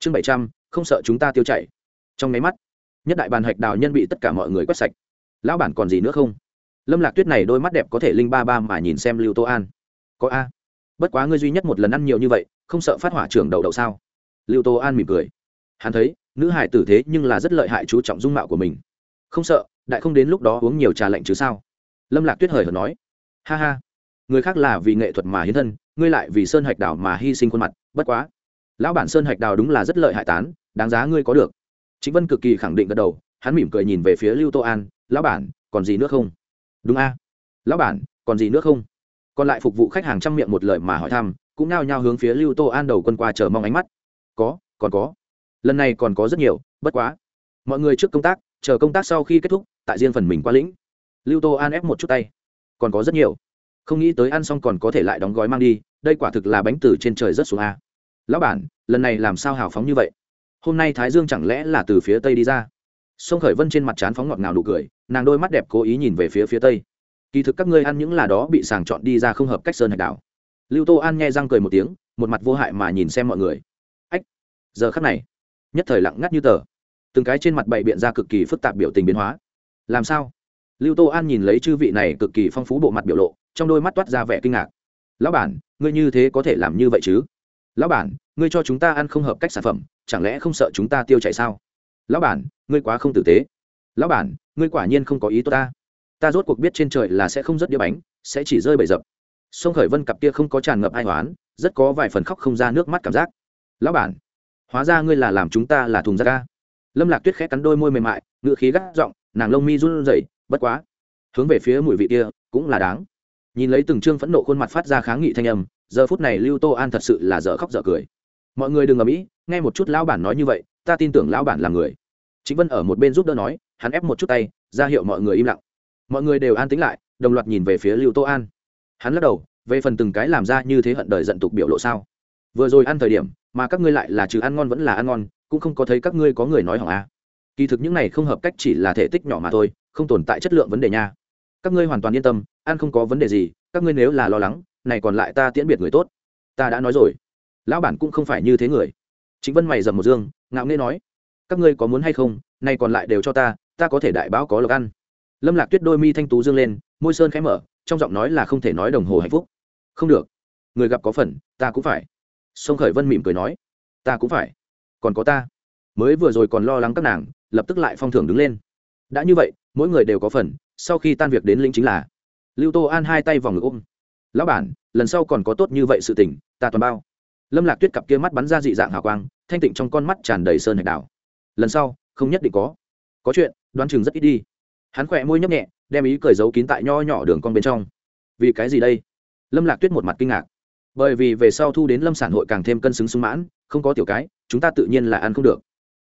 chương bảy trăm, không sợ chúng ta tiêu chảy. Trong máy mắt, nhất đại bàn hạch đào nhân bị tất cả mọi người quét sạch. Lão bản còn gì nữa không? Lâm lạc tuyết này đôi mắt đẹp có thể linh ba ba mà nhìn xem lưu tô an. Có a. Bất quá ngươi duy nhất một lần ăn nhiều như vậy, không sợ phát hỏa trưởng đầu đậu sao? Lưu tô an mỉm cười. Hắn thấy, nữ hải tử thế nhưng là rất lợi hại chú trọng dung mạo của mình. Không sợ, đại không đến lúc đó uống nhiều trà lạnh chứ sao? Lâm lạc tuyết hời hợt nói. Ha ha. Người khác là vì nghệ thuật mà hiến thân, ngươi lại vì sơn hạch đào mà hy sinh khuôn mặt, bất quá lão bản sơn hạch đào đúng là rất lợi hại tán, đáng giá ngươi có được. Chính vân cực kỳ khẳng định gật đầu, hắn mỉm cười nhìn về phía lưu tô an, lão bản, còn gì nữa không? Đúng a. Lão bản, còn gì nữa không? Còn lại phục vụ khách hàng trăm miệng một lời mà hỏi thăm, cũng nao nhao hướng phía lưu tô an đầu quân qua chờ mong ánh mắt. Có, còn có. Lần này còn có rất nhiều, bất quá. Mọi người trước công tác, chờ công tác sau khi kết thúc, tại riêng phần mình qua lĩnh. Lưu tô an ép một chút tay. Còn có rất nhiều. Không nghĩ tới ăn xong còn có thể lại đóng gói mang đi, đây quả thực là bánh từ trên trời rất xuống a lão bản, lần này làm sao hào phóng như vậy? Hôm nay thái dương chẳng lẽ là từ phía tây đi ra? Sông khởi vân trên mặt trán phóng ngọt ngào nụ cười, nàng đôi mắt đẹp cố ý nhìn về phía phía tây. Kỳ thực các ngươi ăn những là đó bị sàng chọn đi ra không hợp cách sơn hạch đảo. Lưu tô an nghe răng cười một tiếng, một mặt vô hại mà nhìn xem mọi người. Ách, giờ khắc này, nhất thời lặng ngắt như tờ. Từng cái trên mặt bậy biện ra cực kỳ phức tạp biểu tình biến hóa. Làm sao? Lưu tô an nhìn lấy chư vị này cực kỳ phong phú bộ mặt biểu lộ, trong đôi mắt toát ra vẻ kinh ngạc. Lão bản, ngươi như thế có thể làm như vậy chứ? Lão bản, ngươi cho chúng ta ăn không hợp cách sản phẩm, chẳng lẽ không sợ chúng ta tiêu chảy sao? Lão bản, ngươi quá không tử tế. Lão bản, ngươi quả nhiên không có ý tốt ta. Ta rốt cuộc biết trên trời là sẽ không rớt đĩa bánh, sẽ chỉ rơi bầy dập sông khởi vân cặp kia không có tràn ngập ai hoán, rất có vài phần khóc không ra nước mắt cảm giác. Lão bản, hóa ra ngươi là làm chúng ta là thùng da ca lâm lạc tuyết khẽ cắn đôi môi mềm mại ngựa khí gắt giọng, nàng lông mi run rẩy, bất quá. Hướng về phía mùi vị kia, cũng là đáng. Nhìn lấy từng trương phẫn nộ khuôn mặt phát ra kháng nghị thanh âm giờ phút này lưu tô an thật sự là dở khóc dở cười. Mọi người đừng ở mỹ nghe một chút lão bản nói như vậy, ta tin tưởng lão bản là người. Chính vân ở một bên giúp đỡ nói, hắn ép một chút tay, ra hiệu mọi người im lặng. Mọi người đều an tĩnh lại, đồng loạt nhìn về phía lưu tô an. Hắn lắc đầu, về phần từng cái làm ra như thế hận đời giận tục biểu lộ sao? Vừa rồi ăn thời điểm, mà các ngươi lại là trừ ăn ngon vẫn là ăn ngon, cũng không có thấy các ngươi có người nói hỏng à. kỳ thực những này không hợp cách chỉ là thể tích nhỏ mà thôi, không tồn tại chất lượng vấn đề nha. Các ngươi hoàn toàn yên tâm, ăn không có vấn đề gì, các ngươi nếu là lo lắng này còn lại ta tiễn biệt người tốt. Ta đã nói rồi. Lão bản cũng không phải như thế người. Chính vân mày dầm một dương, ngạo nghê nói, các ngươi có muốn hay không, này còn lại đều cho ta ta có thể đại báo có lộc ăn. Lâm lạc tuyết đôi mi thanh tú dương lên, môi sơn khẽ mở, trong giọng nói là không thể nói đồng hồ hạnh phúc. Không được. Người gặp có phần, ta cũng phải. Sông khởi vân mỉm cười nói, ta cũng phải. Còn có ta. Mới vừa rồi còn lo lắng các nàng, lập tức lại phong thưởng đứng lên. Đã như vậy, mỗi người đều có phần, sau khi tan việc đến lĩnh chính là. Lưu tô an hai tay vòng ngực ôm lão bản, lần sau còn có tốt như vậy sự tình, ta toàn bao. Lâm lạc tuyết cặp kia mắt bắn ra dị dạng hào quang, thanh tịnh trong con mắt tràn đầy sơn hạch đảo. Lần sau, không nhất định có. Có chuyện, đoán chừng rất ít đi. Hắn khỏe môi nhấp nhẹ, đem ý cười giấu kín tại nho nhỏ đường con bên trong. Vì cái gì đây? Lâm lạc tuyết một mặt kinh ngạc. Bởi vì về sau thu đến lâm sản hội càng thêm cân xứng sung mãn, không có tiểu cái, chúng ta tự nhiên là ăn không được.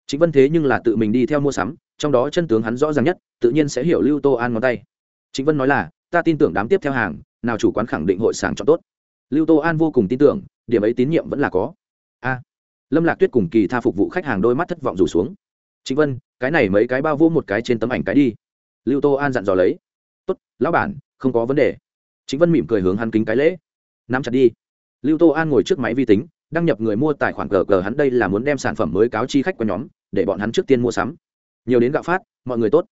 Chính vân thế nhưng là tự mình đi theo mua sắm, trong đó chân tướng hắn rõ ràng nhất, tự nhiên sẽ hiểu lưu tô an ngón tay. Chính vân nói là, ta tin tưởng đám tiếp theo hàng nào chủ quán khẳng định hội sàng chọn tốt. Lưu tô an vô cùng tin tưởng, điểm ấy tín nhiệm vẫn là có. A. Lâm lạc tuyết cùng kỳ tha phục vụ khách hàng đôi mắt thất vọng rủ xuống. Chính vân, cái này mấy cái bao vô một cái trên tấm ảnh cái đi. Lưu tô an dặn dò lấy. Tốt, lão bản, không có vấn đề. Chính vân mỉm cười hướng hắn kính cái lễ. Nắm chặt đi. Lưu tô an ngồi trước máy vi tính, đăng nhập người mua tài khoản cờ cờ hắn đây là muốn đem sản phẩm mới cáo chi khách qua nhóm, để bọn hắn trước tiên mua sắm. Nhiều đến gạo phát, mọi người tốt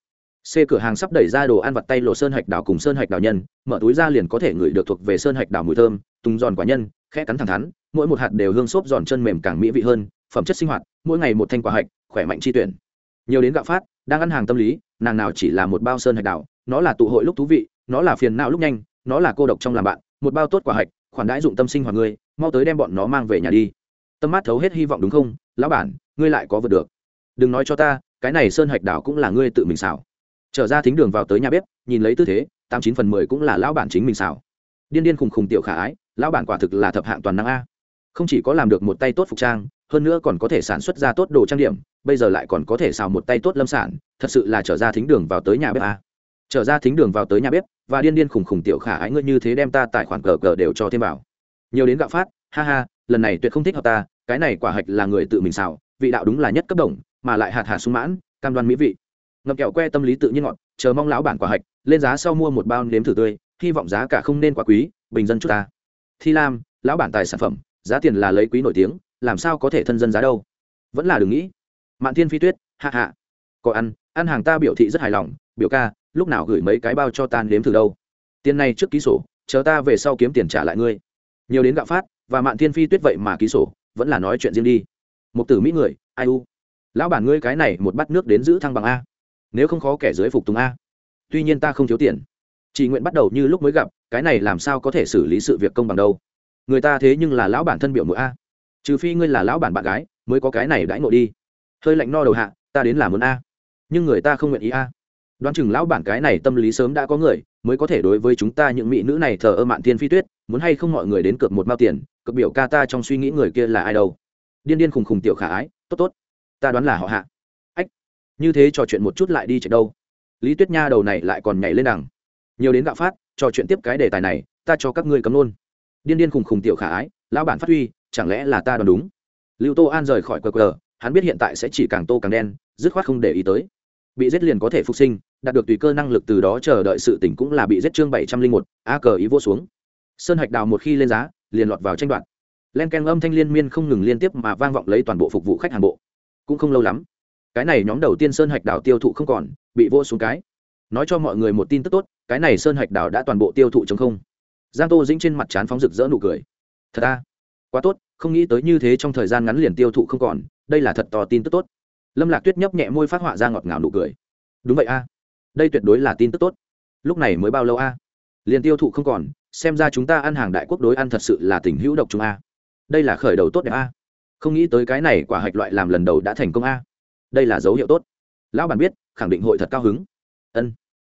c cửa hàng sắp đẩy ra đồ ăn vặt tay lộ sơn hạch đào cùng sơn hạch đào nhân, mở túi ra liền có thể ngửi được thuộc về sơn hạch đào mùi thơm, tung giòn quả nhân, khẽ cắn thẳng thắn, mỗi một hạt đều hương xốp giòn chân mềm càng mỹ vị hơn, phẩm chất sinh hoạt, mỗi ngày một thanh quả hạch, khỏe mạnh chi tuyển. Nhiều đến gạo phát, đang ăn hàng tâm lý, nàng nào chỉ là một bao sơn hạch đào, nó là tụ hội lúc thú vị, nó là phiền não lúc nhanh, nó là cô độc trong làm bạn, một bao tốt quả hạch, khoản đãi dụng tâm sinh hoạt người, mau tới đem bọn nó mang về nhà đi. Tâm mắt thấu hết hy vọng đúng không? Lão bản, ngươi lại có vượt được. Đừng nói cho ta, cái này sơn hạch đảo cũng là ngươi tự mình xảo trở ra thính đường vào tới nhà bếp, nhìn lấy tư thế, tám chín phần mười cũng là lão bản chính mình xảo điên điên khùng khùng tiểu khả ái, lão bản quả thực là thập hạng toàn năng a. Không chỉ có làm được một tay tốt phục trang, hơn nữa còn có thể sản xuất ra tốt đồ trang điểm, bây giờ lại còn có thể xào một tay tốt lâm sản, thật sự là trở ra thính đường vào tới nhà bếp a. Trở ra thính đường vào tới nhà bếp, và điên điên khùng khùng tiểu khả ái ngươi như thế đem ta tài khoản cờ cờ đều cho thêm vào. Nhiều đến gạo phát, ha ha, lần này tuyệt không thích hợp ta, cái này quả hạch là người tự mình xào, vị đạo đúng là nhất cấp đồng, mà lại hạt hà sung mãn, cam đoan mỹ vị ngậm kẹo que tâm lý tự nhiên ngọt, chờ mong lão bản quả hạch, lên giá sau mua một bao nếm thử tươi, hy vọng giá cả không nên quá quý, bình dân chút ta. Thi lam, lão bản tài sản phẩm, giá tiền là lấy quý nổi tiếng, làm sao có thể thân dân giá đâu? Vẫn là đừng nghĩ. Mạn thiên phi tuyết hạ hạ có ăn ăn hàng ta biểu thị rất hài lòng, biểu ca, lúc nào gửi mấy cái bao cho tan nếm thử đâu? Tiền này trước ký sổ, chờ ta về sau kiếm tiền trả lại ngươi. Nhiều đến gạo phát, và mạn thiên phi tuyết vậy mà ký sổ, vẫn là nói chuyện riêng đi. Một tử mỹ người, ai u? Lão bản ngươi cái này một bát nước đến giữ thăng bằng a nếu không khó kẻ dưới phục tùng a. Tuy nhiên ta không thiếu tiền. Chỉ nguyện bắt đầu như lúc mới gặp, cái này làm sao có thể xử lý sự việc công bằng đâu? Người ta thế nhưng là lão bản thân biểu mũi a. Trừ phi ngươi là lão bản bạn gái, mới có cái này đãi ngộ đi. Hơi lạnh no đầu hạ, ta đến làm muốn a. Nhưng người ta không nguyện ý a. Đoán chừng lão bản cái này tâm lý sớm đã có người, mới có thể đối với chúng ta những mỹ nữ này thờ ơ mạn thiên phi tuyết, muốn hay không mọi người đến cược một mao tiền, cược biểu ca ta trong suy nghĩ người kia là ai đâu. Điên điên khùng khùng tiểu khả ái, tốt tốt, ta đoán là họ hạ như thế trò chuyện một chút lại đi chạy đâu? Lý tuyết nha đầu này lại còn nhảy lên đằng. Nhiều đến gạo phát, trò chuyện tiếp cái đề tài này, ta cho các ngươi cấm luôn. Điên điên khùng khùng tiểu khả ái, lão bản phát huy, chẳng lẽ là ta đoán đúng? Lưu tô an rời khỏi cờ cờ hắn biết hiện tại sẽ chỉ càng tô càng đen, dứt khoát không để ý tới. Bị giết liền có thể phục sinh, đạt được tùy cơ năng lực từ đó chờ đợi sự tỉnh cũng là bị giết chương bảy trăm linh một, a cờ ý vô xuống. Sơn hạch đào một khi lên giá, liền lọt vào tranh đoạt. Len ken âm thanh liên miên không ngừng liên tiếp mà vang vọng lấy toàn bộ phục vụ khách hàng bộ. Cũng không lâu lắm cái này nhóm đầu tiên sơn hạch đảo tiêu thụ không còn, bị vô xuống cái. Nói cho mọi người một tin tức tốt, cái này sơn hạch đảo đã toàn bộ tiêu thụ chống không. Giang tô dĩnh trên mặt trán phóng rực rỡ nụ cười. Thật a quá tốt, không nghĩ tới như thế trong thời gian ngắn liền tiêu thụ không còn, đây là thật to tin tức tốt. Lâm lạc tuyết nhấp nhẹ môi phát họa ra ngọt ngào nụ cười. Đúng vậy a. Đây tuyệt đối là tin tức tốt. Lúc này mới bao lâu a? Liền tiêu thụ không còn, xem ra chúng ta ăn hàng đại quốc đối ăn thật sự là tình hữu độc chúng a. Đây là khởi đầu tốt đẹp a. Không nghĩ tới cái này quả hạch loại làm lần đầu đã thành công a đây là dấu hiệu tốt. Lão bản biết, khẳng định hội thật cao hứng. Ân.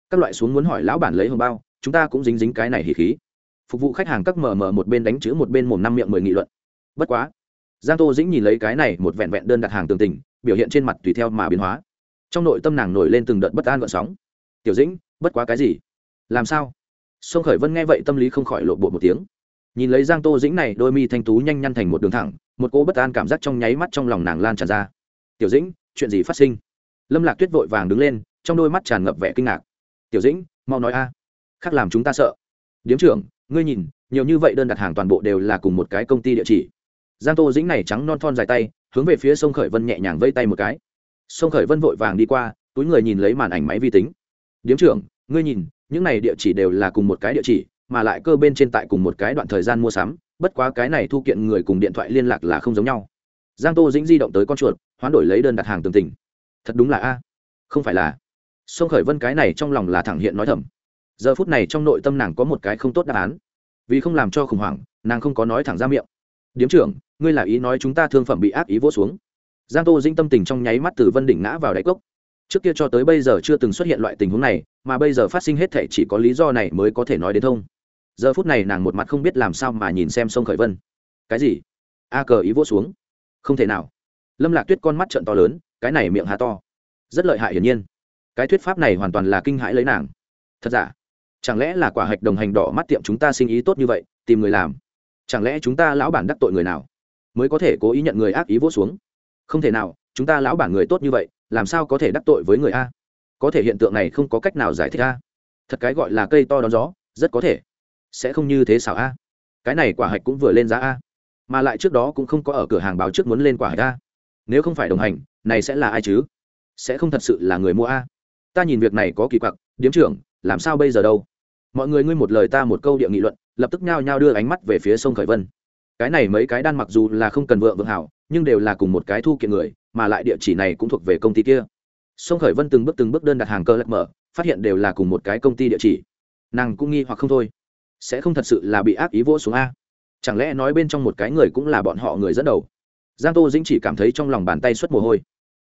Các loại xuống muốn hỏi lão bản lấy hồng bao, chúng ta cũng dính dính cái này hỉ khí. Phục vụ khách hàng các mờ mờ một bên đánh chữ một bên mồm năm miệng mười nghị luận. Bất quá, giang tô dĩnh nhìn lấy cái này một vẹn vẹn đơn đặt hàng tường tình, biểu hiện trên mặt tùy theo mà biến hóa. Trong nội tâm nàng nổi lên từng đợt bất an gợn sóng. Tiểu dĩnh, bất quá cái gì? Làm sao? Sông khởi vân nghe vậy tâm lý không khỏi lộ bộ một tiếng. Nhìn lấy giang tô dĩnh này, đôi mi thanh tú nhanh nhăn thành một đường thẳng, một cô bất an cảm giác trong nháy mắt trong lòng nàng lan tràn ra. Tiểu dĩnh chuyện gì phát sinh? Lâm lạc tuyết vội vàng đứng lên, trong đôi mắt tràn ngập vẻ kinh ngạc. Tiểu dĩnh, mau nói a. Khác làm chúng ta sợ. Điếm trưởng, ngươi nhìn, nhiều như vậy đơn đặt hàng toàn bộ đều là cùng một cái công ty địa chỉ. Giang tô dĩnh này trắng non thon dài tay, hướng về phía sông khởi vân nhẹ nhàng vây tay một cái. Sông khởi vân vội vàng đi qua, túi người nhìn lấy màn ảnh máy vi tính. Điếm trưởng, ngươi nhìn, những này địa chỉ đều là cùng một cái địa chỉ, mà lại cơ bên trên tại cùng một cái đoạn thời gian mua sắm, bất quá cái này thu kiện người cùng điện thoại liên lạc là không giống nhau. Giang tô dĩnh di động tới con chuột hoán đổi lấy đơn đặt hàng tường tình. Thật đúng là a. Không phải là. Sông khởi vân cái này trong lòng là thẳng hiện nói thầm. Giờ phút này trong nội tâm nàng có một cái không tốt đáp án. Vì không làm cho khủng hoảng, nàng không có nói thẳng ra miệng. Điếm trưởng, ngươi là ý nói chúng ta thương phẩm bị ác ý vỗ xuống. Giang tô Dinh tâm tình trong nháy mắt từ vân đỉnh ngã vào đáy cốc. Trước kia cho tới bây giờ chưa từng xuất hiện loại tình huống này, mà bây giờ phát sinh hết thể chỉ có lý do này mới có thể nói đến thông. Giờ phút này nàng một mặt không biết làm sao mà nhìn xem sông khởi vân. Cái gì? A cờ ý vỗ xuống. Không thể nào lâm lạc tuyết con mắt trận to lớn, cái này miệng hà to. Rất lợi hại hiển nhiên. Cái thuyết pháp này hoàn toàn là kinh hãi lấy nàng. Thật giả? Chẳng lẽ là quả hạch đồng hành đỏ mắt tiệm chúng ta sinh ý tốt như vậy, tìm người làm? Chẳng lẽ chúng ta lão bản đắc tội người nào, mới có thể cố ý nhận người ác ý vỗ xuống? Không thể nào, chúng ta lão bản người tốt như vậy, làm sao có thể đắc tội với người a? Có thể hiện tượng này không có cách nào giải thích a. Thật cái gọi là cây to đón gió, rất có thể sẽ không như thế xảo a. Cái này quả hạch cũng vừa lên giá a, mà lại trước đó cũng không có ở cửa hàng báo trước muốn lên quả hạch a nếu không phải đồng hành, này sẽ là ai chứ? Sẽ không thật sự là người mua a. Ta nhìn việc này có kỳ quặc, điếm trưởng, làm sao bây giờ đâu? Mọi người ngươi một lời ta một câu địa nghị luận, lập tức nhao nhao đưa ánh mắt về phía sông khởi vân. Cái này mấy cái đan mặc dù là không cần vượng vượng hảo, nhưng đều là cùng một cái thu kiện người, mà lại địa chỉ này cũng thuộc về công ty kia. Sông khởi vân từng bước từng bước đơn đặt hàng cơ lật mở, phát hiện đều là cùng một cái công ty địa chỉ. Nàng cũng nghi hoặc không thôi. Sẽ không thật sự là bị ác ý vô xuống a. Chẳng lẽ nói bên trong một cái người cũng là bọn họ người dẫn đầu? Giang tô dĩnh chỉ cảm thấy trong lòng bàn tay xuất mồ hôi.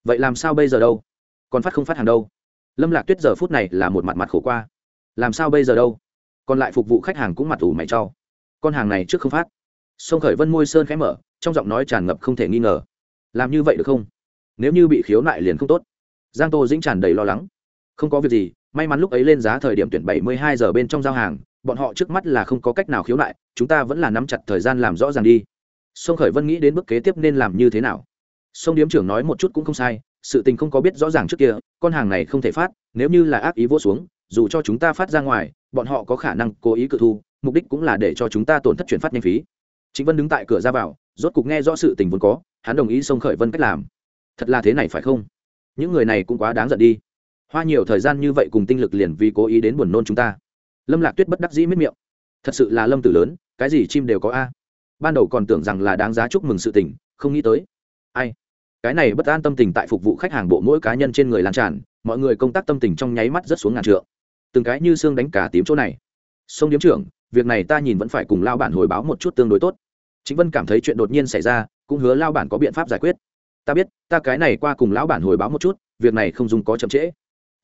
Vậy làm sao bây giờ đâu? Còn phát không phát hàng đâu? Lâm lạc tuyết giờ phút này là một mặt mặt khổ qua. Làm sao bây giờ đâu? Còn lại phục vụ khách hàng cũng mặt ủ mày cho. Con hàng này trước không phát. Sông khởi vân môi sơn khẽ mở, trong giọng nói tràn ngập không thể nghi ngờ. Làm như vậy được không? Nếu như bị khiếu nại liền không tốt. Giang tô dĩnh tràn đầy lo lắng. Không có việc gì, may mắn lúc ấy lên giá thời điểm tuyển bảy mươi hai giờ bên trong giao hàng, bọn họ trước mắt là không có cách nào khiếu nại, chúng ta vẫn là nắm chặt thời gian làm rõ ràng đi sông khởi vân nghĩ đến bước kế tiếp nên làm như thế nào sông điếm trưởng nói một chút cũng không sai sự tình không có biết rõ ràng trước kia con hàng này không thể phát nếu như là ác ý vô xuống dù cho chúng ta phát ra ngoài bọn họ có khả năng cố ý cự thu mục đích cũng là để cho chúng ta tổn thất chuyển phát nhanh phí chính vân đứng tại cửa ra vào rốt cục nghe rõ sự tình vốn có hắn đồng ý sông khởi vân cách làm thật là thế này phải không những người này cũng quá đáng giận đi hoa nhiều thời gian như vậy cùng tinh lực liền vì cố ý đến buồn nôn chúng ta lâm lạc tuyết bất đắc dĩ miết miệng thật sự là lâm tử lớn cái gì chim đều có a ban đầu còn tưởng rằng là đáng giá chúc mừng sự tình, không nghĩ tới. Ai? Cái này bất an tâm tình tại phục vụ khách hàng bộ mỗi cá nhân trên người lan tràn, mọi người công tác tâm tình trong nháy mắt rất xuống ngàn trượng. Từng cái như xương đánh cả tím chỗ này. Sông điếm trưởng, việc này ta nhìn vẫn phải cùng lao bản hồi báo một chút tương đối tốt. Chính vân cảm thấy chuyện đột nhiên xảy ra, cũng hứa lao bản có biện pháp giải quyết. Ta biết, ta cái này qua cùng lão bản hồi báo một chút, việc này không dùng có chậm trễ.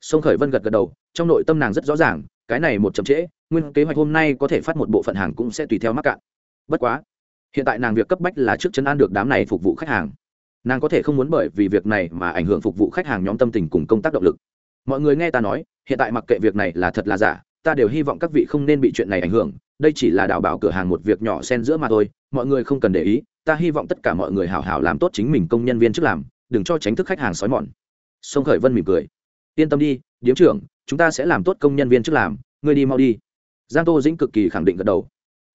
Sông khởi vân gật gật đầu, trong nội tâm nàng rất rõ ràng, cái này một chậm trễ, nguyên kế hoạch hôm nay có thể phát một bộ phận hàng cũng sẽ tùy theo mắc cạn. Bất quá hiện tại nàng việc cấp bách là trước chân ăn được đám này phục vụ khách hàng. Nàng có thể không muốn bởi vì việc này mà ảnh hưởng phục vụ khách hàng nhóm tâm tình cùng công tác động lực. Mọi người nghe ta nói, hiện tại mặc kệ việc này là thật là giả, ta đều hy vọng các vị không nên bị chuyện này ảnh hưởng. Đây chỉ là đào bảo cửa hàng một việc nhỏ xen giữa mà thôi, mọi người không cần để ý, ta hy vọng tất cả mọi người hào hào làm tốt chính mình công nhân viên trước làm, đừng cho tránh thức khách hàng xói mòn. Sông khởi vân mỉm cười. Yên tâm đi, điếm trưởng, chúng ta sẽ làm tốt công nhân viên trước làm, ngươi đi mau đi. Giang tô dĩnh cực kỳ khẳng định gật đầu.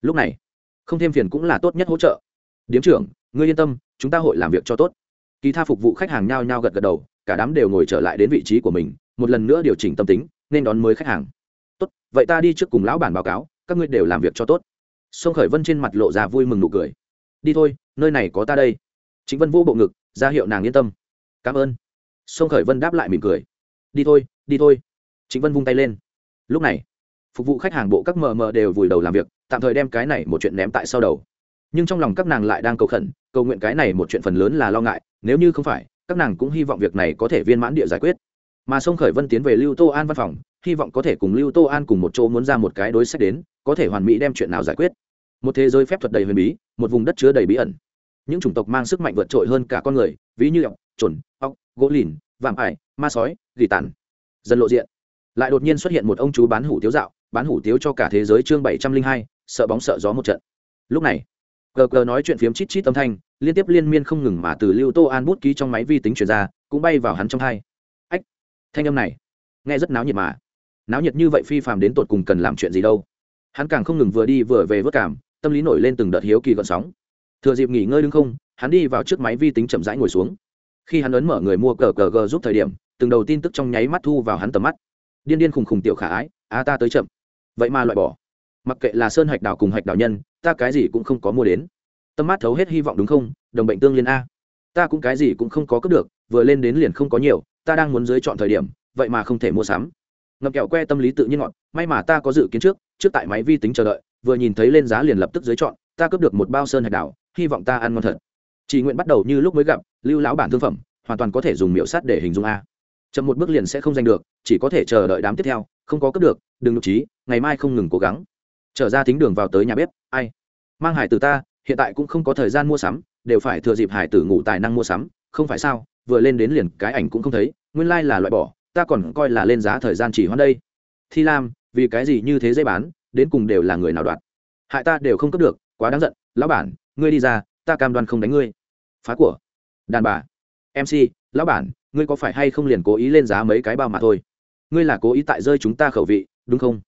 Lúc này không thêm phiền cũng là tốt nhất hỗ trợ. Điếm trưởng, ngươi yên tâm, chúng ta hội làm việc cho tốt. Kỳ tha phục vụ khách hàng nhao nhao gật gật đầu, cả đám đều ngồi trở lại đến vị trí của mình, một lần nữa điều chỉnh tâm tính, nên đón mới khách hàng. Tốt, vậy ta đi trước cùng lão bản báo cáo, các ngươi đều làm việc cho tốt. Sông khởi vân trên mặt lộ ra vui mừng nụ cười. Đi thôi, nơi này có ta đây. Chính vân vũ bộ ngực, ra hiệu nàng yên tâm. Cảm ơn. Sông khởi vân đáp lại mỉm cười. Đi thôi đi thôi. Chính vân vung tay lên. Lúc này phục vụ khách hàng bộ các mờ mờ đều vùi đầu làm việc, tạm thời đem cái này một chuyện ném tại sau đầu. Nhưng trong lòng các nàng lại đang cầu khẩn, cầu nguyện cái này một chuyện phần lớn là lo ngại, nếu như không phải, các nàng cũng hy vọng việc này có thể viên mãn địa giải quyết. Mà sông khởi vân tiến về lưu tô an văn phòng, hy vọng có thể cùng lưu tô an cùng một chỗ muốn ra một cái đối sách đến, có thể hoàn mỹ đem chuyện nào giải quyết. Một thế giới phép thuật đầy huyền bí, một vùng đất chứa đầy bí ẩn. Những chủng tộc mang sức mạnh vượt trội hơn cả con người, ví như ọc trồn ọc gỗ lìn, vạm ải, ma sói, gỉ tàn. Dần lộ diện, lại đột nhiên xuất hiện một ông chú bán hủ tiếu dạo bán hủ tiếu cho cả thế giới chương bảy trăm linh hai, sợ bóng sợ gió một trận. Lúc này gờ gờ nói chuyện phiếm chít chít âm thanh, liên tiếp liên miên không ngừng mà từ lưu tô an bút ký trong máy vi tính chuyển ra, cũng bay vào hắn trong thai ách, thanh âm này, nghe rất náo nhiệt mà. Náo nhiệt như vậy phi phàm đến tột cùng cần làm chuyện gì đâu. Hắn càng không ngừng vừa đi vừa về vớt cảm, tâm lý nổi lên từng đợt hiếu kỳ gợn sóng. Thừa dịp nghỉ ngơi đứng không, hắn đi vào trước máy vi tính chậm rãi ngồi xuống. Khi hắn ấn mở người mua cờ cờ g giúp thời điểm, từng đầu tin tức trong nháy mắt thu vào hắn tầm mắt. Điên điên khùng khùng tiểu khả ái, a ta tới chậm vậy mà loại bỏ. Mặc kệ là sơn hạch đào cùng hạch đào nhân, ta cái gì cũng không có mua đến. Tâm mắt thấu hết hy vọng đúng không? Đồng bệnh tương liên a. Ta cũng cái gì cũng không có cướp được, vừa lên đến liền không có nhiều, ta đang muốn dưới chọn thời điểm, vậy mà không thể mua sắm. Ngập kẹo que tâm lý tự nhiên ngọn may mà ta có dự kiến trước trước tại máy vi tính chờ đợi, vừa nhìn thấy lên giá liền lập tức dưới chọn, ta cướp được một bao sơn hạch đào hy vọng ta ăn ngon thật. Chỉ nguyện bắt đầu như lúc mới gặp, lưu lão bản thương phẩm, hoàn toàn có thể dùng miệu sắt để hình dung a. Chậm một bước liền sẽ không giành được, chỉ có thể chờ đợi đám tiếp theo không có cấp được, đừng nhục trí ngày mai không ngừng cố gắng. Trở ra thính đường vào tới nhà bếp, ai? Mang hải tử ta, hiện tại cũng không có thời gian mua sắm, đều phải thừa dịp hải tử ngủ tài năng mua sắm, không phải sao? Vừa lên đến liền cái ảnh cũng không thấy, nguyên lai、like、là loại bỏ, ta còn coi là lên giá thời gian chỉ hoãn đây. Thi lam, vì cái gì như thế dây bán, đến cùng đều là người nào đoạt? Hại ta đều không cấp được, quá đáng giận. Lão bản, ngươi đi ra, ta cam đoan không đánh ngươi. Phá của. Đàn bà. Mc lão bản, ngươi có phải hay không liền cố ý lên giá mấy cái bao mà thôi? Ngươi là cố ý tại rơi chúng ta khẩu vị, đúng không?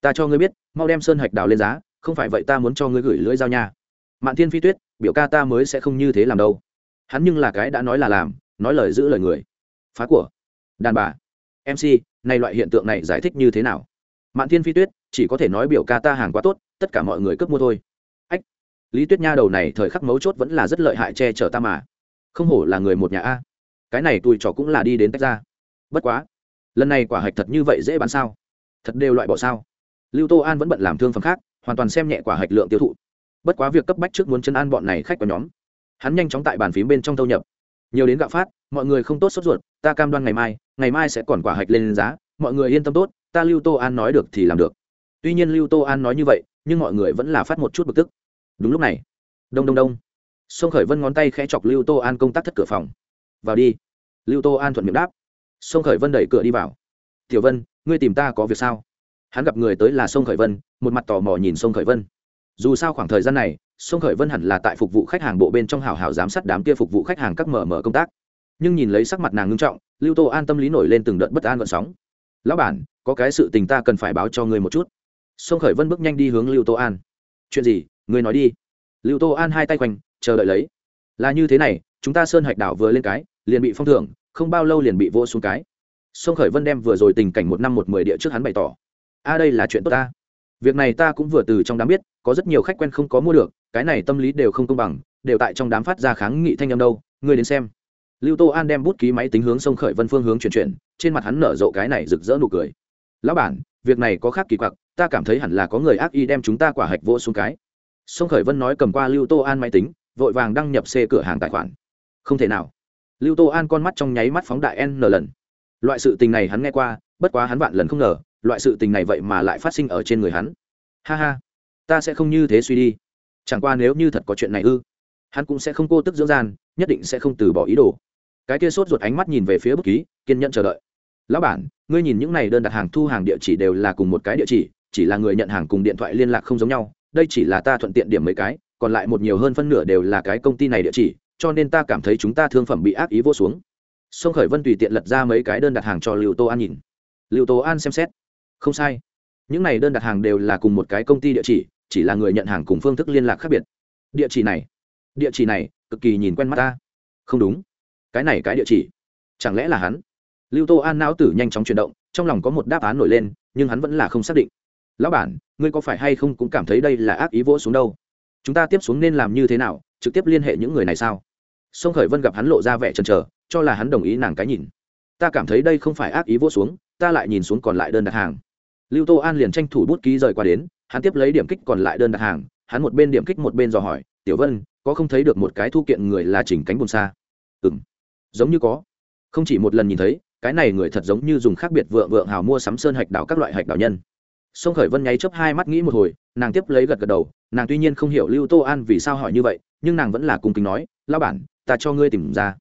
Ta cho ngươi biết, mau đem sơn hạch đào lên giá, không phải vậy ta muốn cho ngươi gửi lưỡi dao nha. Mạn thiên phi tuyết, biểu ca ta mới sẽ không như thế làm đâu. Hắn nhưng là cái đã nói là làm, nói lời giữ lời người. Phá của. Đàn bà. Mc này loại hiện tượng này giải thích như thế nào? Mạn thiên phi tuyết, chỉ có thể nói biểu ca ta hàng quá tốt, tất cả mọi người cướp mua thôi. Ách. Lý tuyết nha đầu này thời khắc mấu chốt vẫn là rất lợi hại che chở ta mà. Không hổ là người một nhà a. Cái này tôi trò cũng là đi đến tách ra. Bất quá lần này quả hạch thật như vậy dễ bán sao? Thật đều loại bỏ sao? Lưu tô an vẫn bận làm thương phẩm khác, hoàn toàn xem nhẹ quả hạch lượng tiêu thụ. Bất quá việc cấp bách trước muốn chân an bọn này khách vào nhóm. Hắn nhanh chóng tại bàn phím bên trong thâu nhập. Nhiều đến gạo phát, mọi người không tốt sốt ruột, ta cam đoan ngày mai ngày mai sẽ còn quả hạch lên giá, mọi người yên tâm tốt, ta lưu tô an nói được thì làm được. Tuy nhiên lưu tô an nói như vậy, nhưng mọi người vẫn là phát một chút bực tức. Đúng lúc này, đông đông đông sông khởi vân ngón tay khẽ chọc lưu tô an công tác thất cửa phòng. Vào đi. Lưu tô an thuận miệng đáp sông khởi vân đẩy cửa đi vào. Tiểu vân, ngươi tìm ta có việc sao? Hắn gặp người tới là sông khởi vân, một mặt tò mò nhìn sông khởi vân. Dù sao khoảng thời gian này, sông khởi vân hẳn là tại phục vụ khách hàng bộ bên trong hào hào giám sát đám kia phục vụ khách hàng các mở mở công tác. Nhưng nhìn lấy sắc mặt nàng ngưng trọng, lưu tô an tâm lý nổi lên từng đợt bất an gợn sóng. Lão bản, có cái sự tình ta cần phải báo cho ngươi một chút. Sông khởi vân bước nhanh đi hướng lưu tô an. Chuyện gì? Ngươi nói đi. Lưu tô an hai tay quanh, chờ đợi lấy. Là như thế này, chúng ta sơn hạch đảo vừa lên cái, liền bị phong thưởng không bao lâu liền bị vô xuống cái. Sông khởi vân đem vừa rồi tình cảnh một năm một mười địa trước hắn bày tỏ. A, đây là chuyện tốt ta. Việc này ta cũng vừa từ trong đám biết, có rất nhiều khách quen không có mua được, cái này tâm lý đều không công bằng, đều tại trong đám phát ra kháng nghị thanh âm đâu, ngươi đến xem. Lưu tô an đem bút ký máy tính hướng sông khởi vân phương hướng chuyển chuyển, trên mặt hắn nở rộ cái này rực rỡ nụ cười. Lão bản, việc này có khác kỳ quặc, ta cảm thấy hẳn là có người ác y đem chúng ta quả hạch vô xuống cái. Sông khởi vân nói cầm qua lưu tô an máy tính, vội vàng đăng nhập xe cửa hàng tài khoản. Không thể nào lưu tô an con mắt trong nháy mắt phóng đại n lần. Loại sự tình này hắn nghe qua, bất quá hắn vạn lần không ngờ, loại sự tình này vậy mà lại phát sinh ở trên người hắn. Ha ha, ta sẽ không như thế suy đi. Chẳng qua nếu như thật có chuyện này ư, hắn cũng sẽ không cô tức dưỡng gian, nhất định sẽ không từ bỏ ý đồ. Cái kia sốt ruột ánh mắt nhìn về phía bút ký, kiên nhẫn chờ đợi. Lão bản, ngươi nhìn những này đơn đặt hàng thu hàng địa chỉ đều là cùng một cái địa chỉ chỉ là người nhận hàng cùng điện thoại liên lạc không giống nhau, đây chỉ là ta thuận tiện điểm mấy cái, còn lại một nhiều hơn phân nửa đều là cái công ty này địa chỉ cho nên ta cảm thấy chúng ta thương phẩm bị ác ý vô xuống. Sông khởi vân tùy tiện lật ra mấy cái đơn đặt hàng cho lưu tô an nhìn. Lưu tô an xem xét. Không sai. Những này đơn đặt hàng đều là cùng một cái công ty địa chỉ chỉ là người nhận hàng cùng phương thức liên lạc khác biệt. Địa chỉ này. Địa chỉ này, cực kỳ nhìn quen mắt ta. Không đúng. Cái này cái địa chỉ. Chẳng lẽ là hắn? Lưu tô an não tử nhanh chóng chuyển động, trong lòng có một đáp án nổi lên, nhưng hắn vẫn là không xác định. Lão bản, ngươi có phải hay không cũng cảm thấy đây là ác ý vỗ xuống đâu? Chúng ta tiếp xuống nên làm như thế nào? Trực tiếp liên hệ những người này sao? Sông khởi vân gặp hắn lộ ra vẻ chần chờ, cho là hắn đồng ý nàng cái nhìn. Ta cảm thấy đây không phải ác ý vỗ xuống, ta lại nhìn xuống còn lại đơn đặt hàng. Lưu tô an liền tranh thủ bút ký rời qua đến, hắn tiếp lấy điểm kích còn lại đơn đặt hàng, hắn một bên điểm kích một bên dò hỏi, tiểu vân, có không thấy được một cái thu kiện người là chỉnh cánh buồn xa? Ừ m giống như có. Không chỉ một lần nhìn thấy, cái này người thật giống như dùng khác biệt vượng vượng hào mua sắm sơn hạch đảo các loại hạch đảo nhân. Sông khởi vân nháy chớp hai mắt nghĩ một hồi, nàng tiếp lấy gật gật đầu, nàng tuy nhiên không hiểu lưu tô an vì sao hỏi như vậy nhưng nàng vẫn là cung kính nói lao bản, ta cho ngươi tìm ra.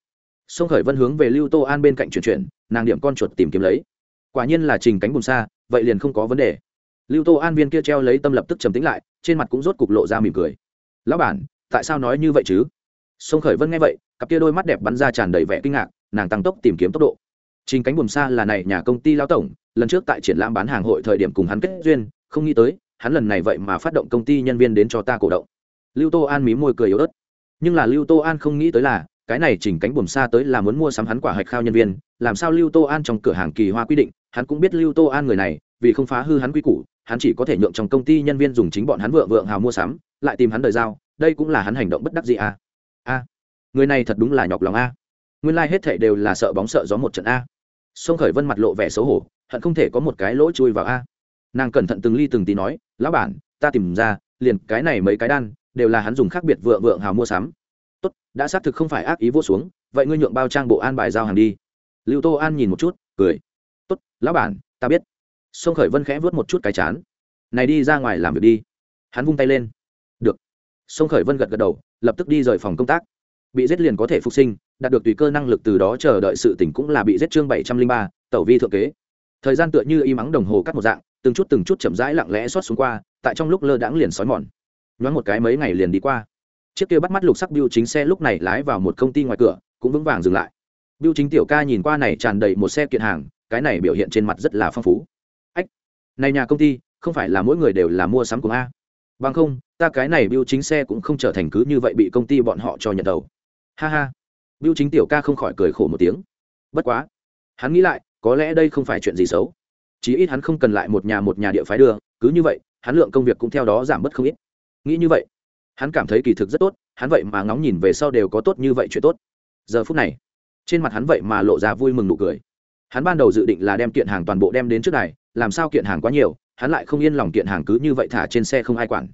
Sông khởi vân hướng về lưu tô an bên cạnh chuyển chuyển, nàng điểm con chuột tìm kiếm lấy. Quả nhiên là trình cánh bùn xa, vậy liền không có vấn đề. Lưu tô an viên kia treo lấy tâm lập tức trầm tính lại, trên mặt cũng rốt cục lộ ra mỉm cười. Lão bản, tại sao nói như vậy chứ? Sông khởi vân nghe vậy, cặp kia đôi mắt đẹp bắn ra tràn đầy vẻ kinh ngạc, nàng tăng tốc tìm kiếm tốc độ. Trình cánh bùm xa là này nhà công ty lao tổng, lần trước tại triển lãm bán hàng hội thời điểm cùng hắn kết duyên, không nghĩ tới, hắn lần này vậy mà phát động công ty nhân viên đến cho ta cổ động lưu tô an mí môi cười yếu ớt. Nhưng là lưu tô an không nghĩ tới là, cái này chỉnh cánh buồm xa tới là muốn mua sắm hắn quả hạch khao nhân viên, làm sao lưu tô an trong cửa hàng kỳ hoa quy định, hắn cũng biết lưu tô an người này, vì không phá hư hắn quy củ, hắn chỉ có thể nhượng trong công ty nhân viên dùng chính bọn hắn vượng vượng hào mua sắm, lại tìm hắn đời giao đây cũng là hắn hành động bất đắc gì à a, người này thật đúng là nhọc lòng a. Nguyên lai、like、hết thệ đều là sợ bóng sợ gió một trận a. Sông khởi vân mặt lộ vẻ xấu hổ, hận không thể có một cái lỗ chui vào a. Nàng cẩn thận từng ly từng tí nói, lão bản, ta tìm ra, liền cái này mấy cái đan đều là hắn dùng khác biệt vượng vượng hào mua sắm. Tốt, đã xác thực không phải ác ý vô xuống, vậy ngươi nhượng bao trang bộ an bài giao hàng đi. Lưu tô an nhìn một chút, cười. Tốt, lão bản, ta biết. Sông khởi vân khẽ vớt một chút cái chán. Này đi ra ngoài làm việc đi. Hắn vung tay lên. Được. Sông khởi vân gật gật đầu, lập tức đi rời phòng công tác. Bị giết liền có thể phục sinh, đạt được tùy cơ năng lực từ đó chờ đợi sự tỉnh cũng là bị giết chương bảy trăm linh ba, tẩu vi thượng kế. Thời gian tựa như y mắng đồng hồ cắt một dạng, từng chút từng chút chậm rãi lặng lẽ xót xuống qua, tại trong lúc lơ đãng liền sói mòn nhoáng một cái mấy ngày liền đi qua. Chiếc kia bắt mắt lục sắc biêu chính xe lúc này lái vào một công ty ngoài cửa, cũng vững vàng dừng lại. Biêu chính tiểu ca nhìn qua này tràn đầy một xe kiện hàng, cái này biểu hiện trên mặt rất là phong phú. Ách, này nhà công ty, không phải là mỗi người đều là mua sắm cùng a. Bằng không, ta cái này biêu chính xe cũng không trở thành cứ như vậy bị công ty bọn họ cho nhận đầu. Ha ha. Biêu chính tiểu ca không khỏi cười khổ một tiếng. Bất quá. Hắn nghĩ lại, có lẽ đây không phải chuyện gì xấu. Chí ít hắn không cần lại một nhà một nhà địa phái đưa, cứ như vậy, hắn lượng công việc cũng theo đó giảm bớt không ít nghĩ như vậy, hắn cảm thấy kỳ thực rất tốt, hắn vậy mà ngóng nhìn về sau đều có tốt như vậy chuyện tốt. Giờ phút này, trên mặt hắn vậy mà lộ ra vui mừng nụ cười. Hắn ban đầu dự định là đem kiện hàng toàn bộ đem đến trước này làm sao kiện hàng quá nhiều, hắn lại không yên lòng kiện hàng cứ như vậy thả trên xe không ai quản.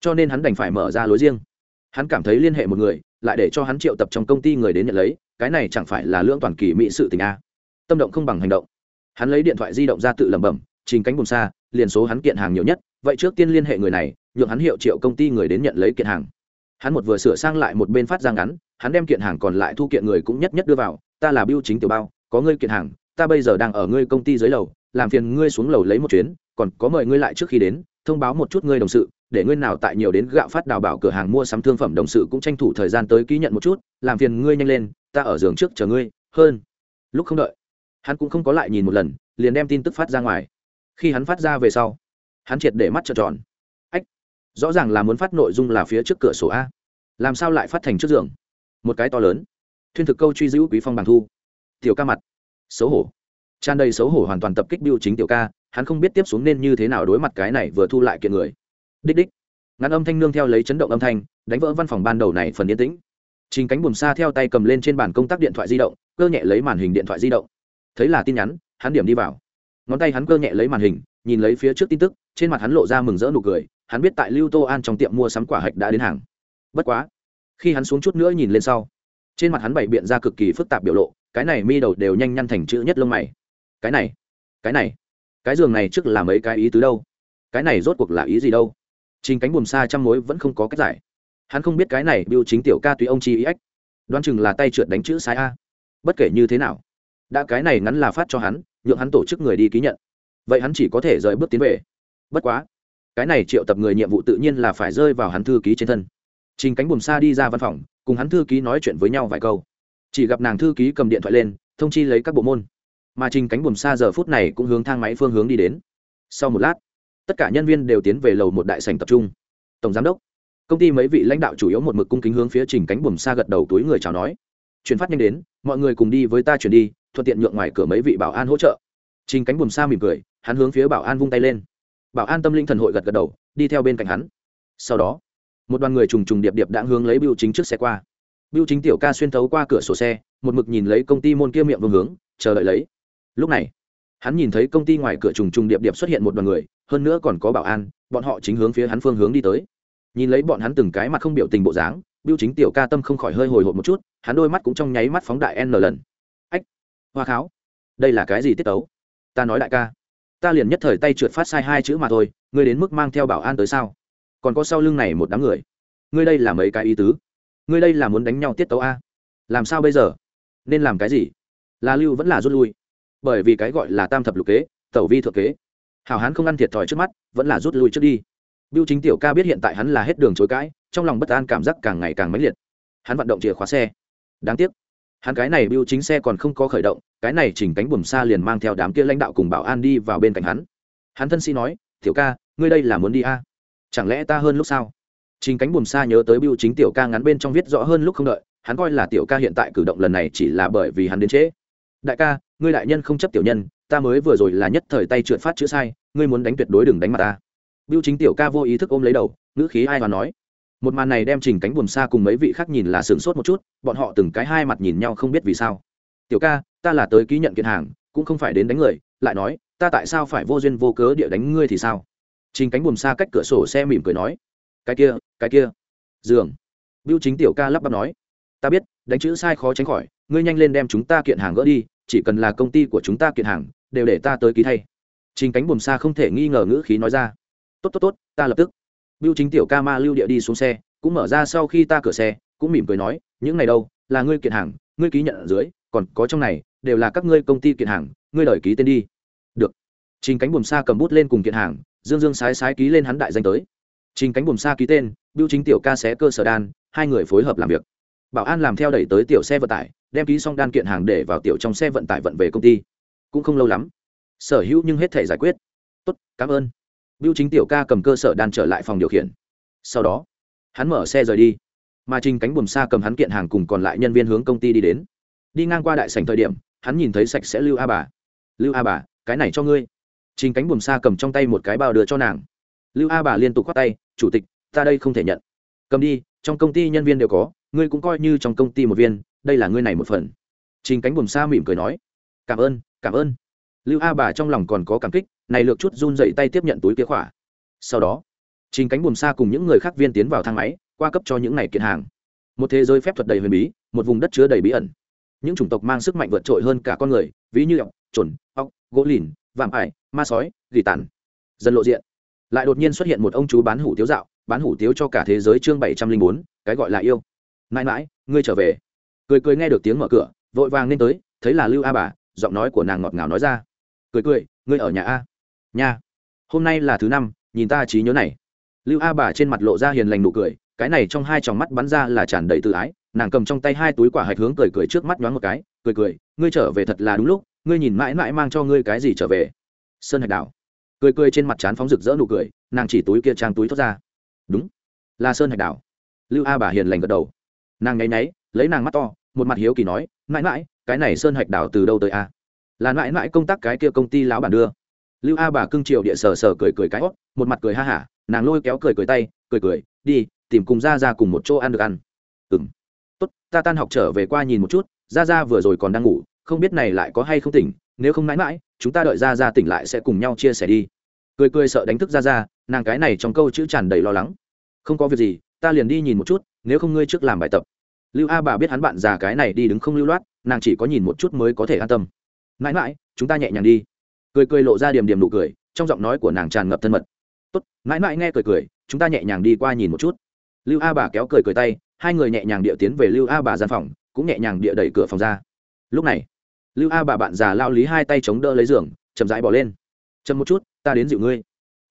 Cho nên hắn đành phải mở ra lối riêng. Hắn cảm thấy liên hệ một người, lại để cho hắn triệu tập trong công ty người đến nhận lấy, cái này chẳng phải là lưỡng toàn kỳ mỹ sự tình a. Tâm động không bằng hành động. Hắn lấy điện thoại di động ra tự lẩm bẩm, trình cánh buồn xa, liền số hắn kiện hàng nhiều nhất, vậy trước tiên liên hệ người này nhượng hắn hiệu triệu công ty người đến nhận lấy kiện hàng. Hắn một vừa sửa sang lại một bên phát ra ngắn, hắn đem kiện hàng còn lại thu kiện người cũng nhất nhất đưa vào, ta là biêu chính tiểu bao, có ngươi kiện hàng, ta bây giờ đang ở ngươi công ty dưới lầu, làm phiền ngươi xuống lầu lấy một chuyến, còn có mời ngươi lại trước khi đến, thông báo một chút ngươi đồng sự, để ngươi nào tại nhiều đến gạo phát đào bảo cửa hàng mua sắm thương phẩm đồng sự cũng tranh thủ thời gian tới ký nhận một chút, làm phiền ngươi nhanh lên, ta ở giường trước chờ ngươi, hơn. Lúc không đợi, hắn cũng không có lại nhìn một lần, liền đem tin tức phát ra ngoài. Khi hắn phát ra về sau, hắn triệt để mắt trợn tròn rõ ràng là muốn phát nội dung là phía trước cửa sổ a. Làm sao lại phát thành trước giường? Một cái to lớn. Thuyên thực câu truy giữ quý phong bằng thu. Tiểu ca mặt. Xấu hổ. Tràn đầy xấu hổ hoàn toàn tập kích biêu chính tiểu ca, hắn không biết tiếp xuống nên như thế nào đối mặt cái này vừa thu lại kiện người. Đích đích. Ngắn âm thanh nương theo lấy chấn động âm thanh, đánh vỡ văn phòng ban đầu này phần yên tĩnh. Trình cánh buồm xa theo tay cầm lên trên bàn công tác điện thoại di động, cơ nhẹ lấy màn hình điện thoại di động. Thấy là tin nhắn, hắn điểm đi vào. Ngón tay hắn cơ nhẹ lấy màn hình, nhìn lấy phía trước tin tức, trên mặt hắn lộ ra mừng rỡ nụ cười hắn biết tại lưu tô an trong tiệm mua sắm quả hạch đã đến hàng. Bất quá, khi hắn xuống chút nữa nhìn lên sau, trên mặt hắn bày biện ra cực kỳ phức tạp biểu lộ, cái này mi đầu đều nhanh nhăn thành chữ nhất lông mày. Cái này cái này, cái giường này trước là mấy cái ý tứ đâu? Cái này rốt cuộc là ý gì đâu? Trình cánh buồm xa trăm mối vẫn không có cách giải. Hắn không biết cái này biêu chính tiểu ca tùy ông chi ý ếch đoán chừng là tay trượt đánh chữ sai a. Bất kể như thế nào, đã cái này ngắn là phát cho hắn, nhượng hắn tổ chức người đi ký nhận. Vậy hắn chỉ có thể rời bước tiến về. Bất quá cái này triệu tập người nhiệm vụ tự nhiên là phải rơi vào hắn thư ký trên thân. Trình cánh buồm xa đi ra văn phòng, cùng hắn thư ký nói chuyện với nhau vài câu. Chỉ gặp nàng thư ký cầm điện thoại lên, thông chi lấy các bộ môn. Mà trình cánh buồm xa giờ phút này cũng hướng thang máy phương hướng đi đến. Sau một lát, tất cả nhân viên đều tiến về lầu một đại sành tập trung. Tổng giám đốc, công ty mấy vị lãnh đạo chủ yếu một mực cung kính hướng phía trình cánh buồm xa gật đầu túi người chào nói. Chuyển phát nhanh đến, mọi người cùng đi với ta chuyển đi, thuận tiện nhượng ngoài cửa mấy vị bảo an hỗ trợ. Trình cánh buồm xa mỉm cười, hắn hướng phía bảo an vung tay lên bảo an tâm linh thần hội gật gật đầu, đi theo bên cạnh hắn. Sau đó, một đoàn người trùng trùng điệp điệp đã hướng lấy biêu chính trước xe qua. Biêu chính tiểu ca xuyên thấu qua cửa sổ xe, một mực nhìn lấy công ty môn kia miệng vương hướng, chờ đợi lấy. Lúc này, hắn nhìn thấy công ty ngoài cửa trùng trùng điệp điệp xuất hiện một đoàn người, hơn nữa còn có bảo an, bọn họ chính hướng phía hắn phương hướng đi tới. Nhìn lấy bọn hắn từng cái mặt không biểu tình bộ dáng biêu chính tiểu ca tâm không khỏi hơi hồi hộp một chút, hắn đôi mắt cũng trong nháy mắt phóng đại n lần. Ách, hoa kháo, đây là cái gì tiết tấu? Ta nói đại ca ta liền nhất thời tay trượt phát sai hai chữ mà thôi, ngươi đến mức mang theo bảo an tới sao? Còn có sau lưng này một đám người, ngươi đây là mấy cái ý tứ? Ngươi đây là muốn đánh nhau tiết tấu a? Làm sao bây giờ? Nên làm cái gì? Là lưu vẫn là rút lui. Bởi vì cái gọi là tam thập lục kế, tẩu vi thượng kế. Hào hán không ăn thiệt thòi trước mắt, vẫn là rút lui trước đi. Biêu chính tiểu ca biết hiện tại hắn là hết đường chối cãi, trong lòng bất an cảm giác càng ngày càng mãnh liệt. Hắn vận động chìa khóa xe. Đáng tiếc hắn cái này biêu chính xe còn không có khởi động, cái này chỉnh cánh buồm xa liền mang theo đám kia lãnh đạo cùng bảo an đi vào bên cạnh hắn. Hắn thân sĩ nói, tiểu ca, ngươi đây là muốn đi a? À? chẳng lẽ ta hơn lúc sao? Trình cánh buồm xa nhớ tới biêu chính tiểu ca ngắn bên trong viết rõ hơn lúc không đợi, hắn coi là tiểu ca hiện tại cử động lần này chỉ là bởi vì hắn đến trễ. Đại ca, ngươi đại nhân không chấp tiểu nhân, ta mới vừa rồi là nhất thời tay trượt phát chữ sai, ngươi muốn đánh tuyệt đối đừng đánh mặt ta. Biêu chính tiểu ca vô ý thức ôm lấy đầu, ngữ khí ai mà nói một màn này đem trình cánh buồm xa cùng mấy vị khác nhìn là sửng sốt một chút, bọn họ từng cái hai mặt nhìn nhau không biết vì sao. Tiểu ca, ta là tới ký nhận kiện hàng, cũng không phải đến đánh người, lại nói, ta tại sao phải vô duyên vô cớ địa đánh ngươi thì sao? Trình cánh buồm xa cách cửa sổ xe mỉm cười nói, cái kia cái kia. Dường. Biêu chính tiểu ca lắp bắp nói, ta biết, đánh chữ sai khó tránh khỏi, ngươi nhanh lên đem chúng ta kiện hàng gỡ đi, chỉ cần là công ty của chúng ta kiện hàng, đều để ta tới ký thay. Trình cánh buồm xa không thể nghi ngờ ngữ khí nói ra, tốt tốt tốt, ta lập tức biêu chính tiểu ca ma lưu địa đi xuống xe, cũng mở ra sau khi ta cửa xe, cũng mỉm cười nói, những này đâu, là ngươi kiện hàng, ngươi ký nhận ở dưới, còn có trong này, đều là các ngươi công ty kiện hàng, ngươi đợi ký tên đi. Được. Trình cánh buồm xa cầm bút lên cùng kiện hàng, dương dương sái sái ký lên hắn đại danh tới. Trình cánh buồm xa ký tên biêu chính tiểu ca xé cơ sở đan, hai người phối hợp làm việc. Bảo an làm theo đẩy tới tiểu xe vận tải, đem ký xong đan kiện hàng để vào tiểu trong xe vận tải vận về công ty. Cũng không lâu lắm, sở hữu nhưng hết thể giải quyết. Tốt, cảm ơn biêu chính tiểu ca cầm cơ sở đan trở lại phòng điều khiển. Sau đó, hắn mở xe rời đi. Mà trình cánh buồm xa cầm hắn kiện hàng cùng còn lại nhân viên hướng công ty đi đến. Đi ngang qua đại sảnh thời điểm, hắn nhìn thấy sạch sẽ lưu a bà. Lưu a bà, cái này cho ngươi. Trình cánh buồm xa cầm trong tay một cái bao đưa cho nàng. Lưu a bà liên tục khoác tay, chủ tịch, ta đây không thể nhận. Cầm đi, trong công ty nhân viên đều có, ngươi cũng coi như trong công ty một viên, đây là ngươi này một phần. Trình cánh buồm xa mỉm cười nói. Cảm ơn cảm ơn lưu a bà trong lòng còn có cảm kích, này lược chút run dậy tay tiếp nhận túi kia khỏa. Sau đó trình cánh buồm xa cùng những người khác viên tiến vào thang máy, qua cấp cho những này kiện hàng. Một thế giới phép thuật đầy huyền bí, một vùng đất chứa đầy bí ẩn. Những chủng tộc mang sức mạnh vượt trội hơn cả con người, ví như ọc trồn ọc gỗ lìn, vạm ải, ma sói, gỉ tàn. Dần lộ diện. Lại đột nhiên xuất hiện một ông chú bán hủ tiếu dạo, bán hủ tiếu cho cả thế giới chương bảy trăm linh bốn, cái gọi là yêu. Mãi mãi, ngươi trở về. Cười cười nghe được tiếng mở cửa, vội vàng nên tới, thấy là lưu a bà, giọng nói của nàng ngọt ngào nói ra cười cười, ngươi ở nhà a. Nhà hôm nay là thứ năm, nhìn ta trí nhớ này. Lưu a bà trên mặt lộ ra hiền lành nụ cười, cái này trong hai tròng mắt bắn ra là tràn đầy tự ái, nàng cầm trong tay hai túi quả hạch hướng cười cười trước mắt nhoáng một cái, cười cười, ngươi trở về thật là đúng lúc, ngươi nhìn mãi mãi mang cho ngươi cái gì trở về? Sơn hạch đảo. Cười cười trên mặt trán phóng rực rỡ nụ cười, nàng chỉ túi kia trang túi thoát ra. Đúng, là sơn hạch đảo. Lưu a bà hiền lành gật đầu. Nàng nháy nháy, lấy nàng mắt to, một mặt hiếu kỳ nói, mãi mãi, cái này sơn hạch đảo từ đâu tới a? Là mãi mãi công tác cái kia công ty lão bản đưa. Lưu a bà cưng triều địa sờ sờ cười cười cái hót, một mặt cười ha hả, nàng lôi kéo cười cười tay, cười cười, đi, tìm cùng ra ra cùng một chỗ ăn được ăn. Ừng tốt, ta tan học trở về qua nhìn một chút ra ra vừa rồi còn đang ngủ, không biết này lại có hay không tỉnh, nếu không mãi mãi, chúng ta đợi ra ra tỉnh lại sẽ cùng nhau chia sẻ đi. Cười cười sợ đánh thức ra ra nàng cái này trong câu chữ tràn đầy lo lắng. Không có việc gì, ta liền đi nhìn một chút, nếu không ngươi trước làm bài tập. Lưu a bà biết hắn bạn già cái này đi đứng không lưu loát, nàng chỉ có nhìn một chút mới có thể an tâm mãi mãi, chúng ta nhẹ nhàng đi. Cười cười lộ ra điểm điểm nụ cười, trong giọng nói của nàng tràn ngập thân mật. Tốt, mãi mãi nghe cười cười, chúng ta nhẹ nhàng đi qua nhìn một chút. Lưu a bà kéo cười cười tay, hai người nhẹ nhàng địa tiến về lưu a bà gian phòng, cũng nhẹ nhàng địa đẩy cửa phòng ra. Lúc này, lưu a bà bạn già lao lý hai tay chống đỡ lấy giường, chậm rãi bỏ lên. Chậm một chút, ta đến dịu ngươi.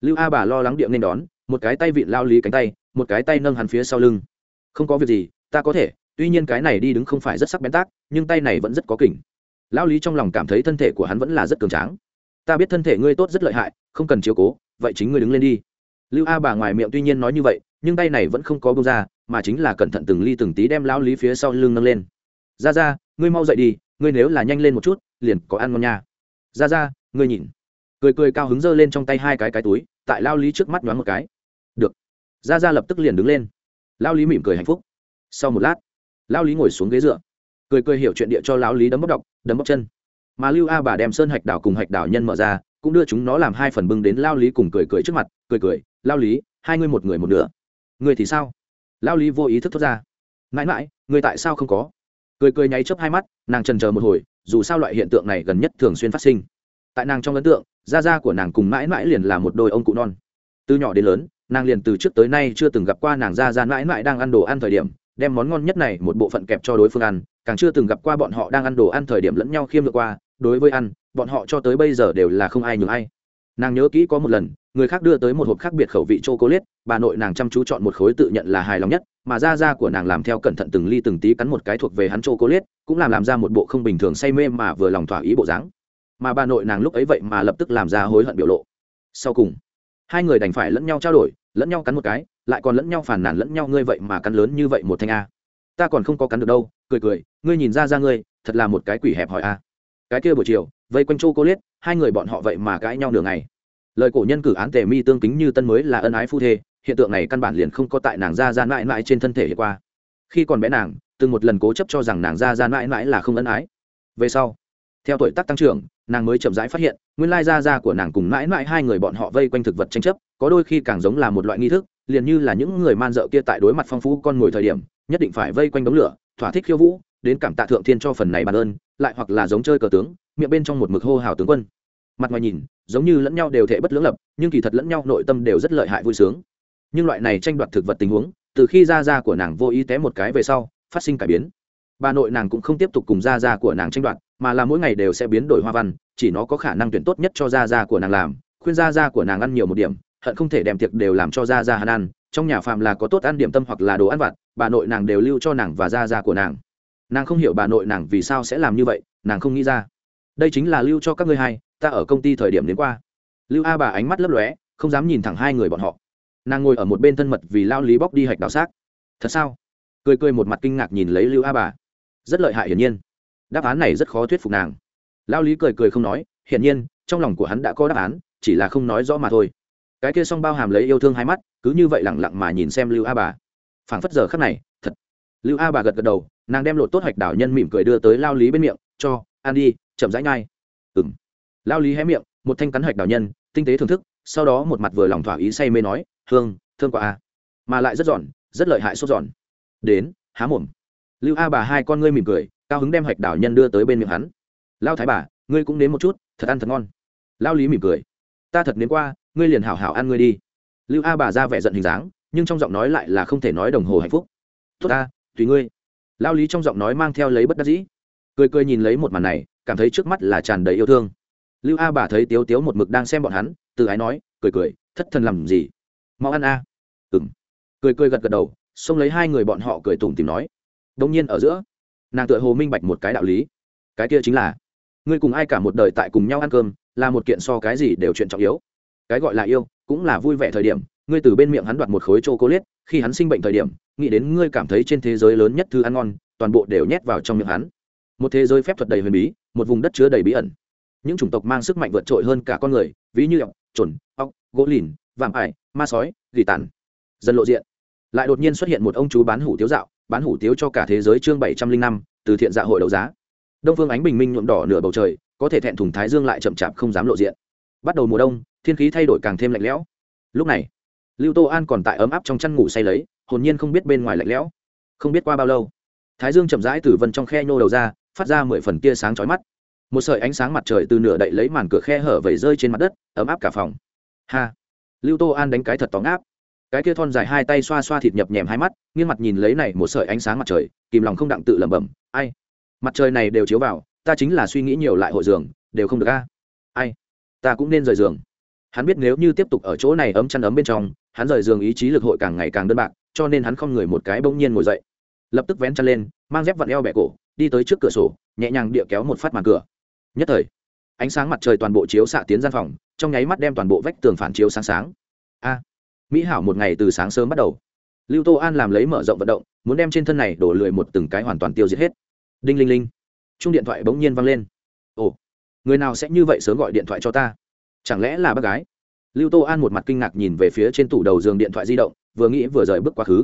Lưu a bà lo lắng địa nên đón, một cái tay vịn lao lý cánh tay, một cái tay nâng hắn phía sau lưng. Không có việc gì, ta có thể, tuy nhiên cái này đi đứng không phải rất sắc bén tác, nhưng tay này vẫn rất có kỉnh Lão lý trong lòng cảm thấy thân thể của hắn vẫn là rất cường tráng. Ta biết thân thể ngươi tốt rất lợi hại, không cần chiếu cố, vậy chính ngươi đứng lên đi. Lưu a bà ngoài miệng tuy nhiên nói như vậy, nhưng tay này vẫn không có bông ra, mà chính là cẩn thận từng ly từng tí đem Lão lý phía sau lưng nâng lên. Ra ra, ngươi mau dậy đi, ngươi nếu là nhanh lên một chút, liền có ăn ngon nha. Ra ra, ngươi nhìn. Cười cười cao hứng dơ lên trong tay hai cái cái túi, tại lao lý trước mắt nhoáng một cái. Được. Ra ra lập tức liền đứng lên. Lao lý mỉm cười hạnh phúc. Sau một lát lao lý ngồi xuống ghế dựa cười cười hiểu chuyện địa cho lão lý đấm bóc đọc, đấm bóc chân. Mà lưu a bà đem sơn hạch đảo cùng hạch đảo nhân mở ra, cũng đưa chúng nó làm hai phần bưng đến lao lý cùng cười cười trước mặt, cười cười lao lý, hai ngươi một người một nửa. Người thì sao? Lao lý vô ý thức thốt ra. Mãi mãi người tại sao không có? Cười cười nháy chớp hai mắt, nàng trần chờ một hồi, dù sao loại hiện tượng này gần nhất thường xuyên phát sinh. Tại nàng trong ấn tượng da da của nàng cùng mãi mãi liền là một đôi ông cụ non. Từ nhỏ đến lớn, nàng liền từ trước tới nay chưa từng gặp qua nàng gia gia mãi mãi đang ăn đồ ăn thời điểm, đem món ngon nhất này một bộ phận kẹp cho đối phương ăn càng chưa từng gặp qua bọn họ đang ăn đồ ăn thời điểm lẫn nhau khiêm được qua, đối với ăn, bọn họ cho tới bây giờ đều là không ai nhường ai. Nàng nhớ kỹ có một lần, người khác đưa tới một hộp khác biệt khẩu vị châu cô liết bà nội nàng chăm chú chọn một khối tự nhận là hài lòng nhất, mà da da của nàng làm theo cẩn thận từng ly từng tí cắn một cái thuộc về hắn châu cô liết cũng làm làm ra một bộ không bình thường say mê mà vừa lòng thỏa ý bộ dáng. Mà bà nội nàng lúc ấy vậy mà lập tức làm ra hối hận biểu lộ. Sau cùng, hai người đành phải lẫn nhau trao đổi, lẫn nhau cắn một cái, lại còn lẫn nhau phản nản lẫn nhau, ngươi vậy mà cắn lớn như vậy một thanh a ta còn không có cắn được đâu, cười cười, ngươi nhìn ra ra ngươi, thật là một cái quỷ hẹp hỏi a. Cái kia buổi chiều, vây quanh châu cô liết hai người bọn họ vậy mà cãi nhau nửa ngày. Lời cổ nhân cử án tề mi tương kính như tân mới là ân ái phu thê, hiện tượng này căn bản liền không có tại nàng ra ra mãi mãi trên thân thể hiện qua. Khi còn bé nàng, từng một lần cố chấp cho rằng nàng ra ra mãi mãi là không ân ái. Về sau, theo tuổi tác tăng trưởng, nàng mới chậm rãi phát hiện, nguyên lai ra ra của nàng cùng mãi mãi hai người bọn họ vây quanh thực vật tranh chấp, có đôi khi càng giống là một loại nghi thức, liền như là những người man dợ kia tại đối mặt phong phú con ngồi thời điểm nhất định phải vây quanh đống lửa, thỏa thích khiêu vũ, đến cảm tạ thượng thiên cho phần này bàn ơn, lại hoặc là giống chơi cờ tướng, miệng bên trong một mực hô hào tướng quân. Mặt ngoài nhìn, giống như lẫn nhau đều thể bất lưỡng lập, nhưng kỳ thật lẫn nhau nội tâm đều rất lợi hại vui sướng. Nhưng loại này tranh đoạt thực vật tình huống, từ khi ra ra của nàng vô ý té một cái về sau, phát sinh cải biến. Bà nội nàng cũng không tiếp tục cùng ra ra của nàng tranh đoạt, mà là mỗi ngày đều sẽ biến đổi hoa văn, chỉ nó có khả năng tuyển tốt nhất cho ra ra của nàng làm, khuyên ra ra của nàng ăn nhiều một điểm, hận không thể đem tiệc đều làm cho ra ra hắn ăn trong nhà phạm là có tốt ăn điểm tâm hoặc là đồ ăn vặt, bà nội nàng đều lưu cho nàng và gia gia của nàng. Nàng không hiểu bà nội nàng vì sao sẽ làm như vậy, nàng không nghĩ ra. Đây chính là lưu cho các ngươi hai, ta ở công ty thời điểm đến qua. Lưu a bà ánh mắt lấp lóe, không dám nhìn thẳng hai người bọn họ. Nàng ngồi ở một bên thân mật vì lao lý bóc đi hạch đào xác. Thật sao? Cười cười một mặt kinh ngạc nhìn lấy lưu a bà. Rất lợi hại hiển nhiên. Đáp án này rất khó thuyết phục nàng. Lao lý cười cười không nói, hiển nhiên, trong lòng của hắn đã có đáp án, chỉ là không nói rõ mà thôi cái kia s o n g bao hàm lấy yêu thương hai mắt, cứ như vậy lẳng lặng mà nhìn xem lưu a bà. Phảng phất giờ khắc này, thật. Lưu a bà gật gật đầu, nàng đem lột tốt hạch đảo nhân mỉm cười đưa tới lao lý bên miệng, cho, ăn đi, chậm rãi ngay. Ừ m lao lý hé miệng, một thanh cắn hạch đảo nhân, tinh tế thưởng thức, sau đó một mặt vừa lòng thỏa ý say mê nói, hương, thương quả a. Mà lại rất giòn, rất lợi hại sốt giòn. Đến, há mồm. Lưu a bà hai con ngươi mỉm cười, cao hứng đem hạch đảo nhân đưa tới bên miệng hắn. Lao thái bà, ngươi cũng đến một chút, thật ăn thật ngon. Lao lý mỉm cười ta thật đến qua, ngươi liền hảo hảo ăn ngươi đi. Lưu a bà ra vẻ giận hình dáng, nhưng trong giọng nói lại là không thể nói đồng hồ hạnh phúc. Tốt ta, tùy ngươi. Lao lý trong giọng nói mang theo lấy bất đắc dĩ. Cười cười nhìn lấy một màn này, cảm thấy trước mắt là tràn đầy yêu thương. Lưu a bà thấy tiếu tiếu một mực đang xem bọn hắn từ ái nói, cười cười, thất thần làm gì? Mau ăn a. À. ừng cười cười gật gật đầu, xông lấy hai người bọn họ cười tủm tìm nói. Đông nhiên ở giữa, nàng tựa hồ minh bạch một cái đạo lý. Cái kia chính là, ngươi cùng ai cả một đời tại cùng nhau ăn cơm là một kiện so cái gì đều chuyện trọng yếu. Cái gọi là yêu, cũng là vui vẻ thời điểm. Ngươi từ bên miệng hắn đoạt một khối chocolate. khi hắn sinh bệnh thời điểm, nghĩ đến ngươi cảm thấy trên thế giới lớn nhất thứ ăn ngon, toàn bộ đều nhét vào trong miệng hắn. Một thế giới phép thuật đầy huyền bí, một vùng đất chứa đầy bí ẩn. Những chủng tộc mang sức mạnh vượt trội hơn cả con người, ví như ọc trồn ọc gỗ lìn, vạm ải, ma sói, gỉ tàn. Dần lộ diện. Lại đột nhiên xuất hiện một ông chú bán hủ tiếu dạo, bán hủ tiếu cho cả thế giới chương bảy trăm linh năm, từ thiện dạ hội đấu giá. Đông phương ánh bình minh nhuộm đỏ nửa bầu trời có thể thẹn thùng thái dương lại chậm chạp không dám lộ diện. Bắt đầu mùa đông, thiên khí thay đổi càng thêm lạnh lẽo. Lúc này, lưu tô an còn tại ấm áp trong chăn ngủ say lấy, hồn nhiên không biết bên ngoài lạnh lẽo. Không biết qua bao lâu, thái dương chậm rãi từ vân trong khe nhô đầu ra, phát ra mười phần tia sáng chói mắt. Một sợi ánh sáng mặt trời từ nửa đậy lấy màn cửa khe hở vẩy rơi trên mặt đất, ấm áp cả phòng. Ha! Lưu tô an đánh cái thật tóng áp cái kia thon dài hai tay xoa xoa thịt nhập nhèm hai mắt, nghiêng mặt nhìn lấy này một sợi ánh sáng mặt trời, kìm lòng không đặng tự lẩm bẩm, ai? Mặt trời này đều chiếu vào ta chính là suy nghĩ nhiều lại hội giường, đều không được a. Ai? Ta cũng nên rời giường. Hắn biết nếu như tiếp tục ở chỗ này ấm chăn ấm bên trong, hắn rời giường ý chí lực hội càng ngày càng đơn bạc, cho nên hắn không người một cái bỗng nhiên ngồi dậy. Lập tức vén chăn lên, mang dép vặn eo bẹ cổ, đi tới trước cửa sổ, nhẹ nhàng địa kéo một phát màn cửa. Nhất thời, ánh sáng mặt trời toàn bộ chiếu xạ tiến gian phòng, trong nháy mắt đem toàn bộ vách tường phản chiếu sáng sáng. A! Mỹ hảo một ngày từ sáng sớm bắt đầu. Lưu tô an làm lấy mở rộng vận động, muốn đem trên thân này đổ lười một từng cái hoàn toàn tiêu diệt hết. Đinh linh linh chung điện thoại bỗng nhiên văng lên. Ồ, người nào sẽ như vậy sớm gọi điện thoại cho ta? Chẳng lẽ là bác gái? Lưu tô an một mặt kinh ngạc nhìn về phía trên tủ đầu giường điện thoại di động, vừa nghĩ vừa rời bước quá khứ.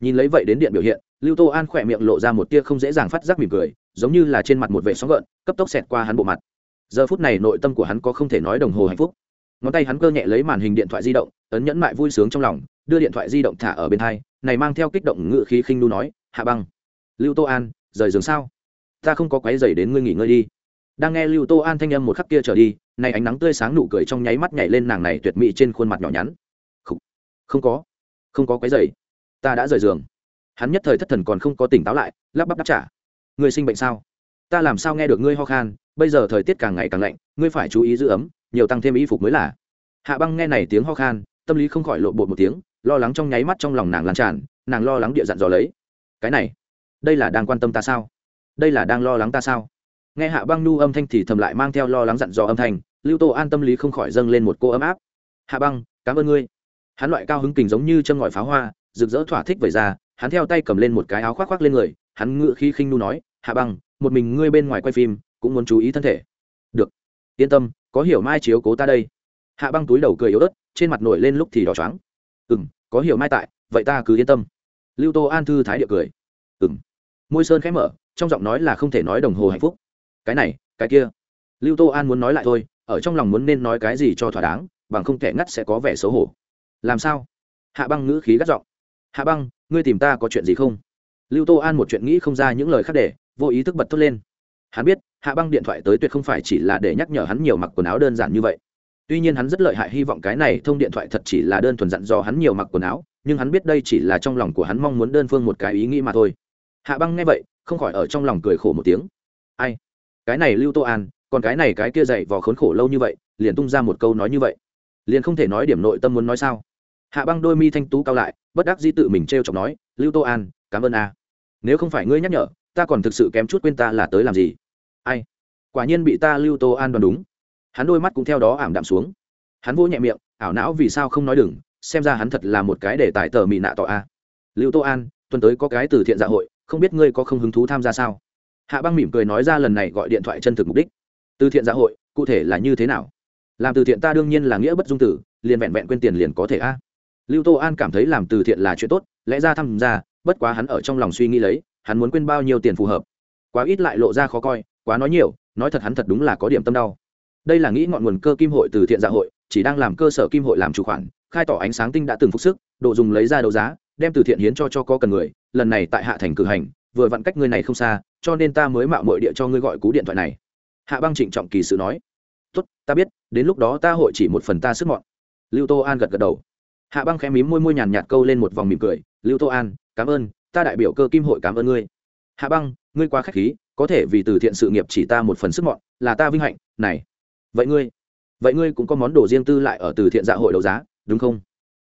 Nhìn lấy vậy đến điện biểu hiện, lưu tô an khỏe miệng lộ ra một tia không dễ dàng phát giác mỉm cười, giống như là trên mặt một vệ sóng gợn, cấp tốc xẹt qua hắn bộ mặt. Giờ phút này nội tâm của hắn có không thể nói đồng hồ hạnh phúc. Ngón tay hắn cơ nhẹ lấy màn hình điện thoại di động, ấn nhẫn mại vui sướng trong lòng, đưa điện thoại di động thả ở bên thai này mang theo kích động ngự khí khinh nu nói, hạ băng. Lưu tô an, rời giường sao? Ta không có quấy dày đến ngươi nghỉ ngơi đi. Đang nghe lưu tô an thanh âm một khắc kia trở đi này ánh nắng tươi sáng nụ cười trong nháy mắt nhảy lên nàng này tuyệt mỹ trên khuôn mặt nhỏ nhắn. Không, không có không có quấy dày ta đã rời giường. Hắn nhất thời thất thần còn không có tỉnh táo lại lắp bắp đáp trả. Ngươi sinh bệnh sao? Ta làm sao nghe được ngươi ho khan bây giờ thời tiết càng ngày càng lạnh ngươi phải chú ý giữ ấm nhiều tăng thêm y phục mới là. Hạ băng nghe này tiếng ho khan tâm lý không khỏi lộ bột một tiếng lo lắng trong nháy mắt trong lòng nàng lan tràn nàng lo lắng địa dặn dò lấy. Cái này đây là đang quan tâm ta sao? Đây là đang lo lắng ta sao? Nghe hạ băng nu âm thanh thì thầm lại mang theo lo lắng dặn dò âm thanh, lưu tô an tâm lý không khỏi dâng lên một cô ấm áp. Hạ băng, cảm ơn ngươi. Hắn loại cao hứng kình giống như châm ngòi pháo hoa, rực rỡ thỏa thích vẩy ra, hắn theo tay cầm lên một cái áo khoác khoác lên người, hắn ngự khi khinh nu nói, hạ băng, một mình ngươi bên ngoài quay phim, cũng muốn chú ý thân thể. Được. Yên tâm, có hiểu mai chiếu cố ta đây. Hạ băng túi đầu cười yếu ớt, trên mặt nổi lên lúc thì đỏ choáng. Ừ m có hiểu mai tại, vậy ta cứ yên tâm. Lưu tô an thư thái địa cười. Ừ m môi sơn khẽ mở trong giọng nói là không thể nói đồng hồ hạnh phúc. Cái này, cái kia. Lưu tô an muốn nói lại thôi, ở trong lòng muốn nên nói cái gì cho thỏa đáng, bằng không thể ngắt sẽ có vẻ xấu hổ. Làm sao? Hạ băng ngữ khí gắt giọng. Hạ băng, ngươi tìm ta có chuyện gì không? Lưu tô an một chuyện nghĩ không ra những lời khác để, vô ý thức bật thốt lên. Hắn biết, hạ băng điện thoại tới tuyệt không phải chỉ là để nhắc nhở hắn nhiều mặc quần áo đơn giản như vậy. Tuy nhiên hắn rất lợi hại hy vọng cái này thông điện thoại thật chỉ là đơn thuần dặn dò hắn nhiều mặc quần áo, nhưng hắn biết đây chỉ là trong lòng của hắn mong muốn đơn phương một cái ý nghĩ mà thôi. Hạ băng nghe vậy không khỏi ở trong lòng cười khổ một tiếng. Ai? Cái này lưu tô an, còn cái này cái kia dậy vò khốn khổ lâu như vậy, liền tung ra một câu nói như vậy. Liền không thể nói điểm nội tâm muốn nói sao? Hạ băng đôi mi thanh tú cao lại, bất đắc di tự mình t r e o chọc nói, lưu tô an, cảm ơn a. Nếu không phải ngươi nhắc nhở, ta còn thực sự kém chút quên ta là tới làm gì? Ai? Quả nhiên bị ta lưu tô an đoán đúng. Hắn đôi mắt cũng theo đó ảm đạm xuống. Hắn vô nhẹ miệng, ảo não vì sao không nói đừng, xem ra hắn thật là một cái để tài tờ mị nạ tỏ a. Lưu tô an, tuần tới có cái từ thiện dạ hội không biết ngươi có không hứng thú tham gia sao? Hạ băng mỉm cười nói ra lần này gọi điện thoại chân thực mục đích. Từ thiện dạ hội, cụ thể là như thế nào? Làm từ thiện ta đương nhiên là nghĩa bất dung tử, liền vẹn vẹn quên tiền liền có thể a. Lưu tô an cảm thấy làm từ thiện là chuyện tốt, lẽ ra tham gia, bất quá hắn ở trong lòng suy nghĩ lấy, hắn muốn quên bao nhiêu tiền phù hợp. Quá ít lại lộ ra khó coi, quá nói nhiều, nói thật hắn thật đúng là có điểm tâm đau. Đây là nghĩ ngọn nguồn cơ kim hội từ thiện dạ hội, chỉ đang làm cơ sở kim hội làm chủ khoản, khai tỏ ánh sáng tinh đã từng phục sức độ dùng lấy ra đấu giá đem từ thiện hiến cho cho có cần người, lần này tại hạ thành cử hành, vừa vặn cách ngươi này không xa, cho nên ta mới mạo mọi địa cho ngươi gọi cú điện thoại này. Hạ băng trịnh trọng kỳ sự nói. Tốt, ta biết, đến lúc đó ta hội chỉ một phần ta sức mọn. Lưu tô an gật gật đầu. Hạ băng khẽ mím môi môi nhàn nhạt câu lên một vòng mỉm cười. Lưu tô an, cảm ơn, ta đại biểu cơ kim hội cảm ơn ngươi. Hạ băng, ngươi quá k h á c h khí, có thể vì từ thiện sự nghiệp chỉ ta một phần sức mọn, là ta vinh hạnh, này. Vậy ngươi vậy ngươi cũng có món đồ riêng tư lại ở từ thiện dạ hội đấu giá, đúng không?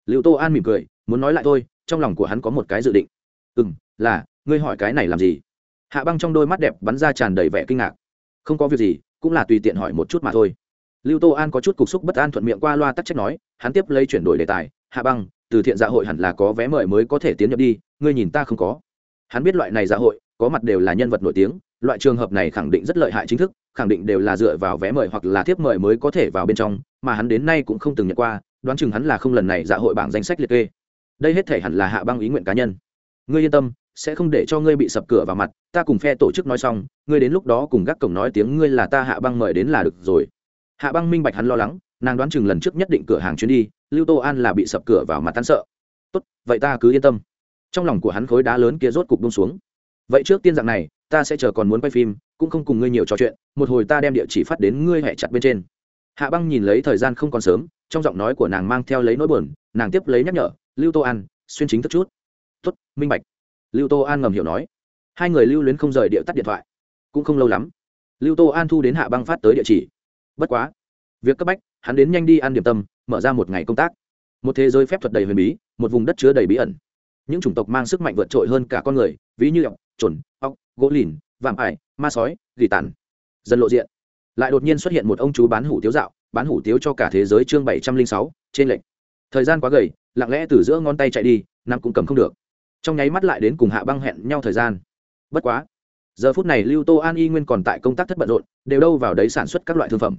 Lưu tô an mỉm cười, muốn nói lại thôi trong lòng của hắn có một cái dự định. Ừ m là, ngươi hỏi cái này làm gì? Hạ băng trong đôi mắt đẹp bắn ra tràn đầy vẻ kinh ngạc. Không có việc gì, cũng là tùy tiện hỏi một chút mà thôi. Lưu tô an có chút cục xúc bất an thuận miệng qua loa tắc trách nói, hắn tiếp lấy chuyển đổi đề tài. Hạ băng, từ thiện dạ hội hẳn là có vé mời mới có thể tiến nhập đi, ngươi nhìn ta không có. Hắn biết loại này dạ hội, có mặt đều là nhân vật nổi tiếng, loại trường hợp này khẳng định rất lợi hại chính thức, khẳng định đều là dựa vào vé mời hoặc là thiếp mời mới có thể vào bên trong, mà hắn đến nay cũng không từng nhận qua, đoán chừng hắn là không lần này dạ hội bảng danh sách liệt kê đây hết thể hẳn là hạ băng ý nguyện cá nhân. Ngươi yên tâm, sẽ không để cho ngươi bị sập cửa vào mặt, ta cùng phe tổ chức nói xong, ngươi đến lúc đó cùng gác cổng nói tiếng ngươi là ta hạ băng mời đến là được rồi. Hạ băng minh bạch hắn lo lắng, nàng đoán chừng lần trước nhất định cửa hàng chuyến đi, lưu tô an là bị sập cửa vào mặt tan sợ. Tốt, vậy ta cứ yên tâm. Trong lòng của hắn khối đá lớn kia rốt cục bông xuống. Vậy trước tiên dạng này, ta sẽ chờ còn muốn quay phim, cũng không cùng ngươi nhiều trò chuyện, một hồi ta đem địa chỉ phát đến ngươi hẹ chặt bên trên. Hạ băng nhìn lấy thời gian không còn sớm, trong giọng nói của nàng mang theo lấy nỗi buồn, nàng tiếp lấy nhắc nhở lưu tô an, xuyên chính thức chút. Tuất minh bạch. Lưu tô an ngầm hiểu nói. Hai người lưu luyến không rời địa tắt điện thoại. Cũng không lâu lắm, lưu tô an thu đến hạ băng phát tới địa chỉ. Bất quá, việc cấp bách, hắn đến nhanh đi ăn điểm tâm, mở ra một ngày công tác. Một thế giới phép thuật đầy huyền bí, một vùng đất chứa đầy bí ẩn. Những chủng tộc mang sức mạnh vượt trội hơn cả con người, ví như ọc trồn ọc gỗ lìn vàm ải, ma sói, gỉ tàn. Dần lộ diện, lại đột nhiên xuất hiện một ông chú bán hủ tiếu dạo, bán hủ tiếu cho cả thế giới chương bảy trăm linh sáu, trên lệnh thời gian quá gầy lặng lẽ từ giữa ngón tay chạy đi nam cũng cầm không được. Trong nháy mắt lại đến cùng hạ băng hẹn nhau thời gian. Bất quá, giờ phút này lưu tô an y nguyên còn tại công tác thất bận rộn, đều đâu vào đấy sản xuất các loại thương phẩm.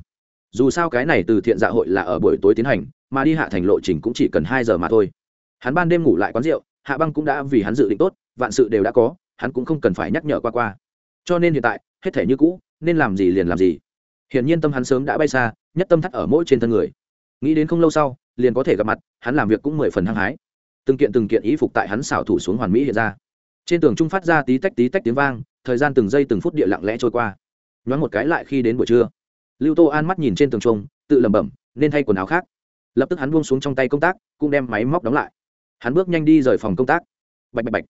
Dù sao cái này từ thiện dạ hội là ở buổi tối tiến hành, mà đi hạ thành lộ trình cũng chỉ cần hai giờ mà thôi. Hắn ban đêm ngủ lại quán rượu, hạ băng cũng đã vì hắn dự định tốt, vạn sự đều đã có, hắn cũng không cần phải nhắc nhở qua qua. Cho nên hiện tại, hết thể như cũ, nên làm gì liền làm gì. Hiển nhiên tâm hắn sớm đã bay xa, nhất tâm thắt ở mỗi trên thân người. Nghĩ đến không lâu sau liền có thể gặp mặt, hắn làm việc cũng mười phần hăng hái. Từng kiện từng kiện ý phục tại hắn xảo thủ xuống hoàn mỹ hiện ra. Trên tường trung phát ra tí tách tí tách tiếng vang, thời gian từng giây từng phút địa lặng lẽ trôi qua. Nhoáng một cái lại khi đến buổi trưa, lưu tô an mắt nhìn trên tường trung, tự lẩm bẩm, nên thay quần áo khác. Lập tức hắn buông xuống trong tay công tác, cũng đem máy móc đóng lại. Hắn bước nhanh đi rời phòng công tác. Bạch bạch bạch.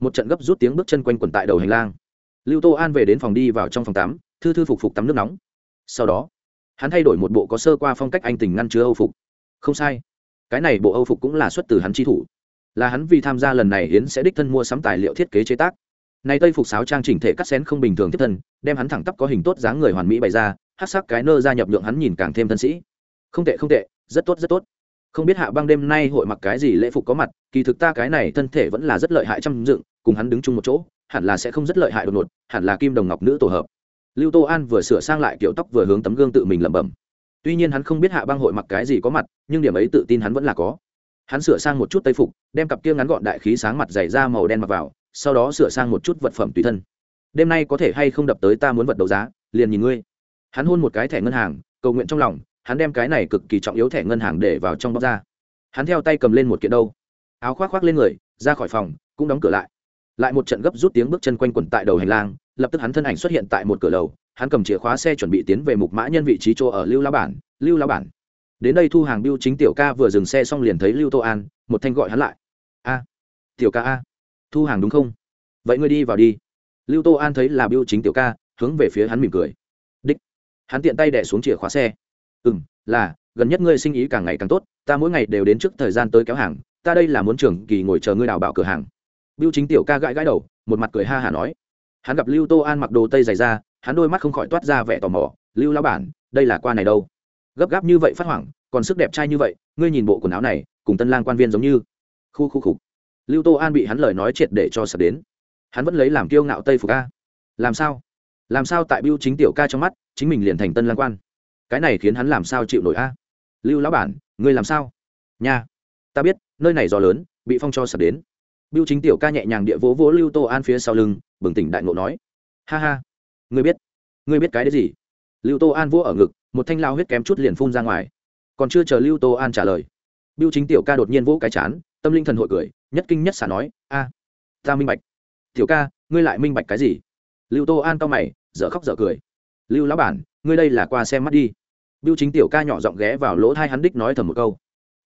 Một trận gấp rút tiếng bước chân quanh quẩn tại đầu hành lang. Lưu tô an về đến phòng đi vào trong phòng tắm, thư thư phục phục tắm nước nóng. Sau đó, hắn thay đổi một bộ có sơ qua phong cách anh tình ngăn chứa âu phục không sai. Cái này bộ âu phục cũng là xuất từ hắn chi thủ. Là hắn vì tham gia lần này hiến sẽ đích thân mua sắm tài liệu thiết kế chế tác. Này tây phục sáo trang chỉnh thể cắt xén không bình thường tiếp thân, đem hắn thẳng tắp có hình tốt dáng người hoàn mỹ bày ra hát sắc cái nơ ra nhập lượng hắn nhìn càng thêm thân sĩ. Không tệ không tệ, rất tốt rất tốt. Không biết hạ băng đêm nay hội mặc cái gì lễ phục có mặt, kỳ thực ta cái này thân thể vẫn là rất lợi hại chăm dựng, cùng hắn đứng chung một chỗ, hẳn là sẽ không rất lợi hại đột ngột, hẳn là kim đồng ngọc nữ tổ hợp. Lưu tô an vừa sửa sang lại kiểu tóc vừa hướng tấm gương tự mình lẩm bẩm tuy nhiên hắn không biết hạ bang hội mặc cái gì có mặt, nhưng điểm ấy tự tin hắn vẫn là có. Hắn sửa sang một chút tây phục, đem cặp kia ngắn gọn đại khí sáng mặt dày ra màu đen mặc vào, sau đó sửa sang một chút vật phẩm tùy thân. Đêm nay có thể hay không đập tới ta muốn vật đấu giá, liền nhìn ngươi. Hắn hôn một cái thẻ ngân hàng, cầu nguyện trong lòng, hắn đem cái này cực kỳ trọng yếu thẻ ngân hàng để vào trong bóc ra. Hắn theo tay cầm lên một kiện đâu. Áo khoác khoác lên người, ra khỏi phòng, cũng đóng cửa lại. Lại một trận gấp rút tiếng bước chân quanh quẩn tại đầu hành lang, lập tức hắn thân ảnh xuất hiện tại một cửa lầu hắn cầm chìa khóa xe chuẩn bị tiến về mục mã nhân vị trí chỗ ở lưu lao bản, lưu lao bản. Đến đây thu hàng biêu chính tiểu ca vừa dừng xe xong liền thấy lưu tô an, một thanh gọi hắn lại. A, tiểu ca a, thu hàng đúng không? Vậy ngươi đi vào đi. Lưu tô an thấy là biêu chính tiểu ca, hướng về phía hắn mỉm cười. Đích. Hắn tiện tay đẻ xuống chìa khóa xe. Ừ m là, gần nhất ngươi sinh ý càng ngày càng tốt, ta mỗi ngày đều đến trước thời gian tới kéo hàng, ta đây là muốn trưởng kỳ ngồi chờ ngươi đào bảo cửa hàng. Biêu chính tiểu ca gãi gãi đầu, một mặt cười ha hả nói. Hắn gặp lưu tô an mặc đồ tây dày ra hắn đôi mắt không khỏi toát ra vẻ tò mò, lưu lão bản, đây là qua này đâu? Gấp gáp như vậy phát hoảng, còn sức đẹp trai như vậy, ngươi nhìn bộ quần áo này, cùng tân lang quan viên giống như. Khu khu khục lưu tô an bị hắn lời nói triệt để cho sập đến. Hắn vẫn lấy làm kiêu ngạo tây phục ca làm sao? Làm sao tại biêu chính tiểu ca trong mắt, chính mình liền thành tân lang quan? Cái này khiến hắn làm sao chịu nổi a? Lưu lão bản, ngươi làm sao? Nha. Ta biết, nơi này gió lớn, bị phong cho sập đến. Biêu chính tiểu ca nhẹ nhàng địa vỗ vỗ lưu tô an phía sau lưng, bừng tỉnh đại ngộ nói. Ha ha ngươi biết. Ngươi biết cái đấy gì? Lưu tô an vua ở ngực, một thanh lao huyết kém chút liền phun ra ngoài. Còn chưa chờ lưu tô an trả lời biêu chính tiểu ca đột nhiên vỗ cái chán, tâm linh thần hội cười, nhất kinh nhất xả nói, a, ta minh bạch. Tiểu ca, ngươi lại minh bạch cái gì? Lưu tô an to mày, dở khóc dở cười. Lưu lão bản, ngươi đây là qua xem mắt đi. Biêu chính tiểu ca nhỏ giọng ghé vào lỗ thai hắn đích nói thầm một câu.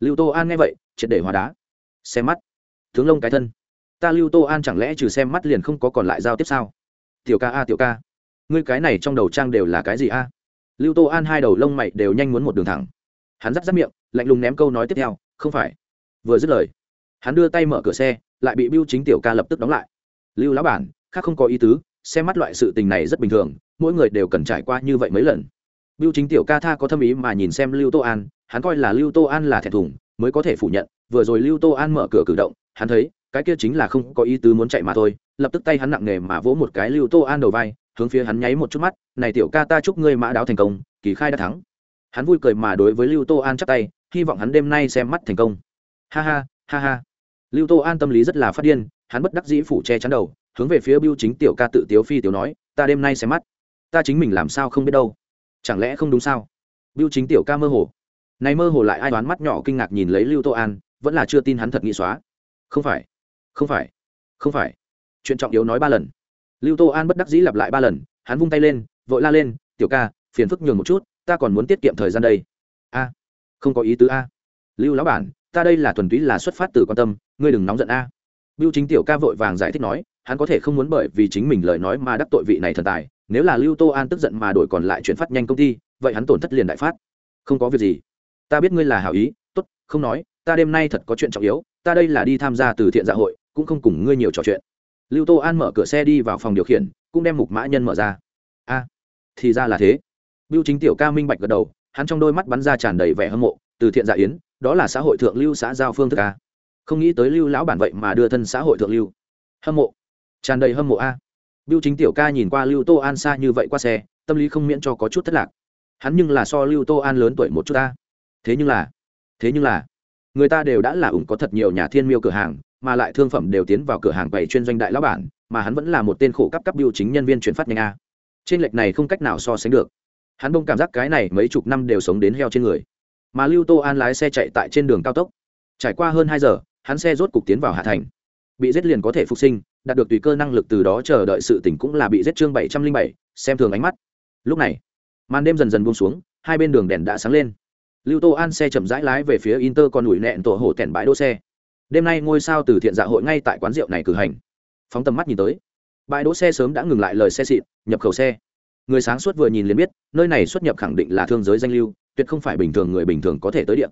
Lưu tô an nghe vậy, triệt để hóa đá. Xem mắt, tướng lông cái thân. Ta lưu tô an chẳng lẽ trừ xem mắt liền không có còn lại giao tiếp sao? Tiểu ca a, tiểu ca ngươi cái này trong đầu trang đều là cái gì a? Lưu tô an hai đầu lông mày đều nhanh muốn một đường thẳng. Hắn dắt dắt miệng, lạnh lùng ném câu nói tiếp theo, không phải. Vừa dứt lời, hắn đưa tay mở cửa xe, lại bị biêu chính tiểu ca lập tức đóng lại. Lưu lão bản, khác không có ý tứ, xem mắt loại sự tình này rất bình thường, mỗi người đều cần trải qua như vậy mấy lần. Biêu chính tiểu ca tha có thâm ý mà nhìn xem lưu tô an, hắn coi là lưu tô an là thẹn thùng, mới có thể phủ nhận, vừa rồi lưu tô an mở cửa cử động, hắn thấy, cái kia chính là không có ý tứ muốn chạy mà thôi, lập tức tay hắn nặng nề mà vỗ một cái lưu tô an đầu vai hướng phía hắn nháy một chút mắt, này tiểu ca ta chúc ngươi mã đáo thành công, kỳ khai đã thắng. Hắn vui cười mà đối với lưu tô an chắp tay, hy vọng hắn đêm nay xem mắt thành công. Ha ha ha ha. Lưu tô an tâm lý rất là phát điên, hắn bất đắc dĩ phủ che chắn đầu, hướng về phía biêu chính tiểu ca tự tiếu phi tiểu nói, ta đêm nay xem mắt. Ta chính mình làm sao không biết đâu? Chẳng lẽ không đúng sao? Biêu chính tiểu ca mơ hồ. Này mơ hồ lại ai đoán mắt nhỏ kinh ngạc nhìn lấy lưu tô an, vẫn là chưa tin hắn thật nghĩ xóa. Không phải không phải không phải. Chuyện trọng yếu nói ba lần lưu tô an bất đắc dĩ lặp lại ba lần hắn vung tay lên vội la lên tiểu ca phiền phức nhường một chút ta còn muốn tiết kiệm thời gian đây a không có ý tứ a lưu lão bản ta đây là thuần túy là xuất phát từ quan tâm ngươi đừng nóng giận a biêu Chính tiểu ca vội vàng giải thích nói, hắn có thể không muốn bởi vì chính mình lời nói mà đắc tội vị này thần tài, nếu là Lưu Tô An tức giận mà đổi còn lại chuyển phát nhanh công ty, vậy hắn tổn thất liền đại phát. Không có việc gì, ta biết ngươi là hảo ý, tốt, không nói, ta đêm nay thật có chuyện trọng yếu, ta đây là đi tham gia từ thiện dạ hội, cũng không cùng ngươi nhiều trò chuyện. Lưu Tô An mở cửa xe đi vào phòng điều khiển, cũng đem mục mã nhân mở ra. A, thì ra là thế. Bưu Chính tiểu ca minh bạch gật đầu, hắn trong đôi mắt bắn ra tràn đầy vẻ hâm mộ, từ thiện dạ yến, đó là xã hội thượng lưu xã giao phương thức a. Không nghĩ tới lưu lão bản vậy mà đưa thân xã hội thượng lưu. Hâm mộ. Tràn đầy hâm mộ a. Biêu chính tiểu ca nhìn qua lưu tô an xa như vậy qua xe tâm lý không miễn cho có chút thất lạc. Hắn nhưng là so lưu tô an lớn tuổi một chút ta thế nhưng là thế nhưng là người ta đều đã là ủng có thật nhiều nhà thiên miêu cửa hàng mà lại thương phẩm đều tiến vào cửa hàng bày chuyên doanh đại lão bản, mà hắn vẫn là một tên khổ cấp cấp biêu chính nhân viên chuyển phát nhanh a. Trên lệch này không cách nào so sánh được. Hắn bông cảm giác cái này mấy chục năm đều sống đến heo trên người. Mà lưu tô an lái xe chạy tại trên đường cao tốc. Trải qua hơn hai giờ, hắn xe rốt cục tiến vào hạ thành. Bị giết liền có thể phục sinh, đạt được tùy cơ năng lực từ đó chờ đợi sự tỉnh cũng là bị giết chương bảy trăm linh bảy, xem thường ánh mắt. Lúc này, màn đêm dần dần buông xuống, hai bên đường đèn đã sáng lên. Lưu tô an xe chậm rãi lái về phía inter còn ủi nẹn tổ hổ tẻn bãi đỗ xe đêm nay ngôi sao từ thiện dạ hội ngay tại quán rượu này cử hành. Phóng tầm mắt nhìn tới, bãi đỗ xe sớm đã ngừng lại lời xe xịn, nhập khẩu xe. Người sáng suốt vừa nhìn liền biết, nơi này xuất nhập khẳng định là thương giới danh lưu, tuyệt không phải bình thường người bình thường có thể tới điện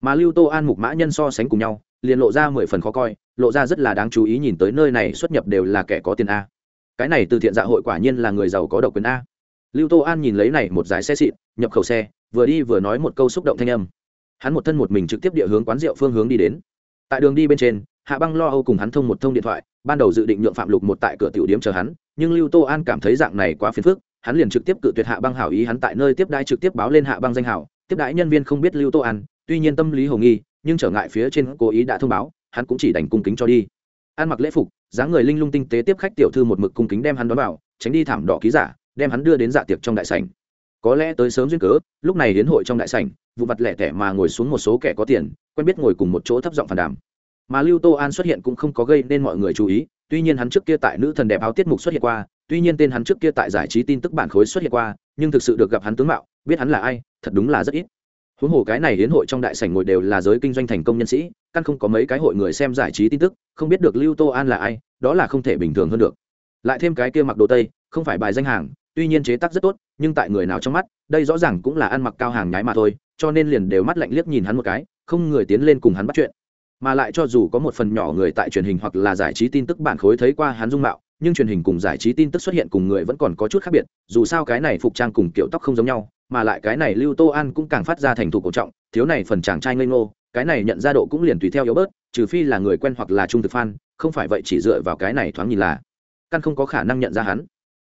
mà lưu tô an mục mã nhân so sánh cùng nhau, liền lộ ra mười phần khó coi, lộ ra rất là đáng chú ý nhìn tới nơi này xuất nhập đều là kẻ có tiền a. Cái này từ thiện dạ hội quả nhiên là người giàu có độc quyền a. Lưu tô an nhìn lấy này một giải xe xịn, nhập khẩu xe, vừa đi vừa nói một câu xúc động thanh âm. Hắn một thân một mình trực tiếp địa hướng quán rượu phương hướng đi đến tại đường đi bên trên, hạ băng lo âu cùng hắn thông một thông điện thoại, ban đầu dự định nhượng phạm lục một tại cửa tiểu điếm chờ hắn, nhưng lưu tô an cảm thấy dạng này quá phiền phức, hắn liền trực tiếp cự tuyệt hạ băng hảo ý, hắn tại nơi tiếp đãi trực tiếp báo lên hạ băng danh hảo. Tiếp đãi nhân viên không biết lưu tô an, tuy nhiên tâm lý hồ nghi, nhưng trở ngại phía trên cố ý đã thông báo, hắn cũng chỉ đành cung kính cho đi. Ăn mặc lễ phục, dáng người linh lung tinh tế tiếp khách tiểu thư một mực cung kính đem hắn đón vào, tránh đi thảm đỏ ký giả, đem hắn đưa đến dạ tiệc trong đại sảnh có lẽ tới sớm duyên cớ, lúc này đến hội trong đại sảnh, vụ mặt lẻ tẻ mà ngồi xuống một số kẻ có tiền, quen biết ngồi cùng một chỗ thấp giọng phản đàm. Mà lưu tô an xuất hiện cũng không có gây nên mọi người chú ý, tuy nhiên hắn trước kia tại nữ thần đẹp áo tiết mục xuất hiện qua, tuy nhiên tên hắn trước kia tại giải trí tin tức bản khối xuất hiện qua, nhưng thực sự được gặp hắn tướng mạo, biết hắn là ai, thật đúng là rất ít. Huống hồ cái này hiến hội trong đại sảnh ngồi đều là giới kinh doanh thành công nhân sĩ, căn không có mấy cái hội người xem giải trí tin tức, không biết được lưu tô an là ai, đó là không thể bình thường hơn được. Lại thêm cái kia mặc đồ tây, không phải bài danh hàng tuy nhiên chế tác rất tốt, nhưng tại người nào trong mắt, đây rõ ràng cũng là ăn mặc cao hàng nhái mà thôi, cho nên liền đều mắt lạnh liếc nhìn hắn một cái, không người tiến lên cùng hắn bắt chuyện. Mà lại cho dù có một phần nhỏ người tại truyền hình hoặc là giải trí tin tức bản khối thấy qua hắn dung mạo, nhưng truyền hình cùng giải trí tin tức xuất hiện cùng người vẫn còn có chút khác biệt, dù sao cái này phục trang cùng kiểu tóc không giống nhau, mà lại cái này lưu tô an cũng càng phát ra thành thục cổ trọng, thiếu này phần chàng trai ngây ngô, cái này nhận ra độ cũng liền tùy theo yếu bớt, trừ phi là người quen hoặc là trung thực fan, không phải vậy chỉ dựa vào cái này thoáng nhìn là. Căn không có khả năng nhận ra hắn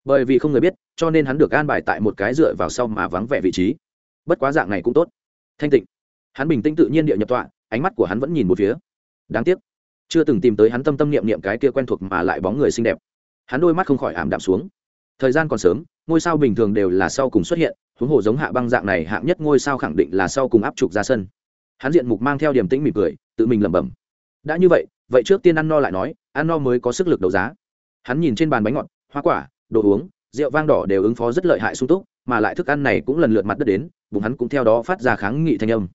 bởi vì không người biết, cho nên hắn được an bài tại một cái dựa vào sau mà vắng vẻ vị trí. Bất quá dạng này cũng tốt. Thanh tịnh. Hắn bình tĩnh tự nhiên địa nhập tọa, ánh mắt của hắn vẫn nhìn một phía. Đáng tiếc, chưa từng tìm tới hắn tâm tâm niệm niệm cái kia quen thuộc mà lại bóng người xinh đẹp. Hắn đôi mắt không khỏi ảm đạm xuống. Thời gian còn sớm, ngôi sao bình thường đều là sau cùng xuất hiện, huống hồ giống hạ băng dạng này hạng nhất ngôi sao khẳng định là sau cùng áp trục ra sân. Hắn diện mục mang theo điểm tĩnh mỉm cười, tự mình lẩm bẩm. Đã như vậy vậy trước tiên ăn no lại nói ăn no mới có sức lực đấu giá. Hắn nhìn trên bàn bánh ngọt, hoa quả đồ uống, rượu vang đỏ đều ứng phó rất lợi hại sung túc, mà lại thức ăn này cũng lần lượt mặt đất đến, bụng hắn cũng theo đó phát ra kháng nghị thanh âm.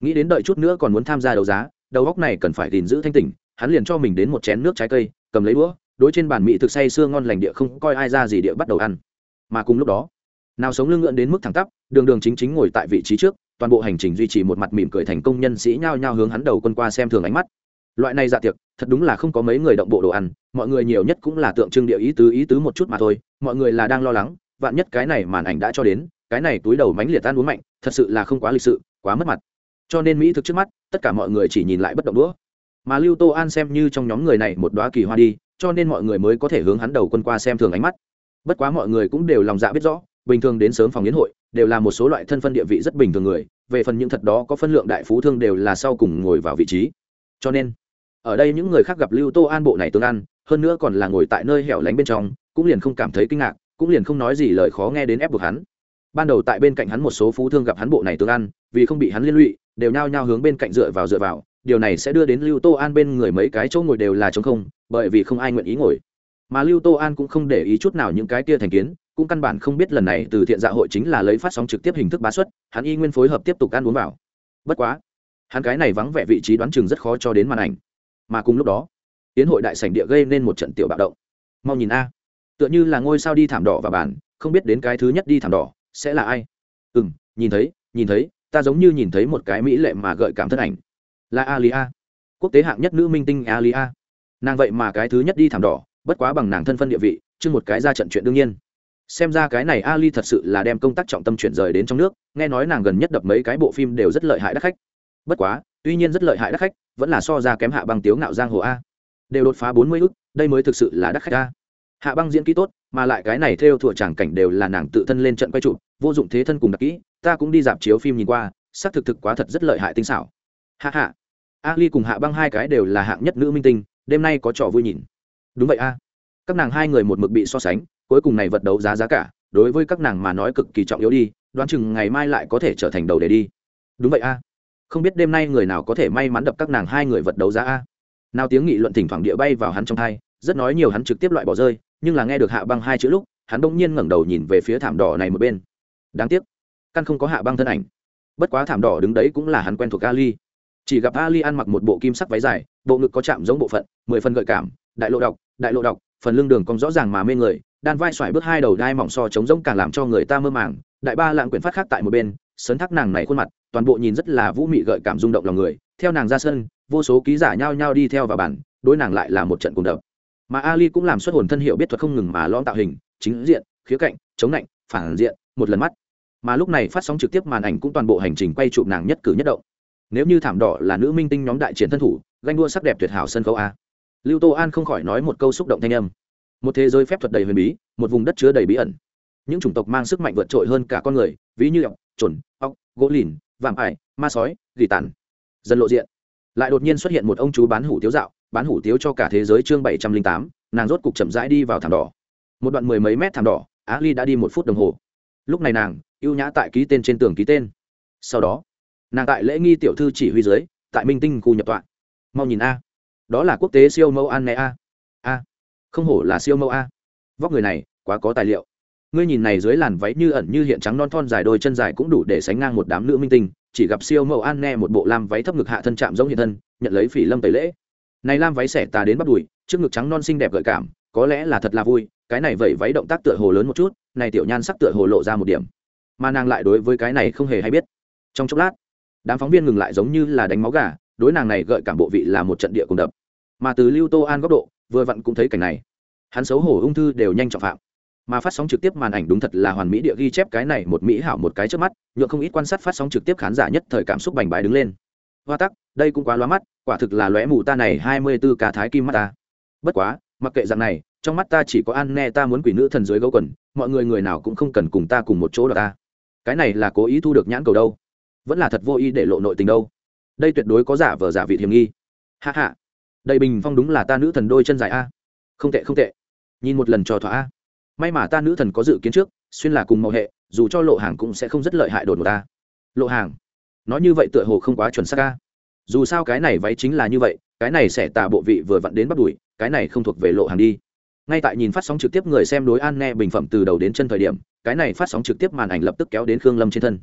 Nghĩ đến đợi chút nữa còn muốn tham gia đấu giá, đầu góc này cần phải gìn giữ thanh tỉnh, hắn liền cho mình đến một chén nước trái cây, cầm lấy đũa, đối trên bàn mị thực say sưa ngon lành địa không coi ai ra gì địa bắt đầu ăn. Mà cùng lúc đó, nào sống lưng ngượn đến mức thẳng tắp, đường đường chính chính ngồi tại vị trí trước, toàn bộ hành trình duy trì một mặt mỉm cười thành công nhân sĩ nhao nhao hướng hắn đầu quân qua xem thường ánh mắt. Loại này dạ tiệc thật đúng là không có mấy người động bộ đồ ăn, mọi người nhiều nhất cũng là tượng trưng địa ý tứ ý tứ một chút mà thôi, mọi người là đang lo lắng, vạn nhất cái này màn ảnh đã cho đến, cái này túi đầu mánh liệt tan uống mạnh, thật sự là không quá lịch sự, quá mất mặt. Cho nên mỹ thực trước mắt, tất cả mọi người chỉ nhìn lại bất động đũa. Mà lưu tô an xem như trong nhóm người này một đoá kỳ hoa đi, cho nên mọi người mới có thể hướng hắn đầu quân qua xem thường ánh mắt. Bất quá mọi người cũng đều lòng dạ biết rõ, bình thường đến sớm phòng yến hội, đều là một số loại thân phân địa vị rất bình thường người, về phần những thật đó có phân lượng đại phú thương đều là sau cùng ngồi vào vị trí. Cho nên ở đây những người khác gặp lưu tô an bộ này tương ăn, hơn nữa còn là ngồi tại nơi hẻo lánh bên trong, cũng liền không cảm thấy kinh ngạc, cũng liền không nói gì lời khó nghe đến ép buộc hắn. Ban đầu tại bên cạnh hắn một số phú thương gặp hắn bộ này tương ăn, vì không bị hắn liên lụy, đều nhao nhao hướng bên cạnh dựa vào dựa vào, điều này sẽ đưa đến lưu tô an bên người mấy cái chỗ ngồi đều là t không, bởi vì không ai nguyện ý ngồi. Mà lưu tô an cũng không để ý chút nào những cái kia thành kiến, cũng căn bản không biết lần này từ thiện dạ hội chính là lấy phát sóng trực tiếp hình thức bá xuất, hắn y nguyên phối hợp tiếp tục ăn uống vào. Bất quá, hắn cái này vắng vẻ vị trí đoán chừng rất khó cho đến màn ảnh mà cùng lúc đó, tiến hội đại sảnh địa gây nên một trận tiểu bạo động. Mau nhìn a. Tựa như là ngôi sao đi thảm đỏ và bàn, không biết đến cái thứ nhất đi thảm đỏ, sẽ là ai? Ừ m nhìn thấy nhìn thấy, ta giống như nhìn thấy một cái mỹ lệ mà gợi cảm thân ảnh. Là alia, quốc tế hạng nhất nữ minh tinh alia. Nàng vậy mà cái thứ nhất đi thảm đỏ, bất quá bằng nàng thân phân địa vị, chứ một cái ra trận chuyện đương nhiên. Xem ra cái này ali thật sự là đem công tác trọng tâm chuyển rời đến trong nước, nghe nói nàng gần nhất đập mấy cái bộ phim đều rất lợi hại đắt khách. Bất quá, tuy nhiên rất lợi hại đắt khách vẫn là so ra kém hạ băng tiếu ngạo giang hồ a. Đều đột phá bốn mươi ức, đây mới thực sự là đắc khách a. Hạ băng diễn kỹ tốt, mà lại cái này theo thủa tràng cảnh đều là nàng tự thân lên trận quay trụ vô dụng thế thân cùng đặc kỹ, ta cũng đi dạp chiếu phim nhìn qua, xác thực thực quá thật rất lợi hại tinh xảo. Hạ hạ a ly cùng hạ băng hai cái đều là hạng nhất nữ minh tinh, đêm nay có trò vui nhìn. Đúng vậy a. Các nàng hai người một mực bị so sánh, cuối cùng này vật đấu giá giá cả, đối với các nàng mà nói cực kỳ trọng yếu đi, đoán chừng ngày mai lại có thể trở thành đầu để đi. Đúng vậy a không biết đêm nay người nào có thể may mắn đập các nàng hai người vật đấu giá a. Nào tiếng nghị luận thỉnh thoảng địa bay vào hắn trong thai, rất nói nhiều hắn trực tiếp loại bỏ rơi, nhưng là nghe được hạ băng hai chữ lúc, hắn bỗng nhiên ngẩng đầu nhìn về phía thảm đỏ này một bên. Đáng tiếc, căn không có hạ băng thân ảnh. Bất quá thảm đỏ đứng đấy cũng là hắn quen thuộc ali. Chỉ gặp ali ăn mặc một bộ kim sắc váy dài, bộ ngực có chạm giống bộ phận, mười phần gợi cảm, đại lộ đọc, đại lộ đọc, phần lưng đường cong rõ ràng mà mê người, đan vai xoài bước hai đầu đai mỏng so trống giống càng làm cho người ta mơ màng, đại ba lạng quyển phát khác tại một bên sấn thác nàng này khuôn mặt, toàn bộ nhìn rất là vũ mị gợi cảm rung động lòng người. Theo nàng ra sân, vô số ký giả nhao nhao đi theo vào bản đối nàng lại là một trận cùng đập. Mà ali cũng làm xuất hồn thân hiệu biết thuật không ngừng mà lõm tạo hình, chính diện, khía cạnh, chống lạnh, phản diện, một lần mắt. Mà lúc này phát sóng trực tiếp màn ảnh cũng toàn bộ hành trình quay chụp nàng nhất cử nhất động. Nếu như thảm đỏ là nữ minh tinh nhóm đại chiến thân thủ, ganh đua sắc đẹp tuyệt hảo sân khấu a. Lưu tô an không khỏi nói một câu xúc động thanh âm. Một thế giới phép thuật đầy huyền bí, một vùng đất chứa đầy bí ẩn những chủng tộc mang sức mạnh vượt trội hơn cả con người, ví như ọc trồn ọc gỗ lìn vàm ải, ma sói, gỉ tàn. Dần lộ diện. Lại đột nhiên xuất hiện một ông chú bán hủ tiếu dạo, bán hủ tiếu cho cả thế giới chương bảy trăm linh tám, nàng rốt cục chậm rãi đi vào thảm đỏ. Một đoạn mười mấy mét thảm đỏ, á ly đã đi một phút đồng hồ. Lúc này nàng, ưu nhã tại ký tên trên tường ký tên. Sau đó, nàng tại lễ nghi tiểu thư chỉ huy dưới, tại minh tinh khu nhập tọa. Mau nhìn a. Đó là quốc tế siêu mẫu an né a. A. Không hổ là siêu mẫu a. Vóc người này, quá có tài liệu ngươi nhìn này dưới làn váy như ẩn như hiện trắng non thon dài đôi chân dài cũng đủ để sánh ngang một đám nữ minh tinh, chỉ gặp siêu mẫu an nghe một bộ lam váy thấp ngực hạ thân chạm giống hiện thân, nhận lấy phỉ lâm tẩy lễ. Này lam váy xẻ tà đến bắt đùi, trước ngực trắng non xinh đẹp gợi cảm, có lẽ là thật là vui, cái này vẩy váy động tác tựa hồ lớn một chút, này tiểu nhan sắc tựa hồ lộ ra một điểm. Mà nàng lại đối với cái này không hề hay biết. Trong chốc lát, đám phóng viên ngừng lại giống như là đánh máu gà, đối nàng này gợi cảm bộ vị là một trận địa cùng đập. Mà từ lưu tô an góc độ, vừa vặn cũng thấy cảnh này. Hắn xấu hổ ung thư đều nhanh trọng phạm mà phát sóng trực tiếp màn ảnh đúng thật là hoàn mỹ địa ghi chép cái này một mỹ hảo một cái trước mắt, nhượng không ít quan sát phát sóng trực tiếp khán giả nhất thời cảm xúc bành bái đứng lên. Hoa tắc, đây cũng quá lóa mắt, quả thực là lóe mù ta này hai mươi b ố ca thái kim mắt ta. Bất quá, mặc kệ dạng này, trong mắt ta chỉ có an nghe ta muốn quỷ nữ thần dưới gấu quần, mọi người người nào cũng không cần cùng ta cùng một chỗ đ ta. Cái này là cố ý thu được nhãn cầu đâu? Vẫn là thật vô ý để lộ nội tình đâu? Đây tuyệt đối có giả vờ giả vị hiểm nghi. Hạ hạ đây bình phong đúng là ta nữ thần đôi chân dài a. Không tệ không tệ. Nhìn một lần trò thỏa a may mà ta nữ thần có dự kiến trước, xuyên là cùng mẫu hệ, dù cho lộ hàng cũng sẽ không rất lợi hại đột của ta. Lộ hàng, nói như vậy tựa hồ không quá chuẩn xác ca dù sao cái này váy chính là như vậy, cái này sẽ tà bộ vị vừa vặn đến bắt đùi cái này không thuộc về lộ hàng đi. Ngay tại nhìn phát sóng trực tiếp người xem đối an nghe bình phẩm từ đầu đến chân thời điểm, cái này phát sóng trực tiếp màn ảnh lập tức kéo đến khương lâm trên thân.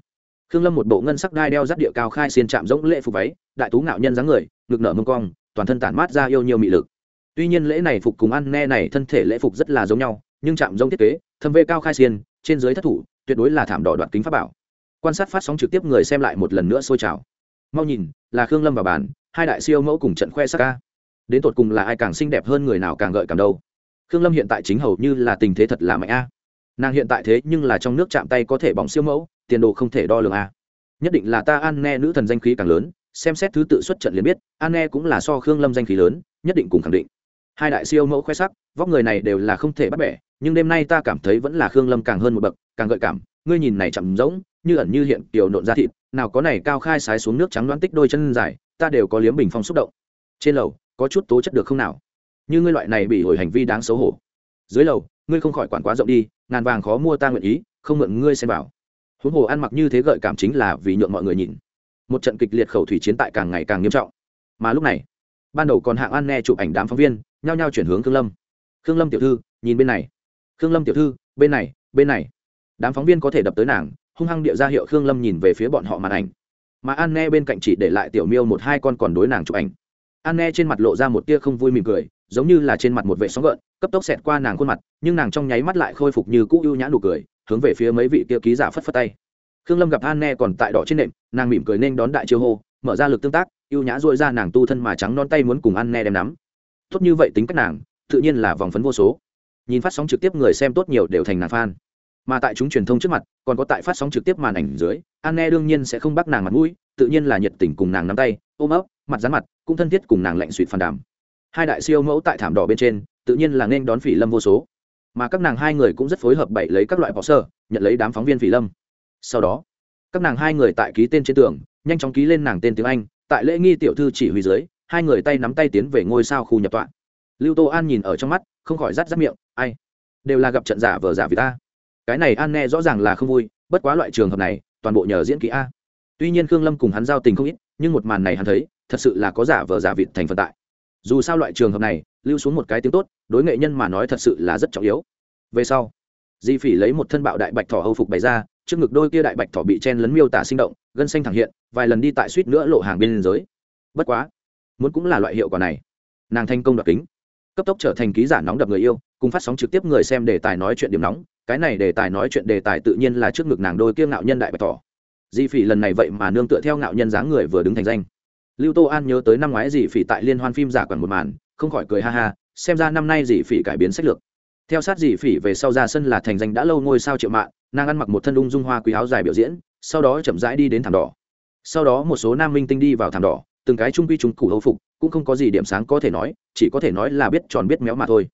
Khương lâm một bộ ngân sắc đai đeo rắt địa cao khai xiên chạm rỗng lễ phục váy, đại tú ngạo nhân dáng người, ngực nở mông cong, toàn thân tản mát ra yêu nhiều mị lực. Tuy nhiên lễ này phục cùng ăn nghe này thân thể lễ phục rất là giống nhau nhưng chạm rông thiết kế, thâm vê cao khai xiên, trên dưới thất thủ, tuyệt đối là thảm đỏ đoạn kính pháp bảo. Quan sát phát sóng trực tiếp người xem lại một lần nữa sôi trào. Mau nhìn, là khương lâm và bàn, hai đại siêu mẫu cùng trận khoe sắc ca. Đến tột cùng là ai càng xinh đẹp hơn người nào càng gợi càng đâu. Khương lâm hiện tại chính hầu như là tình thế thật là mạnh a. Nàng hiện tại thế nhưng là trong nước chạm tay có thể bỏng siêu mẫu, tiền đồ không thể đo lường a. Nhất định là ta an nghe nữ thần danh khí càng lớn, xem xét thứ tự xuất trận liền biết, an nghe cũng là so khương lâm danh khí lớn, nhất định cùng khẳng định. Hai đại siêu mẫu khoe sắc, vóc người này đều là không thể bắt bẻ nhưng đêm nay ta cảm thấy vẫn là khương lâm càng hơn một bậc, càng gợi cảm. Ngươi nhìn này chậm rỗng, như ẩn như hiện, tiểu nộn ra thịt, nào có này cao khai sái xuống nước trắng đoán tích đôi chân dài, ta đều có liếm bình phong xúc động. Trên lầu, có chút tố chất được không nào? Như ngươi loại này bị hồi hành vi đáng xấu hổ. Dưới lầu, ngươi không khỏi quản quá rộng đi, ngàn vàng khó mua ta nguyện ý, không mượn ngươi xem bảo huống hồ ăn mặc như thế gợi cảm chính là vì nhượng mọi người nhìn. Một trận kịch liệt khẩu thủy chiến tại càng ngày càng nghiêm trọng. Mà lúc này, ban đầu còn hạng an nghe chụp ảnh đám phóng viên, nhao nhao chuyển hướng khương lâm. Khương lâm tiểu thư, nhìn bên này khương lâm tiểu thư, bên này bên này. Đám phóng viên có thể đập tới nàng, hung hăng địa ra hiệu khương lâm nhìn về phía bọn họ màn ảnh. Mà an nghe bên cạnh chỉ để lại tiểu miêu một hai con còn đối nàng chụp ảnh. An nghe trên mặt lộ ra một tia không vui mỉm cười, giống như là trên mặt một vệ sóng gợn, cấp tốc xẹt qua nàng khuôn mặt, nhưng nàng trong nháy mắt lại khôi phục như cũ ưu nhã nụ cười, hướng về phía mấy vị kia ký giả phất phất tay. Khương lâm gặp an nghe còn tại đỏ trên nệm, nàng mỉm cười nên đón đại chiêu hô, mở ra lực tương tác, ưu nhã dội ra nàng tu thân mà trắng non tay muốn cùng an nghe đem nắm. Tốt như vậy tính cách nàng, tự nhiên là vòng phấn vô số nhìn phát sóng trực tiếp người xem tốt nhiều đều thành nàng fan. Mà tại chúng truyền thông trước mặt, còn có tại phát sóng trực tiếp màn ảnh dưới an nghe đương nhiên sẽ không bắt nàng mặt mũi, tự nhiên là nhiệt tình cùng nàng nắm tay, ôm ấp, mặt dán mặt, cũng thân thiết cùng nàng lạnh suỵt phàn đàm. Hai đại siêu mẫu tại thảm đỏ bên trên, tự nhiên là nên đón phỉ lâm vô số. Mà các nàng hai người cũng rất phối hợp bậy lấy các loại bỏ sơ, nhận lấy đám phóng viên phỉ lâm. Sau đó, các nàng hai người tại ký tên trên tường, nhanh chóng ký lên nàng tên tiếng anh, tại lễ nghi tiểu thư chỉ huy dưới, hai người tay nắm tay tiến về ngôi sao khu nhập tọa. Lưu tô an nhìn ở trong mắt, không khỏi rát rát miệng ai? Đều là gặp trận giả vờ giả vì ta. Cái này an nghe rõ ràng là không vui, bất quá loại trường hợp này, toàn bộ nhờ diễn kỹ a. Tuy nhiên khương lâm cùng hắn giao tình không ít, nhưng một màn này hắn thấy, thật sự là có giả vờ giả vịt thành phần tại. Dù sao loại trường hợp này, lưu xuống một cái tiếng tốt, đối nghệ nhân mà nói thật sự là rất trọng yếu. Về sau, di phỉ lấy một thân bạo đại bạch thỏ hầu phục bày ra, trước ngực đôi kia đại bạch thỏ bị chen lấn miêu tả sinh động, gân xanh thẳng hiện, vài lần đi tại suýt nữa lộ hàng bên giới bất quá, muốn cũng là loại hiệu quả này. Nàng thành công đoạt kính cấp tốc trở thành ký giả nóng đập người yêu, cùng phát sóng trực tiếp người xem đề tài nói chuyện điểm nóng, cái này đề tài nói chuyện đề tài tự nhiên là trước ngực nàng đôi kiêng ngạo nhân đại bày tỏ. di phỉ lần này vậy mà nương tựa theo ngạo nhân dáng người vừa đứng thành danh. Lưu tô an nhớ tới năm ngoái di phỉ tại liên hoan phim giả quản một màn, không khỏi cười ha ha, xem ra năm nay di phỉ cải biến sách lược. Theo sát di phỉ về sau ra sân là thành danh đã lâu ngôi sao triệu mạng, nàng ăn mặc một thân ung dung hoa quý áo dài biểu diễn, sau đó chậm rãi đi đến thảm đỏ. Sau đó một số nam minh tinh đi vào thảm đỏ, từng cái trung quy trung cụ hầu phục cũng không có gì điểm sáng có thể nói, chỉ có thể nói là biết tròn biết méo mà thôi.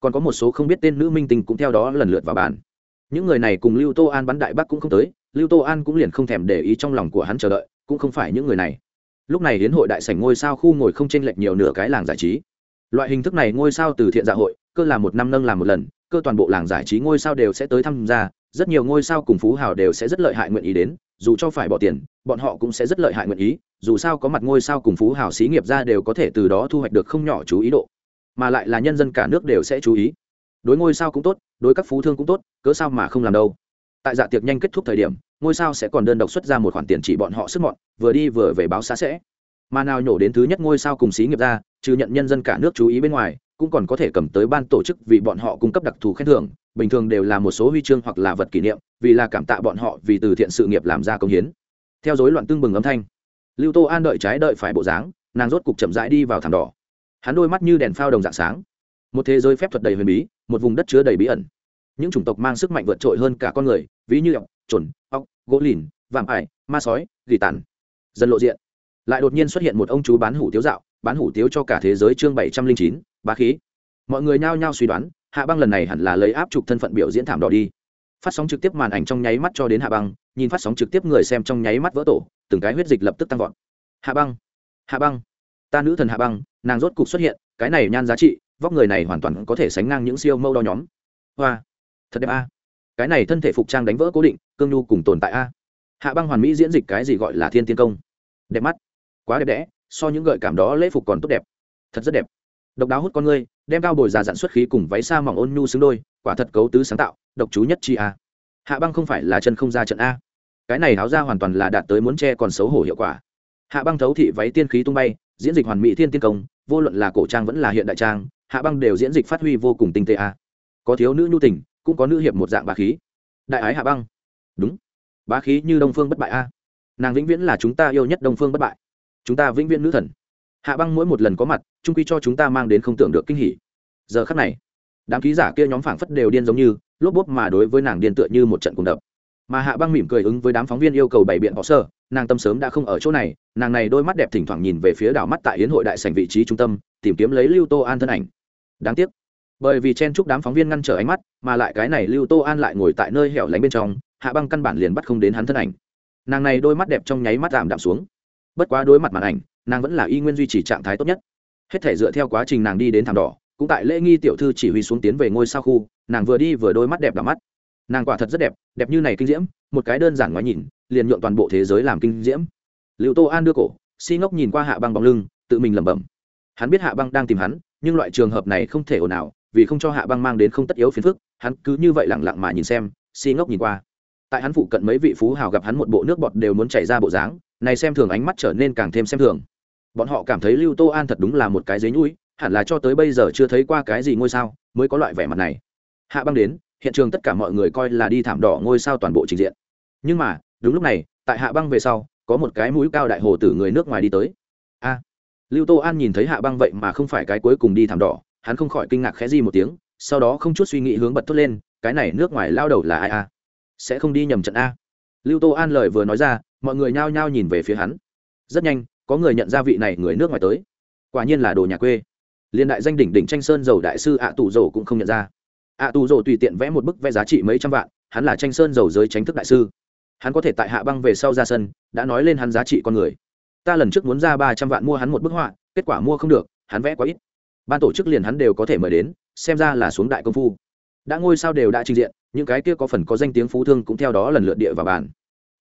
Còn có một số không biết tên nữ minh tinh cũng theo đó lần lượt vào bàn. Những người này cùng lưu tô an bắn đại bắc cũng không tới, lưu tô an cũng liền không thèm để ý trong lòng của hắn chờ đợi, cũng không phải những người này. Lúc này hiến hội đại sảnh ngôi sao khu ngồi không chênh lệch nhiều nửa cái làng giải trí. Loại hình thức này ngôi sao từ thiện dạ hội, cơ là một năm nâng làm một lần, cơ toàn bộ làng giải trí ngôi sao đều sẽ tới tham gia, rất nhiều ngôi sao cùng phú hào đều sẽ rất lợi hại nguyện ý đến, dù cho phải bỏ tiền bọn họ cũng sẽ rất lợi hại nguyện ý, dù sao có mặt ngôi sao cùng phú hào xí nghiệp ra đều có thể từ đó thu hoạch được không nhỏ chú ý độ. Mà lại là nhân dân cả nước đều sẽ chú ý. Đối ngôi sao cũng tốt, đối các phú thương cũng tốt, cớ sao mà không làm đâu. Tại dạ tiệc nhanh kết thúc thời điểm, ngôi sao sẽ còn đơn độc xuất ra một khoản tiền chỉ bọn họ sức mọn, vừa đi vừa về báo xá sẽ. Mà nào nhổ đến thứ nhất ngôi sao cùng xí nghiệp ra, trừ nhận nhân dân cả nước chú ý bên ngoài, cũng còn có thể cầm tới ban tổ chức vì bọn họ cung cấp đặc thù khen thưởng, bình thường đều là một số huy chương hoặc là vật kỷ niệm, vì là cảm tạ bọn họ vì từ thiện sự nghiệp làm ra công hiến theo dối loạn tương bừng âm thanh, lưu tô an đợi trái đợi phải bộ dáng, nàng rốt cục chậm rãi đi vào thảm đỏ. Hắn đôi mắt như đèn phao đồng dạng sáng. Một thế giới phép thuật đầy huyền bí, một vùng đất chứa đầy bí ẩn. Những chủng tộc mang sức mạnh vượt trội hơn cả con người, ví như ọc trồn ọc gỗ lìn vàm ải, ma sói, gỉ tàn. Dân lộ diện, lại đột nhiên xuất hiện một ông chú bán hủ tiếu dạo, bán hủ tiếu cho cả thế giới chương bảy trăm linh chín, bá khí. Mọi người nhao nhao suy đoán, hạ băng lần này hẳn là lấy áp trục thân phận biểu diễn thảm đỏ đi phát sóng trực tiếp màn ảnh trong nháy mắt cho đến hạ băng, nhìn phát sóng trực tiếp người xem trong nháy mắt vỡ tổ, từng cái huyết dịch lập tức tăng vọt. Hạ băng hạ băng. Ta nữ thần hạ băng, nàng rốt cục xuất hiện, cái này nhan giá trị, vóc người này hoàn toàn có thể sánh ngang những siêu mâu đo nhóm. Hoa, thật đẹp a. Cái này thân thể phục trang đánh vỡ cố định, cương nhu cùng tồn tại a. Hạ băng hoàn mỹ diễn dịch cái gì gọi là thiên tiên công. Đẹp mắt, quá đẹp đẽ, so những gợi cảm đó lễ phục còn tốt đẹp. Thật rất đẹp. Độc đáo hút con ngươi, đem cao bồi già dặn xuất khí cùng váy xa mỏng ôn nhu xứng đôi, quả thật cấu tứ sáng tạo độc chú nhất chi a. Hạ băng không phải là chân không ra trận a. Cái này háo ra hoàn toàn là đạt tới muốn che còn xấu hổ hiệu quả. Hạ băng thấu thị váy tiên khí tung bay, diễn dịch hoàn mỹ thiên tiên công, vô luận là cổ trang vẫn là hiện đại trang, hạ băng đều diễn dịch phát huy vô cùng tinh tế a. Có thiếu nữ nhu tình, cũng có nữ hiệp một dạng bá khí. Đại ái hạ băng. Đúng. Bá khí như đông phương bất bại a. Nàng vĩnh viễn là chúng ta yêu nhất đông phương bất bại. Chúng ta vĩnh viễn nữ thần. Hạ băng mỗi một lần có mặt trung quy cho chúng ta mang đến không tưởng được kinh hỉ. Giờ khắc này đám ký giả kia nhóm phảng phất đều điên giống như, lốp bốp mà đối với nàng điên tựa như một trận cùng đập. Mà hạ băng mỉm cười ứng với đám phóng viên yêu cầu bày biện họ sơ, nàng tâm sớm đã không ở chỗ này, nàng này đôi mắt đẹp thỉnh thoảng nhìn về phía đảo mắt tại hiến hội đại sành vị trí trung tâm, tìm kiếm lấy lưu tô an thân ảnh. Đáng tiếc, bởi vì chen chúc đám phóng viên ngăn trở ánh mắt, mà lại cái này lưu tô an lại ngồi tại nơi hẻo lánh bên trong, hạ băng căn bản liền bắt không đến hắn thân ảnh. Nàng này đôi mắt đẹp trong nháy mắt giảm đạm xuống. Bất quá đối mặt màn ảnh, nàng vẫn là y nguyên duy trì trạng thái tốt nhất. Hết thể dựa theo quá trình nàng đi đến thảm đỏ cũng tại lễ nghi tiểu thư chỉ huy xuống tiến về ngôi sao khu, nàng vừa đi vừa đôi mắt đẹp đỏ mắt. Nàng quả thật rất đẹp đẹp như này kinh diễm, một cái đơn giản ngoái nhìn, liền nhượng toàn bộ thế giới làm kinh diễm. Liệu tô an đưa cổ, si ngốc nhìn qua hạ băng bóng lưng, tự mình lẩm bẩm. Hắn biết hạ băng đang tìm hắn, nhưng loại trường hợp này không thể ồn ào, vì không cho hạ băng mang đến không tất yếu phiền phức, hắn cứ như vậy lẳng lặng mà nhìn xem, si ngốc nhìn qua. Tại hắn phụ cận mấy vị phú hào gặp hắn một bộ nước bọt đều muốn chảy ra bộ dáng, này xem thường ánh mắt trở nên càng thêm xem thường. Bọn họ cảm thấy lưu tô an thật đúng là một cái dế nhũi hẳn là cho tới bây giờ chưa thấy qua cái gì ngôi sao mới có loại vẻ mặt này. Hạ băng đến, hiện trường tất cả mọi người coi là đi thảm đỏ ngôi sao toàn bộ trình diện. Nhưng mà, đúng lúc này, tại hạ băng về sau, có một cái mũi cao đại hồ tử người nước ngoài đi tới. A! Lưu tô an nhìn thấy hạ băng vậy mà không phải cái cuối cùng đi thảm đỏ, hắn không khỏi kinh ngạc khẽ di một tiếng, sau đó không chút suy nghĩ hướng bật thốt lên, cái này nước ngoài lao đầu là ai a? Sẽ không đi nhầm trận a? Lưu tô an lời vừa nói ra, mọi người nhao nhao nhìn về phía hắn. Rất nhanh, có người nhận ra vị này người nước ngoài tới. Quả nhiên là đồ nhà quê liên đại danh đỉnh đỉnh tranh sơn dầu đại sư ạ tù dầu cũng không nhận ra. ạ tù dầu tùy tiện vẽ một bức vẽ giá trị mấy trăm vạn, hắn là tranh sơn dầu giới tránh thức đại sư. Hắn có thể tại hạ băng về sau ra sân, đã nói lên hắn giá trị con người. Ta lần trước muốn ra ba trăm vạn mua hắn một bức họa, kết quả mua không được, hắn vẽ quá ít. Ban tổ chức liền hắn đều có thể mời đến, xem ra là xuống đại công phu. Đã ngôi sao đều đã trình diện, những cái kia có phần có danh tiếng phú thương cũng theo đó lần lượt địa vào bàn.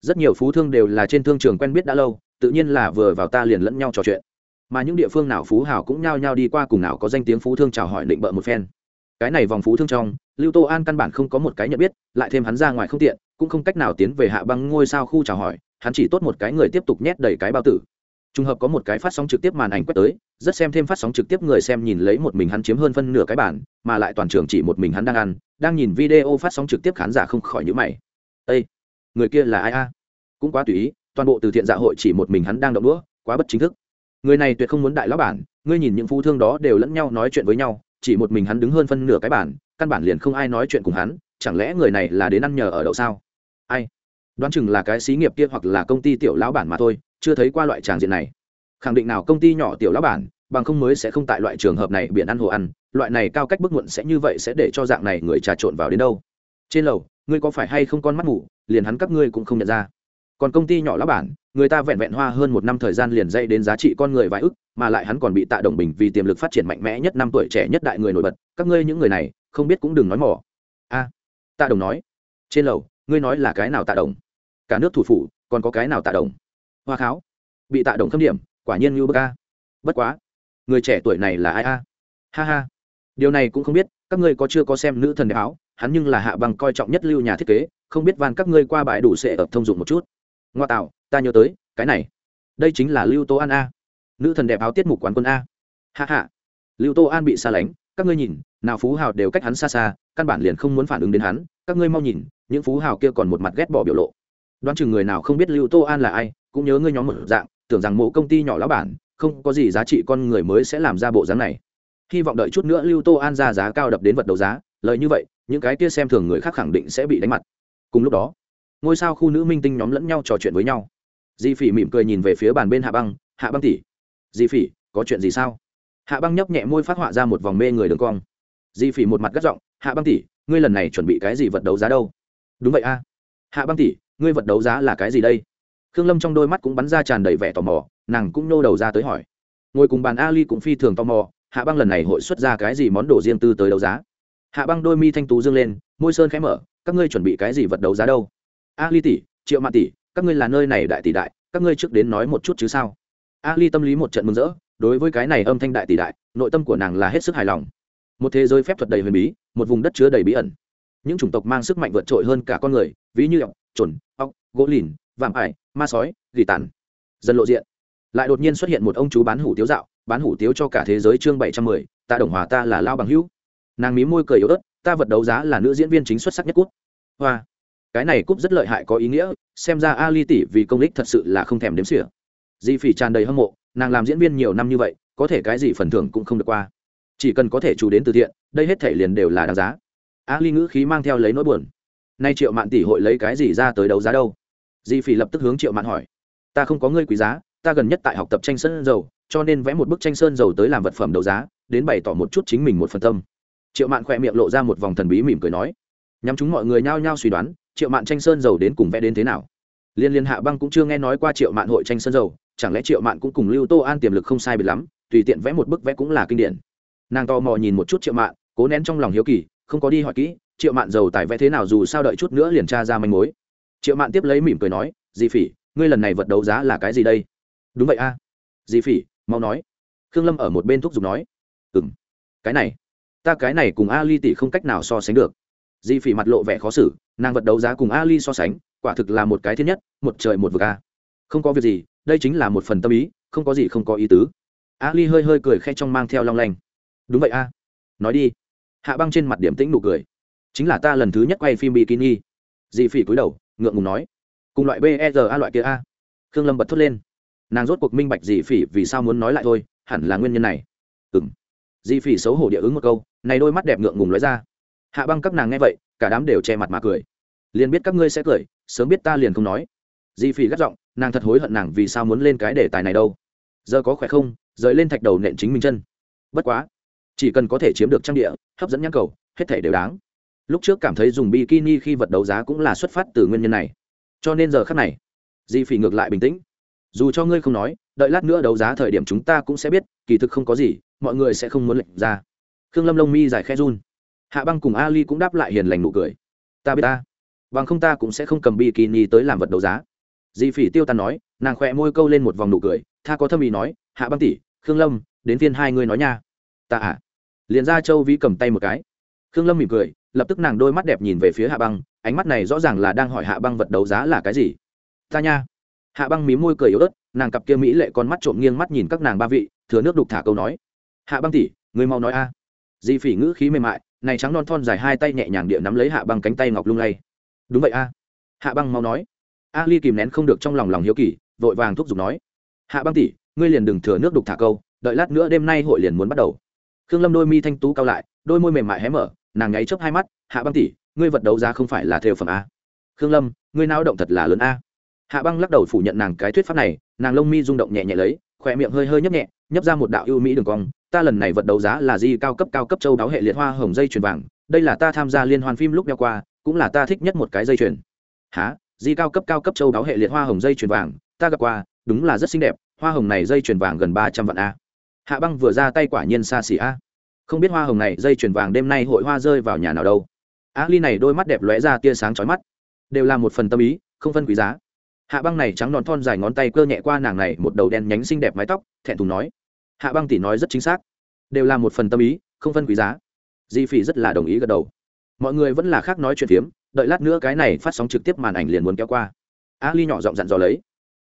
Rất nhiều phú thương đều là trên thương trường quen biết đã lâu, tự nhiên là vừa vào ta liền lẫn nhau trò chuyện mà những địa phương nào phú hào cũng nhao nhao đi qua cùng nào có danh tiếng phú thương chào hỏi định bợ một phen. Cái này vòng phú thương trong, lưu tô an căn bản không có một cái nhận biết, lại thêm hắn ra ngoài không tiện, cũng không cách nào tiến về hạ băng ngôi sao khu chào hỏi, hắn chỉ tốt một cái người tiếp tục nhét đầy cái bao tử. Trùng hợp có một cái phát sóng trực tiếp màn ảnh quét tới, rất xem thêm phát sóng trực tiếp người xem nhìn lấy một mình hắn chiếm hơn phân nửa cái bản, mà lại toàn trường chỉ một mình hắn đang ăn, đang nhìn video phát sóng trực tiếp khán giả không khỏi nhữ mày. Ây người kia là ai a? Cũng quá tùy ý, toàn bộ từ thiện dạ hội chỉ một mình hắn đang đậu đũa, quá bất chính thức người này tuyệt không muốn đại lão bản, ngươi nhìn những phú thương đó đều lẫn nhau nói chuyện với nhau, chỉ một mình hắn đứng hơn phân nửa cái bản, căn bản liền không ai nói chuyện cùng hắn, chẳng lẽ người này là đến ăn nhờ ở đậu sao? Ai? Đoán chừng là cái xí nghiệp kia hoặc là công ty tiểu lão bản mà thôi, chưa thấy qua loại tràng diện này. Khẳng định nào công ty nhỏ tiểu lão bản, bằng không mới sẽ không tại loại trường hợp này biển ăn hồ ăn, loại này cao cách bức muộn sẽ như vậy sẽ để cho dạng này người trà trộn vào đến đâu? Trên lầu, ngươi có phải hay không con mắt ngủ liền hắn các ngươi cũng không nhận ra còn công ty nhỏ lão bản, người ta vẹn vẹn hoa hơn một năm thời gian liền dây đến giá trị con người vài ức, mà lại hắn còn bị tạ đồng bình vì tiềm lực phát triển mạnh mẽ nhất năm tuổi trẻ nhất đại người nổi bật, các ngươi những người này, không biết cũng đừng nói mỏ a, tạ đồng nói. Trên lầu, ngươi nói là cái nào tạ đồng? Cả nước thủ phủ, còn có cái nào tạ đồng? Hoa kháo. Bị tạ đồng khâm điểm, quả nhiên như bơ ca bất quá, người trẻ tuổi này là ai a? Ha ha. Điều này cũng không biết, các ngươi có chưa có xem nữ thần đẹp áo, hắn nhưng là hạ bằng coi trọng nhất lưu nhà thiết kế, không biết van các ngươi qua bãi đủ sệ ập thông dụng một chút ngoa tạo, ta nhớ tới, cái này. Đây chính là lưu tô an a. Nữ thần đẹp áo tiết mục quán quân a. Hạ hạ lưu tô an bị xa lánh, các ngươi nhìn, nào phú hào đều cách hắn xa xa, căn bản liền không muốn phản ứng đến hắn, các ngươi mau nhìn, những phú hào kia còn một mặt ghét bỏ biểu lộ. Đoán chừng người nào không biết lưu tô an là ai, cũng nhớ ngươi nhóm một dạng, tưởng rằng mộ công ty nhỏ lão bản, không có gì giá trị con người mới sẽ làm ra bộ dáng này. Hy vọng đợi chút nữa lưu tô an ra giá cao đập đến vật đấu giá lợi như vậy, những cái kia xem thường người khác khẳng định sẽ bị đánh mặt. Cùng lúc đó ngôi sao khu nữ minh tinh nhóm lẫn nhau trò chuyện với nhau. Di phỉ mỉm cười nhìn về phía bàn bên hạ băng hạ băng tỉ di phỉ, có chuyện gì sao? Hạ băng nhấp nhẹ môi phát họa ra một vòng mê người đường cong. Di phỉ một mặt gắt giọng, hạ băng tỉ ngươi lần này chuẩn bị cái gì vật đấu giá đâu? Đúng vậy a. Hạ băng tỉ ngươi vật đấu giá là cái gì đây? Khương lâm trong đôi mắt cũng bắn ra tràn đầy vẻ tò mò, nàng cũng nô đầu ra tới hỏi. Ngồi cùng bàn ali cũng phi thường tò mò, hạ băng lần này hội xuất ra cái gì món đồ riêng tư tới đấu giá? Hạ băng đôi mi thanh tú dương lên, môi sơn khẽ mở, các ngươi chuẩn bị cái gì vật đấu giá đâu? Ali tỷ, triệu mạn tỷ, các ngươi là nơi này đại tỷ đại, các ngươi trước đến nói một chút chứ sao? Ali tâm lý một trận mừng rỡ, đối với cái này âm thanh đại tỷ đại, nội tâm của nàng là hết sức hài lòng. Một thế giới phép thuật đầy huyền bí, một vùng đất chứa đầy bí ẩn. Những chủng tộc mang sức mạnh vượt trội hơn cả con người, ví như ọc chuẩn ọc gỗ lìn, vạm ải, ma sói, gỉ tàn. Dần lộ diện, lại đột nhiên xuất hiện một ông chú bán hủ tiếu dạo, bán hủ tiếu cho cả thế giới chương bảy trăm mười, ta đồng hòa ta là lao bằng hữu. Nàng mí môi cười yếu ớt, ta vật đấu giá là nữ diễn viên chính xuất sắc nhất cút. Hoa cái này cúp rất lợi hại có ý nghĩa, xem ra ali tỷ vì công lích thật sự là không thèm đếm xỉa. Di phỉ tràn đầy hâm mộ, nàng làm diễn viên nhiều năm như vậy, có thể cái gì phần thưởng cũng không được qua. Chỉ cần có thể chủ đến từ thiện, đây hết thể liền đều là đáng giá. Ali ngữ khí mang theo lấy nỗi buồn. Nay triệu mạn tỷ hội lấy cái gì ra tới đấu giá đâu? Di phỉ lập tức hướng triệu mạn hỏi. Ta không có ngươi quý giá, ta gần nhất tại học tập tranh sơn dầu, cho nên vẽ một bức tranh sơn dầu tới làm vật phẩm đấu giá, đến bày tỏ một chút chính mình một phần tâm. Triệu mạn khỏe miệng lộ ra một vòng thần bí mỉm cười nói. Nhắm chúng mọi người nhao nhao suy đoán triệu mạn tranh sơn dầu đến cùng vẽ đến thế nào? Liên liên hạ băng cũng chưa nghe nói qua triệu mạn hội tranh sơn dầu, chẳng lẽ triệu mạn cũng cùng lưu tô an tiềm lực không sai biệt lắm, tùy tiện vẽ một bức vẽ cũng là kinh điển. Nàng to mò nhìn một chút triệu mạn, cố nén trong lòng hiếu kỳ, không có đi hỏi kỹ, triệu mạn dầu tài vẽ thế nào dù sao đợi chút nữa liền tra ra manh mối. Triệu mạn tiếp lấy mỉm cười nói di phỉ, ngươi lần này vật đấu giá là cái gì đây? Đúng vậy a. À? di phỉ, mau nói. Khương lâm ở một bên thúc giục nói. Ừ m cái này, ta cái này cùng a ly tỷ không cách nào so sánh được di phỉ mặt lộ vẻ khó xử, nàng vật đấu giá cùng ali so sánh, quả thực là một cái thiên nhất, một trời một vực a. Không có việc gì, đây chính là một phần tâm ý, không có gì không có ý tứ. Ali hơi hơi cười khe trong mang theo long lanh. Đúng vậy a. Nói đi. Hạ băng trên mặt điểm tĩnh nụ cười. Chính là ta lần thứ nhất quay phim bikini. Dị phỉ cúi đầu, ngượng ngùng nói. Cùng loại bera loại kia a. Khương lâm bật thốt lên. Nàng rốt cuộc minh bạch dị phỉ vì sao muốn nói lại thôi, hẳn là nguyên nhân này. Ừ m dị phỉ xấu hổ địa ứng một câu, này đôi mắt đẹp ngượng ngùng nói ra hạ băng các nàng nghe vậy, cả đám đều che mặt mà cười. Liền biết các ngươi sẽ cười, sớm biết ta liền không nói. Di phỉ gắt giọng, nàng thật hối hận nàng vì sao muốn lên cái đề tài này đâu. Giờ có khỏe không? Rời lên thạch đầu nện chính mình chân. Bất quá, chỉ cần có thể chiếm được trang địa, hấp dẫn nhãn cầu, hết thể đều đáng. Lúc trước cảm thấy dùng bikini khi vật đấu giá cũng là xuất phát từ nguyên nhân này. Cho nên giờ khắc này, di phỉ ngược lại bình tĩnh. Dù cho ngươi không nói, đợi lát nữa đấu giá thời điểm chúng ta cũng sẽ biết, kỳ thực không có gì, mọi người sẽ không muốn lệnh ra. Khương lâm lông mi dài khe run hạ băng cùng ali cũng đáp lại hiền lành nụ cười. Ta biết ta. Bằng không ta cũng sẽ không cầm bikini tới làm vật đấu giá. Di phỉ tiêu tan nói nàng khỏe môi câu lên một vòng nụ cười tha có thâm ý nói hạ băng tỷ khương lâm đến phiên hai người nói nha. Ta à? Liền ra châu vĩ cầm tay một cái. Khương lâm mỉm cười lập tức nàng đôi mắt đẹp nhìn về phía hạ băng ánh mắt này rõ ràng là đang hỏi hạ băng vật đấu giá là cái gì. Ta nha. Hạ băng mí môi cười yếu ớt nàng cặp kia mỹ lệ con mắt trộm nghiêng mắt nhìn các nàng ba vị thừa nước đục thả câu nói. Hạ băng tỷ, người mau nói a. Di phỉ ngữ khí mềm mại này trắng non thon dài hai tay nhẹ nhàng địa nắm lấy hạ băng cánh tay ngọc lung lay. Đúng vậy a. Hạ băng mau nói. A ly kìm nén không được trong lòng lòng hiếu kỳ vội vàng thúc giục nói. Hạ băng tỷ, ngươi liền đừng thừa nước đục thả câu đợi lát nữa đêm nay hội liền muốn bắt đầu. Khương lâm đôi mi thanh tú cao lại đôi môi mềm mại hé mở nàng nháy chớp hai mắt hạ băng tỷ, ngươi vật đấu giá không phải là theo phẩm a. Khương lâm ngươi nao động thật là lớn a. Hạ băng lắc đầu phủ nhận nàng cái thuyết pháp này nàng lông mi rung động nhẹ nhẹ lấy khỏe miệng hơi hơi nhấp nhẹ nhấp ra một đạo ưu mỹ đường cong ta lần này vật đấu giá là di cao cấp cao cấp châu đáo hệ liệt hoa hồng dây chuyền vàng, đây là ta tham gia liên hoan phim lúc đeo qua, cũng là ta thích nhất một cái dây chuyền. Há di cao cấp cao cấp châu đáo hệ liệt hoa hồng dây chuyền vàng, ta gặp qua, đúng là rất xinh đẹp, hoa hồng này dây chuyền vàng gần ba trăm vạn a. Hạ băng vừa ra tay quả nhiên xa xỉ a. Không biết hoa hồng này dây chuyền vàng đêm nay hội hoa rơi vào nhà nào đâu. Á ly này đôi mắt đẹp lóe ra tia sáng trói mắt. Đều là một phần tâm ý, không phân quý giá. Hạ băng này trắng non thon dài ngón tay cơ nhẹ qua nàng này một đầu đen nhánh xinh đẹp mái tóc, thẹn thùng nói hạ băng tỷ nói rất chính xác. Đều là một phần tâm ý, không phân quý giá. Di phỉ rất là đồng ý gật đầu. Mọi người vẫn là khác nói chuyện phiếm, đợi lát nữa cái này phát sóng trực tiếp màn ảnh liền muốn kéo qua. A ly nhỏ giọng dặn dò lấy.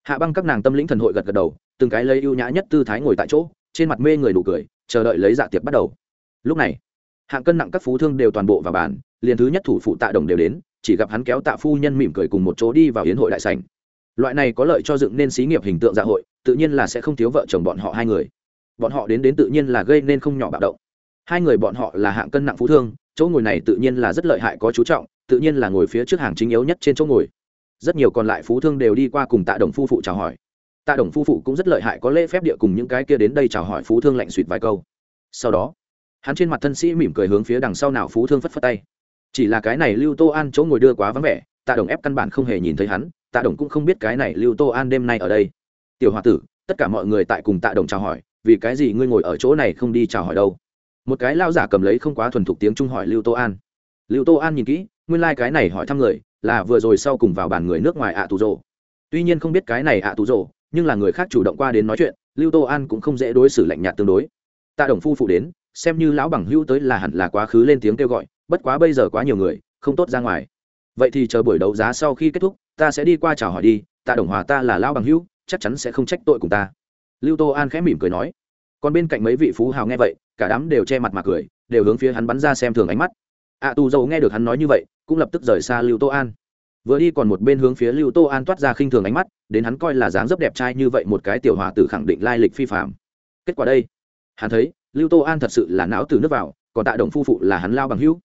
Hạ băng các nàng tâm lĩnh thần hội gật gật đầu, từng cái lấy ưu nhã nhất tư thái ngồi tại chỗ, trên mặt mê người đủ cười, chờ đợi lấy dạ tiệc bắt đầu. Lúc này, hạng cân nặng các phú thương đều toàn bộ vào bàn, liền thứ nhất thủ phụ tạ đồng đều đến, chỉ gặp hắn kéo tạ phu nhân mỉm cười cùng một chỗ đi vào hiến hội đại sảnh. Loại này có lợi cho dựng nên xí nghiệp hình tượng dạ hội, tự nhiên là sẽ không thiếu vợ chồng bọn họ hai người bọn họ đến đến tự nhiên là gây nên không nhỏ bạo động. Hai người bọn họ là hạng cân nặng phú thương, chỗ ngồi này tự nhiên là rất lợi hại có chú trọng, tự nhiên là ngồi phía trước hàng chính yếu nhất trên chỗ ngồi. Rất nhiều còn lại phú thương đều đi qua cùng tạ đồng phu phụ chào hỏi. Tạ đồng phu phụ cũng rất lợi hại có lễ phép địa cùng những cái kia đến đây chào hỏi phú thương lạnh suỵt vài câu. Sau đó, hắn trên mặt thân sĩ mỉm cười hướng phía đằng sau nào phú thương phất phất tay. Chỉ là cái này lưu tô an chỗ ngồi đưa quá vắng vẻ, tạ đồng ép căn bản không hề nhìn thấy hắn, tạ đồng cũng không biết cái này lưu tô an đêm nay ở đây. Tiểu h o a tử, tất cả mọi người tại cùng tạ đồng chào hỏi vì cái gì ngươi ngồi ở chỗ này không đi chào hỏi đâu? Một cái lao giả cầm lấy không quá thuần thục tiếng trung hỏi lưu tô an. Lưu tô an nhìn kỹ, nguyên lai、like、cái này hỏi thăm người là vừa rồi sau cùng vào bàn người nước ngoài ạ tù rồ. Tuy nhiên không biết cái này ạ tù rồ, nhưng là người khác chủ động qua đến nói chuyện, lưu tô an cũng không dễ đối xử lạnh nhạt tương đối. Tạ đồng phu phụ đến, xem như lão bằng hữu tới là hẳn là quá khứ lên tiếng kêu gọi, bất quá bây giờ quá nhiều người, không tốt ra ngoài. Vậy thì chờ buổi đấu giá sau khi kết thúc, ta sẽ đi qua chào hỏi đi, tạ đồng hòa ta là lão bằng hữu, chắc chắn sẽ không trách tội cùng ta lưu tô an khẽ mỉm cười nói còn bên cạnh mấy vị phú hào nghe vậy cả đám đều che mặt mà cười đều hướng phía hắn bắn ra xem thường ánh mắt. Ạ à, tù dầu nghe được hắn nói như vậy cũng lập tức rời xa lưu tô an. Vừa đi còn một bên hướng phía lưu tô an toát ra khinh thường ánh mắt đến hắn coi là dáng dấp đẹp trai như vậy một cái tiểu hòa tử khẳng định lai lịch phi phạm kết quả đây hắn thấy lưu tô an thật sự là não từ nước vào còn tạ đồng phu phụ là hắn lao bằng hữu.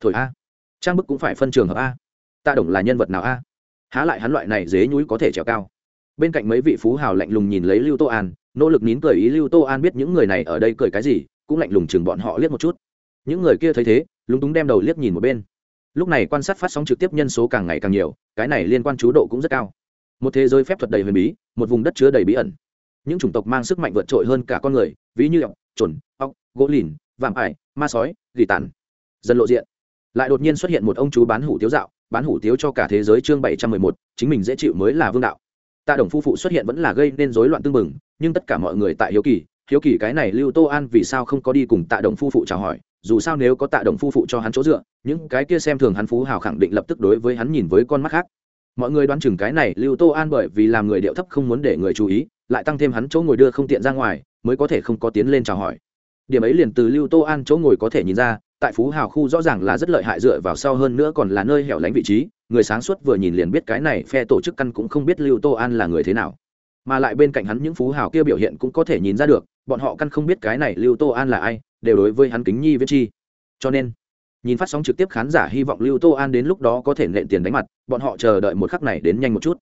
Thổi a trang bức cũng phải phân trường hợp a. Tạ đồng là nhân vật nào a? Há lại hắn loại này dế nhúi có thể trèo cao. Bên cạnh mấy vị phú hào lạnh lùng nhìn lấy lưu tô an nỗ lực nín cười ý lưu tô an biết những người này ở đây cười cái gì, cũng lạnh lùng chừng bọn họ liếc một chút. Những người kia thấy thế, lúng túng đem đầu liếc nhìn một bên. Lúc này quan sát phát sóng trực tiếp nhân số càng ngày càng nhiều, cái này liên quan chú độ cũng rất cao. Một thế giới phép thuật đầy huyền bí, một vùng đất chứa đầy bí ẩn. Những chủng tộc mang sức mạnh vượt trội hơn cả con người, ví như ọc trồn ọc gỗ lìn, vạm ải, ma sói, gỉ tàn. Dần lộ diện. Lại đột nhiên xuất hiện một ông chú bán hủ tiếu dạo, bán hủ tiếu cho cả thế giới chương bảy trăm mười một, chính mình dễ chịu mới là vương đạo. Tạ đồng phu phụ xuất hiện vẫn là gây nên rối loạn tương mừng nhưng tất cả mọi người tại hiếu kỳ hiếu kỳ cái này lưu tô an vì sao không có đi cùng tạ đồng phu phụ chào hỏi, dù sao nếu có tạ đồng phu phụ cho hắn chỗ dựa, những cái kia xem thường hắn phú hào khẳng định lập tức đối với hắn nhìn với con mắt khác. Mọi người đoán chừng cái này lưu tô an bởi vì làm người điệu thấp không muốn để người chú ý, lại tăng thêm hắn chỗ ngồi đưa không tiện ra ngoài, mới có thể không có tiến lên chào hỏi. Điểm ấy liền từ lưu tô an chỗ ngồi có thể nhìn ra, tại phú hào khu rõ ràng là rất lợi hại dựa vào sau hơn nữa còn là nơi hẻo lánh vị trí, người sáng suốt vừa nhìn liền biết cái này phe tổ chức căn cũng không biết lưu tô an là người thế nào mà lại bên cạnh hắn những phú hào kia biểu hiện cũng có thể nhìn ra được, bọn họ căn không biết cái này lưu tô an là ai, đều đối với hắn kính nhi viết chi. Cho nên, nhìn phát sóng trực tiếp khán giả hy vọng lưu tô an đến lúc đó có thể nện tiền đánh mặt, bọn họ chờ đợi một khắc này đến nhanh một chút.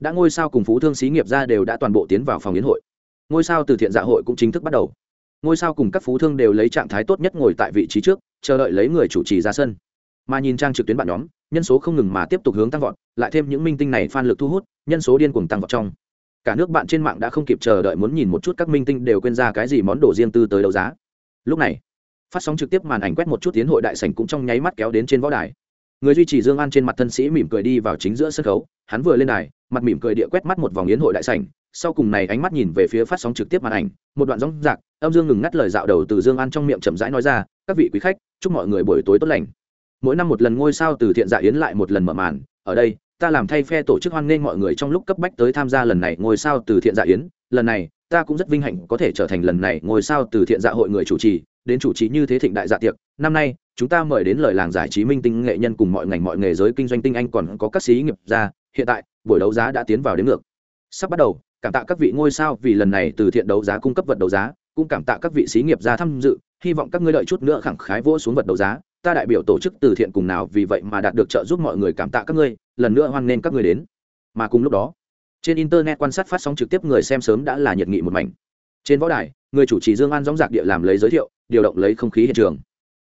Đã ngôi sao cùng phú thương xí nghiệp ra đều đã toàn bộ tiến vào phòng yến hội. Ngôi sao từ thiện dạ hội cũng chính thức bắt đầu. Ngôi sao cùng các phú thương đều lấy trạng thái tốt nhất ngồi tại vị trí trước, chờ đợi lấy người chủ trì ra sân. Mà nhìn trang trực tuyến bạn nhóm, nhân số không ngừng mà tiếp tục hướng tăng vọt, lại thêm những minh tinh này phan lực thu hút, nhân số điên cuồng tăng vọt trong cả nước bạn trên mạng đã không kịp chờ đợi muốn nhìn một chút các minh tinh đều quên ra cái gì món đồ riêng tư tới đấu giá. Lúc này, phát sóng trực tiếp màn ảnh quét một chút tiến hội đại sảnh cũng trong nháy mắt kéo đến trên võ đài. Người duy trì dương an trên mặt thân sĩ mỉm cười đi vào chính giữa sân khấu, hắn vừa lên đài, mặt mỉm cười địa quét mắt một vòng yến hội đại sảnh, sau cùng này ánh mắt nhìn về phía phát sóng trực tiếp màn ảnh, một đoạn rong rạc, âm dương ngừng ngắt lời dạo đầu từ dương an trong miệng chậm rãi nói ra, các vị quý khách, chúc mọi người buổi tối tốt lành. Mỗi năm một lần ngôi sao từ thiện dạ yến lại một lần mở màn, ở đây ta làm thay phe tổ chức hoan nghênh mọi người trong lúc cấp bách tới tham gia lần này ngôi sao từ thiện dạ yến. Lần này, ta cũng rất vinh hạnh có thể trở thành lần này ngôi sao từ thiện dạ hội người chủ trì, đến chủ trì như thế thịnh đại dạ tiệc. Năm nay, chúng ta mời đến lời làng giải trí minh tinh nghệ nhân cùng mọi ngành mọi nghề giới kinh doanh tinh anh còn có các sĩ nghiệp gia. Hiện tại, buổi đấu giá đã tiến vào đến ngược. Sắp bắt đầu, cảm tạ các vị ngôi sao vì lần này từ thiện đấu giá cung cấp vật đấu giá, cũng cảm tạ các vị sĩ nghiệp gia tham dự. Hy vọng các ngươi đợi chút nữa khẳng khái vỗ xuống vật đấu giá. Ta đại biểu tổ chức từ thiện cùng nào vì vậy mà đạt được trợ giúp mọi người cảm tạ các ngươi lần nữa hoan nghênh các người đến. Mà cùng lúc đó, trên internet quan sát phát sóng trực tiếp người xem sớm đã là nhiệt nghị một mảnh. Trên võ đài, người chủ trì dương an dóng dạc địa làm lấy giới thiệu, điều động lấy không khí hiện trường.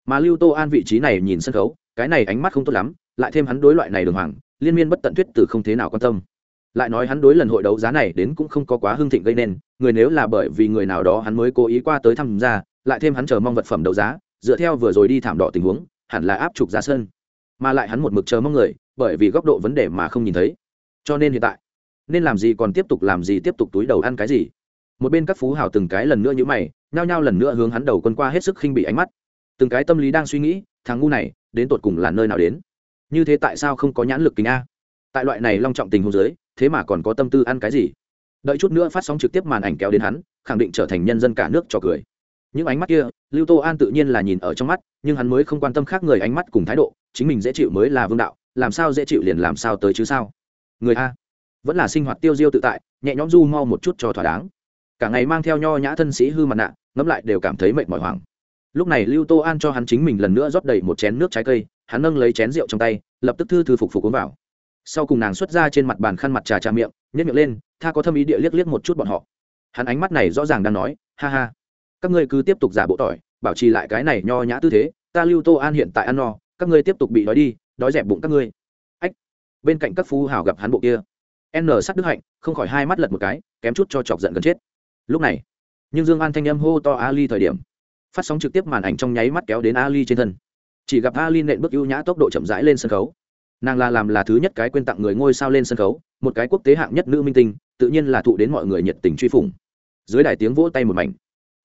Mà lưu tô an vị trí này nhìn sân khấu, cái này ánh mắt không tốt lắm, lại thêm hắn đối loại này đường hoàng, liên miên bất tận thuyết từ không thế nào quan tâm. Lại nói hắn đối lần hội đấu giá này đến cũng không có quá hưng thịnh gây nên, người nếu là bởi vì người nào đó hắn mới cố ý qua tới tham gia, lại thêm hắn chờ mong vật phẩm đấu giá, dựa theo vừa rồi đi thảm đỏ tình huống, hẳn là áp trục ra sân. Mà lại hắn một mực chờ mong người bởi vì góc độ vấn đề mà không nhìn thấy. Cho nên hiện tại, nên làm gì còn tiếp tục làm gì, tiếp tục túi đầu ăn cái gì? Một bên các phú hào từng cái lần nữa như mày, nhao nhao lần nữa hướng hắn đầu quân qua hết sức khinh bị ánh mắt. Từng cái tâm lý đang suy nghĩ, thằng ngu này, đến tột cùng là nơi nào đến? Như thế tại sao không có nhãn lực kính a? Tại loại này long trọng tình hôn giới thế mà còn có tâm tư ăn cái gì? Đợi chút nữa phát sóng trực tiếp màn ảnh kéo đến hắn, khẳng định trở thành nhân dân cả nước cho cười. Những ánh mắt kia, lưu tô an tự nhiên là nhìn ở trong mắt, nhưng hắn mới không quan tâm khác người ánh mắt cùng thái độ, chính mình dễ chịu mới là vương đạo làm sao dễ chịu liền làm sao tới chứ sao? Người a, vẫn là sinh hoạt tiêu diêu tự tại, nhẹ nhõm du mau một chút cho thỏa đáng. Cả ngày mang theo nho nhã thân sĩ hư mặt nạ, ngẫm lại đều cảm thấy mệt mỏi hoảng. Lúc này lưu tô an cho hắn chính mình lần nữa rót đầy một chén nước trái cây, hắn nâng lấy chén rượu trong tay, lập tức thư thư phục phục uống vào. Sau cùng nàng xuất ra trên mặt bàn khăn mặt trà trà miệng nhét miệng lên, tha có thâm ý địa liếc liếc một chút bọn họ. Hắn ánh mắt này rõ ràng đang nói, ha ha, các ngươi cứ tiếp tục giả bộ tỏi, bảo trì lại cái này nho nhã tư thế, ta lưu tô an hiện tại ăn no, các ngươi tiếp tục bị đói đi đói dẹp bụng các ngươi. Ách, bên cạnh các phú hào gặp hắn bộ kia. N sắc đức hạnh, không khỏi hai mắt lật một cái, kém chút cho chọc giận gần chết. Lúc này, nhưng dương an thanh âm hô to ali thời điểm, phát sóng trực tiếp màn ảnh trong nháy mắt kéo đến ali trên thân. Chỉ gặp ali nện bước ưu nhã tốc độ chậm rãi lên sân khấu. Nàng là làm là thứ nhất cái quên tặng người ngôi sao lên sân khấu, một cái quốc tế hạng nhất nữ minh tinh, tự nhiên là thụ đến mọi người nhiệt tình truy phủng. Dưới đài tiếng vỗ tay một mảnh.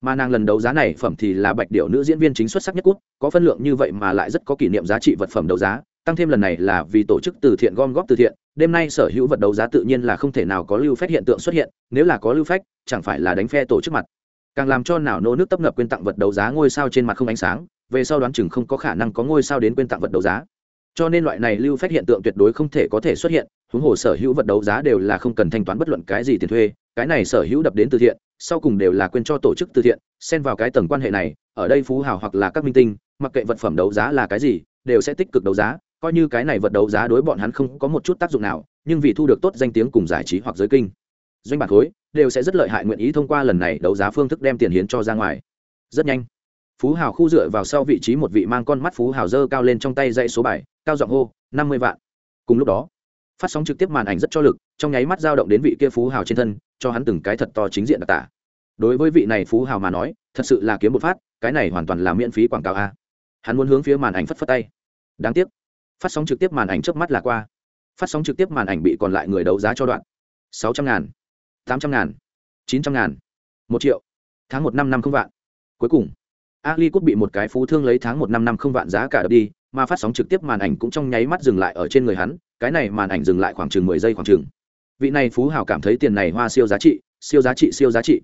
Mà nàng lần đấu giá này phẩm thì là bạch điệu nữ diễn viên chính xuất sắc nhất quốc có phân lượng như vậy mà lại rất có kỷ niệm giá trị vật phẩm đấu giá tăng thêm lần này là vì tổ chức từ thiện gom góp từ thiện, đêm nay sở hữu vật đấu giá tự nhiên là không thể nào có lưu phách hiện tượng xuất hiện, nếu là có lưu phách, chẳng phải là đánh phe tổ chức mặt. Càng làm cho nào nô nước tấp nập quên tặng vật đấu giá ngôi sao trên mặt không ánh sáng, về sau đoán chừng không có khả năng có ngôi sao đến quên tặng vật đấu giá. Cho nên loại này lưu phép hiện tượng tuyệt đối không thể có thể xuất hiện, huống hồ sở hữu vật đấu giá đều là không cần thanh toán bất luận cái gì tiền thuê, cái này sở hữu đập đến từ thiện, sau cùng đều là quên cho tổ chức từ thiện, xen vào cái tầng quan hệ này, ở đây phú hào hoặc là các minh tinh, mặc kệ vật phẩm đấu giá là cái gì, đều sẽ tích cực đấu giá coi như cái này vật đấu giá đối bọn hắn không có một chút tác dụng nào, nhưng vì thu được tốt danh tiếng cùng giải trí hoặc giới kinh, doanh bản khối đều sẽ rất lợi hại nguyện ý thông qua lần này đấu giá phương thức đem tiền hiến cho ra ngoài. Rất nhanh, phú hào khu dựa vào sau vị trí một vị mang con mắt phú hào dơ cao lên trong tay dãy số bảy cao giọng hô, năm mươi vạn. Cùng lúc đó, phát sóng trực tiếp màn ảnh rất cho lực, trong nháy mắt dao động đến vị kia phú hào trên thân, cho hắn từng cái thật to chính diện đặc tả. Đối với vị này phú hào mà nói, thật sự là kiếm một phát, cái này hoàn toàn là miễn phí quảng cáo a. Hắn muốn hướng phía màn ảnh phất phất tay. Đáng tiếc phát sóng trực tiếp màn ảnh trước mắt là qua. Phát sóng trực tiếp màn ảnh bị còn lại người đấu giá cho đoạn. Sáu trăm ngàn, tám trăm ngàn, chín trăm ngàn, một triệu. Tháng một năm năm không vạn. Cuối cùng, ali cút bị một cái phú thương lấy tháng một năm năm không vạn giá cả đập đi, mà phát sóng trực tiếp màn ảnh cũng trong nháy mắt dừng lại ở trên người hắn, cái này màn ảnh dừng lại khoảng chừng mười giây khoảng chừng. Vị này phú hào cảm thấy tiền này hoa siêu giá trị, siêu giá trị, siêu giá trị.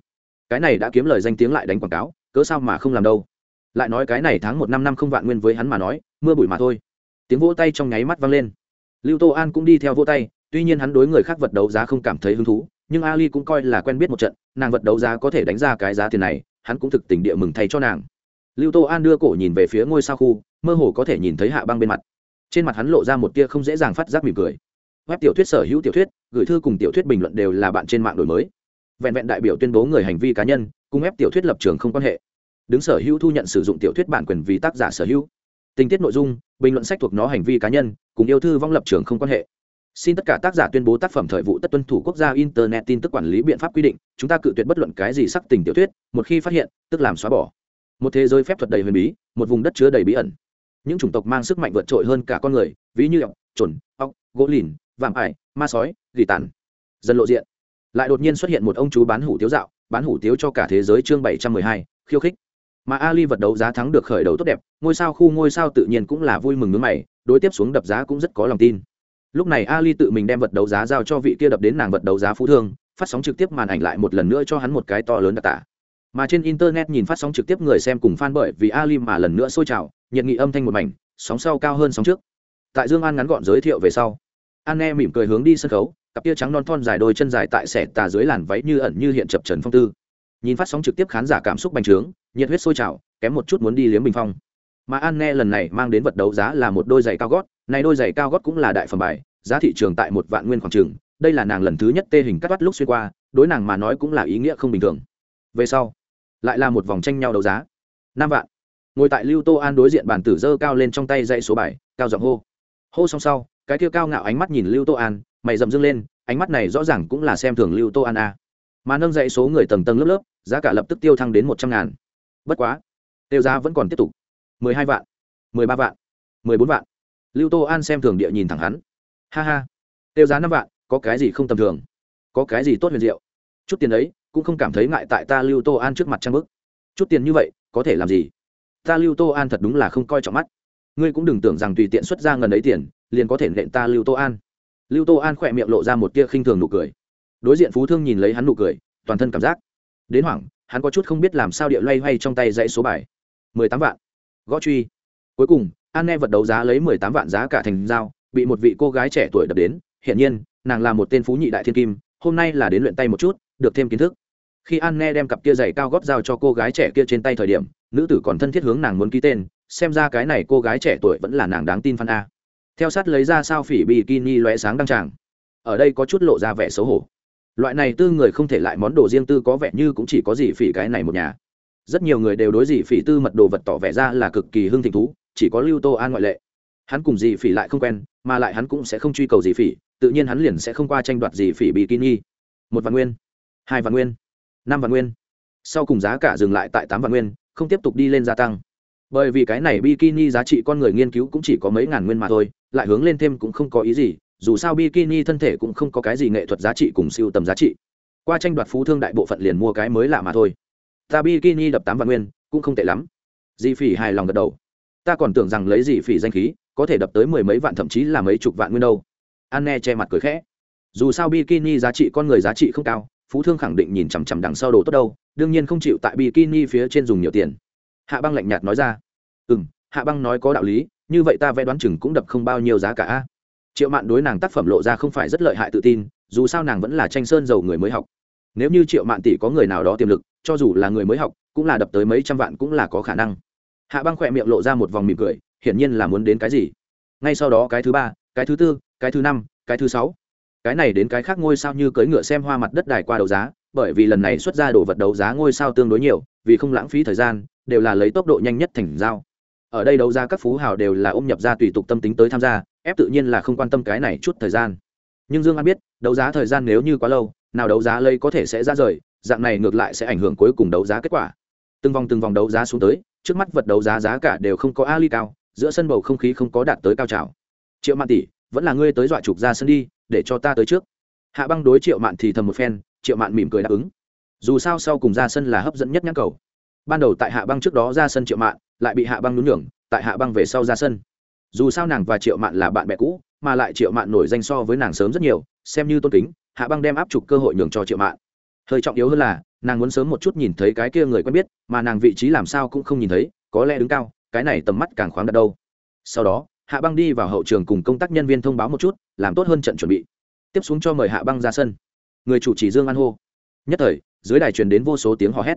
Cái này đã kiếm lời danh tiếng lại đánh quảng cáo, cớ sao mà không làm đâu. Lại nói cái này tháng một năm năm không vạn nguyên với hắn mà nói, mưa bụi mà thôi tiếng vỗ tay trong nháy mắt vang lên. Lưu tô an cũng đi theo vỗ tay, tuy nhiên hắn đối người khác vật đấu giá không cảm thấy hứng thú, nhưng ali cũng coi là quen biết một trận, nàng vật đấu giá có thể đánh ra cái giá tiền này, hắn cũng thực tình địa mừng thay cho nàng. Lưu tô an đưa cổ nhìn về phía ngôi sao khu, mơ hồ có thể nhìn thấy hạ băng bên mặt. Trên mặt hắn lộ ra một tia không dễ dàng phát giác mỉm cười. Web tiểu thuyết sở hữu tiểu thuyết, gửi thư cùng tiểu thuyết bình luận đều là bạn trên mạng đổi mới. Vẹn vẹn đại biểu tuyên bố người hành vi cá nhân, cùng ép tiểu thuyết lập trường không quan hệ. Đứng sở hữu thu nhận sử dụng tiểu thuyết bản quyền vì tác giả sở hữu. Tình tiết nội dung bình luận sách thuộc nó hành vi cá nhân, cùng yêu thư vong lập trường không quan hệ. Xin tất cả tác giả tuyên bố tác phẩm thời vụ tất tuân thủ quốc gia internet tin tức quản lý biện pháp quy định, chúng ta cự tuyệt bất luận cái gì sắc tình tiểu thuyết, một khi phát hiện, tức làm xóa bỏ. Một thế giới phép thuật đầy huyền bí, một vùng đất chứa đầy bí ẩn. Những chủng tộc mang sức mạnh vượt trội hơn cả con người, ví như ọc trồn ọc gỗ lìn, vạm ải, ma sói, gỉ tàn. Dần lộ diện. Lại đột nhiên xuất hiện một ông chú bán hủ tiếu dạo, bán hủ tiếu cho cả thế giới chương bảy trăm mười hai, khiêu khích mà ali vật đấu giá thắng được khởi đầu tốt đẹp, ngôi sao khu ngôi sao tự nhiên cũng là vui mừng nước mày, đối tiếp xuống đập giá cũng rất có lòng tin. Lúc này ali tự mình đem vật đấu giá giao cho vị kia đập đến nàng vật đấu giá phú thương, phát sóng trực tiếp màn ảnh lại một lần nữa cho hắn một cái to lớn đặc tả. Mà trên internet nhìn phát sóng trực tiếp người xem cùng fan bởi vì ali mà lần nữa sôi trào, nhiệt nghị âm thanh một mảnh, sóng sau cao hơn sóng trước. Tại dương an ngắn gọn giới thiệu về sau, an nghe mỉm cười hướng đi sân khấu, cặp tia trắng non thon dài đôi chân dài tại sẻ tà dưới làn váy như ẩn như hiện chập trần phong tư nhìn phát sóng trực tiếp khán giả cảm xúc bành trướng, nhiệt huyết sôi trào, kém một chút muốn đi liếm bình phong. Mà an nghe lần này mang đến vật đấu giá là một đôi giày cao gót, này đôi giày cao gót cũng là đại phẩm bài, giá thị trường tại một vạn nguyên khoảng trường đây là nàng lần thứ nhất tê hình cắt bắt lúc xuyên qua, đối nàng mà nói cũng là ý nghĩa không bình thường. Về sau, lại là một vòng tranh nhau đấu giá. Năm vạn. Ngồi tại lưu tô an đối diện bàn tử dơ cao lên trong tay dãy số bảy cao giọng hô. Hô xong sau, cái kia cao ngạo ánh mắt nhìn lưu tô an, mày dầm dưng lên, ánh mắt này rõ ràng cũng là xem thường lưu tô an a. Mà nâng dãy số người tầng tầng lớp lớp giá cả lập tức tiêu thăng đến một trăm ngàn. Bất quá, tiêu giá vẫn còn tiếp tục. mười hai vạn, mười ba vạn, mười bốn vạn. Lưu tô an xem thường địa nhìn thẳng hắn. Ha ha, tiêu giá năm vạn, có cái gì không tầm thường? Có cái gì tốt huyền diệu? Chút tiền ấy, cũng không cảm thấy ngại tại ta lưu tô an trước mặt trang bức. Chút tiền như vậy, có thể làm gì? Ta lưu tô an thật đúng là không coi trọng mắt. Ngươi cũng đừng tưởng rằng tùy tiện xuất ra ngần ấy tiền, liền có thể nện ta lưu tô an. Lưu tô an khỏe miệng lộ ra một tia khinh thường nụ cười. Đối diện phú thương nhìn lấy hắn nụ cười, toàn thân cảm giác đến hoảng, hắn có chút không biết làm sao địa loay hoay trong tay dãy số bài. mười tám vạn. Gõ truy. Cuối cùng, an nghe vật đấu giá lấy mười tám vạn giá cả thành dao bị một vị cô gái trẻ tuổi đập đến. Hiển nhiên, nàng là một tên phú nhị đại thiên kim, hôm nay là đến luyện tay một chút, được thêm kiến thức. Khi an nghe đem cặp kia giày cao góp dao cho cô gái trẻ kia trên tay thời điểm, nữ tử còn thân thiết hướng nàng muốn ký tên, xem ra cái này cô gái trẻ tuổi vẫn là nàng đáng tin phan a. Theo sát lấy ra sao phỉ bikini lóe sáng đăng tràng. Ở đây có chút lộ ra vẻ xấu hổ loại này tư người không thể lại món đồ riêng tư có vẻ như cũng chỉ có gì phỉ cái này một nhà. Rất nhiều người đều đối gì phỉ tư mật đồ vật tỏ vẻ ra là cực kỳ hưng thịnh thú, chỉ có lưu tô an ngoại lệ. Hắn cùng dì phỉ lại không quen, mà lại hắn cũng sẽ không truy cầu dì phỉ, tự nhiên hắn liền sẽ không qua tranh đoạt dì phỉ bikini. Một vạn nguyên, hai vạn nguyên, năm vạn nguyên. Sau cùng giá cả dừng lại tại tám vạn nguyên, không tiếp tục đi lên gia tăng. Bởi vì cái này bikini giá trị con người nghiên cứu cũng chỉ có mấy ngàn nguyên mà thôi, lại hướng lên thêm cũng không có ý gì dù sao bikini thân thể cũng không có cái gì nghệ thuật giá trị cùng siêu tầm giá trị. Qua tranh đoạt phú thương đại bộ phận liền mua cái mới lạ mà thôi. Ta bikini đập tám vạn nguyên, cũng không tệ lắm. Di phỉ hài lòng gật đầu. Ta còn tưởng rằng lấy di phỉ danh khí, có thể đập tới mười mấy vạn thậm chí là mấy chục vạn nguyên đâu. An ne che mặt cười khẽ. Dù sao bikini giá trị con người giá trị không cao, phú thương khẳng định nhìn chằm chằm đằng sau đồ tốt đâu, đương nhiên không chịu tại bikini phía trên dùng nhiều tiền. Hạ băng lạnh nhạt nói ra. Ừ m hạ băng nói có đạo lý, như vậy ta vẽ đoán chừng cũng đập không bao nhiêu giá cả triệu mạn đối nàng tác phẩm lộ ra không phải rất lợi hại tự tin, dù sao nàng vẫn là tranh sơn giàu người mới học. Nếu như triệu mạn tỷ có người nào đó tiềm lực, cho dù là người mới học, cũng là đập tới mấy trăm vạn cũng là có khả năng. Hạ băng khỏe miệng lộ ra một vòng mỉm cười, hiển nhiên là muốn đến cái gì? Ngay sau đó cái thứ ba, cái thứ tư, cái thứ năm, cái thứ sáu. Cái này đến cái khác ngôi sao như cưỡi ngựa xem hoa mặt đất đài qua đấu giá, bởi vì lần này xuất ra đồ vật đấu giá ngôi sao tương đối nhiều, vì không lãng phí thời gian, đều là lấy tốc độ nhanh nhất thành giao. Ở đây đấu giá các phú hào đều là ôm nhập ra tùy tục tâm tính tới tham gia ép tự nhiên là không quan tâm cái này chút thời gian. Nhưng dương an biết, đấu giá thời gian nếu như quá lâu, nào đấu giá lây có thể sẽ ra rời, dạng này ngược lại sẽ ảnh hưởng cuối cùng đấu giá kết quả. Từng vòng từng vòng đấu giá xuống tới, trước mắt vật đấu giá giá cả đều không có ali cao, giữa sân bầu không khí không có đạt tới cao trào. Triệu mạn tỷ, vẫn là ngươi tới dọa trục ra sân đi, để cho ta tới trước. Hạ băng đối triệu mạn thì thầm một phen, triệu mạn mỉm cười đáp ứng. Dù sao sau cùng ra sân là hấp dẫn nhất nhãn cầu. Ban đầu tại hạ băng trước đó ra sân triệu mạn, lại bị hạ băng nhún nhường, tại hạ băng về sau ra sân dù sao nàng và triệu mạn là bạn bè cũ, mà lại triệu mạn nổi danh so với nàng sớm rất nhiều, xem như tôn kính, hạ băng đem áp chụp cơ hội nhường cho triệu mạn. Hơi trọng yếu hơn là, nàng muốn sớm một chút nhìn thấy cái kia người quen biết, mà nàng vị trí làm sao cũng không nhìn thấy, có lẽ đứng cao, cái này tầm mắt càng khoáng đặt đâu. Sau đó, hạ băng đi vào hậu trường cùng công tác nhân viên thông báo một chút, làm tốt hơn trận chuẩn bị. Tiếp xuống cho mời hạ băng ra sân. Người chủ trì dương an hô. Nhất thời, dưới đài truyền đến vô số tiếng hò hét.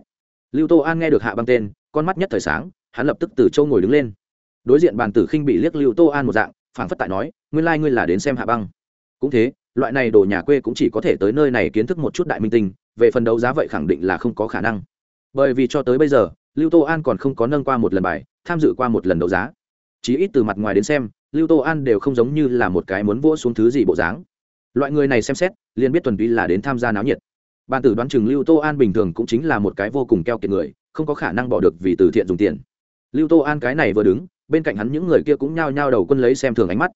Lưu tô an nghe được hạ băng tên, con mắt nhất thời sáng, hắn lập tức từ châu ngồi đứng lên đối diện bàn tử khinh bị liếc lưu tô an một dạng, phảng phất tại nói, nguyên lai、like、ngươi là đến xem hạ băng. Cũng thế, loại này đồ nhà quê cũng chỉ có thể tới nơi này kiến thức một chút đại minh tinh, về phần đấu giá vậy khẳng định là không có khả năng. Bởi vì cho tới bây giờ, lưu tô an còn không có nâng qua một lần bài, tham dự qua một lần đấu giá. Chí ít từ mặt ngoài đến xem, lưu tô an đều không giống như là một cái muốn vỗ xuống thứ gì bộ dáng. Loại người này xem xét, liền biết tuần túy là đến tham gia náo nhiệt. Bàn tử đoán chừng lưu tô an bình thường cũng chính là một cái vô cùng keo kiệt người, không có khả năng bỏ được vì từ thiện dùng tiền. Lưu tô an cái này vừa đứng bên cạnh hắn những người kia cũng nhao nhao đầu quân lấy xem thường ánh mắt.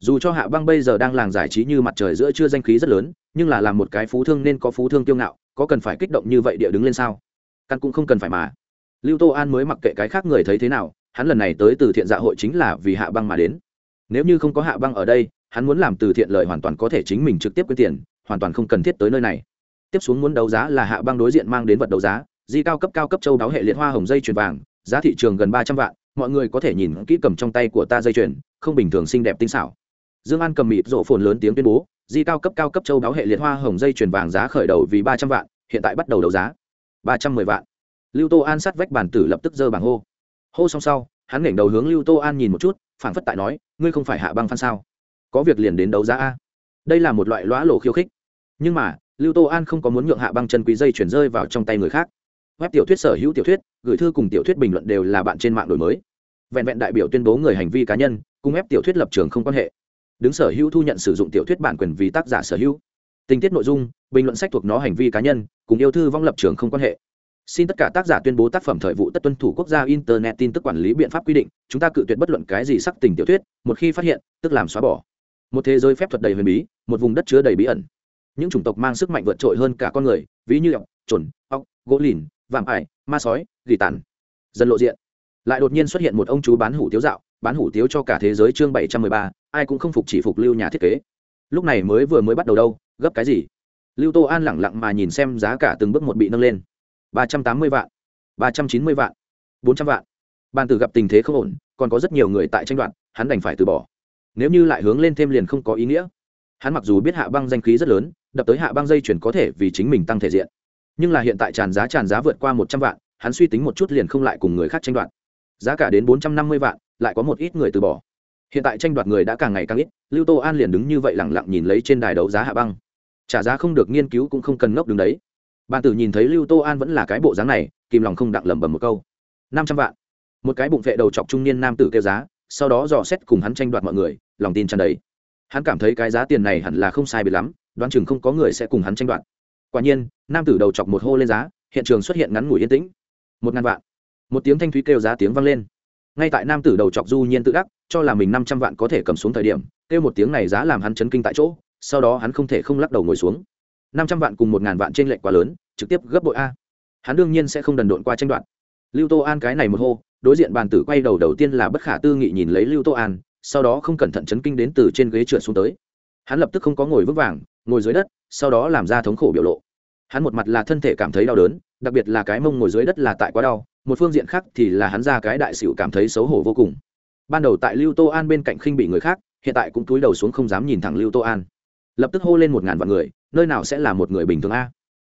Dù cho hạ băng bây giờ đang làng giải trí như mặt trời giữa chưa danh khí rất lớn, nhưng là làm một cái phú thương nên có phú thương kiêu ngạo, có cần phải kích động như vậy địa đứng lên sao? Căn cũng không cần phải mà. Lưu tô an mới mặc kệ cái khác người thấy thế nào, hắn lần này tới từ thiện dạ hội chính là vì hạ băng mà đến. Nếu như không có hạ băng ở đây, hắn muốn làm từ thiện lợi hoàn toàn có thể chính mình trực tiếp quyên tiền, hoàn toàn không cần thiết tới nơi này. Tiếp xuống muốn đấu giá là hạ băng đối diện mang đến vật đấu giá, di cao cấp cao cấp châu đáo hệ liệt hoa hồng dây chuyền vàng, giá thị trường gần ba trăm vạn mọi người có thể nhìn kỹ cầm trong tay của ta dây chuyền, không bình thường xinh đẹp tinh xảo. Dương an cầm mịt rộ phồn lớn tiếng tuyên bố, di cao cấp cao cấp châu đáo hệ liệt hoa hồng dây chuyền vàng giá khởi đầu vì ba trăm vạn, hiện tại bắt đầu đấu giá. Ba trăm mười vạn. Lưu tô an sát vách bản tử lập tức giơ bảng hô. Hô xong sau, hắn nghển đầu hướng lưu tô an nhìn một chút, phảng phất tại nói, ngươi không phải hạ băng phan sao? Có việc liền đến đấu giá a. Đây là một loại lõa lộ khiêu khích. Nhưng mà, lưu tô an không có muốn nhượng hạ băng chân quý dây chuyển rơi vào trong tay người khác web tiểu thuyết sở hữu tiểu thuyết, gửi thư cùng tiểu thuyết bình luận đều là bạn trên mạng đổi mới. Vẹn vẹn đại biểu tuyên bố người hành vi cá nhân, cùng web tiểu thuyết lập trường không quan hệ. Đứng sở hữu thu nhận sử dụng tiểu thuyết bản quyền vì tác giả sở hữu. Tình tiết nội dung, bình luận sách thuộc nó hành vi cá nhân, cùng yêu thư vong lập trường không quan hệ. Xin tất cả tác giả tuyên bố tác phẩm thời vụ tất tuân thủ quốc gia internet tin tức quản lý biện pháp quy định, chúng ta cự tuyệt bất luận cái gì sắc tình tiểu thuyết, một khi phát hiện, tức làm xóa bỏ. Một thế giới phép thuật đầy huyền bí, một vùng đất chứa đầy bí ẩn. Những chủng tộc mang sức mạnh vượt trội hơn cả con người, ví như ọc, trồn, ọc, gỗ lìn vạm ải, ma sói, gỉ tàn. Dần lộ diện. Lại đột nhiên xuất hiện một ông chú bán hủ tiếu dạo, bán hủ tiếu cho cả thế giới chương bảy trăm mười ba, ai cũng không phục chỉ phục lưu nhà thiết kế. Lúc này mới vừa mới bắt đầu đâu, gấp cái gì? Lưu tô an lẳng lặng mà nhìn xem giá cả từng bước một bị nâng lên. ba trăm tám mươi vạn, ba trăm chín mươi vạn, bốn trăm vạn. Bàn tử gặp tình thế không ổn, còn có rất nhiều người tại tranh đoạt, hắn đành phải từ bỏ. Nếu như lại hướng lên thêm liền không có ý nghĩa. Hắn mặc dù biết hạ băng danh khí rất lớn, đập tới hạ băng dây chuyển có thể vì chính mình tăng thể diện nhưng là hiện tại tràn giá tràn giá vượt qua một trăm vạn, hắn suy tính một chút liền không lại cùng người khác tranh đoạt. Giá cả đến bốn trăm năm mươi vạn, lại có một ít người từ bỏ. Hiện tại tranh đoạt người đã càng ngày càng ít, lưu tô an liền đứng như vậy lẳng lặng nhìn lấy trên đài đấu giá hạ băng. Trả giá không được nghiên cứu cũng không cần ngốc đứng đấy. Bàn tử nhìn thấy lưu tô an vẫn là cái bộ dáng này, kìm lòng không đặng lẩm bẩm một câu. năm trăm vạn. Một cái bụng vệ đầu chọc trung niên nam tử kêu giá, sau đó dò xét cùng hắn tranh đoạt mọi người, lòng tin chăn đấy. hắn cảm thấy cái giá tiền này hẳn là không sai biệt lắm, đoán chừng không có người sẽ cùng hắn tranh đoạt quả nhiên, nam tử đầu chọc một hô lên giá, hiện trường xuất hiện ngắn ngủi yên tĩnh. Một ngàn vạn. Một tiếng thanh thúy kêu giá tiếng vang lên. Ngay tại nam tử đầu chọc du nhiên tự đắc, cho là mình năm trăm vạn có thể cầm xuống thời điểm, kêu một tiếng này giá làm hắn chấn kinh tại chỗ, sau đó hắn không thể không lắc đầu ngồi xuống. Năm trăm vạn cùng một ngàn vạn trên lệch quá lớn, trực tiếp gấp bội a. Hắn đương nhiên sẽ không đần độn qua tranh đoạt. Lưu tô an cái này một hô, đối diện bàn tử quay đầu đầu tiên là bất khả tư nghị nhìn lấy lưu tô an, sau đó không cẩn thận chấn kinh đến từ trên ghế trượt xuống tới. Hắn lập tức không có ngồi vững vàng ngồi dưới đất, sau đó làm ra thống khổ biểu lộ. Hắn một mặt là thân thể cảm thấy đau đớn, đặc biệt là cái mông ngồi dưới đất là tại quá đau, một phương diện khác thì là hắn ra cái đại xỉu cảm thấy xấu hổ vô cùng. Ban đầu tại lưu tô an bên cạnh khinh bị người khác, hiện tại cũng túi đầu xuống không dám nhìn thẳng lưu tô an. Lập tức hô lên một ngàn vạn người, nơi nào sẽ là một người bình thường a?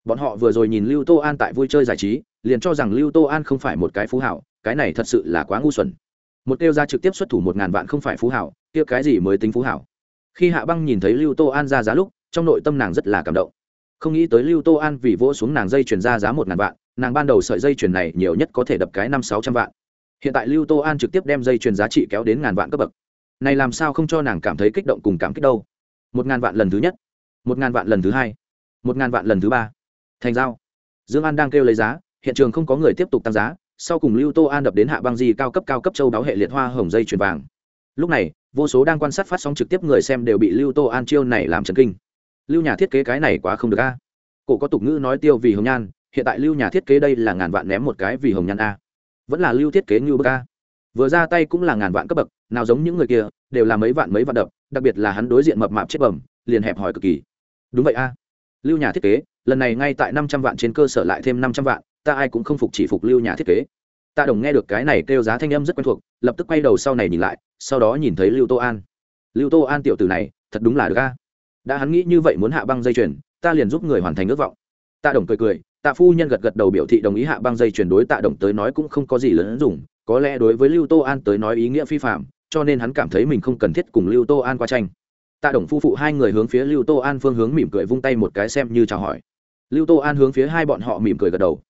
Bọn họ vừa rồi nhìn lưu tô an tại vui chơi giải trí, liền cho rằng lưu tô an không phải một cái phú hảo, cái này thật sự là quá ngu xuẩn. Một tiêu ra trực tiếp xuất thủ một ngàn vạn không phải phú hảo, kia cái gì mới tính phú hảo? Khi hạ băng nhìn thấy lưu tô an ra giá lúc trong nội tâm nàng rất là cảm động. Không nghĩ tới lưu tô an vì vỗ xuống nàng dây chuyền ra giá một ngàn vạn, nàng ban đầu sợi dây chuyền này nhiều nhất có thể đập cái năm sáu trăm vạn. Hiện tại lưu tô an trực tiếp đem dây chuyền giá trị kéo đến ngàn vạn cấp bậc. Này làm sao không cho nàng cảm thấy kích động cùng cảm kích đâu? Một ngàn vạn lần thứ nhất, một ngàn vạn lần thứ hai, một ngàn vạn lần thứ ba. Thành giao. Dương an đang kêu lấy giá, hiện trường không có người tiếp tục tăng giá, sau cùng lưu tô an đập đến hạ băng di cao cấp cao cấp châu báo hệ liệt hoa hồng dây chuyền vàng. Lúc này, vô số đang quan sát phát sóng trực tiếp người xem đều bị lưu tô an chiêu này làm chấn kinh lưu nhà thiết kế cái này quá không được a. Cổ có tục ngữ nói tiêu vì hồng nhan, hiện tại lưu nhà thiết kế đây là ngàn vạn ném một cái vì hồng nhan a. Vẫn là lưu thiết kế như bậc a. Vừa ra tay cũng là ngàn vạn cấp bậc, nào giống những người kia, đều là mấy vạn mấy vạn đập, đặc biệt là hắn đối diện mập mạp chết bẩm, liền hẹp hòi cực kỳ. Đúng vậy a. Lưu nhà thiết kế, lần này ngay tại năm trăm vạn trên cơ sở lại thêm năm trăm vạn, ta ai cũng không phục chỉ phục lưu nhà thiết kế. Ta đồng nghe được cái này kêu giá thanh âm rất quen thuộc, lập tức quay đầu sau này nhìn lại, sau đó nhìn thấy lưu tô an. Lưu tô an tiểu tử này, thật đúng là được a đã hắn nghĩ như vậy muốn hạ băng dây chuyền, ta liền giúp người hoàn thành ước vọng. Tạ đồng cười cười, tạ phu nhân gật gật đầu biểu thị đồng ý hạ băng dây chuyển đối tạ đồng tới nói cũng không có gì lớn dùng, có lẽ đối với lưu tô an tới nói ý nghĩa phi phạm, cho nên hắn cảm thấy mình không cần thiết cùng lưu tô an qua tranh. Tạ đồng phu phụ hai người hướng phía lưu tô an phương hướng mỉm cười vung tay một cái xem như chào hỏi. Lưu tô an hướng phía hai bọn họ mỉm cười gật đầu.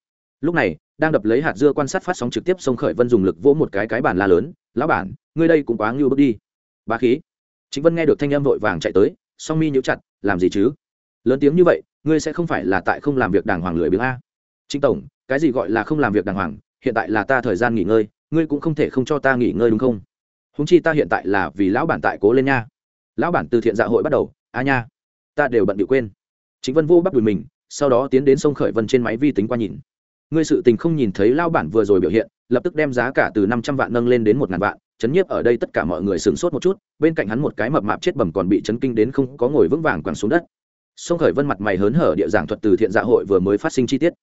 Lúc này, đang đập lấy hạt dưa quan sát phát sóng trực tiếp sông khởi vân dùng lực vỗ một cái cái bản la lớn, lão bản, ngươi đây cũng quá ngưu bước đi. Ba khí. Chính vân nghe được thanh âm vội vàng chạy tới song mi nhíu chặt, làm gì chứ? Lớn tiếng như vậy, ngươi sẽ không phải là tại không làm việc đàng hoàng lười biếng a? Chính tổng, cái gì gọi là không làm việc đàng hoàng? Hiện tại là ta thời gian nghỉ ngơi, ngươi cũng không thể không cho ta nghỉ ngơi đúng không? Húng chi ta hiện tại là vì lão bản tại cố lên nha. Lão bản từ thiện dạ hội bắt đầu, a nha. Ta đều bận bị quên. Chính vân vô bắt đùi mình, sau đó tiến đến sông khởi vân trên máy vi tính qua nhìn. Ngươi sự tình không nhìn thấy lao bản vừa rồi biểu hiện, lập tức đem giá cả từ năm trăm vạn nâng lên đến một ngàn vạn chấn nhiếp ở đây tất cả mọi người sửng sốt một chút, bên cạnh hắn một cái mập mạp chết bầm còn bị chấn kinh đến không có ngồi vững vàng quẳng xuống đất. Sông khởi vân mặt mày hớn hở địa giảng thuật từ thiện dạ hội vừa mới phát sinh chi tiết.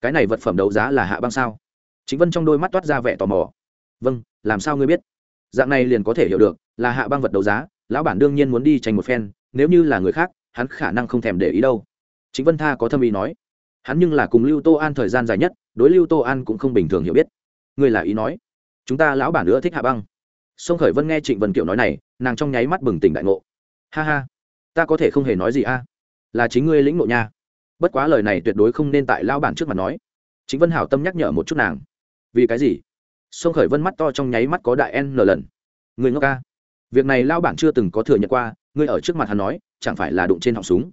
Cái này vật phẩm đấu giá là hạ băng sao? Chính vân trong đôi mắt toát ra vẻ tò mò. Vâng làm sao ngươi biết? Dạng này liền có thể hiểu được, là hạ băng vật đấu giá, lão bản đương nhiên muốn đi tranh một phen, nếu như là người khác, hắn khả năng không thèm để ý đâu. Chính vân tha có thâm ý nói. Hắn nhưng là cùng lưu tô an thời gian dài nhất, đối lưu tô an cũng không bình thường hiểu biết. Ngươi là ý nói. Chúng ta lão bản nữa thích hạ băng sông khởi vân nghe trịnh vân kiểu nói này nàng trong nháy mắt bừng tỉnh đại ngộ ha ha ta có thể không hề nói gì a à? là chính ngươi lĩnh ngộ nha bất quá lời này tuyệt đối không nên tại lao bản trước mặt nói chính vân hảo tâm nhắc nhở một chút nàng vì cái gì sông khởi vân mắt to trong nháy mắt có đại n lần người ngốc ca à? việc này lao bản chưa từng có thừa nhận qua ngươi ở trước mặt hắn nói chẳng phải là đụng trên họng súng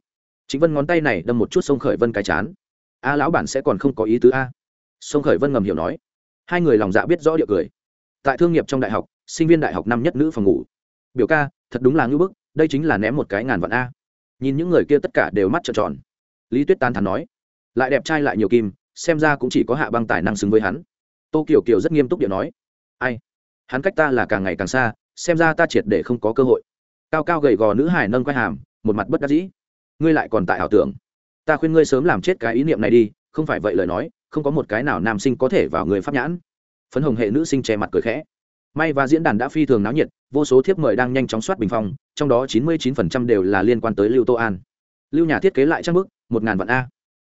chính vân ngón tay này đâm một chút sông khởi vân cái chán a à, lão bản sẽ còn không có ý tứ a sông khởi vân ngầm hiểu nói hai người lòng dạ biết rõ địa cười tại thương nghiệp trong đại học sinh viên đại học năm nhất nữ phòng ngủ. Biểu ca, thật đúng là ngưỡng bức, đây chính là ném một cái ngàn vạn a. Nhìn những người kia tất cả đều mắt trợn tròn. Lý tuyết Tán thắn nói, lại đẹp trai lại nhiều kim, xem ra cũng chỉ có hạ băng tài năng xứng với hắn. Tô kiều kiều rất nghiêm túc điện nói, ai? Hắn cách ta là càng ngày càng xa, xem ra ta triệt để không có cơ hội. Cao cao gầy gò nữ hải nâng quay hàm, một mặt bất đắc dĩ. Ngươi lại còn tại ảo tưởng. Ta khuyên ngươi sớm làm chết cái ý niệm này đi, không phải vậy lời nói, không có một cái nào nam sinh có thể vào người pháp nhãn. Phấn hồng hệ nữ sinh che mặt cười khẽ may và diễn đàn đã phi thường náo nhiệt, vô số thiếp mời đang nhanh chóng soát bình phong, trong đó chín mươi 99% đều là liên quan tới lưu tô an. Lưu nhà thiết kế lại trang bức, một ngàn vạn a.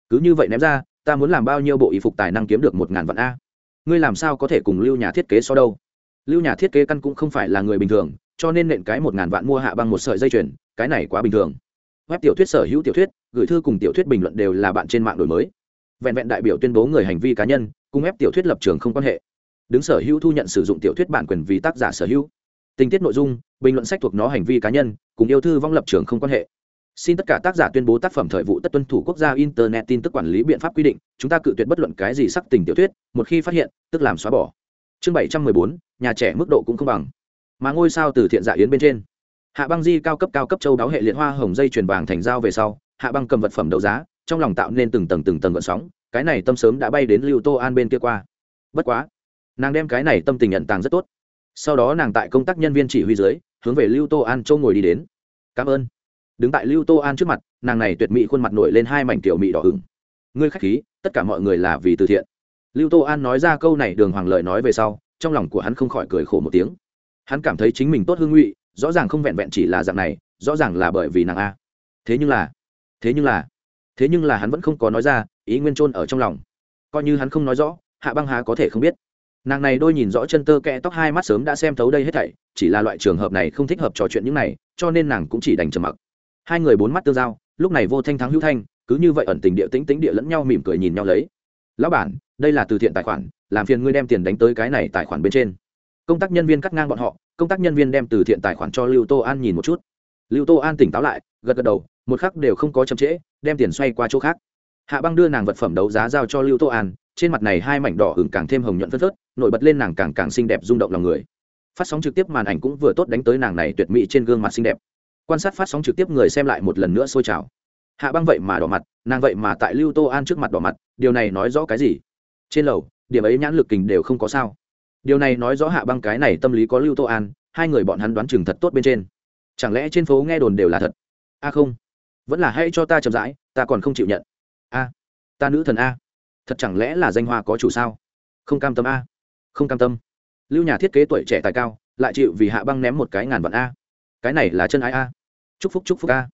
Cứ như vậy ném ra, ta muốn làm bao nhiêu bộ y phục tài năng kiếm được một ngàn vạn a? Ngươi làm sao có thể cùng lưu nhà thiết kế so đâu? Lưu nhà thiết kế căn cũng không phải là người bình thường, cho nên nện cái một ngàn vạn mua hạ bằng một sợi dây chuyền, cái này quá bình thường. Web tiểu thuyết sở hữu tiểu thuyết, gửi thư cùng tiểu thuyết bình luận đều là bạn trên mạng đổi mới. Vẹn vẹn đại biểu tuyên bố người hành vi cá nhân, cùng ép tiểu thuyết lập trường không quan hệ đứng sở hữu thu nhận sử dụng tiểu thuyết bản quyền vì tác giả sở hữu. Tình tiết nội dung, bình luận sách thuộc nó hành vi cá nhân, cùng yêu thư vong lập trường không quan hệ. Xin tất cả tác giả tuyên bố tác phẩm thời vụ tất tuân thủ quốc gia internet tin tức quản lý biện pháp quy định, chúng ta cự tuyệt bất luận cái gì sắc tình tiểu thuyết, một khi phát hiện, tức làm xóa bỏ. Chương bảy trăm mười bốn, nhà trẻ mức độ cũng không bằng. Mà ngôi sao từ thiện dạ yến bên trên. Hạ băng di cao cấp cao cấp châu đáo hệ liệt hoa hồng dây truyền vàng thành dao về sau, hạ băng cầm vật phẩm đấu giá, trong lòng tạo nên từng tầng từng tầng gợn sóng, cái này tâm sớm đã bay đến lưu tô an bên kia qua. Bất quá nàng đem cái này tâm tình nhận tàng rất tốt. Sau đó nàng tại công tác nhân viên chỉ huy dưới, hướng về lưu tô an châu ngồi đi đến. Cảm ơn. Đứng tại lưu tô an trước mặt, nàng này tuyệt mỹ khuôn mặt nổi lên hai mảnh tiểu mị đỏ hửng. ngươi k h á c h khí, tất cả mọi người là vì từ thiện. Lưu tô an nói ra câu này đường hoàng lợi nói về sau, trong lòng của hắn không khỏi cười khổ một tiếng. Hắn cảm thấy chính mình tốt hương ngụy, rõ ràng không vẹn vẹn chỉ là dạng này, rõ ràng là bởi vì nàng a. Thế nhưng là, thế nhưng là, thế nhưng là hắn vẫn không có nói ra ý nguyên trôn ở trong lòng. Coi như hắn không nói rõ, hạ băng hà có thể không biết nàng này đôi nhìn rõ chân tơ kẽ tóc hai mắt sớm đã xem thấu đây hết thảy, chỉ là loại trường hợp này không thích hợp trò chuyện những này, cho nên nàng cũng chỉ đành trầm mặc. Hai người bốn mắt tương giao, lúc này vô thanh thắng hữu thanh, cứ như vậy ẩn tình địa tĩnh tĩnh địa lẫn nhau mỉm cười nhìn nhau lấy. Lão bản, đây là từ thiện tài khoản, làm phiền ngươi đem tiền đánh tới cái này tài khoản bên trên. Công tác nhân viên cắt ngang bọn họ, công tác nhân viên đem từ thiện tài khoản cho lưu tô an nhìn một chút. Lưu tô an tỉnh táo lại, gật gật đầu, một khắc đều không có chậm trễ, đem tiền xoay qua chỗ khác hạ băng đưa nàng vật phẩm đấu giá giao cho lưu tô an, trên mặt này hai mảnh đỏ hừng càng thêm hồng nhuận phớt phớt, nổi bật lên nàng càng càng xinh đẹp rung động lòng người. Phát sóng trực tiếp màn ảnh cũng vừa tốt đánh tới nàng này tuyệt mỹ trên gương mặt xinh đẹp. Quan sát phát sóng trực tiếp người xem lại một lần nữa sôi trào. Hạ băng vậy mà đỏ mặt, nàng vậy mà tại lưu tô an trước mặt đỏ mặt, điều này nói rõ cái gì? Trên lầu, điểm ấy nhãn lực kình đều không có sao. Điều này nói rõ hạ băng cái này tâm lý có lưu tô an, hai người bọn hắn đoán chừng thật tốt bên trên. Chẳng lẽ trên phố nghe đồn đều là thật? A không, vẫn là hãy cho ta chậm rãi, ta còn không chịu nhận ta nữ thần a. Thật chẳng lẽ là danh hoa có chủ sao? Không cam tâm a. Không cam tâm. Lưu nhà thiết kế tuổi trẻ tài cao, lại chịu vì hạ băng ném một cái ngàn vạn a. Cái này là chân ái a. Chúc phúc chúc phúc a.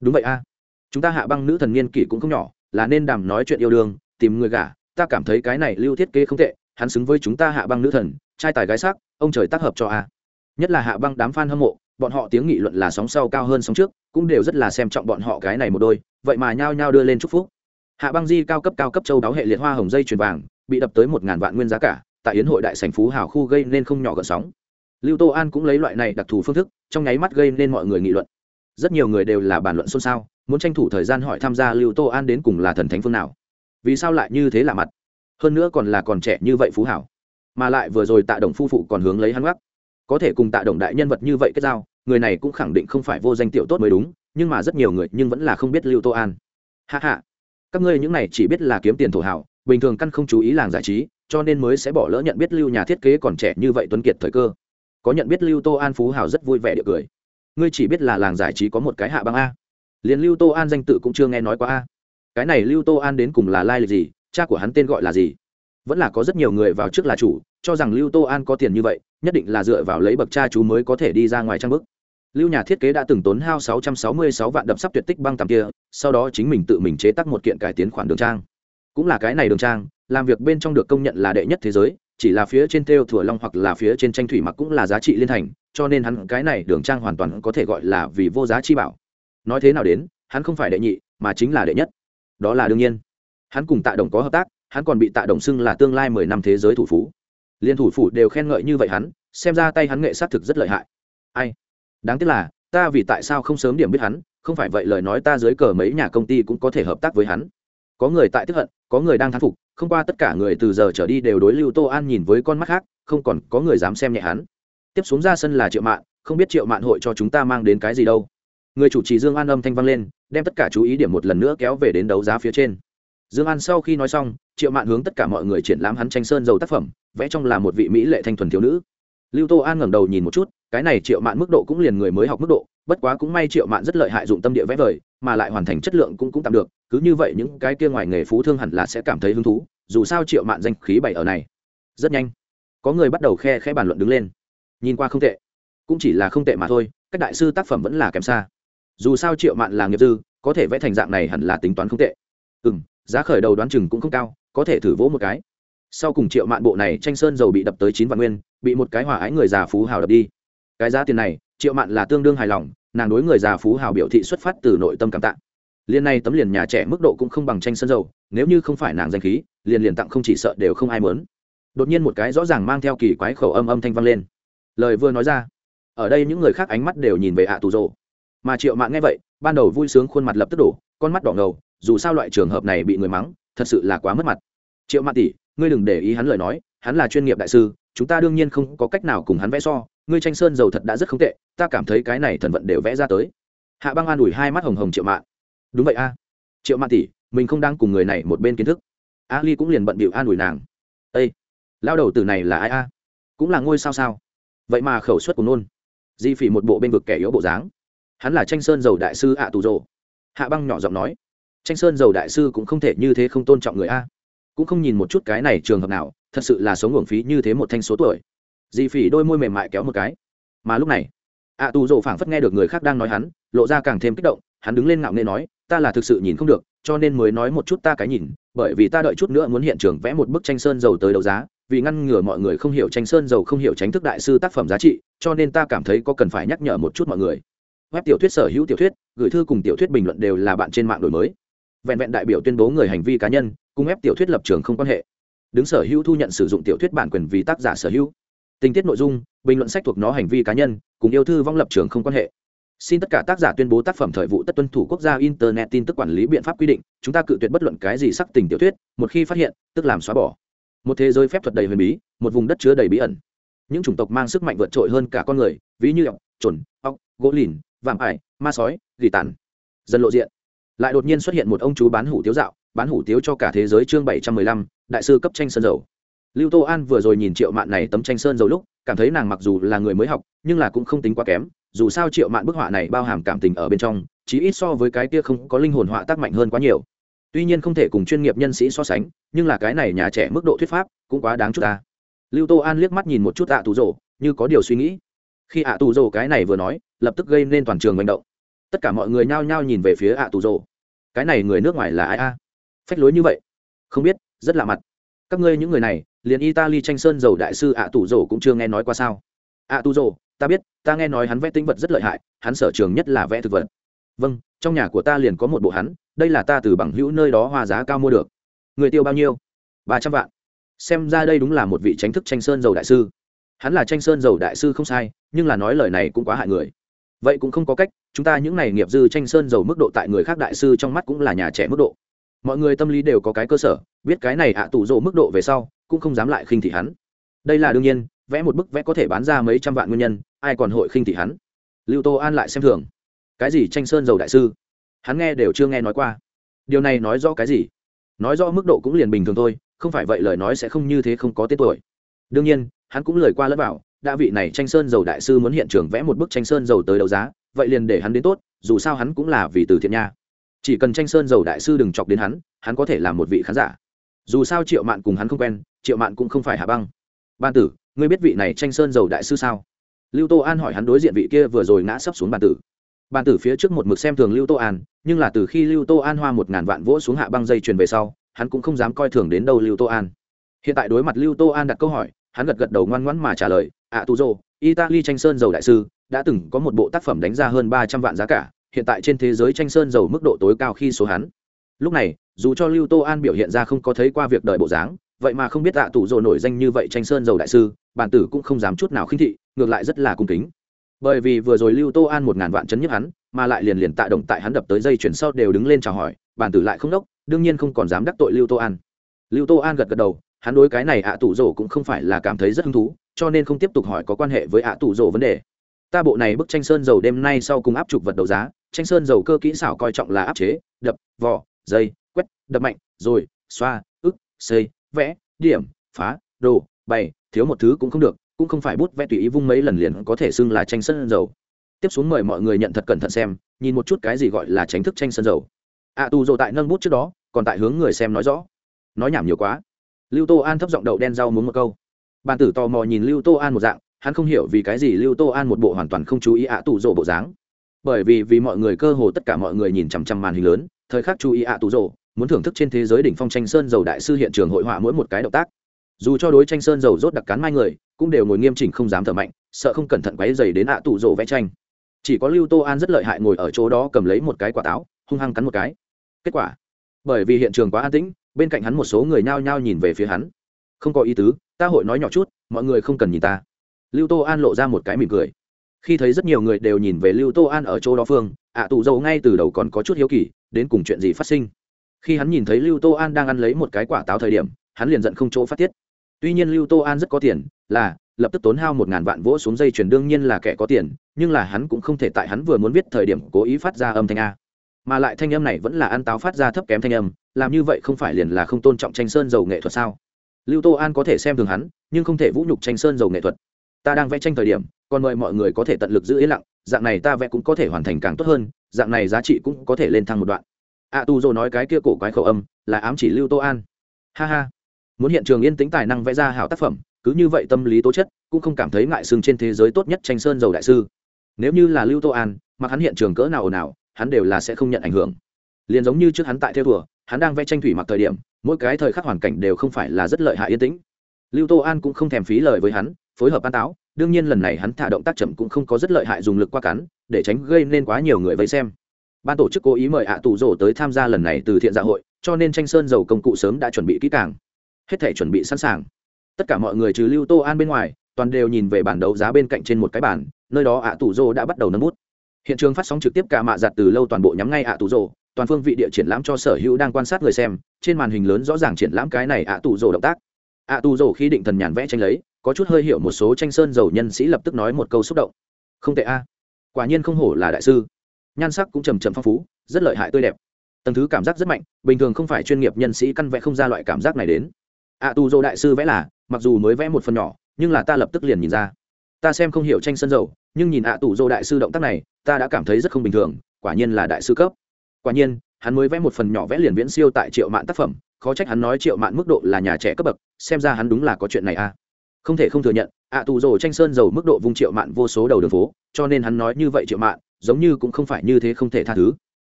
Đúng vậy a. Chúng ta hạ băng nữ thần niên kỷ cũng không nhỏ, là nên đàm nói chuyện yêu đương, tìm người gả. Ta cảm thấy cái này lưu thiết kế không tệ, hắn xứng với chúng ta hạ băng nữ thần, trai tài gái sắc, ông trời tác hợp cho a. Nhất là hạ băng đám f a n hâm mộ, bọn họ tiếng nghị luận là sóng sau cao hơn sóng trước, cũng đều rất là xem trọng bọn họ cái này một đôi, vậy mà nhao nhao đưa lên chúc phúc hạ băng di cao cấp cao cấp châu đáo hệ liệt hoa hồng dây chuyền vàng, bị đập tới một ngàn vạn nguyên giá cả, tại yến hội đại sành phú hào khu gây nên không nhỏ gợn sóng. Lưu tô an cũng lấy loại này đặc thù phương thức, trong nháy mắt gây nên mọi người nghị luận. Rất nhiều người đều là bàn luận xôn xao, muốn tranh thủ thời gian hỏi tham gia lưu tô an đến cùng là thần thánh phương nào. Vì sao lại như thế là mặt? Hơn nữa còn là còn trẻ như vậy phú hảo mà lại vừa rồi tạ đồng phu phụ còn hướng lấy hắn gác. Có thể cùng tạ đồng đại nhân vật như vậy kết giao, người này cũng khẳng định không phải vô danh tiểu tốt mới đúng, nhưng mà rất nhiều người nhưng vẫn là không biết lưu tô an. Hạ hạ các ngươi những này chỉ biết là kiếm tiền thổ hảo bình thường căn không chú ý làng giải trí, cho nên mới sẽ bỏ lỡ nhận biết lưu nhà thiết kế còn trẻ như vậy tuấn kiệt thời cơ. Có nhận biết lưu tô an phú hảo rất vui vẻ địa cười. Ngươi chỉ biết là làng giải trí có một cái hạ băng a. Liền lưu tô an danh tự cũng chưa nghe nói qua a. Cái này lưu tô an đến cùng là lai lịch gì, cha của hắn tên gọi là gì? Vẫn là có rất nhiều người vào trước là chủ, cho rằng lưu tô an có tiền như vậy, nhất định là dựa vào lấy bậc cha chú mới có thể đi ra ngoài trang bức lưu nhà thiết kế đã từng tốn hao 666 vạn đập sắp tuyệt tích băng tầm kia, sau đó chính mình tự mình chế tác một kiện cải tiến khoản đường trang. Cũng là cái này đường trang, làm việc bên trong được công nhận là đệ nhất thế giới, chỉ là phía trên theo thủa long hoặc là phía trên tranh thủy mặc cũng là giá trị liên thành, cho nên hắn cái này đường trang hoàn toàn có thể gọi là vì vô giá chi bảo. Nói thế nào đến, hắn không phải đệ nhị, mà chính là đệ nhất. Đó là đương nhiên. Hắn cùng tạ đồng có hợp tác, hắn còn bị tạ đồng xưng là tương lai mười năm thế giới thủ phú. Liên thủ phủ đều khen ngợi như vậy hắn, xem ra tay hắn nghệ s á t thực rất lợi hại. Ai? Đáng tiếc là, ta vì tại sao không sớm điểm biết hắn, không phải vậy lời nói ta dưới cờ mấy nhà công ty cũng có thể hợp tác với hắn. Có người tại tức hận, có người đang thán phục, không qua tất cả người từ giờ trở đi đều đối lưu tô an nhìn với con mắt khác, không còn có người dám xem nhẹ hắn. Tiếp xuống ra sân là triệu mạn, không biết triệu mạn hội cho chúng ta mang đến cái gì đâu. Người chủ trì dương an âm thanh vang lên, đem tất cả chú ý điểm một lần nữa kéo về đến đấu giá phía trên. Dương an sau khi nói xong, triệu mạn hướng tất cả mọi người triển lãm hắn tranh sơn dầu tác phẩm, vẽ trong là một vị mỹ lệ thanh thuần thiếu nữ lưu tô an ngẩng đầu nhìn một chút, cái này triệu mạn mức độ cũng liền người mới học mức độ, bất quá cũng may triệu mạn rất lợi hại dụng tâm địa vẽ vời, mà lại hoàn thành chất lượng cũng cũng tạm được, cứ như vậy những cái kia ngoài nghề phú thương hẳn là sẽ cảm thấy hứng thú, dù sao triệu mạn danh khí bày ở này. Rất nhanh, có người bắt đầu khe khẽ bàn luận đứng lên. Nhìn qua không tệ, cũng chỉ là không tệ mà thôi các đại sư tác phẩm vẫn là kém xa. Dù sao triệu mạn là nghiệp dư, có thể vẽ thành dạng này hẳn là tính toán không tệ. Ừ m giá khởi đầu đoán chừng cũng không cao, có thể thử vỗ một cái sau cùng triệu mạn bộ này tranh sơn dầu bị đập tới chín vạn nguyên, bị một cái hòa ái người già phú hào đập đi. Cái giá tiền này, triệu mạn là tương đương hài lòng, nàng đối người già phú hào biểu thị xuất phát từ nội tâm cảm tạ. Liên này tấm liền nhà trẻ mức độ cũng không bằng tranh sơn dầu, nếu như không phải nàng danh khí, liền liền tặng không chỉ sợ đều không ai mớn đột nhiên một cái rõ ràng mang theo kỳ quái khẩu âm âm thanh vang lên. Lời vừa nói ra, ở đây những người khác ánh mắt đều nhìn về ạ tù rồ. Mà triệu mạn nghe vậy, ban đầu vui sướng khuôn mặt lập tức đổ, con mắt đỏ ngầu, dù sao loại trường hợp này bị người mắng, thật sự là quá mất mặt. Triệu mạn tỷ ngươi đừng để ý hắn lời nói, hắn là chuyên nghiệp đại sư, chúng ta đương nhiên không có cách nào cùng hắn vẽ so, ngươi tranh sơn dầu thật đã rất không tệ, ta cảm thấy cái này thần vận đều vẽ ra tới. Hạ băng an ủi hai mắt hồng hồng triệu mạn. Đúng vậy a. Triệu mạn tỷ, mình không đang cùng người này một bên kiến thức. A ly cũng liền bận bịu an ủi nàng. Ây lao đầu từ này là ai a? Cũng là ngôi sao sao? Vậy mà khẩu suất của nôn. Di phỉ một bộ bên vực kẻ yếu bộ dáng. Hắn là tranh sơn dầu đại sư ạ tù rồ. Hạ băng nhỏ giọng nói. Tranh sơn dầu đại sư cũng không thể như thế không tôn trọng người a cũng không nhìn một chút cái này trường hợp nào, thật sự là sống uổng phí như thế một thanh số tuổi. Dì phỉ đôi môi mềm mại kéo một cái. Mà lúc này, ạ tù rồ phảng phất nghe được người khác đang nói hắn, lộ ra càng thêm kích động, hắn đứng lên ngạo nghê nói, ta là thực sự nhìn không được, cho nên mới nói một chút ta cái nhìn, bởi vì ta đợi chút nữa muốn hiện trường vẽ một bức tranh sơn dầu tới đấu giá, vì ngăn ngừa mọi người không hiểu tranh sơn dầu không hiểu tránh thức đại sư tác phẩm giá trị, cho nên ta cảm thấy có cần phải nhắc nhở một chút mọi người. Web tiểu thuyết sở hữu tiểu thuyết, gửi thư cùng tiểu thuyết bình luận đều là bạn trên mạng đổi mới. Vẹn vẹn đại biểu tuyên bố người hành vi cá nhân cung ép tiểu thuyết lập trường không quan hệ. Đứng sở hữu thu nhận sử dụng tiểu thuyết bản quyền vì tác giả sở hữu. Tình tiết nội dung, bình luận sách thuộc nó hành vi cá nhân, cùng yêu thư vong lập trường không quan hệ. Xin tất cả tác giả tuyên bố tác phẩm thời vụ tất tuân thủ quốc gia internet tin tức quản lý biện pháp quy định, chúng ta cự tuyệt bất luận cái gì sắc tình tiểu thuyết, một khi phát hiện, tức làm xóa bỏ. Một thế giới phép thuật đầy huyền bí, một vùng đất chứa đầy bí ẩn. Những chủng tộc mang sức mạnh vượt trội hơn cả con người, ví như ọc trồn ọc gỗ lìn, vạm ải, ma sói, gỉ tàn. Dần lộ diện. Lại đột nhiên xuất hiện một ông chú bán hủ tiếu dạo bán hủ tiếu cho cả thế giới chương bảy trăm mười lăm, đại sư cấp tranh sơn dầu. Lưu tô an vừa rồi nhìn triệu mạn này tấm tranh sơn dầu lúc, cảm thấy nàng mặc dù là người mới học, nhưng là cũng không tính quá kém, dù sao triệu mạn bức họa này bao hàm cảm tình ở bên trong, chí ít so với cái kia không có linh hồn họa tác mạnh hơn quá nhiều. Tuy nhiên không thể cùng chuyên nghiệp nhân sĩ so sánh, nhưng là cái này nhà trẻ mức độ thuyết pháp cũng quá đáng chút ta. Lưu tô an liếc mắt nhìn một chút ạ tù rổ như có điều suy nghĩ. Khi ạ tù rổ cái này vừa nói, lập tức gây nên toàn trường manh động. Tất cả mọi người nhao nhao nhìn về phía ạ tù rổ cái này người nước ngoài là ai a? Phách lối như vậy? Không biết, rất lạ mặt. Các ngươi những người này, liền italy tranh sơn dầu đại sư ạ tù rổ cũng chưa nghe nói qua sao? Ạ tù rổ ta biết, ta nghe nói hắn vẽ tinh vật rất lợi hại, hắn sở trường nhất là vẽ thực vật. Vâng trong nhà của ta liền có một bộ hắn, đây là ta từ bằng hữu nơi đó hoa giá cao mua được. Người tiêu bao nhiêu? Ba trăm vạn. Xem ra đây đúng là một vị tránh thức tranh sơn dầu đại sư. Hắn là tranh sơn dầu đại sư không sai, nhưng là nói lời này cũng quá hại người. Vậy cũng không có cách, chúng ta những n à y nghiệp dư tranh sơn dầu mức độ tại người khác đại sư trong mắt cũng là nhà trẻ mức độ mọi người tâm lý đều có cái cơ sở, biết cái này ạ à tủ rộ mức độ về sau, cũng không dám lại khinh thị hắn. Đây là đương nhiên, vẽ một bức vẽ có thể bán ra mấy trăm vạn nguyên nhân, ai còn hội khinh thị hắn? Lưu tô an lại xem thường. Cái gì tranh sơn dầu đại sư? Hắn nghe đều chưa nghe nói qua. Điều này nói rõ cái gì? Nói rõ mức độ cũng liền bình thường thôi, không phải vậy lời nói sẽ không như thế không có tên tuổi. Đương nhiên, hắn cũng lời qua lẫn vào, đã vị này tranh sơn dầu đại sư muốn hiện trường vẽ một bức tranh sơn dầu tới đấu giá, vậy liền để hắn đến tốt, dù sao hắn cũng là vì từ thiện nha chỉ cần tranh sơn dầu đại sư đừng chọc đến hắn hắn có thể là một vị khán giả. Dù sao triệu mạn cùng hắn không quen, triệu mạn cũng không phải hạ băng. Ban tử, ngươi biết vị này tranh sơn dầu đại sư sao? Lưu tô an hỏi hắn đối diện vị kia vừa rồi ngã sấp xuống bàn tử. Bàn tử phía trước một mực xem thường lưu tô an, nhưng là từ khi lưu tô an hoa một ngàn vạn vỗ xuống hạ băng dây truyền về sau, hắn cũng không dám coi thường đến đâu lưu tô an. Hiện tại đối mặt lưu tô an đặt câu hỏi, hắn gật gật đầu ngoan ngoãn mà trả lời, ạ tu dô, italy tranh sơn dầu đại sư, đã từng có một bộ tác phẩm đánh ra hơn ba trăm vạn giá cả hiện tại trên thế giới tranh sơn dầu mức độ tối cao khi số hắn. Lúc này, dù cho lưu tô an biểu hiện ra không có thấy qua việc đợi bộ dáng, vậy mà không biết ạ tủ dồ nổi danh như vậy tranh sơn dầu đại sư, bản tử cũng không dám chút nào khinh thị, ngược lại rất là cung kính. Bởi vì vừa rồi lưu tô an một ngàn vạn chấn nhức hắn, mà lại liền liền tạ động tại hắn đập tới dây chuyển sau đều đứng lên chào hỏi, bản tử lại không đốc, đương nhiên không còn dám đắc tội lưu tô an. Lưu tô an gật gật đầu, hắn đối cái này ạ tủ rồ cũng không phải là cảm thấy rất hứng thú, cho nên không tiếp tục hỏi có quan hệ với ạ tủ rồ vấn đề. Ta bộ này bức tranh sơn dầu đêm nay sau cùng áp trục vật đấu giá tranh sơn dầu cơ kỹ xảo coi trọng là áp chế đập vỏ dây quét đập mạnh rồi xoa ức xây vẽ điểm phá đồ bày thiếu một thứ cũng không được cũng không phải bút vẽ tùy ý vung mấy lần liền có thể xưng là tranh sơn dầu. Tiếp xuống mời mọi người nhận thật cẩn thận xem nhìn một chút cái gì gọi là tránh thức tranh sơn dầu. Ạ à, tù dầu tại nâng bút trước đó còn tại hướng người xem nói rõ. Nói nhảm nhiều quá. Lưu tô an thấp giọng đậu đen rau muốn một câu. Bàn tử tò mò nhìn lưu tô an một dạng hắn không hiểu vì cái gì lưu tô an một bộ hoàn toàn không chú ý ạ à tù rộ bộ dáng bởi vì vì mọi người cơ hồ tất cả mọi người nhìn chằm chằm màn hình lớn, thời khắc chú ý ạ à tù rộ muốn thưởng thức trên thế giới đỉnh phong tranh sơn dầu đại sư hiện trường hội họa mỗi một cái động tác. Dù cho đối tranh sơn dầu rốt đặc cán mai người, cũng đều ngồi nghiêm chỉnh không dám thở mạnh, sợ không cẩn thận quáy dày đến ạ à tủ rổ vẽ tranh. Chỉ có lưu tô an rất lợi hại ngồi ở chỗ đó cầm lấy một cái quả táo, hung hăng cắn một cái. Kết quả, bởi vì hiện trường quá an tĩnh, bên cạnh hắn một số người nhao nhao nhìn về phía hắn. Không có ý tứ, ta hội nói nhỏ chút, mọi người không cần nhìn ta. Lưu tô an lộ ra một cái mỉm cười khi thấy rất nhiều người đều nhìn về lưu tô an ở chỗ đó phương, ạ à tù dầu ngay từ đầu còn có chút hiếu kỳ, đến cùng chuyện gì phát sinh. Khi hắn nhìn thấy lưu tô an đang ăn lấy một cái quả táo thời điểm, hắn liền giận không chỗ phát tiết. Tuy nhiên lưu tô an rất có tiền, là, lập tức tốn hao một ngàn vạn vỗ xuống dây chuyền đương nhiên là kẻ có tiền, nhưng là hắn cũng không thể tại hắn vừa muốn viết thời điểm cố ý phát ra âm thanh a. Mà lại thanh âm này vẫn là ăn táo phát ra thấp kém thanh âm, làm như vậy không phải liền là không tôn trọng tranh sơn dầu nghệ thuật sao? Lưu tô an có thể xem thường hắn, nhưng không thể vũ nhục tranh sơn dầu nghệ thuật ta đang vẽ tranh thời điểm, còn mời mọi người có thể tận lực giữ yên lặng, dạng này ta vẽ cũng có thể hoàn thành càng tốt hơn, dạng này giá trị cũng có thể lên thăng một đoạn. A tu dô nói cái kia cổ quái khẩu âm, là ám chỉ lưu tô an. Ha ha. Muốn hiện trường yên tĩnh tài năng vẽ ra hảo tác phẩm, cứ như vậy tâm lý tố chất, cũng không cảm thấy ngại sừng trên thế giới tốt nhất tranh sơn dầu đại sư. Nếu như là lưu tô an, mặc hắn hiện trường cỡ nào ồn ào, hắn đều là sẽ không nhận ảnh hưởng. Liền giống như trước hắn tại theo thùa hắn đang vẽ tranh thủy mặc thời điểm, mỗi cái thời khắc hoàn cảnh đều không phải là rất lợi hại yên tĩnh. Lưu tô an cũng không thèm phí lời với hắn phối hợp ban táo, đương nhiên lần này hắn thả động tác chậm cũng không có rất lợi hại dùng lực qua cắn, để tránh gây nên quá nhiều người vây xem. Ban tổ chức cố ý mời ạ tù rổ tới tham gia lần này từ thiện dạ hội, cho nên tranh sơn dầu công cụ sớm đã chuẩn bị kỹ càng. Hết thể chuẩn bị sẵn sàng. Tất cả mọi người trừ lưu tô an bên ngoài, toàn đều nhìn về bản đấu giá bên cạnh trên một cái bản nơi đó ạ tù rổ đã bắt đầu nâng bút. Hiện trường phát sóng trực tiếp cả mạ giặt từ lâu toàn bộ nhắm ngay ạ tù rổ, toàn phương vị địa triển lãm cho sở hữu đang quan sát người xem, trên màn hình lớn rõ ràng triển lãm cái này ạ tù rổ động tác. Ạ tù rổ khi định thần nhàn vẽ tranh lấy có chút hơi hiểu một số tranh sơn dầu nhân sĩ lập tức nói một câu xúc động. Không tệ a. Quả nhiên không hổ là đại sư. Nhan sắc cũng trầm trầm phong phú, rất lợi hại tươi đẹp. Tầng thứ cảm giác rất mạnh, bình thường không phải chuyên nghiệp nhân sĩ căn vẽ không ra loại cảm giác này đến. À, ạ tu dô đại sư vẽ là, mặc dù mới vẽ một phần nhỏ, nhưng là ta lập tức liền nhìn ra. Ta xem không hiểu tranh sơn dầu, nhưng nhìn à, ạ tu dô đại sư động tác này, ta đã cảm thấy rất không bình thường, quả nhiên là đại sư cấp. Quả nhiên, hắn mới vẽ một phần nhỏ vẽ liền viễn siêu tại triệu mạn tác phẩm, khó trách hắn nói triệu mạn mức độ là nhà trẻ cấp bậc, xem ra hắn đúng là có chuyện này a không thể không thừa nhận, ạ tù rồ tranh sơn giàu mức độ vung triệu mạn vô số đầu đường phố, cho nên hắn nói như vậy triệu mạn, giống như cũng không phải như thế không thể tha thứ.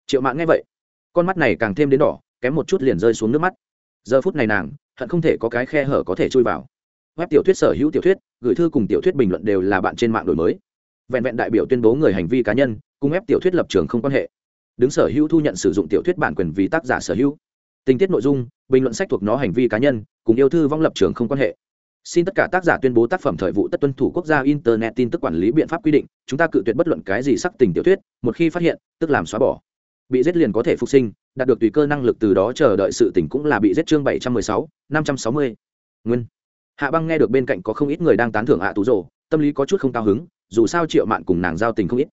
Triệu mạn nghe vậy, con mắt này càng thêm đến đỏ, kém một chút liền rơi xuống nước mắt. Giờ phút này nàng, hận không thể có cái khe hở có thể chui vào. Web tiểu thuyết sở hữu tiểu thuyết, gửi thư cùng tiểu thuyết bình luận đều là bạn trên mạng đổi mới. Vẹn vẹn đại biểu tuyên bố người hành vi cá nhân, cùng web tiểu thuyết lập trường không quan hệ. Đứng sở hữu thu nhận sử dụng tiểu thuyết bản quyền vì tác giả sở hữu. Tình tiết nội dung, bình luận sách thuộc nó hành vi cá nhân, cùng yêu thư vong lập trường không quan hệ xin tất cả tác giả tuyên bố tác phẩm thời vụ tất tuân thủ quốc gia internet tin tức quản lý biện pháp quy định, chúng ta cự tuyệt bất luận cái gì sắc tình tiểu thuyết, một khi phát hiện, tức làm xóa bỏ. Bị giết liền có thể phục sinh, đạt được tùy cơ năng lực từ đó chờ đợi sự tỉnh cũng là bị giết chương bảy trăm mười sáu, năm trăm sáu mươi. Nguyên. Hạ băng nghe được bên cạnh có không ít người đang tán thưởng hạ tú rồ, tâm lý có chút không cao hứng, dù sao triệu mạn cùng nàng giao tình không ít.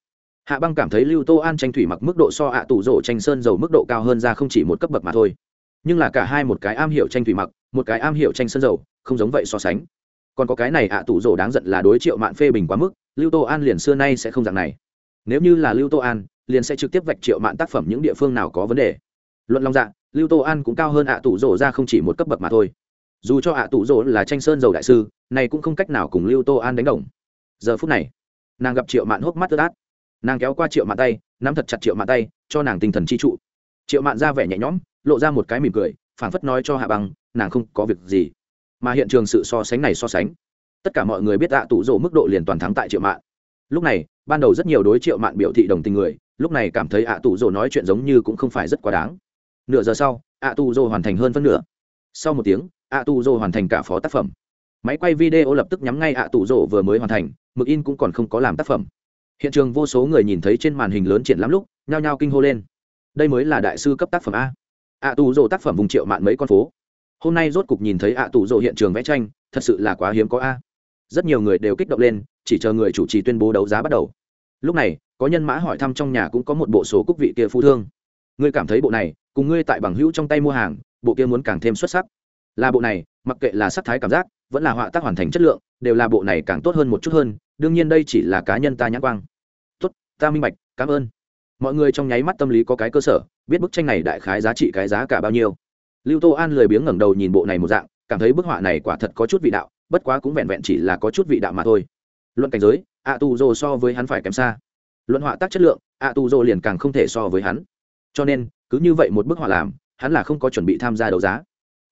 Hạ băng cảm thấy lưu tô an tranh thủy mặc mức độ so hạ tủ rổ tranh sơn dầu mức độ cao hơn ra không chỉ một cấp bậc mà thôi nhưng là cả hai một cái am hiểu tranh thủy mặc, một cái am hiểu tranh sơn dầu, không giống vậy so sánh. Còn có cái này ạ, tủ rổ đáng giận là đối triệu mạn phê bình quá mức, lưu tô an liền xưa nay sẽ không dạng này. Nếu như là lưu tô an, liền sẽ trực tiếp vạch triệu mạn tác phẩm những địa phương nào có vấn đề. Luận long dạ lưu tô an cũng cao hơn ạ, tủ rổ ra không chỉ một cấp bậc mà thôi. Dù cho ạ, tủ rổ là tranh sơn dầu đại sư, này cũng không cách nào cùng lưu tô an đánh đồng. Giờ phút này, nàng gặp triệu mạn hốc mắt tơ đát nàng kéo qua triệu mạn tay, nắm thật chặt triệu mạn tay, cho nàng tinh thần chi trụ. Triệu mạn ra vẻ nhẹ nhõm lộ ra một cái mỉm cười, phảng phất nói cho hạ bằng nàng không có việc gì. Mà hiện trường sự so sánh này so sánh, tất cả mọi người biết ạ, tủ rổ mức độ liền toàn thắng tại triệu mạn. Lúc này, ban đầu rất nhiều đối triệu mạn biểu thị đồng tình người, lúc này cảm thấy ạ tù rồ nói chuyện giống như cũng không phải rất quá đáng. Nửa giờ sau, ạ tù rồ hoàn thành hơn phân nửa. Sau một tiếng, ạ tù rồ hoàn thành cả phó tác phẩm. Máy quay video lập tức nhắm ngay ạ tù rồ vừa mới hoàn thành, mực in cũng còn không có làm tác phẩm. Hiện trường vô số người nhìn thấy trên màn hình lớn triển lắm lúc, nhao nhao kinh hô lên. Đây mới là đại sư cấp tác phẩm a ạ tù rồ tác phẩm vùng triệu mạn mấy con phố. Hôm nay rốt cục nhìn thấy ạ tù rồ hiện trường vẽ tranh, thật sự là quá hiếm có a. Rất nhiều người đều kích động lên, chỉ chờ người chủ trì tuyên bố đấu giá bắt đầu. Lúc này, có nhân mã hỏi thăm trong nhà cũng có một bộ số cúc vị kia phu thương. Ngươi cảm thấy bộ này, cùng ngươi tại bằng hữu trong tay mua hàng, bộ kia muốn càng thêm xuất sắc. Là bộ này, mặc kệ là sắc thái cảm giác, vẫn là họa tác hoàn thành chất lượng, đều là bộ này càng tốt hơn một chút hơn, đương nhiên đây chỉ là cá nhân ta nhãn quang. Tốt, ta minh bạch, cảm ơn mọi người trong nháy mắt tâm lý có cái cơ sở, biết bức tranh này đại khái giá trị cái giá cả bao nhiêu. Lưu tô an lười biếng ngẩng đầu nhìn bộ này một dạng, cảm thấy bức họa này quả thật có chút vị đạo, bất quá cũng vẹn vẹn chỉ là có chút vị đạo mà thôi. Luận cảnh giới ạ tù rồ so với hắn phải kém xa. Luận họa tác chất lượng ạ tù rồ liền càng không thể so với hắn. Cho nên, cứ như vậy một bức họa làm, hắn là không có chuẩn bị tham gia đấu giá.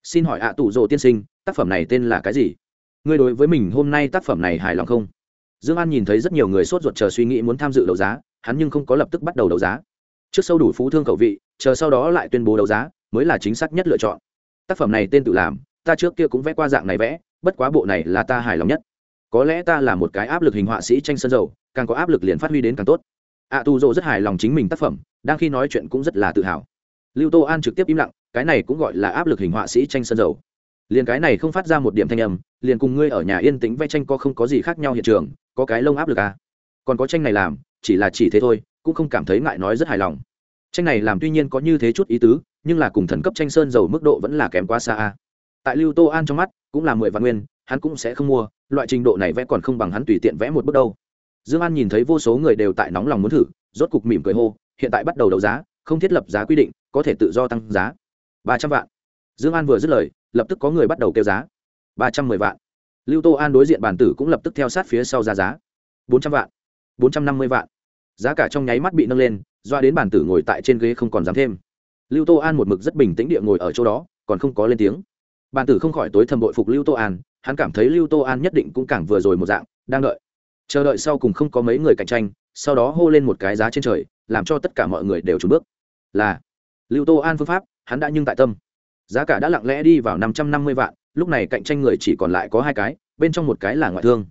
Xin hỏi ạ tù rồ tiên sinh, tác phẩm này tên là cái gì? Ngươi đối với mình hôm nay tác phẩm này hài lòng không? Dương an nhìn thấy rất nhiều người sốt ruột chờ suy nghĩ muốn tham dự đấu giá hắn nhưng không có lập tức bắt đầu đấu giá. Trước sâu đủ phú thương khẩu vị chờ sau đó lại tuyên bố đấu giá mới là chính xác nhất lựa chọn. Tác phẩm này tên tự làm ta trước kia cũng vẽ qua dạng này vẽ bất quá bộ này là ta hài lòng nhất. Có lẽ ta là một cái áp lực hình họa sĩ tranh sân dầu càng có áp lực liền phát huy đến càng tốt. A à, tu dô rất hài lòng chính mình tác phẩm đang khi nói chuyện cũng rất là tự hào. Lưu tô an trực tiếp im lặng cái này cũng gọi là áp lực hình họa sĩ tranh sân dầu. Liền cái này không phát ra một điểm thanh âm liền cùng ngươi ở nhà yên tĩnh vẽ tranh có không có gì khác nhau hiện trường có cái lông áp lực à? Còn có tranh này làm chỉ là chỉ thế thôi, cũng không cảm thấy ngại nói rất hài lòng. Tranh này làm tuy nhiên có như thế chút ý tứ, nhưng là cùng thần cấp tranh sơn dầu mức độ vẫn là kém quá xa a. Tại lưu tô an trong mắt, cũng là mười vạn nguyên, hắn cũng sẽ không mua, loại trình độ này vẽ còn không bằng hắn tùy tiện vẽ một bước đâu. Dương an nhìn thấy vô số người đều tại nóng lòng muốn thử, rốt cục mỉm cười hô, hiện tại bắt đầu đấu giá, không thiết lập giá quy định, có thể tự do tăng giá. Ba trăm vạn. Dương an vừa dứt lời, lập tức có người bắt đầu kêu giá. Ba trăm mười vạn. Lưu tô an đối diện bản tử cũng lập tức theo sát phía sau ra giá. Bốn trăm vạn bốn trăm năm mươi vạn. Giá cả trong nháy mắt bị nâng lên, doa đến bản tử ngồi tại trên ghế không còn dám thêm. Lưu tô an một mực rất bình tĩnh địa ngồi ở chỗ đó, còn không có lên tiếng. Bản tử không khỏi tối thầm bội phục lưu tô an, hắn cảm thấy lưu tô an nhất định cũng càng vừa rồi một dạng, đang đợi. Chờ đợi sau cùng không có mấy người cạnh tranh, sau đó hô lên một cái giá trên trời, làm cho tất cả mọi người đều trùn bước. Là, lưu tô an phương pháp, hắn đã nhưng tại tâm. Giá cả đã lặng lẽ đi vào năm trăm năm mươi vạn, lúc này cạnh tranh người chỉ còn lại có hai cái, bên trong một cái là ngoại thương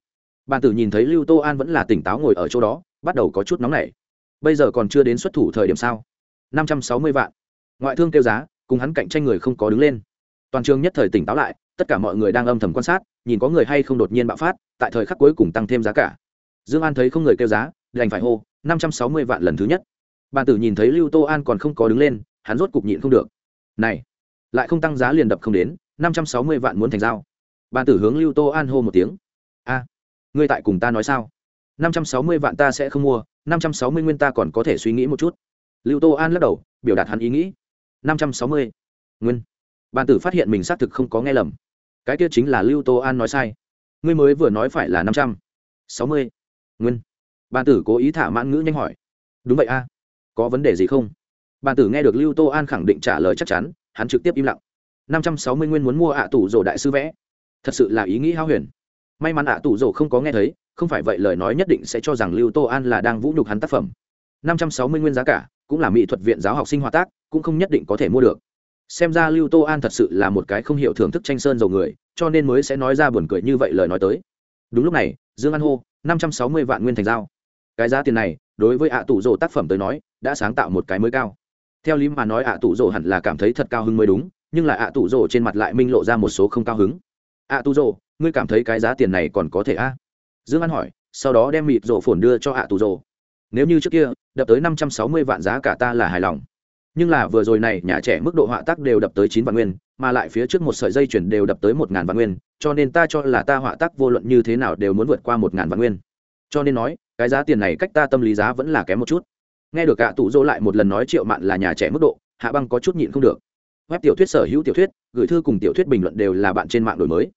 bàn tử nhìn thấy lưu tô an vẫn là tỉnh táo ngồi ở chỗ đó, bắt đầu có chút nóng nảy. Bây giờ còn chưa đến xuất thủ thời điểm sao? Năm trăm sáu mươi vạn. Ngoại thương kêu giá, cùng hắn cạnh tranh người không có đứng lên. Toàn trường nhất thời tỉnh táo lại, tất cả mọi người đang âm thầm quan sát, nhìn có người hay không đột nhiên bạo phát, tại thời khắc cuối cùng tăng thêm giá cả. Dương an thấy không người kêu giá, đành phải hô, năm trăm sáu mươi vạn lần thứ nhất. Bàn tử nhìn thấy lưu tô an còn không có đứng lên, hắn rốt cục nhịn không được. Này, lại không tăng giá liền đập không đến, năm trăm sáu mươi vạn muốn thành giao. Bàn tử hướng lưu tô an hô một tiếng. A ngươi tại cùng ta nói sao? Năm trăm sáu mươi vạn ta sẽ không mua, năm trăm sáu mươi nguyên ta còn có thể suy nghĩ một chút. Lưu tô an lắc đầu, biểu đạt hắn ý nghĩ. Năm trăm sáu mươi. Nguyên. Bàn tử phát hiện mình xác thực không có nghe lầm. Cái kia chính là lưu tô an nói sai. Ngươi mới vừa nói phải là năm trăm sáu mươi. Nguyên. Bàn tử cố ý thả mãn ngữ nhanh hỏi. Đúng vậy a. Có vấn đề gì không? Bàn tử nghe được lưu tô an khẳng định trả lời chắc chắn, hắn trực tiếp im lặng. Năm trăm sáu mươi nguyên muốn mua ạ tủ rổ đại sư vẽ. Thật sự là ý nghĩ hao huyền may mắn ạ tủ rổ không có nghe thấy, không phải vậy lời nói nhất định sẽ cho rằng lưu tô an là đang vũ nhục hắn tác phẩm. năm trăm sáu mươi nguyên giá cả, cũng là mỹ thuật viện giáo học sinh hòa tác, cũng không nhất định có thể mua được. Xem ra lưu tô an thật sự là một cái không hiểu thưởng thức tranh sơn dầu người, cho nên mới sẽ nói ra buồn cười như vậy lời nói tới. Đúng lúc này, dương an hô, năm trăm sáu mươi vạn nguyên thành giao. Cái giá tiền này, đối với ạ tủ rổ tác phẩm tới nói, đã sáng tạo một cái mới cao. Theo lý mà nói ạ tủ rổ hẳn là cảm thấy thật cao hứng mới đúng, nhưng là ạ tủ rổ trên mặt lại minh lộ ra một số không cao hứng. Ạ tủ rổ ngươi cảm thấy cái giá tiền này còn có thể a? Dương an hỏi, sau đó đem mịt rổ phồn đưa cho ạ tù rổ. Nếu như trước kia, đập tới năm trăm sáu mươi vạn giá cả ta là hài lòng. Nhưng là vừa rồi này, nhà trẻ mức độ họa tác đều đập tới chín vạn nguyên, mà lại phía trước một sợi dây chuyển đều đập tới một ngàn vạn nguyên, cho nên ta cho là ta họa tác vô luận như thế nào đều muốn vượt qua một ngàn vạn nguyên. Cho nên nói, cái giá tiền này cách ta tâm lý giá vẫn là kém một chút. Nghe được cả tụ dỗ lại một lần nói triệu mạn là nhà trẻ mức độ, hạ băng có chút nhịn không được. Web tiểu thuyết sở hữu tiểu thuyết, gửi thư cùng tiểu thuyết bình luận đều là bạn trên mạng đổi mới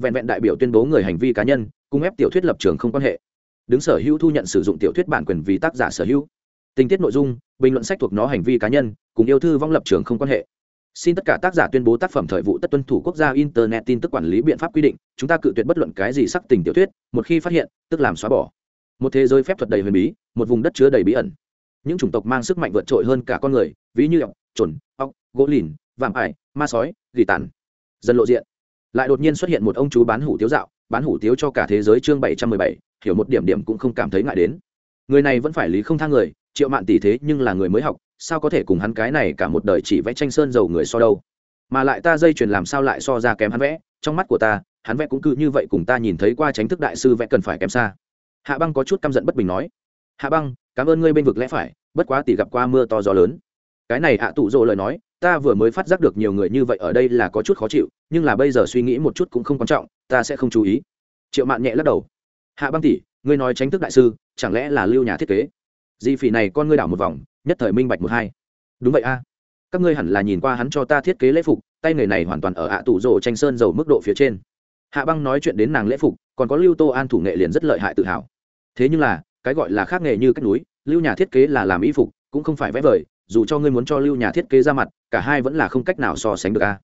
vẹn vẹn đại biểu tuyên bố người hành vi cá nhân cung ép tiểu thuyết lập trường không quan hệ. Đứng sở hữu thu nhận sử dụng tiểu thuyết bản quyền vì tác giả sở hữu. Tình tiết nội dung, bình luận sách thuộc nó hành vi cá nhân, cùng yêu thư vong lập trường không quan hệ. Xin tất cả tác giả tuyên bố tác phẩm thời vụ tất tuân thủ quốc gia internet tin tức quản lý biện pháp quy định, chúng ta cự tuyệt bất luận cái gì sắc tình tiểu thuyết, một khi phát hiện, tức làm xóa bỏ. Một thế giới phép thuật đầy huyền bí, một vùng đất chứa đầy bí ẩn. Những chủng tộc mang sức mạnh vượt trội hơn cả con người, ví như ọc trồn ọc gỗ lìn, vạm ải, ma sói, gỉ tàn. Dần lộ diện lại đột nhiên xuất hiện một ông chú bán hủ tiếu dạo, bán hủ tiếu cho cả thế giới chương bảy trăm mười bảy, hiểu một điểm điểm cũng không cảm thấy ngại đến. Người này vẫn phải lý không thang người, triệu mạn tỷ thế nhưng là người mới học, sao có thể cùng hắn cái này cả một đời chỉ vẽ tranh sơn dầu người so đâu? Mà lại ta dây chuyền làm sao lại so ra kém hắn vẽ, trong mắt của ta, hắn vẽ cũng cứ như vậy cùng ta nhìn thấy qua tránh thức đại sư vẽ cần phải kém xa. Hạ băng có chút căm giận bất bình nói. Hạ băng, cảm ơn ngươi bên vực lẽ phải, bất quá tỷ gặp qua mưa to gió lớn cái này hạ tụ rộ lời nói, ta vừa mới phát giác được nhiều người như vậy ở đây là có chút khó chịu, nhưng là bây giờ suy nghĩ một chút cũng không quan trọng, ta sẽ không chú ý. Triệu mạn nhẹ lắc đầu. Hạ băng tỷ, ngươi nói tránh thức đại sư, chẳng lẽ là lưu nhà thiết kế? Di phỉ này con ngươi đảo một vòng, nhất thời minh bạch một hai. Đúng vậy a. Các ngươi hẳn là nhìn qua hắn cho ta thiết kế lễ phục, tay nghề này hoàn toàn ở hạ tủ rộ tranh sơn dầu mức độ phía trên. Hạ băng nói chuyện đến nàng lễ phục, còn có lưu tô an thủ nghệ liền rất lợi hại tự hào. Thế nhưng là, cái gọi là khác nghề như cách núi, lưu nhà thiết kế là làm y phục, cũng không phải vẽ vời dù cho ngươi muốn cho lưu nhà thiết kế ra mặt, cả hai vẫn là không cách nào so sánh được a.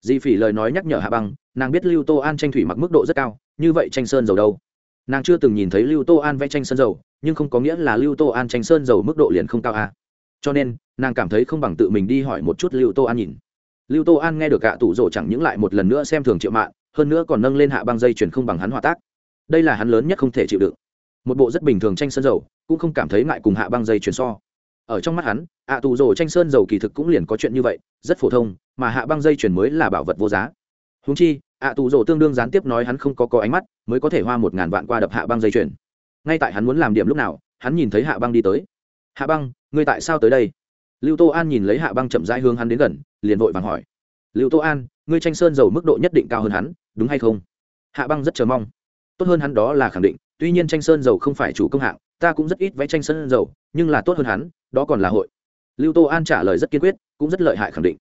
Di phỉ lời nói nhắc nhở hạ băng, nàng biết lưu tô an tranh thủy mặc mức độ rất cao, như vậy tranh sơn dầu đâu? Nàng chưa từng nhìn thấy lưu tô an vẽ tranh sơn dầu, nhưng không có nghĩa là lưu tô an tranh sơn dầu mức độ liền không cao a. Cho nên, nàng cảm thấy không bằng tự mình đi hỏi một chút lưu tô an nhìn. Lưu tô an nghe được gạ tủ rổ chẳng những lại một lần nữa xem thường triệu mạng hơn nữa còn nâng lên hạ băng dây chuyển không bằng hắn hòa tác. Đây là hắn lớn nhất không thể chịu đựng. Một bộ rất bình thường tranh sơn dầu, cũng không cảm thấy ngại cùng hạ băng dây chuyển so ở trong mắt hắn, ạ tù rồ tranh sơn dầu kỳ thực cũng liền có chuyện như vậy, rất phổ thông, mà hạ băng dây chuyển mới là bảo vật vô giá. Húng chi, ạ tù rồ tương đương gián tiếp nói hắn không có có ánh mắt, mới có thể hoa một ngàn vạn qua đập hạ băng dây chuyển ngay tại hắn muốn làm điểm lúc nào, hắn nhìn thấy hạ băng đi tới. Hạ băng, ngươi tại sao tới đây? Lưu tô an nhìn lấy hạ băng chậm rãi hướng hắn đến gần, liền vội vàng hỏi. Lưu tô an, ngươi tranh sơn dầu mức độ nhất định cao hơn hắn, đúng hay không? Hạ băng rất chờ mong. Tốt hơn hắn đó là khẳng định, tuy nhiên tranh sơn dầu không phải chủ công hạng, ta cũng rất ít vẽ tranh sơn dầu, nhưng là tốt hơn hắn đó còn là hội. Lưu tô an trả lời rất kiên quyết, cũng rất lợi hại khẳng định.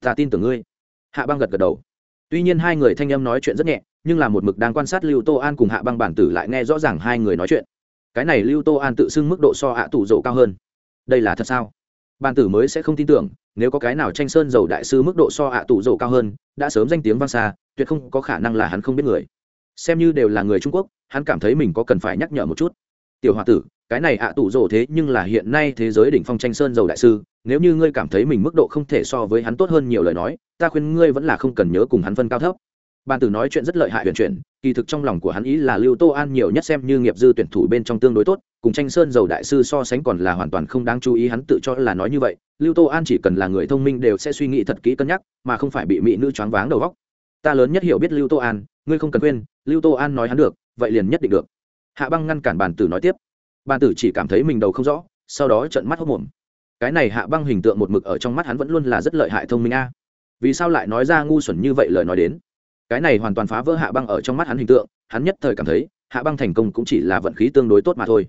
Ta tin tưởng ngươi. Hạ băng gật gật đầu. Tuy nhiên hai người thanh âm nói chuyện rất nhẹ, nhưng là một mực đang quan sát lưu tô an cùng hạ băng bản tử lại nghe rõ ràng hai người nói chuyện. Cái này lưu tô an tự xưng mức độ so hạ tủ dầu cao hơn. Đây là thật sao? Bản tử mới sẽ không tin tưởng, nếu có cái nào tranh sơn dầu đại sư mức độ so hạ tủ dầu cao hơn, đã sớm danh tiếng vang xa, tuyệt không có khả năng là hắn không biết người. Xem như đều là người trung quốc, hắn cảm thấy mình có cần phải nhắc nhở một chút tiểu h o a tử, cái này ạ tủ rổ thế nhưng là hiện nay thế giới đỉnh phong tranh sơn dầu đại sư, nếu như ngươi cảm thấy mình mức độ không thể so với hắn tốt hơn nhiều lời nói, ta khuyên ngươi vẫn là không cần nhớ cùng hắn phân cao thấp. Ban tử nói chuyện rất lợi hại huyền chuyển, kỳ thực trong lòng của hắn ý là lưu tô an nhiều nhất xem như nghiệp dư tuyển thủ bên trong tương đối tốt, cùng tranh sơn dầu đại sư so sánh còn là hoàn toàn không đáng chú ý, hắn tự cho là nói như vậy, lưu tô an chỉ cần là người thông minh đều sẽ suy nghĩ thật kỹ cân nhắc, mà không phải bị mỹ nữ choáng váng đầu góc ta lớn nhất hiểu biết lưu tô an, ngươi không cần quên lưu tô an nói hắn được, vậy liền nhất định được hạ băng ngăn cản bàn tử nói tiếp. Bàn tử chỉ cảm thấy mình đầu không rõ, sau đó trận mắt hốc mồm cái này hạ băng hình tượng một mực ở trong mắt hắn vẫn luôn là rất lợi hại thông minh a. Vì sao lại nói ra ngu xuẩn như vậy lời nói đến? Cái này hoàn toàn phá vỡ hạ băng ở trong mắt hắn hình tượng, hắn nhất thời cảm thấy, hạ băng thành công cũng chỉ là vận khí tương đối tốt mà thôi.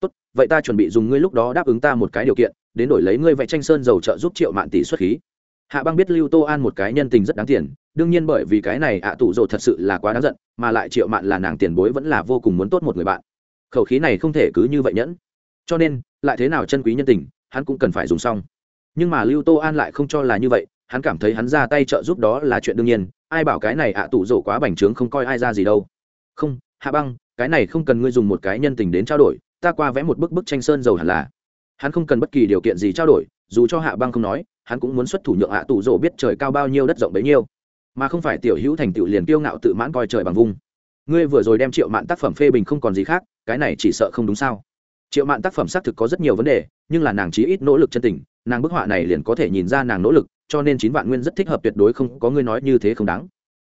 Tốt, vậy ta chuẩn bị dùng ngươi lúc đó đáp ứng ta một cái điều kiện, đến đổi lấy ngươi vẽ tranh sơn dầu trợ giúp triệu mạn tỷ xuất khí. Hạ băng biết lưu tô an một cái nhân tình rất đáng tiền, đương nhiên bởi vì cái này ạ tụ rồ thật sự là quá đáng giận mà lại triệu mạn là nàng tiền bối vẫn là vô cùng muốn tốt một người bạn. Khẩu khí này không thể cứ như vậy nhẫn. Cho nên, lại thế nào chân quý nhân tình, hắn cũng cần phải dùng xong. Nhưng mà lưu tô an lại không cho là như vậy, hắn cảm thấy hắn ra tay trợ giúp đó là chuyện đương nhiên, ai bảo cái này ạ à tủ rổ quá bành trướng không coi ai ra gì đâu. Không, hạ băng, cái này không cần ngươi dùng một cái nhân tình đến trao đổi, ta qua vẽ một bức bức tranh sơn dầu hẳn là. Hắn không cần bất kỳ điều kiện gì trao đổi, dù cho hạ băng không nói, hắn cũng muốn xuất thủ nhượng hạ tủ rổ biết trời cao bao nhiêu đất rộng bấy nhiêu mà không phải tiểu hữu thành tựu liền kiêu ngạo tự mãn coi trời bằng vung. Ngươi vừa rồi đem triệu mạn tác phẩm phê bình không còn gì khác cái này chỉ sợ không đúng sao? Triệu mạn tác phẩm xác thực có rất nhiều vấn đề nhưng là nàng chí ít nỗ lực chân tình nàng bức họa này liền có thể nhìn ra nàng nỗ lực cho nên chín vạn nguyên rất thích hợp tuyệt đối không có ngươi nói như thế không đáng.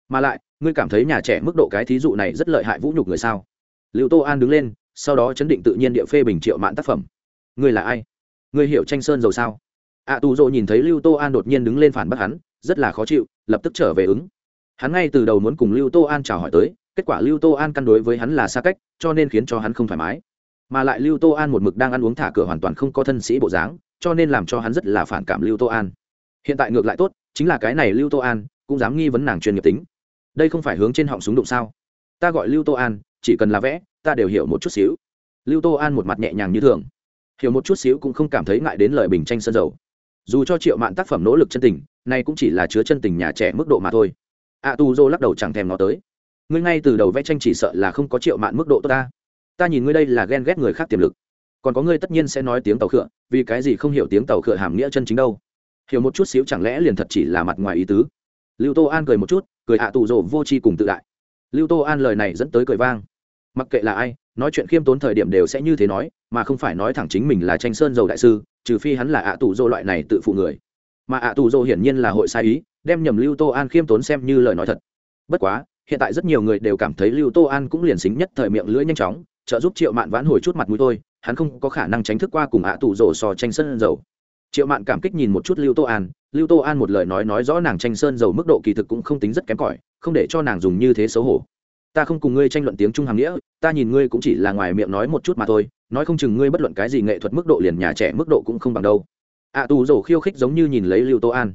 Mà lại ngươi cảm thấy nhà trẻ mức độ cái thí dụ này rất lợi hại vũ nhục người sao? Liệu tô an đứng lên sau đó chấn định tự nhiên địa phê bình triệu mạn tác phẩm. Ngươi là ai? Ngươi hiểu tranh sơn dầu sao? Ạ à, tù nhìn thấy lưu tô an đột nhiên đứng lên phản bác hắn rất là khó chịu, lập tức trở về ứng. Hắn ngay từ đầu muốn cùng lưu tô an chào hỏi tới, kết quả lưu tô an căn đối với hắn là xa cách, cho nên khiến cho hắn không thoải mái. Mà lại lưu tô an một mực đang ăn uống thả cửa hoàn toàn không có thân sĩ bộ dáng, cho nên làm cho hắn rất là phản cảm lưu tô an. Hiện tại ngược lại tốt, chính là cái này lưu tô an, cũng dám nghi vấn nàng chuyên nghiệp tính. Đây không phải hướng trên họng súng đụng sao? Ta gọi lưu tô an, chỉ cần là vẽ, ta đều hiểu một chút xíu. Lưu tô an một mặt nhẹ nhàng như thường. Hiểu một chút xíu cũng không cảm thấy ngại đến lời bình tranh sân dầu dù cho triệu mạn tác phẩm nỗ lực chân tình, nay cũng chỉ là chứa chân tình nhà trẻ mức độ mà thôi. A tu dô lắc đầu chẳng thèm nó tới. Ngươi ngay từ đầu vẽ tranh chỉ sợ là không có triệu mạn mức độ tốt ta. Ta nhìn ngươi đây là ghen ghét người khác tiềm lực. Còn có ngươi tất nhiên sẽ nói tiếng tàu khựa, vì cái gì không hiểu tiếng tàu khựa hàm nghĩa chân chính đâu. Hiểu một chút xíu chẳng lẽ liền thật chỉ là mặt ngoài ý tứ? Lưu tô an cười một chút, cười Ạ tù rồ vô tri cùng tự đại. Lưu tô an lời này dẫn tới cười vang. Mặc kệ là ai, nói chuyện khiêm tốn thời điểm đều sẽ như thế nói mà không phải nói thẳng chính mình là tranh sơn dầu đại sư, trừ phi hắn là ạ tù dô loại này tự phụ người. Mà ạ tù dô hiển nhiên là hội sai ý, đem nhầm lưu tô an khiêm tốn xem như lời nói thật. Bất quá, hiện tại rất nhiều người đều cảm thấy lưu tô an cũng liền xính nhất thời miệng lưỡi nhanh chóng, trợ giúp triệu mạn vãn hồi chút mặt mũi tôi hắn không có khả năng tránh thức qua cùng ạ tù dô so tranh sơn dầu. Triệu mạn cảm kích nhìn một chút lưu tô an, lưu tô an một lời nói nói rõ nàng tranh sơn dầu mức độ kỳ thực cũng không tính rất kém cỏi, không để cho nàng dùng như thế xấu hổ. Ta không cùng ngươi tranh luận tiếng trung hàm nghĩa ta nhìn ngươi cũng chỉ là ngoài miệng nói một chút mà thôi, nói không chừng ngươi bất luận cái gì nghệ thuật mức độ liền nhà trẻ mức độ cũng không bằng đâu. Ạ tù dầu khiêu khích giống như nhìn lấy lưu tô an.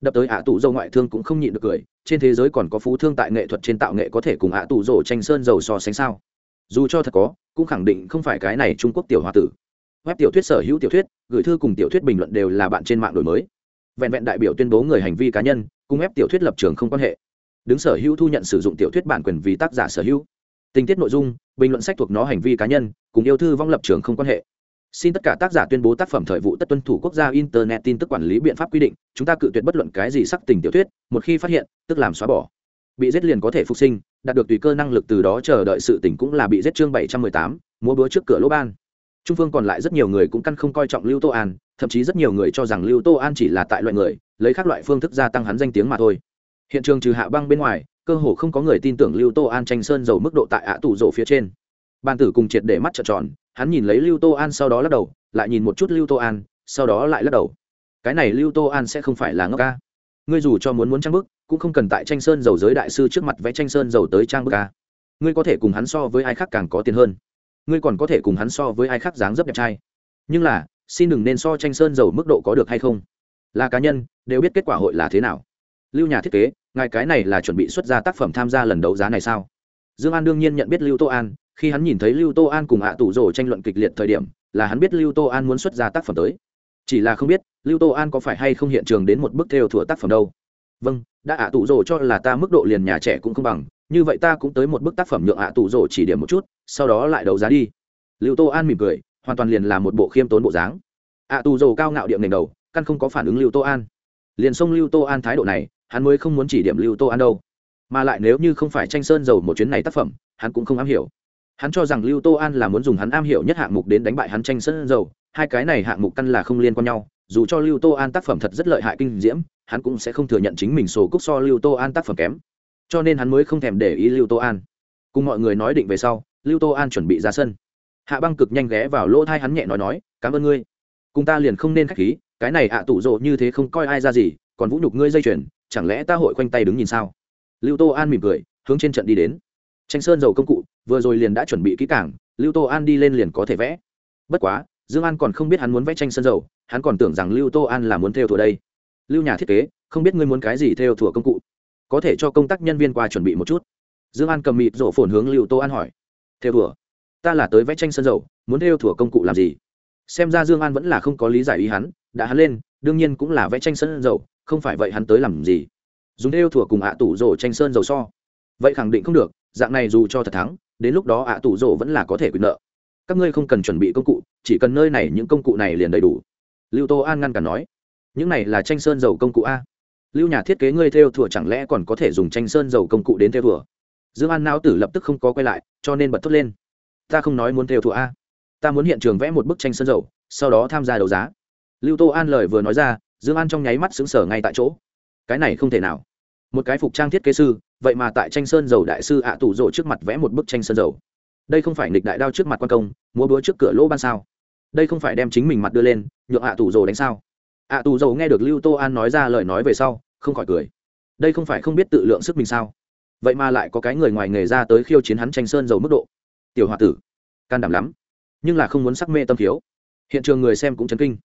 Đập tới ạ tù dầu ngoại thương cũng không nhịn được cười, trên thế giới còn có phú thương tại nghệ thuật trên tạo nghệ có thể cùng ạ tù dầu tranh sơn dầu so sánh sao? Dù cho thật có, cũng khẳng định không phải cái này trung quốc tiểu hoa tử. Web tiểu thuyết sở hữu tiểu thuyết, gửi thư cùng tiểu thuyết bình luận đều là bạn trên mạng đổi mới. Vẹn vẹn đại biểu tuyên bố người hành vi cá nhân, cùng web tiểu thuyết lập trường không quan hệ. Đứng sở hữu thu nhận sử dụng tiểu thuyết bản quyền vì tác giả sở hữu tình tiết nội dung, bình luận sách thuộc nó hành vi cá nhân, cùng yêu thư vong lập trường không quan hệ. Xin tất cả tác giả tuyên bố tác phẩm thời vụ tất tuân thủ quốc gia internet tin tức quản lý biện pháp quy định, chúng ta cự tuyệt bất luận cái gì sắc tình tiểu thuyết, một khi phát hiện, tức làm xóa bỏ. Bị giết liền có thể phục sinh, đạt được tùy cơ năng lực từ đó chờ đợi sự tỉnh cũng là bị giết chương bảy trăm mười tám, múa búa trước cửa lỗ ban. Trung phương còn lại rất nhiều người cũng căn không coi trọng lưu tô an, thậm chí rất nhiều người cho rằng lưu tô an chỉ là tại loại người, lấy các loại phương thức gia tăng hắn danh tiếng mà thôi hiện trường trừ hạ băng bên ngoài, cơ hồ không có người tin tưởng lưu tô an tranh sơn dầu mức độ tại ạ tủ rổ phía trên. Bàn tử cùng triệt để mắt trợn tròn, hắn nhìn lấy lưu tô an sau đó lắc đầu, lại nhìn một chút lưu tô an, sau đó lại lắc đầu. Cái này lưu tô an sẽ không phải là ngốc ca. Ngươi dù cho muốn muốn trang bức, cũng không cần tại tranh sơn dầu giới đại sư trước mặt vẽ tranh sơn dầu tới trang bức ca. Ngươi có thể cùng hắn so với ai khác càng có tiền hơn. Ngươi còn có thể cùng hắn so với ai khác dáng dấp đẹp trai. Nhưng là, xin đừng nên so tranh sơn dầu mức độ có được hay không. Là cá nhân, đều biết kết quả hội là thế nào. Lưu nhà thiết kế ngài cái này là chuẩn bị xuất ra tác phẩm tham gia lần đấu giá này sao? Dương an đương nhiên nhận biết lưu tô an, khi hắn nhìn thấy lưu tô an cùng ạ à tủ rổ tranh luận kịch liệt thời điểm, là hắn biết lưu tô an muốn xuất ra tác phẩm tới. Chỉ là không biết, lưu tô an có phải hay không hiện trường đến một bức theo thủa tác phẩm đâu. Vâng đã ạ à tủ rổ cho là ta mức độ liền nhà trẻ cũng không bằng, như vậy ta cũng tới một bức tác phẩm nhượng ạ à tù rồ chỉ điểm một chút, sau đó lại đấu giá đi. Lưu tô an mỉm cười, hoàn toàn liền là một bộ khiêm tốn bộ dáng. Ạ tù rồ cao ngạo điệm nền đầu, căn không có phản ứng lưu tô an. Liền xông lưu tô an thái độ này hắn mới không muốn chỉ điểm lưu tô an đâu. Mà lại nếu như không phải tranh sơn dầu một chuyến này tác phẩm, hắn cũng không am hiểu. Hắn cho rằng lưu tô an là muốn dùng hắn am hiểu nhất hạng mục đến đánh bại hắn tranh sơn dầu, hai cái này hạng mục căn là không liên quan nhau, dù cho lưu tô an tác phẩm thật rất lợi hại kinh diễm, hắn cũng sẽ không thừa nhận chính mình sổ cúc so lưu tô an tác phẩm kém. Cho nên hắn mới không thèm để ý lưu tô an. Cùng mọi người nói định về sau, lưu tô an chuẩn bị ra sân. Hạ băng cực nhanh ghé vào lỗ thai hắn nhẹ nói nói, cảm ơn ngươi. Cùng ta liền không nên k h á c h khí, cái này ạ à tủ rộ như thế không coi ai ra gì, còn vũ nhục ngươi dây chuyền chẳng lẽ ta hội khoanh tay đứng nhìn sao? Lưu tô an mỉm cười, hướng trên trận đi đến. Tranh sơn dầu công cụ, vừa rồi liền đã chuẩn bị kỹ cảng lưu tô an đi lên liền có thể vẽ. Bất quá, dương an còn không biết hắn muốn vẽ tranh sơn dầu hắn còn tưởng rằng lưu tô an là muốn theo thùa đây. Lưu nhà thiết kế, không biết ngươi muốn cái gì theo thùa công cụ. Có thể cho công tác nhân viên qua chuẩn bị một chút. Dương an cầm mịt rổ phồn hướng lưu tô an hỏi. Theo thùa? Ta là tới vẽ tranh sơn dầu muốn theo thùa công cụ làm gì? Xem ra dương an vẫn là không có lý giải ý hắn, đã hắn lên, đương nhiên cũng là vẽ tranh sơn dầu không phải vậy hắn tới làm gì? Dùng đeo thùa cùng ạ tủ rổ tranh sơn dầu so. Vậy khẳng định không được, dạng này dù cho thật thắng, đến lúc đó ạ tủ rổ vẫn là có thể quyền nợ. Các ngươi không cần chuẩn bị công cụ, chỉ cần nơi này những công cụ này liền đầy đủ. Lưu tô an ngăn cản nói. Những này là tranh sơn dầu công cụ a. Lưu nhà thiết kế ngươi theo thùa chẳng lẽ còn có thể dùng tranh sơn dầu công cụ đến theo thùa? Dương an não tử lập tức không có quay lại, cho nên bật thốt lên. Ta không nói muốn theo thùa a. Ta muốn hiện trường vẽ một bức tranh sơn dầu, sau đó tham gia đấu giá. Lưu tô an lời vừa nói ra dương an trong nháy mắt xứng sở ngay tại chỗ. Cái này không thể nào. Một cái phục trang thiết kế sư, vậy mà tại tranh sơn dầu đại sư ạ tủ rộ trước mặt vẽ một bức tranh sơn dầu. Đây không phải nghịch đại đao trước mặt quan công, múa búa trước cửa lỗ ban sao? Đây không phải đem chính mình mặt đưa lên, nhượng ạ tủ rồ đánh sao? Ạ tủ rồ nghe được lưu tô an nói ra lời nói về sau, không khỏi cười. Đây không phải không biết tự lượng sức mình sao? Vậy mà lại có cái người ngoài nghề ra tới khiêu chiến hắn tranh sơn dầu mức độ. Tiểu h o a tử, can đảm lắm, nhưng là không muốn sắc mê tâm thiếu. Hiện trường người xem cũng chấn kinh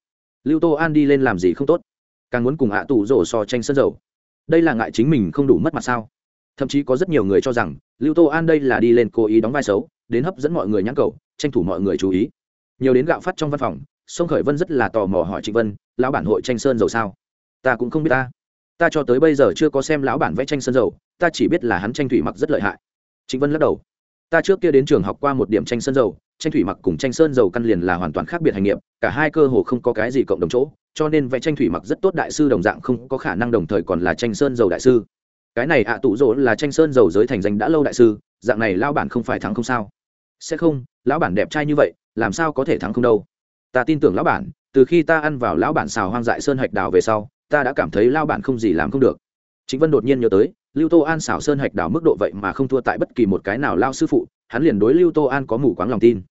lưu tô an đi lên làm gì không tốt? Càng muốn cùng ạ tủ rổ so tranh sơn dầu. Đây là ngại chính mình không đủ mất mặt sao? Thậm chí có rất nhiều người cho rằng, lưu tô an đây là đi lên cố ý đóng vai xấu, đến hấp dẫn mọi người nhãn cầu, tranh thủ mọi người chú ý. Nhiều đến gạo phát trong văn phòng, sông khởi vân rất là tò mò hỏi trịnh vân, lão bản hội tranh sơn dầu sao? Ta cũng không biết ta. Ta cho tới bây giờ chưa có xem lão bản vẽ tranh sơn dầu, ta chỉ biết là hắn tranh thủy mặc rất lợi hại. Trịnh vân lắc đầu ta trước kia đến trường học qua một điểm tranh sơn dầu, tranh thủy mặc cùng tranh sơn dầu căn liền là hoàn toàn khác biệt hành nghiệp cả hai cơ hồ không có cái gì cộng đồng chỗ, cho nên vẽ tranh thủy mặc rất tốt đại sư đồng dạng không có khả năng đồng thời còn là tranh sơn dầu đại sư. Cái này ạ à tụ rỗ là tranh sơn dầu giới thành danh đã lâu đại sư, dạng này lao bản không phải thắng không sao. Sẽ không, lão bản đẹp trai như vậy, làm sao có thể thắng không đâu. Ta tin tưởng lão bản, từ khi ta ăn vào lão bản xào hoang dại sơn hạch đào về sau, ta đã cảm thấy lao bản không gì làm không được. Chính vân đột nhiên nhớ tới lưu tô an xảo sơn hạch đảo mức độ vậy mà không thua tại bất kỳ một cái nào lao sư phụ, hắn liền đối lưu tô an có mù quáng lòng tin.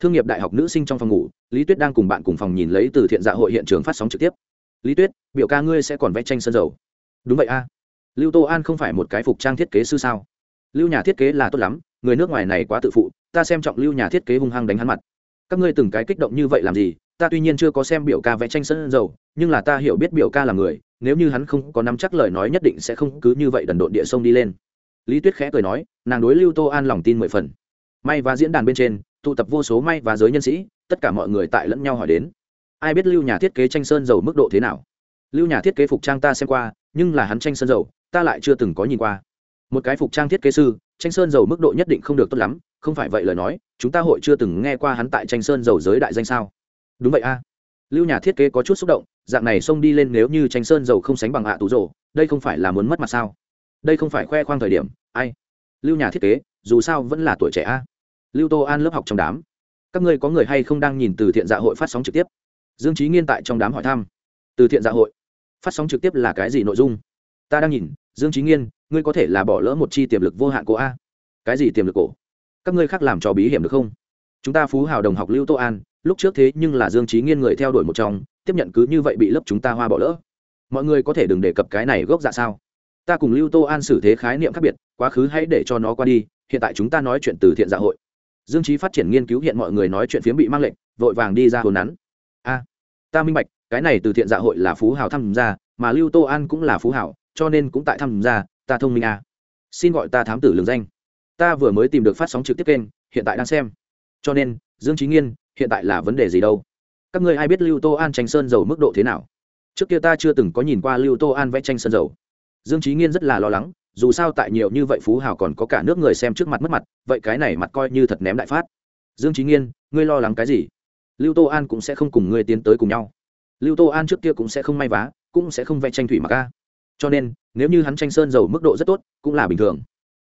Thương nghiệp đại học nữ sinh trong phòng ngủ, lý tuyết đang cùng bạn cùng phòng nhìn lấy từ thiện dạ hội hiện trường phát sóng trực tiếp. Lý tuyết, biểu ca ngươi sẽ còn vẽ tranh sơn dầu. Đúng vậy a. Lưu tô an không phải một cái phục trang thiết kế sư sao? Lưu nhà thiết kế là tốt lắm, người nước ngoài này quá tự phụ, ta xem trọng lưu nhà thiết kế hung hăng đánh hắn mặt. Các ngươi từng cái kích động như vậy làm gì? Ta tuy nhiên chưa có xem biểu ca vẽ tranh sân dầu nhưng là ta hiểu biết biểu ca là người, nếu như hắn không có nắm chắc lời nói nhất định sẽ không cứ như vậy đần độn địa sông đi lên. Lý tuyết khẽ cười nói, nàng đối lưu tô an lòng tin mười phần. May và diễn đàn bên trên, tụ tập vô số may và giới nhân sĩ, tất cả mọi người tại lẫn nhau hỏi đến. Ai biết lưu nhà thiết kế tranh sơn dầu mức độ thế nào? Lưu nhà thiết kế phục trang ta xem qua, nhưng là hắn tranh sơn dầu, ta lại chưa từng có nhìn qua. Một cái phục trang thiết kế sư, tranh sơn dầu mức độ nhất định không được tốt lắm, không phải vậy lời nói, chúng ta hội chưa từng nghe qua hắn tại tranh sơn dầu giới đại danh sao? Đúng vậy a lưu nhà thiết kế có chút xúc động, dạng này xông đi lên nếu như tranh sơn dầu không sánh bằng ạ à tú rổ đây không phải là muốn mất mặt sao? Đây không phải khoe khoang thời điểm, ai? Lưu nhà thiết kế, dù sao vẫn là tuổi trẻ a. Lưu tô an lớp học trong đám. Các ngươi có người hay không đang nhìn từ thiện dạ hội phát sóng trực tiếp? Dương trí nghiên tại trong đám hỏi thăm. Từ thiện dạ hội. Phát sóng trực tiếp là cái gì nội dung? Ta đang nhìn, dương trí nghiên, ngươi có thể là bỏ lỡ một chi tiềm lực vô hạn của a. Cái gì tiềm lực cổ? Các ngươi khác làm cho bí hiểm được không? Chúng ta phú hào đồng học lưu tô an lúc trước thế nhưng là dương trí nghiên người theo đuổi một trong, tiếp nhận cứ như vậy bị lớp chúng ta hoa bỏ lỡ. Mọi người có thể đừng đề cập cái này gốc dạ sao? Ta cùng lưu tô an xử thế khái niệm khác biệt, quá khứ hãy để cho nó qua đi, hiện tại chúng ta nói chuyện từ thiện dạ hội. Dương trí phát triển nghiên cứu hiện mọi người nói chuyện phiếm bị mang lệnh, vội vàng đi ra hồn nắn. A, ta minh bạch, cái này từ thiện dạ hội là phú hào tham gia, mà lưu tô an cũng là phú hào, cho nên cũng tại tham gia, ta thông minh a xin gọi ta thám tử lường danh. Ta vừa mới tìm được phát sóng trực tiếp kênh, hiện tại đang xem. Cho nên, dương trí nghiên hiện tại là vấn đề gì đâu? Các ngươi ai biết lưu tô an tranh sơn dầu mức độ thế nào? Trước kia ta chưa từng có nhìn qua lưu tô an vẽ tranh sơn dầu. Dương trí nghiên rất là lo lắng, dù sao tại nhiều như vậy phú hào còn có cả nước người xem trước mặt mất mặt, vậy cái này mặt coi như thật ném đại phát. Dương trí nghiên, ngươi lo lắng cái gì? Lưu tô an cũng sẽ không cùng ngươi tiến tới cùng nhau. Lưu tô an trước kia cũng sẽ không may vá, cũng sẽ không vẽ tranh thủy mặc ca cho nên, nếu như hắn tranh sơn dầu mức độ rất tốt, cũng là bình thường.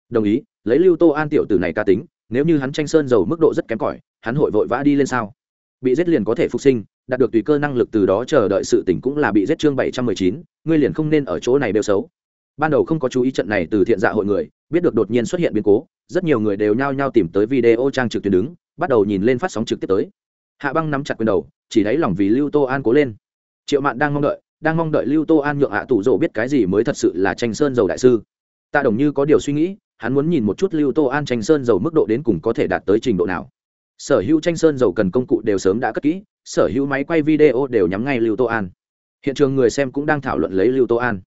Đồng ý, lấy lưu tô an tiểu tử này ca tính, nếu như hắn tranh sơn dầu mức độ rất kém cỏi hắn hội vội vã đi lên sao? Bị giết liền có thể phục sinh, đạt được tùy cơ năng lực từ đó chờ đợi sự tỉnh cũng là bị giết chương bảy trăm mười chín, ngươi liền không nên ở chỗ này đều xấu. Ban đầu không có chú ý trận này từ thiện dạ hội người, biết được đột nhiên xuất hiện biến cố, rất nhiều người đều nhao nhao tìm tới video trang trực tuyến đứng, bắt đầu nhìn lên phát sóng trực tiếp tới. Hạ băng nắm chặt quyền đầu, chỉ đáy lòng vì lưu tô an cố lên. Triệu mạn đang mong đợi, đang mong đợi lưu tô an nhượng hạ tủ rộ biết cái gì mới thật sự là tranh sơn dầu đại sư. Tạ đồng như có điều suy nghĩ, hắn muốn nhìn một chút lưu tô an tranh sơn dầu mức độ đến cùng có thể đạt tới trình độ nào sở hữu tranh sơn dầu cần công cụ đều sớm đã cất kỹ, sở hữu máy quay video đều nhắm ngay lưu tô an. Hiện trường người xem cũng đang thảo luận lấy lưu tô an.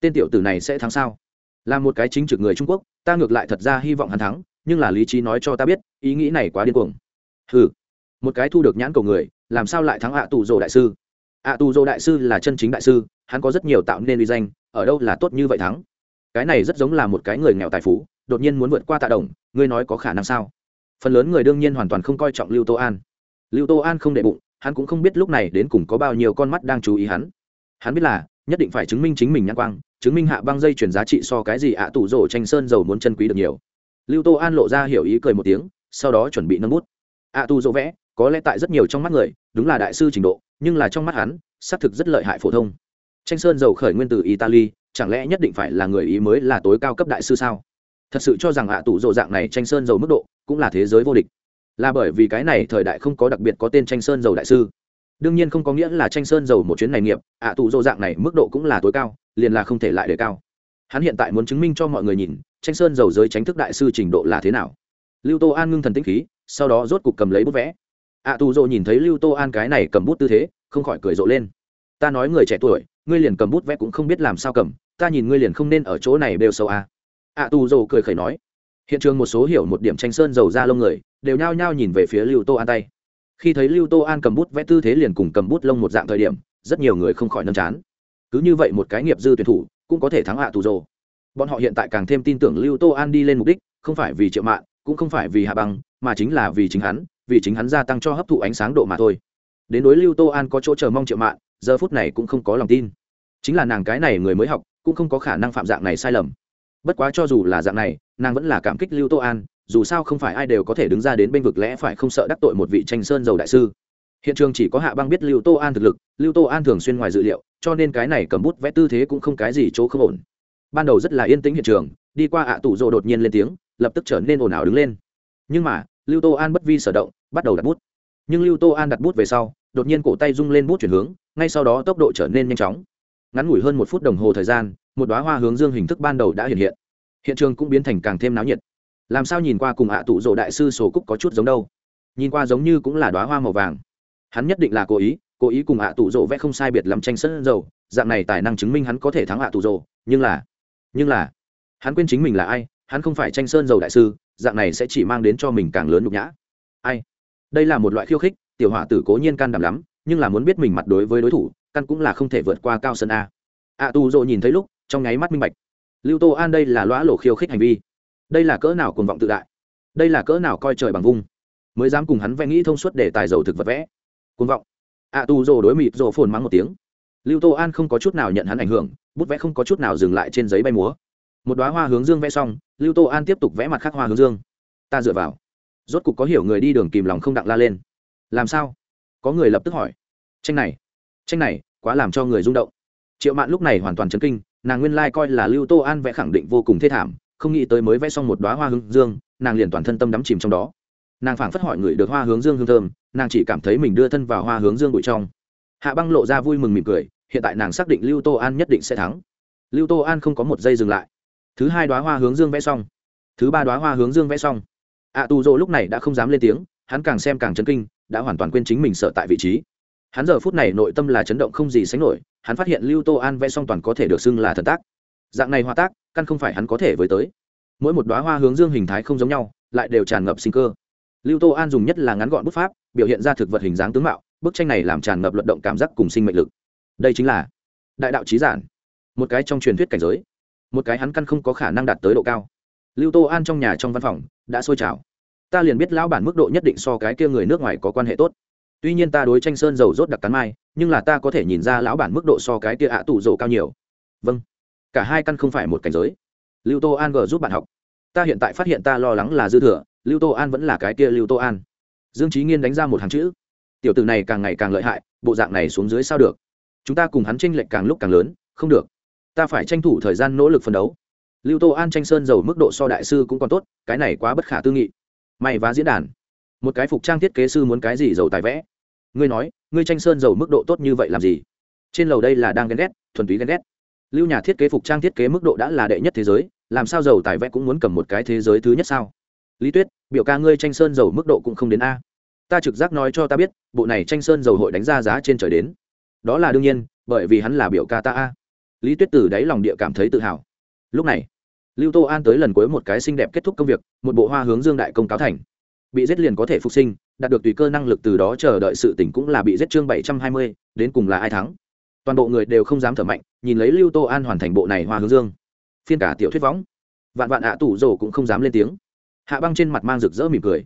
Tên tiểu tử này sẽ thắng sao? Là một cái chính trực người trung quốc, ta ngược lại thật ra hy vọng hắn thắng, nhưng là lý trí nói cho ta biết, ý nghĩ này quá điên cuồng. Ừ một cái thu được nhãn cầu người, làm sao lại thắng ạ tù dồ đại sư? Ạ tù dồ đại sư là chân chính đại sư, hắn có rất nhiều tạo nên uy danh, ở đâu là tốt như vậy thắng? Cái này rất giống là một cái người nghèo tài phú, đột nhiên muốn vượt qua tạ đồng, ngươi nói có khả năng sao? Phần lớn người đương nhiên hoàn toàn không coi trọng lưu tô an. Lưu tô an không đệ bụng, hắn cũng không biết lúc này đến cùng có bao nhiêu con mắt đang chú ý hắn. Hắn biết là, nhất định phải chứng minh chính mình nhãn quang, chứng minh hạ băng dây chuyển giá trị so cái gì ạ tủ rổ tranh sơn dầu muốn chân quý được nhiều. Lưu tô an lộ ra hiểu ý cười một tiếng, sau đó chuẩn bị nâng bút. Ạ tù rổ vẽ, có lẽ tại rất nhiều trong mắt người, đúng là đại sư trình độ, nhưng là trong mắt hắn, xác thực rất lợi hại phổ thông. Tranh sơn dầu khởi nguyên từ italy, chẳng lẽ nhất định phải là người ý mới là tối cao cấp đại sư sao? Thật sự cho rằng ạ tủ rộ dạng này tranh sơn dầu mức độ cũng là thế giới vô địch. Là bởi vì cái này thời đại không có đặc biệt có tên tranh sơn dầu đại sư. Đương nhiên không có nghĩa là tranh sơn dầu một chuyến này nghiệp, ạ tù dô dạng này mức độ cũng là tối cao, liền là không thể lại đề cao. Hắn hiện tại muốn chứng minh cho mọi người nhìn, tranh sơn dầu giới tránh thức đại sư trình độ là thế nào. Lưu tô an ngưng thần tinh khí, sau đó rốt cục cầm lấy bút vẽ. Ạ tù dô nhìn thấy lưu tô an cái này cầm bút tư thế, không khỏi cười rộ lên. Ta nói người trẻ tuổi, ngươi liền cầm bút vẽ cũng không biết làm sao cầm, ta nhìn ngươi liền không nên ở chỗ này đều sâu à. ạ tù dô cười khẩy nói hiện trường một số hiểu một điểm tranh sơn dầu ra lông người đều nhao nhao nhìn về phía lưu tô an tay. Khi thấy lưu tô an cầm bút vẽ tư thế liền cùng cầm bút lông một dạng thời điểm, rất nhiều người không khỏi nâm chán. Cứ như vậy một cái nghiệp dư tuyển thủ cũng có thể thắng hạ tù rồ. Bọn họ hiện tại càng thêm tin tưởng lưu tô an đi lên mục đích, không phải vì triệu mạng, cũng không phải vì hạ băng, mà chính là vì chính hắn, vì chính hắn gia tăng cho hấp thụ ánh sáng độ mà thôi. Đến đối lưu tô an có chỗ chờ mong triệu mạng, giờ phút này cũng không có lòng tin. Chính là nàng cái này người mới học, cũng không có khả năng phạm dạng này sai lầm bất quá cho dù là dạng này, nàng vẫn là cảm kích lưu tô an, dù sao không phải ai đều có thể đứng ra đến bên vực lẽ phải không sợ đắc tội một vị tranh sơn dầu đại sư. Hiện trường chỉ có hạ băng biết lưu tô an thực lực, lưu tô an thường xuyên ngoài dự liệu, cho nên cái này cầm bút vẽ tư thế cũng không cái gì chỗ không ổn. Ban đầu rất là yên tĩnh hiện trường, đi qua ạ à tủ rộ đột nhiên lên tiếng, lập tức trở nên ồn ào đứng lên. Nhưng mà, lưu tô an bất vi sở động, bắt đầu đặt bút. Nhưng lưu tô an đặt bút về sau, đột nhiên cổ tay rung lên bút chuyển hướng, ngay sau đó tốc độ trở nên nhanh chóng. Ngắn ngủi hơn một phút đồng hồ thời gian một đoá hoa hướng dương hình thức ban đầu đã hiện hiện. Hiện trường cũng biến thành càng thêm náo nhiệt. Làm sao nhìn qua cùng ạ à tụ rộ đại sư sổ cúc có chút giống đâu? Nhìn qua giống như cũng là đoá hoa màu vàng. Hắn nhất định là cố ý cố ý cùng ạ à tụ rộ vẽ không sai biệt lắm tranh sân dầu, dạng này tài năng chứng minh hắn có thể thắng ạ à tụ rộ, nhưng là nhưng là, hắn quên chính mình là ai, hắn không phải tranh sơn dầu đại sư, dạng này sẽ chỉ mang đến cho mình càng lớn nhục nhã. Ai? Đây là một loại khiêu khích, tiểu họa tử cố nhiên can đảm lắm, nhưng là muốn biết mình mặt đối với đối thủ, căn cũng là không thể vượt qua cao sân a. Ạ tụ rộ nhìn thấy lúc trong nháy mắt minh bạch. Lưu tô an đây là lõa lổ khiêu khích hành vi. Đây là cỡ nào cuồng vọng tự đại. Đây là cỡ nào coi trời bằng vung. Mới dám cùng hắn vẽ nghĩ thông suốt để tài dầu thực vật vẽ. Cuồng vọng. Ạ tù rồ đối mịt rồ phồn mắng một tiếng. Lưu tô an không có chút nào nhận hắn ảnh hưởng, bút vẽ không có chút nào dừng lại trên giấy bay múa. Một đoá hoa hướng dương vẽ xong, lưu tô an tiếp tục vẽ mặt khác hoa hướng dương. Ta dựa vào. Rốt cục có hiểu người đi đường kìm lòng không đặng la lên. Làm sao? Có người lập tức hỏi. Tranh này. Tranh này, quá làm cho người rung động. Triệu mạn lúc này hoàn toàn chấn kinh nàng nguyên lai、like、coi là lưu tô an vẽ khẳng định vô cùng thê thảm không nghĩ tới mới vẽ xong một đoá hoa hướng dương nàng liền toàn thân tâm đắm chìm trong đó. Nàng phảng phất hỏi người được hoa hướng dương hương thơm nàng chỉ cảm thấy mình đưa thân vào hoa hướng dương bụi trong. Hạ băng lộ ra vui mừng mỉm cười hiện tại nàng xác định lưu tô an nhất định sẽ thắng. Lưu tô an không có một giây dừng lại. Thứ hai đoá hoa hướng dương vẽ xong. Thứ ba đoá hoa hướng dương vẽ xong. Ạ à, tù dỗ lúc này đã không dám lên tiếng hắn càng xem càng chấn kinh đã hoàn toàn quên chính mình sợ tại vị trí hắn giờ phút này nội tâm là chấn động không gì sánh nổi, hắn phát hiện lưu tô an vẽ xong toàn có thể được xưng là thần tác. Dạng này hoa tác, căn không phải hắn có thể với tới. Mỗi một đoá hoa hướng dương hình thái không giống nhau, lại đều tràn ngập sinh cơ. Lưu tô an dùng nhất là ngắn gọn bút pháp, biểu hiện ra thực vật hình dáng tướng mạo, bức tranh này làm tràn ngập luận động cảm giác cùng sinh mệnh lực. Đây chính là đại đạo trí giản, một cái trong truyền thuyết cảnh giới, một cái hắn căn không có khả năng đạt tới độ cao. Lưu tô an trong nhà trong văn phòng đã sôi trào. Ta liền biết lão bản mức độ nhất định so cái kia người nước ngoài có quan hệ tốt tuy nhiên ta đối tranh sơn dầu rốt đặc cắn mai, nhưng là ta có thể nhìn ra lão bản mức độ so cái kia ạ tủ dầu cao nhiều. Vâng. Cả hai căn không phải một cảnh giới. Lưu tô an g giúp bạn học. Ta hiện tại phát hiện ta lo lắng là dư thừa, lưu tô an vẫn là cái kia lưu tô an. Dương trí nghiên đánh ra một hàng chữ. Tiểu t ử này càng ngày càng lợi hại, bộ dạng này xuống dưới sao được? Chúng ta cùng hắn tranh lệch càng lúc càng lớn, không được. Ta phải tranh thủ thời gian nỗ lực phấn đấu. Lưu tô an tranh sơn dầu mức độ so đại sư cũng còn tốt, cái này quá bất khả tư nghị. May vá diễn đàn một cái phục trang thiết kế sư muốn cái gì dầu tài vẽ. Ngươi nói, ngươi tranh sơn dầu mức độ tốt như vậy làm gì? Trên lầu đây là đang ghen ghét, thuần túy ghen ghét. Lưu nhà thiết kế phục trang thiết kế mức độ đã là đệ nhất thế giới, làm sao dầu tài vẽ cũng muốn cầm một cái thế giới thứ nhất sao? Lý tuyết, biểu ca ngươi tranh sơn dầu mức độ cũng không đến a. Ta trực giác nói cho ta biết, bộ này tranh sơn dầu hội đánh ra giá trên trời đến. Đó là đương nhiên, bởi vì hắn là biểu ca ta a. Lý tuyết từ đáy lòng địa cảm thấy tự hào. Lúc này, lưu tô an tới lần cuối một cái xinh đẹp kết thúc công việc, một bộ hoa hướng dương đại công cáo thành bị giết liền có thể phục sinh, đạt được tùy cơ năng lực từ đó chờ đợi sự tỉnh cũng là bị giết chương bảy trăm hai mươi, đến cùng là ai thắng. Toàn bộ người đều không dám thở mạnh, nhìn lấy lưu tô an hoàn thành bộ này hoa hướng dương. Phiên cả tiểu thuyết võng. Vạn vạn ạ tủ rồ cũng không dám lên tiếng. Hạ băng trên mặt mang rực rỡ mỉm cười.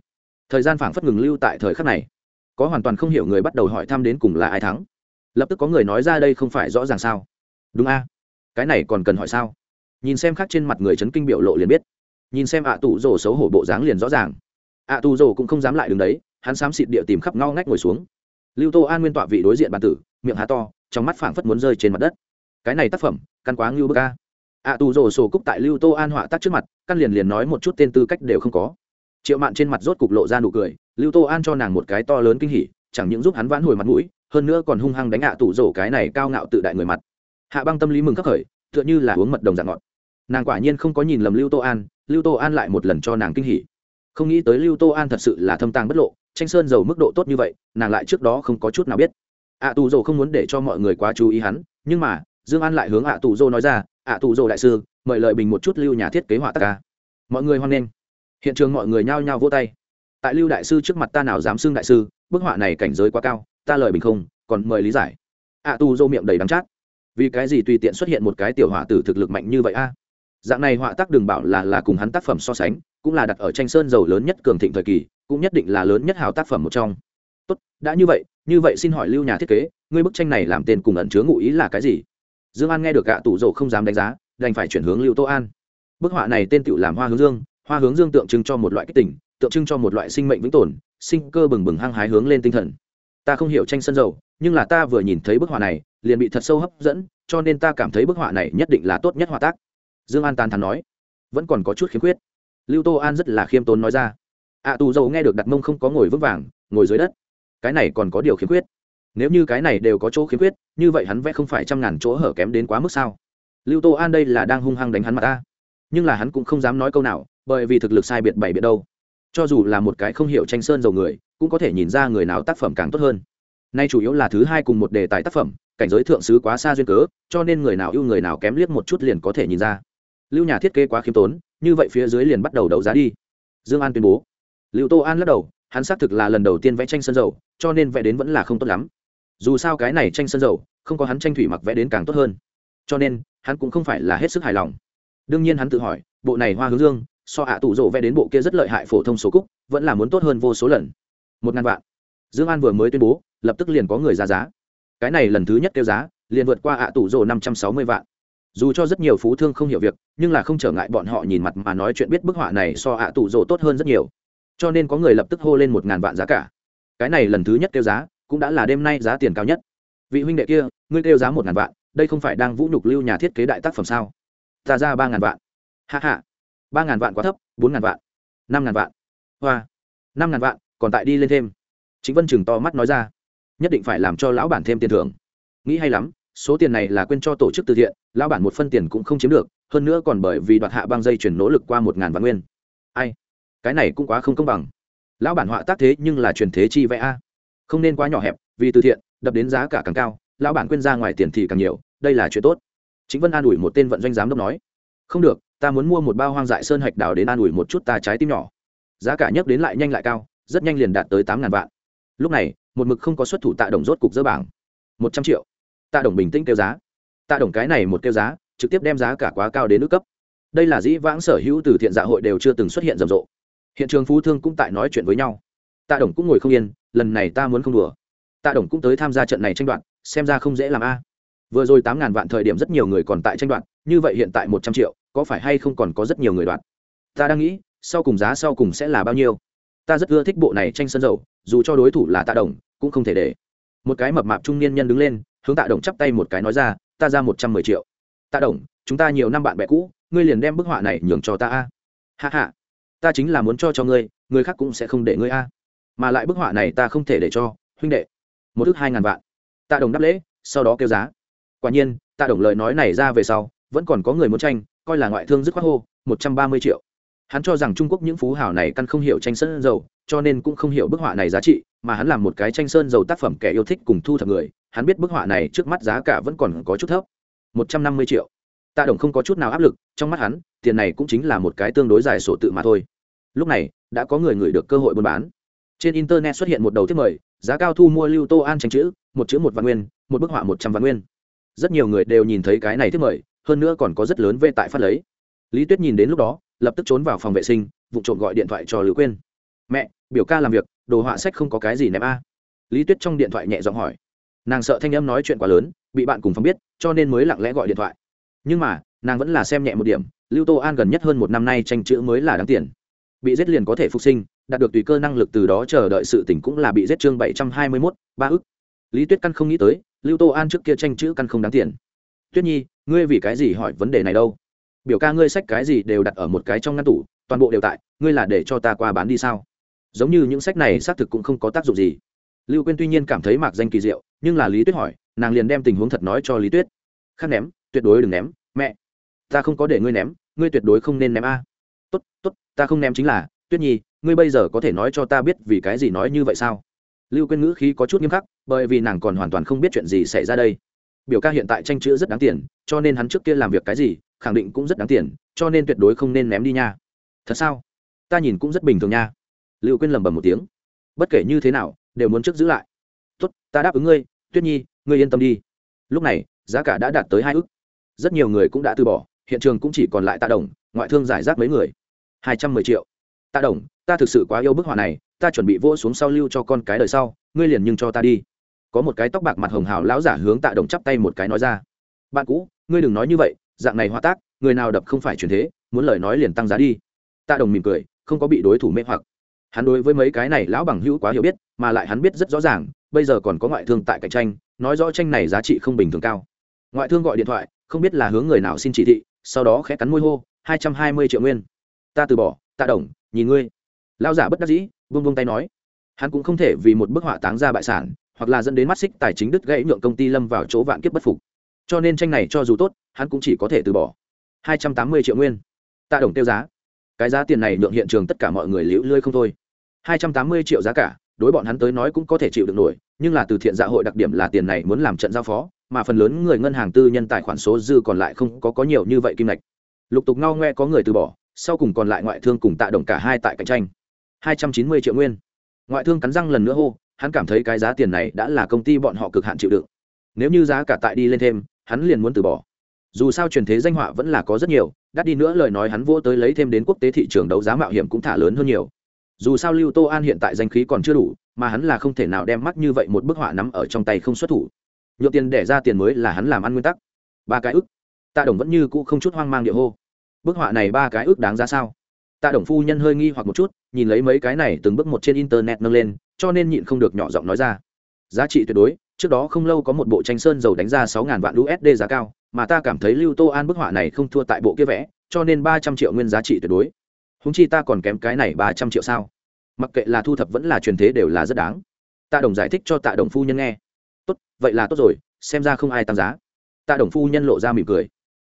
Thời gian phảng phất ngừng lưu tại thời khắc này. Có hoàn toàn không hiểu người bắt đầu hỏi thăm đến cùng là ai thắng. Lập tức có người nói ra đây không phải rõ ràng sao? Đúng a. Cái này còn cần hỏi sao? Nhìn xem khác trên mặt người chấn kinh biểu lộ liền biết. Nhìn xem ạ tủ rồ xấu hổ bộ dáng liền rõ ràng ạ tù dồ cũng không dám lại đứng đấy, hắn xám xịt địa tìm khắp ngao ngách ngồi xuống. Lưu tô an nguyên tọa vị đối diện bàn tử, miệng há to, trong mắt phảng phất muốn rơi trên mặt đất. Cái này tác phẩm, căn quá ngưu bơ ca ạ tù dồ sổ cúc tại lưu tô an họa tác trước mặt, căn liền liền nói một chút tên tư cách đều không có. Triệu mạn trên mặt rốt cục lộ ra nụ cười, lưu tô an cho nàng một cái to lớn kinh hỉ, chẳng những giúp hắn vãn hồi mặt mũi, hơn nữa còn hung hăng đánh ạ tù rồ cái này cao ngạo tự đại người mặt. Hạ băng tâm lý mừng khắc khởi, tựa như là uống mật đồng dạng ngọt. Nàng quả nhiên không có nhìn lầm lưu tô an, lưu tô an lại một lần cho nàng kinh hỉ không nghĩ tới lưu tô an thật sự là thâm tàng bất lộ, tranh sơn giàu mức độ tốt như vậy, nàng lại trước đó không có chút nào biết. Ạ tù Dầu không muốn để cho mọi người quá chú ý hắn, nhưng mà, dương an lại hướng ạ tù dô nói ra, ạ tù dô đại sư, mời lợi bình một chút lưu nhà thiết kế họa tắc ca. Mọi người hoan nghênh. Hiện trường mọi người nhao nhao vô tay. Tại lưu đại sư trước mặt ta nào dám xưng đại sư, bức họa này cảnh giới quá cao, ta lời bình không, còn mời lý giải. Ạ tù dô miệng đầy đắng chát. Vì cái gì tùy tiện xuất hiện một cái tiểu họa tử thực lực mạnh như vậy a? Dạng này họa tác đừng bảo là là cùng hắn tác phẩm so sánh, cũng là đặt ở tranh sơn dầu lớn nhất cường thịnh thời kỳ, cũng nhất định là lớn nhất hào tác phẩm một trong. Tốt, đã như vậy như vậy xin hỏi lưu nhà thiết kế, ngươi bức tranh này làm tên cùng ẩn chứa ngụ ý là cái gì? Dương an nghe được gạ tủ rổ không dám đánh giá, đành phải chuyển hướng lưu tô an. Bức họa này tên tự làm hoa hướng dương, hoa hướng dương tượng trưng cho một loại kích tỉnh tượng trưng cho một loại sinh mệnh vĩnh tồn, sinh cơ bừng bừng hăng hái hướng lên tinh thần. Ta không hiểu tranh sân dầu, nhưng là ta vừa nhìn thấy bức họa này, liền bị thật sâu hấp dẫn, cho nên ta cảm thấy bức họa này nhất định là tốt nhất họa tác dương an tàn thắn nói vẫn còn có chút khiếm khuyết. Lưu tô an rất là khiêm tốn nói ra ạ à, tù dầu nghe được đặt mông không có ngồi vững vàng ngồi dưới đất. Cái này còn có điều khiếm khuyết. Nếu như cái này đều có chỗ khiếm khuyết như vậy hắn vẽ không phải trăm ngàn chỗ hở kém đến quá mức sao? Lưu tô an đây là đang hung hăng đánh hắn mặt ta. Nhưng là hắn cũng không dám nói câu nào bởi vì thực lực sai biệt bảy biệt đâu. Cho dù là một cái không hiểu tranh sơn dầu người cũng có thể nhìn ra người nào tác phẩm càng tốt hơn. Nay chủ yếu là thứ hai cùng một đề tài tác phẩm cảnh giới thượng sứ quá xa duyên cớ cho nên người nào yêu người nào kém liếc một chút liền có thể nhìn ra lưu nhà thiết kế quá khiêm tốn, như vậy phía dưới liền bắt đầu đấu giá đi. Dương an tuyên bố. Lưu tô an lắc đầu, hắn xác thực là lần đầu tiên vẽ tranh sân dầu, cho nên vẽ đến vẫn là không tốt lắm. Dù sao cái này tranh sân dầu, không có hắn tranh thủy mặc vẽ đến càng tốt hơn. Cho nên, hắn cũng không phải là hết sức hài lòng. Đương nhiên hắn tự hỏi, bộ này hoa hướng dương, so hạ tủ rộ vẽ đến bộ kia rất lợi hại phổ thông số cúc, vẫn là muốn tốt hơn vô số lần. Một ngàn vạn. Dương an vừa mới tuyên bố, lập tức liền có người ra giá. Cái này lần thứ nhất kêu giá, liền vượt qua hạ tủ rộ năm trăm sáu mươi vạn dù cho rất nhiều phú thương không hiểu việc, nhưng là không trở ngại bọn họ nhìn mặt mà nói chuyện biết bức họa này so ạ tủ rồ tốt hơn rất nhiều. Cho nên có người lập tức hô lên một ngàn vạn giá cả. Cái này lần thứ nhất kêu giá, cũng đã là đêm nay giá tiền cao nhất. Vị huynh đệ kia, ngươi kêu giá một ngàn vạn, đây không phải đang vũ nhục lưu nhà thiết kế đại tác phẩm sao? Ta ra ba ngàn vạn. Hạ hạ ba ngàn vạn quá thấp, bốn ngàn vạn. Năm ngàn vạn. Hoa. Năm ngàn vạn, còn tại đi lên thêm. Chính vân chừng to mắt nói ra. Nhất định phải làm cho lão bản thêm tiền thưởng. Nghĩ hay lắm số tiền này là quên cho tổ chức từ thiện, lão bản một phân tiền cũng không chiếm được, hơn nữa còn bởi vì đoạt hạ băng dây chuyển nỗ lực qua một ngàn vạn nguyên. Ai? Cái này cũng quá không công bằng. Lão bản họa tác thế nhưng là truyền thế chi vẽ a. Không nên quá nhỏ hẹp, vì từ thiện, đập đến giá cả càng cao, lão bản quên ra ngoài tiền thì càng nhiều, đây là chuyện tốt. Chính vân an ủi một tên vận doanh giám đốc nói. Không được, ta muốn mua một bao hoang dại sơn hạch đào đến an ủi một chút ta trái tim nhỏ. Giá cả nhấc đến lại nhanh lại cao, rất nhanh liền đạt tới tám ngàn vạn. Lúc này, một mực không có xuất thủ tạ đồng rốt cục dỡ bảng. Một trăm triệu tạ đồng bình tĩnh kêu giá. Tạ đồng cái này một kêu giá, trực tiếp đem giá cả quá cao đến nước cấp. Đây là dĩ vãng sở hữu từ thiện dạ hội đều chưa từng xuất hiện rầm rộ. Hiện trường phú thương cũng tại nói chuyện với nhau. Tạ đồng cũng ngồi không yên, lần này ta muốn không đùa. Tạ đồng cũng tới tham gia trận này tranh đoạt, xem ra không dễ làm a. Vừa rồi tám ngàn vạn thời điểm rất nhiều người còn tại tranh đoạt, như vậy hiện tại một trăm triệu, có phải hay không còn có rất nhiều người đoạt? Ta đang nghĩ, sau cùng giá sau cùng sẽ là bao nhiêu? Ta rất ưa thích bộ này tranh sân dầu, dù cho đối thủ là tạ đồng, cũng không thể để. Một cái mập mạp trung niên nhân đứng lên hướng tạ đồng chắp tay một cái nói ra, ta ra một trăm mười triệu. Tạ đồng, chúng ta nhiều năm bạn bè cũ, ngươi liền đem bức họa này nhường cho ta a. Hạ hạ ta chính là muốn cho cho ngươi, người khác cũng sẽ không để ngươi a. Mà lại bức họa này ta không thể để cho, huynh đệ. Một ước hai ngàn vạn. Tạ đồng đáp lễ, sau đó kêu giá. Quả nhiên, tạ đồng lời nói này ra về sau, vẫn còn có người muốn tranh, coi là ngoại thương dứt khoát hô, một trăm ba mươi triệu. Hắn cho rằng trung quốc những phú hảo này căn không hiểu tranh sơn dầu, cho nên cũng không hiểu bức họa này giá trị, mà hắn làm một cái tranh sơn dầu tác phẩm kẻ yêu thích cùng thu thập người hắn biết bức họa này trước mắt giá cả vẫn còn có chút thấp. Một trăm năm mươi triệu. Tạ đồng không có chút nào áp lực, trong mắt hắn, tiền này cũng chính là một cái tương đối dài sổ tự mà thôi. Lúc này, đã có người ngửi được cơ hội buôn bán. Trên internet xuất hiện một đầu thiết mời, giá cao thu mua lưu tô an tranh chữ, một chữ một vạn nguyên, một bức họa một trăm vạn nguyên. Rất nhiều người đều nhìn thấy cái này thiết mời, hơn nữa còn có rất lớn vê tại phát lấy. Lý tuyết nhìn đến lúc đó, lập tức trốn vào phòng vệ sinh, vụ trộm gọi điện thoại cho lưu quên mẹ, biểu ca làm việc, đồ họa sách không có cái gì ném a. Lý tuyết trong điện thoại nhẹ giọng hỏi nàng sợ thanh âm nói chuyện quá lớn, bị bạn cùng phòng biết, cho nên mới lặng lẽ gọi điện thoại. Nhưng mà, nàng vẫn là xem nhẹ một điểm, lưu tô an gần nhất hơn một năm nay tranh chữ mới là đáng tiền. Bị giết liền có thể phục sinh, đạt được tùy cơ năng lực từ đó chờ đợi sự tỉnh cũng là bị giết chương bảy trăm hai mươi mốt, ba ức. Lý tuyết căn không nghĩ tới, lưu tô an trước kia tranh chữ căn không đáng tiền. Tuyết nhi, ngươi vì cái gì hỏi vấn đề này đâu? Biểu ca ngươi sách cái gì đều đặt ở một cái trong ngăn tủ, toàn bộ đều tại, ngươi là để cho ta qua bán đi sao? Giống như những sách này xác thực cũng không có tác dụng gì lưu quên tuy nhiên cảm thấy mạc danh kỳ diệu, nhưng là lý tuyết hỏi, nàng liền đem tình huống thật nói cho lý tuyết. Khắc ném, tuyệt đối đừng ném, mẹ. Ta không có để ngươi ném, ngươi tuyệt đối không nên ném a. À. Tốt tốt, ta không ném chính là, tuyết nhi, ngươi bây giờ có thể nói cho ta biết vì cái gì nói như vậy sao? Lưu quên ngữ khí có chút nghiêm khắc, bởi vì nàng còn hoàn toàn không biết chuyện gì xảy ra đây. Biểu ca hiện tại tranh chữ rất đáng tiền, cho nên hắn trước kia làm việc cái gì, khẳng định cũng rất đáng tiền, cho nên tuyệt đối không nên ném đi nha. Thật sao? Ta nhìn cũng rất bình thường nha. Lưu quên lẩm bẩm một tiếng. Bất kể như thế nào đều muốn trước giữ lại. Tốt, ta đáp ứng ngươi, tuyết nhi, ngươi yên tâm đi. Lúc này, giá cả đã đạt tới hai ước rất nhiều người cũng đã từ bỏ, hiện trường cũng chỉ còn lại tạ đồng, ngoại thương giải rác mấy người. Hai trăm mười triệu. Tạ đồng, ta thực sự quá yêu bức họa này, ta chuẩn bị vỗ xuống sau lưu cho con cái đời sau, ngươi liền nhưng cho ta đi. Có một cái tóc bạc mặt hồng hào lão giả hướng tạ đồng chắp tay một cái nói ra. Bạn cũ, ngươi đừng nói như vậy, dạng này hoa tác, người nào đập không phải chuyển thế, muốn lời nói liền tăng giá đi. Tạ đồng mỉm cười, không có bị đối thủ mê hoặc. Hắn đối với mấy cái này lão bằng hữu quá hiểu biết mà lại hắn biết rất rõ ràng, bây giờ còn có ngoại thương tại cạnh tranh, nói rõ tranh này giá trị không bình thường cao. Ngoại thương gọi điện thoại, không biết là hướng người nào xin chỉ thị, sau đó khẽ cắn môi hô, hai trăm hai mươi triệu nguyên. Ta từ bỏ tạ đồng, nhìn ngươi. Lao giả bất đắc dĩ vung vung tay nói. Hắn cũng không thể vì một bức họa táng ra bại sản, hoặc là dẫn đến mắt xích tài chính đứt gãy nhượng công ty lâm vào chỗ vạn kiếp bất phục. Cho nên tranh này cho dù tốt, hắn cũng chỉ có thể từ bỏ. Hai trăm tám mươi triệu nguyên. Tạ đồng tiêu giá. Cái giá tiền này nhượng hiện trường tất cả mọi người liễu lươi không thôi. Hai trăm tám mươi triệu giá cả đối bọn hắn tới nói cũng có thể chịu được nổi, nhưng là từ thiện dạ hội đặc điểm là tiền này muốn làm trận giao phó, mà phần lớn người ngân hàng tư nhân tài khoản số dư còn lại không có có nhiều như vậy kim lệch lục tục ngao ngoe có người từ bỏ, sau cùng còn lại ngoại thương cùng tạ đồng cả hai tại cạnh tranh. Hai trăm chín mươi triệu nguyên. Ngoại thương cắn răng lần nữa hô, hắn cảm thấy cái giá tiền này đã là công ty bọn họ cực hạn chịu đựng. Nếu như giá cả tại đi lên thêm, hắn liền muốn từ bỏ. Dù sao truyền thế danh họa vẫn là có rất nhiều, đắt đi nữa lời nói hắn vô tới lấy thêm đến quốc tế thị trường đấu giá mạo hiểm cũng thả lớn hơn nhiều dù sao lưu tô an hiện tại danh khí còn chưa đủ, mà hắn là không thể nào đem mắt như vậy một bức họa nắm ở trong tay không xuất thủ. Nhượng tiền để ra tiền mới là hắn làm ăn nguyên tắc. Ba cái ức. Tạ đồng vẫn như cũ không chút hoang mang địa hô. Bức họa này ba cái ức đáng ra sao? Tạ đồng phu nhân hơi nghi hoặc một chút, nhìn lấy mấy cái này từng bước một trên internet nâng lên, cho nên nhịn không được nhỏ giọng nói ra. Giá trị tuyệt đối, trước đó không lâu có một bộ tranh sơn dầu đánh ra sáu ngàn vạn usd giá cao, mà ta cảm thấy lưu tô an bức họa này không thua tại bộ kia vẽ, cho nên ba trăm triệu nguyên giá trị tuyệt đối húng chi ta còn kém cái này ba trăm triệu sao? Mặc kệ là thu thập vẫn là truyền thế đều là rất đáng. Tạ đồng giải thích cho tạ đồng phu nhân nghe. Tốt, vậy là tốt rồi, xem ra không ai tăng giá. Tạ đồng phu nhân lộ ra mỉm cười.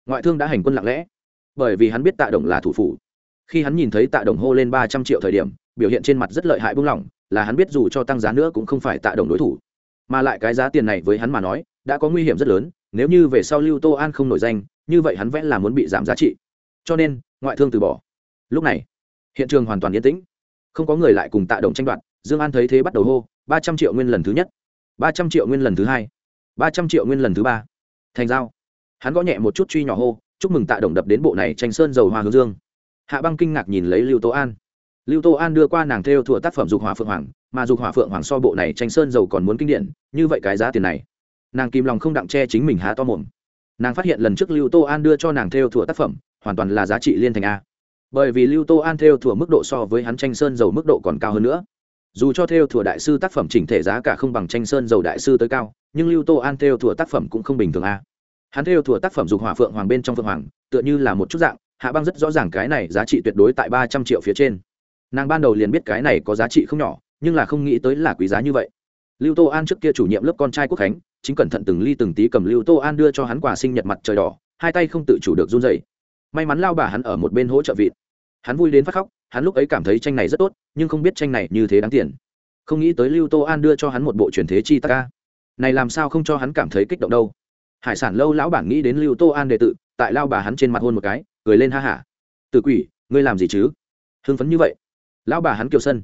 Ngoại thương đã hành quân lặng lẽ. Bởi vì hắn biết tạ đồng là thủ phủ. Khi hắn nhìn thấy tạ đồng hô lên ba trăm triệu thời điểm, biểu hiện trên mặt rất lợi hại buông lỏng là hắn biết dù cho tăng giá nữa cũng không phải tạ đồng đối thủ. Mà lại cái giá tiền này với hắn mà nói, đã có nguy hiểm rất lớn, nếu như về sau lưu tô an không nổi danh, như vậy hắn vẽ là muốn bị giảm giá trị. Cho nên, ngoại thương từ bỏ lúc này, hiện trường hoàn toàn yên tĩnh. Không có người lại cùng tạ đồng tranh đoạt, dương an thấy thế bắt đầu hô, ba trăm triệu nguyên lần thứ nhất, ba trăm triệu nguyên lần thứ hai, ba trăm triệu nguyên lần thứ ba. Thành giao. Hắn gõ nhẹ một chút truy nhỏ hô, chúc mừng tạ đồng đập đến bộ này tranh sơn dầu hoa hướng dương. Hạ băng kinh ngạc nhìn lấy lưu tố an. Lưu tô an đưa qua nàng theo thủa tác phẩm dục hỏa phượng hoàng, mà dục hỏa phượng hoàng so bộ này tranh sơn dầu còn muốn kinh điển, như vậy cái giá tiền này, nàng kìm lòng không đặng che chính mình há to mồm. Nàng phát hiện lần trước lưu tô an đưa cho nàng theo thủa tác phẩm, hoàn toàn là giá trị liên thành a bởi vì lưu tô an theo thủa mức độ so với hắn tranh sơn dầu mức độ còn cao hơn nữa. Dù cho theo thủa đại sư tác phẩm chỉnh thể giá cả không bằng tranh sơn dầu đại sư tới cao, nhưng lưu tô an theo thủa tác phẩm cũng không bình thường a hắn theo thủa tác phẩm dùng hỏa phượng hoàng bên trong phượng hoàng, tựa như là một chút dạng, hạ băng rất rõ ràng cái này giá trị tuyệt đối tại ba trăm triệu phía trên. Nàng ban đầu liền biết cái này có giá trị không nhỏ, nhưng là không nghĩ tới là quý giá như vậy. Lưu tô an trước kia chủ nhiệm lớp con trai quốc khánh, chính cẩn thận từng ly từng tí cầm lưu tô an đưa cho hắn quà sinh nhật mặt trời đỏ, hai tay không tự chủ được run dày may mắn lao bà hắn ở một bên hỗ trợ vịt. Hắn vui đến phát khóc, hắn lúc ấy cảm thấy tranh này rất tốt, nhưng không biết tranh này như thế đáng tiền. Không nghĩ tới lưu tô an đưa cho hắn một bộ truyền thế chi ta ca. Này làm sao không cho hắn cảm thấy kích động đâu. Hải sản lâu lão bản nghĩ đến lưu tô an đề tự, tại lao bà hắn trên mặt hôn một cái, cười lên ha hả. Từ quỷ, ngươi làm gì chứ? Hưng phấn như vậy. Lão bà hắn kiều sân.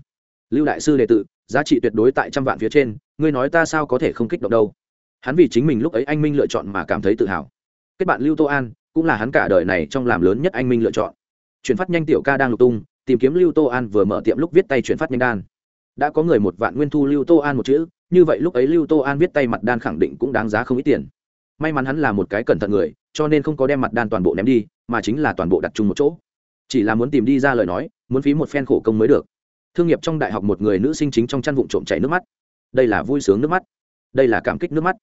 Lưu đại sư đề tự, giá trị tuyệt đối tại trăm vạn phía trên, ngươi nói ta sao có thể không kích động đâu. Hắn vì chính mình lúc ấy anh minh lựa chọn mà cảm thấy tự hào. Kết bạn lưu tô an cũng là hắn cả đời này trong làm lớn nhất anh minh lựa chọn. Chuyển phát nhanh tiểu ca đang lục tung, tìm kiếm lưu tô an vừa mở tiệm lúc viết tay chuyển phát nhanh đan. Đã có người một vạn nguyên thu lưu tô an một chữ, như vậy lúc ấy lưu tô an viết tay mặt đan khẳng định cũng đáng giá không ít tiền. May mắn hắn là một cái cẩn thận người, cho nên không có đem mặt đan toàn bộ ném đi, mà chính là toàn bộ đặt chung một chỗ. Chỉ là muốn tìm đi ra lời nói, muốn phí một phen khổ công mới được. Thương nghiệp trong đại học một người nữ sinh chính trong chăn vụn trộm chảy nước mắt. Đây là vui sướng nước mắt. Đây là cảm kích nước mắt.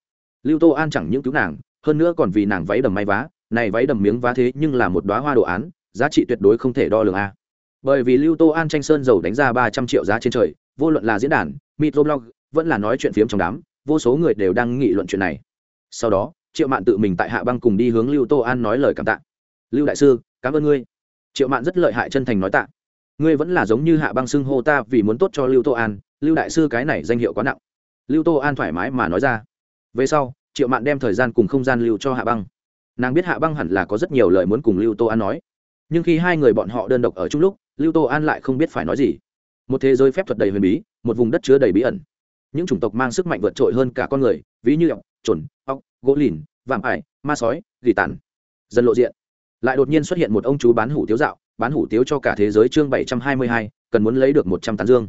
Lưu tô an chẳng những cứu nàng, hơn nữa còn vì nàng váy đầm may vá này váy đầm miếng vá thế nhưng là một đoá hoa đồ án, giá trị tuyệt đối không thể đo lường a. Bởi vì lưu tô an tranh sơn dầu đánh ra ba trăm triệu giá trên trời, vô luận là diễn đàn microblog vẫn là nói chuyện phiếm trong đám, vô số người đều đang nghị luận chuyện này. Sau đó, triệu mạn tự mình tại hạ băng cùng đi hướng lưu tô an nói lời cảm tạ. Lưu đại sư, cảm ơn ngươi. Triệu mạn rất lợi hại chân thành nói tạ. Ngươi vẫn là giống như hạ băng xưng hô ta vì muốn tốt cho lưu tô an, lưu đại sư cái này danh hiệu quá nặng. Lưu tô an thoải mái mà nói ra. Về sau, triệu mạn đem thời gian cùng không gian lưu cho hạ băng nàng biết hạ băng hẳn là có rất nhiều lời muốn cùng lưu tô an nói. Nhưng khi hai người bọn họ đơn độc ở chung lúc, lưu tô an lại không biết phải nói gì. Một thế giới phép thuật đầy huyền bí, một vùng đất chứa đầy bí ẩn. Những chủng tộc mang sức mạnh vượt trội hơn cả con người, ví như ọc trồn ọc gỗ lìn, vạm ải, ma sói, gỉ tàn. Dần lộ diện. Lại đột nhiên xuất hiện một ông chú bán hủ tiếu dạo, bán hủ tiếu cho cả thế giới chương bảy trăm hai mươi hai, cần muốn lấy được một trăm tán dương.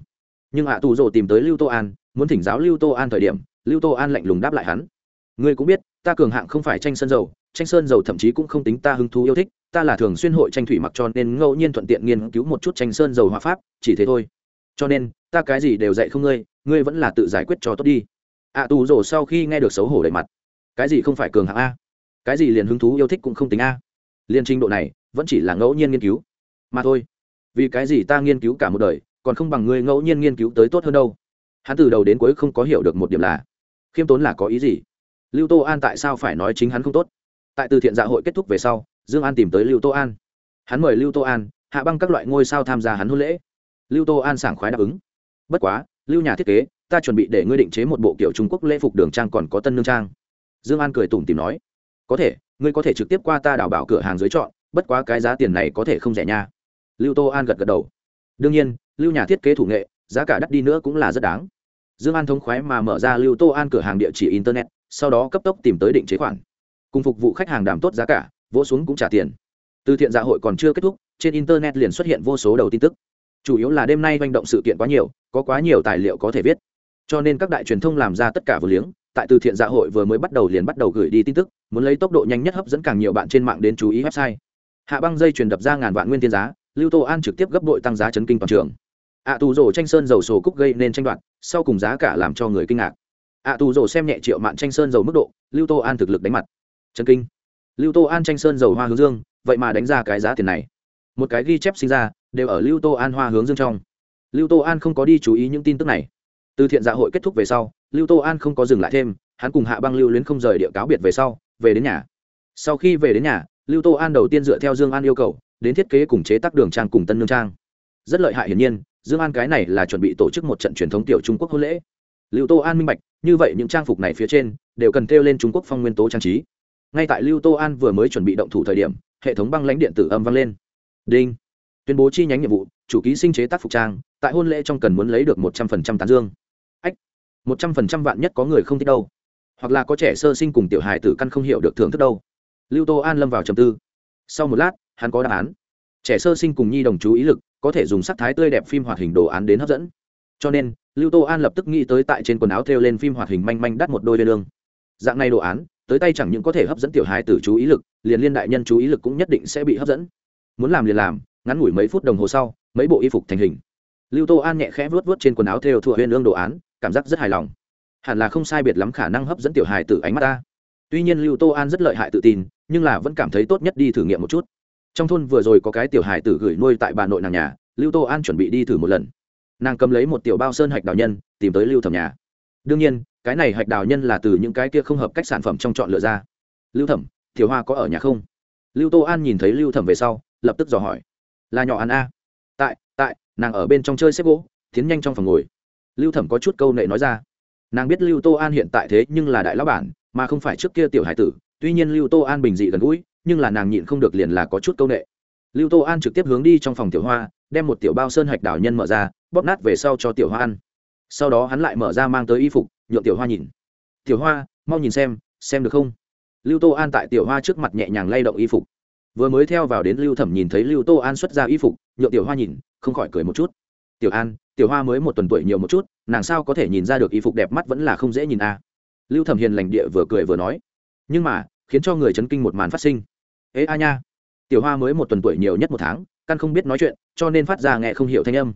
Nhưng hạ tù rồ tìm tới lưu tô an, muốn thỉnh giáo lưu tô an thời điểm, lưu tô an lạnh lùng đáp lại hắn. Ngươi cũng biết, ta cường hạng không phải tranh sân dầu tranh sơn dầu thậm chí cũng không tính ta hứng thú yêu thích, ta là thường xuyên hội tranh thủy mặc cho nên ngẫu nhiên thuận tiện nghiên cứu một chút tranh sơn dầu hòa pháp, chỉ thế thôi. Cho nên, ta cái gì đều dạy không ngươi ngươi vẫn là tự giải quyết cho tốt đi. Ạ tù rổ sau khi nghe được xấu hổ đầy mặt. Cái gì không phải cường hạng a? Cái gì liền hứng thú yêu thích cũng không tính a. Liên trình độ này, vẫn chỉ là ngẫu nhiên nghiên cứu. Mà thôi, vì cái gì ta nghiên cứu cả một đời, còn không bằng ngươi ngẫu nhiên nghiên cứu tới tốt hơn đâu. Hắn từ đầu đến cuối không có hiểu được một điểm là, khiêm tốn là có ý gì? Lưu tô an tại sao phải nói chính hắn không tốt? Tại từ thiện dạ hội kết thúc về sau, dương an tìm tới lưu tô an. Hắn mời lưu tô an, hạ băng các loại ngôi sao tham gia hắn hôn lễ. Lưu tô an sảng khoái đáp ứng. Bất quá, lưu nhà thiết kế, ta chuẩn bị để ngươi định chế một bộ kiểu trung quốc lễ phục đường trang còn có tân nương trang. Dương an cười tủm tìm nói. Có thể, ngươi có thể trực tiếp qua ta đảo bảo cửa hàng dưới chọn, bất quá cái giá tiền này có thể không rẻ nha. Lưu tô an gật gật đầu. Đương nhiên, lưu nhà thiết kế thủ nghệ, giá cả đắt đi nữa cũng là rất đáng. Dương an thống khoái mà mở ra lưu tô an cửa hàng địa chỉ internet, sau đó cấp tốc tìm tới định chế khoản cùng phục vụ khách hàng đảm tốt giá cả, vỗ xuống cũng trả tiền. Từ thiện dạ hội còn chưa kết thúc, trên internet liền xuất hiện vô số đầu tin tức. Chủ yếu là đêm nay manh động sự kiện quá nhiều, có quá nhiều tài liệu có thể viết. Cho nên các đại truyền thông làm ra tất cả vừa liếng, tại từ thiện dạ hội vừa mới bắt đầu liền bắt đầu gửi đi tin tức, muốn lấy tốc độ nhanh nhất hấp dẫn càng nhiều bạn trên mạng đến chú ý website. Hạ băng dây truyền đập ra ngàn vạn nguyên tiên giá, lưu tô an trực tiếp gấp đội tăng giá chấn kinh toàn trường. Ạ tù rổ tranh sơn dầu sổ cúc gây nên tranh đoạt, sau cùng giá cả làm cho người kinh ngạc. Ạ tù rổ xem nhẹ triệu mạn tranh sơn dầu mức độ, lưu tô an thực lực đánh mặt trấn kinh. Lưu tô an tranh sơn dầu hoa hướng dương, vậy mà đánh ra cái giá tiền này. Một cái ghi chép sinh ra, đều ở lưu tô an hoa hướng dương trong. Lưu tô an không có đi chú ý những tin tức này. Từ thiện dạ hội kết thúc về sau, lưu tô an không có dừng lại thêm, hắn cùng hạ băng lưu luyến không rời địa cáo biệt về sau, về đến nhà. Sau khi về đến nhà, lưu tô an đầu tiên dựa theo dương an yêu cầu, đến thiết kế cùng chế tác đường trang cùng tân nương trang. Rất lợi hại hiển nhiên, dương an cái này là chuẩn bị tổ chức một trận truyền thống tiểu trung quốc hôn lễ. Lưu tô an minh bạch, như vậy những trang phục này phía trên, đều cần kêu lên trung quốc phong nguyên tố trang trí ngay tại lưu tô an vừa mới chuẩn bị động thủ thời điểm, hệ thống băng lãnh điện tử âm vang lên. Đinh. Tuyên bố chi nhánh nhiệm vụ, chủ ký sinh chế tác phục trang, tại hôn lễ trong cần muốn lấy được một trăm phần trăm tán dương. Ách. Một trăm phần trăm vạn nhất có người không thích đâu. Hoặc là có trẻ sơ sinh cùng tiểu hài tử căn không hiểu được thưởng thức đâu. Lưu tô an lâm vào trầm tư. Sau một lát, hắn có đáp án. Trẻ sơ sinh cùng nhi đồng chú ý lực, có thể dùng sắc thái tươi đẹp phim hoạt hình đồ án đến hấp dẫn. Cho nên, lưu tô an lập tức nghĩ tới tại trên quần áo thêu lên phim hoạt hình manh manh đắt một đôi đê lương. Dạng này đồ án tới tay chẳng những có thể hấp dẫn tiểu hài tử chú ý lực, liền liên đại nhân chú ý lực cũng nhất định sẽ bị hấp dẫn. Muốn làm liền làm, ngắn ngủi mấy phút đồng hồ sau, mấy bộ y phục thành hình. Lưu tô an nhẹ khẽ vuốt vuốt trên quần áo theo thua huyên lương đồ án, cảm giác rất hài lòng. Hẳn là không sai biệt lắm khả năng hấp dẫn tiểu hài tử ánh mắt ta. Tuy nhiên lưu tô an rất lợi hại tự tin, nhưng là vẫn cảm thấy tốt nhất đi thử nghiệm một chút. Trong thôn vừa rồi có cái tiểu hài tử gửi nuôi tại bà nội nàng nhà, lưu tô an chuẩn bị đi thử một lần. Nàng cầm lấy một tiểu bao sơn hạch đào nhân, tìm tới lưu thẩm nhà. Đương nhiên cái này hạch đào nhân là từ những cái kia không hợp cách sản phẩm trong chọn lựa ra. Lưu thẩm Thiếu hoa có ở nhà không? Lưu tô an nhìn thấy lưu thẩm về sau, lập tức dò hỏi. Là nhỏ ăn a. Tại tại, nàng ở bên trong chơi xếp gỗ, tiến nhanh trong phòng ngồi. Lưu thẩm có chút câu nệ nói ra. Nàng biết lưu tô an hiện tại thế nhưng là đại lão bản, mà không phải trước kia tiểu hải tử. Tuy nhiên lưu tô an bình dị gần gũi, nhưng là nàng nhịn không được liền là có chút câu nệ. Lưu tô an trực tiếp hướng đi trong phòng tiểu hoa, đem một tiểu bao sơn hạch đảo nhân mở ra, bóp nát về sau cho tiểu hoa ăn. Sau đó hắn lại mở ra mang tới y phục nhượng tiểu hoa nhìn. Tiểu hoa, mau nhìn xem xem được không? Lưu tô an tại tiểu hoa trước mặt nhẹ nhàng lay động y phục. Vừa mới theo vào đến lưu thẩm nhìn thấy lưu tô an xuất ra y phục, nhượng tiểu hoa nhìn, không khỏi cười một chút. Tiểu an, tiểu hoa mới một tuần tuổi nhiều một chút, nàng sao có thể nhìn ra được y phục đẹp mắt vẫn là không dễ nhìn a? À. lưu thẩm hiền lành địa vừa cười vừa nói. Nhưng mà, khiến cho người chấn kinh một màn phát sinh. Ế a nha. Tiểu hoa mới một tuần tuổi nhiều nhất một tháng, căn không biết nói chuyện, cho nên phát ra nghe không hiểu thanh âm.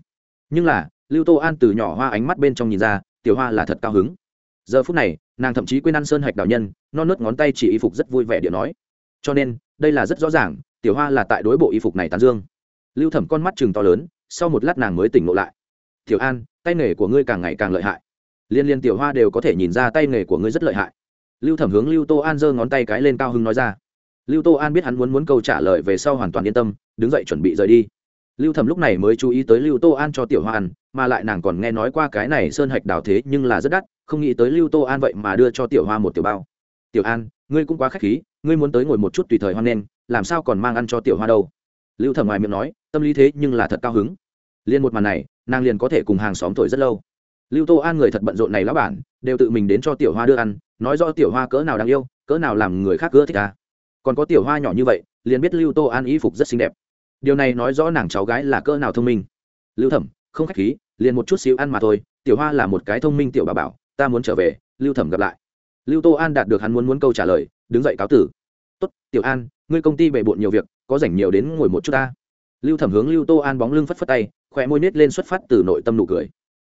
Nhưng là, lưu tô an từ nhỏ hoa ánh mắt bên trong nhìn ra tiểu hoa là thật cao hứng. Giờ phút này, nàng thậm chí quên ăn sơn hạch đào nhân, non nớt ngón tay chỉ y phục rất vui vẻ điện nói. Cho nên, đây là rất rõ ràng, tiểu hoa là tại đối bộ y phục này tán dương. Lưu thẩm con mắt chừng to lớn, sau một lát nàng mới tỉnh ngộ lại. Tiểu an, tay nghề của ngươi càng ngày càng lợi hại. Liên liên tiểu hoa đều có thể nhìn ra tay nghề của ngươi rất lợi hại. Lưu thẩm hướng lưu tô an giơ ngón tay cái lên cao hưng nói ra. Lưu tô an biết hắn muốn muốn câu trả lời về sau hoàn toàn yên tâm, đứng dậy chuẩn bị rời đi. Lưu thẩm lúc này mới chú ý tới lưu tô an cho tiểu hoa ăn mà lại nàng còn nghe nói qua cái này sơn hạch đào thế nhưng là rất đắt, không nghĩ tới lưu tô an vậy mà đưa cho tiểu hoa một tiểu bao. Tiểu an, ngươi cũng quá k h á c h khí, ngươi muốn tới ngồi một chút tùy thời hoan nghênh, làm sao còn mang ăn cho tiểu hoa đâu? Lưu thẩm ngoài miệng nói, tâm lý thế nhưng là thật cao hứng. Liên một màn này, nàng liền có thể cùng hàng xóm thổi rất lâu. Lưu tô an người thật bận rộn này lão bản đều tự mình đến cho tiểu hoa đưa ăn, nói rõ tiểu hoa cỡ nào đáng yêu, cỡ nào làm người khác cỡ thích ta. Còn có tiểu hoa nhỏ như vậy, liền biết lưu tô an y phục rất xinh đẹp. Điều này nói rõ nàng cháu gái là cỡ nào thông minh. Lưu thẩm không khách khí, liền một chút xíu ăn mà thôi, tiểu hoa là một cái thông minh tiểu bà bảo, ta muốn trở về, lưu thẩm gặp lại. Lưu tô an đạt được hắn muốn muốn câu trả lời, đứng dậy cáo tử. Tốt, tiểu an, ngươi công ty bề bộn nhiều việc, có rảnh nhiều đến ngồi một chút ta. Lưu thẩm hướng lưu tô an bóng lưng phất phất tay khỏe môi nết lên xuất phát từ nội tâm nụ cười.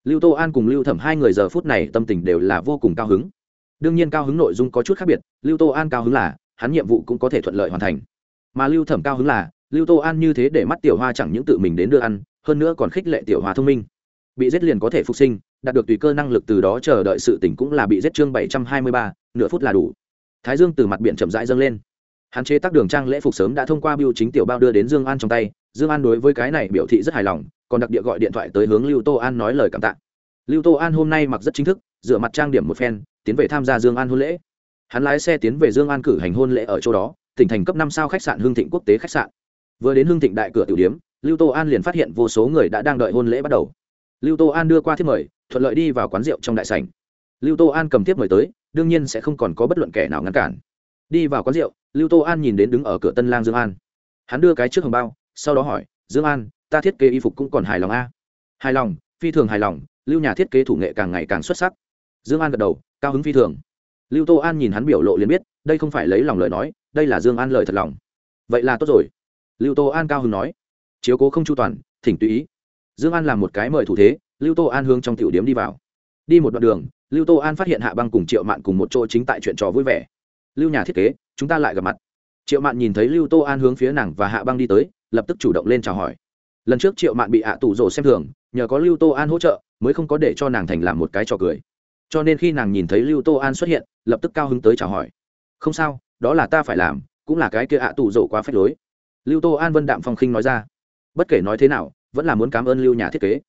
Lưu tô an cùng lưu thẩm hai người giờ phút này tâm tình đều là vô cùng cao hứng. Đương nhiên cao hứng nội dung có chút khác biệt, lưu tô an cao hứng là, hắn nhiệm vụ cũng có thể thuận lợi hoàn thành. Mà lưu thẩm cao hứng là, lưu tô an như thế để mắt tiểu hoa chẳng những tự mình đến đưa ăn hơn nữa còn khích lệ tiểu hòa thông minh. Bị giết liền có thể phục sinh, đạt được tùy cơ năng lực từ đó chờ đợi sự tỉnh cũng là bị giết chương bảy trăm hai mươi ba, nửa phút là đủ. Thái dương từ mặt biển chậm rãi dâng lên. Hạn chế tác đường trang lễ phục sớm đã thông qua biêu chính tiểu bao đưa đến dương an trong tay, dương an đối với cái này biểu thị rất hài lòng, còn đặc địa gọi điện thoại tới hướng lưu tô an nói lời cảm tạ. Lưu tô an hôm nay mặc rất chính thức dựa mặt trang điểm một phen, tiến về tham gia dương an hôn lễ. Hắn lái xe tiến về dương an cử hành hôn lễ ở chỗ đó, tỉnh thành cấp năm sao khách sạn hương thịnh quốc tế khách sạn. Vừa đến hương thịnh đại cửa tiểu điếm lưu tô an liền phát hiện vô số người đã đang đợi hôn lễ bắt đầu. Lưu tô an đưa qua thiếp mời, thuận lợi đi vào quán rượu trong đại sảnh. Lưu tô an cầm thiếp mời tới, đương nhiên sẽ không còn có bất luận kẻ nào ngăn cản. Đi vào quán rượu, lưu tô an nhìn đến đứng ở cửa tân lang dương an. Hắn đưa cái trước hồng bao, sau đó hỏi, dương an, ta thiết kế y phục cũng còn hài lòng a? Hài lòng, phi thường hài lòng, lưu nhà thiết kế thủ nghệ càng ngày càng xuất sắc. Dương an gật đầu, cao hứng phi thường. Lưu tô an nhìn hắn biểu lộ liền biết, đây không phải lấy lòng lời nói, đây là dương an lời thật lòng. Vậy là tốt rồi. Lưu tô an cao hứng nói chiếu cố không chu toàn, thỉnh tùy ý. Dương an làm một cái mời thủ thế, lưu tô an hướng trong tiểu điếm đi vào. Đi một đoạn đường, lưu tô an phát hiện hạ băng cùng triệu mạn cùng một chỗ chính tại chuyện trò vui vẻ. Lưu nhà thiết kế, chúng ta lại gặp mặt. Triệu mạn nhìn thấy lưu tô an hướng phía nàng và hạ băng đi tới, lập tức chủ động lên chào hỏi. Lần trước triệu mạn bị hạ tủ rổ xem thường, nhờ có lưu tô an hỗ trợ, mới không có để cho nàng thành làm một cái trò cười. Cho nên khi nàng nhìn thấy lưu tô an xuất hiện, lập tức cao hứng tới chào hỏi. Không sao, đó là ta phải làm, cũng là cái kia hạ tủ rổ quá phép lối. Lưu tô an vân đạm phong khinh nói ra bất kể nói thế nào, vẫn là muốn cảm ơn lưu nhà thiết kế.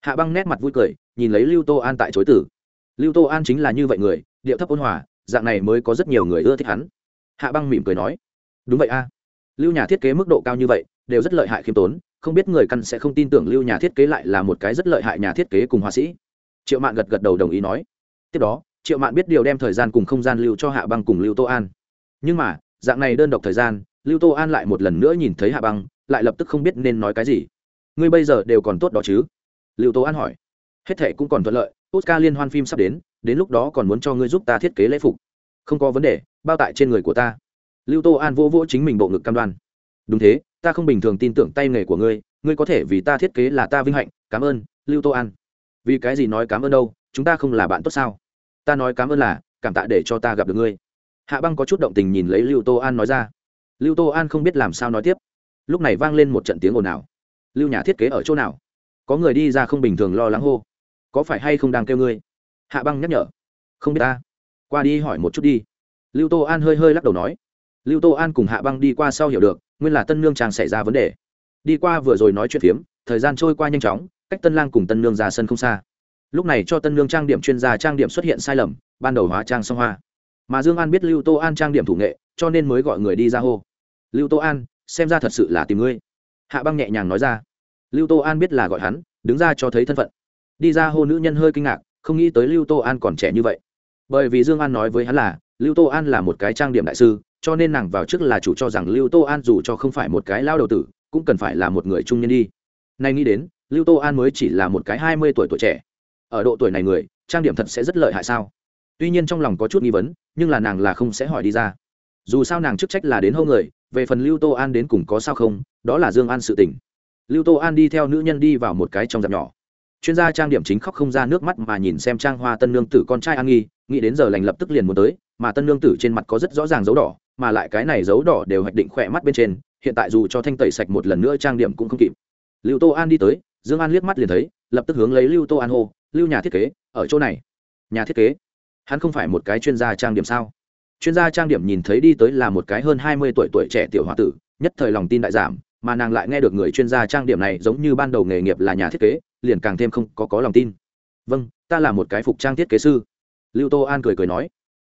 Hạ băng nét mặt vui cười, nhìn lấy lưu tô an tại chối tử. Lưu tô an chính là như vậy người, điệu thấp ôn hòa, dạng này mới có rất nhiều người ưa thích hắn. Hạ băng mỉm cười nói, đúng vậy a. Lưu nhà thiết kế mức độ cao như vậy, đều rất lợi hại khiêm tốn, không biết người căn sẽ không tin tưởng lưu nhà thiết kế lại là một cái rất lợi hại nhà thiết kế cùng họa sĩ. Triệu mạn gật gật đầu đồng ý nói. Tiếp đó, triệu mạn biết điều đem thời gian cùng không gian lưu cho hạ băng cùng lưu tô an. Nhưng mà, dạng này đơn độc thời gian, lưu tô an lại một lần nữa nhìn thấy hạ băng lại lập tức không biết nên nói cái gì. Ngươi bây giờ đều còn tốt đó chứ? Lưu tố an hỏi. Hết thệ cũng còn thuận lợi, oscar liên hoan phim sắp đến đến lúc đó còn muốn cho ngươi giúp ta thiết kế lễ phục. Không có vấn đề, bao tại trên người của ta. Lưu tô an vô vỗ chính mình bộ ngực cam đoan. Đúng thế, ta không bình thường tin tưởng tay nghề của ngươi ngươi có thể vì ta thiết kế là ta vinh hạnh, cảm ơn, lưu tô an. Vì cái gì nói cảm ơn đâu, chúng ta không là bạn tốt sao? Ta nói cảm ơn là, cảm tạ để cho ta gặp được ngươi. Hạ băng có chút động tình nhìn lấy lưu tô an nói ra. Lưu tô an không biết làm sao nói tiếp lúc này vang lên một trận tiếng ồn ào. Lưu nhà thiết kế ở chỗ nào? Có người đi ra không bình thường lo lắng hô. Có phải hay không đang kêu ngươi? Hạ băng nhắc nhở. Không biết ta. Qua đi hỏi một chút đi. Lưu tô an hơi hơi lắc đầu nói. Lưu tô an cùng hạ băng đi qua sau hiểu được, nguyên là tân nương chàng xảy ra vấn đề. Đi qua vừa rồi nói chuyện phiếm, thời gian trôi qua nhanh chóng, cách tân lang cùng tân nương ra sân không xa. Lúc này cho tân nương trang điểm chuyên gia trang điểm xuất hiện sai lầm, ban đầu hóa trang song hoa. Mà dương an biết lưu tô an trang điểm thủ nghệ, cho nên mới gọi người đi ra hô. Lưu tô an xem ra thật sự là tìm ngươi. Hạ băng nhẹ nhàng nói ra. Lưu tô an biết là gọi hắn, đứng ra cho thấy thân phận. Đi ra hô nữ nhân hơi kinh ngạc, không nghĩ tới lưu tô an còn trẻ như vậy. Bởi vì dương an nói với hắn là, lưu tô an là một cái trang điểm đại sư, cho nên nàng vào trước là chủ cho rằng lưu tô an dù cho không phải một cái lao đầu tử, cũng cần phải là một người trung nhân đi. Nay nghĩ đến, lưu tô an mới chỉ là một cái hai mươi tuổi tuổi trẻ. Ở độ tuổi này người, trang điểm thật sẽ rất lợi hại sao? Tuy nhiên trong lòng có chút nghi vấn, nhưng là nàng là không sẽ hỏi đi ra. Dù sao nàng chức trách là đến hâu người về phần lưu tô an đến cùng có sao không, đó là dương an sự tỉnh lưu tô an đi theo nữ nhân đi vào một cái trong dạp nhỏ. Chuyên gia trang điểm chính khóc không ra nước mắt mà nhìn xem trang hoa tân nương tử con trai an nghi, nghĩ đến giờ lành lập tức liền muốn tới, mà tân nương tử trên mặt có rất rõ ràng dấu đỏ, mà lại cái này dấu đỏ đều hoạch định khỏe mắt bên trên, hiện tại dù cho thanh tẩy sạch một lần nữa trang điểm cũng không kịp. Lưu tô an đi tới, dương an liếc mắt liền thấy, lập tức hướng lấy lưu tô an hô, lưu nhà thiết kế, ở chỗ này. Nhà thiết kế? Hắn không phải một cái chuyên gia trang điểm sao? Chuyên gia trang điểm nhìn thấy đi tới là một cái hơn hai mươi tuổi tuổi trẻ tiểu h o a tử, nhất thời lòng tin đại giảm, mà nàng lại nghe được người chuyên gia trang điểm này giống như ban đầu nghề nghiệp là nhà thiết kế, liền càng thêm không có có lòng tin. Vâng ta là một cái phục trang thiết kế sư. Lưu tô an cười cười nói.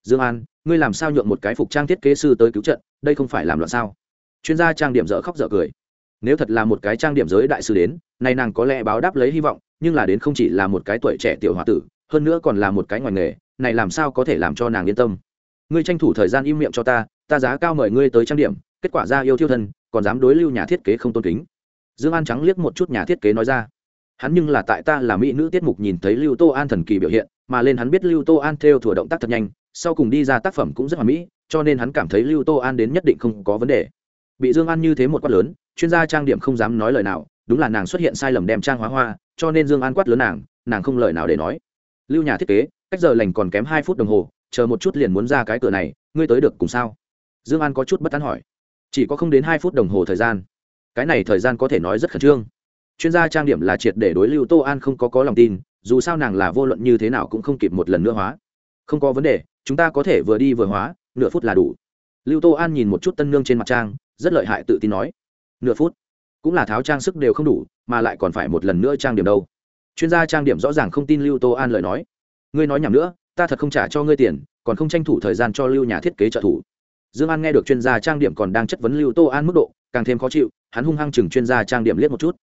Dương an, ngươi làm sao nhượng một cái phục trang thiết kế sư tới cứu trận, đây không phải làm loạn sao? Chuyên gia trang điểm dở khóc dở cười. Nếu thật là một cái trang điểm giới đại sư đến, nay nàng có lẽ báo đáp lấy hy vọng, nhưng là đến không chỉ là một cái tuổi trẻ tiểu h o a tử, hơn nữa còn là một cái ngoài nghề, này làm sao có thể làm cho nàng yên tâm? Ngươi tranh thủ thời gian im miệng cho ta ta giá cao mời ngươi tới trang điểm, kết quả ra yêu thiêu thân, còn dám đối lưu nhà thiết kế không tôn kính. Dương an trắng liếc một chút nhà thiết kế nói ra. Hắn nhưng là tại ta là mỹ nữ tiết mục nhìn thấy lưu tô an thần kỳ biểu hiện, mà lên hắn biết lưu tô an theo thủa động tác thật nhanh, sau cùng đi ra tác phẩm cũng rất hoàn mỹ, cho nên hắn cảm thấy lưu tô an đến nhất định không có vấn đề. Bị dương an như thế một quát lớn, chuyên gia trang điểm không dám nói lời nào, đúng là nàng xuất hiện sai lầm đem trang hóa hoa, cho nên dương an quát lớn nàng nàng không lời nào để nói. Lưu nhà thiết kế, cách giờ lành còn kém hai phút đồng hồ chờ một chút liền muốn ra cái cửa này, ngươi tới được cùng sao? Dương an có chút bất tán hỏi. Chỉ có không đến hai phút đồng hồ thời gian. Cái này thời gian có thể nói rất khẩn trương. Chuyên gia trang điểm là triệt để đối lưu tô an không có có lòng tin, dù sao nàng là vô luận như thế nào cũng không kịp một lần nữa hóa. Không có vấn đề, chúng ta có thể vừa đi vừa hóa, nửa phút là đủ. Lưu tô an nhìn một chút tân nương trên mặt trang, rất lợi hại tự tin nói. Nửa phút? Cũng là tháo trang sức đều không đủ, mà lại còn phải một lần nữa trang điểm đâu. Chuyên gia trang điểm rõ ràng không tin lưu tô an lời nói. Ngươi nói nhầm nữa ta thật không trả cho ngươi tiền, còn không tranh thủ thời gian cho lưu nhà thiết kế trợ thủ. Dương an nghe được chuyên gia trang điểm còn đang chất vấn lưu tô an mức độ, càng thêm khó chịu, hắn hung hăng chừng chuyên gia trang điểm liếc một chút.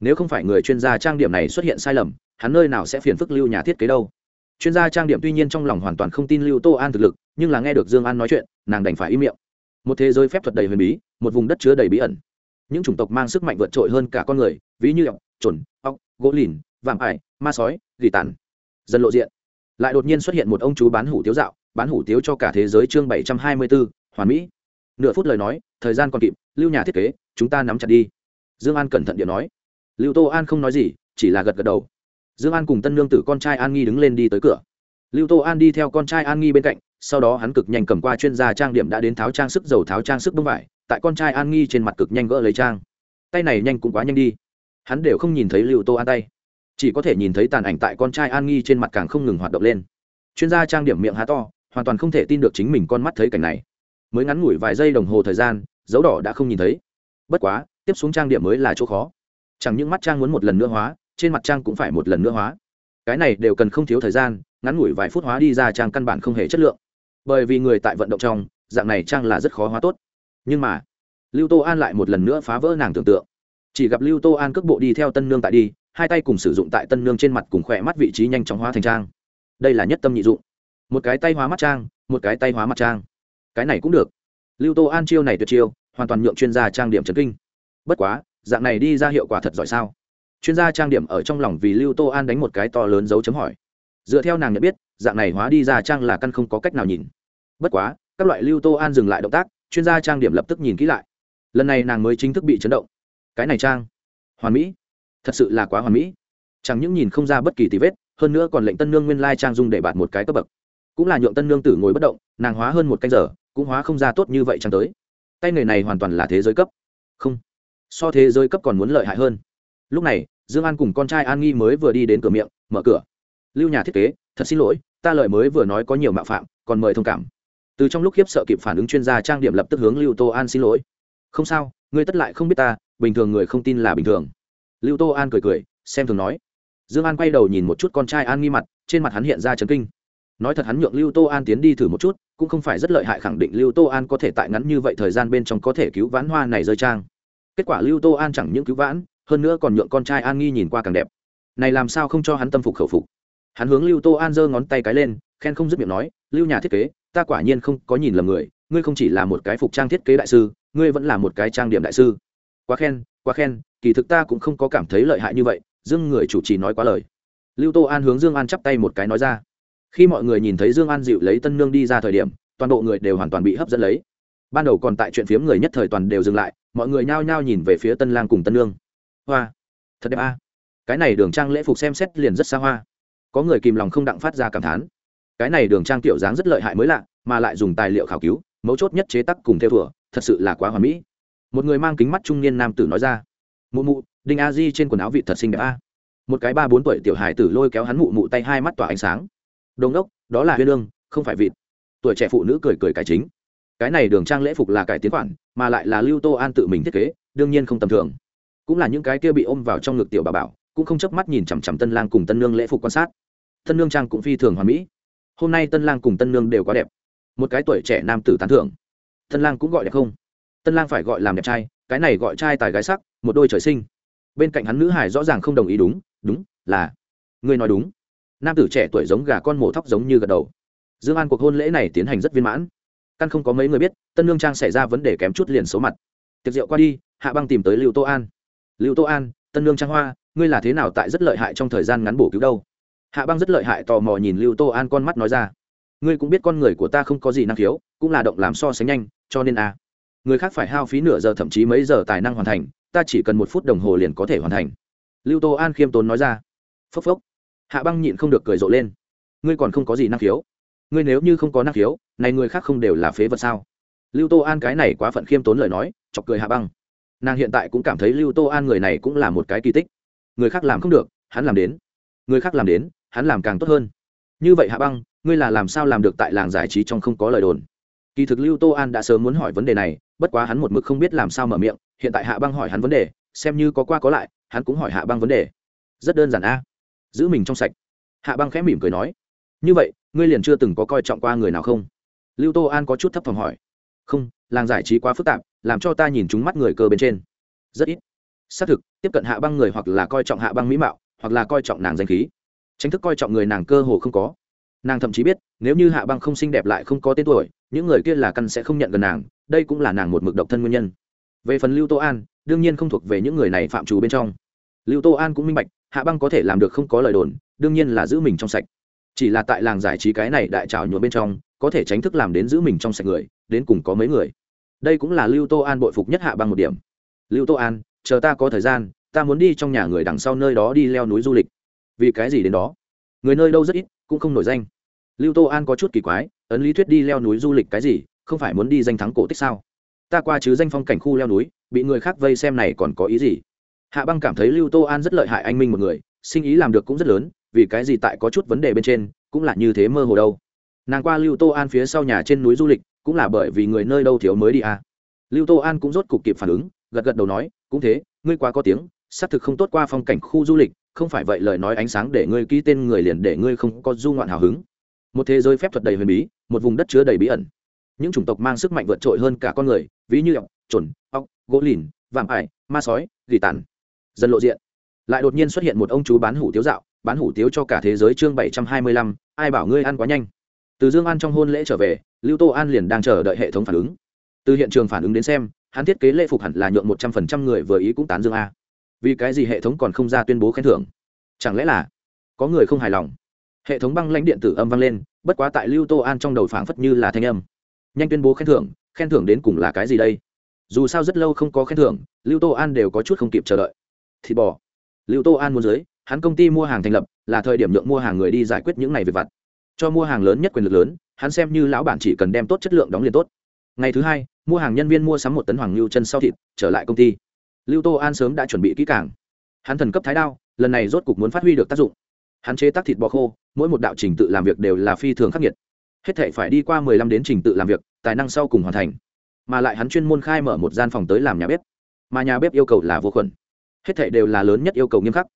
Nếu không phải người chuyên gia trang điểm này xuất hiện sai lầm, hắn nơi nào sẽ phiền phức lưu nhà thiết kế đâu? Chuyên gia trang điểm tuy nhiên trong lòng hoàn toàn không tin lưu tô an thực lực, nhưng là nghe được dương an nói chuyện, nàng đành phải im miệng. Một thế giới phép thuật đầy huyền bí, một vùng đất chứa đầy bí ẩn. Những chủng tộc mang sức mạnh vượt trội hơn cả con người, ví như ọc trồn ọc gỗ lìn, vạm ải, ma sói gỉ tàn dần lộ diện lại đột nhiên xuất hiện một ông chú bán hủ tiếu dạo, bán hủ tiếu cho cả thế giới chương bảy trăm hai mươi bốn hoàn mỹ. Nửa phút lời nói, thời gian còn kịp, lưu nhà thiết kế, chúng ta nắm chặt đi. Dương an cẩn thận điện nói. Lưu tô an không nói gì, chỉ là gật gật đầu. Dương an cùng tân lương tử con trai an nghi đứng lên đi tới cửa. Lưu tô an đi theo con trai an nghi bên cạnh, sau đó hắn cực nhanh cầm qua chuyên gia trang điểm đã đến tháo trang sức, dầu tháo trang sức bông vải, tại con trai an nghi trên mặt cực nhanh gỡ lấy trang. Tay này nhanh cũng quá nhanh đi. Hắn đều không nhìn thấy lưu tô an tay chỉ có thể nhìn thấy tàn ảnh tại con trai an nghi trên mặt càng không ngừng hoạt động lên. Chuyên gia trang điểm miệng há to, hoàn toàn không thể tin được chính mình con mắt thấy cảnh này. Mới ngắn ngủi vài giây đồng hồ thời gian, dấu đỏ đã không nhìn thấy. Bất quá, tiếp xuống trang điểm mới là chỗ khó. Chẳng những mắt trang muốn một lần nữa hóa, trên mặt trang cũng phải một lần nữa hóa. Cái này đều cần không thiếu thời gian, ngắn ngủi vài phút hóa đi ra trang căn bản không hề chất lượng. Bởi vì người tại vận động trong, dạng này trang là rất khó hóa tốt. Nhưng mà, lưu tô an lại một lần nữa phá vỡ nàng tưởng tượng. Chỉ gặp lưu tô an cước bộ đi theo tân nương tại đi hai tay cùng sử dụng tại tân nương trên mặt cùng khỏe mắt vị trí nhanh chóng hóa thành trang. Đây là nhất tâm nhị dụng. Một cái tay hóa mắt trang, một cái tay hóa mặt trang. Cái này cũng được. Lưu tô an chiêu này tuyệt chiêu, hoàn toàn nhượng chuyên gia trang điểm trấn kinh. Bất quá, dạng này đi ra hiệu quả thật giỏi sao? Chuyên gia trang điểm ở trong lòng vì lưu tô an đánh một cái to lớn dấu chấm hỏi. Dựa theo nàng nhận biết, dạng này hóa đi ra trang là căn không có cách nào nhìn. Bất quá, các loại lưu tô an dừng lại động tác, chuyên gia trang điểm lập tức nhìn kỹ lại. Lần này nàng mới chính thức bị chấn động. Cái này trang, hoàn mỹ thật sự là quá hoàn mỹ. Chẳng những nhìn không ra bất kỳ tí vết, hơn nữa còn lệnh tân nương nguyên lai trang dung để bạt một cái cấp bậc. Cũng là nhượng tân nương tử ngồi bất động, nàng hóa hơn một canh giờ, cũng hóa không ra tốt như vậy chẳng tới. Tay nghề này hoàn toàn là thế giới cấp. Không. So thế giới cấp còn muốn lợi hại hơn. Lúc này, dương an cùng con trai an nghi mới vừa đi đến cửa miệng, mở cửa. Lưu nhà thiết kế, thật xin lỗi, ta lời mới vừa nói có nhiều mạo phạm, còn mời thông cảm. Từ trong lúc khiếp sợ kịp phản ứng chuyên gia trang điểm lập tức hướng lưu tô an xin lỗi. Không sao, ngươi tất lại không biết ta, bình thường người không tin là bình thường lưu tô an cười cười, xem thường nói. Dương an quay đầu nhìn một chút con trai an nghi mặt, trên mặt hắn hiện ra chấn kinh. Nói thật hắn nhượng lưu tô an tiến đi thử một chút, cũng không phải rất lợi hại khẳng định lưu tô an có thể tại ngắn như vậy thời gian bên trong có thể cứu vãn hoa này rơi trang. Kết quả lưu tô an chẳng những cứu vãn, hơn nữa còn nhượng con trai an nghi nhìn qua càng đẹp. Này làm sao không cho hắn tâm phục khẩu phục? Hắn hướng lưu tô an giơ ngón tay cái lên, khen không dứt miệng nói, lưu nhà thiết kế, ta quả nhiên không có nhìn lầm người, ngươi không chỉ là một cái phục trang thiết kế đại sư, ngươi vẫn là một cái trang điểm đại sư. Quá khen quá khen kỳ thực ta cũng không có cảm thấy lợi hại như vậy, dương người chủ trì nói quá lời. Lưu tô an hướng dương an chắp tay một cái nói ra. Khi mọi người nhìn thấy dương an dịu lấy tân nương đi ra thời điểm, toàn bộ người đều hoàn toàn bị hấp dẫn lấy. Ban đầu còn tại chuyện phiếm người nhất thời toàn đều dừng lại, mọi người nhao nhao nhìn về phía tân lang cùng tân nương. Hoa, thật đẹp a. Cái này đường trang lễ phục xem xét liền rất xa hoa. Có người kìm lòng không đặng phát ra cảm thán. Cái này đường trang tiểu dáng rất lợi hại mới lạ, mà lại dùng tài liệu khảo cứu, mấu chốt nhất chế tắc cùng theo thủa thật sự là quá hoàn mỹ. Một người mang kính mắt trung niên nam tử nói ra mụ mụ, đinh a di trên quần áo vị thật xinh đẹp a. Một cái ba bốn tuổi tiểu hải tử lôi kéo hắn mụ mụ tay hai mắt tỏa ánh sáng. Đồn đốc đó là huyên lương, không phải vịt. Tuổi trẻ phụ nữ cười cười cải chính. Cái này đường trang lễ phục là cải tiến khoản, mà lại là lưu tô an tự mình thiết kế, đương nhiên không tầm thường. Cũng là những cái kia bị ôm vào trong ngực tiểu bà bảo, cũng không chớp mắt nhìn chằm chằm tân lang cùng tân nương lễ phục quan sát. Tân nương trang cũng phi thường hoàn mỹ. Hôm nay tân lang cùng tân nương đều quá đẹp. Một cái tuổi trẻ nam tử tán thưởng. Tân lang cũng gọi đẹp không? Tân lang phải gọi làm đẹp trai, cái này gọi trai tài gái sắc, một đôi trời sinh. Bên cạnh hắn nữ hải rõ ràng không đồng ý đúng đúng, là. Ngươi nói đúng. Nam tử trẻ tuổi giống gà con mổ thóc giống như gật đầu. Dương an cuộc hôn lễ này tiến hành rất viên mãn. Căn không có mấy người biết, tân lương trang xảy ra vấn đề kém chút liền số mặt. Tiệc rượu qua đi, hạ băng tìm tới lưu tô an. Lưu tô an, tân lương trang hoa, ngươi là thế nào tại rất lợi hại trong thời gian ngắn bổ cứu đâu? Hạ băng rất lợi hại tò mò nhìn lưu tô an con mắt nói ra. Ngươi cũng biết con người của ta không có gì năng khiếu, cũng là động làm so sánh nhanh, cho nên à người khác phải hao phí nửa giờ thậm chí mấy giờ tài năng hoàn thành, ta chỉ cần một phút đồng hồ liền có thể hoàn thành. Lưu tô an khiêm tốn nói ra. Phốc phốc. Hạ băng nhịn không được cười rộ lên. Ngươi còn không có gì năng khiếu. Ngươi nếu như không có năng khiếu, này người khác không đều là phế vật sao? Lưu tô an cái này quá phận khiêm tốn lời nói, chọc cười hạ băng. Nàng hiện tại cũng cảm thấy lưu tô an người này cũng là một cái kỳ tích. Người khác làm không được, hắn làm đến. Người khác làm đến, hắn làm càng tốt hơn. Như vậy hạ băng, ngươi là làm sao làm được tại làng giải trí trong không có lời đồn? Kỳ thực lưu tô an đã sớm muốn hỏi vấn đề này, bất quá hắn một mực không biết làm sao mở miệng, hiện tại hạ băng hỏi hắn vấn đề, xem như có qua có lại, hắn cũng hỏi hạ băng vấn đề. Rất đơn giản a. Giữ mình trong sạch. Hạ băng khẽ mỉm cười nói. Như vậy, ngươi liền chưa từng có coi trọng qua người nào không? Lưu tô an có chút thấp thỏm hỏi. Không, làng giải trí quá phức tạp, làm cho ta nhìn chúng mắt người cơ bên trên. Rất ít. Xác thực, tiếp cận hạ băng người hoặc là coi trọng hạ băng mỹ mạo, hoặc là coi trọng nàng danh khí. Tránh thức coi trọng người nàng cơ hồ không có nàng thậm chí biết, nếu như hạ băng không xinh đẹp lại không có tên tuổi, những người kia là căn sẽ không nhận gần nàng, đây cũng là nàng một mực độc thân nguyên nhân. Về phần lưu tô an, đương nhiên không thuộc về những người này phạm trù bên trong. Lưu tô an cũng minh bạch, hạ băng có thể làm được không có lời đồn, đương nhiên là giữ mình trong sạch. Chỉ là tại làng giải trí cái này đại trào nhuộm bên trong, có thể tránh thức làm đến giữ mình trong sạch người, đến cùng có mấy người. Đây cũng là lưu tô an bội phục nhất hạ băng một điểm. Lưu tô an, chờ ta có thời gian, ta muốn đi trong nhà người đằng sau nơi đó đi leo núi du lịch. Vì cái gì đến đó? Người nơi đâu rất ít, cũng không nổi danh lưu tô an có chút kỳ quái, ấn lý thuyết đi leo núi du lịch cái gì, không phải muốn đi danh thắng cổ tích sao? Ta qua chứ danh phong cảnh khu leo núi, bị người khác vây xem này còn có ý gì? Hạ băng cảm thấy lưu tô an rất lợi hại anh minh một người, sinh ý làm được cũng rất lớn, vì cái gì tại có chút vấn đề bên trên, cũng là như thế mơ hồ đâu. Nàng qua lưu tô an phía sau nhà trên núi du lịch, cũng là bởi vì người nơi đâu thiếu mới đi à. lưu tô an cũng rốt cục kịp phản ứng, gật gật đầu nói, cũng thế, ngươi quá có tiếng, xác thực không tốt qua phong cảnh khu du lịch, không phải vậy lời nói ánh sáng để ngươi ký tên người liền để ngươi không có du ngoạn hào hứng một thế giới phép thuật đầy huyền bí, một vùng đất chứa đầy bí ẩn. Những chủng tộc mang sức mạnh vượt trội hơn cả con người, ví như ọc trồn ọc gỗ lìn, vạm ải, ma sói, gỉ tàn. Dần lộ diện. Lại đột nhiên xuất hiện một ông chú bán hủ tiếu dạo, bán hủ tiếu cho cả thế giới chương bảy trăm hai mươi lăm, ai bảo ngươi ăn quá nhanh. Từ dương an trong hôn lễ trở về, lưu tô an liền đang chờ đợi hệ thống phản ứng. Từ hiện trường phản ứng đến xem, hắn thiết kế lễ phục hẳn là nhuộm một trăm phần trăm người vừa ý cũng tán dương a. Vì cái gì hệ thống còn không ra tuyên bố khen thưởng? Chẳng lẽ là có người không hài lòng? Hệ thống băng lãnh điện tử âm vang lên, bất quá tại lưu tô an trong đầu phảng phất như là thanh âm. Nhanh tuyên bố khen thưởng khen thưởng đến cùng là cái gì đây? Dù sao rất lâu không có khen thưởng, lưu tô an đều có chút không kịp chờ đợi. Thịt bò. Lưu tô an muốn dưới, hắn công ty mua hàng thành lập, là thời điểm nhượng mua hàng người đi giải quyết những này về vặt. Cho mua hàng lớn nhất quyền lực lớn, hắn xem như lão bản chỉ cần đem tốt chất lượng đóng liền tốt. Ngày thứ hai, mua hàng nhân viên mua sắm một tấn hoàng lưu chân sau thịt, trở lại công ty. Lưu tô an sớm đã chuẩn bị kỹ càng. Hắn thần cấp thái đao, lần này rốt cục muốn phát huy được tác dụng hắn chế tác thịt bò khô, mỗi một đạo trình tự làm việc đều là phi thường khắc nghiệt. Hết thể phải đi qua mười lăm đến trình tự làm việc, tài năng sau cùng hoàn thành. Mà lại hắn chuyên môn khai mở một gian phòng tới làm nhà bếp. Mà nhà bếp yêu cầu là vô khuẩn. Hết thể đều là lớn nhất yêu cầu nghiêm khắc.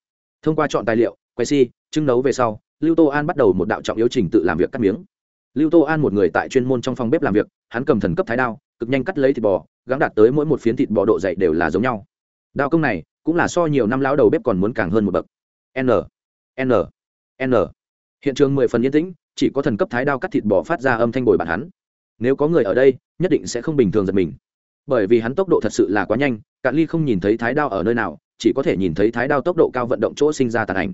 Thông qua chọn tài liệu, quay si, trưng nấu về sau, lưu tô an bắt đầu một đạo trọng yếu trình tự làm việc cắt miếng. Lưu tô an một người tại chuyên môn trong phòng bếp làm việc, hắn cầm thần cấp thái đao, cực nhanh cắt lấy thịt bò gắn đạt tới mỗi một phiến thịt bò độ dày đều là giống nhau. Đao công này, cũng là so nhiều năm lão đầu bếp còn muốn càng hơn một bậc. N. N n. Hiện trường mười phần yên tĩnh, chỉ có thần cấp thái đao cắt thịt bò phát ra âm thanh bồi bản hắn. Nếu có người ở đây, nhất định sẽ không bình thường giật mình. Bởi vì hắn tốc độ thật sự là quá nhanh, cạn ly không nhìn thấy thái đao ở nơi nào, chỉ có thể nhìn thấy thái đao tốc độ cao vận động chỗ sinh ra tàn ảnh.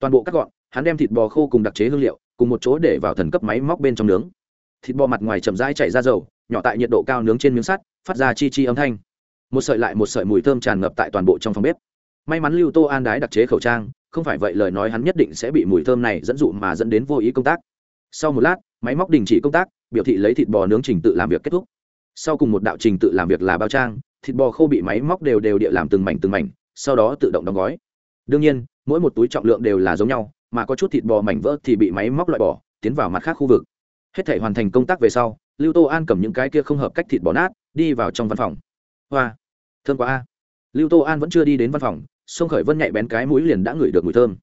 Toàn bộ các gọn, hắn đem thịt bò khô cùng đặc chế hương liệu, cùng một chỗ để vào thần cấp máy móc bên trong nướng. Thịt bò mặt ngoài chậm rãi chạy ra dầu, nhỏ tại nhiệt độ cao nướng trên miếng sắt, phát ra chi chi âm thanh. Một sợi lại một sợi mùi thơm tràn ngập tại toàn bộ trong phòng bếp. May mắn lưu tô an đái đặc chế khẩu trang không phải vậy lời nói hắn nhất định sẽ bị mùi thơm này dẫn dụ mà dẫn đến vô ý công tác. Sau một lát, máy móc đình chỉ công tác, biểu thị lấy thịt bò nướng trình tự làm việc kết thúc. Sau cùng một đạo trình tự làm việc là bao trang, thịt bò khô bị máy móc đều đều địa làm từng mảnh từng mảnh, sau đó tự động đóng gói. Đương nhiên, mỗi một túi trọng lượng đều là giống nhau, mà có chút thịt bò mảnh vỡ thì bị máy móc loại bỏ, tiến vào mặt khác khu vực. Hết thể hoàn thành công tác về sau, lưu tô an cầm những cái kia không hợp cách thịt bò nát, đi vào trong văn phòng. Hoa, thơm quá a. Lưu tô an vẫn chưa đi đến văn phòng sông khởi vân nhạy bén cái mũi liền đã ngửi được mùi thơm.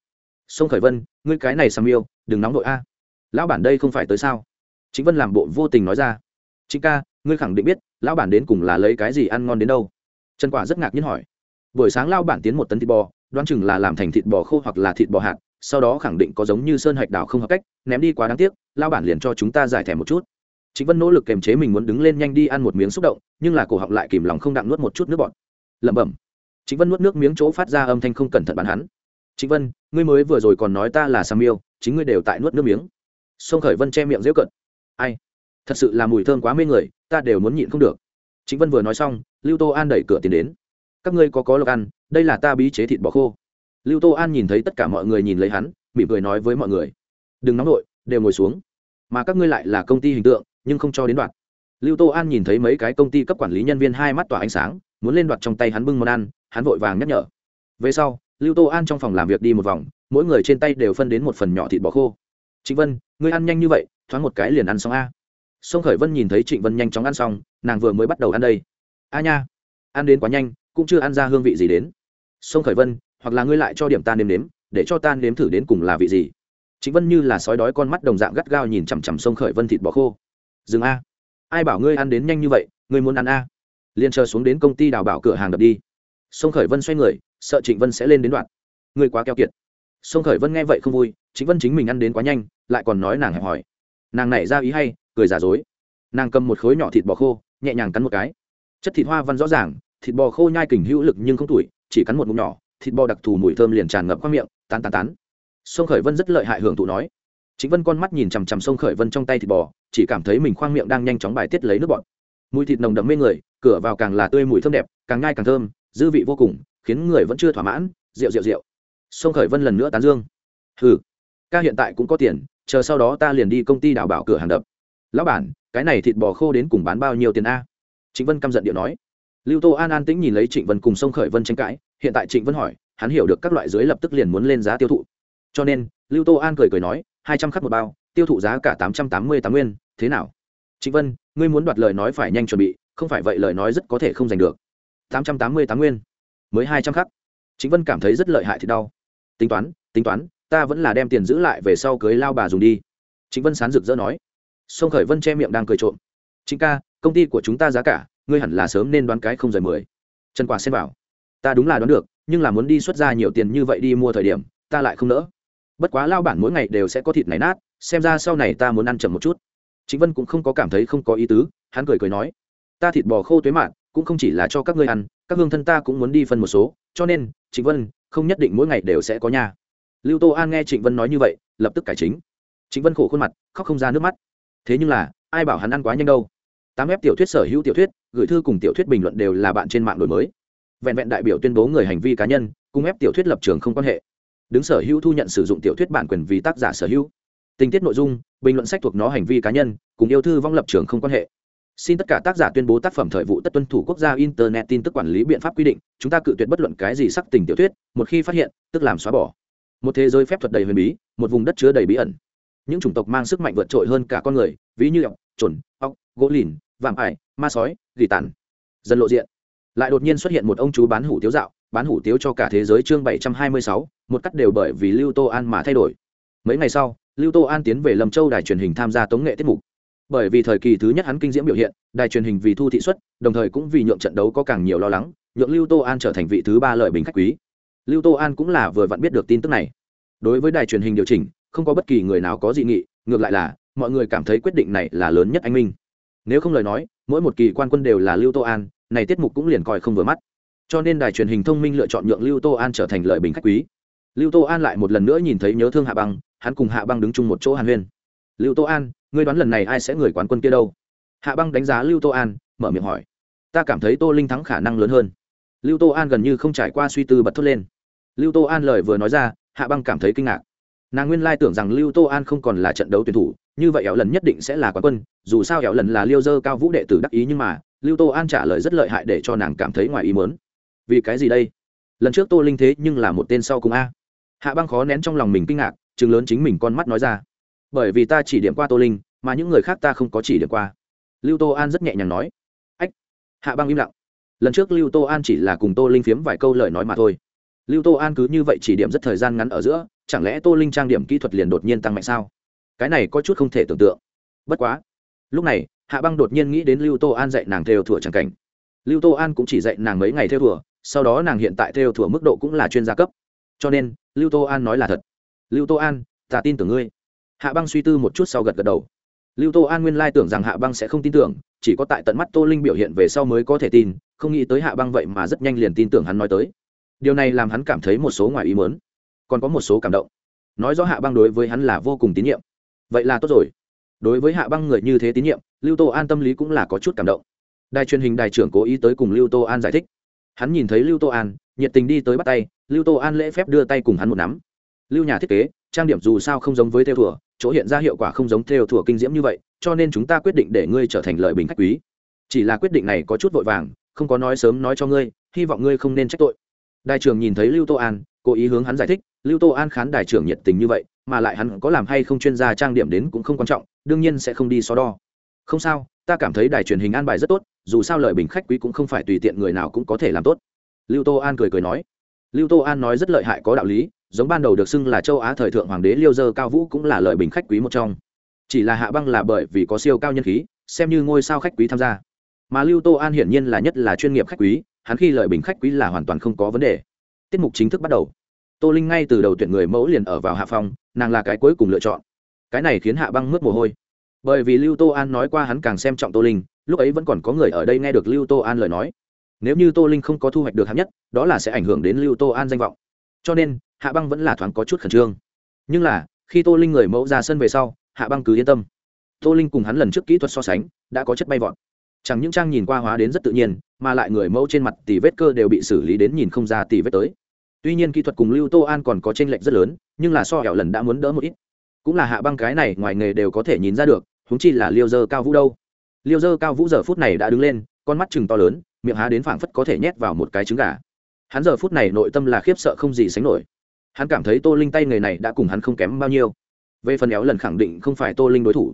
Sông khởi vân, ngươi cái này sang yêu đừng nóng đội a. Lão bản đây không phải tới sao? Chính vân làm bộ vô tình nói ra. Chính ca, ngươi khẳng định biết, lão bản đến cùng là lấy cái gì ăn ngon đến đâu? Trần quả rất ngạc nhiên hỏi. Buổi sáng lao bản tiến một tấn thịt bò, đoán chừng là làm thành thịt bò khô hoặc là thịt bò hạt, sau đó khẳng định có giống như sơn hạch đảo không hợp cách, ném đi quá đáng tiếc lao bản liền cho chúng ta giải thẻ một chút. Chính vân nỗ lực kềm chế mình muốn đứng lên nhanh đi ăn một miếng xúc động, nhưng là cổ họng lại kìm lòng không đặng nuốt một chút nước bọt. Lẩm bẩm chính vân nuốt nước miếng chỗ phát ra âm thanh không cẩn thận bắn hắn. Chính vân, ngươi mới vừa rồi còn nói ta là sam yêu chính ngươi đều tại nuốt nước miếng. Sông khởi vân che miệng dễu cận ai? Thật sự là mùi thơm quá mê người, ta đều muốn nhịn không được. Chính vân vừa nói xong, lưu tô an đẩy cửa tiến đến. Các ngươi có có lộc ăn, đây là ta bí chế thịt bò khô. Lưu tô an nhìn thấy tất cả mọi người nhìn lấy hắn, mỉm cười nói với mọi người. Đừng nóng nổi đều ngồi xuống. Mà các ngươi lại là công ty hình tượng, nhưng không cho đến đoạn. lưu tô an nhìn thấy mấy cái công ty cấp quản lý nhân viên hai mắt tỏa ánh sáng muốn lên đoạt trong tay hắn bưng món ăn, hắn vội vàng nhắc nhở. Về sau, lưu tô an trong phòng làm việc đi một vòng, mỗi người trên tay đều phân đến một phần nhỏ thịt bò khô. Trịnh vân, ngươi ăn nhanh như vậy, thoáng một cái liền ăn xong a. Sông khởi vân nhìn thấy trịnh vân nhanh chóng ăn xong, nàng vừa mới bắt đầu ăn đây. A nha, ăn đến quá nhanh, cũng chưa ăn ra hương vị gì đến. Sông khởi vân, hoặc là ngươi lại cho điểm ta nếm nếm, để cho ta nếm thử đến cùng là vị gì? Trịnh vân như là sói đói con mắt đồng dạng gắt gao nhìn chằm chằm sông khởi vân thịt bò khô. Dừng a, ai bảo ngươi ăn đến nhanh như vậy, ngươi muốn ăn a? Liền chờ xuống đến công ty đào bảo cửa hàng đập đi. Sông khởi vân xoay người, sợ trịnh vân sẽ lên đến đoạn. Người quá keo kiệt. Sông khởi vân nghe vậy không vui chính vân chính mình ăn đến quá nhanh, lại còn nói nàng hẹp hỏi nàng nảy ra ý hay, cười giả dối. Nàng cầm một khối nhỏ thịt bò khô, nhẹ nhàng cắn một cái. Chất thịt hoa văn rõ ràng, thịt bò khô nhai kình hữu lực nhưng không tuổi chỉ cắn một ngụm nhỏ, thịt bò đặc thù mùi thơm liền tràn ngập qua miệng, tán tán tán. Sông khởi vân rất lợi hại hưởng thụ nói. Chính vân con mắt nhìn chằm chằm sông khởi vân trong tay thịt bò, chỉ cảm thấy mình khoang miệng đang nhanh chóng bài tiết lấy nước bọt mùi thịt nồng đậm mê người, cửa vào càng là tươi mùi thơm đẹp, càng ngai càng thơm, dư vị vô cùng, khiến người vẫn chưa thỏa mãn, rượu rượu rượu. Sông khởi vân lần nữa tán dương. Hừ, ca hiện tại cũng có tiền, chờ sau đó ta liền đi công ty đào bảo cửa hàng đập. Lão bản, cái này thịt bò khô đến cùng bán bao nhiêu tiền a? Trịnh vân căm giận điệu nói. Lưu tô an an tĩnh nhìn lấy trịnh vân cùng sông khởi vân tranh cãi, hiện tại trịnh vân hỏi, hắn hiểu được các loại dưới lập tức liền muốn lên giá tiêu thụ. Cho nên, lưu tô an cười cười nói, hai trăm khắc một bao, tiêu thụ giá cả tám trăm tám mươi tám nguyên, thế nào? Trịnh vân, ngươi muốn đoạt lời nói phải nhanh chuẩn bị, không phải vậy lời nói rất có thể không giành được. Tám trăm tám mươi tám nguyên. Mới hai trăm khắc. Trịnh vân cảm thấy rất lợi hại thì đau. Tính toán tính toán, ta vẫn là đem tiền giữ lại về sau cưới lao bà dùng đi. Trịnh vân sán rực rỡ nói. Sông khởi vân che miệng đang cười trộm. Chính ca, công ty của chúng ta giá cả, ngươi hẳn là sớm nên đoán cái không rời mười. Trần quả xem bảo ta đúng là đoán được, nhưng là muốn đi xuất ra nhiều tiền như vậy đi mua thời điểm, ta lại không nỡ. Bất quá lao bản mỗi ngày đều sẽ có thịt này nát, xem ra sau này ta muốn ăn chậm một chút chính vân cũng không có cảm thấy không có ý tứ, hắn cười cười nói, ta thịt bò khô tuế mạn, cũng không chỉ là cho các ngươi ăn, các hương thân ta cũng muốn đi phân một số, cho nên, trịnh vân, không nhất định mỗi ngày đều sẽ có nhà lưu tô an nghe trịnh vân nói như vậy, lập tức cải chính. Trịnh vân khổ khuôn mặt, khóc không ra nước mắt. Thế nhưng là, ai bảo hắn ăn quá nhanh đâu? Tám ép tiểu thuyết sở hữu tiểu thuyết, gửi thư cùng tiểu thuyết bình luận đều là bạn trên mạng đổi mới. Vẹn vẹn đại biểu tuyên bố người hành vi cá nhân, cùng ép tiểu thuyết lập trường không quan hệ. Đứng sở hữu thu nhận sử dụng tiểu thuyết bản quyền vì tác giả sở hữu tình tiết nội dung, bình luận sách thuộc nó hành vi cá nhân, cùng yêu thư vong lập trường không quan hệ. Xin tất cả tác giả tuyên bố tác phẩm thời vụ tất tuân thủ quốc gia internet tin tức quản lý biện pháp quy định, chúng ta cự tuyệt bất luận cái gì sắc tình tiểu thuyết, một khi phát hiện, tức làm xóa bỏ. Một thế giới phép thuật đầy huyền bí, một vùng đất chứa đầy bí ẩn. Những chủng tộc mang sức mạnh vượt trội hơn cả con người, ví như ọc chuẩn ọc gỗ lìn vàng ải, ma sói, gỉ tàn. Dần lộ diện. Lại đột nhiên xuất hiện một ông chú bán hủ tiếu dạo, bán hủ tiếu cho cả thế giới chương bảy trăm hai mươi sáu, một cắt đều bởi vì lưu tô an mà thay đổi. Mấy ngày sau lưu tô an tiến về lâm châu đài truyền hình tham gia tống nghệ tiết mục. Bởi vì thời kỳ thứ nhất hắn kinh diễm biểu hiện, đài truyền hình vì thu thị xuất đồng thời cũng vì nhượng trận đấu có càng nhiều lo lắng, nhượng lưu tô an trở thành vị thứ ba lợi bình khách quý. Lưu tô an cũng là vừa vặn biết được tin tức này. Đối với đài truyền hình điều chỉnh, không có bất kỳ người nào có dị nghị, ngược lại là, mọi người cảm thấy quyết định này là lớn nhất anh minh. Nếu không lời nói, mỗi một kỳ quan quân đều là lưu tô an, này tiết mục cũng liền coi không vừa mắt. Cho nên đài truyền hình thông minh lựa chọn nhượng lưu tô an trở thành lợi bình khách quý. Lưu tô an lại một lần nữa nhìn thấy nhớ thương hạ băng hắn cùng hạ băng đứng chung một chỗ hàn huyên. Lưu tô an, ngươi đoán lần này ai sẽ người quán quân kia đâu? Hạ băng đánh giá lưu tô an, mở miệng hỏi. Ta cảm thấy tô linh thắng khả năng lớn hơn. Lưu tô an gần như không trải qua suy tư bật thốt lên. Lưu tô an lời vừa nói ra, hạ băng cảm thấy kinh ngạc. Nàng nguyên lai tưởng rằng lưu tô an không còn là trận đấu tuyển thủ, như vậy éo lần nhất định sẽ là quán quân, dù sao éo lần là liêu dơ cao vũ đệ tử đắc ý nhưng mà, lưu tô an trả lời rất lợi hại để cho nàng cảm thấy ngoài ý mớn vì cái gì đây? Lần trước tô linh thế nhưng là một tên sau cùng a. Hạ băng khó nén trong lòng mình kinh ngạc chừng lớn chính mình con mắt nói ra. Bởi vì ta chỉ điểm qua tô linh, mà những người khác ta không có chỉ điểm qua. Lưu tô an rất nhẹ nhàng nói. Ách, hạ băng im lặng. Lần trước lưu tô an chỉ là cùng tô linh phiếm vài câu lời nói mà thôi. Lưu tô an cứ như vậy chỉ điểm rất thời gian ngắn ở giữa, chẳng lẽ tô linh trang điểm kỹ thuật liền đột nhiên tăng mạnh sao? Cái này có chút không thể tưởng tượng. Bất quá, lúc này, hạ băng đột nhiên nghĩ đến lưu tô an dạy nàng theo thủa tràng cảnh. Lưu tô an cũng chỉ dạy nàng mấy ngày theo thủa, sau đó nàng hiện tại theo thủa mức độ cũng là chuyên gia cấp. Cho nên, lưu tô an nói là thật lưu tô an, ta tin tưởng ngươi. Hạ băng suy tư một chút sau gật gật đầu. Lưu tô an nguyên lai tưởng rằng hạ băng sẽ không tin tưởng, chỉ có tại tận mắt tô linh biểu hiện về sau mới có thể tin, không nghĩ tới hạ băng vậy mà rất nhanh liền tin tưởng hắn nói tới. Điều này làm hắn cảm thấy một số ngoài ý mớn còn có một số cảm động. Nói rõ hạ băng đối với hắn là vô cùng tín nhiệm. Vậy là tốt rồi. Đối với hạ băng người như thế tín nhiệm, lưu tô an tâm lý cũng là có chút cảm động. Đài truyền hình đài trưởng cố ý tới cùng lưu tô an giải thích. Hắn nhìn thấy lưu tô an, nhiệt tình đi tới bắt tay, lưu tô an lễ phép đưa tay cùng hắn một nắm lưu nhà thiết kế, trang điểm dù sao không giống với theo thùa, chỗ hiện ra hiệu quả không giống theo thùa kinh diễm như vậy, cho nên chúng ta quyết định để ngươi trở thành lợi bình khách quý. Chỉ là quyết định này có chút vội vàng, không có nói sớm nói cho ngươi, hy vọng ngươi không nên trách tội. Đại trưởng nhìn thấy lưu tô an, cố ý hướng hắn giải thích, lưu tô an khán đại trưởng nhiệt tình như vậy, mà lại hắn có làm hay không chuyên gia trang điểm đến cũng không quan trọng, đương nhiên sẽ không đi so đo. Không sao, ta cảm thấy đài truyền hình an bài rất tốt, dù sao lợi bình khách quý cũng không phải tùy tiện người nào cũng có thể làm tốt. Lưu tô an cười cười nói. Lưu tô an nói rất lợi hại có đạo lý giống ban đầu được xưng là châu á thời thượng hoàng đế liêu dơ cao vũ cũng là lợi bình khách quý một trong. Chỉ là hạ băng là bởi vì có siêu cao nhân khí, xem như ngôi sao khách quý tham gia. Mà lưu tô an hiển nhiên là nhất là chuyên nghiệp khách quý, hắn khi lợi bình khách quý là hoàn toàn không có vấn đề. Tiết mục chính thức bắt đầu. Tô linh ngay từ đầu tuyển người mẫu liền ở vào hạ phòng nàng là cái cuối cùng lựa chọn. Cái này khiến hạ băng mướt mồ hôi. Bởi vì lưu tô an nói qua hắn càng xem trọng tô linh, lúc ấy vẫn còn có người ở đây nghe được lưu tô an lời nói. Nếu như tô linh không có thu hoạch được hạng nhất, đó là sẽ ảnh hưởng đến lưu tô an danh vọng. Cho nên hạ băng vẫn là thoáng có chút khẩn trương. Nhưng là, khi tô linh người mẫu ra sân về sau, hạ băng cứ yên tâm. Tô linh cùng hắn lần trước kỹ thuật so sánh, đã có chất bay vọt. Chẳng những trang nhìn qua hóa đến rất tự nhiên, mà lại người mẫu trên mặt tỷ vết cơ đều bị xử lý đến nhìn không ra tỷ vết tới. Tuy nhiên kỹ thuật cùng lưu tô an còn có tranh lệch rất lớn, nhưng là so hẹo lần đã muốn đỡ một ít. Cũng là hạ băng cái này ngoài nghề đều có thể nhìn ra được húng chi là liêu dơ cao vũ đâu. Liêu dơ cao vũ giờ phút này đã đứng lên, con mắt chừng to lớn, miệng há đến phảng phất có thể nhét vào một cái trứng gà. Hắn giờ phút này nội tâm là khiếp sợ không gì sánh nổi hắn cảm thấy tô linh tay nghề này đã cùng hắn không kém bao nhiêu. Về phần éo lần khẳng định không phải tô linh đối thủ.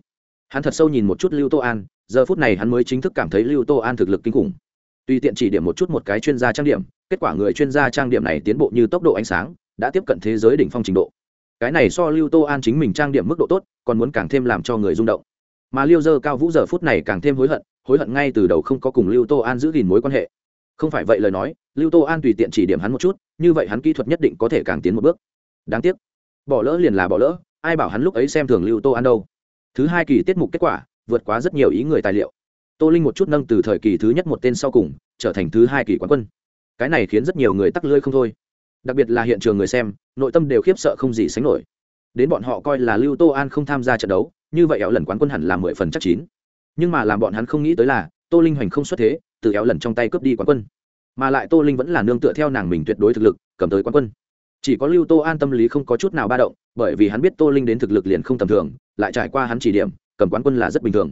Hắn thật sâu nhìn một chút lưu tô an, giờ phút này hắn mới chính thức cảm thấy lưu tô an thực lực kinh khủng. Tuy tiện chỉ điểm một chút một cái chuyên gia trang điểm, kết quả người chuyên gia trang điểm này tiến bộ như tốc độ ánh sáng, đã tiếp cận thế giới đỉnh phong trình độ. Cái này so lưu tô an chính mình trang điểm mức độ tốt, còn muốn càng thêm làm cho người rung động. Mà liêu dơ cao vũ giờ phút này càng thêm hối hận hối hận ngay từ đầu không có cùng lưu tô an giữ gìn mối quan hệ không phải vậy lời nói, lưu tô an tùy tiện chỉ điểm hắn một chút, như vậy hắn kỹ thuật nhất định có thể càng tiến một bước. Đáng tiếc, bỏ lỡ liền là bỏ lỡ, ai bảo hắn lúc ấy xem thường lưu tô an đâu. Thứ hai kỳ tiết mục kết quả, vượt quá rất nhiều ý người tài liệu. Tô linh một chút nâng từ thời kỳ thứ nhất một tên sau cùng, trở thành thứ hai kỳ quán quân. Cái này khiến rất nhiều người tắc lưỡi không thôi. Đặc biệt là hiện trường người xem, nội tâm đều khiếp sợ không gì sánh nổi. Đến bọn họ coi là lưu tô an không tham gia trận đấu, như vậy ảo lần quán quân hẳn là mười phần chắc chín. Nhưng mà làm bọn hắn không nghĩ tới là, tô linh hoành không xuất thế từ éo lần trong tay cướp đi quán quân. Mà lại tô linh vẫn là nương tựa theo nàng mình tuyệt đối thực lực, cầm tới quán quân. Chỉ có lưu tô an tâm lý không có chút nào ba động, bởi vì hắn biết tô linh đến thực lực liền không tầm thường, lại trải qua hắn chỉ điểm, cầm quán quân là rất bình thường.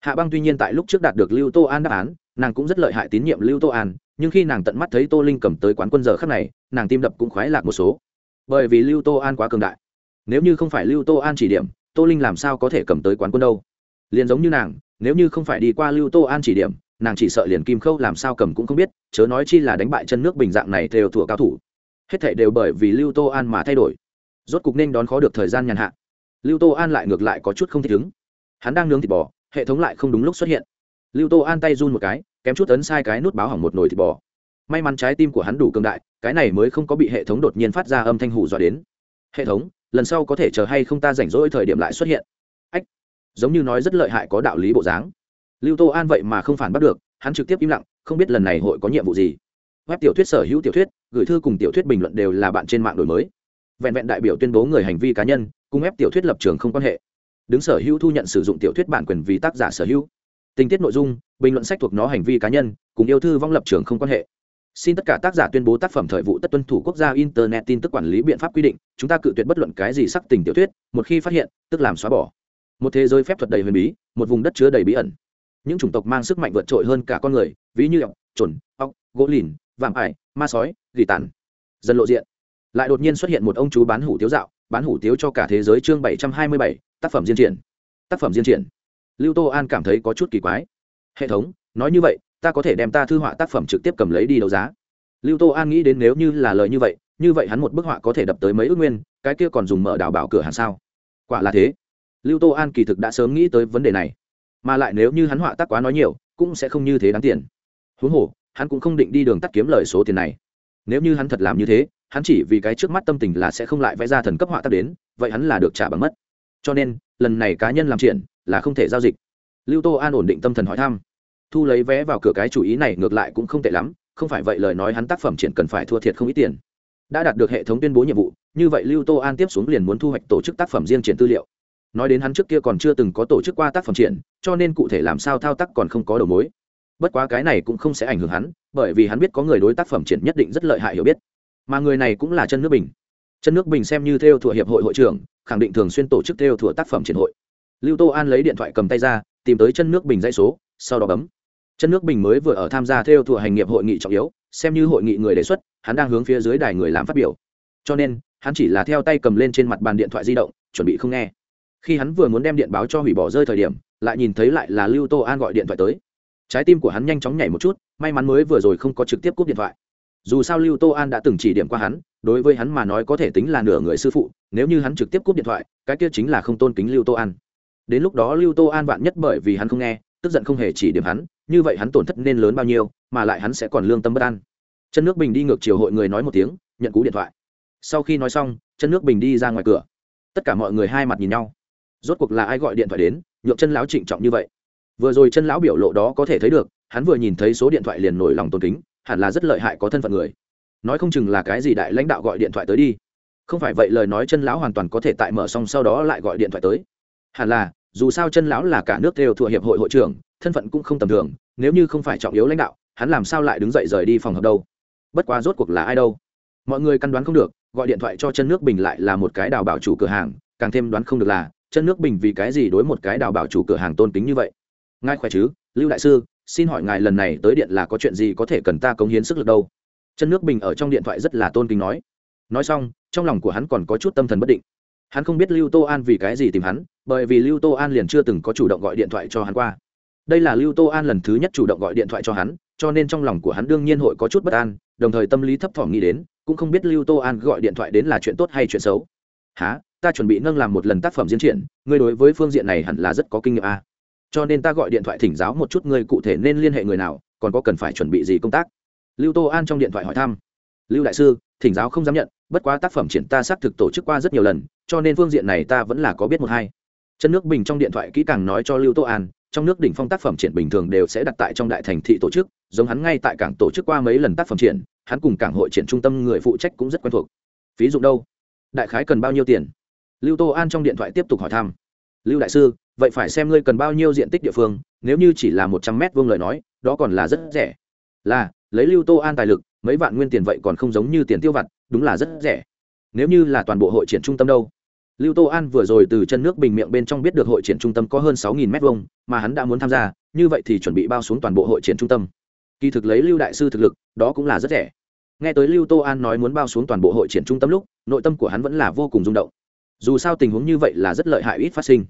Hạ băng tuy nhiên tại lúc trước đạt được lưu tô an đáp án, nàng cũng rất lợi hại tín nhiệm lưu tô an, nhưng khi nàng tận mắt thấy tô linh cầm tới quán quân giờ khắc này, nàng tim đập cũng khoái lạc một số. Bởi vì lưu tô an quá cường đại. Nếu như không phải lưu tô an chỉ điểm, tô linh làm sao có thể cầm tới quán quân đâu? Liền giống như nàng, nếu như không phải đi qua lưu tô an chỉ điểm nàng chỉ sợ liền kim khâu làm sao cầm cũng không biết, chớ nói chi là đánh bại chân nước bình dạng này theo thủa cao thủ. Hết thảy đều bởi vì lưu tô an mà thay đổi. Rốt cục nên đón khó được thời gian nhàn hạ. Lưu tô an lại ngược lại có chút không thích ứng. Hắn đang nướng thịt bò, hệ thống lại không đúng lúc xuất hiện. Lưu tô an tay run một cái, kém chút ấn sai cái nút báo hỏng một nồi thịt bò. May mắn trái tim của hắn đủ cường đại, cái này mới không có bị hệ thống đột nhiên phát ra âm thanh hủ dọa đến. Hệ thống, lần sau có thể chờ hay không ta rảnh rỗi thời điểm lại xuất hiện. Ách, giống như nói rất lợi hại có đạo lý bộ dáng lưu tô an vậy mà không phản bắt được, hắn trực tiếp im lặng, không biết lần này hội có nhiệm vụ gì. Web tiểu thuyết sở hữu tiểu thuyết, gửi thư cùng tiểu thuyết bình luận đều là bạn trên mạng đổi mới. Vẹn vẹn đại biểu tuyên bố người hành vi cá nhân, cùng ép tiểu thuyết lập trường không quan hệ. Đứng sở hữu thu nhận sử dụng tiểu thuyết bản quyền vì tác giả sở hữu. Tình tiết nội dung, bình luận sách thuộc nó hành vi cá nhân, cùng yêu thư vong lập trường không quan hệ. Xin tất cả tác giả tuyên bố tác phẩm thời vụ tất tuân thủ quốc gia internet tin tức quản lý biện pháp quy định, chúng ta cự tuyệt bất luận cái gì sắc tình tiểu thuyết, một khi phát hiện, tức làm xóa bỏ. Một thế giới phép thuật đầy huyền bí, một vùng đất chứa đầy bí ẩn những chủng tộc mang sức mạnh vượt trội hơn cả con người, ví như ọc trồn ọc, gỗ lìn, vạm ải, ma sói, gỉ tàn. Dần lộ diện. Lại đột nhiên xuất hiện một ông chú bán hủ tiếu dạo, bán hủ tiếu cho cả thế giới chương bảy trăm hai mươi bảy, tác phẩm diên triển tác phẩm diên triển lưu tô an cảm thấy có chút kỳ quái. Hệ thống, nói như vậy, ta có thể đem ta thư họa tác phẩm trực tiếp cầm lấy đi đấu giá. Lưu tô an nghĩ đến nếu như là lời như vậy như vậy hắn một bức họa có thể đập tới mấy ước nguyên, cái kia còn dùng mở đào bảo cửa hàng sao? Quả là thế. Lưu tô an kỳ thực đã sớm nghĩ tới vấn đề này mà lại nếu như hắn họa tác quá nói nhiều, cũng sẽ không như thế đáng tiền. Huống hồ, hắn cũng không định đi đường tắt kiếm lời số tiền này. Nếu như hắn thật làm như thế, hắn chỉ vì cái trước mắt tâm tình là sẽ không lại vẽ ra thần cấp họa tác đến, vậy hắn là được trả bằng mất. Cho nên, lần này cá nhân làm triển là không thể giao dịch. Lưu tô an ổn định tâm thần hỏi thăm. Thu lấy vé vào cửa cái chủ ý này ngược lại cũng không tệ lắm, không phải vậy lời nói hắn tác phẩm triển cần phải thua thiệt không ít tiền. Đã đạt được hệ thống tuyên bố nhiệm vụ, như vậy lưu tô an tiếp xuống liền muốn thu hoạch tổ chức tác phẩm riêng triển tư liệu nói đến hắn trước kia còn chưa từng có tổ chức qua tác phẩm triển, cho nên cụ thể làm sao thao tác còn không có đầu mối. Bất quá cái này cũng không sẽ ảnh hưởng hắn, bởi vì hắn biết có người đối tác phẩm triển nhất định rất lợi hại hiểu biết. Mà người này cũng là chân nước bình. Chân nước bình xem như theo thuộc hiệp hội hội trưởng, khẳng định thường xuyên tổ chức theo thuộc tác phẩm triển hội. Lưu tô an lấy điện thoại cầm tay ra, tìm tới chân nước bình dãy số, sau đó bấm. Chân nước bình mới vừa ở tham gia theo thuộc hành nghiệp hội nghị trọng yếu, xem như hội nghị người đề xuất, hắn đang hướng phía dưới đài người làm phát biểu. Cho nên, hắn chỉ là theo tay cầm lên trên mặt bàn điện thoại di động, chuẩn bị không nghe khi hắn vừa muốn đem điện báo cho hủy bỏ rơi thời điểm, lại nhìn thấy lại là lưu tô an gọi điện thoại tới. Trái tim của hắn nhanh chóng nhảy một chút, may mắn mới vừa rồi không có trực tiếp cúp điện thoại. Dù sao lưu tô an đã từng chỉ điểm qua hắn, đối với hắn mà nói có thể tính là nửa người sư phụ, nếu như hắn trực tiếp cúp điện thoại, cái kia chính là không tôn kính lưu tô an. Đến lúc đó lưu tô an vạn nhất bởi vì hắn không nghe, tức giận không hề chỉ điểm hắn, như vậy hắn tổn thất nên lớn bao nhiêu, mà lại hắn sẽ còn lương tâm bất an. Chân nước bình đi ngược chiều hội người nói một tiếng, nhận cú điện thoại. Sau khi nói xong chân nước bình đi ra ngoài cửa. Tất cả mọi người hai mặt nhìn nhau rốt cuộc là ai gọi điện thoại đến, nhượng chân lão trịnh trọng như vậy? Vừa rồi chân lão biểu lộ đó có thể thấy được, hắn vừa nhìn thấy số điện thoại liền nổi lòng tôn kính, hẳn là rất lợi hại có thân phận người. Nói không chừng là cái gì đại lãnh đạo gọi điện thoại tới đi. Không phải vậy lời nói chân lão hoàn toàn có thể tại mở xong sau đó lại gọi điện thoại tới. Hẳn là, dù sao chân lão là cả nước đều thuộc hiệp hội hội trưởng, thân phận cũng không tầm thường, nếu như không phải trọng yếu lãnh đạo, hắn làm sao lại đứng dậy rời đi phòng hợp đâu? Bất quá rốt cuộc là ai đâu? Mọi người căn đoán không được, gọi điện thoại cho chân nước bình lại là một cái đào bảo chủ cửa hàng, càng thêm đoán không được là chân nước bình vì cái gì đối một cái đào bảo chủ cửa hàng tôn kính như vậy? Ngài khỏe chứ? Lưu đại sư, xin hỏi ngài lần này tới điện là có chuyện gì có thể cần ta cống hiến sức lực đâu? Chân nước bình ở trong điện thoại rất là tôn kính nói. Nói xong, trong lòng của hắn còn có chút tâm thần bất định. Hắn không biết lưu tô an vì cái gì tìm hắn, bởi vì lưu tô an liền chưa từng có chủ động gọi điện thoại cho hắn qua. Đây là lưu tô an lần thứ nhất chủ động gọi điện thoại cho hắn, cho nên trong lòng của hắn đương nhiên hội có chút bất an, đồng thời tâm lý thấp thỏm nghĩ đến, cũng không biết lưu tô an gọi điện thoại đến là chuyện tốt hay chuyện xấu. Há ta chuẩn bị nâng làm một lần tác phẩm diễn triển ngươi đối với phương diện này hẳn là rất có kinh nghiệm a. À. cho nên ta gọi điện thoại thỉnh giáo một chút ngươi cụ thể nên liên hệ người nào, còn có cần phải chuẩn bị gì công tác? Lưu tô an trong điện thoại hỏi thăm. Lưu đại sư, thỉnh giáo không dám nhận, bất quá tác phẩm triển ta xác thực tổ chức qua rất nhiều lần, cho nên phương diện này ta vẫn là có biết một hai. Chân nước bình trong điện thoại kỹ càng nói cho lưu tô an, trong nước đỉnh phong tác phẩm triển bình thường đều sẽ đặt tại trong đại thành thị tổ chức, giống hắn ngay tại cảng tổ chức qua mấy lần tác phẩm triển, hắn cùng cảng hội triển trung tâm người phụ trách cũng rất quen thuộc. Ví dụ đâu? Đại khái cần bao nhiêu tiền? Lưu tô an trong điện thoại tiếp tục hỏi thăm. Lưu đại sư vậy phải xem ngươi cần bao nhiêu diện tích địa phương nếu như chỉ là một trăm mét vuông lời nói đó còn là rất rẻ. Là lấy lưu tô an tài lực mấy vạn nguyên tiền vậy còn không giống như tiền tiêu vặt đúng là rất rẻ. Nếu như là toàn bộ hội triển trung tâm đâu? Lưu tô an vừa rồi từ chân nước bình miệng bên trong biết được hội triển trung tâm có hơn sáu nghìn m vuông, mà hắn đã muốn tham gia như vậy thì chuẩn bị bao xuống toàn bộ hội triển trung tâm. Kỳ thực lấy lưu đại sư thực lực đó cũng là rất rẻ. Nghe tới lưu tô an nói muốn bao xuống toàn bộ hội triển trung tâm lúc nội tâm của hắn vẫn là vô cùng rung động dù sao tình huống như vậy là rất lợi hại ít phát sinh,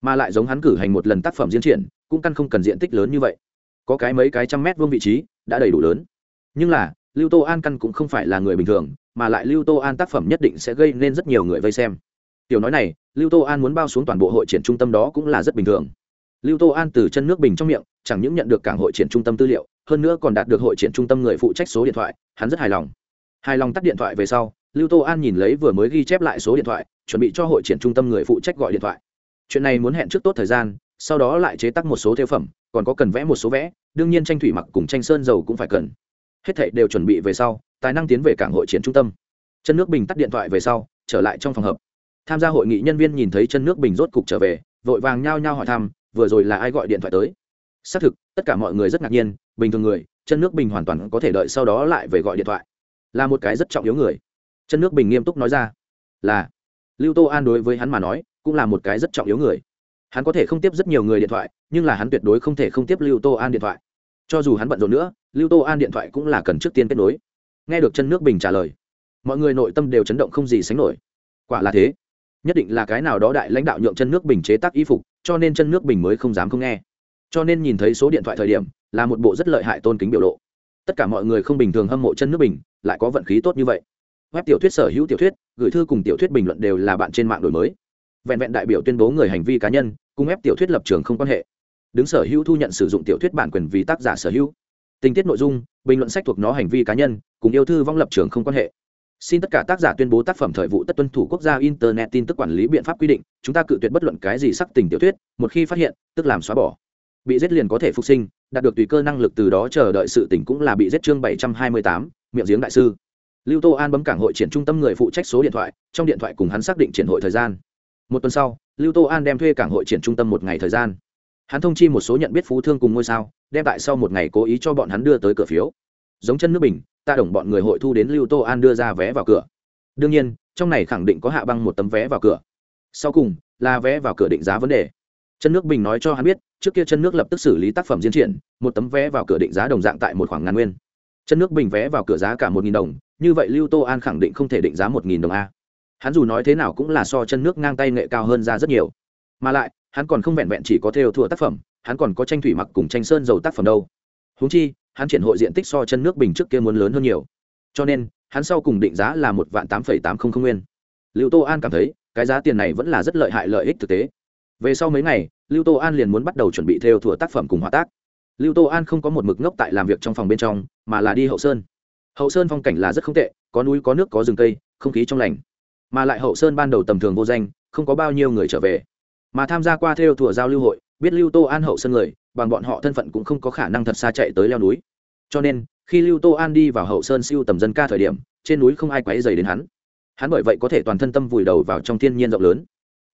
mà lại giống hắn cử hành một lần tác phẩm diễn triển, cũng căn không cần diện tích lớn như vậy. Có cái mấy cái trăm mét vuông vị trí, đã đầy đủ lớn. Nhưng là, lưu tô an căn cũng không phải là người bình thường, mà lại lưu tô an tác phẩm nhất định sẽ gây nên rất nhiều người vây xem. Tiểu nói này, lưu tô an muốn bao xuống toàn bộ hội triển trung tâm đó cũng là rất bình thường. Lưu tô an từ chân nước bình trong miệng, chẳng những nhận được cảng hội triển trung tâm tư liệu, hơn nữa còn đạt được hội triển trung tâm người phụ trách số điện thoại, hắn rất hài lòng. Hài lòng tắt điện thoại về sau, lưu tô an nhìn lấy vừa mới ghi chép lại số điện thoại chuẩn bị cho hội triển trung tâm người phụ trách gọi điện thoại. Chuyện này muốn hẹn trước tốt thời gian, sau đó lại chế tác một số theo phẩm, còn có cần vẽ một số vẽ, đương nhiên tranh thủy mặc cùng tranh sơn dầu cũng phải cần. Hết thảy đều chuẩn bị về sau, tài năng tiến về cảng hội triển trung tâm. Chân nước bình tắt điện thoại về sau, trở lại trong phòng hợp tham gia hội nghị nhân viên nhìn thấy chân nước bình rốt cục trở về, vội vàng nhao nhao hỏi thăm, vừa rồi là ai gọi điện thoại tới? Xác thực, tất cả mọi người rất ngạc nhiên, bình thường người chân nước bình hoàn toàn có thể đợi sau đó lại về gọi điện thoại. Là một cái rất trọng yếu người. Chân nước bình nghiêm túc nói ra, là lưu tô an đối với hắn mà nói, cũng là một cái rất trọng yếu người. Hắn có thể không tiếp rất nhiều người điện thoại, nhưng là hắn tuyệt đối không thể không tiếp lưu tô an điện thoại. Cho dù hắn bận rộn nữa, lưu tô an điện thoại cũng là cần trước tiên kết nối. Nghe được chân nước bình trả lời, mọi người nội tâm đều chấn động không gì sánh nổi. Quả là thế. Nhất định là cái nào đó đại lãnh đạo nhượng chân nước bình chế tác y phục, cho nên chân nước bình mới không dám không nghe. Cho nên nhìn thấy số điện thoại thời điểm, là một bộ rất lợi hại tôn kính biểu lộ. Tất cả mọi người không bình thường hâm mộ chân nước bình, lại có vận khí tốt như vậy web tiểu thuyết sở hữu tiểu thuyết, gửi thư cùng tiểu thuyết bình luận đều là bạn trên mạng đổi mới. Vẹn vẹn đại biểu tuyên bố người hành vi cá nhân, cùng web tiểu thuyết lập trường không quan hệ. Đứng sở hữu thu nhận sử dụng tiểu thuyết bản quyền vì tác giả sở hữu. Tình tiết nội dung, bình luận sách thuộc nó hành vi cá nhân, cùng yêu thư vong lập trường không quan hệ. Xin tất cả tác giả tuyên bố tác phẩm thời vụ tất tuân thủ quốc gia internet tin tức quản lý biện pháp quy định, chúng ta cự tuyệt bất luận cái gì sắc tình tiểu thuyết, một khi phát hiện, tức làm xóa bỏ. Bị giết liền có thể phục sinh, đạt được tùy cơ năng lực từ đó chờ đợi sự tỉnh cũng là bị giết chương bảy trăm hai mươi tám, miệng giếng đại sư lưu tô an bấm cảng hội triển trung tâm người phụ trách số điện thoại, trong điện thoại cùng hắn xác định triển hội thời gian. Một tuần sau, lưu tô an đem thuê cảng hội triển trung tâm một ngày thời gian. Hắn thông chi một số nhận biết phú thương cùng ngôi sao, đem tại sau một ngày cố ý cho bọn hắn đưa tới cửa phiếu. Giống chân nước bình, ta đồng bọn người hội thu đến lưu tô an đưa ra vé vào cửa. Đương nhiên, trong này khẳng định có hạ băng một tấm vé vào cửa. Sau cùng, là vé vào cửa định giá vấn đề. Chân nước bình nói cho hắn biết, trước kia chân nước lập tức xử lý tác phẩm diễn triển, một tấm vé vào cửa định giá đồng dạng tại một khoảng ngàn nguyên chân nước bình vé vào cửa giá cả một nghìn đồng, như vậy lưu tô an khẳng định không thể định giá một nghìn đồng a. Hắn dù nói thế nào cũng là so chân nước ngang tay nghệ cao hơn ra rất nhiều. Mà lại, hắn còn không vẹn vẹn chỉ có theo thua tác phẩm, hắn còn có tranh thủy mặc cùng tranh sơn dầu tác phẩm đâu. Húng chi, hắn triển hội diện tích so chân nước bình trước kia muốn lớn hơn nhiều. Cho nên, hắn sau cùng định giá là một vạn tám phẩy tám không không nguyên. Lưu tô an cảm thấy, cái giá tiền này vẫn là rất lợi hại lợi ích thực tế. Về sau mấy ngày, lưu tô an liền muốn bắt đầu chuẩn bị theo thủa tác phẩm cùng hòa tác lưu tô an không có một mực ngốc tại làm việc trong phòng bên trong, mà là đi hậu sơn. Hậu sơn phong cảnh là rất không tệ, có núi, có nước, có rừng cây, không khí trong lành. Mà lại hậu sơn ban đầu tầm thường vô danh, không có bao nhiêu người trở về. Mà tham gia qua theo thủa giao lưu hội, biết lưu tô an hậu sơn người, bằng bọn họ thân phận cũng không có khả năng thật xa chạy tới leo núi. Cho nên, khi lưu tô an đi vào hậu sơn siêu tầm dân ca thời điểm, trên núi không ai quấy dày đến hắn. Hắn bởi vậy có thể toàn thân tâm vùi đầu vào trong thiên nhiên rộng lớn.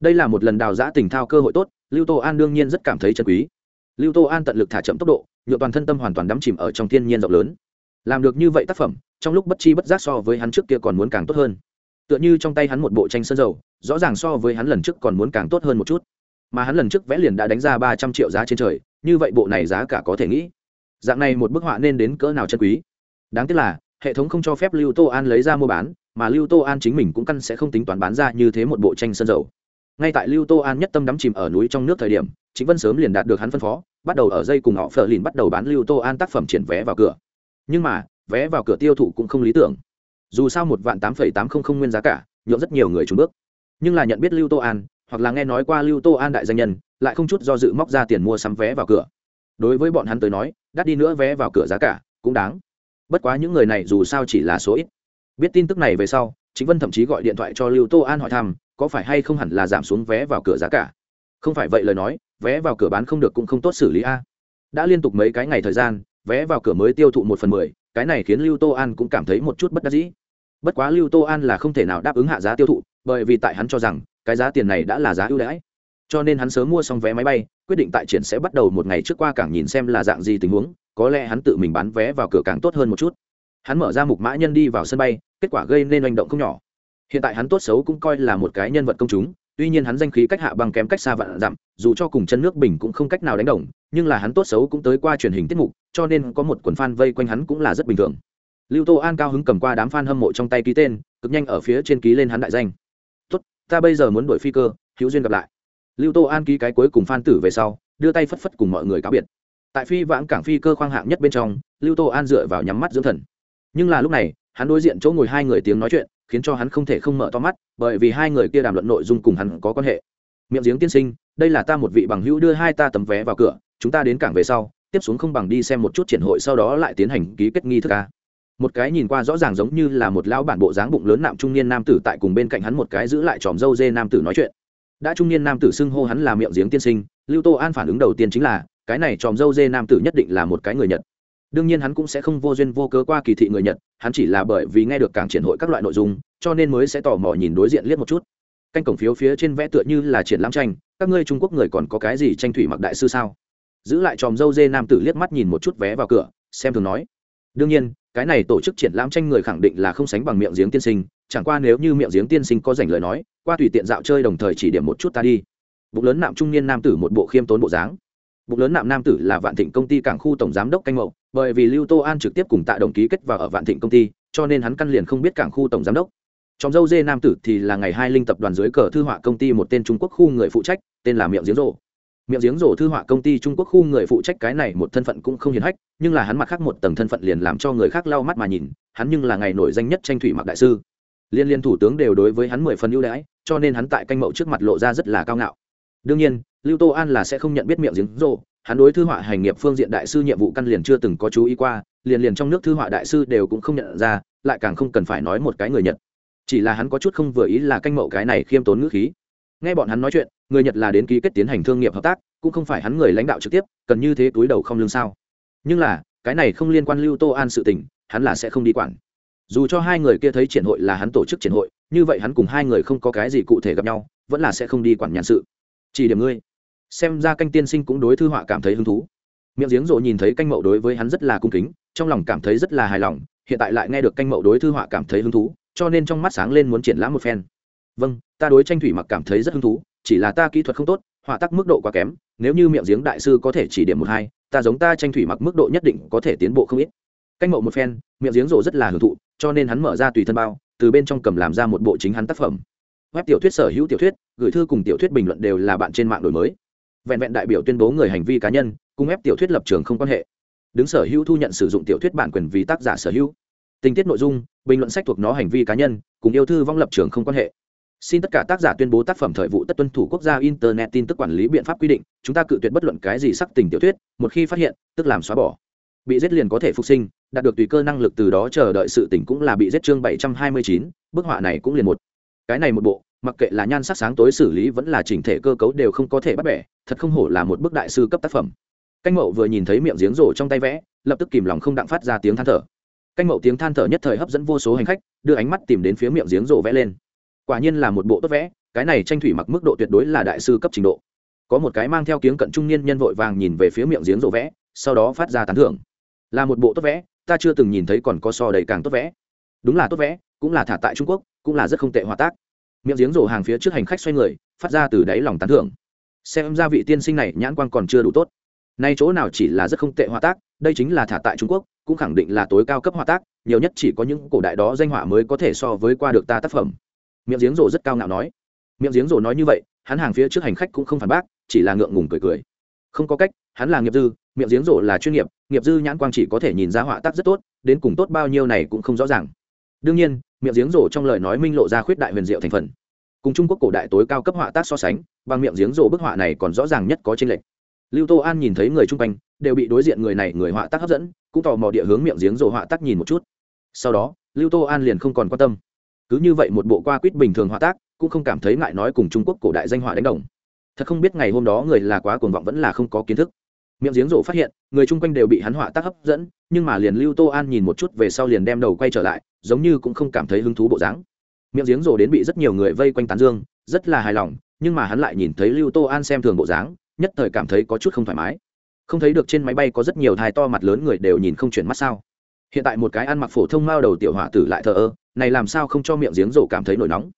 Đây là một lần đào giã tình thao cơ hội tốt, lưu tô an đương nhiên rất cảm thấy chân quý lưu tô an tận lực thả chậm tốc độ, nhựa toàn thân tâm hoàn toàn đắm chìm ở trong thiên nhiên rộng lớn. Làm được như vậy tác phẩm, trong lúc bất chi bất giác so với hắn trước kia còn muốn càng tốt hơn. Tựa như trong tay hắn một bộ tranh sơn dầu, rõ ràng so với hắn lần trước còn muốn càng tốt hơn một chút. Mà hắn lần trước vẽ liền đã đánh ra ba trăm triệu giá trên trời, như vậy bộ này giá cả có thể nghĩ. Dạng này một bức họa nên đến cỡ nào chân quý. Đáng tiếc là, hệ thống không cho phép lưu tô an lấy ra mua bán, mà lưu tô an chính mình cũng căn sẽ không tính toán bán ra như thế một bộ tranh sơn dầu. Ngay tại lưu tô an nhất tâm đắm chìm ở núi trong nước thời điểm chính vân sớm liền đạt được hắn phân phó bắt đầu ở dây cùng họ phờ lìn bắt đầu bán lưu tô an tác phẩm triển vé vào cửa. Nhưng mà, vé vào cửa tiêu thụ cũng không lý tưởng. Dù sao một vạn tám phẩy tám không không nguyên giá cả nhượng rất nhiều người trúng bước. Nhưng là nhận biết lưu tô an, hoặc là nghe nói qua lưu tô an đại danh nhân, lại không chút do dự móc ra tiền mua sắm vé vào cửa. Đối với bọn hắn tới nói, đắt đi nữa vé vào cửa giá cả, cũng đáng. Bất quá những người này dù sao chỉ là số ít. Biết tin tức này về sau chính vân thậm chí gọi điện thoại cho lưu tô an hỏi thăm, có phải hay không hẳn là giảm xuống vé vào cửa giá cả? Không phải vậy lời nói vé vào cửa bán không được cũng không tốt xử lý a. Đã liên tục mấy cái ngày thời gian, vé vào cửa mới tiêu thụ một phần mười, cái này khiến lưu tô an cũng cảm thấy một chút bất đắc dĩ. Bất quá lưu tô an là không thể nào đáp ứng hạ giá tiêu thụ, bởi vì tại hắn cho rằng, cái giá tiền này đã là giá ưu đãi. Cho nên hắn sớm mua xong vé máy bay, quyết định tại triển sẽ bắt đầu một ngày trước qua cảng nhìn xem là dạng gì tình huống, có lẽ hắn tự mình bán vé vào cửa càng tốt hơn một chút. Hắn mở ra mục mã nhân đi vào sân bay, kết quả gây nên hành động không nhỏ. Hiện tại hắn tốt xấu cũng coi là một cái nhân vật công chúng tuy nhiên hắn danh khí cách hạ bằng kém cách xa vạn dặm, dù cho cùng chân nước bình cũng không cách nào đánh đồng, nhưng là hắn tốt xấu cũng tới qua truyền hình tiết mục, cho nên có một quần fan vây quanh hắn cũng là rất bình thường. Lưu tô an cao hứng cầm qua đám fan hâm mộ trong tay ký tên, cực nhanh ở phía trên ký lên hắn đại danh. Tốt, ta bây giờ muốn đổi phi cơ, hữu duyên gặp lại. Lưu tô an ký cái cuối cùng phan tử về sau, đưa tay phất phất cùng mọi người cáo biệt. Tại phi vãng cảng phi cơ khoang hạng nhất bên trong, lưu tô an dựa vào nhắm mắt dưỡng thần. Nhưng là lúc này, hắn đối diện chỗ ngồi hai người tiếng nói chuyện khiến cho hắn không thể không mở to mắt, bởi vì hai người kia đàm luận nội dung cùng hắn có quan hệ. Miệng giếng tiên sinh, đây là ta một vị bằng hữu đưa hai ta tấm vé vào cửa, chúng ta đến cảng về sau, tiếp xuống không bằng đi xem một chút triển hội sau đó lại tiến hành ký kết nghi thức a một cái nhìn qua rõ ràng giống như là một lão bản bộ dáng bụng lớn nạm trung niên nam tử tại cùng bên cạnh hắn một cái giữ lại tròm dâu dê nam tử nói chuyện. Đã trung niên nam tử xưng hô hắn là miệng giếng tiên sinh, lưu tô an phản ứng đầu tiên chính là, cái này tròm dâu dê nam tử nhất định là một cái người nhật đương nhiên hắn cũng sẽ không vô duyên vô cớ qua kỳ thị người nhật, hắn chỉ là bởi vì nghe được cảng triển hội các loại nội dung, cho nên mới sẽ tò mò nhìn đối diện liếc một chút. Canh cổng phiếu phía trên vẽ tựa như là triển lãm tranh, các ngươi trung quốc người còn có cái gì tranh thủy mặc đại sư sao? Giữ lại tròm dâu dê nam tử liếc mắt nhìn một chút vé vào cửa, xem thường nói. Đương nhiên, cái này tổ chức triển lãm tranh người khẳng định là không sánh bằng miệng giếng tiên sinh, chẳng qua nếu như miệng giếng tiên sinh có dành lời nói, qua tùy tiện dạo chơi đồng thời chỉ điểm một chút ta đi. Bụng lớn nạm trung niên nam tử một bộ khiêm tốn bộ dáng bụng lớn nạm nam tử là vạn thịnh công ty cảng khu tổng giám đốc canh mậu, bởi vì lưu tô an trực tiếp cùng tạ đồng ký kết vào ở vạn thịnh công ty, cho nên hắn căn liền không biết cảng khu tổng giám đốc. Trong dâu dê nam tử thì là ngày hai linh tập đoàn dưới cờ thư họa công ty một tên trung quốc khu người phụ trách, tên là miệng giếng rộ miệng giếng rổ thư họa công ty trung quốc khu người phụ trách cái này một thân phận cũng không hiền hách, nhưng là hắn mặt khác một tầng thân phận liền làm cho người khác lau mắt mà nhìn, hắn nhưng là ngày nổi danh nhất tranh thủy mặc đại sư. Liên liên thủ tướng đều đối với hắn mười phần ưu đãi, cho nên hắn tại canh mậu trước mặt lộ ra rất là cao ngạo đương nhiên, lưu tô an là sẽ không nhận biết miệng giếng rộ. Hắn đối thư họa hành nghiệp phương diện đại sư nhiệm vụ căn liền chưa từng có chú ý qua, liền liền trong nước thư họa đại sư đều cũng không nhận ra, lại càng không cần phải nói một cái người nhật. Chỉ là hắn có chút không vừa ý là canh mậu cái này khiêm tốn ngữ khí. Nghe bọn hắn nói chuyện, người nhật là đến ký kết tiến hành thương nghiệp hợp tác, cũng không phải hắn người lãnh đạo trực tiếp, cần như thế túi đầu không lương sao. Nhưng là, cái này không liên quan lưu tô an sự tình, hắn là sẽ không đi quản. Dù cho hai người kia thấy triển hội là hắn tổ chức triển hội, như vậy hắn cùng hai người không có cái gì cụ thể gặp nhau, vẫn là sẽ không đi quản nhàn sự chỉ điểm ngươi. Xem ra canh tiên sinh cũng đối thư họa cảm thấy hứng thú. Miệng giếng rộ nhìn thấy canh mậu đối với hắn rất là cung kính, trong lòng cảm thấy rất là hài lòng, hiện tại lại nghe được canh mậu đối thư họa cảm thấy hứng thú, cho nên trong mắt sáng lên muốn triển lãm một phen. Vâng ta đối tranh thủy mặc cảm thấy rất hứng thú, chỉ là ta kỹ thuật không tốt, họa tác mức độ quá kém, nếu như miệng giếng đại sư có thể chỉ điểm một hai, ta giống ta tranh thủy mặc mức độ nhất định có thể tiến bộ không ít. Canh mậu một phen, miệng giếng rộ rất là hưởng thụ, cho nên hắn mở ra tùy thân bao, từ bên trong cầm làm ra một bộ chính hắn tác phẩm web tiểu thuyết sở hữu tiểu thuyết, gửi thư cùng tiểu thuyết bình luận đều là bạn trên mạng đổi mới. Vẹn vẹn đại biểu tuyên bố người hành vi cá nhân, cùng ép tiểu thuyết lập trường không quan hệ. Đứng sở hữu thu nhận sử dụng tiểu thuyết bản quyền vì tác giả sở hữu. Tình tiết nội dung, bình luận sách thuộc nó hành vi cá nhân, cùng yêu thư vong lập trường không quan hệ. Xin tất cả tác giả tuyên bố tác phẩm thời vụ tất tuân thủ quốc gia internet tin tức quản lý biện pháp quy định, chúng ta cự tuyệt bất luận cái gì sắc tình tiểu thuyết, một khi phát hiện, tức làm xóa bỏ. Bị giết liền có thể phục sinh, đạt được tùy cơ năng lực từ đó chờ đợi sự tỉnh cũng là bị giết chương bảy trăm hai mươi chín, bức họa này cũng liền một cái này một bộ, mặc kệ là nhan sắc sáng tối xử lý vẫn là chỉnh thể cơ cấu đều không có thể bắt bẻ, thật không hổ là một bức đại sư cấp tác phẩm. Canh mậu vừa nhìn thấy miệng giếng rổ trong tay vẽ, lập tức kìm lòng không đặng phát ra tiếng than thở. Canh mậu tiếng than thở nhất thời hấp dẫn vô số hành khách, đưa ánh mắt tìm đến phía miệng giếng rổ vẽ lên. Quả nhiên là một bộ tốt vẽ, cái này tranh thủy mặc mức độ tuyệt đối là đại sư cấp trình độ. Có một cái mang theo kiếng cận trung niên nhân vội vàng nhìn về phía miệng giếng rổ vẽ, sau đó phát ra tán thưởng. Là một bộ tốt vẽ, ta chưa từng nhìn thấy còn có so đầy càng tốt vẽ đúng là tốt vẽ, cũng là thả tại trung quốc, cũng là rất không tệ hòa tác. Miệng giếng rổ hàng phía trước hành khách xoay người, phát ra từ đáy lòng tán thưởng. Xem ra vị tiên sinh này nhãn quan còn chưa đủ tốt. Nay chỗ nào chỉ là rất không tệ hòa tác, đây chính là thả tại trung quốc, cũng khẳng định là tối cao cấp hòa tác, nhiều nhất chỉ có những cổ đại đó danh họa mới có thể so với qua được ta tác phẩm. Miệng giếng rổ rất cao ngạo nói. Miệng giếng rổ nói như vậy, hắn hàng phía trước hành khách cũng không phản bác, chỉ là ngượng ngùng cười cười. Không có cách, hắn là nghiệp dư, miệng giếng rổ là chuyên nghiệp nghiệp dư nhãn quang chỉ có thể nhìn ra họa tác rất tốt, đến cùng tốt bao nhiêu này cũng không rõ ràng đương nhiên, miệng giếng rổ trong lời nói minh lộ ra khuyết đại huyền diệu thành phần. Cùng trung quốc cổ đại tối cao cấp họa tác so sánh, bằng miệng giếng rổ bức họa này còn rõ ràng nhất có trên lệch. Lưu tô an nhìn thấy người chung quanh, đều bị đối diện người này, người họa tác hấp dẫn, cũng tò mò địa hướng miệng giếng rổ họa tác nhìn một chút. Sau đó, lưu tô an liền không còn quan tâm. Cứ như vậy một bộ qua quýt bình thường họa tác, cũng không cảm thấy ngại nói cùng trung quốc cổ đại danh họa đánh đồng. Thật không biết ngày hôm đó người là quá cuồng vọng vẫn là không có kiến thức. Miệng giếng rổ phát hiện, người chung quanh đều bị hắn họa tác hấp dẫn, nhưng mà liền lưu tô an nhìn một chút về sau liền đem đầu quay trở lại giống như cũng không cảm thấy hứng thú bộ dáng. Miệng giếng rồ đến bị rất nhiều người vây quanh tán dương, rất là hài lòng, nhưng mà hắn lại nhìn thấy lưu tô an xem thường bộ dáng, nhất thời cảm thấy có chút không thoải mái. Không thấy được trên máy bay có rất nhiều thai to mặt lớn người đều nhìn không chuyển mắt sao. Hiện tại một cái ăn mặc phổ thông mao đầu tiểu họa tử lại thờ ơ, này làm sao không cho miệng giếng rổ cảm thấy nổi nóng?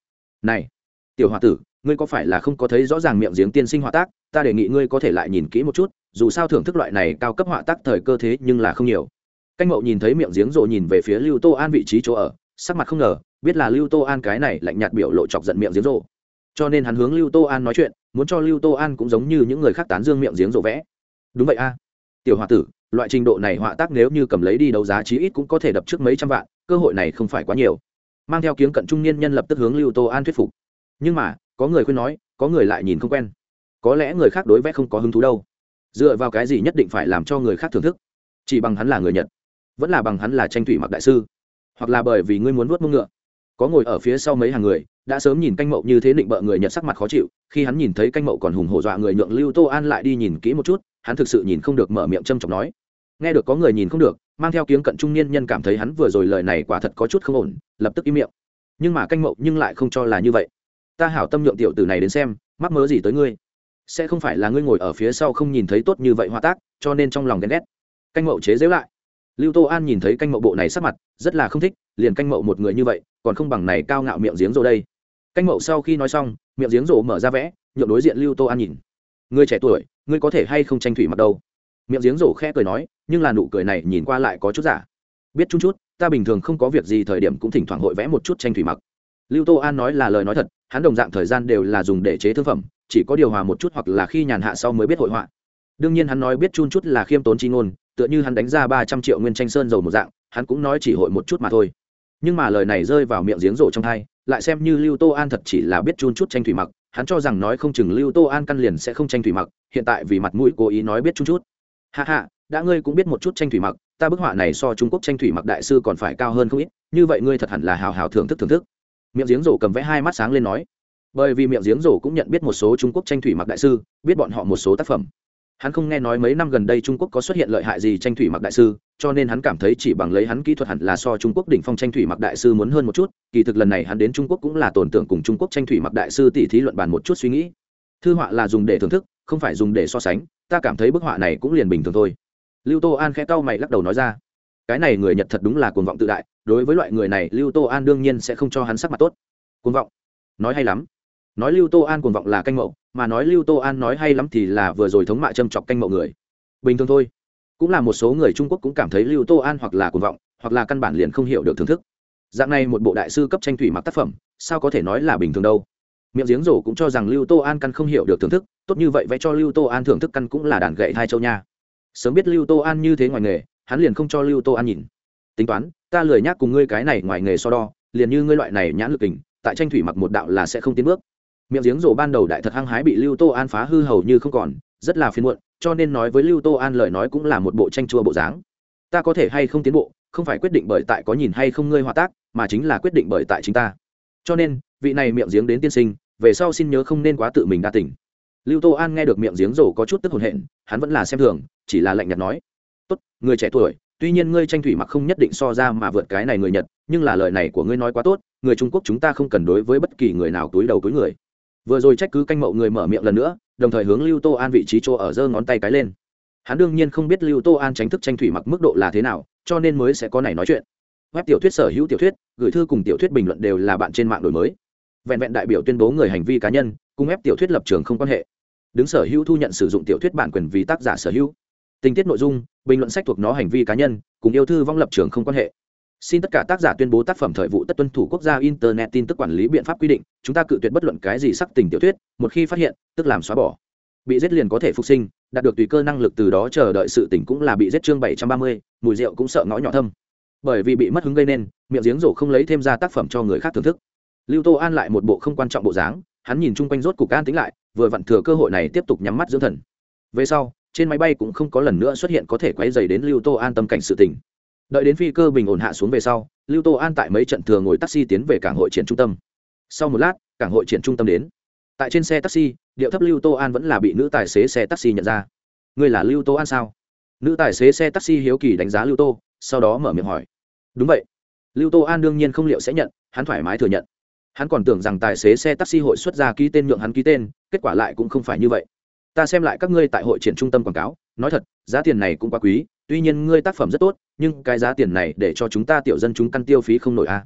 Này, tiểu họa tử, ngươi có phải là không có thấy rõ ràng miệng giếng tiên sinh họa tác? Ta đề nghị ngươi có thể lại nhìn kỹ một chút, dù sao thưởng thức loại này cao cấp họa tác thời cơ thế nhưng là không nhiều canh mậu nhìn thấy miệng giếng rộ nhìn về phía lưu tô an vị trí chỗ ở, sắc mặt không ngờ, biết là lưu tô an cái này lạnh nhạt biểu lộ chọc giận miệng giếng rộ. Cho nên hắn hướng lưu tô an nói chuyện, muốn cho lưu tô an cũng giống như những người khác tán dương miệng giếng rộ vẽ. Đúng vậy a. Tiểu h o a tử, loại trình độ này họa tác nếu như cầm lấy đi đấu giá chí ít cũng có thể đập trước mấy trăm vạn, cơ hội này không phải quá nhiều. Mang theo kiếng cận trung niên nhân lập tức hướng lưu tô an thuyết phục. Nhưng mà, có người khuyên nói, có người lại nhìn không quen. Có lẽ người khác đối vẽ không có hứng thú đâu. Dựa vào cái gì nhất định phải làm cho người khác thưởng thức? Chỉ bằng hắn là người nhật vẫn là bằng hắn là tranh thủy mặc đại sư. Hoặc là bởi vì ngươi muốn vuốt mông ngựa. Có ngồi ở phía sau mấy hàng người, đã sớm nhìn canh mậu như thế định bợ người nhận sắc mặt khó chịu, khi hắn nhìn thấy canh mậu còn hùng hổ dọa người nhượng lưu tô an lại đi nhìn kỹ một chút, hắn thực sự nhìn không được mở miệng châm chọc nói. Nghe được có người nhìn không được, mang theo kiếng cận trung niên nhân cảm thấy hắn vừa rồi lời này quả thật có chút không ổn, lập tức im miệng. Nhưng mà canh mậu nhưng lại không cho là như vậy. Ta hảo tâm nhượng tiểu tử này đến xem, mắc mớ gì tới ngươi? Sẽ không phải là ngươi ngồi ở phía sau không nhìn thấy tốt như vậy hoa tác, cho nên trong lòng ghen ghét. Canh mậu chế dễu lại lưu tô an nhìn thấy canh mậu bộ này sắc mặt, rất là không thích, liền canh mậu một người như vậy, còn không bằng này cao ngạo miệng giếng rồ đây. Canh mậu sau khi nói xong, miệng giếng rồ mở ra vẽ, nhượng đối diện lưu tô an nhìn. Ngươi trẻ tuổi, ngươi có thể hay không tranh thủy mặc đâu? Miệng giếng rổ khẽ cười nói, nhưng là nụ cười này nhìn qua lại có chút giả. Biết chung chút, ta bình thường không có việc gì thời điểm cũng thỉnh thoảng hội vẽ một chút tranh thủy mặc. Lưu tô an nói là lời nói thật, hắn đồng dạng thời gian đều là dùng để chế thương phẩm, chỉ có điều hòa một chút hoặc là khi nhàn hạ sau mới biết hội họa. Đương nhiên hắn nói biết chun chút là khiêm tốn chi ngôn tựa như hắn đánh ra ba trăm triệu nguyên tranh sơn dầu một dạng, hắn cũng nói chỉ hội một chút mà thôi. Nhưng mà lời này rơi vào miệng giếng rổ trong hai lại xem như lưu tô an thật chỉ là biết chun chút tranh thủy mặc, hắn cho rằng nói không chừng lưu tô an căn liền sẽ không tranh thủy mặc, hiện tại vì mặt mũi cố ý nói biết chun chút. Hạ hạ đã ngươi cũng biết một chút tranh thủy mặc, ta bức họa này so trung quốc tranh thủy mặc đại sư còn phải cao hơn không ít, như vậy ngươi thật hẳn là hào hào thưởng thức thưởng thức. Miệng giếng rổ cầm vẽ hai mắt sáng lên nói. Bởi vì miệng giếng rổ cũng nhận biết một số trung quốc tranh thủy mặc đại sư, biết bọn họ một số tác phẩm hắn không nghe nói mấy năm gần đây trung quốc có xuất hiện lợi hại gì tranh thủy mặc đại sư, cho nên hắn cảm thấy chỉ bằng lấy hắn kỹ thuật hẳn là so trung quốc đỉnh phong tranh thủy mặc đại sư muốn hơn một chút, kỳ thực lần này hắn đến trung quốc cũng là tổn tưởng cùng trung quốc tranh thủy mặc đại sư tỉ thí luận bàn một chút suy nghĩ. Thư họa là dùng để thưởng thức, không phải dùng để so sánh, ta cảm thấy bức họa này cũng liền bình thường thôi. Lưu tô an khẽ cau mày lắc đầu nói ra, cái này người nhật thật đúng là cuồng vọng tự đại, đối với loại người này lưu tô an đương nhiên sẽ không cho hắn sắc mặt tốt. Cuồng vọng? Nói hay lắm. Nói lưu tô an cuồng vọng là canh mậu mà nói lưu tô an nói hay lắm thì là vừa rồi thống mạ châm chọc canh mậu người. Bình thường thôi. Cũng là một số người trung quốc cũng cảm thấy lưu tô an hoặc là cuồng vọng, hoặc là căn bản liền không hiểu được thưởng thức. Dạng này một bộ đại sư cấp tranh thủy mặc tác phẩm, sao có thể nói là bình thường đâu? Miệng giếng rổ cũng cho rằng lưu tô an căn không hiểu được thưởng thức, tốt như vậy vẽ cho lưu tô an thưởng thức căn cũng là đàn gậy hai châu nha. Sớm biết lưu tô an như thế ngoài nghề, hắn liền không cho lưu tô an nhìn. Tính toán, ta lười nhắc cùng ngươi cái này ngoài nghề so đo, liền như ngươi loại này nhãn lực tình tại tranh thủy mặc một đạo là sẽ không tiến bước miệng giếng rổ ban đầu đại thật hăng hái bị lưu tô an phá hư hầu như không còn, rất là phiền muộn, cho nên nói với lưu tô an lời nói cũng là một bộ tranh chua bộ dáng. Ta có thể hay không tiến bộ, không phải quyết định bởi tại có nhìn hay không ngươi hòa tác, mà chính là quyết định bởi tại chính ta. Cho nên, vị này miệng giếng đến tiên sinh, về sau xin nhớ không nên quá tự mình đa tỉnh lưu tô an nghe được miệng giếng rổ có chút tức hồn hện, hắn vẫn là xem thường, chỉ là lạnh nhạt nói, tốt, người trẻ tuổi, tuy nhiên ngươi tranh thủy mặc không nhất định so ra mà vượt cái này người nhật, nhưng là lời này của ngươi nói quá tốt, người trung quốc chúng ta không cần đối với bất kỳ người nào túi đầu túi người vừa rồi trách cứ canh mậu người mở miệng lần nữa, đồng thời hướng lưu tô an vị trí chỗ ở giơ ngón tay cái lên. Hắn đương nhiên không biết lưu tô an tránh thức tranh thủy mặc mức độ là thế nào, cho nên mới sẽ có này nói chuyện. Web tiểu thuyết sở hữu tiểu thuyết, gửi thư cùng tiểu thuyết bình luận đều là bạn trên mạng đổi mới. Vẹn vẹn đại biểu tuyên bố người hành vi cá nhân, cùng ép tiểu thuyết lập trường không quan hệ. Đứng sở hữu thu nhận sử dụng tiểu thuyết bản quyền vì tác giả sở hữu. Tình tiết nội dung, bình luận sách thuộc nó hành vi cá nhân, cùng yêu thư vong lập trường không quan hệ xin tất cả tác giả tuyên bố tác phẩm thời vụ tất tuân thủ quốc gia internet tin tức quản lý biện pháp quy định, chúng ta cự tuyệt bất luận cái gì sắc tình tiểu thuyết, một khi phát hiện, tức làm xóa bỏ. Bị giết liền có thể phục sinh, đạt được tùy cơ năng lực từ đó chờ đợi sự tỉnh cũng là bị giết chương bảy trăm ba mươi, mùi rượu cũng sợ ngõ nhỏ thâm. Bởi vì bị mất hứng gây nên, miệng giếng rổ không lấy thêm ra tác phẩm cho người khác thưởng thức. Lưu tô an lại một bộ không quan trọng bộ dáng, hắn nhìn chung quanh rốt cục an tính lại, vừa vặn thừa cơ hội này tiếp tục nhắm mắt dưỡng thần. Về sau, trên máy bay cũng không có lần nữa xuất hiện có thể quay dày đến lưu tô an tâm cảnh sự tỉnh đợi đến phi cơ bình ổn hạ xuống về sau, lưu tô an tại mấy trận thường ngồi taxi tiến về cảng hội triển trung tâm. Sau một lát, cảng hội triển trung tâm đến. Tại trên xe taxi, điệu thấp lưu tô an vẫn là bị nữ tài xế xe taxi nhận ra. Ngươi là lưu tô an sao? Nữ tài xế xe taxi hiếu kỳ đánh giá lưu tô, sau đó mở miệng hỏi. Đúng vậy. Lưu tô an đương nhiên không liệu sẽ nhận, hắn thoải mái thừa nhận. Hắn còn tưởng rằng tài xế xe taxi hội xuất ra ký tên nhượng hắn ký tên, kết quả lại cũng không phải như vậy. Ta xem lại các ngươi tại hội triển trung tâm quảng cáo, nói thật, giá tiền này cũng quá quý tuy nhiên ngươi tác phẩm rất tốt, nhưng cái giá tiền này để cho chúng ta tiểu dân chúng căn tiêu phí không nổi a. À.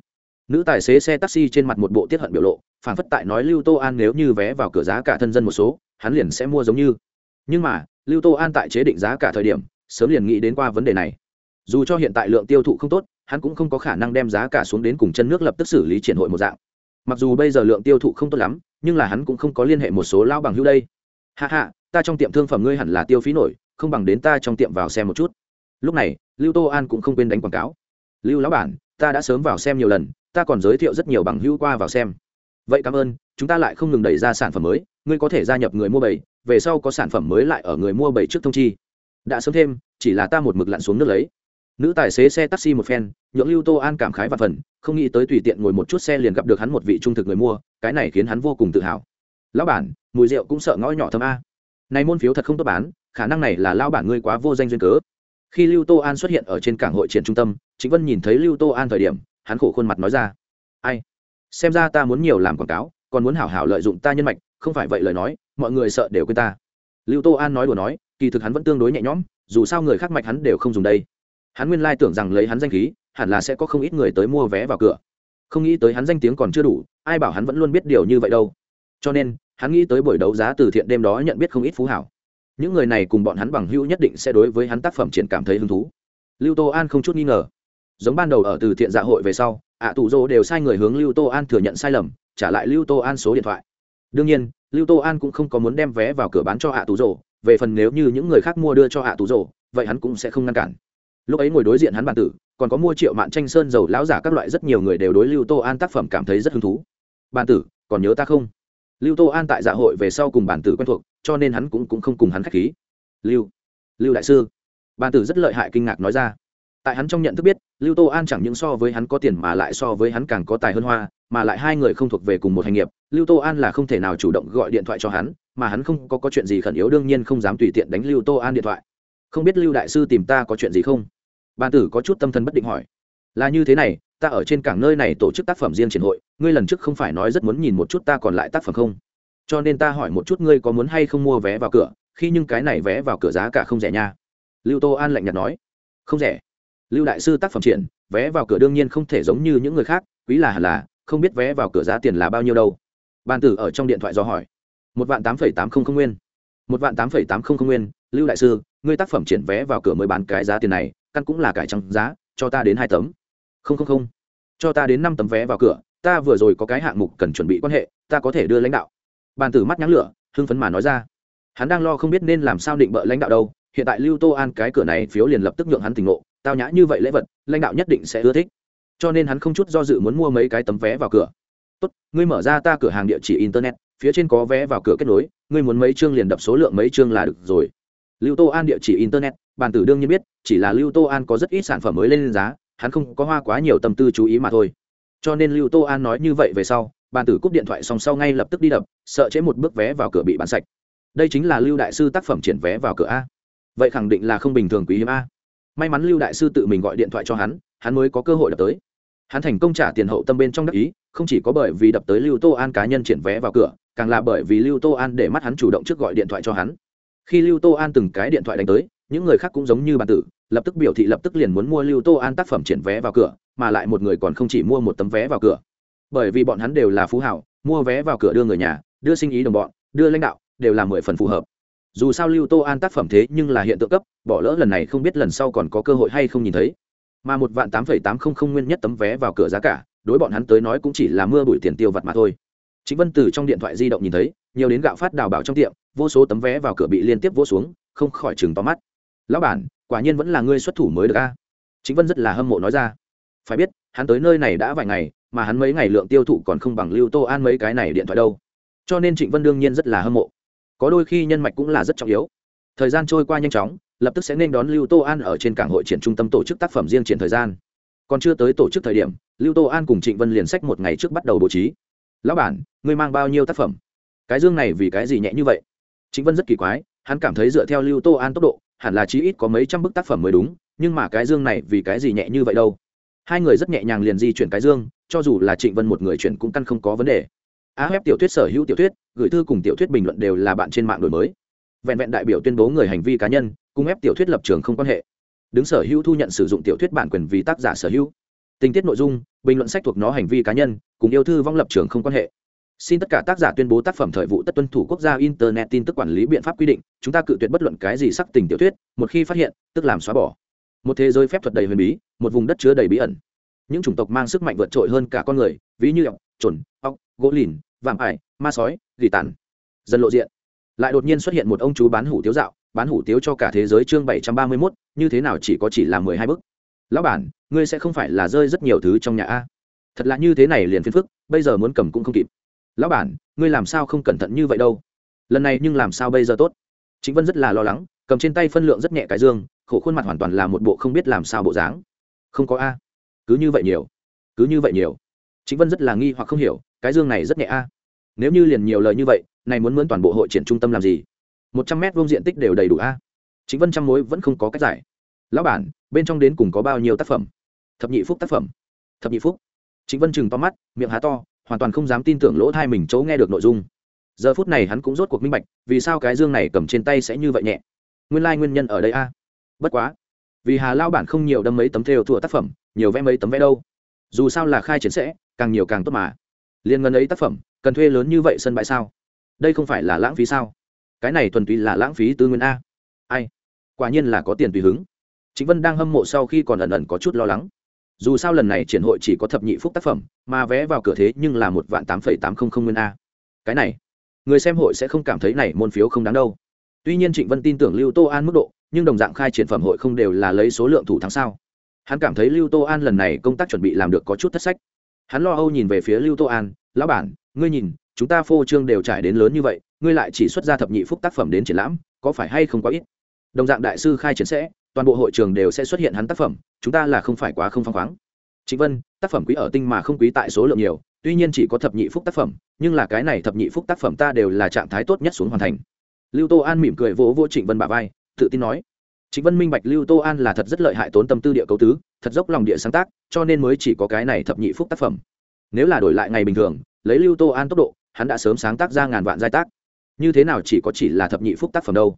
nữ tài xế xe taxi trên mặt một bộ tiết hận biểu lộ phản phất tại nói lưu tô an nếu như vé vào cửa giá cả thân dân một số, hắn liền sẽ mua giống như. Nhưng mà, lưu tô an tại chế định giá cả thời điểm, sớm liền nghĩ đến qua vấn đề này. Dù cho hiện tại lượng tiêu thụ không tốt, hắn cũng không có khả năng đem giá cả xuống đến cùng chân nước lập tức xử lý triển hội một dạng. Mặc dù bây giờ lượng tiêu thụ không tốt lắm, nhưng là hắn cũng không có liên hệ một số lao bằng hữu đây. Hạ hạ ta trong tiệm thương phẩm ngươi hẳn là tiêu phí nổi, không bằng đến ta trong tiệm vào xem một chút lúc này, lưu tô an cũng không quên đánh quảng cáo. Lưu lão bản, ta đã sớm vào xem nhiều lần, ta còn giới thiệu rất nhiều bằng hữu qua vào xem. Vậy cảm ơn, chúng ta lại không ngừng đẩy ra sản phẩm mới, ngươi có thể gia nhập người mua bảy, về sau có sản phẩm mới lại ở người mua bảy trước thông chi. Đã sớm thêm, chỉ là ta một mực lặn xuống nước lấy. Nữ tài xế xe taxi một phen, nhượng lưu tô an cảm khái và phần, không nghĩ tới tùy tiện ngồi một chút xe liền gặp được hắn một vị trung thực người mua, cái này khiến hắn vô cùng tự hào. Lão bản, mùi rượu cũng sợ ngõ nhỏ thơm a. Này môn phiếu thật không tốt bán, khả năng này là lão bản ngươi quá vô danh duyên cớ khi lưu tô an xuất hiện ở trên cảng hội triển trung tâm chính vân nhìn thấy lưu tô an thời điểm, hắn khổ khuôn mặt nói ra, ai? Xem ra ta muốn nhiều làm quảng cáo, còn muốn hảo hảo lợi dụng ta nhân mạch, không phải vậy lời nói, mọi người sợ đều quên ta. Lưu tô an nói đùa nói, kỳ thực hắn vẫn tương đối nhẹ nhõm, dù sao người khác mạch hắn đều không dùng đây. Hắn nguyên lai tưởng rằng lấy hắn danh khí, hẳn là sẽ có không ít người tới mua vé vào cửa. Không nghĩ tới hắn danh tiếng còn chưa đủ, ai bảo hắn vẫn luôn biết điều như vậy đâu. Cho nên, hắn nghĩ tới buổi đấu giá từ thiện đêm đó nhận biết không ít phú hảo những người này cùng bọn hắn bằng hữu nhất định sẽ đối với hắn tác phẩm triển cảm thấy hứng thú. Lưu tô an không chút nghi ngờ. Giống ban đầu ở từ thiện dạ hội về sau, ạ à tù dô đều sai người hướng lưu tô an thừa nhận sai lầm, trả lại lưu tô an số điện thoại. Đương nhiên, lưu tô an cũng không có muốn đem vé vào cửa bán cho ạ à tù dô về phần nếu như những người khác mua đưa cho ạ à tù dô vậy hắn cũng sẽ không ngăn cản. Lúc ấy ngồi đối diện hắn bản tử, còn có mua triệu mạn tranh sơn dầu lão giả các loại rất nhiều người đều đối lưu tô an tác phẩm cảm thấy rất hứng thú. Bản tử, còn nhớ ta không? Lưu tô an tại dạ hội về sau cùng bản tử quen thuộc cho nên hắn cũng, cũng không cùng hắn k h á c h khí. Lưu lưu đại sư. Bản tử rất lợi hại kinh ngạc nói ra. Tại hắn trong nhận thức biết lưu tô an chẳng những so với hắn có tiền mà lại so với hắn càng có tài hơn hoa mà lại hai người không thuộc về cùng một hành nghiệp. Lưu tô an là không thể nào chủ động gọi điện thoại cho hắn mà hắn không có, có chuyện gì khẩn yếu đương nhiên không dám tùy tiện đánh lưu tô an điện thoại. Không biết lưu đại sư tìm ta có chuyện gì không? Bàn tử có chút tâm thần bất định hỏi. Là như thế này ta ở trên cảng nơi này tổ chức tác phẩm riêng triển hội, ngươi lần trước không phải nói rất muốn nhìn một chút ta còn lại tác phẩm không? Cho nên ta hỏi một chút ngươi có muốn hay không mua vé vào cửa, khi nhưng cái này vé vào cửa giá cả không rẻ nha. Lưu tô an lạnh nhạt nói. Không rẻ. Lưu đại sư tác phẩm triển, vé vào cửa đương nhiên không thể giống như những người khác, quý là hẳn là, không biết vé vào cửa giá tiền là bao nhiêu đâu. Bàn tử ở trong điện thoại do hỏi. Một vạn tám phẩy tám không không nguyên. Một vạn tám phẩy tám không không nguyên, lưu đại sư, ngươi tác phẩm triển vé vào cửa mới bán cái giá tiền này, căn cũng là cải trăng giá, cho ta đến hai tấm không không không. Cho ta đến năm tấm vé vào cửa, ta vừa rồi có cái hạng mục cần chuẩn bị quan hệ, ta có thể đưa lãnh đạo. Bàn tử mắt nhắn lửa, hưng phấn mà nói ra. Hắn đang lo không biết nên làm sao định bợ lãnh đạo đâu, hiện tại lưu tô an cái cửa này phiếu liền lập tức nhượng hắn tỉnh ngộ, tao nhã như vậy lễ vật, lãnh đạo nhất định sẽ ưa thích. Cho nên hắn không chút do dự muốn mua mấy cái tấm vé vào cửa. Tốt, ngươi mở ra ta cửa hàng địa chỉ internet, phía trên có vé vào cửa kết nối, ngươi muốn mấy chương liền đập số lượng mấy chương là được rồi. Lưu tô an địa chỉ internet, bàn tử đương nhiên biết, chỉ là lưu tô an có rất ít sản phẩm mới lên giá hắn không có hoa quá nhiều tâm tư chú ý mà thôi. Cho nên lưu tô an nói như vậy về sau, bàn tử cúp điện thoại xong sau ngay lập tức đi đập, sợ chế một bước vé vào cửa bị bán sạch. Đây chính là lưu đại sư tác phẩm triển vé vào cửa a. Vậy khẳng định là không bình thường quý hiếm a. May mắn lưu đại sư tự mình gọi điện thoại cho hắn hắn mới có cơ hội đập tới. Hắn thành công trả tiền hậu tâm bên trong đắc ý, không chỉ có bởi vì đập tới lưu tô an cá nhân triển vé vào cửa, càng là bởi vì lưu tô an để mắt hắn chủ động trước gọi điện thoại cho hắn. Khi lưu tô an từng cái điện thoại đánh tới, những người khác cũng giống như bàn tử lập tức biểu thị lập tức liền muốn mua lưu tô an tác phẩm triển vé vào cửa, mà lại một người còn không chỉ mua một tấm vé vào cửa. Bởi vì bọn hắn đều là phú hảo, mua vé vào cửa đưa người nhà, đưa sinh ý đồng bọn, đưa lãnh đạo, đều là mười phần phù hợp. Dù sao lưu tô an tác phẩm thế nhưng là hiện tượng cấp, bỏ lỡ lần này không biết lần sau còn có cơ hội hay không nhìn thấy. Mà một vạn tám phẩy tám không không nguyên nhất tấm vé vào cửa giá cả, đối bọn hắn tới nói cũng chỉ là mưa bụi tiền tiêu vặt mà thôi. Chính vân từ trong điện thoại di động nhìn thấy, nhiều đến gạo phát đào bảo trong tiệm, vô số tấm vé vào cửa bị liên tiếp vỗ xuống, không khỏi chừng to mắt. Lão bản quả nhiên vẫn là ngươi xuất thủ mới được a. Chính vân rất là hâm mộ nói ra. Phải biết, hắn tới nơi này đã vài ngày, mà hắn mấy ngày lượng tiêu thụ còn không bằng lưu tô an mấy cái này điện thoại đâu. Cho nên trịnh vân đương nhiên rất là hâm mộ. Có đôi khi nhân mạch cũng là rất trọng yếu. Thời gian trôi qua nhanh chóng, lập tức sẽ nên đón lưu tô an ở trên cảng hội triển trung tâm tổ chức tác phẩm riêng triển thời gian. Còn chưa tới tổ chức thời điểm, lưu tô an cùng trịnh vân liền sách một ngày trước bắt đầu bố trí. Lão bản, ngươi mang bao nhiêu tác phẩm? Cái dương này vì cái gì nhẹ như vậy? Trịnh vân rất kỳ quái, hắn cảm thấy dựa theo lưu tô an tốc độ hẳn là chí ít có mấy trăm bức tác phẩm mới đúng, nhưng mà cái dương này vì cái gì nhẹ như vậy đâu? Hai người rất nhẹ nhàng liền di chuyển cái dương, cho dù là trịnh vân một người chuyển cũng căn không có vấn đề. A web tiểu thuyết sở hữu tiểu thuyết, gửi thư cùng tiểu thuyết bình luận đều là bạn trên mạng đổi mới. Vẹn vẹn đại biểu tuyên bố người hành vi cá nhân, cùng ép tiểu thuyết lập trường không quan hệ. Đứng sở hữu thu nhận sử dụng tiểu thuyết bản quyền vì tác giả sở hữu. Tình tiết nội dung, bình luận sách thuộc nó hành vi cá nhân, cùng yêu thư vong lập trường không quan hệ xin tất cả tác giả tuyên bố tác phẩm thời vụ tất tuân thủ quốc gia internet tin tức quản lý biện pháp quy định, chúng ta cự tuyệt bất luận cái gì sắc tình tiểu thuyết, một khi phát hiện, tức làm xóa bỏ. Một thế giới phép thuật đầy huyền bí, một vùng đất chứa đầy bí ẩn. Những chủng tộc mang sức mạnh vượt trội hơn cả con người, ví như ọc trồn ọc gỗ lìn, vạm ải, ma sói, gỉ tàn. Dần lộ diện. Lại đột nhiên xuất hiện một ông chú bán hủ tiếu dạo, bán hủ tiếu cho cả thế giới chương bảy trăm ba mươi mốt, như thế nào chỉ có chỉ là mười hai bức. Lão bản, ngươi sẽ không phải là rơi rất nhiều thứ trong nhà a. Thật là như thế này liền phiền phức, bây giờ muốn cầm cũng không kịp lão bản, ngươi làm sao không cẩn thận như vậy đâu? Lần này nhưng làm sao bây giờ tốt? Chính vân rất là lo lắng, cầm trên tay phân lượng rất nhẹ cái dương, khổ khuôn mặt hoàn toàn là một bộ không biết làm sao bộ dáng. Không có a, cứ như vậy nhiều, cứ như vậy nhiều. Chính vân rất là nghi hoặc không hiểu, cái dương này rất nhẹ a. Nếu như liền nhiều lời như vậy, này muốn mướn toàn bộ hội triển trung tâm làm gì? Một trăm mét vuông diện tích đều đầy đủ a. Chính vân trăm mối vẫn không có cách giải. Lão bản, bên trong đến cùng có bao nhiêu tác phẩm? Thập nhị phúc tác phẩm. Thập nhị phúc. Chính vân chừng to mắt, miệng há to hoàn toàn không dám tin tưởng lỗ thai mình chỗ nghe được nội dung. Giờ phút này hắn cũng rốt cuộc minh bạch, vì sao cái dương này cầm trên tay sẽ như vậy nhẹ? Nguyên lai、like、nguyên nhân ở đây a. Bất quá, vì hà lao bản không nhiều đâm mấy tấm theo thua tác phẩm, nhiều vẽ mấy tấm vẽ đâu. Dù sao là khai triển sẽ, càng nhiều càng tốt mà. Liên ngân ấy tác phẩm, cần thuê lớn như vậy sân bãi sao? Đây không phải là lãng phí sao? Cái này thuần túy là lãng phí tư nguyên a. Ai? Quả nhiên là có tiền tùy hứng. Chính vân đang hâm mộ sau khi còn ẩn ẩn có chút lo lắng dù sao lần này triển hội chỉ có thập nhị phúc tác phẩm, mà vé vào cửa thế nhưng là một vạn tám phẩy tám không không nguyên a. Cái này, người xem hội sẽ không cảm thấy này môn phiếu không đáng đâu. Tuy nhiên trịnh vân tin tưởng lưu tô an mức độ, nhưng đồng dạng khai triển phẩm hội không đều là lấy số lượng thủ thắng sao. Hắn cảm thấy lưu tô an lần này công tác chuẩn bị làm được có chút thất sách. Hắn lo âu nhìn về phía lưu tô an, lão bản, ngươi nhìn, chúng ta phô trương đều trải đến lớn như vậy, ngươi lại chỉ xuất ra thập nhị phúc tác phẩm đến triển lãm, có phải hay không quá ít? Đồng dạng đại sư khai triển sẽ toàn bộ hội trường đều sẽ xuất hiện hắn tác phẩm, chúng ta là không phải quá không phăng khoáng. Chính vân, tác phẩm quý ở tinh mà không quý tại số lượng nhiều, tuy nhiên chỉ có thập nhị phúc tác phẩm, nhưng là cái này thập nhị phúc tác phẩm ta đều là trạng thái tốt nhất xuống hoàn thành. Lưu tô an mỉm cười vỗ vỗ trịnh vân bà vai, tự tin nói. Trịnh vân minh bạch lưu tô an là thật rất lợi hại tốn tâm tư địa cấu tứ, thật dốc lòng địa sáng tác, cho nên mới chỉ có cái này thập nhị phúc tác phẩm. Nếu là đổi lại ngày bình thường, lấy lưu tô an tốc độ, hắn đã sớm sáng tác ra ngàn vạn giai tác. Như thế nào chỉ có chỉ là thập nhị phúc tác phẩm đâu?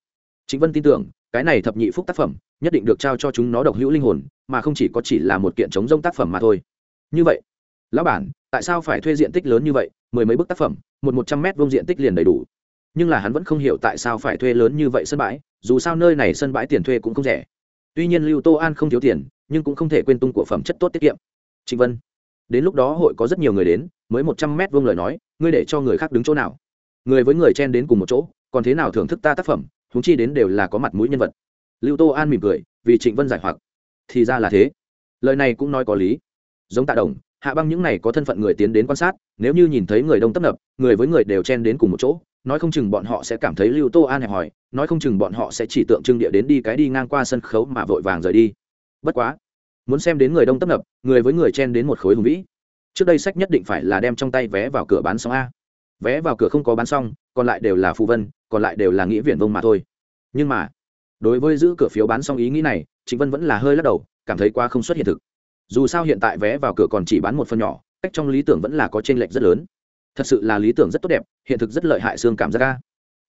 Chính vân tin tưởng, cái này thập nhị phúc tác phẩm, nhất định được trao cho chúng nó độc hữu linh hồn, mà không chỉ có chỉ là một kiện chống rông tác phẩm mà thôi. Như vậy, lão bản, tại sao phải thuê diện tích lớn như vậy, mười mấy bức tác phẩm, một một trăm mét vuông diện tích liền đầy đủ? Nhưng là hắn vẫn không hiểu tại sao phải thuê lớn như vậy sân bãi, dù sao nơi này sân bãi tiền thuê cũng không rẻ. Tuy nhiên lưu tô an không thiếu tiền, nhưng cũng không thể quên tung của phẩm chất tốt tiết kiệm. Trịnh vân, đến lúc đó hội có rất nhiều người đến, mới một trăm mét vuông lời nói, ngươi để cho người khác đứng chỗ nào? Người với người chen đến cùng một chỗ, còn thế nào thưởng thức ta tác phẩm huống chi đến đều là có mặt mũi nhân vật. Lưu tô an mỉm cười, vì trịnh vân giải hoặc. Thì ra là thế. Lời này cũng nói có lý. Giống tạ đồng, hạ băng những này có thân phận người tiến đến quan sát, nếu như nhìn thấy người đông tấp nập, người với người đều chen đến cùng một chỗ, nói không chừng bọn họ sẽ cảm thấy lưu tô an hẹp hòi, nói không chừng bọn họ sẽ chỉ tượng trưng địa đến đi cái đi ngang qua sân khấu mà vội vàng rời đi. Bất quá, muốn xem đến người đông tấp nập, người với người chen đến một khối hùng vĩ. Trước đây sách nhất định phải là đem trong tay vé vào cửa bán xong a vé vào cửa không có bán xong, còn lại đều là phù vân, còn lại đều là nghĩa viện vông mà thôi. Nhưng mà, đối với giữ cửa phiếu bán xong ý nghĩ này chính vân vẫn là hơi lắc đầu, cảm thấy quá không xuất hiện thực. Dù sao hiện tại vé vào cửa còn chỉ bán một phần nhỏ, cách trong lý tưởng vẫn là có t r ê n lệch rất lớn. Thật sự là lý tưởng rất tốt đẹp, hiện thực rất lợi hại xương cảm giác ca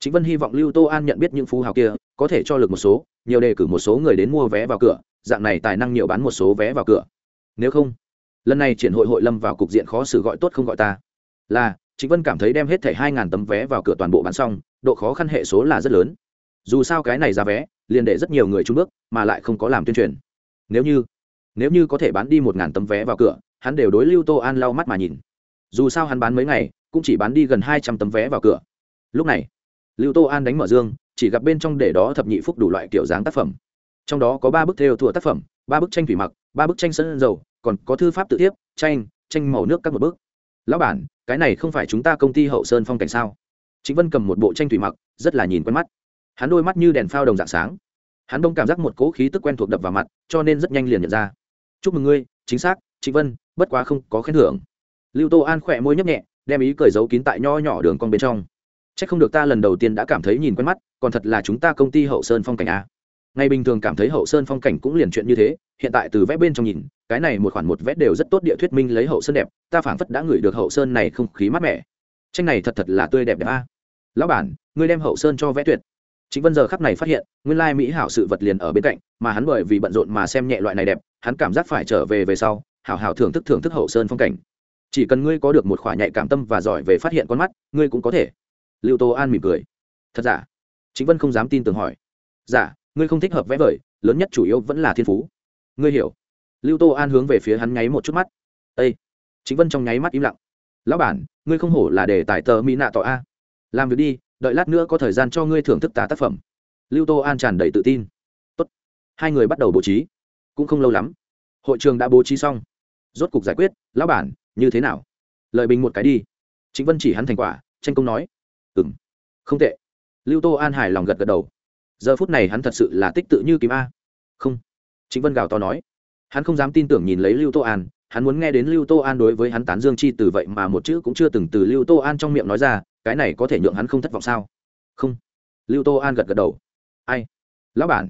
chính vân hy vọng lưu tô an nhận biết những phú hào kia, có thể cho lực một số, nhiều đề cử một số người đến mua vé vào cửa, dạng này tài năng nhiều bán một số vé vào cửa. Nếu không, lần này triển hội hội lâm vào cục diện khó xử gọi tốt không gọi ta. Là chính vân cảm thấy đem hết thẻ hai ngàn tấm vé vào cửa toàn bộ bán xong độ khó khăn hệ số là rất lớn. Dù sao cái này giá vé liền để rất nhiều người trung bước mà lại không có làm tuyên truyền. Nếu như nếu như có thể bán đi một ngàn tấm vé vào cửa hắn đều đối lưu tô an lau mắt mà nhìn. Dù sao hắn bán mấy ngày cũng chỉ bán đi gần hai trăm tấm vé vào cửa. Lúc này lưu tô an đánh mở dương chỉ gặp bên trong để đó thập nhị phúc đủ loại kiểu dáng tác phẩm. Trong đó có ba bức theo thua tác phẩm ba bức tranh thủy mặc ba bức tranh sơn dầu còn có thư pháp tự thiếp, tranh tranh màu nước các một bức lão bản cái này không phải chúng ta công ty hậu sơn phong cảnh sao? Chính vân cầm một bộ tranh thủy mặc rất là nhìn quen mắt. Hắn đôi mắt như đèn phao đồng dạng sáng. Hắn đông cảm giác một cỗ khí tức quen thuộc đập vào mặt cho nên rất nhanh liền nhận ra. Chúc mừng ngươi chính xác trịnh vân bất quá không có khen thưởng. Lưu tô an khỏe môi nhấp nhẹ đem ý cười giấu kín tại nho nhỏ đường con bên trong. Chắc không được ta lần đầu tiên đã cảm thấy nhìn quen mắt, còn thật là chúng ta công ty Hậu Sơn Phong cảnh a. Ngày bình thường cảm thấy Hậu Sơn Phong cảnh cũng liền chuyện như thế, hiện tại từ vẽ bên trong nhìn, cái này một khoản một vẽ đều rất tốt địa thuyết minh lấy Hậu Sơn đẹp, ta phảng phất đã ngửi được Hậu Sơn này không khí mát mẻ. Tranh này thật thật là tươi đẹp đẹp a. Lão bản, ngươi đem Hậu Sơn cho vẽ tuyệt. Chính Vân giờ khắc này phát hiện, nguyên lai mỹ hảo sự vật liền ở bên cạnh, mà hắn bởi vì bận rộn mà xem nhẹ loại này đẹp, hắn cảm giác phải trở về về sau, hảo hảo thưởng thức thưởng thức Hậu Sơn phong cảnh. Chỉ cần ngươi có được một khoản nhạy cảm tâm và giỏi về phát hiện con mắt, ngươi cũng có thể lưu tô an mỉm cười thật giả chính vân không dám tin tưởng hỏi giả ngươi không thích hợp vẽ vời, lớn nhất chủ yếu vẫn là thiên phú. Ngươi hiểu. Lưu tô an hướng về phía hắn nháy một chút mắt. Â chính vân trong nháy mắt im lặng. Lão bản, ngươi không hổ là để tài tờ mỹ nạ tỏ a. Làm việc đi, đợi lát nữa có thời gian cho ngươi thưởng thức tá tác phẩm. Lưu tô an tràn đầy tự tin. Tốt. hai người bắt đầu bố trí. Cũng không lâu lắm, hội trường đã bố trí xong. Rốt cục giải quyết, lão bản, như thế nào? Lời bình một cái đi. Chính vân chỉ hắn thành quả, tranh công nói ừ m không tệ. Lưu tô an hài lòng gật gật đầu giờ phút này hắn thật sự là tích tự như kiếm a. Không. Chính vân gào to nói. Hắn không dám tin tưởng nhìn lấy lưu tô an, hắn muốn nghe đến lưu tô an đối với hắn tán dương chi từ vậy mà một chữ cũng chưa từng từ lưu tô an trong miệng nói ra, cái này có thể nhượng hắn không thất vọng sao? Không. Lưu tô an gật gật đầu. Ai? Lão bản.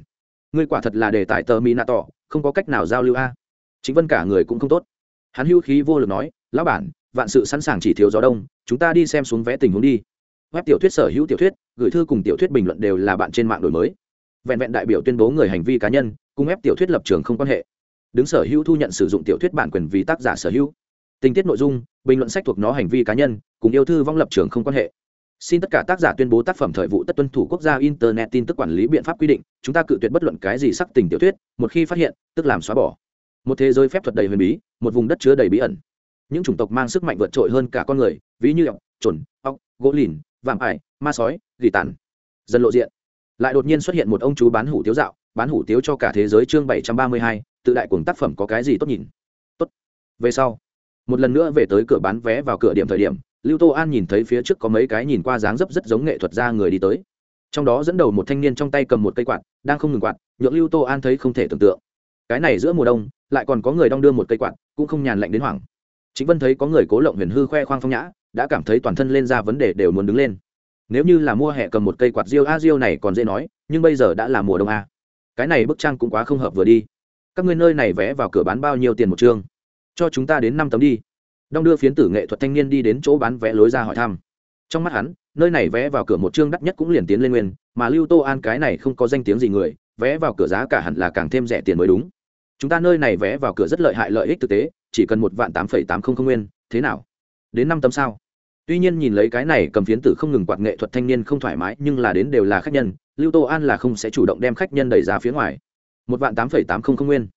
Ngươi quả thật là đề tài tờ mỹ nạ tỏ, không có cách nào giao lưu a. Chính vân cả người cũng không tốt. Hắn hưu khí vô lực nói, lão bản, vạn sự sẵn sàng chỉ thiếu gió đông, chúng ta đi xem xuống vẽ tình huống đi web tiểu thuyết sở hữu tiểu thuyết, gửi thư cùng tiểu thuyết bình luận đều là bạn trên mạng đổi mới. Vẹn vẹn đại biểu tuyên bố người hành vi cá nhân, cùng web tiểu thuyết lập trường không quan hệ. Đứng sở hữu thu nhận sử dụng tiểu thuyết bản quyền vì tác giả sở hữu. Tình tiết nội dung, bình luận sách thuộc nó hành vi cá nhân, cùng yêu thư vong lập trường không quan hệ. Xin tất cả tác giả tuyên bố tác phẩm thời vụ tất tuân thủ quốc gia internet tin tức quản lý biện pháp quy định, chúng ta cự tuyệt bất luận cái gì sắc tình tiểu thuyết, một khi phát hiện, tức làm xóa bỏ. Một thế giới phép thuật đầy huyền bí, một vùng đất chứa đầy bí ẩn. Những chủng tộc mang sức mạnh vượt trội hơn cả con người, ví như ọc trồn ọc gỗ lìn vạm ải, ma sói, gỉ tàn. Dần lộ diện. Lại đột nhiên xuất hiện một ông chú bán hủ tiếu dạo, bán hủ tiếu cho cả thế giới chương bảy trăm ba mươi hai, tự đại cùng tác phẩm có cái gì tốt nhìn? Tốt. Về sau, một lần nữa về tới cửa bán vé vào cửa điểm thời điểm, lưu tô an nhìn thấy phía trước có mấy cái nhìn qua dáng dấp rất giống nghệ thuật ra người đi tới. Trong đó dẫn đầu một thanh niên trong tay cầm một cây quạt, đang không ngừng quạt, nhượng lưu tô an thấy không thể tưởng tượng. Cái này giữa mùa đông, lại còn có người đong đưa một cây quạt, cũng không nhàn lạnh đến hoảng. Chính vân thấy có người cố lộng huyền hư khoe khoang phong nhã đã cảm thấy toàn thân lên ra vấn đề đều muốn đứng lên. Nếu như là mua hè cầm một cây quạt riêu a riêu này còn dễ nói, nhưng bây giờ đã là mùa đông a. Cái này bức trang cũng quá không hợp vừa đi. Các người nơi này vẽ vào cửa bán bao nhiêu tiền một chương? Cho chúng ta đến năm tấm đi. Đong đưa phiến tử nghệ thuật thanh niên đi đến chỗ bán vé lối ra hỏi thăm. Trong mắt hắn, nơi này vé vào cửa một chương đắt nhất cũng liền tiến lên nguyên, mà lưu tô an cái này không có danh tiếng gì người, vé vào cửa giá cả hẳn là càng thêm rẻ tiền mới đúng. Chúng ta nơi này vé vào cửa rất lợi hại lợi ích thực tế, chỉ cần một vạn tám phẩy tám không không nguyên, thế nào? Đến năm tấm sao? Tuy nhiên nhìn lấy cái này cầm phiến tử không ngừng quạt nghệ thuật thanh niên không thoải mái, nhưng là đến đều là khách nhân, lưu tô an là không sẽ chủ động đem khách nhân đẩy ra phía ngoài. Một vạn tám phẩy tám không không nguyên.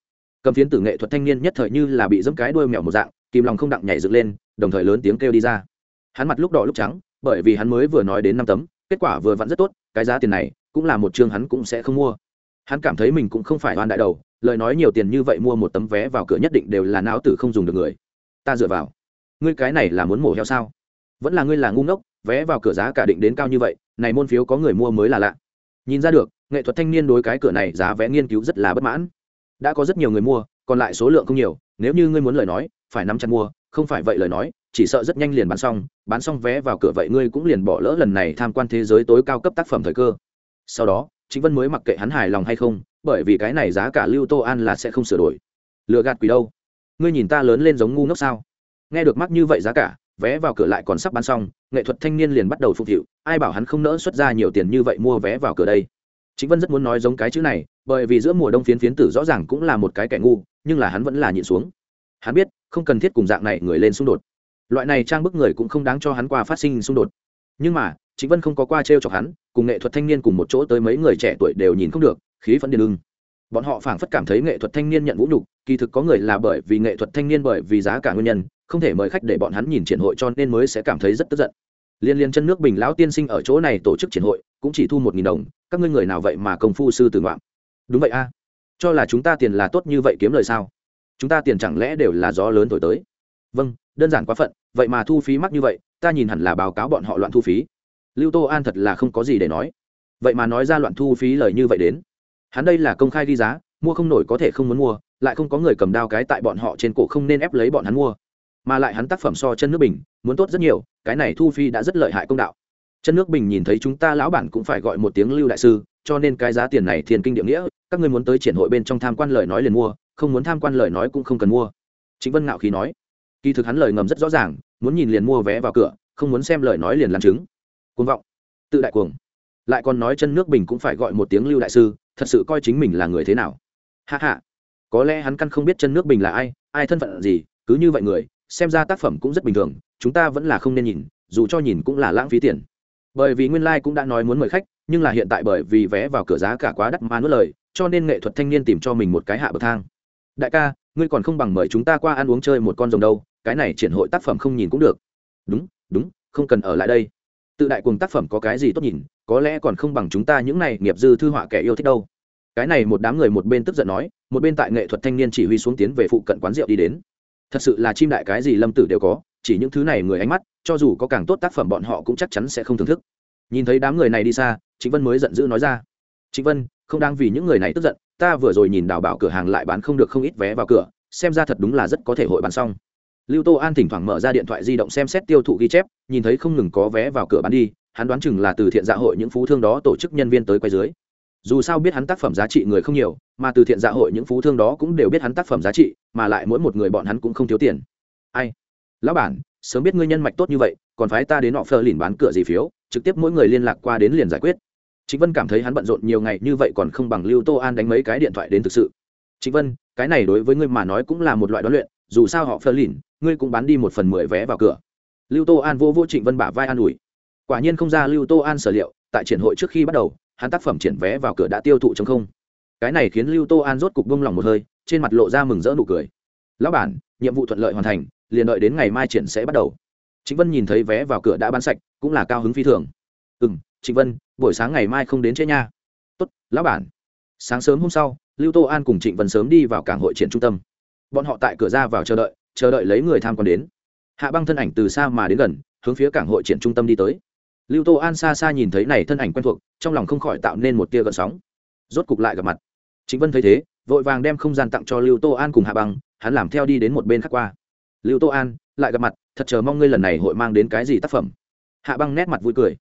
Cầm phiến tử nghệ thuật thanh niên nhất thời như là bị dẫm cái đuôi mèo một dạng, kìm lòng không đặng nhảy dựng lên, đồng thời lớn tiếng kêu đi ra. Hắn mặt lúc đỏ lúc trắng, bởi vì hắn mới vừa nói đến năm tấm, kết quả vừa vặn rất tốt, cái giá tiền này cũng là một chương hắn cũng sẽ không mua. Hắn cảm thấy mình cũng không phải oan đại đầu, lời nói nhiều tiền như vậy mua một tấm vé vào cửa nhất định đều là não tử không dùng được người. Ta dựa vào ngươi cái này là muốn mổ heo sao? Vẫn là ngươi là ngu ngốc, vé vào cửa giá cả định đến cao như vậy, này môn phiếu có người mua mới là lạ. Nhìn ra được, nghệ thuật thanh niên đối cái cửa này giá vé nghiên cứu rất là bất mãn. Đã có rất nhiều người mua, còn lại số lượng không nhiều, nếu như ngươi muốn lời nói, phải nắm chặt mua, không phải vậy lời nói, chỉ sợ rất nhanh liền bán xong bán xong vé vào cửa vậy ngươi cũng liền bỏ lỡ lần này tham quan thế giới tối cao cấp tác phẩm thời cơ. Sau đó chính vân mới mặc kệ hắn hài lòng hay không, bởi vì cái này giá cả lưu tô an là sẽ không sửa đổi. Lựa gạt quỷ đâu? Ngươi nhìn ta lớn lên giống ngu ngốc sao? Nghe được mắc như vậy giá cả, vé vào cửa lại còn sắp bán xong, nghệ thuật thanh niên liền bắt đầu phục vụ. Ai bảo hắn không nỡ xuất ra nhiều tiền như vậy mua vé vào cửa đây? Chính vân rất muốn nói giống cái chữ này, bởi vì giữa mùa đông phiến phiến tử rõ ràng cũng là một cái kẻ ngu, nhưng là hắn vẫn là nhịn xuống. Hắn biết, không cần thiết cùng dạng này người lên xung đột. Loại này trang bức người cũng không đáng cho hắn qua phát sinh xung đột. Nhưng mà chính vân không có qua t r e o chọc hắn, cùng nghệ thuật thanh niên cùng một chỗ tới mấy người trẻ tuổi đều nhìn không được, khí phấn điên ưng bọn họ phảng phất cảm thấy nghệ thuật thanh niên nhận vũ nhục, kỳ thực có người là bởi vì nghệ thuật thanh niên bởi vì giá cả nguyên nhân, không thể mời khách để bọn hắn nhìn triển hội cho nên mới sẽ cảm thấy rất tức giận. Liên liên chân nước bình lão tiên sinh ở chỗ này tổ chức triển hội, cũng chỉ thu một nghìn đồng, các ngươi người nào vậy mà công phu sư tử ngoạm? Đúng vậy a. Cho là chúng ta tiền là tốt như vậy kiếm lời sao? Chúng ta tiền chẳng lẽ đều là gió lớn thổi tới? Vâng đơn giản quá phận, vậy mà thu phí mắc như vậy, ta nhìn hẳn là báo cáo bọn họ loạn thu phí. Lưu tô an thật là không có gì để nói. Vậy mà nói ra loạn thu phí lời như vậy đến hắn đây là công khai ghi giá, mua không nổi có thể không muốn mua, lại không có người cầm đao cái tại bọn họ trên cổ không nên ép lấy bọn hắn mua. Mà lại hắn tác phẩm so chân nước bình, muốn tốt rất nhiều, cái này thu phi đã rất lợi hại công đạo. Chân nước bình nhìn thấy chúng ta lão bản cũng phải gọi một tiếng lưu đại sư, cho nên cái giá tiền này thiên kinh địa nghĩa, các ngươi muốn tới triển hội bên trong tham quan lời nói liền mua, không muốn tham quan lời nói cũng không cần mua. Chính vân ngạo khí nói. Kỳ thực hắn lời ngầm rất rõ ràng, muốn nhìn liền mua vé vào cửa, không muốn xem lời nói liền làm chứng cuồng vọng. Tự đại cuồng lại còn nói chân nước bình cũng phải gọi một tiếng lưu đại sư, thật sự coi chính mình là người thế nào. Hạ hạ có lẽ hắn căn không biết chân nước bình là ai ai thân phận gì, cứ như vậy người, xem ra tác phẩm cũng rất bình thường, chúng ta vẫn là không nên nhìn, dù cho nhìn cũng là lãng phí tiền. Bởi vì nguyên lai、like、cũng đã nói muốn mời khách, nhưng là hiện tại bởi vì vé vào cửa giá cả quá đắt mà nuốt lời, cho nên nghệ thuật thanh niên tìm cho mình một cái hạ bậc thang. Đại ca, ngươi còn không bằng mời chúng ta qua ăn uống chơi một con rồng đâu, cái này triển hội tác phẩm không nhìn cũng được. Đúng đúng, không cần ở lại đây tự đại cùng tác phẩm có cái gì tốt nhìn, có lẽ còn không bằng chúng ta những này nghiệp dư thư họa kẻ yêu thích đâu. Cái này một đám người một bên tức giận nói, một bên tại nghệ thuật thanh niên chỉ huy xuống tiến về phụ cận quán rượu đi đến. Thật sự là chim đại cái gì lâm tử đều có, chỉ những thứ này người ánh mắt, cho dù có càng tốt tác phẩm bọn họ cũng chắc chắn sẽ không thưởng thức. Nhìn thấy đám người này đi xa chính vân mới giận dữ nói ra. Chính vân, không đang vì những người này tức giận, ta vừa rồi nhìn đào bảo cửa hàng lại bán không được không ít vé vào cửa, xem ra thật đúng là rất có thể hội bán xong lưu tô an thỉnh thoảng mở ra điện thoại di động xem xét tiêu thụ ghi chép, nhìn thấy không ngừng có vé vào cửa bán đi, hắn đoán chừng là từ thiện dạ hội những phú thương đó tổ chức nhân viên tới quay dưới. Dù sao biết hắn tác phẩm giá trị người không nhiều, mà từ thiện dạ hội những phú thương đó cũng đều biết hắn tác phẩm giá trị, mà lại mỗi một người bọn hắn cũng không thiếu tiền. Ai? Lão bản, sớm biết ngươi nhân mạch tốt như vậy, còn phái ta đến họ phơ lìn bán cửa gì phiếu, trực tiếp mỗi người liên lạc qua đến liền giải quyết. Chính vân cảm thấy hắn bận rộn nhiều ngày như vậy còn không bằng lưu tô an đánh mấy cái điện thoại đến thực sự. Chính vân, cái này đối với ngươi mà nói cũng là một loại đoán luyện dù sao họ phơ lìn ngươi cũng bán đi một phần mười vé vào cửa. Lưu tô an vô vô trịnh vân bả vai an ủi. Quả nhiên không ra lưu tô an sở liệu, tại triển hội trước khi bắt đầu, hắn tác phẩm triển vé vào cửa đã tiêu thụ chống không. Cái này khiến lưu tô an rốt cục bông lòng một hơi, trên mặt lộ ra mừng rỡ nụ cười. Lão bản, nhiệm vụ thuận lợi hoàn thành, liền đợi đến ngày mai triển sẽ bắt đầu. Trịnh vân nhìn thấy vé vào cửa đã bán sạch, cũng là cao hứng phi thường. Ừ m trịnh vân, buổi sáng ngày mai không đến chế nha. Tốt, lão bản. Sáng sớm hôm sau, lưu tô an cùng trịnh vân sớm đi vào cảng hội triển trung tâm bọn họ tại cửa ra vào chờ đợi chờ đợi lấy người tham quan đến. Hạ băng thân ảnh từ xa mà đến gần, hướng phía cảng hội triển trung tâm đi tới. Lưu tô an xa xa nhìn thấy này thân ảnh quen thuộc, trong lòng không khỏi tạo nên một tia gợn sóng. Rốt cục lại gặp mặt. Chính vân thấy thế, vội vàng đem không gian tặng cho lưu tô an cùng hạ băng, hắn làm theo đi đến một bên khác qua. Lưu tô an, lại gặp mặt, thật chờ mong ngươi lần này hội mang đến cái gì tác phẩm. Hạ băng nét mặt vui cười.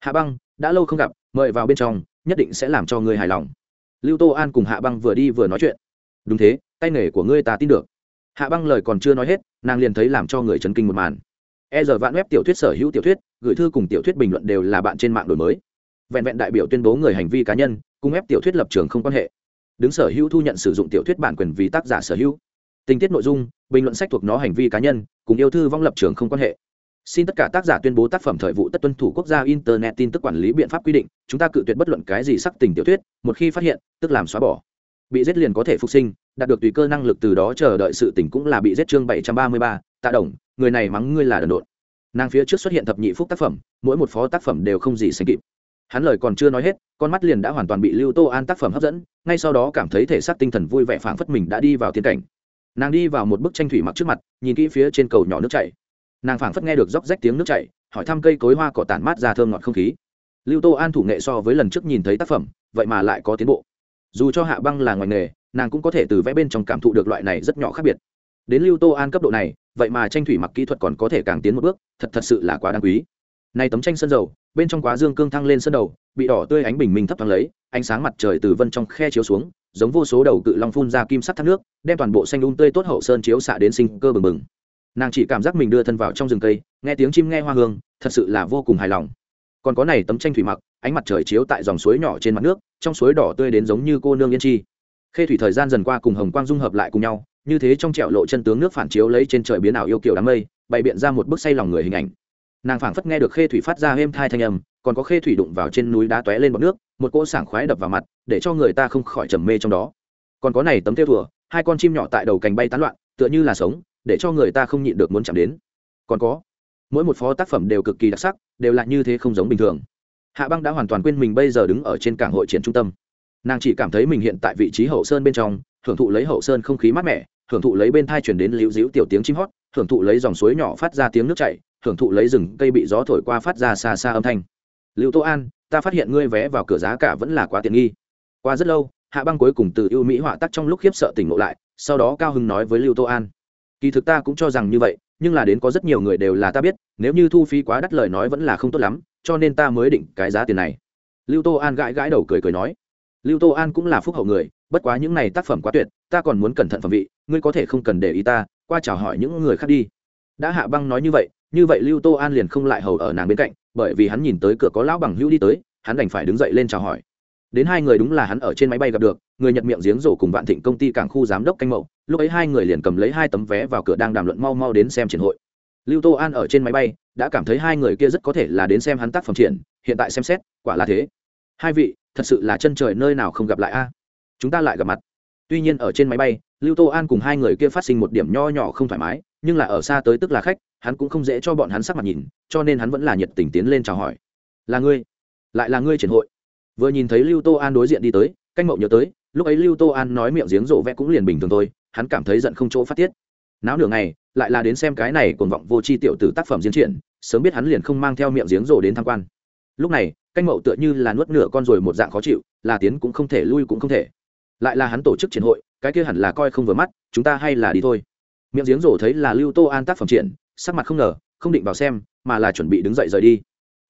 Hạ băng, đã lâu không gặp, mời vào bên trong, nhất định sẽ làm cho ngươi hài lòng. Lưu tô an cùng hạ băng vừa đi vừa nói chuyện. Đúng thế tay nghề của ngươi ta tin được. Hạ băng lời còn chưa nói hết, nàng liền thấy làm cho người chấn kinh một màn. E giờ vạn web tiểu thuyết sở hữu tiểu thuyết, gửi thư cùng tiểu thuyết bình luận đều là bạn trên mạng đổi mới. Vẹn vẹn đại biểu tuyên bố người hành vi cá nhân, cùng ép tiểu thuyết lập trường không quan hệ. Đứng sở hữu thu nhận sử dụng tiểu thuyết bản quyền vì tác giả sở hữu. Tình tiết nội dung, bình luận sách thuộc nó hành vi cá nhân, cùng yêu thư vong lập trường không quan hệ. Xin tất cả tác giả tuyên bố tác phẩm thời vụ tất tuân thủ quốc gia internet tin tức quản lý biện pháp quy định, chúng ta cự tuyệt bất luận cái gì sắc tình tiểu thuyết, một khi phát hiện, tức làm xóa bỏ bị giết liền có thể phục sinh, đạt được tùy cơ năng lực từ đó chờ đợi sự tỉnh cũng là bị giết chương bảy trăm ba mươi ba, tạ đồng, người này mắng ngươi là đần độn. Nàng phía trước xuất hiện thập nhị phúc tác phẩm, mỗi một phó tác phẩm đều không gì sánh kịp. Hắn lời còn chưa nói hết, con mắt liền đã hoàn toàn bị lưu tô an tác phẩm hấp dẫn, ngay sau đó cảm thấy thể xác tinh thần vui vẻ phảng phất mình đã đi vào tiến cảnh. Nàng đi vào một bức tranh thủy mặc trước mặt, nhìn kỹ phía trên cầu nhỏ nước chảy. Nàng phảng phất nghe được róc rách tiếng nước chảy, hỏi thăm cây cối hoa cỏ tản mát ra thơm ngọt không khí. Lưu tô an thủ nghệ so với lần trước nhìn thấy tác phẩm, vậy mà lại có tiến bộ dù cho hạ băng là ngoài nghề, nàng cũng có thể từ vẽ bên trong cảm thụ được loại này rất nhỏ khác biệt. Đến lưu tô an cấp độ này, vậy mà tranh thủy mặc kỹ thuật còn có thể càng tiến một bước, thật thật sự là quá đáng quý. Này tấm tranh sơn dầu, bên trong quá dương cương thăng lên sân đầu, bị đỏ tươi ánh bình minh thấp thoáng lấy, ánh sáng mặt trời từ vân trong khe chiếu xuống, giống vô số đầu cự long phun ra kim sắt thác nước, đem toàn bộ xanh đun tươi tốt hậu sơn chiếu xạ đến sinh cơ bừng bừng. Nàng chỉ cảm giác mình đưa thân vào trong rừng cây, nghe tiếng chim nghe hoa hương, thật sự là vô cùng hài lòng còn có này tấm tranh thủy mặc, ánh mặt trời chiếu tại dòng suối nhỏ trên mặt nước, trong suối đỏ tươi đến giống như cô nương yên chi. Khê thủy thời gian dần qua cùng hồng quang dung hợp lại cùng nhau, như thế trong trẹo lộ chân tướng nước phản chiếu lấy trên trời biến ảo yêu kiểu đám mây, bày biện ra một bức say lòng người hình ảnh. Nàng phảng phất nghe được khê thủy phát ra êm thai thanh âm, còn có khê thủy đụng vào trên núi đá tóe lên bọt nước, một cỗ sảng khoái đập vào mặt, để cho người ta không khỏi trầm mê trong đó. Còn có này tấm theo thùa, hai con chim nhỏ tại đầu cành bay tán loạn, tựa như là sống, để cho người ta không nhịn được muốn chạm đến. Còn có mỗi một phó tác phẩm đều cực kỳ đặc sắc, đều là như thế không giống bình thường. Hạ băng đã hoàn toàn quên mình bây giờ đứng ở trên cảng hội triển trung tâm. Nàng chỉ cảm thấy mình hiện tại vị trí hậu sơn bên trong, hưởng thụ lấy hậu sơn không khí mát mẻ, hưởng thụ lấy bên thai chuyển đến liễu dĩu tiểu tiếng chim hót, hưởng thụ lấy dòng suối nhỏ phát ra tiếng nước chảy, hưởng thụ lấy rừng cây bị gió thổi qua phát ra xa xa âm thanh. Lưu tô an, ta phát hiện ngươi vé vào cửa giá cả vẫn là quá tiện nghi. Qua rất lâu, hạ băng cuối cùng từ ưu mỹ họa tắc trong lúc khiếp sợ tỉnh ngộ lại, sau đó cao hưng nói với lưu tô an kỳ thực ta cũng cho rằng như vậy, nhưng là đến có rất nhiều người đều là ta biết, nếu như thu phí quá đắt lời nói vẫn là không tốt lắm, cho nên ta mới định cái giá tiền này. Lưu tô an gãi gãi đầu cười cười nói. Lưu tô an cũng là phúc hậu người, bất quá những này tác phẩm quá tuyệt, ta còn muốn cẩn thận phẩm vị, ngươi có thể không cần để ý ta, qua chào hỏi những người khác đi. Đã hạ băng nói như vậy như vậy lưu tô an liền không lại hầu ở nàng bên cạnh, bởi vì hắn nhìn tới cửa có lão bằng hữu đi tới, hắn đành phải đứng dậy lên chào hỏi đến hai người đúng là hắn ở trên máy bay gặp được, người nhật miệng giếng rổ cùng vạn thịnh công ty cảng khu giám đốc canh mậu, lúc ấy hai người liền cầm lấy hai tấm vé vào cửa đang đàm luận mau mau đến xem triển hội. Lưu tô an ở trên máy bay, đã cảm thấy hai người kia rất có thể là đến xem hắn tác phẩm triển, hiện tại xem xét, quả là thế. Hai vị, thật sự là chân trời nơi nào không gặp lại a? Chúng ta lại gặp mặt. Tuy nhiên ở trên máy bay, lưu tô an cùng hai người kia phát sinh một điểm nho nhỏ không thoải mái, nhưng là ở xa tới tức là khách, hắn cũng không dễ cho bọn hắn sắc mặt nhìn, cho nên hắn vẫn là nhiệt tình tiến lên chào hỏi. Là ngươi, lại là ngươi triển hội? Vừa nhìn thấy lưu tô an đối diện đi tới, canh mậu nhớ tới, lúc ấy lưu tô an nói miệng giếng rộ vẽ cũng liền bình thường thôi, hắn cảm thấy giận không chỗ phát tiết. Náo nửa ngày, lại là đến xem cái này cuồng vọng vô tri tiểu tử tác phẩm diễn triển sớm biết hắn liền không mang theo miệng giếng rộ đến tham quan. Lúc này, canh mậu tựa như là nuốt nửa con rồi một dạng khó chịu, là tiến cũng không thể lui cũng không thể. Lại là hắn tổ chức triển hội, cái kia hẳn là coi không vừa mắt, chúng ta hay là đi thôi. Miệng giếng rổ thấy là lưu tô an tác phẩm triển, sắc mặt không ngờ, không định vào xem, mà là chuẩn bị đứng dậy rời đi.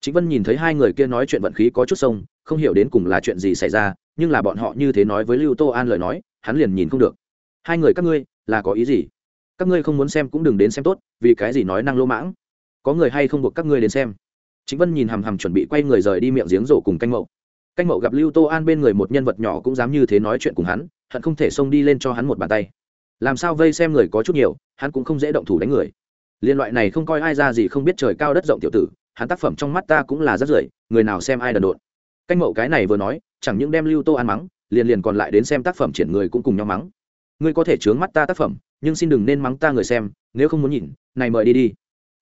Chính vân nhìn thấy hai người kia nói chuyện vận khí có chút sông không hiểu đến cùng là chuyện gì xảy ra, nhưng là bọn họ như thế nói với lưu tô an lời nói, hắn liền nhìn không được. Hai người các ngươi, là có ý gì? Các ngươi không muốn xem cũng đừng đến xem tốt, vì cái gì nói năng lô mãng? Có người hay không buộc các ngươi đến xem? Chính vân nhìn hằm hằm chuẩn bị quay người rời đi miệng giếng rổ cùng canh mậu. Canh mậu gặp lưu tô an bên người một nhân vật nhỏ cũng dám như thế nói chuyện cùng hắn, hận không thể xông đi lên cho hắn một bàn tay. Làm sao vây xem người có chút nhiều, hắn cũng không dễ động thủ đánh người. Liên loại này không coi ai ra gì không biết trời cao đất rộng tiểu tử, hắn tác phẩm trong mắt ta cũng là rất rưởi, người nào xem ai đần độn canh mậu cái này vừa nói, chẳng những đem lưu tô ăn mắng, liền liền còn lại đến xem tác phẩm triển người cũng cùng nhau mắng. Ngươi có thể chướng mắt ta tác phẩm, nhưng xin đừng nên mắng ta người xem, nếu không muốn nhìn, này mời đi đi.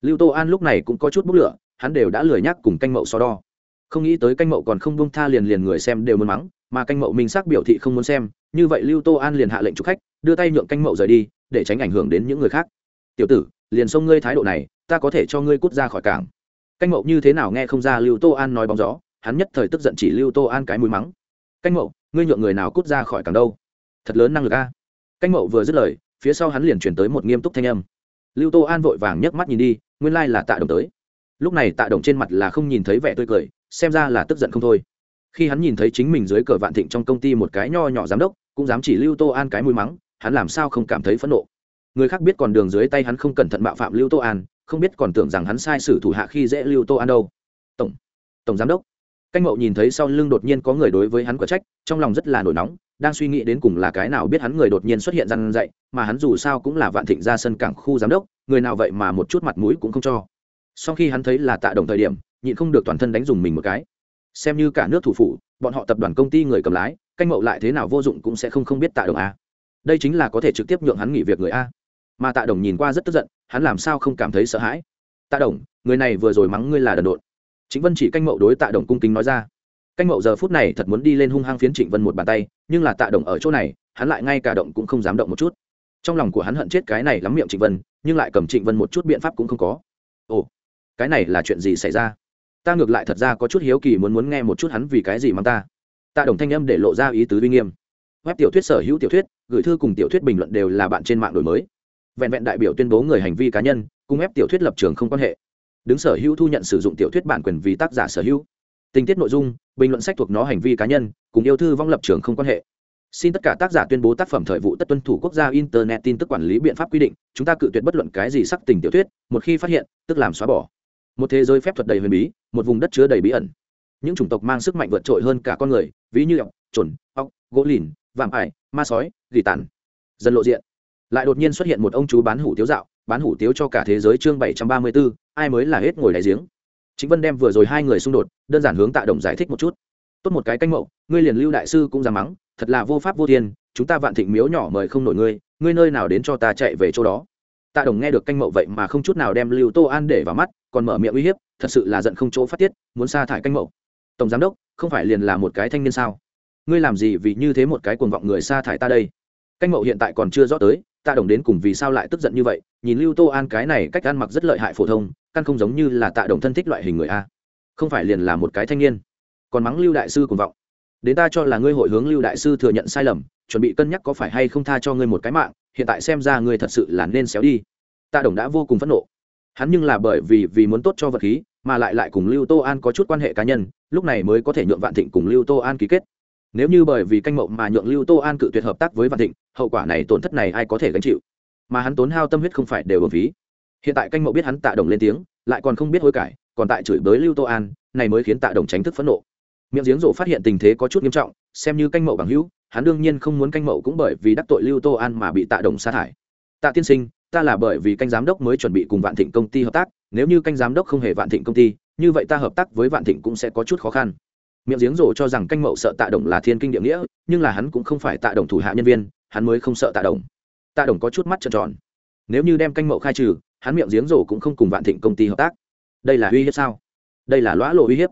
Lưu tô an lúc này cũng có chút bốc lửa, hắn đều đã lười nhắc cùng canh mậu so đo. Không nghĩ tới canh mậu còn không buông tha liền liền người xem đều muốn mắng, mà canh mậu minh xác biểu thị không muốn xem, như vậy lưu tô an liền hạ lệnh chụp khách, đưa tay nhượng canh mậu rời đi, để tránh ảnh hưởng đến những người khác. Tiểu tử, liền xông ngươi thái độ này, ta có thể cho ngươi cút ra khỏi cảng. Canh mậu như thế nào nghe không ra lưu tô an nói bóng gió hắn nhất thời tức giận chỉ lưu tô an cái mũi mắng. Canh mậu, ngươi nhượng người nào cút ra khỏi càng đâu? Thật lớn năng lực a. Canh mậu vừa dứt lời, phía sau hắn liền chuyển tới một nghiêm túc thanh âm. Lưu tô an vội vàng nhấc mắt nhìn đi, nguyên lai là tạ đồng tới. Lúc này tạ đồng trên mặt là không nhìn thấy vẻ tươi cười, xem ra là tức giận không thôi. Khi hắn nhìn thấy chính mình dưới cờ vạn thịnh trong công ty một cái nho nhỏ giám đốc, cũng dám chỉ lưu tô an cái mũi mắng, hắn làm sao không cảm thấy phẫn nộ? Người khác biết còn đường dưới tay hắn không cẩn thận mạo phạm lưu tô an, không biết còn tưởng rằng hắn sai sử thủ hạ khi dễ lưu tô an đâu. Tổng tổng giám đốc canh mậu nhìn thấy sau lưng đột nhiên có người đối với hắn quả trách, trong lòng rất là nổi nóng, đang suy nghĩ đến cùng là cái nào biết hắn người đột nhiên xuất hiện răn dậy mà hắn dù sao cũng là vạn thịnh ra sân cảng khu giám đốc, người nào vậy mà một chút mặt mũi cũng không cho. Sau khi hắn thấy là tạ đồng thời điểm, nhịn không được toàn thân đánh dùng mình một cái. Xem như cả nước thủ phủ, bọn họ tập đoàn công ty người cầm lái, canh mậu lại thế nào vô dụng cũng sẽ không không biết tạ đồng a. Đây chính là có thể trực tiếp nhượng hắn nghỉ việc người a. Mà tạ đồng nhìn qua rất tức giận, hắn làm sao không cảm thấy sợ hãi? Tạ đồng, người này vừa rồi mắng ngươi là đần độn chính vân chỉ canh mậu đối tạ đồng cung kính nói ra. Canh mậu giờ phút này thật muốn đi lên hung hăng phiến trịnh vân một bàn tay, nhưng là tạ đồng ở chỗ này, hắn lại ngay cả động cũng không dám động một chút. Trong lòng của hắn hận chết cái này lắm miệng trịnh vân, nhưng lại cầm trịnh vân một chút biện pháp cũng không có. Ồ, cái này là chuyện gì xảy ra? Ta ngược lại thật ra có chút hiếu kỳ muốn muốn nghe một chút hắn vì cái gì mang ta. Tạ đồng thanh âm để lộ ra ý tứ uy nghiêm. Web tiểu thuyết sở hữu tiểu thuyết, gửi thư cùng tiểu thuyết bình luận đều là bạn trên mạng đổi mới. Vẹn vẹn đại biểu tuyên bố người hành vi cá nhân, cùng ép tiểu thuyết lập trường không quan hệ đứng sở hữu thu nhận sử dụng tiểu thuyết bản quyền vì tác giả sở hữu. Tình tiết nội dung, bình luận sách thuộc nó hành vi cá nhân, cùng yêu thư vong lập trường không quan hệ. Xin tất cả tác giả tuyên bố tác phẩm thời vụ tất tuân thủ quốc gia internet tin tức quản lý biện pháp quy định, chúng ta cự tuyệt bất luận cái gì sắc tình tiểu thuyết, một khi phát hiện, tức làm xóa bỏ. Một thế giới phép thuật đầy huyền bí, một vùng đất chứa đầy bí ẩn. Những chủng tộc mang sức mạnh vượt trội hơn cả con người, ví như ọc trồn ọc gỗ lìn, vạm ải, ma sói, gỉ tàn. Dần lộ diện. Lại đột nhiên xuất hiện một ông chú bán hủ tiếu dạo bán hủ tiếu cho cả thế giới chương bảy trăm ba mươi b ố ai mới là hết ngồi đáy giếng? Chính vân đem vừa rồi hai người xung đột, đơn giản hướng tạ đồng giải thích một chút. Tốt một cái canh mậu, ngươi liền lưu đại sư cũng ra mắng, thật là vô pháp vô thiên, chúng ta vạn thịnh miếu nhỏ mời không nổi ngươi ngươi nơi nào đến cho ta chạy về chỗ đó? Tạ đồng nghe được canh mậu vậy mà không chút nào đem lưu tô an để vào mắt, còn mở miệng uy hiếp, thật sự là giận không chỗ phát tiết, muốn sa thải canh mậu. Tổng giám đốc, không phải liền là một cái thanh niên sao? Ngươi làm gì vì như thế một cái cuồng vọng người sa thải ta đây? Canh mậu hiện tại còn chưa rõ tới tạ đồng đến cùng vì sao lại tức giận như vậy? Nhìn lưu tô an cái này cách ăn mặc rất lợi hại phổ thông, căn không giống như là tạ đồng thân thích loại hình người a. Không phải liền là một cái thanh niên. Còn mắng lưu đại sư cùng vọng. Đến ta cho là ngươi hội hướng lưu đại sư thừa nhận sai lầm, chuẩn bị cân nhắc có phải hay không tha cho ngươi một cái mạng, hiện tại xem ra ngươi thật sự là nên xéo đi. Tạ đồng đã vô cùng phẫn nộ. Hắn nhưng là bởi vì vì muốn tốt cho vật khí, mà lại lại cùng lưu tô an có chút quan hệ cá nhân, lúc này mới có thể nhượng vạn thịnh cùng lưu tô an ký kết nếu như bởi vì canh mậu mà nhượng lưu tô an cự tuyệt hợp tác với vạn thịnh, hậu quả này tổn thất này ai có thể gánh chịu? Mà hắn tốn hao tâm huyết không phải đều ở phí. Hiện tại canh mậu biết hắn tạ đồng lên tiếng, lại còn không biết hối cải, còn tại chửi bới lưu tô an, này mới khiến tạ đồng tránh thức phẫn nộ. Miệng giếng rộ phát hiện tình thế có chút nghiêm trọng, xem như canh mậu bằng hữu, hắn đương nhiên không muốn canh mậu cũng bởi vì đắc tội lưu tô an mà bị tạ đồng sa thải. Tạ tiên sinh, ta là bởi vì canh giám đốc mới chuẩn bị cùng vạn thịnh công ty hợp tác, nếu như canh giám đốc không hề vạn thịnh công ty, như vậy ta hợp tác với vạn thịnh cũng sẽ có chút khó khăn miệng giếng rổ cho rằng canh mậu sợ tạ đồng là thiên kinh địa nghĩa, nhưng là hắn cũng không phải tạ đồng thủ hạ nhân viên, hắn mới không sợ tạ đồng. Tạ đồng có chút mắt trợn tròn. Nếu như đem canh mậu khai trừ, hắn miệng giếng rổ cũng không cùng vạn thịnh công ty hợp tác. Đây là uy hiếp sao? Đây là lõa lộ uy hiếp.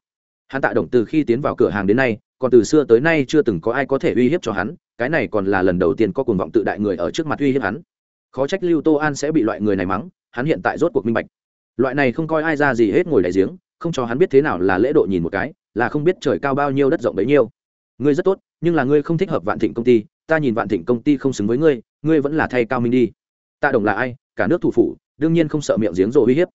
Hắn tạ đồng từ khi tiến vào cửa hàng đến nay, còn từ xưa tới nay chưa từng có ai có thể uy hiếp cho hắn, cái này còn là lần đầu tiên có cuồng vọng tự đại người ở trước mặt uy hiếp hắn. Khó trách lưu tô an sẽ bị loại người này mắng, hắn hiện tại rốt cuộc minh bạch. Loại này không coi ai ra gì hết ngồi đại giếng, không cho hắn biết thế nào là lễ độ nhìn một cái là không biết trời cao bao nhiêu đất rộng bấy nhiêu. Ngươi rất tốt, nhưng là ngươi không thích hợp vạn thịnh công ty, ta nhìn vạn thịnh công ty không xứng với ngươi ngươi vẫn là thay cao minh đi. Tạ đồng là ai? Cả nước thủ phủ, đương nhiên không sợ miệng giếng rộ uy hiếp.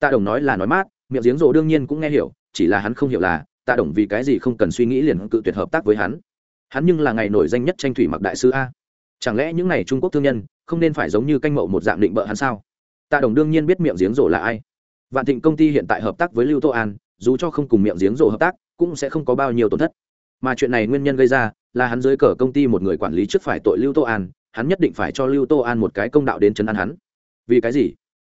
Tạ đồng nói là nói mát, miệng giếng rộ đương nhiên cũng nghe hiểu, chỉ là hắn không hiểu là, tạ đồng vì cái gì không cần suy nghĩ liền cự tuyệt hợp tác với hắn. Hắn nhưng là ngày nổi danh nhất tranh thủy mặc đại sư a. Chẳng lẽ những n à y trung quốc thương nhân không nên phải giống như canh mậu một dạng định bợ hắn sao? Tạ đồng đương nhiên biết miệng giếng rộ là ai. Vạn thịnh công ty hiện tại hợp tác với lưu tô an, dù cho không cùng miệng giếng rộ hợp tác cũng sẽ không có bao nhiêu tổn thất. Mà chuyện này nguyên nhân gây ra là hắn dưới cờ công ty một người quản lý trước phải tội lưu tô an, hắn nhất định phải cho lưu tô an một cái công đạo đến chấn an hắn. Vì cái gì?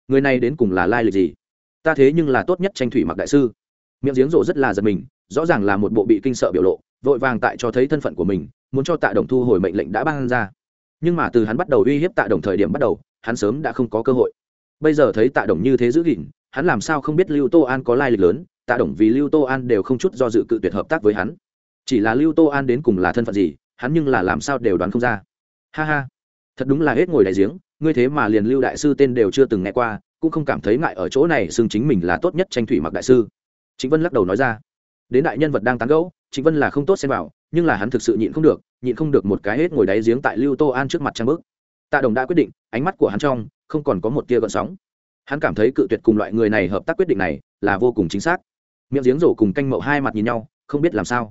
Người này đến cùng là lai lịch gì? Ta thế nhưng là tốt nhất tranh thủy mặc đại sư. Miệng giếng rộ rất là giật mình, rõ ràng là một bộ bị kinh sợ biểu lộ, vội vàng tại cho thấy thân phận của mình, muốn cho tạ đồng thu hồi mệnh lệnh đã ban ra. Nhưng mà từ hắn bắt đầu uy hiếp tạ đồng thời điểm bắt đầu, hắn sớm đã không có cơ hội. Bây giờ thấy tạ đồng như thế giữ gìn, hắn làm sao không biết lưu tô an có lai lịch lớn tạ đồng vì lưu tô an đều không chút do dự cự tuyệt hợp tác với hắn. Chỉ là lưu tô an đến cùng là thân phận gì, hắn nhưng là làm sao đều đoán không ra. Ha ha, thật đúng là hết ngồi đại giếng, ngươi thế mà liền lưu đại sư tên đều chưa từng nghe qua, cũng không cảm thấy ngại ở chỗ này xưng chính mình là tốt nhất tranh thủy mặc đại sư. Chính vân lắc đầu nói ra. Đến đại nhân vật đang tán gẫu chính vân là không tốt xem vào, nhưng là hắn thực sự nhịn không được, nhịn không được một cái hết ngồi đáy giếng tại lưu tô an trước mặt trang bước tạ đồng đã quyết định, ánh mắt của hắn trong, không còn có một tia gợn sóng. Hắn cảm thấy cự tuyệt cùng loại người này hợp tác quyết định này là vô cùng chính xác miệng giếng rổ cùng canh mậu hai mặt nhìn nhau, không biết làm sao.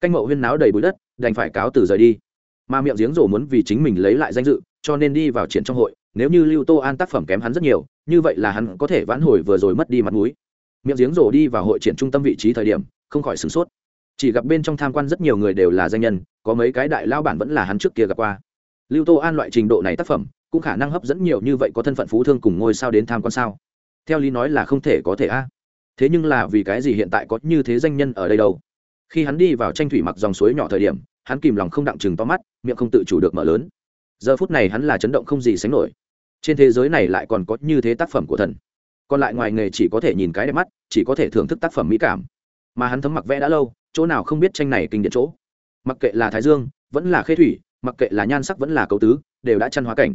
Canh mậu huyên náo đầy bụi đất, đành phải cáo từ rời đi. Mà miệng giếng rổ muốn vì chính mình lấy lại danh dự, cho nên đi vào triển trong hội, nếu như lưu tô an tác phẩm kém hắn rất nhiều, như vậy là hắn có thể vãn hồi vừa rồi mất đi mặt mũi. Miệng giếng rổ đi vào hội triển trung tâm vị trí thời điểm, không khỏi sửng sốt. Chỉ gặp bên trong tham quan rất nhiều người đều là danh nhân, có mấy cái đại lao bản vẫn là hắn trước kia gặp qua. Lưu tô an loại trình độ này tác phẩm, cũng khả năng hấp dẫn nhiều như vậy có thân phận phú thương cùng ngôi sao đến tham quan sao? Theo lý nói là không thể có thể a thế nhưng là vì cái gì hiện tại có như thế danh nhân ở đây đâu? Khi hắn đi vào tranh thủy mặc dòng suối nhỏ thời điểm, hắn kìm lòng không đặng chừng to mắt, miệng không tự chủ được mở lớn. Giờ phút này hắn là chấn động không gì sánh nổi. Trên thế giới này lại còn có như thế tác phẩm của thần. Còn lại ngoài nghề chỉ có thể nhìn cái đẹp mắt, chỉ có thể thưởng thức tác phẩm mỹ cảm. Mà hắn thấm mặc vẽ đã lâu, chỗ nào không biết tranh này kinh điện chỗ. Mặc kệ là thái dương, vẫn là khê thủy, mặc kệ là nhan sắc vẫn là cấu tứ, đều đã chăn hóa cảnh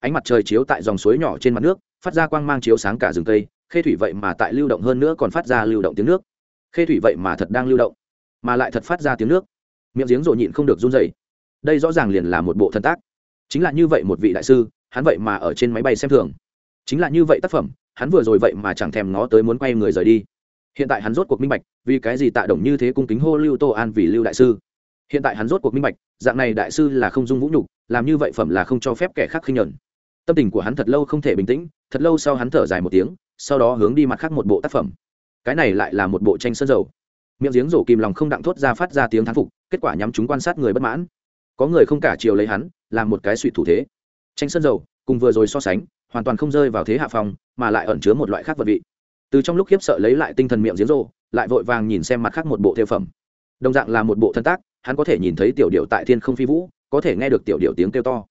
ánh mặt trời chiếu tại dòng suối nhỏ trên mặt nước, phát ra quang mang chiếu sáng cả rừng cây, khê thủy vậy mà tại lưu động hơn nữa còn phát ra lưu động tiếng nước. Khê thủy vậy mà thật đang lưu động, mà lại thật phát ra tiếng nước. Miệng giếng rộ nhịn không được run dày đây rõ ràng liền là một bộ thân tác. Chính là như vậy một vị đại sư, hắn vậy mà ở trên máy bay xem thường. Chính là như vậy tác phẩm, hắn vừa rồi vậy mà chẳng thèm ngó tới muốn quay người rời đi. Hiện tại hắn rốt cuộc minh bạch, vì cái gì tạ đồng như thế cung kính hô lưu tô an vì lưu đại sư. Hiện tại hắn rốt cuộc minh bạch, dạng này đại sư là không dung vũ nhục, làm như vậy phẩm là không cho phép kẻ khác khinh nhuận tâm tình của hắn thật lâu không thể bình tĩnh, thật lâu sau hắn thở dài một tiếng, sau đó hướng đi mặt khác một bộ tác phẩm. Cái này lại là một bộ tranh sơn dầu. Miệng giếng rổ kìm lòng không đặng thốt ra phát ra tiếng thán phục, kết quả nhắm chúng quan sát người bất mãn. Có người không cả chiều lấy hắn, làm một cái suy thủ thế. Tranh sơn dầu, cùng vừa rồi so sánh, hoàn toàn không rơi vào thế hạ phòng mà lại ẩn chứa một loại khác vật vị. Từ trong lúc khiếp sợ lấy lại tinh thần miệng giếng rổ, lại vội vàng nhìn xem mặt khác một bộ theo phẩm. Đồng dạng là một bộ thân tác, hắn có thể nhìn thấy tiểu điệu tại thiên không phi vũ, có thể nghe được tiểu điệu tiếng kêu to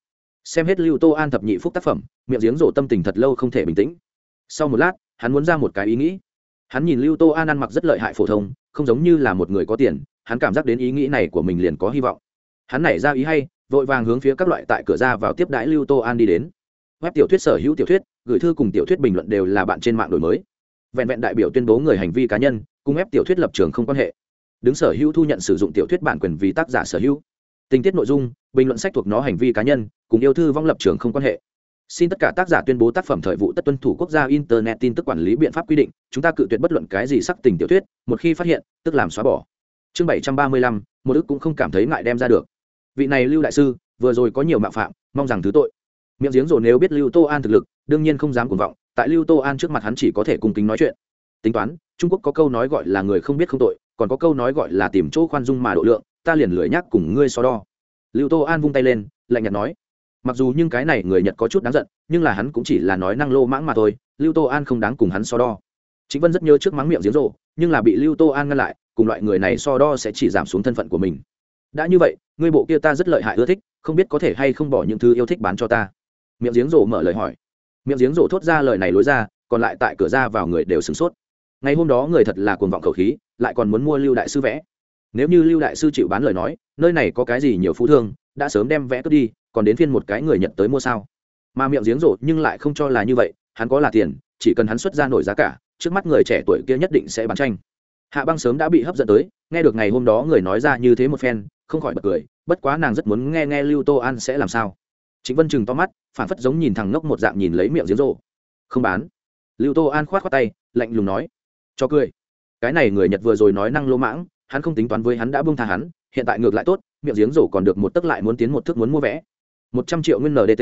xem hết lưu tô an thập nhị phúc tác phẩm, miệng giếng rổ tâm tình thật lâu không thể bình tĩnh. Sau một lát, hắn muốn ra một cái ý nghĩ. Hắn nhìn lưu tô an ăn mặc rất lợi hại phổ thông, không giống như là một người có tiền, hắn cảm giác đến ý nghĩ này của mình liền có hy vọng. Hắn nảy ra ý hay, vội vàng hướng phía các loại tại cửa ra vào tiếp đãi lưu tô an đi đến. Web tiểu thuyết sở hữu tiểu thuyết, gửi thư cùng tiểu thuyết bình luận đều là bạn trên mạng đổi mới. Vẹn vẹn đại biểu tuyên bố người hành vi cá nhân, cùng ép tiểu thuyết lập trường không quan hệ. Đứng sở hữu thu nhận sử dụng tiểu thuyết bản quyền vì tác giả sở hữu. Tình tiết nội dung, bình luận sách thuộc nó hành vi cá nhân cùng yêu thư vong lập trường không quan hệ. Xin tất cả tác giả tuyên bố tác phẩm thời vụ tất tuân thủ quốc gia internet tin tức quản lý biện pháp quy định, chúng ta cự tuyệt bất luận cái gì sắc tình tiểu thuyết, một khi phát hiện, tức làm xóa bỏ. Chương bảy trăm ba mươi lăm, một ức cũng không cảm thấy ngại đem ra được. Vị này lưu đại sư, vừa rồi có nhiều mạo phạm, mong rằng thứ tội. Miệng giếng rồi nếu biết lưu tô an thực lực, đương nhiên không dám cuồng vọng, tại lưu tô an trước mặt hắn chỉ có thể cùng kính nói chuyện. Tính toán, trung quốc có câu nói gọi là người không biết không tội, còn có câu nói gọi là tìm chỗ khoan dung mà độ lượng, ta liền lười nhắc cùng ngươi so đo. Lưu tô an vung tay lên, lạnh nhạt nói mặc dù nhưng cái này người nhật có chút đáng giận, nhưng là hắn cũng chỉ là nói năng lô mãng mà thôi, lưu tô an không đáng cùng hắn so đo. Chính vân rất nhớ trước mắng miệng giếng rộ nhưng là bị lưu tô an ngăn lại, cùng loại người này so đo sẽ chỉ giảm xuống thân phận của mình. Đã như vậy ngươi bộ kia ta rất lợi hại ưa thích, không biết có thể hay không bỏ những thứ yêu thích bán cho ta. Miệng giếng rộ mở lời hỏi. Miệng giếng rộ thốt ra lời này lối ra, còn lại tại cửa ra vào người đều sửng sốt. Ngày hôm đó người thật là cuồng vọng khẩu khí, lại còn muốn mua lưu đại sư vẽ. Nếu như lưu đại sư chịu bán lời nói, nơi này có cái gì nhiều phú thương đã sớm đem vẽ cướp đi, còn đến phiên một cái người nhận tới mua sao? Mà miệng giếng rộ nhưng lại không cho là như vậy, hắn có là tiền, chỉ cần hắn xuất ra nổi giá cả, trước mắt người trẻ tuổi kia nhất định sẽ bán tranh. Hạ băng sớm đã bị hấp dẫn tới, nghe được ngày hôm đó người nói ra như thế một phen, không khỏi bật cười, bất quá nàng rất muốn nghe nghe lưu tô an sẽ làm sao. Chính vân chừng to mắt, phản phất giống nhìn thằng ngốc một dạng nhìn lấy miệng giếng rộ. Không bán. Lưu tô an khoát khoát tay, lạnh lùng nói. Cho cười. Cái này người nhật vừa rồi nói năng lô mãng, hắn không tính toán với hắn đã bông tha hắn, hiện tại ngược lại tốt miệng giếng rổ còn được một tấc lại muốn tiến một thước muốn mua vẽ một trăm triệu nguyên ndt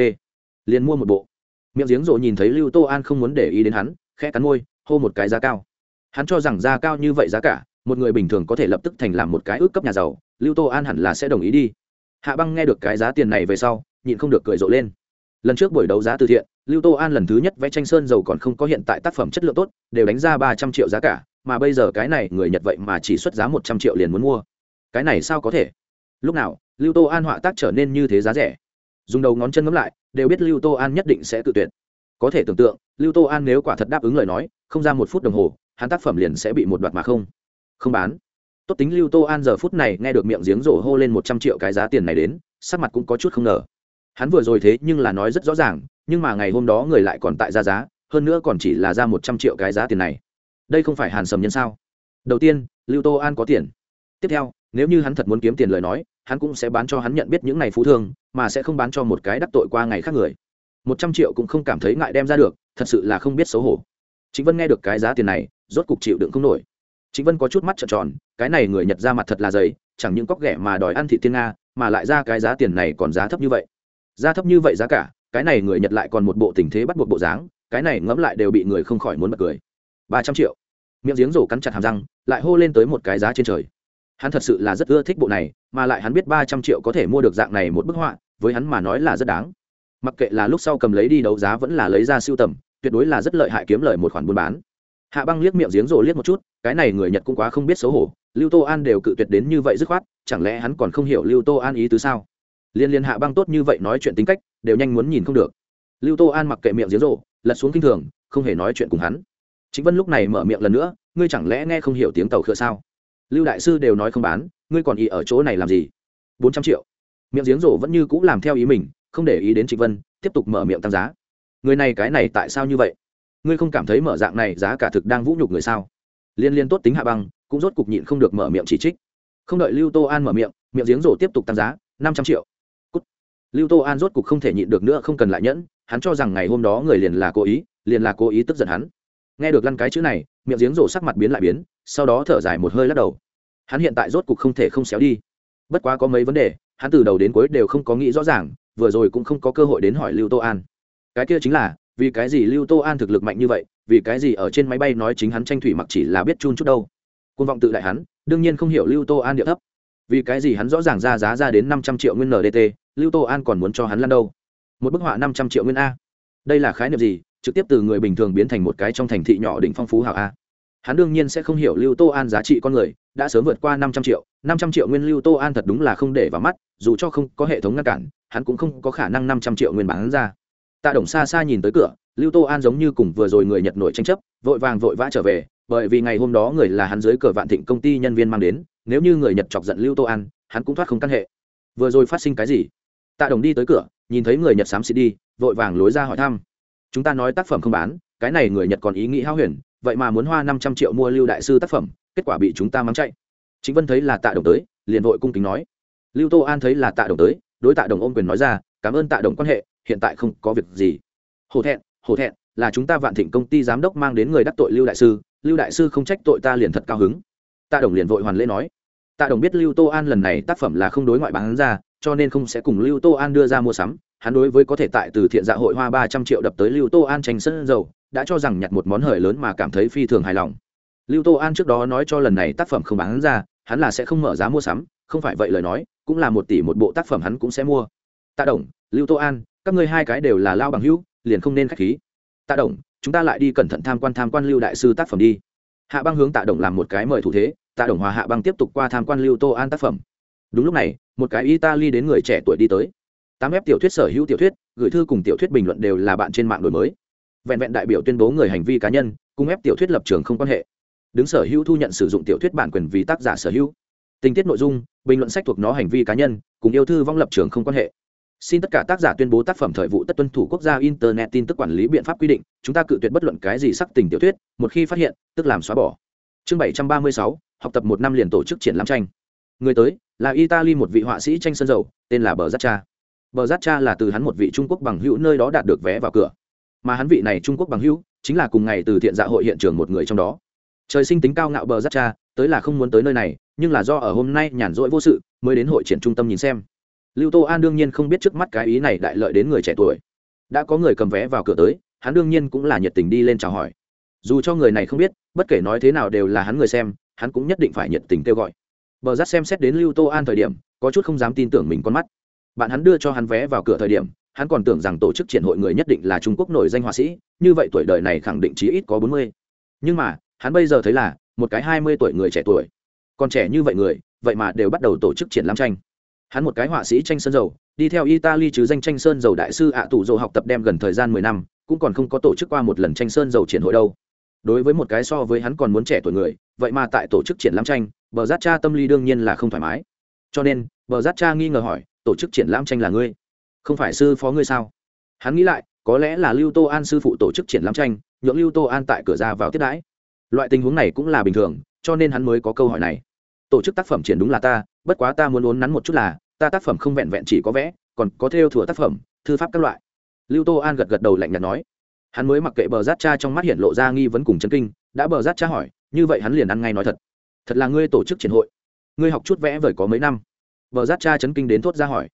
liền mua một bộ. Miệng giếng rổ nhìn thấy lưu tô an không muốn để ý đến hắn, khẽ cắn môi, hô một cái giá cao. Hắn cho rằng giá cao như vậy giá cả, một người bình thường có thể lập tức thành làm một cái ước cấp nhà giàu, lưu tô an hẳn là sẽ đồng ý đi. Hạ băng nghe được cái giá tiền này về sau, nhịn không được cười rộ lên. Lần trước buổi đấu giá từ thiện, lưu tô an lần thứ nhất vẽ tranh sơn dầu còn không có hiện tại tác phẩm chất lượng tốt, đều đánh ra ba trăm triệu giá cả, mà bây giờ cái này người nhật vậy mà chỉ xuất giá một trăm triệu liền muốn mua. Cái này sao có thể? Lúc nào, lưu tô an họa tác trở nên như thế giá rẻ. Dùng đầu ngón chân ngấm lại, đều biết lưu tô an nhất định sẽ tự tuyệt. Có thể tưởng tượng, lưu tô an nếu quả thật đáp ứng lời nói, không ra một phút đồng hồ, hắn tác phẩm liền sẽ bị một đoạt mà không. Không bán. Tốt tính lưu tô an giờ phút này nghe được miệng giếng rổ hô lên một trăm triệu cái giá tiền này đến, sắc mặt cũng có chút không ngờ. Hắn vừa rồi thế nhưng là nói rất rõ ràng, nhưng mà ngày hôm đó người lại còn tại ra giá, hơn nữa còn chỉ là ra một trăm triệu cái giá tiền này. Đây không phải hàn sầm nhân sao? Đầu tiên, lưu tô an có tiền. Tiếp theo nếu như hắn thật muốn kiếm tiền lời nói, hắn cũng sẽ bán cho hắn nhận biết những ngày phú thương, mà sẽ không bán cho một cái đắc tội qua ngày khác người. Một trăm triệu cũng không cảm thấy ngại đem ra được, thật sự là không biết xấu hổ. Chính vân nghe được cái giá tiền này, rốt cục chịu đựng không nổi. Chính vân có chút mắt trợn tròn, cái này người nhật ra mặt thật là dày, chẳng những cóc ghẻ mà đòi ăn thị Thiên nga, mà lại ra cái giá tiền này còn giá thấp như vậy. Giá thấp như vậy giá cả, cái này người nhật lại còn một bộ tình thế bắt buộc bộ dáng, cái này ngẫm lại đều bị người không khỏi muốn bật cười. Ba trăm triệu. Miệng giếng rổ cắn chặt hàm răng, lại hô lên tới một cái giá trên trời hắn thật sự là rất ưa thích bộ này, mà lại hắn biết ba trăm triệu có thể mua được dạng này một bức họa, với hắn mà nói là rất đáng. Mặc kệ là lúc sau cầm lấy đi đấu giá vẫn là lấy ra siêu tầm, tuyệt đối là rất lợi hại kiếm lời một khoản buôn bán. Hạ băng liếc miệng giếng rổ liếc một chút, cái này người nhật cũng quá không biết xấu hổ, lưu tô an đều cự tuyệt đến như vậy dứt khoát, chẳng lẽ hắn còn không hiểu lưu tô an ý tứ sao? Liên liên hạ băng tốt như vậy nói chuyện tính cách, đều nhanh muốn nhìn không được. Lưu tô an mặc kệ miệng giếng rổ lật xuống kinh thường, không hề nói chuyện cùng hắn. Chính vân lúc này mở miệng lần nữa, ngươi chẳng lẽ nghe không hiểu tiếng tàu khựa sao? Lưu đại sư đều nói không bán, ngươi còn ý ở chỗ này làm gì? Bốn trăm triệu. Miệng giếng rổ vẫn như c ũ làm theo ý mình, không để ý đến trịnh vân, tiếp tục mở miệng tăng giá. Người này cái này tại sao như vậy? Ngươi không cảm thấy mở dạng này giá cả thực đang vũ nhục người sao? Liên liên tốt tính hạ băng, cũng rốt cục nhịn không được mở miệng chỉ trích. Không đợi lưu tô an mở miệng miệng giếng rổ tiếp tục tăng giá, năm trăm triệu. Cút. lưu tô an rốt cục không thể nhịn được nữa, không cần lại nhẫn, hắn cho rằng ngày hôm đó người liền là cố ý, liền là cố ý tức giận hắn. Nghe được lăn cái chữ này, miệng giếng rổ sắc mặt biến lại biến sau đó thở dài một hơi lắc đầu. Hắn hiện tại rốt cục không thể không xéo đi. Bất quá có mấy vấn đề, hắn từ đầu đến cuối đều không có nghĩ rõ ràng, vừa rồi cũng không có cơ hội đến hỏi lưu tô an. Cái kia chính là, vì cái gì lưu tô an thực lực mạnh như vậy, vì cái gì ở trên máy bay nói chính hắn tranh thủy mặc chỉ là biết chun chút đâu. Côn vọng tự đại hắn, đương nhiên không hiểu lưu tô an địa thấp. Vì cái gì hắn rõ ràng ra giá ra đến năm trăm triệu nguyên ndt lưu tô an còn muốn cho hắn lăn đâu? Một bức họa năm trăm triệu nguyên a. Đây là khái niệm gì, trực tiếp từ người bình thường biến thành một cái trong thành thị nhỏ đỉnh phong phú hảo a hắn đương nhiên sẽ không hiểu lưu tô an giá trị con người, đã sớm vượt qua năm trăm triệu. Năm trăm triệu nguyên lưu tô an thật đúng là không để vào mắt, dù cho không có hệ thống ngăn cản, hắn cũng không có khả năng năm trăm triệu nguyên bán ra. Tạ đồng xa xa nhìn tới cửa, lưu tô an giống như cùng vừa rồi người nhật nổi tranh chấp, vội vàng vội vã trở về, bởi vì ngày hôm đó người là hắn dưới cờ vạn thịnh công ty nhân viên mang đến, nếu như người nhật chọc giận lưu tô an, hắn cũng thoát không căn hệ. Vừa rồi phát sinh cái gì? Tạ đồng đi tới cửa, nhìn thấy người nhật xám xịt đi, vội vàng lối ra hỏi thăm. Chúng ta nói tác phẩm không bán, cái này người nhật còn ý nghĩ hao huyền vậy mà muốn hoa năm trăm triệu mua lưu đại sư tác phẩm, kết quả bị chúng ta mắng chạy. Chính vân thấy là tạ đồng tới, liền vội cung kính nói. Lưu tô an thấy là tạ đồng tới, đối tạ đồng ôm quyền nói ra, cảm ơn tạ đồng quan hệ, hiện tại không có việc gì. Hổ thẹn hổ thẹn, là chúng ta vạn thịnh công ty giám đốc mang đến người đắc tội lưu đại sư, lưu đại sư không trách tội ta liền thật cao hứng. Tạ đồng liền vội hoàn lễ nói. Tạ đồng biết lưu tô an lần này tác phẩm là không đối ngoại bán ra, cho nên không sẽ cùng lưu tô an đưa ra mua sắm, hắn đối với có thể tại từ thiện dạ hội hoa ba trăm triệu đập tới lưu tô an tranh sân dầu đã cho rằng nhặt một món hời lớn mà cảm thấy phi thường hài lòng. Lưu tô an trước đó nói cho lần này tác phẩm không bán ra, hắn là sẽ không mở giá mua sắm, không phải vậy lời nói, cũng là một tỷ một bộ tác phẩm hắn cũng sẽ mua. Tạ đồng, lưu tô an, các ngươi hai cái đều là lao bằng hữu, liền không nên k h á c h khí. Tạ đồng, chúng ta lại đi cẩn thận tham quan tham quan lưu đại sư tác phẩm đi. Hạ băng hướng tạ đồng làm một cái mời thủ thế, tạ đồng hòa hạ băng tiếp tục qua tham quan lưu tô an tác phẩm. Đúng lúc này, một cái italy đến người trẻ tuổi đi tới. Tám ép tiểu thuyết sở hữu tiểu thuyết, gửi thư cùng tiểu thuyết bình luận đều là bạn trên mạng đổi mới vẹn vẹn đại biểu tuyên bố người hành vi cá nhân cung ép tiểu thuyết lập trường không quan hệ. Đứng sở hữu thu nhận sử dụng tiểu thuyết bản quyền vì tác giả sở hữu. Tình tiết nội dung, bình luận sách thuộc nó hành vi cá nhân, cùng yêu thư vong lập trường không quan hệ. Xin tất cả tác giả tuyên bố tác phẩm thời vụ tất tuân thủ quốc gia internet tin tức quản lý biện pháp quy định, chúng ta cự tuyệt bất luận cái gì sắc tình tiểu thuyết, một khi phát hiện, tức làm xóa bỏ. Chương bảy trăm ba mươi sáu, học tập một năm liền tổ chức triển lãm tranh. Người tới, là italy một vị họa sĩ tranh sơn dầu, tên là bờ giác cha. Bờ giác cha là từ hắn một vị trung quốc bằng hữu nơi đó đạt được vé vào cửa mà hắn vị này trung quốc bằng hữu chính là cùng ngày từ thiện dạ hội hiện trường một người trong đó. Trời sinh tính cao ngạo bờ giắt cha, tới là không muốn tới nơi này, nhưng là do ở hôm nay nhàn rỗi vô sự, mới đến hội triển trung tâm nhìn xem. Lưu tô an đương nhiên không biết trước mắt cái ý này đại lợi đến người trẻ tuổi. Đã có người cầm vé vào cửa tới, hắn đương nhiên cũng là nhiệt tình đi lên chào hỏi. Dù cho người này không biết, bất kể nói thế nào đều là hắn người xem, hắn cũng nhất định phải nhiệt tình kêu gọi. Bờ giắt xem xét đến lưu tô an thời điểm, có chút không dám tin tưởng mình con mắt. Bạn hắn đưa cho hắn vé vào cửa thời điểm hắn còn tưởng rằng tổ chức triển hội người nhất định là trung quốc nổi danh họa sĩ, như vậy tuổi đời này khẳng định chí ít có bốn mươi. Nhưng mà, hắn bây giờ thấy là, một cái hai mươi tuổi người trẻ tuổi. Còn trẻ như vậy người, vậy mà đều bắt đầu tổ chức triển lãm tranh. Hắn một cái họa sĩ tranh sơn dầu, đi theo italy chứ danh tranh sơn dầu đại sư ạ tụ dầu học tập đem gần thời gian mười năm, cũng còn không có tổ chức qua một lần tranh sơn dầu triển hội đâu. Đối với một cái so với hắn còn muốn trẻ tuổi người, vậy mà tại tổ chức triển lãm tranh, bờ giác cha tâm lý đương nhiên là không thoải mái. Cho nên, bờ giác cha nghi ngờ hỏi, tổ chức triển lãm tranh là ngươi? Không phải sư phó ngươi sao? Hắn nghĩ lại, có lẽ là lưu tô an sư phụ tổ chức triển lãm tranh, nhượng lưu tô an tại cửa ra vào tiếp đãi. Loại tình huống này cũng là bình thường, cho nên hắn mới có câu hỏi này. Tổ chức tác phẩm triển đúng là ta, bất quá ta muốn uốn nắn một chút là, ta tác phẩm không vẹn vẹn chỉ có vẽ, còn có theo thủa tác phẩm, thư pháp các loại. Lưu tô an gật gật đầu lạnh nhạt nói. Hắn mới mặc kệ bờ rát cha trong mắt hiện lộ ra nghi vấn cùng chân kinh, đã bờ rát cha hỏi, như vậy hắn liền ăn ngay nói thật. Thật là ngươi tổ chức triển hội. Ngươi học chút vẽ vời có mấy năm. Bờ rát cha chấn kinh đến thốt ra hỏi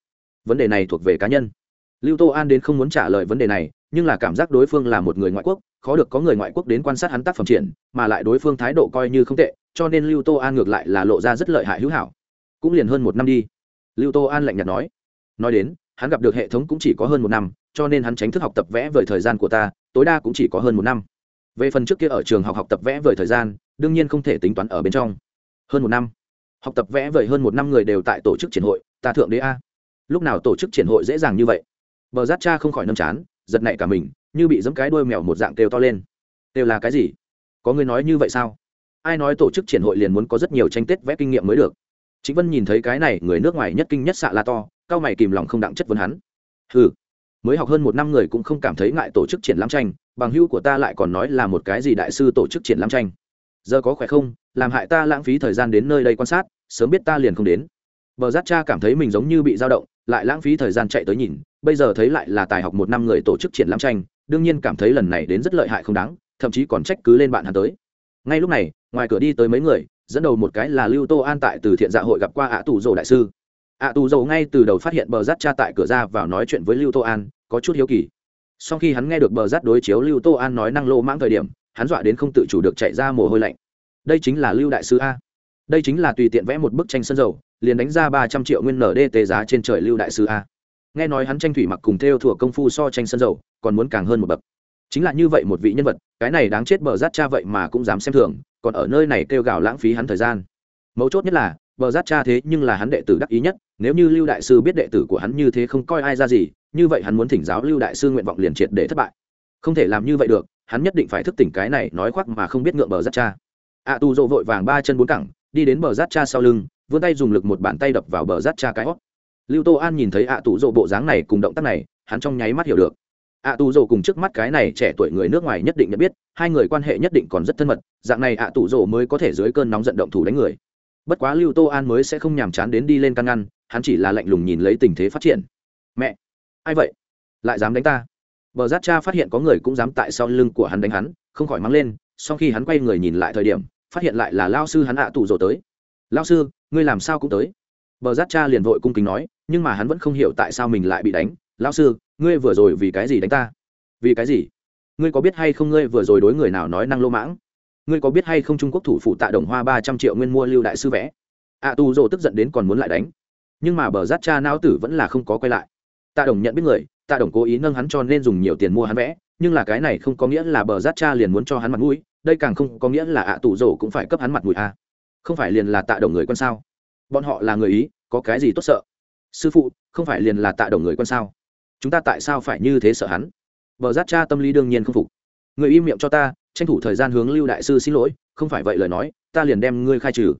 vấn đề này thuộc về cá nhân. Lưu tô an đến không muốn trả lời vấn đề này, nhưng là cảm giác đối phương là một người ngoại quốc, khó được có người ngoại quốc đến quan sát hắn tác phẩm triển, mà lại đối phương thái độ coi như không tệ, cho nên lưu tô an ngược lại là lộ ra rất lợi hại hữu hảo. Cũng liền hơn một năm đi. Lưu tô an lạnh nhạt nói. Nói đến, hắn gặp được hệ thống cũng chỉ có hơn một năm, cho nên hắn tránh thức học tập vẽ vời thời gian của ta, tối đa cũng chỉ có hơn một năm. Về phần trước kia ở trường học học tập vẽ vời thời gian, đương nhiên không thể tính toán ở bên trong. Hơn một năm. Học tập vẽ vời hơn một năm người đều tại tổ chức triển hội, ta thượng đế a lúc nào tổ chức triển hội dễ dàng như vậy? Bờ giác cha không khỏi nâm chán, giật nảy cả mình, như bị giấm cái đuôi mèo một dạng kêu to lên. Kêu là cái gì? Có người nói như vậy sao? Ai nói tổ chức triển hội liền muốn có rất nhiều tranh tết vẽ kinh nghiệm mới được? Chính vân nhìn thấy cái này, người nước ngoài nhất kinh nhất xạ la to, cao mày kìm lòng không đặng chất vấn hắn. Ừ mới học hơn một năm người cũng không cảm thấy ngại tổ chức triển lãm tranh, bằng hữu của ta lại còn nói là một cái gì đại sư tổ chức triển lãm tranh. Giờ có khỏe không? Làm hại ta lãng phí thời gian đến nơi đây quan sát, sớm biết ta liền không đến bờ giác cha cảm thấy mình giống như bị dao động, lại lãng phí thời gian chạy tới nhìn, bây giờ thấy lại là tài học một năm người tổ chức triển lãm tranh, đương nhiên cảm thấy lần này đến rất lợi hại không đáng, thậm chí còn trách cứ lên bạn hắn tới. Ngay lúc này, ngoài cửa đi tới mấy người, dẫn đầu một cái là lưu tô an tại từ thiện dạ hội gặp qua ạ tù dầu đại sư. Ạ tù dầu ngay từ đầu phát hiện bờ Giác cha tại cửa ra vào nói chuyện với lưu tô an, có chút hiếu kỳ. Sau khi hắn nghe được bờ Giác đối chiếu lưu tô an nói năng lô mãng thời điểm, hắn dọa đến không tự chủ được chạy ra mồ hôi lạnh. Đây chính là lưu đại sư a. Đây chính là tùy tiện vẽ một bức tranh sân dầu liền đánh ra ba trăm triệu nguyên ndt giá trên trời lưu đại sư a. Nghe nói hắn tranh thủy mặc cùng theo thuộc công phu so tranh sân dầu còn muốn càng hơn một bậc. Chính là như vậy một vị nhân vật cái này đáng chết bờ rát cha vậy mà cũng dám xem thường còn ở nơi này kêu gào lãng phí hắn thời gian. Mấu chốt nhất là bờ rát cha thế nhưng là hắn đệ tử đắc ý nhất nếu như lưu đại sư biết đệ tử của hắn như thế không coi ai ra gì như vậy hắn muốn thỉnh giáo lưu đại sư nguyện vọng liền triệt để thất bại. Không thể làm như vậy được hắn nhất định phải thức tỉnh cái này nói khoác mà không biết ngượng bờ rát cha. A à, tu dỗ vội vàng ba chân bốn cẳng đi đến bờ rát cha sau lưng vươn tay dùng lực một bàn tay đập vào bờ rát cha cái hót. Lưu tô an nhìn thấy ạ à tù dỗ bộ dáng này cùng động tác này, hắn trong nháy mắt hiểu được. Ạ à tù dỗ cùng trước mắt cái này trẻ tuổi người nước ngoài nhất định nhận biết, hai người quan hệ nhất định còn rất thân mật, dạng này ạ à tù dỗ mới có thể dưới cơn nóng giận động thủ đánh người. Bất quá lưu tô an mới sẽ không nhàm chán đến đi lên căn ngăn, hắn chỉ là lạnh lùng nhìn lấy tình thế phát triển. Mẹ, ai vậy? Lại dám đánh ta? Bờ giác cha phát hiện có người cũng dám tại sau lưng của hắn đánh hắn, không khỏi mắng lên, sau khi hắn quay người nhìn lại thời điểm, phát hiện lại là lao sư hắn ạ tù rồ tới lao sư, ngươi làm sao cũng tới. Bờ giác cha liền vội cung kính nói, nhưng mà hắn vẫn không hiểu tại sao mình lại bị đánh. Lao sư, ngươi vừa rồi vì cái gì đánh ta? Vì cái gì? Ngươi có biết hay không ngươi vừa rồi đối người nào nói năng lô mãng? Ngươi có biết hay không trung quốc thủ phủ tạ đồng hoa ba trăm triệu nguyên mua lưu đại sư vẽ? Ạ tu dô tức giận đến còn muốn lại đánh. Nhưng mà bờ giác cha não tử vẫn là không có quay lại. Tạ đồng nhận biết người, tạ đồng cố ý nâng hắn cho nên dùng nhiều tiền mua hắn vẽ, nhưng là cái này không có nghĩa là bờ giác cha liền muốn cho hắn mặt mũi, đây càng không có nghĩa là ạ tù rồ cũng phải cấp hắn mặt mũi à không phải liền là tạ đồng người quân sao? Bọn họ là người ý, có cái gì tốt sợ? Sư phụ, không phải liền là tạ đồng người quân sao? Chúng ta tại sao phải như thế sợ hắn? Bờ giáp cha tâm lý đương nhiên không phục. Người im miệng cho ta, tranh thủ thời gian hướng lưu đại sư xin lỗi, không phải vậy lời nói, ta liền đem ngươi khai trừ.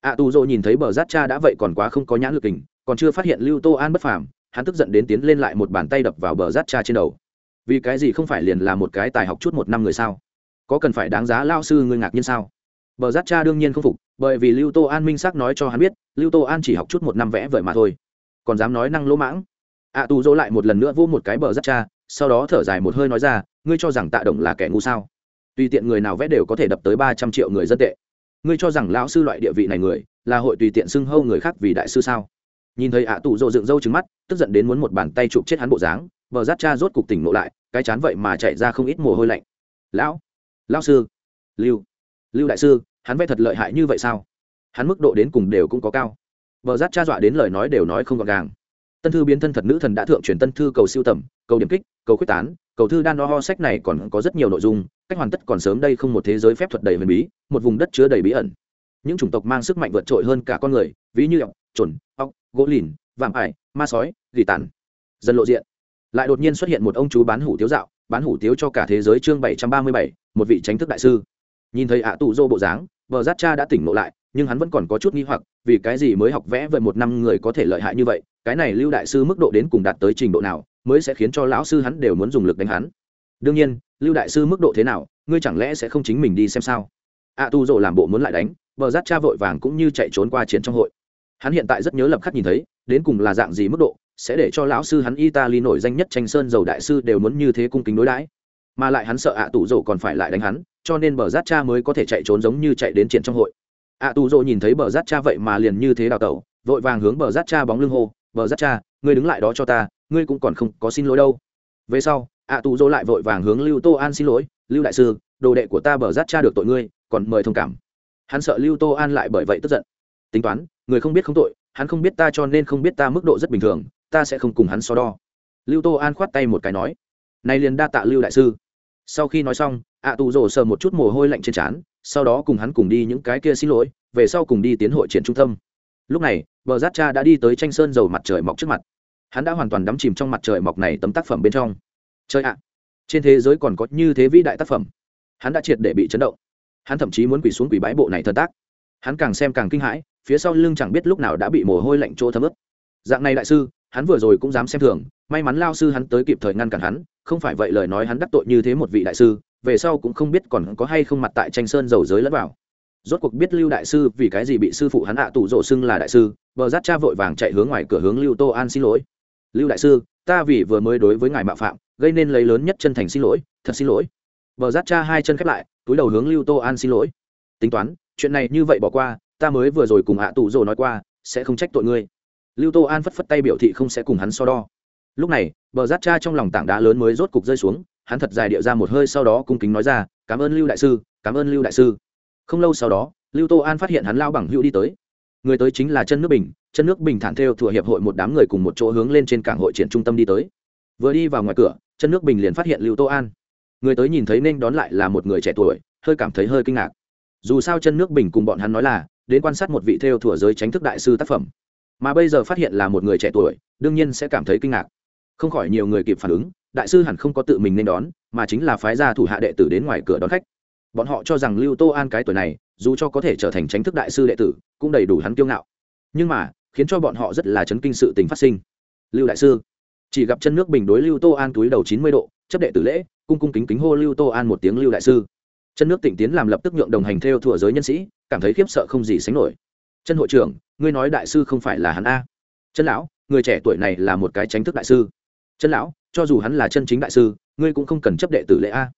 Ạ tù dỗ nhìn thấy bờ giáp cha đã vậy còn quá không có nhãn lực tình, còn chưa phát hiện lưu tô an bất phàm, hắn tức giận đến tiến lên lại một bàn tay đập vào bờ giáp cha trên đầu. Vì cái gì không phải liền là một cái tài học chút một năm người sao? Có cần phải đáng giá lao sư ngươi ngạc nhiên sao? Bờ giác cha đương nhiên không phục, bởi vì lưu tô an minh xác nói cho hắn biết, lưu tô an chỉ học chút một năm vẽ vời mà thôi. Còn dám nói năng lỗ mãng? Ạ tù dỗ lại một lần nữa vô một cái bờ giác cha, sau đó thở dài một hơi nói ra, ngươi cho rằng tạ động là kẻ ngu sao? Tùy tiện người nào vẽ đều có thể đập tới ba trăm triệu người dân tệ. Ngươi cho rằng lão sư loại địa vị này người, là hội tùy tiện xưng hâu người khác vì đại sư sao? Nhìn thấy ạ tù dỗ dựng râu trứng mắt, tức giận đến muốn một bàn tay chụp chết hắn bộ dáng, Bờ rát cha rốt cục tỉnh nộ lại, cái chán vậy mà chạy ra không ít mồ hôi lạnh. Lão lão sư, lưu lưu đại sư hắn vẽ thật lợi hại như vậy sao? Hắn mức độ đến cùng đều cũng có cao. Vợ rát cha dọa đến lời nói đều nói không gọn gàng. Tân thư biến thân thật nữ thần đã thượng truyền tân thư cầu siêu tầm, cầu điểm kích, cầu quyết tán, cầu thư đan đo ho sách này còn có rất nhiều nội dung, cách hoàn tất còn sớm đây không một thế giới phép thuật đầy huyền bí, một vùng đất chứa đầy bí ẩn. Những chủng tộc mang sức mạnh vượt trội hơn cả con người, ví như ọc chuẩn ọc gỗ lìn, vạm ải, ma sói, gỉ tàn. Dần lộ diện. Lại đột nhiên xuất hiện một ông chú bán hủ tiếu dạo, bán hủ tiếu cho cả thế giới chương bảy trăm ba mươi bảy, một vị tránh thức đại sư nhìn thấy ạ tụ dô bộ dáng, vợ giác cha đã tỉnh ngộ lại, nhưng hắn vẫn còn có chút nghi hoặc, vì cái gì mới học vẽ vậy một năm người có thể lợi hại như vậy, cái này lưu đại sư mức độ đến cùng đạt tới trình độ nào, mới sẽ khiến cho lão sư hắn đều muốn dùng lực đánh hắn. Đương nhiên, lưu đại sư mức độ thế nào, ngươi chẳng lẽ sẽ không chính mình đi xem sao? Ạ tu dỗ làm bộ muốn lại đánh bờ giáp cha vội vàng cũng như chạy trốn qua chiến trong hội. Hắn hiện tại rất nhớ lập khắc nhìn thấy, đến cùng là dạng gì mức độ, sẽ để cho lão sư hắn italy nổi danh nhất tranh sơn dầu đại sư đều muốn như thế cung kính đối đãi mà lại hắn sợ ạ tù rồ còn phải lại đánh hắn, cho nên bờ rát cha mới có thể chạy trốn giống như chạy đến triển trong hội. ạ tù rồ nhìn thấy bờ rát cha vậy mà liền như thế đào tẩu, vội vàng hướng bờ rát cha bóng lưng hô, bờ rát cha, ngươi đứng lại đó cho ta, ngươi cũng còn không có xin lỗi đâu. Về sau, ạ tù dỗ lại vội vàng hướng lưu tô an xin lỗi, lưu đại sư, đồ đệ của ta bờ rát cha được tội ngươi, còn mời thông cảm. Hắn sợ lưu tô an lại bởi vậy tức giận. Tính toán, người không biết không tội, hắn không biết ta cho nên không biết ta mức độ rất bình thường, ta sẽ không cùng hắn so đo. Lưu tô an khoát tay một cái nói, này liền đa tạ lưu đại sư sau khi nói xong, ạ tù rổ sờ một chút mồ hôi lạnh trên trán, sau đó cùng hắn cùng đi những cái kia xin lỗi, về sau cùng đi tiến hội triển trung tâm. Lúc này, bờ rát cha đã đi tới tranh sơn dầu mặt trời mọc trước mặt. Hắn đã hoàn toàn đắm chìm trong mặt trời mọc này tấm tác phẩm bên trong. Chơi ạ! Trên thế giới còn có như thế vĩ đại tác phẩm. Hắn đã triệt để bị chấn động. Hắn thậm chí muốn quỳ xuống quỳ bãi bộ này thần tác. Hắn càng xem càng kinh hãi, phía sau lưng chẳng biết lúc nào đã bị mồ hôi lạnh chỗ thấm ướt. Dạng này đại sư, hắn vừa rồi cũng dám xem thường may mắn lao sư hắn tới kịp thời ngăn cản hắn, không phải vậy lời nói hắn đắc tội như thế một vị đại sư, về sau cũng không biết còn có hay không mặt tại tranh sơn dầu giới lẫn vào. Rốt cuộc biết lưu đại sư vì cái gì bị sư phụ hắn hạ tủ rổ xưng là đại sư, bờ rát cha vội vàng chạy hướng ngoài cửa hướng lưu tô an xin lỗi. Lưu đại sư, ta vì vừa mới đối với ngài mạo phạm, gây nên lấy lớn nhất chân thành xin lỗi, thật xin lỗi. Bờ rát cha hai chân khép lại, túi đầu hướng lưu tô an xin lỗi. Tính toán, chuyện này như vậy bỏ qua, ta mới vừa rồi cùng hạ tủ rổ nói qua, sẽ không trách tội ngươi. Lưu tô an phất phất tay biểu thị không sẽ cùng hắn so đo lúc này, bờ rát cha trong lòng tảng đá lớn mới rốt cục rơi xuống, hắn thật dài điệu ra một hơi sau đó cung kính nói ra, cảm ơn lưu đại sư, cảm ơn lưu đại sư. Không lâu sau đó, lưu tô an phát hiện hắn lao bằng hữu đi tới. Người tới chính là chân nước bình, chân nước bình thản theo thuộc hiệp hội một đám người cùng một chỗ hướng lên trên cảng hội triển trung tâm đi tới. Vừa đi vào ngoài cửa, chân nước bình liền phát hiện lưu tô an. Người tới nhìn thấy nên đón lại là một người trẻ tuổi, hơi cảm thấy hơi kinh ngạc. Dù sao chân nước bình cùng bọn hắn nói là, đến quan sát một vị theo thủa giới tránh thức đại sư tác phẩm. Mà bây giờ phát hiện là một người trẻ tuổi, đương nhiên sẽ cảm thấy kinh ngạc không khỏi nhiều người kịp phản ứng, đại sư hẳn không có tự mình nên đón, mà chính là phái gia thủ hạ đệ tử đến ngoài cửa đón khách. Bọn họ cho rằng lưu tô an cái tuổi này, dù cho có thể trở thành tránh thức đại sư đệ tử, cũng đầy đủ hắn kiêu ngạo. Nhưng mà, khiến cho bọn họ rất là chấn kinh sự tình phát sinh. Lưu đại sư, chỉ gặp chân nước bình đối lưu tô an túi đầu chín mươi độ, chấp đệ tử lễ, cung cung kính kính hô lưu tô an một tiếng lưu đại sư. Chân nước tỉnh tiến làm lập tức nhượng đồng hành theo thủa giới nhân sĩ, cảm thấy khiếp sợ không gì sánh nổi. Chân hội trưởng, ngươi nói đại sư không phải là hắn a? Chân lão, người trẻ tuổi này là một cái tránh thức đại sư chân lão, cho dù hắn là chân chính đại sư, ngươi cũng không cần chấp đệ tử lễ a.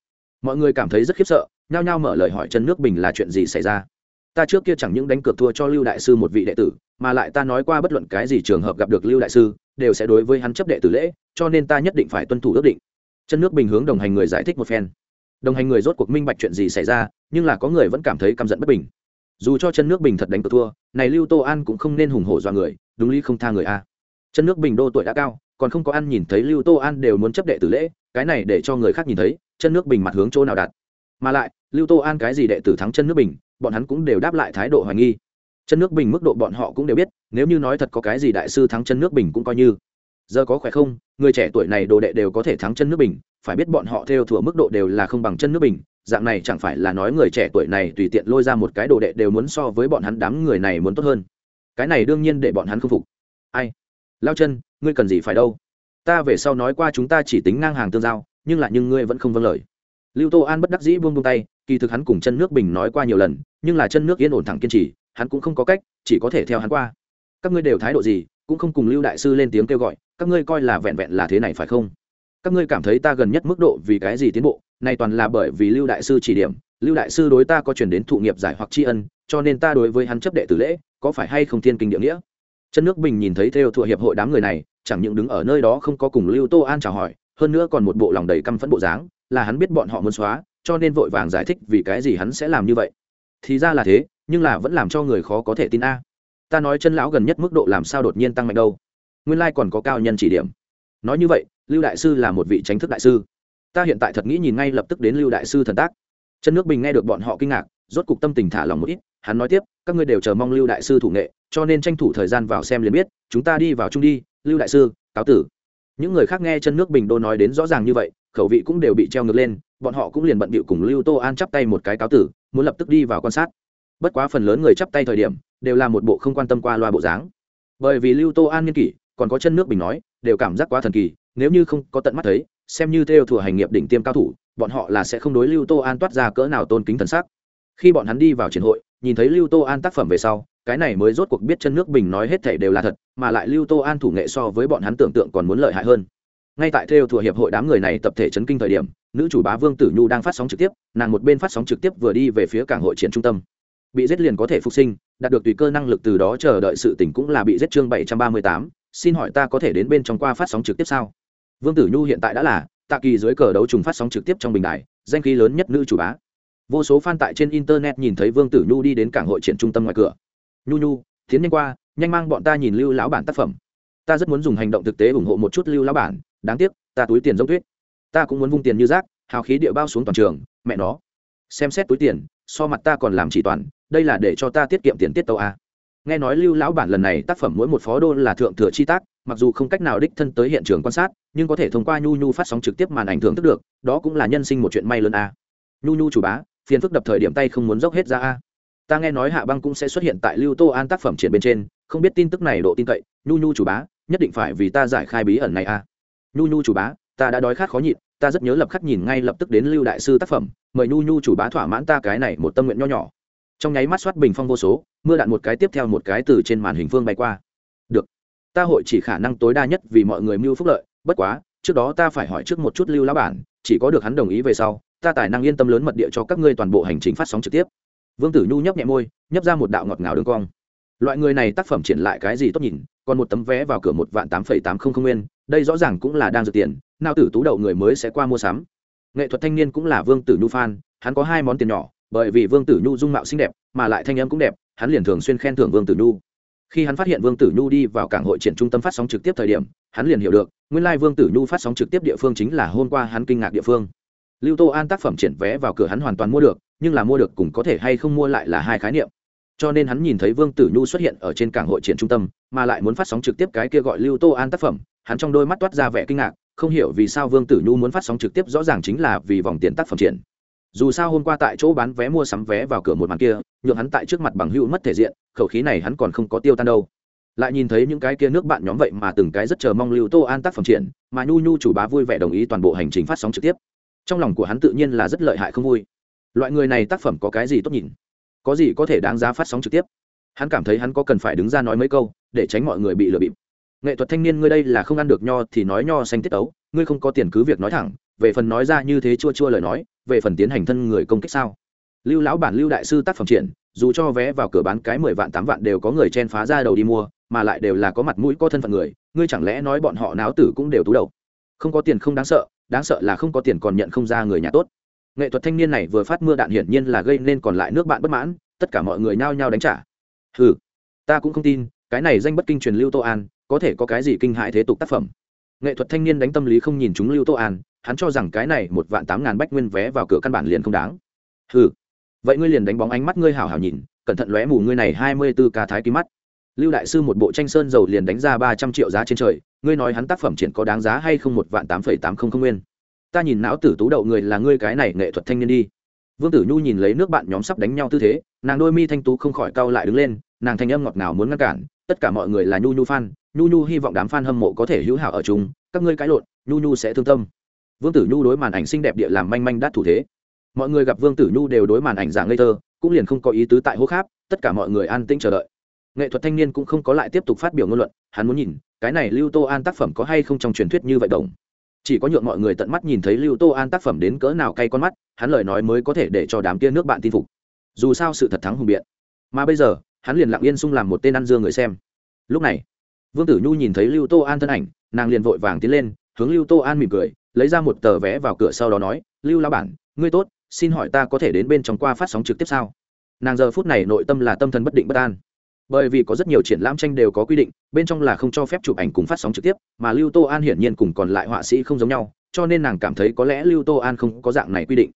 Mọi người cảm thấy rất khiếp sợ, nhao nhao mở lời hỏi chân nước bình là chuyện gì xảy ra. Ta trước kia chẳng những đánh cược thua cho lưu đại sư một vị đệ tử, mà lại ta nói qua bất luận cái gì trường hợp gặp được lưu đại sư, đều sẽ đối với hắn chấp đệ tử lễ, cho nên ta nhất định phải tuân thủ ước định. Chân nước bình hướng đồng hành người giải thích một phen. Đồng hành người rốt cuộc minh bạch chuyện gì xảy ra, nhưng là có người vẫn cảm thấy căm giận bất bình. Dù cho chân nước bình thật đánh cược thua, này lưu tô an cũng không nên hùng hổ dọa người, đúng lý không tha người a. Chân nước bình đô tuổi đã cao còn không có ăn nhìn thấy lưu tô an đều muốn chấp đệ tử lễ, cái này để cho người khác nhìn thấy, chân nước bình mặt hướng chỗ nào đạt mà lại, lưu tô an cái gì đệ tử thắng chân nước bình, bọn hắn cũng đều đáp lại thái độ hoài nghi. Chân nước bình mức độ bọn họ cũng đều biết, nếu như nói thật có cái gì đại sư thắng chân nước bình cũng coi như. Giờ có khỏe không? Người trẻ tuổi này đồ đệ đều có thể thắng chân nước bình, phải biết bọn họ theo thủa mức độ đều là không bằng chân nước bình, dạng này chẳng phải là nói người trẻ tuổi này tùy tiện lôi ra một cái đồ đệ đều muốn so với bọn hắn đám người này muốn tốt hơn. Cái này đương nhiên để bọn hắn không phục. Ai? Lao chân, ngươi cần gì phải đâu? Ta về sau nói qua chúng ta chỉ tính ngang hàng tương giao, nhưng lại nhưng ngươi vẫn không vâng lời. Lưu tô an bất đắc dĩ buông buông tay, kỳ thực hắn cùng chân nước bình nói qua nhiều lần, nhưng là chân nước yên ổn thẳng kiên trì, hắn cũng không có cách, chỉ có thể theo hắn qua. Các ngươi đều thái độ gì, cũng không cùng lưu đại sư lên tiếng kêu gọi, các ngươi coi là vẹn vẹn là thế này phải không? Các ngươi cảm thấy ta gần nhất mức độ vì cái gì tiến bộ, này toàn là bởi vì lưu đại sư chỉ điểm, lưu đại sư đối ta có chuyển đến thụ nghiệp giải hoặc tri ân, cho nên ta đối với hắn chấp đệ tử lễ, có phải hay không thiên kinh địa nghĩa? Chân nước bình nhìn thấy theo thụ hiệp hội đám người này, chẳng những đứng ở nơi đó không có cùng lưu tô an chào hỏi, hơn nữa còn một bộ lòng đầy căm phẫn bộ dáng, là hắn biết bọn họ muốn xóa, cho nên vội vàng giải thích vì cái gì hắn sẽ làm như vậy. Thì ra là thế, nhưng là vẫn làm cho người khó có thể tin a. Ta nói chân lão gần nhất mức độ làm sao đột nhiên tăng mạnh đâu? Nguyên lai còn có cao nhân chỉ điểm. Nói như vậy, lưu đại sư là một vị tránh thức đại sư. Ta hiện tại thật nghĩ nhìn ngay lập tức đến lưu đại sư thần tác. Chân nước bình nghe được bọn họ kinh ngạc rốt cục tâm tình thả lòng một ít, hắn nói tiếp, các ngươi đều chờ mong lưu đại sư thủ nghệ, cho nên tranh thủ thời gian vào xem liền biết, chúng ta đi vào chung đi, lưu đại sư, cáo tử. Những người khác nghe chân nước bình đô nói đến rõ ràng như vậy, khẩu vị cũng đều bị treo ngược lên, bọn họ cũng liền bận bịu cùng lưu tô an chắp tay một cái cáo tử, muốn lập tức đi vào quan sát. Bất quá phần lớn người chắp tay thời điểm, đều là một bộ không quan tâm qua loa bộ dáng. Bởi vì lưu tô an nghiên kỷ, còn có chân nước bình nói, đều cảm giác quá thần kỳ, nếu như không có tận mắt thấy, xem như theo thừa hành nghiệp đỉnh tiêm cao thủ, bọn họ là sẽ không đối lưu tô an toát ra cỡ nào tôn kính thần sắc khi bọn hắn đi vào triển hội, nhìn thấy lưu tô an tác phẩm về sau, cái này mới rốt cuộc biết chân nước bình nói hết thảy đều là thật, mà lại lưu tô an thủ nghệ so với bọn hắn tưởng tượng còn muốn lợi hại hơn. Ngay tại theo thuộc hiệp hội đám người này tập thể chấn kinh thời điểm, nữ chủ bá vương tử nhu đang phát sóng trực tiếp, nàng một bên phát sóng trực tiếp vừa đi về phía cảng hội triển trung tâm. Bị giết liền có thể phục sinh, đạt được tùy cơ năng lực từ đó chờ đợi sự tỉnh cũng là bị giết chương bảy trăm ba mươi tám, xin hỏi ta có thể đến bên trong qua phát sóng trực tiếp sao? Vương tử nhu hiện tại đã là, tạ kỳ dưới cờ đấu trùng phát sóng trực tiếp trong bình đài, danh khí lớn nhất nữ chủ bá vô số fan tại trên internet nhìn thấy vương tử nhu đi đến cảng hội triển trung tâm ngoài cửa. Nhu nhu, tiến nhanh qua, nhanh mang bọn ta nhìn lưu lão bản tác phẩm. Ta rất muốn dùng hành động thực tế ủng hộ một chút lưu lão bản, đáng tiếc, ta túi tiền giống tuyết. Ta cũng muốn vung tiền như rác, hào khí địa bao xuống toàn trường, mẹ nó. Xem xét túi tiền, so mặt ta còn làm chỉ toàn, đây là để cho ta tiết kiệm tiền tiết tàu a. Nghe nói lưu lão bản lần này tác phẩm mỗi một phó đô là thượng thừa chi tác, mặc dù không cách nào đích thân tới hiện trường quan sát, nhưng có thể thông qua nhu nhu phát sóng trực tiếp màn ảnh thưởng thức được, đó cũng là nhân sinh một chuyện may lớn a. Nhu nhu chủ bá phiền phức đập thời điểm tay không muốn dốc hết ra a. Ta nghe nói hạ băng cũng sẽ xuất hiện tại lưu tô an tác phẩm triển bên trên, không biết tin tức này độ tin cậy, nhu nhu chủ bá, nhất định phải vì ta giải khai bí ẩn này a. Nhu nhu chủ bá, ta đã đói khát khó nhịn, ta rất nhớ lập khắc nhìn ngay lập tức đến lưu đại sư tác phẩm, mời nhu nhu chủ bá thỏa mãn ta cái này một tâm nguyện nho nhỏ. Trong nháy mắt soát bình phong vô số, mưa đạn một cái tiếp theo một cái từ trên màn hình phương bay qua. Được. Ta hội chỉ khả năng tối đa nhất vì mọi người mưu phúc lợi, bất quá, trước đó ta phải hỏi trước một chút lưu lão bản, chỉ có được hắn đồng ý về sau ta tài năng yên tâm lớn mật địa cho các ngươi toàn bộ hành trình phát sóng trực tiếp. Vương tử nhu nhấp nhẹ môi, nhấp ra một đạo ngọt ngào đường cong. Loại người này tác phẩm triển lại cái gì tốt nhìn, còn một tấm vé vào cửa một vạn tám phẩy tám không không nguyên, đây rõ ràng cũng là đang dự tiền nào tử tú đậu người mới sẽ qua mua sắm. Nghệ thuật thanh niên cũng là vương tử nhu fan, hắn có hai món tiền nhỏ, bởi vì vương tử nhu dung mạo xinh đẹp, mà lại thanh âm cũng đẹp, hắn liền thường xuyên khen thưởng vương tử nhu. Khi hắn phát hiện vương tử nhu đi vào cảng hội triển trung tâm phát sóng trực tiếp thời điểm, hắn liền hiểu được, nguyên lai vương tử nhu phát sóng trực tiếp địa phương chính là hôm qua hắn kinh ngạc địa phương lưu tô an tác phẩm triển vé vào cửa hắn hoàn toàn mua được, nhưng là mua được cùng có thể hay không mua lại là hai khái niệm. Cho nên hắn nhìn thấy vương tử nhu xuất hiện ở trên cảng hội triển trung tâm, mà lại muốn phát sóng trực tiếp cái kia gọi lưu tô an tác phẩm, hắn trong đôi mắt toát ra vẻ kinh ngạc, không hiểu vì sao vương tử nhu muốn phát sóng trực tiếp rõ ràng chính là vì vòng tiền tác phẩm triển. Dù sao hôm qua tại chỗ bán vé mua sắm vé vào cửa một màn kia, nhượng hắn tại trước mặt bằng hữu mất thể diện, khẩu khí này hắn còn không có tiêu tan đâu. Lại nhìn thấy những cái kia nước bạn nhóm vậy mà từng cái rất chờ mong lưu tô an tác phẩm triển, mà nhu nhu chủ bá vui vẻ đồng ý toàn bộ hành trình phát sóng trực tiếp trong lòng của hắn tự nhiên là rất lợi hại không vui. Loại người này tác phẩm có cái gì tốt nhìn? Có gì có thể đáng giá phát sóng trực tiếp? Hắn cảm thấy hắn có cần phải đứng ra nói mấy câu, để tránh mọi người bị lừa bịp. Nghệ thuật thanh niên ngươi đây là không ăn được nho thì nói nho xanh tiết ấu, ngươi không có tiền cứ việc nói thẳng, về phần nói ra như thế chua chua lời nói, về phần tiến hành thân người công kích sao? Lưu lão bản lưu đại sư tác phẩm triển, dù cho vé vào cửa bán cái mười vạn tám vạn đều có người chen phá ra đầu đi mua, mà lại đều là có mặt mũi có thân phận người, ngươi chẳng lẽ nói bọn họ náo tử cũng đều tú đầu? Không có tiền không đáng sợ đáng sợ là không có tiền còn nhận không ra người nhà tốt. Nghệ thuật thanh niên này vừa phát mưa đạn hiển nhiên là gây nên còn lại nước bạn bất mãn, tất cả mọi người nhao nhao đánh trả. Ừ ta cũng không tin, cái này danh bất kinh truyền lưu tô an, có thể có cái gì kinh hại thế tục tác phẩm. Nghệ thuật thanh niên đánh tâm lý không nhìn chúng lưu tô an, hắn cho rằng cái này một vạn tám ngàn bách nguyên vé vào cửa căn bản liền không đáng. Ừ vậy ngươi liền đánh bóng ánh mắt ngươi hảo hảo nhìn, cẩn thận lóe mù ngươi này hai mươi b ố ca thái ký mắt. Lưu đại sư một bộ tranh sơn dầu liền đánh ra ba trăm triệu giá trên trời ngươi nói hắn tác phẩm triển có đáng giá hay không một vạn tám phẩy tám không không nguyên? Ta nhìn não tử tú đậu người là ngươi cái này nghệ thuật thanh niên đi. Vương tử nhu nhìn lấy nước bạn nhóm sắp đánh nhau tư thế, nàng đôi mi thanh tú không khỏi cau lại đứng lên, nàng thanh âm ngọt ngào muốn ngăn cản, tất cả mọi người là nhu nhu fan, nhu nhu hy vọng đám fan hâm mộ có thể hữu hảo ở chúng. các ngươi cãi lộn, nhu nhu sẽ thương tâm. Vương tử nhu đối màn ảnh xinh đẹp địa làm manh manh đắt thủ thế. Mọi người gặp vương tử nhu đều đối màn ảnh dạng ngây thơ, cũng liền không có ý tứ tại hô kháp, tất cả mọi người an tĩnh chờ đợi. Nghệ thuật thanh niên cũng không có lại tiếp tục phát biểu ngôn luận, hắn muốn nhìn cái này lưu tô an tác phẩm có hay không trong truyền thuyết như vậy đồng? Chỉ có nhượng mọi người tận mắt nhìn thấy lưu tô an tác phẩm đến cỡ nào cay con mắt, hắn lời nói mới có thể để cho đám kia nước bạn tin phục. Dù sao sự thật thắng hùng biện. Mà bây giờ, hắn liền lặng yên sung làm một tên ăn dương người xem. Lúc này, vương tử nhu nhìn thấy lưu tô an thân ảnh, nàng liền vội vàng tiến lên, hướng lưu tô an mỉm cười, lấy ra một tờ vé vào cửa sau đó nói, lưu lao bản, ngươi tốt, xin hỏi ta có thể đến bên trong qua phát sóng trực tiếp sao? Nàng giờ phút này nội tâm là tâm thần bất định bất an bởi vì có rất nhiều triển lãm tranh đều có quy định, bên trong là không cho phép chụp ảnh cùng phát sóng trực tiếp, mà lưu tô an hiển nhiên cùng còn lại họa sĩ không giống nhau, cho nên nàng cảm thấy có lẽ lưu tô an không có dạng này quy định.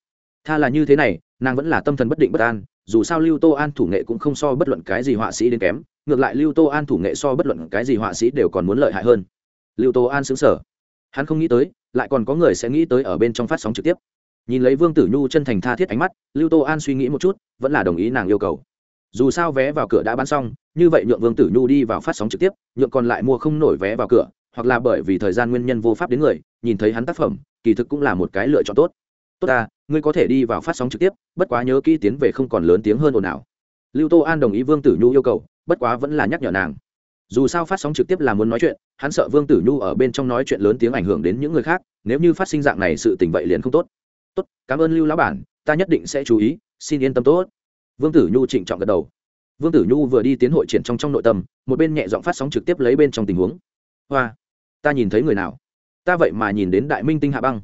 Tha là như thế này, nàng vẫn là tâm thần bất định bất an, dù sao lưu tô an thủ nghệ cũng không so bất luận cái gì họa sĩ đến kém, ngược lại lưu tô an thủ nghệ so bất luận cái gì họa sĩ đều còn muốn lợi hại hơn. Lưu tô an xứng sở hắn không nghĩ tới, lại còn có người sẽ nghĩ tới ở bên trong phát sóng trực tiếp. Nhìn lấy vương tử nhu chân thành tha thiết ánh mắt, lưu tô an suy nghĩ một chút, vẫn là đồng ý nàng yêu cầu. Dù sao vé vào cửa đã bán xong như vậy nhượng vương tử nhu đi vào phát sóng trực tiếp, nhượng còn lại mua không nổi vé vào cửa, hoặc là bởi vì thời gian nguyên nhân vô pháp đến người, nhìn thấy hắn tác phẩm, kỳ thực cũng là một cái lựa chọn tốt. Tốt ta, ngươi có thể đi vào phát sóng trực tiếp, bất quá nhớ kỹ tiến về không còn lớn tiếng hơn ồn ào. Lưu tô an đồng ý vương tử nhu yêu cầu, bất quá vẫn là nhắc nhở nàng. Dù sao phát sóng trực tiếp là muốn nói chuyện, hắn sợ vương tử nhu ở bên trong nói chuyện lớn tiếng ảnh hưởng đến những người khác, nếu như phát sinh dạng này sự tình vậy liền không tốt. Tốt, cảm ơn lưu lão bản, ta nhất định sẽ chú ý, xin yên tâm tốt. Vương tử nhu trịnh trọng gật đầu vương tử nhu vừa đi tiến hội triển trong trong nội tâm, một bên nhẹ giọng phát sóng trực tiếp lấy bên trong tình huống. Hoa, ta nhìn thấy người nào? Ta vậy mà nhìn đến đại minh tinh hạ băng.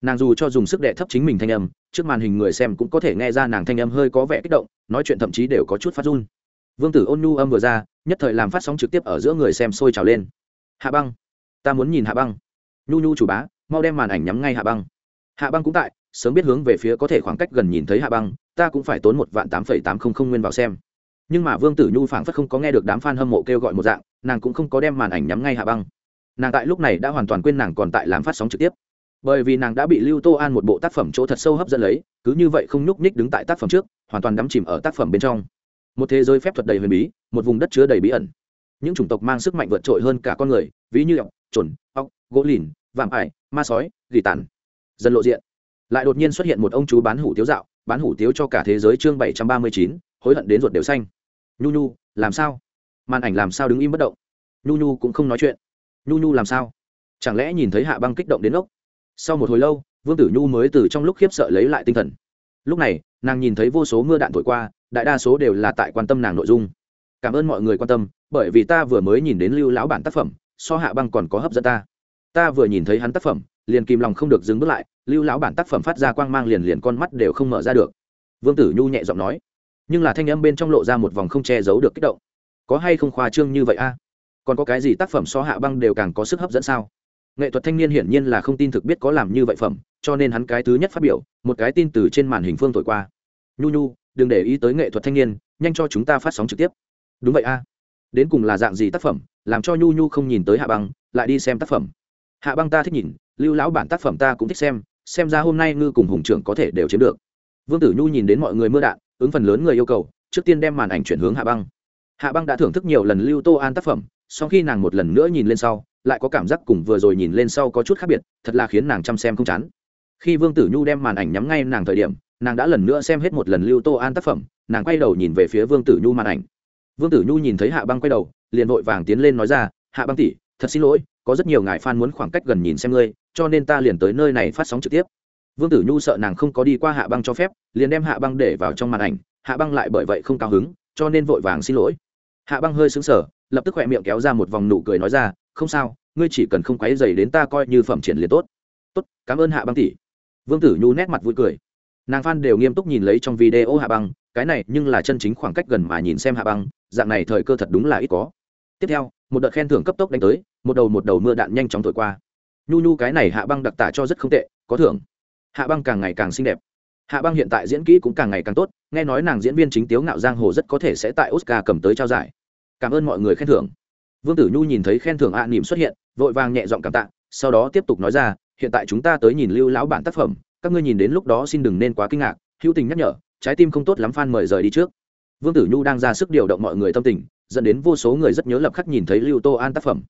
Nàng dù cho dùng sức đệ thấp chính mình thanh âm, trước màn hình người xem cũng có thể nghe ra nàng thanh âm hơi có vẻ kích động, nói chuyện thậm chí đều có chút phát run. Vương tử ôn nhu âm vừa ra, nhất thời làm phát sóng trực tiếp ở giữa người xem sôi trào lên. Hạ băng, ta muốn nhìn hạ băng. Nhu nhu chủ bá, mau đem màn ảnh nhắm ngay hạ băng. Hạ băng cũng tại, sớm biết hướng về phía có thể khoảng cách gần nhìn thấy hạ băng, ta cũng phải tốn một vạn tám phẩy tám không không nguyên vào xem nhưng mà vương tử nhu phảng phất không có nghe được đám f a n hâm mộ kêu gọi một dạng, nàng cũng không có đem màn ảnh nhắm ngay hạ băng. Nàng tại lúc này đã hoàn toàn quên nàng còn tại làm phát sóng trực tiếp. Bởi vì nàng đã bị lưu tô an một bộ tác phẩm chỗ thật sâu hấp dẫn lấy, cứ như vậy không nhúc nhích đứng tại tác phẩm trước, hoàn toàn đắm chìm ở tác phẩm bên trong. Một thế giới phép thuật đầy huyền bí, một vùng đất chứa đầy bí ẩn. Những chủng tộc mang sức mạnh vượt trội hơn cả con người, ví như ọc trồn ọc gỗ lìn, vạm ải, ma sói, gỉ tàn. Dần lộ diện. Lại đột nhiên xuất hiện một ông chú bán hủ tiếu dạo, bán hủ tiếu cho cả thế giới chương bảy trăm ba mươi chín hối hận đến ruột đều xanh. Nhu nhu, làm sao? Màn ảnh làm sao đứng im bất động? Nhu nhu cũng không nói chuyện. Nhu nhu làm sao? Chẳng lẽ nhìn thấy hạ băng kích động đến ốc sau một hồi lâu, vương tử nhu mới từ trong lúc khiếp sợ lấy lại tinh thần. Lúc này, nàng nhìn thấy vô số mưa đạn thổi qua, đại đa số đều là tại quan tâm nàng nội dung. Cảm ơn mọi người quan tâm, bởi vì ta vừa mới nhìn đến lưu lão bản tác phẩm, so hạ băng còn có hấp dẫn ta. Ta vừa nhìn thấy hắn tác phẩm, liền kìm lòng không được dừng bước lại, lưu lão bản tác phẩm phát ra quang mang liền liền con mắt đều không mở ra được. Vương tử nhu nhẹ giọng nói nhưng là thanh âm bên trong lộ ra một vòng không che giấu được kích động. Có hay không khoa trương như vậy a? Còn có cái gì tác phẩm so hạ băng đều càng có sức hấp dẫn sao? Nghệ thuật thanh niên hiển nhiên là không tin thực biết có làm như vậy phẩm, cho nên hắn cái thứ nhất phát biểu, một cái tin từ trên màn hình phương thổi qua. Nhu nhu, đừng để ý tới nghệ thuật thanh niên, nhanh cho chúng ta phát sóng trực tiếp. Đúng vậy a. Đến cùng là dạng gì tác phẩm, làm cho nhu nhu không nhìn tới hạ băng, lại đi xem tác phẩm. Hạ băng ta thích nhìn, lưu lão bản tác phẩm ta cũng thích xem xem ra hôm nay ngư cùng hùng trưởng có thể đều chiếm được. Vương tử nhu nhìn đến mọi người mưa đạn ứng phần lớn người yêu cầu, trước tiên đem màn ảnh chuyển hướng hạ băng. Hạ băng đã thưởng thức nhiều lần lưu tô an tác phẩm sau khi nàng một lần nữa nhìn lên sau, lại có cảm giác cùng vừa rồi nhìn lên sau có chút khác biệt, thật là khiến nàng chăm xem không chán. Khi vương tử nhu đem màn ảnh nhắm ngay nàng thời điểm, nàng đã lần nữa xem hết một lần lưu tô an tác phẩm, nàng quay đầu nhìn về phía vương tử nhu màn ảnh. Vương tử nhu nhìn thấy hạ băng quay đầu, liền vội vàng tiến lên nói ra, hạ băng tỷ, thật xin lỗi, có rất nhiều ngài f a n muốn khoảng cách gần nhìn xem ngươi, cho nên ta liền tới nơi này phát sóng trực tiếp vương tử nhu sợ nàng không có đi qua hạ băng cho phép, liền đem hạ băng để vào trong màn ảnh, hạ băng lại bởi vậy không cao hứng, cho nên vội vàng xin lỗi. Hạ băng hơi xứng sở lập tức khỏe miệng kéo ra một vòng nụ cười nói ra, không sao, ngươi chỉ cần không quấy dày đến ta coi như phẩm triển liền tốt. Tốt, cảm ơn hạ băng tỷ. Vương tử nhu nét mặt vui cười. Nàng phan đều nghiêm túc nhìn lấy trong video hạ băng, cái này nhưng là chân chính khoảng cách gần mà nhìn xem hạ băng, dạng này thời cơ thật đúng là ít có. Tiếp theo, một đợt khen thưởng cấp tốc đánh tới, một đầu một đầu mưa đạn nhanh chóng thổi qua. Nhu nhu cái này hạ băng đặc tả cho rất không tệ, có thưởng hạ băng càng ngày càng xinh đẹp. Hạ băng hiện tại diễn kỹ cũng càng ngày càng tốt, nghe nói nàng diễn viên chính tiếu ngạo giang hồ rất có thể sẽ tại oscar cầm tới trao giải. Cảm ơn mọi người khen thưởng. Vương tử nhu nhìn thấy khen thưởng ạ à nỉm xuất hiện, vội vàng nhẹ giọng cảm tạ, sau đó tiếp tục nói ra, hiện tại chúng ta tới nhìn lưu lão bản tác phẩm, các ngươi nhìn đến lúc đó xin đừng nên quá kinh ngạc, hữu tình nhắc nhở, trái tim không tốt lắm phan mời rời đi trước. Vương tử nhu đang ra sức điều động mọi người tâm tình, dẫn đến vô số người rất nhớ lập khắc nhìn thấy lưu tô an tác phẩm.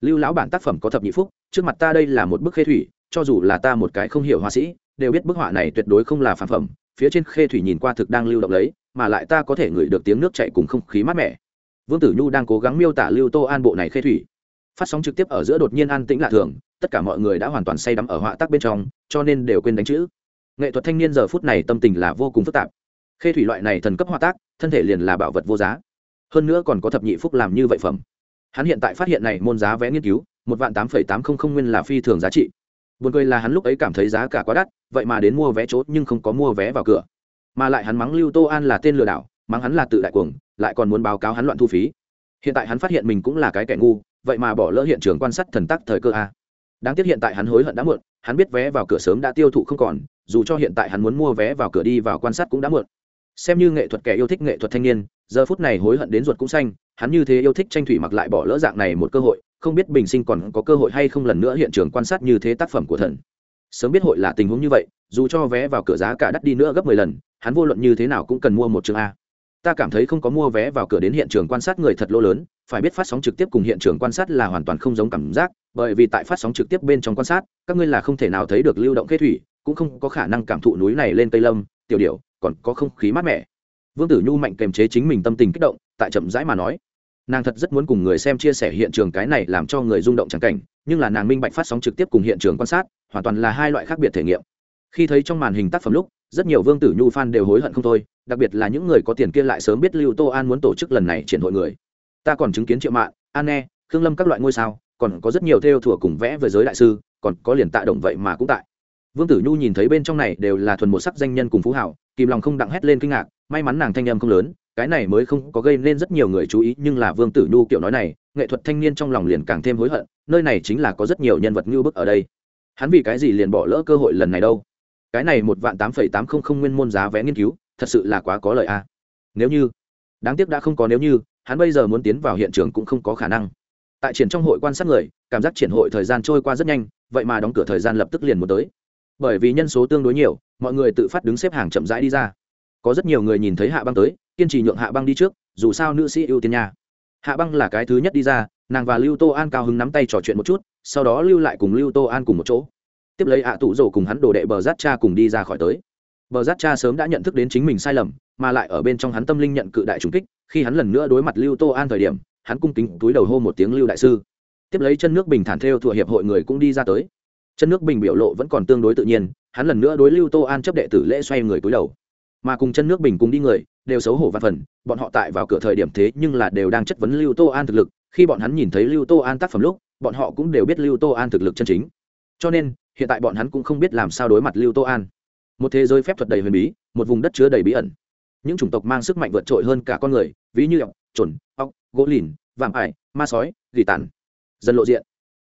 Lưu lão bản tác phẩm có thập nhị phúc, trước mặt ta đây là một bức khê thủy, cho dù là ta một cái không hiểu họa sĩ đều biết bức họa này tuyệt đối không là phản phẩm, phía trên khê thủy nhìn qua thực đang lưu động lấy, mà lại ta có thể ngửi được tiếng nước chạy cùng không khí mát mẻ. Vương tử nhu đang cố gắng miêu tả lưu tô an bộ này khê thủy. Phát sóng trực tiếp ở giữa đột nhiên an tĩnh lạ thường, tất cả mọi người đã hoàn toàn say đắm ở họa tác bên trong, cho nên đều quên đánh chữ. Nghệ thuật thanh niên giờ phút này tâm tình là vô cùng phức tạp. Khê thủy loại này thần cấp họa tác, thân thể liền là bảo vật vô giá. Hơn nữa còn có thập nhị phúc làm như vậy phẩm. Hắn hiện tại phát hiện này môn giá vé nghiên cứu, một vạn tám phẩy tám không không nguyên là phi thường giá trị buồn cười là hắn lúc ấy cảm thấy giá cả quá đắt, vậy mà đến mua vé chốt nhưng không có mua vé vào cửa. Mà lại hắn mắng lưu tô an là tên lừa đảo, mắng hắn là tự đại cuồng, lại còn muốn báo cáo hắn loạn thu phí. Hiện tại hắn phát hiện mình cũng là cái kẻ ngu, vậy mà bỏ lỡ hiện trường quan sát thần tắc thời cơ a. Đáng tiếc hiện tại hắn hối hận đã muộn, hắn biết vé vào cửa sớm đã tiêu thụ không còn, dù cho hiện tại hắn muốn mua vé vào cửa đi vào quan sát cũng đã muộn. Xem như nghệ thuật kẻ yêu thích nghệ thuật thanh niên, giờ phút này hối hận đến ruột cũng xanh, hắn như thế yêu thích tranh thủy mặc lại bỏ lỡ dạng này một cơ hội không biết bình sinh còn có cơ hội hay không lần nữa hiện trường quan sát như thế tác phẩm của thần. Sớm biết hội là tình huống như vậy, dù cho vé vào cửa giá cả đắt đi nữa gấp mười lần, hắn vô luận như thế nào cũng cần mua một chương a. Ta cảm thấy không có mua vé vào cửa đến hiện trường quan sát người thật lỗ lớn, phải biết phát sóng trực tiếp cùng hiện trường quan sát là hoàn toàn không giống cảm giác, bởi vì tại phát sóng trực tiếp bên trong quan sát, các ngươi là không thể nào thấy được lưu động khê thủy, cũng không có khả năng cảm thụ núi này lên tây lâm, tiểu điệu còn có không khí mát mẻ. Vương tử nhu mạnh kềm chế chính mình tâm tình kích động, tại chậm rãi mà nói nàng thật rất muốn cùng người xem chia sẻ hiện trường cái này làm cho người rung động trắng cảnh, nhưng là nàng minh bạch phát sóng trực tiếp cùng hiện trường quan sát, hoàn toàn là hai loại khác biệt thể nghiệm. Khi thấy trong màn hình tác phẩm lúc, rất nhiều vương tử nhu fan đều hối hận không thôi, đặc biệt là những người có tiền kia lại sớm biết lưu tô an muốn tổ chức lần này triển hội người. Ta còn chứng kiến triệu mạng an e khương lâm các loại ngôi sao, còn có rất nhiều theo thùa cùng vẽ với giới đại sư, còn có liền tạ động vậy mà cũng tại. Vương tử nhu nhìn thấy bên trong này đều là thuần một sắc danh nhân cùng phú hảo kìm lòng không đặng hét lên kinh ngạc may mắn nàng thanh em không lớn, cái này mới không có gây nên rất nhiều người chú ý, nhưng là vương tử nhu kiểu nói này, nghệ thuật thanh niên trong lòng liền càng thêm hối hận, nơi này chính là có rất nhiều nhân vật ngưu bức ở đây. Hắn vì cái gì liền bỏ lỡ cơ hội lần này đâu? Cái này một vạn tám phẩy tám không không nguyên môn giá vé nghiên cứu, thật sự là quá có lợi a. Nếu như, đáng tiếc đã không có nếu như, hắn bây giờ muốn tiến vào hiện trường cũng không có khả năng. Tại triển trong hội quan sát người, cảm giác triển hội thời gian trôi qua rất nhanh, vậy mà đóng cửa thời gian lập tức liền muốn tới. Bởi vì nhân số tương đối nhiều, mọi người tự phát đứng xếp hàng chậm rãi đi ra có rất nhiều người nhìn thấy hạ băng tới, kiên trì nhượng hạ băng đi trước, dù sao nữ sĩ ưu tiên nhà hạ băng là cái thứ nhất đi ra, nàng và lưu tô an cao hứng nắm tay trò chuyện một chút, sau đó lưu lại cùng lưu tô an cùng một chỗ. Tiếp lấy hạ tụ rổ cùng hắn đồ đệ bờ giát cha cùng đi ra khỏi tới. Bờ giát cha sớm đã nhận thức đến chính mình sai lầm, mà lại ở bên trong hắn tâm linh nhận cự đại trùng kích, khi hắn lần nữa đối mặt lưu tô an thời điểm, hắn cung kính túi đầu hô một tiếng lưu đại sư. Tiếp lấy chân nước bình thản theo thuộc hiệp hội người cũng đi ra tới. Chân nước bình biểu lộ vẫn còn tương đối tự nhiên, hắn lần nữa đối lưu tô an chấp đệ tử lễ xoay người túi đầu mà cùng chân nước bình cùng đi người, đều xấu hổ văn phần, bọn họ tại vào cửa thời điểm thế nhưng là đều đang chất vấn lưu tô an thực lực, khi bọn hắn nhìn thấy lưu tô an tác phẩm lúc, bọn họ cũng đều biết lưu tô an thực lực chân chính. Cho nên, hiện tại bọn hắn cũng không biết làm sao đối mặt lưu tô an. Một thế giới phép thuật đầy huyền bí, một vùng đất chứa đầy bí ẩn. Những chủng tộc mang sức mạnh vượt trội hơn cả con người, ví như ọc trồn ọc gỗ lìn vàng ải, ma sói, gỉ tàn. Dần lộ diện.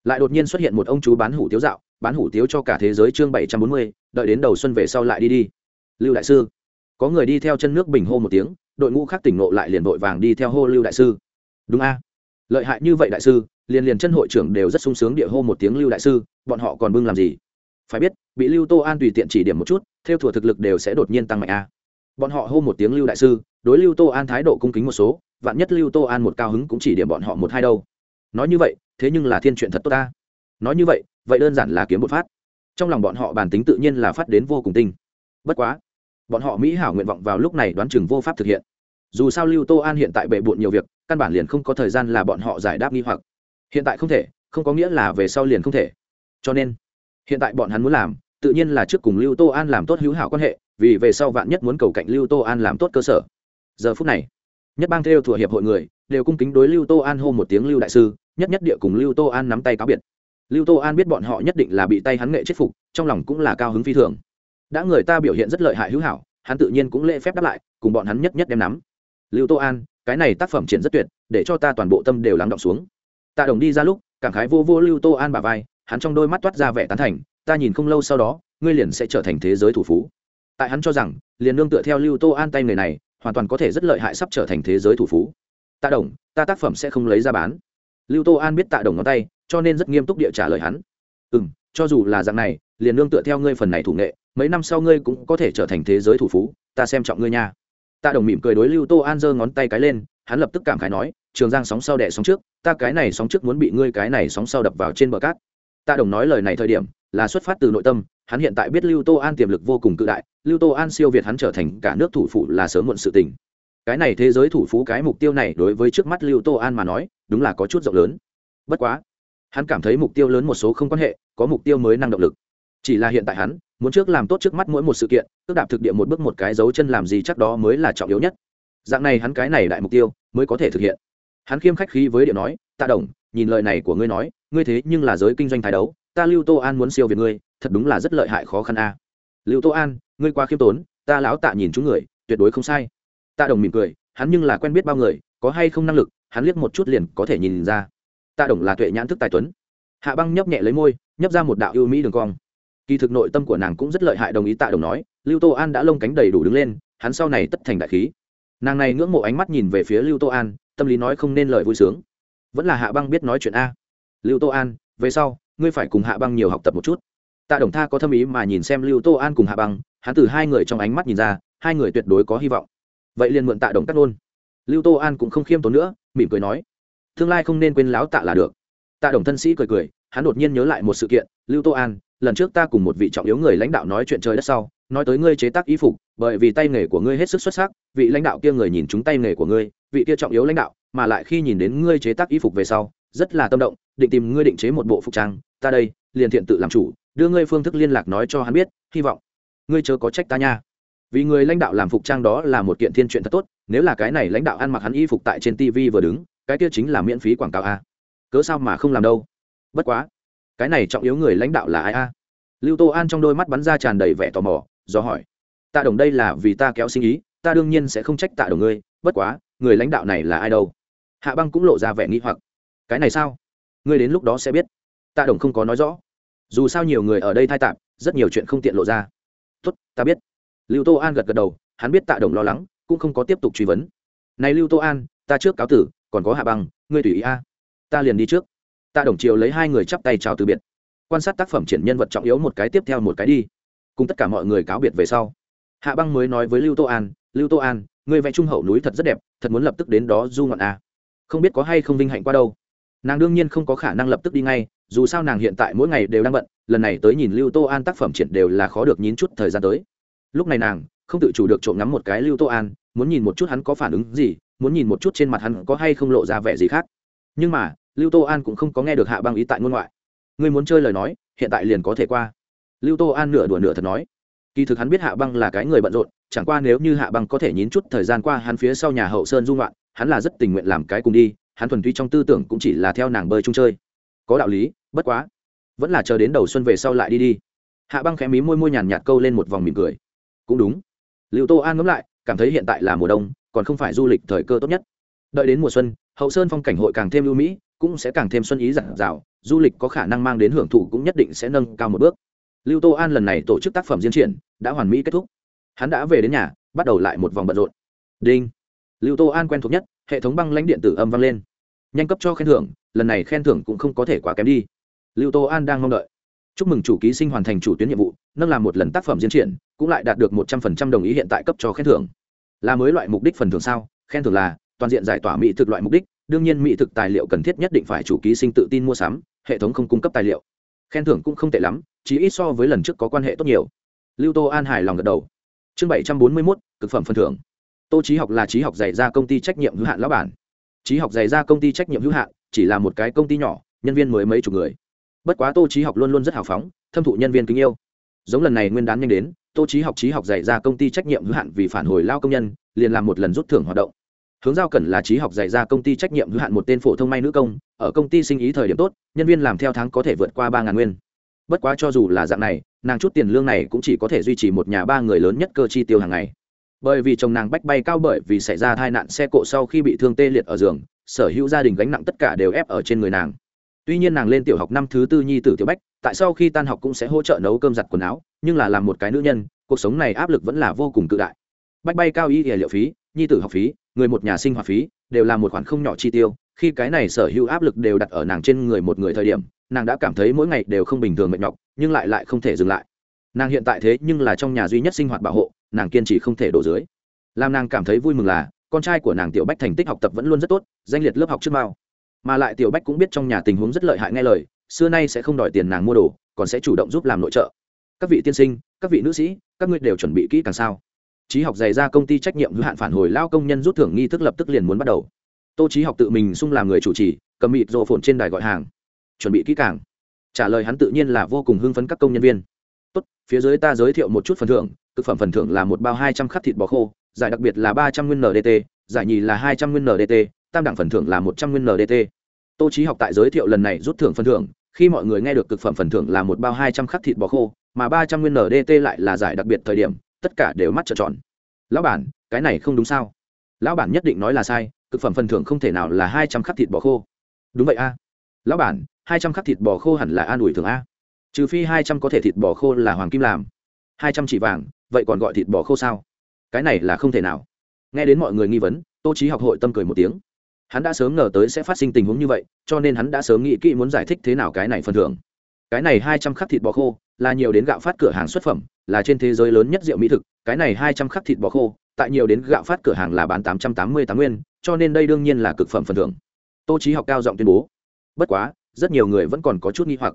Lại đột nhiên xuất hiện một ông chú bán hủ tiếu dạo, bán hủ tiếu cho cả thế giới chương bảy trăm bốn mươi, đợi đến đầu xuân về sau lại đi đi. Lưu đại sư có người đi theo chân nước bình hô một tiếng, đội ngũ khác tỉnh nộ lại liền vội vàng đi theo hô lưu đại sư. Đúng a. Lợi hại như vậy đại sư, liền liền chân hội trưởng đều rất sung sướng địa hô một tiếng lưu đại sư, bọn họ còn bưng làm gì? Phải biết, bị lưu tô an tùy tiện chỉ điểm một chút, theo thùa thực lực đều sẽ đột nhiên tăng mạnh a. Bọn họ hô một tiếng lưu đại sư, đối lưu tô an thái độ cung kính một số, vạn nhất lưu tô an một cao hứng cũng chỉ điểm bọn họ một hai đâu. Nói như vậy, thế nhưng là thiên chuyện thật tốt ta nói như vậy vậy đơn giản là kiếm một phát. Trong lòng bọn họ bản tính tự nhiên là phát đến vô cùng tinh. Bất quá bọn họ mỹ hảo nguyện vọng vào lúc này đoán chừng vô pháp thực hiện. Dù sao lưu tô an hiện tại bệ bộn nhiều việc, căn bản liền không có thời gian là bọn họ giải đáp nghi hoặc. Hiện tại không thể, không có nghĩa là về sau liền không thể. Cho nên, hiện tại bọn hắn muốn làm, tự nhiên là trước cùng lưu tô an làm tốt hữu hảo quan hệ, vì về sau vạn nhất muốn cầu cạnh lưu tô an làm tốt cơ sở. Giờ phút này, nhất bang theo thuộc hiệp hội người, đều cung kính đối lưu tô an hô một tiếng lưu đại sư, nhất nhất địa cùng lưu tô an nắm tay cáo biệt. Lưu tô an biết bọn họ nhất định là bị tay hắn nghệ chết phục, trong lòng cũng là cao hứng phi thường đã người ta biểu hiện rất lợi hại hữu hảo, hắn tự nhiên cũng lễ phép đáp lại, cùng bọn hắn nhất nhất đem nắm. Lưu tô an, cái này tác phẩm triển rất tuyệt, để cho ta toàn bộ tâm đều lắng động xuống. Tạ đồng đi ra lúc, cảm khái vô vô lưu tô an bà vai, hắn trong đôi mắt toát ra vẻ tán thành, ta nhìn không lâu sau đó, ngươi liền sẽ trở thành thế giới thủ phú. Tại hắn cho rằng, liền nương tựa theo lưu tô an tay người này, hoàn toàn có thể rất lợi hại sắp trở thành thế giới thủ phú. Tạ đồng, ta tác phẩm sẽ không lấy ra bán. Lưu tô an biết tạ đồng ngón tay, cho nên rất nghiêm túc địa trả lời hắn. Ừ m cho dù là dạng này liền nương tựa theo ngươi phần này thủ nghệ, mấy năm sau ngươi cũng có thể trở thành thế giới thủ phú, ta xem trọng ngươi nha. Tạ đồng mỉm cười đối lưu tô an giơ ngón tay cái lên, hắn lập tức cảm khái nói, trường giang sóng sau đẻ sóng trước, ta cái này sóng trước muốn bị ngươi cái này sóng sau đập vào trên bờ cát. Tạ đồng nói lời này thời điểm, là xuất phát từ nội tâm, hắn hiện tại biết lưu tô an tiềm lực vô cùng cự đại, lưu tô an siêu việt hắn trở thành cả nước thủ phủ là sớm muộn sự tình. Cái này thế giới thủ phú cái mục tiêu này đối với trước mắt lưu tô an mà nói, đúng là có chút rộng lớn. Bất quá, hắn cảm thấy mục tiêu lớn một số không quan hệ, có mục tiêu mới năng động lực chỉ là hiện tại hắn, muốn trước làm tốt trước mắt mỗi một sự kiện tức đạp thực địa một bước một cái dấu chân làm gì chắc đó mới là trọng yếu nhất. Dạng này hắn cái này đại mục tiêu, mới có thể thực hiện. Hắn khiêm khách khí với điệu nói, tạ đồng, nhìn lời này của ngươi nói, ngươi thế nhưng là giới kinh doanh thái đấu, ta lưu tô an muốn siêu việt ngươi, thật đúng là rất lợi hại khó khăn a. Lưu tô an, ngươi qua khiêm tốn, ta lão tạ nhìn chúng người, tuyệt đối không sai. Tạ đồng mỉm cười, hắn nhưng là quen biết bao người, có hay không năng lực, hắn liếc một chút liền có thể nhìn ra. Tạ đồng là tuệ nhãn thức tài tuấn. Hạ băng nhấp nhẹ lấy môi, nhấp ra một đạo ưu mỹ đường cong kỳ thực nội tâm của nàng cũng rất lợi hại, đồng ý tạ đồng nói, lưu tô an đã lông cánh đầy đủ đứng lên, hắn sau này tất thành đại khí. Nàng này ngưỡng mộ ánh mắt nhìn về phía lưu tô an, tâm lý nói không nên lời vui sướng. Vẫn là hạ băng biết nói chuyện a. Lưu tô an, về sau, ngươi phải cùng hạ băng nhiều học tập một chút. Tạ đồng tha có thâm ý mà nhìn xem lưu tô an cùng hạ băng, hắn từ hai người trong ánh mắt nhìn ra, hai người tuyệt đối có hy vọng. Vậy liền mượn tạ đồng cắt luôn. Lưu tô an cũng không khiêm tốn nữa, mỉm cười nói, tương lai không nên quên láo tạ là được. Tạ đồng thân sĩ cười cười, hắn đột nhiên nhớ lại một sự kiện, lưu tô an lần trước ta cùng một vị trọng yếu người lãnh đạo nói chuyện trời đất sau, nói tới ngươi chế tác y phục, bởi vì tay nghề của ngươi hết sức xuất sắc, vị lãnh đạo kia người nhìn chúng tay nghề của ngươi, vị kia trọng yếu lãnh đạo, mà lại khi nhìn đến ngươi chế tác y phục về sau, rất là tâm động, định tìm ngươi định chế một bộ phục trang, ta đây, liền thiện tự làm chủ, đưa ngươi phương thức liên lạc nói cho hắn biết, hy vọng, ngươi chớ có trách ta nha. Vì người lãnh đạo làm phục trang đó là một kiện thiên chuyện thật tốt, nếu là cái này lãnh đạo ăn mặc hắn y phục tại trên tv vừa đứng, cái kia chính là miễn phí quảng cáo a. Cớ sao mà không làm đâu? Bất quá cái này trọng yếu người lãnh đạo là ai a? Lưu tô an trong đôi mắt bắn ra tràn đầy vẻ tò mò, do hỏi. Tạ đồng đây là vì ta kéo sinh ý, ta đương nhiên sẽ không trách tạ đồng ngươi, bất quá, người lãnh đạo này là ai đâu? Hạ băng cũng lộ ra vẻ nghi hoặc. Cái này sao? Ngươi đến lúc đó sẽ biết. Tạ đồng không có nói rõ. Dù sao nhiều người ở đây thai tạp, rất nhiều chuyện không tiện lộ ra. Tốt, ta biết. Lưu tô an gật gật đầu, hắn biết tạ đồng lo lắng, cũng không có tiếp tục truy vấn. Này lưu tô an, ta trước cáo tử, còn có hạ băng, ngươi tùy ý a. Ta liền đi trước tạ đồng triều lấy hai người chắp tay chào từ biệt. Quan sát tác phẩm triển nhân vật trọng yếu một cái tiếp theo một cái đi. Cùng tất cả mọi người cáo biệt về sau, hạ băng mới nói với lưu tô an, lưu tô an, người vẽ trung hậu núi thật rất đẹp, thật muốn lập tức đến đó du ngoạn a không biết có hay không vinh hạnh qua đâu. Nàng đương nhiên không có khả năng lập tức đi ngay, dù sao nàng hiện tại mỗi ngày đều đang bận, lần này tới nhìn lưu tô an tác phẩm triển đều là khó được nhín chút thời gian tới. Lúc này nàng không tự chủ được trộm ngắm một cái lưu tô an, muốn nhìn một chút hắn có phản ứng gì, muốn nhìn một chút trên mặt hắn có hay không lộ ra vẻ gì khác. Nhưng mà lưu tô an cũng không có nghe được hạ băng ý tại ngôn ngoại. Ngươi muốn chơi lời nói, hiện tại liền có thể qua. Lưu tô an nửa đùa nửa thật nói. Kỳ thực hắn biết hạ băng là cái người bận rộn, chẳng qua nếu như hạ băng có thể nhín chút thời gian qua hắn phía sau nhà hậu sơn dung loạn hắn là rất tình nguyện làm cái cùng đi, hắn thuần túy trong tư tưởng cũng chỉ là theo nàng bơi chung chơi. Có đạo lý, bất quá, vẫn là chờ đến đầu xuân về sau lại đi đi. Hạ băng khẽ mí môi môi nhàn nhạt câu lên một vòng mỉm cười. Cũng đúng. Liệu tô an ngẫm lại, cảm thấy hiện tại là mùa đông, còn không phải du lịch thời cơ tốt nhất. Đợi đến mùa xuân, hậu sơn phong cảnh hội càng thêm ưu mỹ cũng sẽ càng thêm xuân ý giản dào, du lịch có khả năng mang đến hưởng thụ cũng nhất định sẽ nâng cao một bước. Lưu tô an lần này tổ chức tác phẩm diễn triển, đã hoàn mỹ kết thúc. Hắn đã về đến nhà, bắt đầu lại một vòng bận rộn. Đinh. Lưu tô an quen thuộc nhất, hệ thống băng lãnh điện tử âm vang lên. Nhanh cấp cho khen thưởng, lần này khen thưởng cũng không có thể quá kém đi. Lưu tô an đang mong đợi. Chúc mừng chủ ký sinh hoàn thành chủ tuyến nhiệm vụ, nâng làm một lần tác phẩm diễn triển, cũng lại đạt được một trăm phần trăm đồng ý hiện tại cấp cho khen thưởng. Là mới loại mục đích phần thưởng sao? Khen thưởng là toàn diện giải tỏa mỹ thực loại mục đích đương nhiên mỹ thực tài liệu cần thiết nhất định phải chủ ký sinh tự tin mua sắm, hệ thống không cung cấp tài liệu. Khen thưởng cũng không tệ lắm chỉ ít so với lần trước có quan hệ tốt nhiều. Lưu tô an hài lòng gật đầu. Chương bảy trăm bốn mươi mốt cực phẩm phần thưởng. Tô trí học là trí học dạy ra công ty trách nhiệm hữu hạn lão bản. Trí học dạy ra công ty trách nhiệm hữu hạn, chỉ là một cái công ty nhỏ, nhân viên mới mấy chục người. Bất quá tô trí học luôn luôn rất hào phóng, thâm thụ nhân viên kính yêu. Giống lần này nguyên đán nhanh đến, tô trí học trí học dạy ra công ty trách nhiệm hữu hạn vì phản hồi lao công nhân, liền làm một lần rút thưởng hoạt động hướng giao cần là trí học dạy ra công ty trách nhiệm hữu hạn một tên phổ thông may nữ công, ở công ty sinh ý thời điểm tốt, nhân viên làm theo tháng có thể vượt qua ba ngàn nguyên. Bất quá cho dù là dạng này, nàng chút tiền lương này cũng chỉ có thể duy trì một nhà ba người lớn nhất cơ chi tiêu hàng ngày. Bởi vì chồng nàng bách bay cao bởi vì xảy ra tai nạn xe cộ sau khi bị thương tê liệt ở giường, sở hữu gia đình gánh nặng tất cả đều ép ở trên người nàng. Tuy nhiên nàng lên tiểu học năm thứ tư nhi tử tiểu bách, tại sau khi tan học cũng sẽ hỗ trợ nấu cơm giặt quần áo, nhưng là làm một cái nữ nhân, cuộc sống này áp lực vẫn là vô cùng cự đại. Bách bay cao y liệu phí nhi tử học phí, người một nhà sinh hoạt phí, đều là một khoản không nhỏ chi tiêu. Khi cái này sở hữu áp lực đều đặt ở nàng trên người một người thời điểm, nàng đã cảm thấy mỗi ngày đều không bình thường mệt nhọc, nhưng lại lại không thể dừng lại. Nàng hiện tại thế nhưng là trong nhà duy nhất sinh hoạt bảo hộ, nàng kiên trì không thể đổ dưới. Làm nàng cảm thấy vui mừng là, con trai của nàng tiểu bách thành tích học tập vẫn luôn rất tốt, danh liệt lớp học trước bao. Mà lại tiểu bách cũng biết trong nhà tình huống rất lợi hại nghe lời, xưa nay sẽ không đòi tiền nàng mua đồ, còn sẽ chủ động giúp làm nội trợ. Các vị tiên sinh, các vị nữ sĩ, các ngươi đều chuẩn bị kỹ càng sao? Trí học dày ra công ty trách nhiệm hữu hạn phản hồi lao công nhân rút thưởng nghi thức lập tức liền muốn bắt đầu. Tô trí học tự mình sung làm người chủ trì, cầm mịt rộ phồn trên đài gọi hàng, chuẩn bị kỹ càng. Trả lời hắn tự nhiên là vô cùng hưng phấn các công nhân viên. Tốt, phía dưới ta giới thiệu một chút phần thưởng, thực phẩm phần thưởng là một bao hai trăm khắc thịt bò khô, giải đặc biệt là ba trăm nguyên ndt giải nhì là hai trăm nguyên ndt tam đẳng phần thưởng là một trăm nguyên ndt tô trí học tại giới thiệu lần này rút thưởng phần thưởng, khi mọi người nghe được thực phẩm phần thưởng là một bao hai trăm khắc thịt bò khô, mà ba trăm nguyên ndt lại là giải đặc biệt thời điểm tất cả đều mắt trợn tròn. Lão bản, cái này không đúng sao? Lão bản nhất định nói là sai cực phẩm phần thưởng không thể nào là hai trăm khắc thịt bò khô. Đúng vậy a. Lão bản, hai trăm khắc thịt bò khô hẳn là an ủi thường a. Trừ phi hai trăm có thể thịt bò khô là hoàng kim làm. Hai trăm chỉ vàng, vậy còn gọi thịt bò khô sao? Cái này là không thể nào. Nghe đến mọi người nghi vấn, tô trí học hội tâm cười một tiếng. Hắn đã sớm ngờ tới sẽ phát sinh tình huống như vậy, cho nên hắn đã sớm nghĩ kỹ muốn giải thích thế nào cái này phần thưởng cái này hai trăm khắc thịt bò khô, là nhiều đến gạo phát cửa hàng xuất phẩm, là trên thế giới lớn nhất rượu mỹ thực. Cái này hai trăm khắc thịt bò khô, tại nhiều đến gạo phát cửa hàng là bán tám trăm tám mươi tám nguyên, cho nên đây đương nhiên là cực phẩm phần thưởng. Tô trí học cao giọng tuyên bố. Bất quá, rất nhiều người vẫn còn có chút nghi hoặc.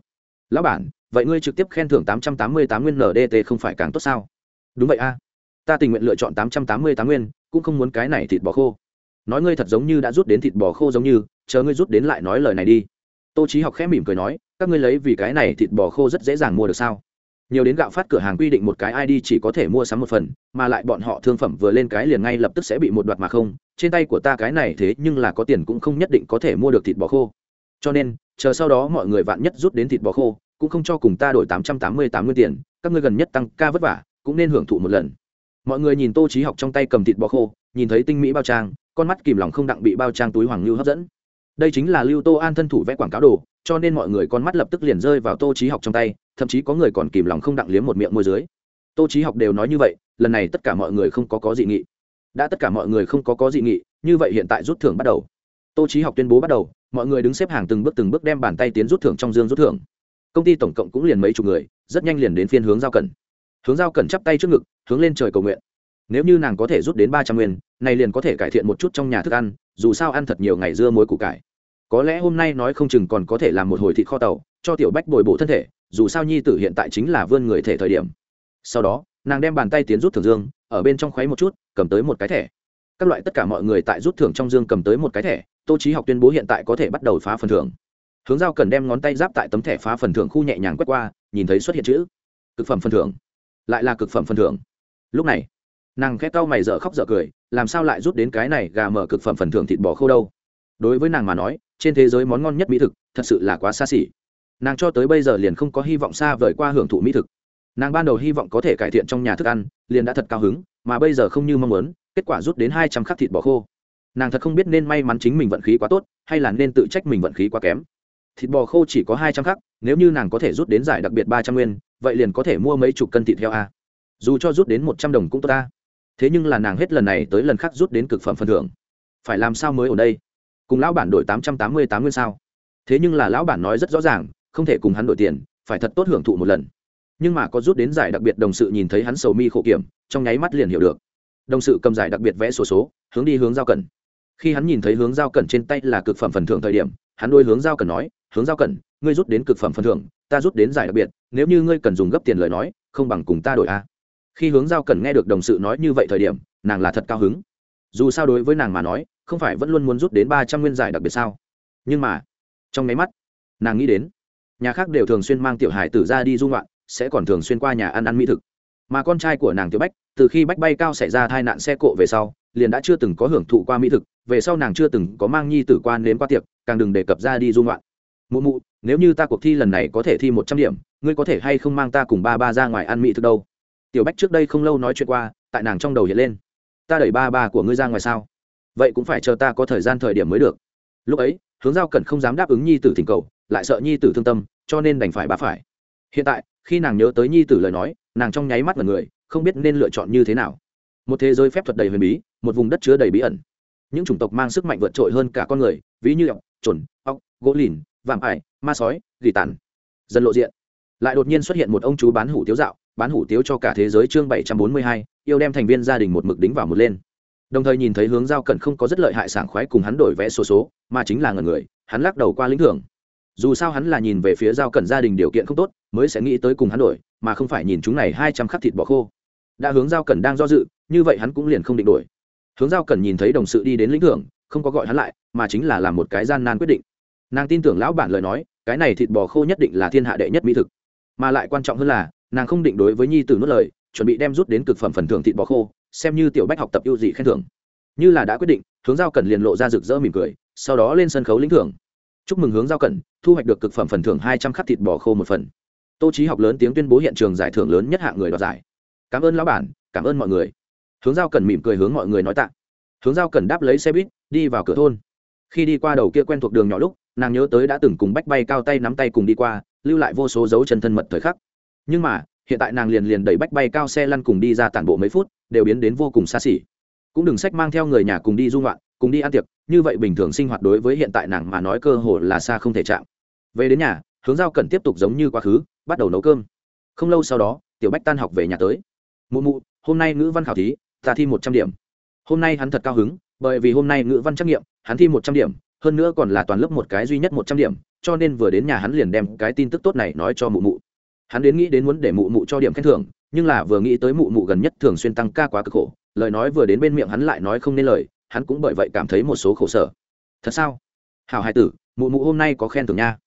Lão bản, vậy ngươi trực tiếp khen thưởng tám trăm tám mươi tám nguyên ndt không phải càng tốt sao? Đúng vậy a. Ta tình nguyện lựa chọn tám trăm tám mươi tám nguyên, cũng không muốn cái này thịt bò khô. Nói ngươi thật giống như đã rút đến thịt bò khô giống như, chờ ngươi rút đến lại nói lời này đi. Tô trí học khẽ mỉm cười nói các ngươi lấy vì cái này thịt bò khô rất dễ dàng mua được sao? Nhiều đến gạo phát cửa hàng quy định một cái id chỉ có thể mua sắm một phần, mà lại bọn họ thương phẩm vừa lên cái liền ngay lập tức sẽ bị một đoạt mà không. Trên tay của ta cái này thế nhưng là có tiền cũng không nhất định có thể mua được thịt bò khô. Cho nên, chờ sau đó mọi người vạn nhất rút đến thịt bò khô, cũng không cho cùng ta đổi tám trăm tám mươi tám nguyên tiền, các ngươi gần nhất tăng ca vất vả, cũng nên hưởng thụ một lần. Mọi người nhìn tô trí học trong tay cầm thịt bò khô, nhìn thấy tinh mỹ bao trang, con mắt kìm lòng không đặng bị bao trang túi hoàng lưu hấp dẫn đây chính là lưu tô an thân thủ vẽ quảng cáo đồ, cho nên mọi người con mắt lập tức liền rơi vào tô trí học trong tay, thậm chí có người còn kìm lòng không đặng liếm một miệng môi dưới. Tô trí học đều nói như vậy, lần này tất cả mọi người không có có dị nghị. Đã tất cả mọi người không có có dị nghị, như vậy hiện tại rút thưởng bắt đầu. Tô trí học tuyên bố bắt đầu, mọi người đứng xếp hàng từng bước từng bước đem bàn tay tiến rút thưởng trong dương rút thưởng. Công ty tổng cộng cũng liền mấy chục người, rất nhanh liền đến phiên hướng giao cần hướng giao cần chắp tay trước ngực, hướng lên trời cầu nguyện. Nếu như nàng có thể rút đến ba trăm nguyên này liền có thể cải thiện một chút trong nhà thức ăn dù sao ăn thật nhiều ngày dưa muối củ cải. Có lẽ hôm nay nói không chừng còn có thể làm một hồi thịt kho tàu, cho tiểu bách bồi bổ thân thể, dù sao nhi tử hiện tại chính là vươn người thể thời điểm. Sau đó, nàng đem bàn tay tiến rút thưởng dương, ở bên trong khuấy một chút, cầm tới một cái thẻ. Các loại tất cả mọi người tại rút thưởng trong dương cầm tới một cái thẻ, tô trí học tuyên bố hiện tại có thể bắt đầu phá phần thưởng. Hướng giao cần đem ngón tay giáp tại tấm thẻ phá phần thưởng khu nhẹ nhàng quét qua, nhìn thấy xuất hiện chữ, cực phẩm phần thưởng. Lại là cực phẩm phần thưởng. Lúc này, nàng khét cau mày dở khóc dở cười làm sao lại rút đến cái này gà mở cực phẩm phần thưởng thịt bò khô đâu? Đối với nàng mà nói, trên thế giới món ngon nhất mỹ thực, thật sự là quá xa xỉ. Nàng cho tới bây giờ liền không có hy vọng xa vời qua hưởng thụ mỹ thực. Nàng ban đầu hy vọng có thể cải thiện trong nhà thức ăn, liền đã thật cao hứng, mà bây giờ không như mong muốn, kết quả rút đến hai trăm khắc thịt bò khô. Nàng thật không biết nên may mắn chính mình vận khí quá tốt, hay là nên tự trách mình vận khí quá kém. Thịt bò khô chỉ có hai trăm khắc, nếu như nàng có thể rút đến giải đặc biệt ba trăm nguyên, vậy liền có thể mua mấy chục cân thịt heo a. Dù cho rút đến một trăm đồng cũng tốt ta thế nhưng là nàng hết lần này tới lần khác rút đến cực phẩm phần thưởng. Phải làm sao mới ở đây? Cùng lão bản đổi tám trăm tám mươi tám nguyên sao? Thế nhưng là lão bản nói rất rõ ràng không thể cùng hắn đổi tiền phải thật tốt hưởng thụ một lần. Nhưng mà có rút đến giải đặc biệt đồng sự nhìn thấy hắn sầu mi khổ kiểm trong nháy mắt liền hiểu được. Đồng sự cầm giải đặc biệt vẽ sổ số, số hướng đi hướng giao cần khi hắn nhìn thấy hướng giao cần trên tay là cực phẩm phần thưởng thời điểm hắn đôi hướng giao cần nói hướng giao cần ngươi rút đến cực phẩm phần thưởng ta rút đến giải đặc biệt nếu như ngươi cần dùng gấp tiền lời nói không bằng cùng ta đổi a khi hướng giao cẩn nghe được đồng sự nói như vậy thời điểm, nàng là thật cao hứng. Dù sao đối với nàng mà nói, không phải vẫn luôn muốn rút đến ba trăm nguyên giải đặc biệt sao? Nhưng mà, trong máy mắt, nàng nghĩ đến, nhà khác đều thường xuyên mang tiểu hải tử ra đi dung loạn sẽ còn thường xuyên qua nhà ăn ăn mỹ thực. Mà con trai của nàng tiểu bách, từ khi bách bay cao xảy ra tai nạn xe cộ về sau, liền đã chưa từng có hưởng thụ qua mỹ thực, về sau nàng chưa từng có mang nhi tử quan đến qua tiệc, càng đừng đề cập ra đi dung loạn mụ mụ, nếu như ta cuộc thi lần này có thể thi một trăm điểm, ngươi có thể hay không mang ta cùng ba ba ra ngoài ăn mỹ thực đâu? Tiểu bách trước đây không lâu nói chuyện qua, tại nàng trong đầu hiện lên. Ta đẩy ba ba của ngươi ra ngoài sao? Vậy cũng phải chờ ta có thời gian thời điểm mới được. Lúc ấy, hướng giao cần không dám đáp ứng nhi tử thỉnh cầu, lại sợ nhi tử thương tâm, cho nên đành phải bá phải. Hiện tại, khi nàng nhớ tới nhi tử lời nói, nàng trong nháy mắt mật người, không biết nên lựa chọn như thế nào. Một thế giới phép thuật đầy huyền bí, một vùng đất chứa đầy bí ẩn. Những chủng tộc mang sức mạnh vượt trội hơn cả con người, ví như ọc trồn ọc gỗ lìn, vạm ải, ma sói, gỉ tàn. Dần lộ diện, lại đột nhiên xuất hiện một ông chú bán hủ tiếu dạo bán hủ tiếu cho cả thế giới chương bảy trăm bốn mươi hai, yêu đem thành viên gia đình một mực đính vào một lên. Đồng thời nhìn thấy hướng giao cận không có rất lợi hại sảng khoái cùng hắn đổi vẽ số số, mà chính là ngần người, hắn lắc đầu qua lĩnh thưởng. Dù sao hắn là nhìn về phía giao cận gia đình điều kiện không tốt, mới sẽ nghĩ tới cùng hắn đổi, mà không phải nhìn chúng này hai trăm khắc thịt bò khô. Đã hướng giao cận đang do dự, như vậy hắn cũng liền không định đổi. Hướng giao cận nhìn thấy đồng sự đi đến lĩnh thưởng, không có gọi hắn lại, mà chính là làm một cái gian nan quyết định. Nàng tin tưởng lão bản lời nói, cái này thịt bò khô nhất định là thiên hạ đệ nhất mỹ thực. Mà lại quan trọng hơn là nàng không định đối với nhi tử nuốt lời, chuẩn bị đem rút đến cực phẩm phần thưởng thịt bò khô, xem như tiểu bách học tập ưu dị khen thưởng. Như là đã quyết định, hướng giao cẩn liền lộ ra rực rỡ mỉm cười, sau đó lên sân khấu lĩnh thưởng. Chúc mừng hướng giao cẩn, thu hoạch được cực phẩm phần thưởng hai trăm khắc thịt bò khô một phần. Tô trí học lớn tiếng tuyên bố hiện trường giải thưởng lớn nhất hạng người đoạt giải. Cảm ơn lão bản, cảm ơn mọi người. Hướng giao cẩn mỉm cười hướng mọi người nói tạ. Hướng giao cẩn đáp lấy xe buýt, đi vào cửa thôn. Khi đi qua đầu kia quen thuộc đường nhỏ lúc, nàng nhớ tới đã từng cùng bách bay cao tay nắm tay cùng đi qua, lưu lại vô số dấu chân thân mật thời khắc nhưng mà, hiện tại nàng liền liền đẩy bách bay cao xe lăn cùng đi ra tản bộ mấy phút, đều biến đến vô cùng xa xỉ. Cũng đừng sách mang theo người nhà cùng đi dung loạn cùng đi ăn tiệc, như vậy bình thường sinh hoạt đối với hiện tại nàng mà nói cơ hồ là xa không thể chạm. Về đến nhà, hướng giao cần tiếp tục giống như quá khứ, bắt đầu nấu cơm. Không lâu sau đó, tiểu bách tan học về nhà tới. Mụ mụ, hôm nay ngữ văn khảo thí, ta thi một trăm điểm. Hôm nay hắn thật cao hứng, bởi vì hôm nay ngữ văn trắc nghiệm, hắn thi một trăm điểm, hơn nữa còn là toàn lớp một cái duy nhất một trăm điểm, cho nên vừa đến nhà hắn liền đem cái tin tức tốt này nói cho mụ mụ hắn đến nghĩ đến muốn để mụ mụ cho điểm khen thưởng, nhưng là vừa nghĩ tới mụ mụ gần nhất thường xuyên tăng ca quá cực khổ, lời nói vừa đến bên miệng hắn lại nói không nên lời, hắn cũng bởi vậy cảm thấy một số khổ sở. Thật sao? Hảo hai tử, mụ mụ hôm nay có khen thưởng nha.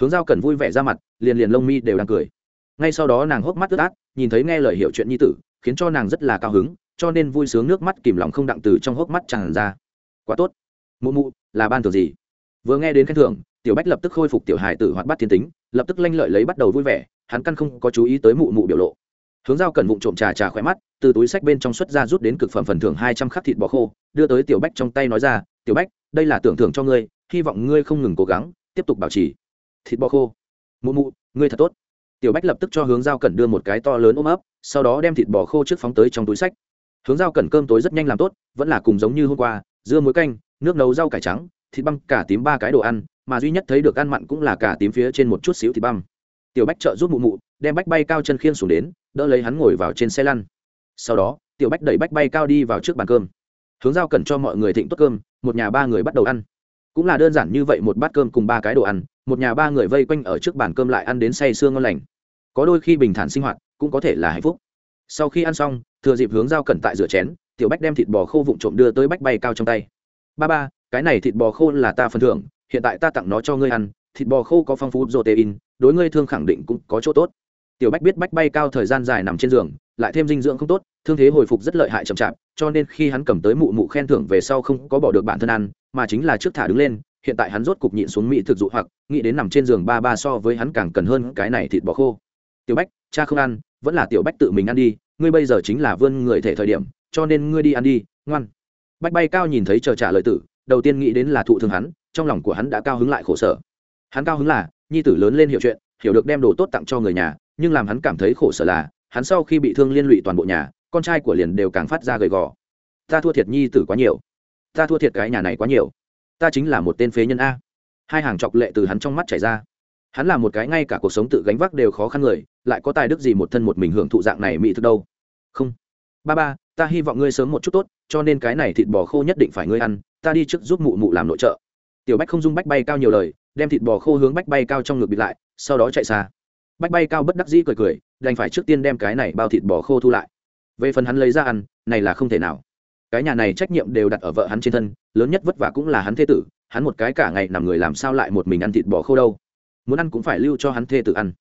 Hướng giao cần vui vẻ ra mặt, liền liền lông mi đều đang cười. Ngay sau đó nàng hốc mắt ướt át, nhìn thấy nghe lời hiểu chuyện nhi tử, khiến cho nàng rất là cao hứng, cho nên vui sướng nước mắt kìm lòng không đặng từ trong hốc mắt tràn ra. Quá tốt. Mụ mụ, là ban thưởng gì? Vừa nghe đến khen thưởng, tiểu bách lập tức khôi phục tiểu hài tử hoạt bát thiên tính, lập tức lanh lợi lấy bắt đầu vui vẻ hắn căn không có chú ý tới mụ mụ biểu lộ. Hướng dao cần vụng trộm trà trà khỏe mắt, từ túi sách bên trong xuất ra rút đến cực phẩm phần thưởng hai trăm khắc thịt bò khô, đưa tới tiểu bách trong tay nói ra, tiểu bách, đây là tưởng thưởng cho ngươi, hy vọng ngươi không ngừng cố gắng, tiếp tục bảo trì. Thịt bò khô. Mụ mụ, ngươi thật tốt. Tiểu bách lập tức cho hướng dao cần đưa một cái to lớn ôm ấp, sau đó đem thịt bò khô trước phóng tới trong túi sách. Hướng dao cần cơm tối rất nhanh làm tốt, vẫn là cùng giống như hôm qua, dưa muối canh, nước nấu rau cải trắng, thịt băm, cả tím ba cái đồ ăn, mà duy nhất thấy được ăn mặn cũng là cả tím phía trên một chút xíu thịt băm tiểu bách trợ giúp mụ mụ, đem bách bay cao chân khiên xuống đến, đỡ lấy hắn ngồi vào trên xe lăn. Sau đó, tiểu bách đẩy bách bay cao đi vào trước bàn cơm. Hướng giao cần cho mọi người thịnh tốt cơm, một nhà ba người bắt đầu ăn. Cũng là đơn giản như vậy, một bát cơm cùng ba cái đồ ăn, một nhà ba người vây quanh ở trước bàn cơm lại ăn đến say sương ngon lành. Có đôi khi bình thản sinh hoạt, cũng có thể là hạnh phúc. Sau khi ăn xong, thừa dịp hướng giao cẩn tại rửa chén, tiểu bách đem thịt bò khô vụn trộm đưa tới bách bay cao trong tay. Ba ba, cái này thịt bò khô là ta phần thưởng, hiện tại ta tặng nó cho ngươi ăn, thịt bò khô có phong phú protein đối ngươi thương khẳng định cũng có chỗ tốt. Tiểu bách biết bách bay cao thời gian dài nằm trên giường, lại thêm dinh dưỡng không tốt, thương thế hồi phục rất lợi hại chậm chạp, cho nên khi hắn cầm tới mụ mụ khen thưởng về sau không có bỏ được bản thân ăn, mà chính là trước thả đứng lên, hiện tại hắn rốt cục nhịn xuống mỹ thực dụ hoặc, nghĩ đến nằm trên giường ba ba so với hắn càng cần hơn cái này thịt bò khô. Tiểu bách, cha không ăn, vẫn là tiểu bách tự mình ăn đi, ngươi bây giờ chính là vươn người thể thời điểm, cho nên ngươi đi ăn đi, ngoan. Bách bay cao nhìn thấy chờ trả lời tử, đầu tiên nghĩ đến là thụ thương hắn, trong lòng của hắn đã cao hứng lại khổ sở. Hắn cao hứng là nhi tử lớn lên hiểu chuyện, hiểu được đem đồ tốt tặng cho người nhà, nhưng làm hắn cảm thấy khổ sở là, hắn sau khi bị thương liên lụy toàn bộ nhà, con trai của liền đều càng phát ra gầy gò. Ta thua thiệt nhi tử quá nhiều. Ta thua thiệt cái nhà này quá nhiều. Ta chính là một tên phế nhân a. Hai hàng chọc lệ từ hắn trong mắt chảy ra. Hắn là một cái ngay cả cuộc sống tự gánh vác đều khó khăn người, lại có tài đức gì một thân một mình hưởng thụ dạng này mỹ thực đâu? Không. Ba ba, ta hy vọng ngươi sớm một chút tốt, cho nên cái này thịt bò khô nhất định phải ngươi ăn, ta đi trước giúp mụ mụ làm nội trợ. Tiểu bách không dung bách bay cao nhiều lời đem thịt bò khô hướng bách bay cao trong ngực bịt lại, sau đó chạy xa. Bách bay cao bất đắc dĩ cười cười, đành phải trước tiên đem cái này bao thịt bò khô thu lại. Về phần hắn lấy ra ăn, này là không thể nào. Cái nhà này trách nhiệm đều đặt ở vợ hắn trên thân, lớn nhất vất vả cũng là hắn thế tử, hắn một cái cả ngày nằm người làm sao lại một mình ăn thịt bò khô đâu. Muốn ăn cũng phải lưu cho hắn thê tử ăn.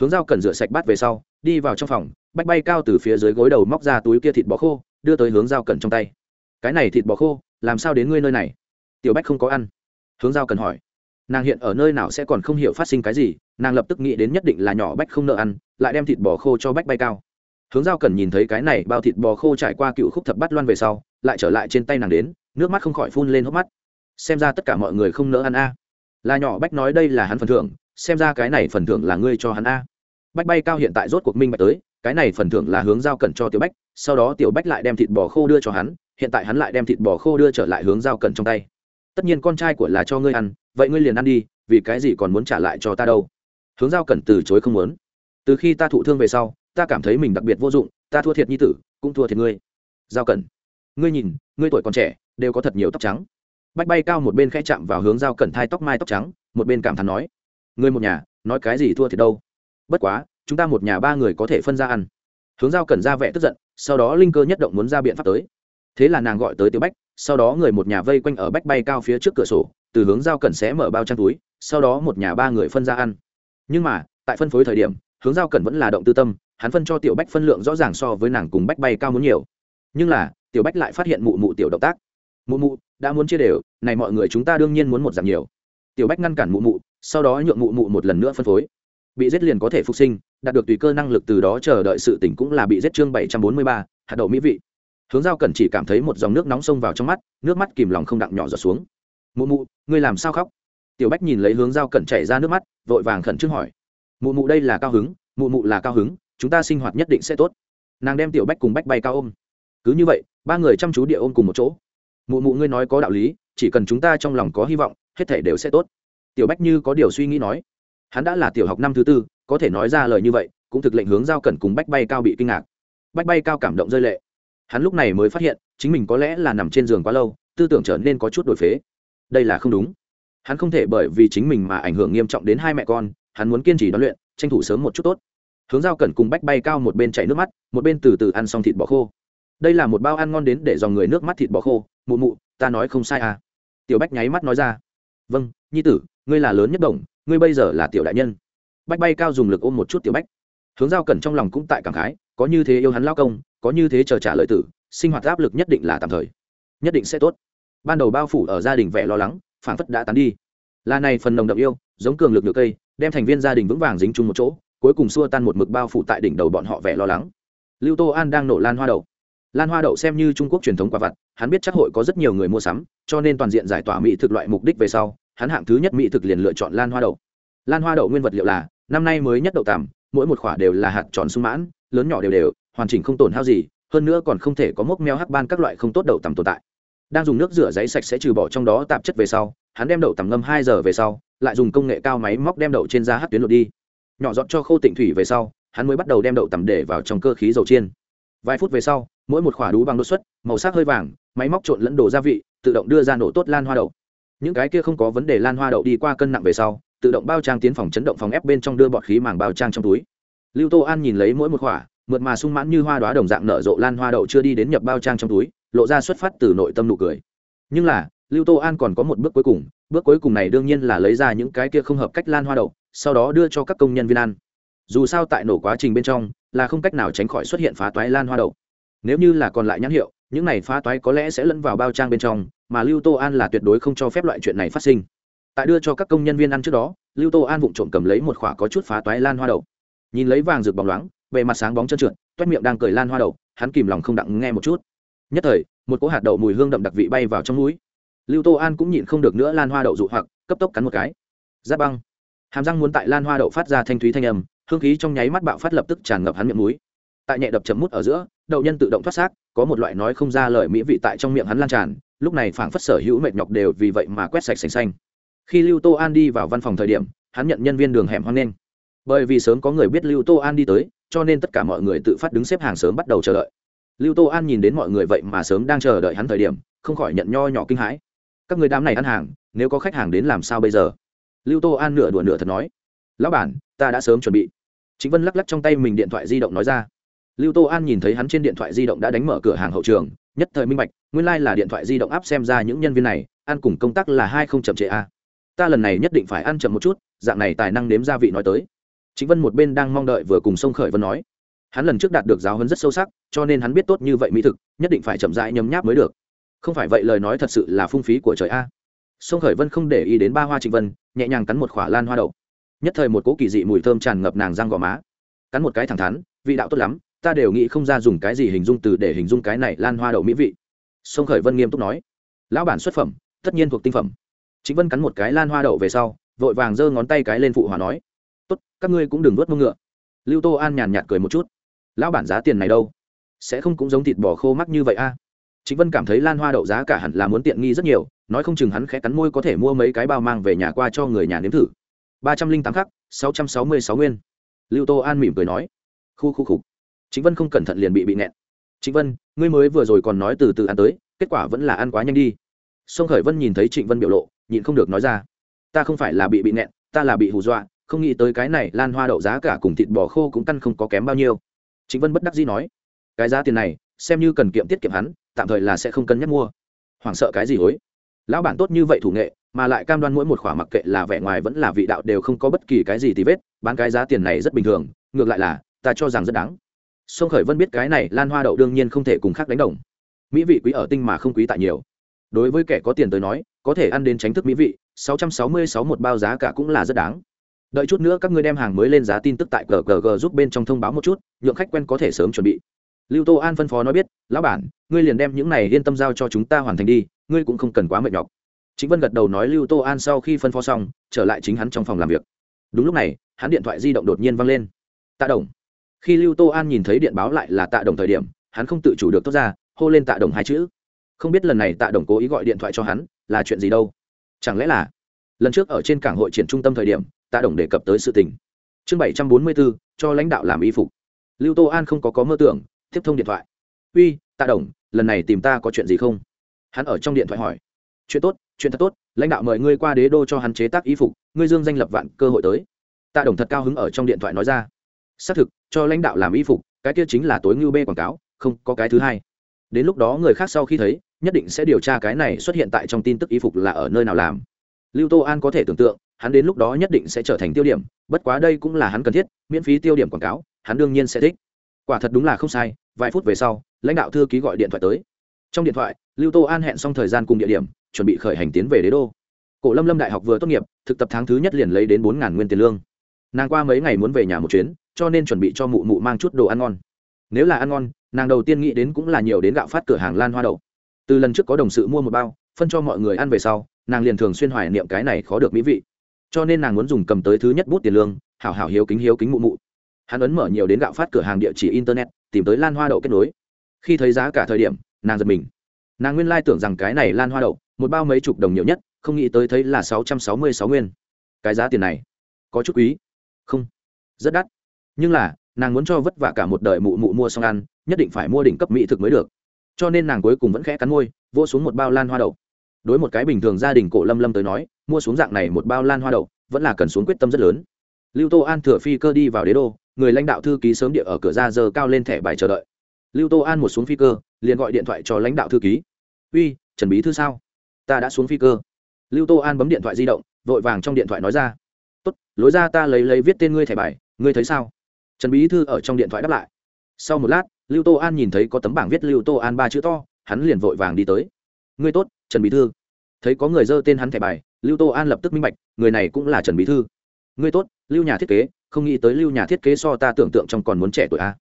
Hướng dao cần rửa sạch bát về sau, đi vào trong phòng, bách bay cao từ phía dưới gối đầu móc ra túi kia thịt bò khô, đưa tới hướng dao cần trong tay. Cái này thịt bò khô, làm sao đến ngươi nơi này? Tiểu bách không có ăn. Hướng dao cần hỏi nàng hiện ở nơi nào sẽ còn không hiểu phát sinh cái gì, nàng lập tức nghĩ đến nhất định là nhỏ bách không nợ ăn, lại đem thịt bò khô cho bách bay cao. Hướng giao cần nhìn thấy cái này bao thịt bò khô trải qua cựu khúc thập bắt loan về sau, lại trở lại trên tay nàng đến, nước mắt không khỏi phun lên hốc mắt. Xem ra tất cả mọi người không nỡ ăn a. Là nhỏ bách nói đây là hắn phần thưởng, xem ra cái này phần thưởng là ngươi cho hắn a. Bách bay cao hiện tại rốt cuộc minh bạch tới, cái này phần thưởng là hướng giao cẩn cho tiểu bách, sau đó tiểu bách lại đem thịt bò khô đưa cho hắn, hiện tại hắn lại đem thịt bò khô đưa trở lại hướng giao cẩn trong tay. Tất nhiên con trai của là cho ngươi ăn vậy ngươi liền ăn đi, vì cái gì còn muốn trả lại cho ta đâu? Hướng giao cẩn từ chối không muốn. Từ khi ta thụ thương về sau, ta cảm thấy mình đặc biệt vô dụng, ta thua thiệt nhi tử, cũng thua thiệt ngươi. Giao cẩn, ngươi nhìn, ngươi tuổi còn trẻ, đều có thật nhiều tóc trắng. Bách bay cao một bên khẽ chạm vào hướng giao cẩn thai tóc mai tóc trắng, một bên cảm thán nói, ngươi một nhà, nói cái gì thua thiệt đâu? Bất quá, chúng ta một nhà ba người có thể phân ra ăn. Hướng giao cẩn ra vẻ tức giận, sau đó linh cơ nhất động muốn ra biện pháp tới. Thế là nàng gọi tới tiểu bách, sau đó người một nhà vây quanh ở bách bay cao phía trước cửa sổ từ hướng giao cẩn sẽ mở bao trang túi, sau đó một nhà ba người phân ra ăn. Nhưng mà, tại phân phối thời điểm, hướng giao cẩn vẫn là động tư tâm, hắn phân cho tiểu bách phân lượng rõ ràng so với nàng cùng bách bay cao muốn nhiều. Nhưng là, tiểu bách lại phát hiện mụ mụ tiểu động tác. Mụ mụ, đã muốn chia đều, này mọi người chúng ta đương nhiên muốn một giảm nhiều. Tiểu bách ngăn cản mụ mụ, sau đó nhượng mụ mụ một lần nữa phân phối. Bị giết liền có thể phục sinh, đạt được tùy cơ năng lực từ đó chờ đợi sự tỉnh cũng là bị giết chương bảy trăm bốn mươi ba, hạt đậu mỹ vị. Hướng giao cẩn chỉ cảm thấy một dòng nước nóng xông vào trong mắt, nước mắt kìm lòng không đặng nhỏ giọt xuống mụ mụ, ngươi làm sao khóc? Tiểu bách nhìn lấy hướng giao cẩn chảy ra nước mắt, vội vàng khẩn trương hỏi. Mụ mụ đây là cao hứng, mụ mụ là cao hứng, chúng ta sinh hoạt nhất định sẽ tốt. Nàng đem tiểu bách cùng bách bay cao ôm. Cứ như vậy, ba người chăm chú địa ôm cùng một chỗ. Mụ mụ ngươi nói có đạo lý, chỉ cần chúng ta trong lòng có hy vọng, hết thể đều sẽ tốt. Tiểu bách như có điều suy nghĩ nói. Hắn đã là tiểu học năm thứ tư, có thể nói ra lời như vậy, cũng thực lệnh hướng giao cẩn cùng bách bay cao bị kinh ngạc. Bách bay cao cảm động rơi lệ. Hắn lúc này mới phát hiện, chính mình có lẽ là nằm trên giường quá lâu, tư tưởng trở nên có chút đổi phế đây là không đúng. Hắn không thể bởi vì chính mình mà ảnh hưởng nghiêm trọng đến hai mẹ con, hắn muốn kiên trì đoán luyện, tranh thủ sớm một chút tốt. Hướng giao cẩn cùng bách bay cao một bên chảy nước mắt, một bên từ từ ăn xong thịt bò khô. Đây là một bao ăn ngon đến để dòng người nước mắt thịt bò khô. Mụ mụ, ta nói không sai à? Tiểu bách nháy mắt nói ra. Vâng nhi tử, ngươi là lớn nhất đồng, ngươi bây giờ là tiểu đại nhân. Bách bay cao dùng lực ôm một chút tiểu bách. Hướng giao cẩn trong lòng cũng tại cảm khái, có như thế yêu hắn lao công, có như thế chờ trả lời tử, sinh hoạt áp lực nhất định là tạm thời. Nhất định sẽ tốt ban đầu bao phủ ở gia đình vẻ lo lắng phản phất đã tán đi. Là này phần nồng đậm yêu, giống cường lực được cây, đem thành viên gia đình vững vàng dính chung một chỗ, cuối cùng xua tan một mực bao phủ tại đỉnh đầu bọn họ vẻ lo lắng. Lưu tô an đang nổ lan hoa đậu. Lan hoa đậu xem như trung quốc truyền thống quả vặt, hắn biết chắc hội có rất nhiều người mua sắm, cho nên toàn diện giải tỏa mỹ thực loại mục đích về sau, hắn hạng thứ nhất mỹ thực liền lựa chọn lan hoa đậu. Lan hoa đậu nguyên vật liệu là, năm nay mới nhất đậu tằm, mỗi một khoả đều là hạt tròn sung mãn, lớn nhỏ đều đều, hoàn chỉnh không tổn hao gì, hơn nữa còn không thể có mốc meo hắc ban các loại không tốt đậu tằm tồn tại đang dùng nước rửa giấy sạch sẽ trừ bỏ trong đó tạp chất về sau, hắn đem đậu tầm ngâm hai giờ về sau, lại dùng công nghệ cao máy móc đem đậu trên da hát tuyến lột đi. Nhỏ dọn cho khô tịnh thủy về sau, hắn mới bắt đầu đem đậu tầm để vào trong cơ khí dầu chiên. Vài phút về sau, mỗi một khỏa đú bằng đột xuất, màu sắc hơi vàng, máy móc trộn lẫn đồ gia vị, tự động đưa ra nổ tốt lan hoa đậu. Những cái kia không có vấn đề lan hoa đậu đi qua cân nặng về sau, tự động bao trang tiến phòng chấn động phòng ép bên trong đưa bọt khí màng bao trang trong túi. Lưu tô an nhìn lấy mỗi một khỏa mượt mà sung mãn như hoa đoá đồng dạng nở rộ lan hoa đậu chưa đi đến nhập bao trang trong túi lộ ra xuất phát từ nội tâm nụ cười. Nhưng là, lưu tô an còn có một bước cuối cùng, bước cuối cùng này đương nhiên là lấy ra những cái kia không hợp cách lan hoa đậu, sau đó đưa cho các công nhân viên ăn. Dù sao tại nổ quá trình bên trong, là không cách nào tránh khỏi xuất hiện phá toái lan hoa đậu. Nếu như là còn lại nhãn hiệu, những này phá toái có lẽ sẽ lẫn vào bao trang bên trong, mà lưu tô an là tuyệt đối không cho phép loại chuyện này phát sinh. Tại đưa cho các công nhân viên ăn trước đó, lưu tô an vụng trộm cầm lấy một khoả có chút phá toái lan hoa đậu. Nhìn lấy vàng rực bóng loáng, bề mặt sáng bóng trơn trượt, toét miệng đang cười lan hoa đậu, hắn kìm lòng không đặng nghe một chút nhất thời, một cỗ hạt đậu mùi hương đậm đặc vị bay vào trong núi lưu tô an cũng nhịn không được nữa lan hoa đậu dụ hoặc, cấp tốc cắn một cái. Giáp băng. Hàm răng muốn tại lan hoa đậu phát ra thanh thúy thanh âm, hương khí trong nháy mắt bạo phát lập tức tràn ngập hắn miệng núi tại nhẹ đập chấm mút ở giữa, đậu nhân tự động thoát xác, có một loại nói không ra lời mỹ vị tại trong miệng hắn lan tràn, lúc này phảng phất sở hữu mệt nhọc đều vì vậy mà quét sạch sành xanh. Khi lưu tô an đi vào văn phòng thời điểm, hắn nhận nhân viên đường hẻm hoang lên bởi vì sớm có người biết lưu tô an đi tới, cho nên tất cả mọi người tự phát đứng xếp hàng sớm bắt đầu chờ đợi lưu tô an nhìn đến mọi người vậy mà sớm đang chờ đợi hắn thời điểm, không khỏi nhận nho nhỏ kinh hãi. Các người đám này ăn hàng, nếu có khách hàng đến làm sao bây giờ? Lưu tô an nửa đùa nửa thật nói. Lão bản, ta đã sớm chuẩn bị. Chính vân lắc lắc trong tay mình điện thoại di động nói ra. Lưu tô an nhìn thấy hắn trên điện thoại di động đã đánh mở cửa hàng hậu trường, nhất thời minh bạch, nguyên lai、like、là điện thoại di động áp xem ra những nhân viên này, ăn cùng công tác là hai không chậm trễ a ta lần này nhất định phải ăn chậm một chút, dạng này tài năng nếm gia vị nói tới. Chính vân một bên đang mong đợi vừa cùng sông khởi vân nói hắn lần trước đạt được giáo hấn rất sâu sắc, cho nên hắn biết tốt như vậy mỹ thực, nhất định phải chậm rãi nhấm nháp mới được. Không phải vậy lời nói thật sự là phung phí của trời a. Sông khởi vân không để ý đến ba hoa trịnh vân, nhẹ nhàng cắn một khỏa lan hoa đậu. Nhất thời một cỗ kỳ dị mùi thơm tràn ngập nàng răng gò má. Cắn một cái thẳng thắn, vị đạo tốt lắm, ta đều nghĩ không ra dùng cái gì hình dung từ để hình dung cái này lan hoa đậu mỹ vị. Sông khởi vân nghiêm túc nói, lão bản xuất phẩm, tất nhiên thuộc tinh phẩm. Chính vân cắn một cái lan hoa đậu về sau, vội vàng giơ ngón tay cái lên phụ hòa nói, tốt, các ngươi cũng đừng vớt mông ngựa. Lưu tô an nhàn nhạt cười một chút lão bản giá tiền này đâu? Sẽ không cũng giống thịt bò khô mắc như vậy a. À? chính vân cảm thấy lan hoa đậu giá cả hẳn là muốn tiện nghi rất nhiều, nói không chừng hắn khẽ cắn môi có thể mua mấy cái bao mang về nhà qua cho người nhà nếm thử. Ba trăm linh tám khắc, sáu trăm sáu mươi sáu nguyên. Lưu tô an mỉm cười nói. Khu khu khục chính vân không cẩn thận liền bị bị nẹn chính vân, ngươi mới vừa rồi còn nói từ từ ăn tới, kết quả vẫn là ăn quá nhanh đi. Sông khởi vân nhìn thấy trịnh vân biểu lộ, nhịn không được nói ra. Ta không phải là bị bị nẹn ta là bị hù dọa, không nghĩ tới cái này lan hoa đậu giá cả cùng thịt bò khô cũng căn không có kém bao nhiêu chính vân bất đắc dĩ nói, cái giá tiền này, xem như cần kiệm tiết kiệm hắn, tạm thời là sẽ không cân nhắc mua. Hoảng sợ cái gì hối? Lão bản tốt như vậy thủ nghệ, mà lại cam đoan mỗi một khỏa mặc kệ là vẻ ngoài vẫn là vị đạo đều không có bất kỳ cái gì tì vết, bán cái giá tiền này rất bình thường, ngược lại là, ta cho rằng rất đáng. Sông khởi vân biết cái này, lan hoa đậu đương nhiên không thể cùng khác đánh đồng. Mỹ vị quý ở tinh mà không quý tại nhiều. Đối với kẻ có tiền tới nói, có thể ăn đến tránh thức mỹ vị 666 một bao giá cả cũng là rất đáng đợi chút nữa các ngươi đem hàng mới lên giá tin tức tại gg giúp bên trong thông báo một chút, nhượng khách quen có thể sớm chuẩn bị. Lưu tô an phân phó nói biết, lão bản, ngươi liền đem những này yên tâm giao cho chúng ta hoàn thành đi, ngươi cũng không cần quá mệt nhọc. Chính vân gật đầu nói lưu tô an sau khi phân phó xong, trở lại chính hắn trong phòng làm việc. Đúng lúc này, hắn điện thoại di động đột nhiên văng lên. Tạ đồng. Khi lưu tô an nhìn thấy điện báo lại là tạ đồng thời điểm, hắn không tự chủ được tốt ra, hô lên tạ đồng hai chữ. Không biết lần này tạ đồng cố ý gọi điện thoại cho hắn, là chuyện gì đâu? Chẳng lẽ là lần trước ở trên cảng hội triển trung tâm thời điểm, tạ đồng đề cập tới sự tình. Chương bảy trăm bốn mươi bốn, cho lãnh đạo làm y phục. Lưu tô an không có có mơ tưởng, tiếp thông điện thoại. Uy, tạ đồng, lần này tìm ta có chuyện gì không? Hắn ở trong điện thoại hỏi. Chuyện tốt, chuyện thật tốt, lãnh đạo mời ngươi qua đế đô cho hắn chế tác y phục, ngươi dương danh lập vạn cơ hội tới. Tạ đồng thật cao hứng ở trong điện thoại nói ra. Xác thực, cho lãnh đạo làm y phục, cái kia chính là tối ngưu bê quảng cáo, không có cái thứ hai. Đến lúc đó người khác sau khi thấy, nhất định sẽ điều tra cái này xuất hiện tại trong tin tức y phục là ở nơi nào làm lưu tô an có thể tưởng tượng, hắn đến lúc đó nhất định sẽ trở thành tiêu điểm, bất quá đây cũng là hắn cần thiết, miễn phí tiêu điểm quảng cáo, hắn đương nhiên sẽ thích. Quả thật đúng là không sai, vài phút về sau, lãnh đạo thư ký gọi điện thoại tới. Trong điện thoại, lưu tô an hẹn xong thời gian cùng địa điểm, chuẩn bị khởi hành tiến về đế đô. Cổ lâm lâm đại học vừa tốt nghiệp, thực tập tháng thứ nhất liền lấy đến bốn ngàn nguyên tiền lương. Nàng qua mấy ngày muốn về nhà một chuyến, cho nên chuẩn bị cho mụ mụ mang chút đồ ăn ngon. Nếu là ăn ngon, nàng đầu tiên nghĩ đến cũng là nhiều đến gạo phát cửa hàng lan hoa đậu. Từ lần trước có đồng sự mua một bao, phân cho mọi người ăn về sau nàng liền thường xuyên hoài niệm cái này khó được mỹ vị. Cho nên nàng muốn dùng cầm tới thứ nhất bút tiền lương, hảo hảo hiếu kính hiếu kính mụ mụ. Hắn ấn mở nhiều đến gạo phát cửa hàng địa chỉ internet, tìm tới lan hoa đậu kết nối. Khi thấy giá cả thời điểm, nàng giật mình. Nàng nguyên lai tưởng rằng cái này lan hoa đậu, một bao mấy chục đồng nhiều nhất, không nghĩ tới thấy là sáu trăm sáu mươi sáu nguyên. Cái giá tiền này, có chút quý. Không, rất đắt. Nhưng là, nàng muốn cho vất vả cả một đời mụ mụ mua xong ăn, nhất định phải mua đỉnh cấp mỹ thực mới được. Cho nên nàng cuối cùng vẫn khẽ cắn môi vô xuống một bao lan hoa đậu đối một cái bình thường gia đình cổ lâm lâm tới nói, mua xuống dạng này một bao lan hoa đậu, vẫn là cần xuống quyết tâm rất lớn. Lưu tô an thừa phi cơ đi vào đế đô, người lãnh đạo thư ký sớm địa ở cửa ra giờ cao lên thẻ bài chờ đợi. Lưu tô an một xuống phi cơ, liền gọi điện thoại cho lãnh đạo thư ký. Uy, trần bí thư sao? Ta đã xuống phi cơ. Lưu tô an bấm điện thoại di động, vội vàng trong điện thoại nói ra. Tốt, lối ra ta lấy lấy viết tên ngươi thẻ bài, ngươi thấy sao? Trần bí thư ở trong điện thoại đáp lại. Sau một lát, lưu tô an nhìn thấy có tấm bảng viết lưu tô an ba chữ to, hắn liền vội vàng đi tới. Ngươi tốt trần bí thư. Thấy có người dơ tên hắn thẻ bài, lưu tô an lập tức minh bạch, người này cũng là trần bí thư. Ngươi tốt, lưu nhà thiết kế, không nghĩ tới lưu nhà thiết kế so ta tưởng tượng trong còn muốn trẻ tuổi a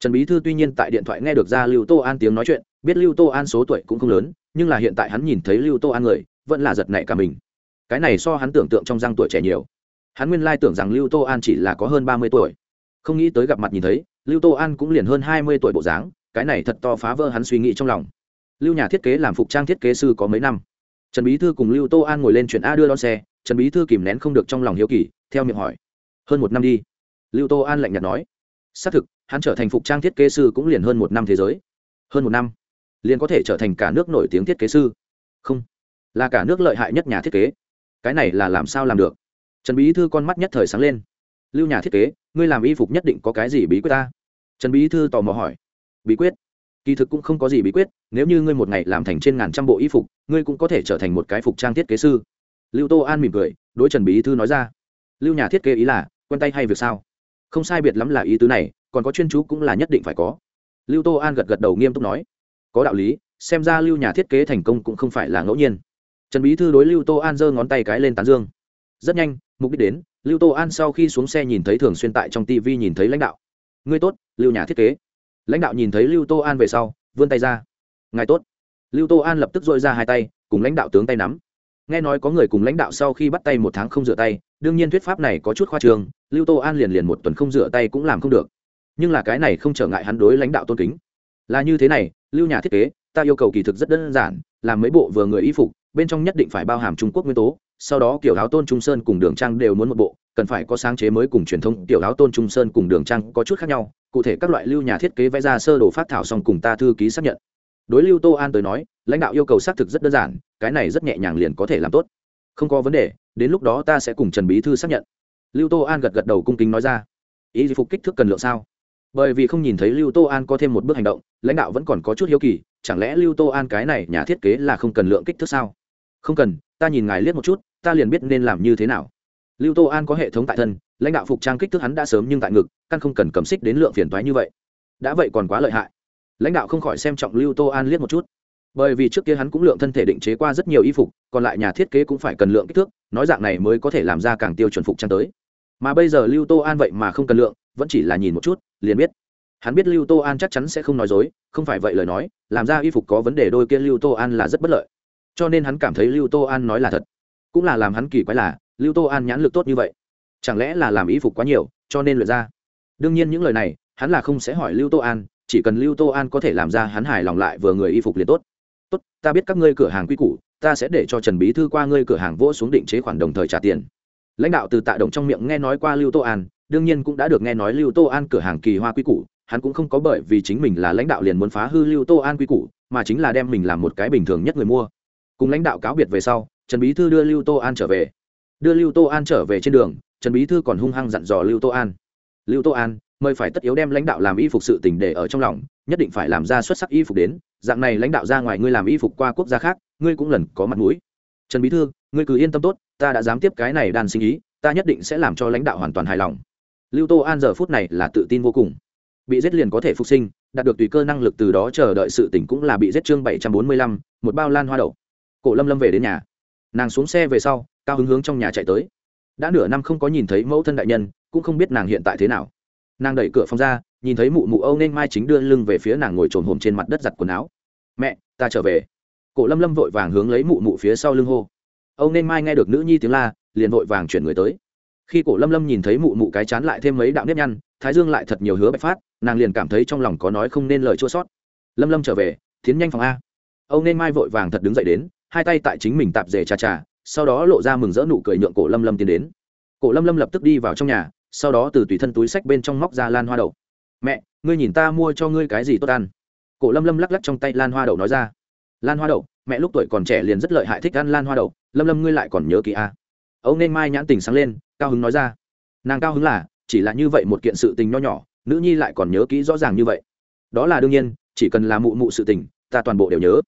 trần bí thư tuy nhiên tại điện thoại nghe được ra lưu tô an tiếng nói chuyện, biết lưu tô an số tuổi cũng không lớn, nhưng là hiện tại hắn nhìn thấy lưu tô an người, vẫn là giật nảy cả mình. Cái này so hắn tưởng tượng trong răng tuổi trẻ nhiều. Hắn nguyên lai tưởng rằng lưu tô an chỉ là có hơn ba mươi tuổi. Không nghĩ tới gặp mặt nhìn thấy, lưu tô an cũng liền hơn hai mươi tuổi bộ dáng, cái này thật to phá vỡ hắn suy nghĩ trong lòng lưu nhà thiết kế làm phục trang thiết kế sư có mấy năm. Trần bí thư cùng lưu tô an ngồi lên chuyện a đưa đón xe, trần bí thư kìm nén không được trong lòng hiếu kỳ, theo miệng hỏi, hơn một năm đi. Lưu tô an lạnh nhạt nói, xác thực, hắn trở thành phục trang thiết kế sư cũng liền hơn một năm thế giới. Hơn một năm? Liền có thể trở thành cả nước nổi tiếng thiết kế sư? Không, là cả nước lợi hại nhất nhà thiết kế. Cái này là làm sao làm được? Trần bí thư con mắt nhất thời sáng lên. Lưu nhà thiết kế, ngươi làm y phục nhất định có cái gì bí quyết ta? Trần bí thư tò mò hỏi. Bí quyết? Kỳ thực cũng không có gì bí quyết, nếu như ngươi một ngày làm thành trên ngàn trăm bộ y phục, ngươi cũng có thể trở thành một cái phục trang thiết kế sư. Lưu tô an mỉm cười, đối trần bí thư nói ra. Lưu nhà thiết kế ý là, quen tay hay việc sao? Không sai biệt lắm là ý tứ này, còn có chuyên chú cũng là nhất định phải có. Lưu tô an gật gật đầu nghiêm túc nói. Có đạo lý, xem ra lưu nhà thiết kế thành công cũng không phải là ngẫu nhiên. Trần bí thư đối lưu tô an giơ ngón tay cái lên tán dương. Rất nhanh, mục đích đến, lưu tô an sau khi xuống xe nhìn thấy thường xuyên tại trong tv nhìn thấy lãnh đạo. Ngươi tốt, lưu nhà thiết kế lãnh đạo nhìn thấy lưu tô an về sau, vươn tay ra. Ngài tốt. Lưu tô an lập tức dội ra hai tay, cùng lãnh đạo tướng tay nắm. Nghe nói có người cùng lãnh đạo sau khi bắt tay một tháng không rửa tay, đương nhiên thuyết pháp này có chút khoa trường lưu tô an liền liền một tuần không rửa tay cũng làm không được. Nhưng là cái này không trở ngại hắn đối lãnh đạo tôn kính. Là như thế này, lưu nhà thiết kế, ta yêu cầu kỳ thực rất đơn giản, làm mấy bộ vừa người y phục, bên trong nhất định phải bao hàm trung quốc nguyên tố sau đó kiểu áo tôn trung sơn cùng đường trang đều muốn một bộ, cần phải có sáng chế mới cùng truyền thông tiểu áo tôn trung sơn cùng đường trang có chút khác nhau, cụ thể các loại lưu nhà thiết kế vẽ ra sơ đồ phát thảo xong cùng ta thư ký xác nhận. Đối lưu tô an tới nói, lãnh đạo yêu cầu xác thực rất đơn giản, cái này rất nhẹ nhàng liền có thể làm tốt. Không có vấn đề, đến lúc đó ta sẽ cùng trần bí thư xác nhận. Lưu tô an gật gật đầu cung kính nói ra. Ý gì phục kích thước cần lượng sao? Bởi vì không nhìn thấy lưu tô an có thêm một bước hành động, lãnh đạo vẫn còn có chút hiếu kỳ, chẳng lẽ lưu tô an cái này nhà thiết kế là không cần lượng kích thước sao? Không cần, ta nhìn ngài liếc một chút ta liền biết nên làm như thế nào. Lưu tô an có hệ thống tại thân, lãnh đạo phục trang kích thước hắn đã sớm nhưng tại ngực, căn không cần cầm xích đến lượng phiền toái như vậy. Đã vậy còn quá lợi hại. Lãnh đạo không khỏi xem trọng lưu tô an liếc một chút. Bởi vì trước kia hắn cũng lượng thân thể định chế qua rất nhiều y phục, còn lại nhà thiết kế cũng phải cần lượng kích thước, nói dạng này mới có thể làm ra càng tiêu chuẩn phục trang tới. Mà bây giờ lưu tô an vậy mà không cần lượng, vẫn chỉ là nhìn một chút, liền biết. Hắn biết lưu tô an chắc chắn sẽ không nói dối, không phải vậy lời nói, làm ra y phục có vấn đề đôi kia lưu tô an là rất bất lợi. Cho nên hắn cảm thấy lưu tô an nói là thật cũng là làm hắn kỳ quái là, lưu tô an nhãn lực tốt như vậy. Chẳng lẽ là làm y phục quá nhiều, cho nên lượt ra? Đương nhiên những lời này, hắn là không sẽ hỏi lưu tô an, chỉ cần lưu tô an có thể làm ra hắn hài lòng lại vừa người y phục liền tốt. Tốt, ta biết các ngươi cửa hàng quy củ, ta sẽ để cho trần bí thư qua ngươi cửa hàng vỗ xuống định chế khoản đồng thời trả tiền. Lãnh đạo từ tạ động trong miệng nghe nói qua lưu tô an, đương nhiên cũng đã được nghe nói lưu tô an cửa hàng kỳ hoa quy củ, hắn cũng không có bởi vì chính mình là lãnh đạo liền muốn phá hư lưu tô an quy củ, mà chính là đem mình làm một cái bình thường nhất người mua. Cùng lãnh đạo cáo biệt về sau trần bí thư đưa lưu tô an trở về. Đưa lưu tô an trở về trên đường, trần bí thư còn hung hăng dặn dò lưu tô an. Lưu tô an, mời phải tất yếu đem lãnh đạo làm y phục sự tình để ở trong lòng, nhất định phải làm ra xuất sắc y phục đến, dạng này lãnh đạo ra ngoài ngươi làm y phục qua quốc gia khác, ngươi cũng lần có mặt mũi. Trần bí thư, ngươi cứ yên tâm tốt, ta đã dám tiếp cái này đàn sinh ý, ta nhất định sẽ làm cho lãnh đạo hoàn toàn hài lòng. Lưu tô an giờ phút này là tự tin vô cùng. Bị giết liền có thể phục sinh, đạt được tùy cơ năng lực từ đó chờ đợi sự tỉnh cũng là bị giết chương bảy trăm bốn mươi lăm, một bao lan hoa đậu. Cổ lâm lâm về đến nhà nàng xuống xe về sau, cao hứng hướng trong nhà chạy tới. Đã nửa năm không có nhìn thấy mẫu thân đại nhân, cũng không biết nàng hiện tại thế nào. Nàng đẩy cửa phòng ra, nhìn thấy mụ mụ âu nên mai chính đưa lưng về phía nàng ngồi trồn hồm trên mặt đất giặt quần áo. Mẹ, ta trở về. Cổ lâm lâm vội vàng hướng lấy mụ mụ phía sau lưng hô. Âu nên mai nghe được nữ nhi tiếng la, liền vội vàng chuyển người tới. Khi cổ lâm lâm nhìn thấy mụ mụ cái chán lại thêm mấy đạo nếp nhăn, thái dương lại thật nhiều hứa bạch phát, nàng liền cảm thấy trong lòng có nói không nên lời chua sót. Lâm lâm trở về, tiến nhanh phòng a. Âu nên mai vội vàng thật đứng dậy đến hai tay tại chính mình tạp dề trà trà sau đó lộ ra mừng rỡ nụ cười nhượng cổ lâm lâm tiến đến. Cổ lâm lâm lập tức đi vào trong nhà, sau đó từ tùy thân túi sách bên trong móc ra lan hoa đậu. Mẹ, ngươi nhìn ta mua cho ngươi cái gì tốt ăn? Cổ lâm lâm lắc lắc trong tay lan hoa đậu nói ra. Lan hoa đậu, mẹ lúc tuổi còn trẻ liền rất lợi hại thích ăn lan hoa đậu, lâm lâm ngươi lại còn nhớ kỳ a à. nên mai nhãn tình sáng lên, cao hứng nói ra. Nàng cao hứng là, chỉ là như vậy một kiện sự tình nho nhỏ, nữ nhi lại còn nhớ kỹ rõ ràng như vậy. Đó là đương nhiên, chỉ cần là mụ mụ sự tình, ta toàn bộ đều nhớ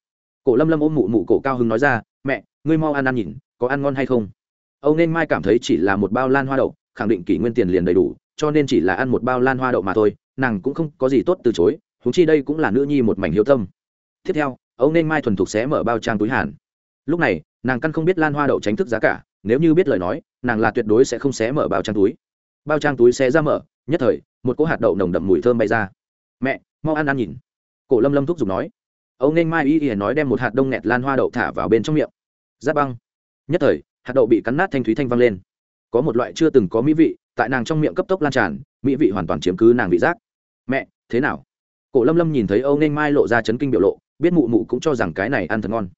cổ lâm lâm ôm mụ mụ cổ cao hứng nói ra, mẹ, ngươi mau ăn ăn nhìn, có ăn ngon hay không? Âu nên mai cảm thấy chỉ là một bao lan hoa đậu, khẳng định kỷ nguyên tiền liền đầy đủ, cho nên chỉ là ăn một bao lan hoa đậu mà thôi, nàng cũng không có gì tốt từ chối húng chi đây cũng là nữ nhi một mảnh hiếu tâm. Tiếp theo, âu nên mai thuần thục sẽ mở bao trang túi hàn. Lúc này, nàng căn không biết lan hoa đậu tránh thức giá cả, nếu như biết lời nói, nàng là tuyệt đối sẽ không xé mở bao trang túi. Bao trang túi xé ra mở, nhất thời, một cỗ hạt đậu nồng đậm mùi thơm bay ra. Mẹ, mau ăn ăn nhìn. Cổ lâm lâm thúc giục nói. Ông nên mai y y nói đem một hạt đông nghẹt lan hoa đậu thả vào bên trong miệng. Giáp băng. Nhất thời, hạt đậu bị cắn nát thanh thúy thanh văng lên. Có một loại chưa từng có mỹ vị, tại nàng trong miệng cấp tốc lan tràn, mỹ vị hoàn toàn chiếm cứ nàng vị giác. Mẹ, thế nào? Cổ lâm lâm nhìn thấy ông nên mai lộ ra chấn kinh biểu lộ, biết mụ mụ cũng cho rằng cái này ăn thật ngon.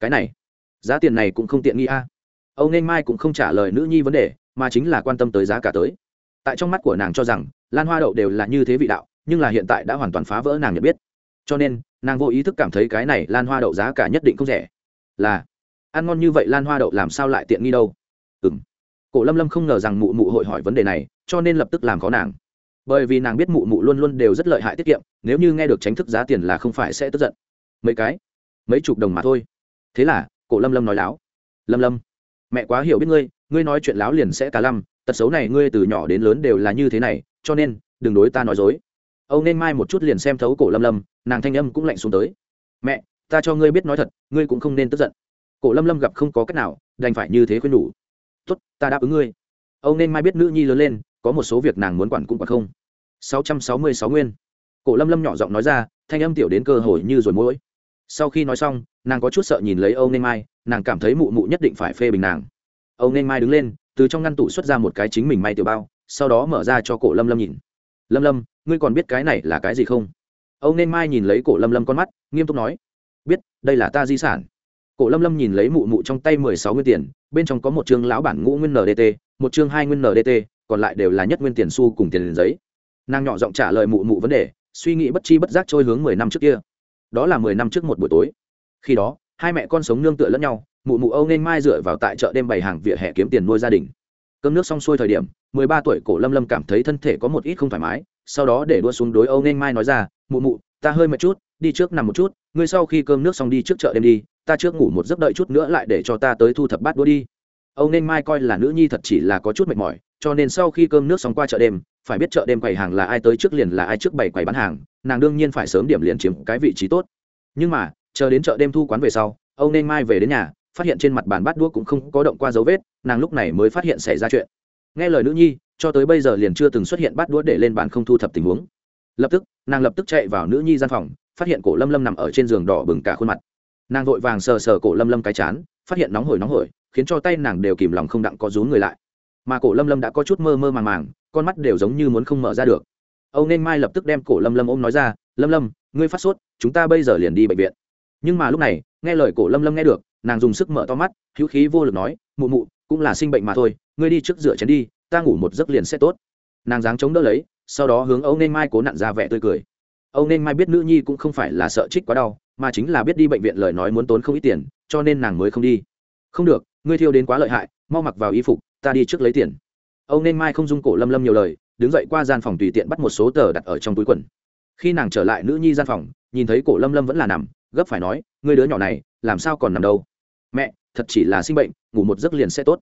Cái này, giá tiền này cũng không tiện nghi a. Ông nên mai cũng không trả lời nữ nhi vấn đề, mà chính là quan tâm tới giá cả tới. Tại trong mắt của nàng cho rằng, lan hoa đậu đều là như thế vị đạo, nhưng là hiện tại đã hoàn toàn phá vỡ nàng nhận biết cho nên, nàng vô ý thức cảm thấy cái này lan hoa đậu giá cả nhất định không rẻ. Là, ăn ngon như vậy lan hoa đậu làm sao lại tiện nghi đâu? Ừ m cổ lâm lâm không ngờ rằng mụ mụ hội hỏi vấn đề này, cho nên lập tức làm khó nàng. Bởi vì nàng biết mụ mụ luôn luôn đều rất lợi hại tiết kiệm, nếu như nghe được tránh thức giá tiền là không phải sẽ tức giận. Mấy cái? Mấy chục đồng mà thôi. Thế là, cổ lâm lâm nói láo. Lâm lâm, mẹ quá hiểu biết ngươi ngươi nói chuyện láo liền sẽ cả lăm, tật xấu này ngươi từ nhỏ đến lớn đều là như thế này, cho nên, đừng đối ta nói dối âu nên mai một chút liền xem thấu cổ lâm lâm, nàng thanh âm cũng lạnh xuống tới. Mẹ, ta cho ngươi biết nói thật, ngươi cũng không nên tức giận. Cổ lâm lâm gặp không có cách nào, đành phải như thế khuyên nhủ. Tốt, ta đáp ứng ngươi. Âu nên mai biết nữ nhi lớn lên, có một số việc nàng muốn quản cũng quản không. Sáu trăm sáu mươi sáu nguyên. Cổ lâm lâm nhỏ giọng nói ra, thanh âm tiểu đến cơ hội như rồi mỗi sau khi nói xong, nàng có chút sợ nhìn lấy âu nên mai, nàng cảm thấy mụ mụ nhất định phải phê bình nàng. Âu nên mai đứng lên, từ trong ngăn tủ xuất ra một cái chính mình may tiểu bao, sau đó mở ra cho cổ lâm lâm nhìn. Lâm lâm ngươi còn biết cái này là cái gì không? Âu nên mai nhìn lấy cổ lâm lâm con mắt, nghiêm túc nói, biết, đây là ta di sản. Cổ lâm lâm nhìn lấy mụ mụ trong tay mười sáu nguyên tiền, bên trong có một chương lão bản ngũ nguyên ndt một chương hai nguyên ndt còn lại đều là nhất nguyên tiền xu cùng tiền giấy. Nàng nhỏ giọng trả lời mụ mụ vấn đề, suy nghĩ bất chi bất giác trôi hướng mười năm trước kia. Đó là mười năm trước một buổi tối. Khi đó, hai mẹ con sống nương tựa lẫn nhau, mụ mụ âu nên mai dựa vào tại chợ đêm bày hàng vỉa hè kiếm tiền nuôi gia đình. Cơm nước xong xuôi thời điểm, mười ba tuổi cổ lâm lâm cảm thấy thân thể có một ít không thoải mái sau đó để đua xuống đối âu nên mai nói ra, mụ mụ, ta hơi mệt chút, đi trước nằm một chút, ngươi sau khi cơm nước xong đi trước chợ đêm đi, ta trước ngủ một giấc đợi chút nữa lại để cho ta tới thu thập bát đũa đi. Âu nên mai coi là nữ nhi thật chỉ là có chút mệt mỏi, cho nên sau khi cơm nước xong qua chợ đêm, phải biết chợ đêm quầy hàng là ai tới trước liền là ai trước bày quầy bán hàng, nàng đương nhiên phải sớm điểm liền chiếm cái vị trí tốt. Nhưng mà, chờ đến chợ đêm thu quán về sau, âu nên mai về đến nhà, phát hiện trên mặt bàn bát đũa cũng không có động qua dấu vết, nàng lúc này mới phát hiện xảy ra chuyện. Nghe lời nữ nhi cho tới bây giờ liền chưa từng xuất hiện bát đũa để lên bàn không thu thập tình huống. Lập tức, nàng lập tức chạy vào nữ nhi gian phòng, phát hiện cổ lâm lâm nằm ở trên giường đỏ bừng cả khuôn mặt. Nàng vội vàng sờ sờ cổ lâm lâm cái chán, phát hiện nóng hổi nóng hổi, khiến cho tay nàng đều kìm lòng không đặng có rún người lại. Mà cổ lâm lâm đã có chút mơ mơ màng màng, con mắt đều giống như muốn không mở ra được. Âu nên mai lập tức đem cổ lâm lâm ôm nói ra, lâm lâm, ngươi phát sốt, chúng ta bây giờ liền đi bệnh viện. Nhưng mà lúc này, nghe lời cổ lâm lâm nghe được, nàng dùng sức mở to mắt, hữu khí vô lực nói, mụ mụ, cũng là sinh bệnh mà thôi, ngươi đi trước rửa chén đi ta ngủ một giấc liền sẽ tốt. Nàng dáng chống đỡ lấy, sau đó hướng âu nên mai cố nặn ra vẻ tươi cười. Âu nên mai biết nữ nhi cũng không phải là sợ trích quá đau, mà chính là biết đi bệnh viện lời nói muốn tốn không ít tiền, cho nên nàng mới không đi. Không được, ngươi thiêu đến quá lợi hại, mau mặc vào y phục, ta đi trước lấy tiền. Âu nên mai không dung cổ lâm lâm nhiều lời, đứng dậy qua gian phòng tùy tiện bắt một số tờ đặt ở trong túi quần. Khi nàng trở lại nữ nhi gian phòng, nhìn thấy cổ lâm lâm vẫn là nằm, gấp phải nói, ngươi đứa nhỏ này, làm sao còn nằm đâu? Mẹ, thật chỉ là sinh bệnh, ngủ một giấc liền sẽ tốt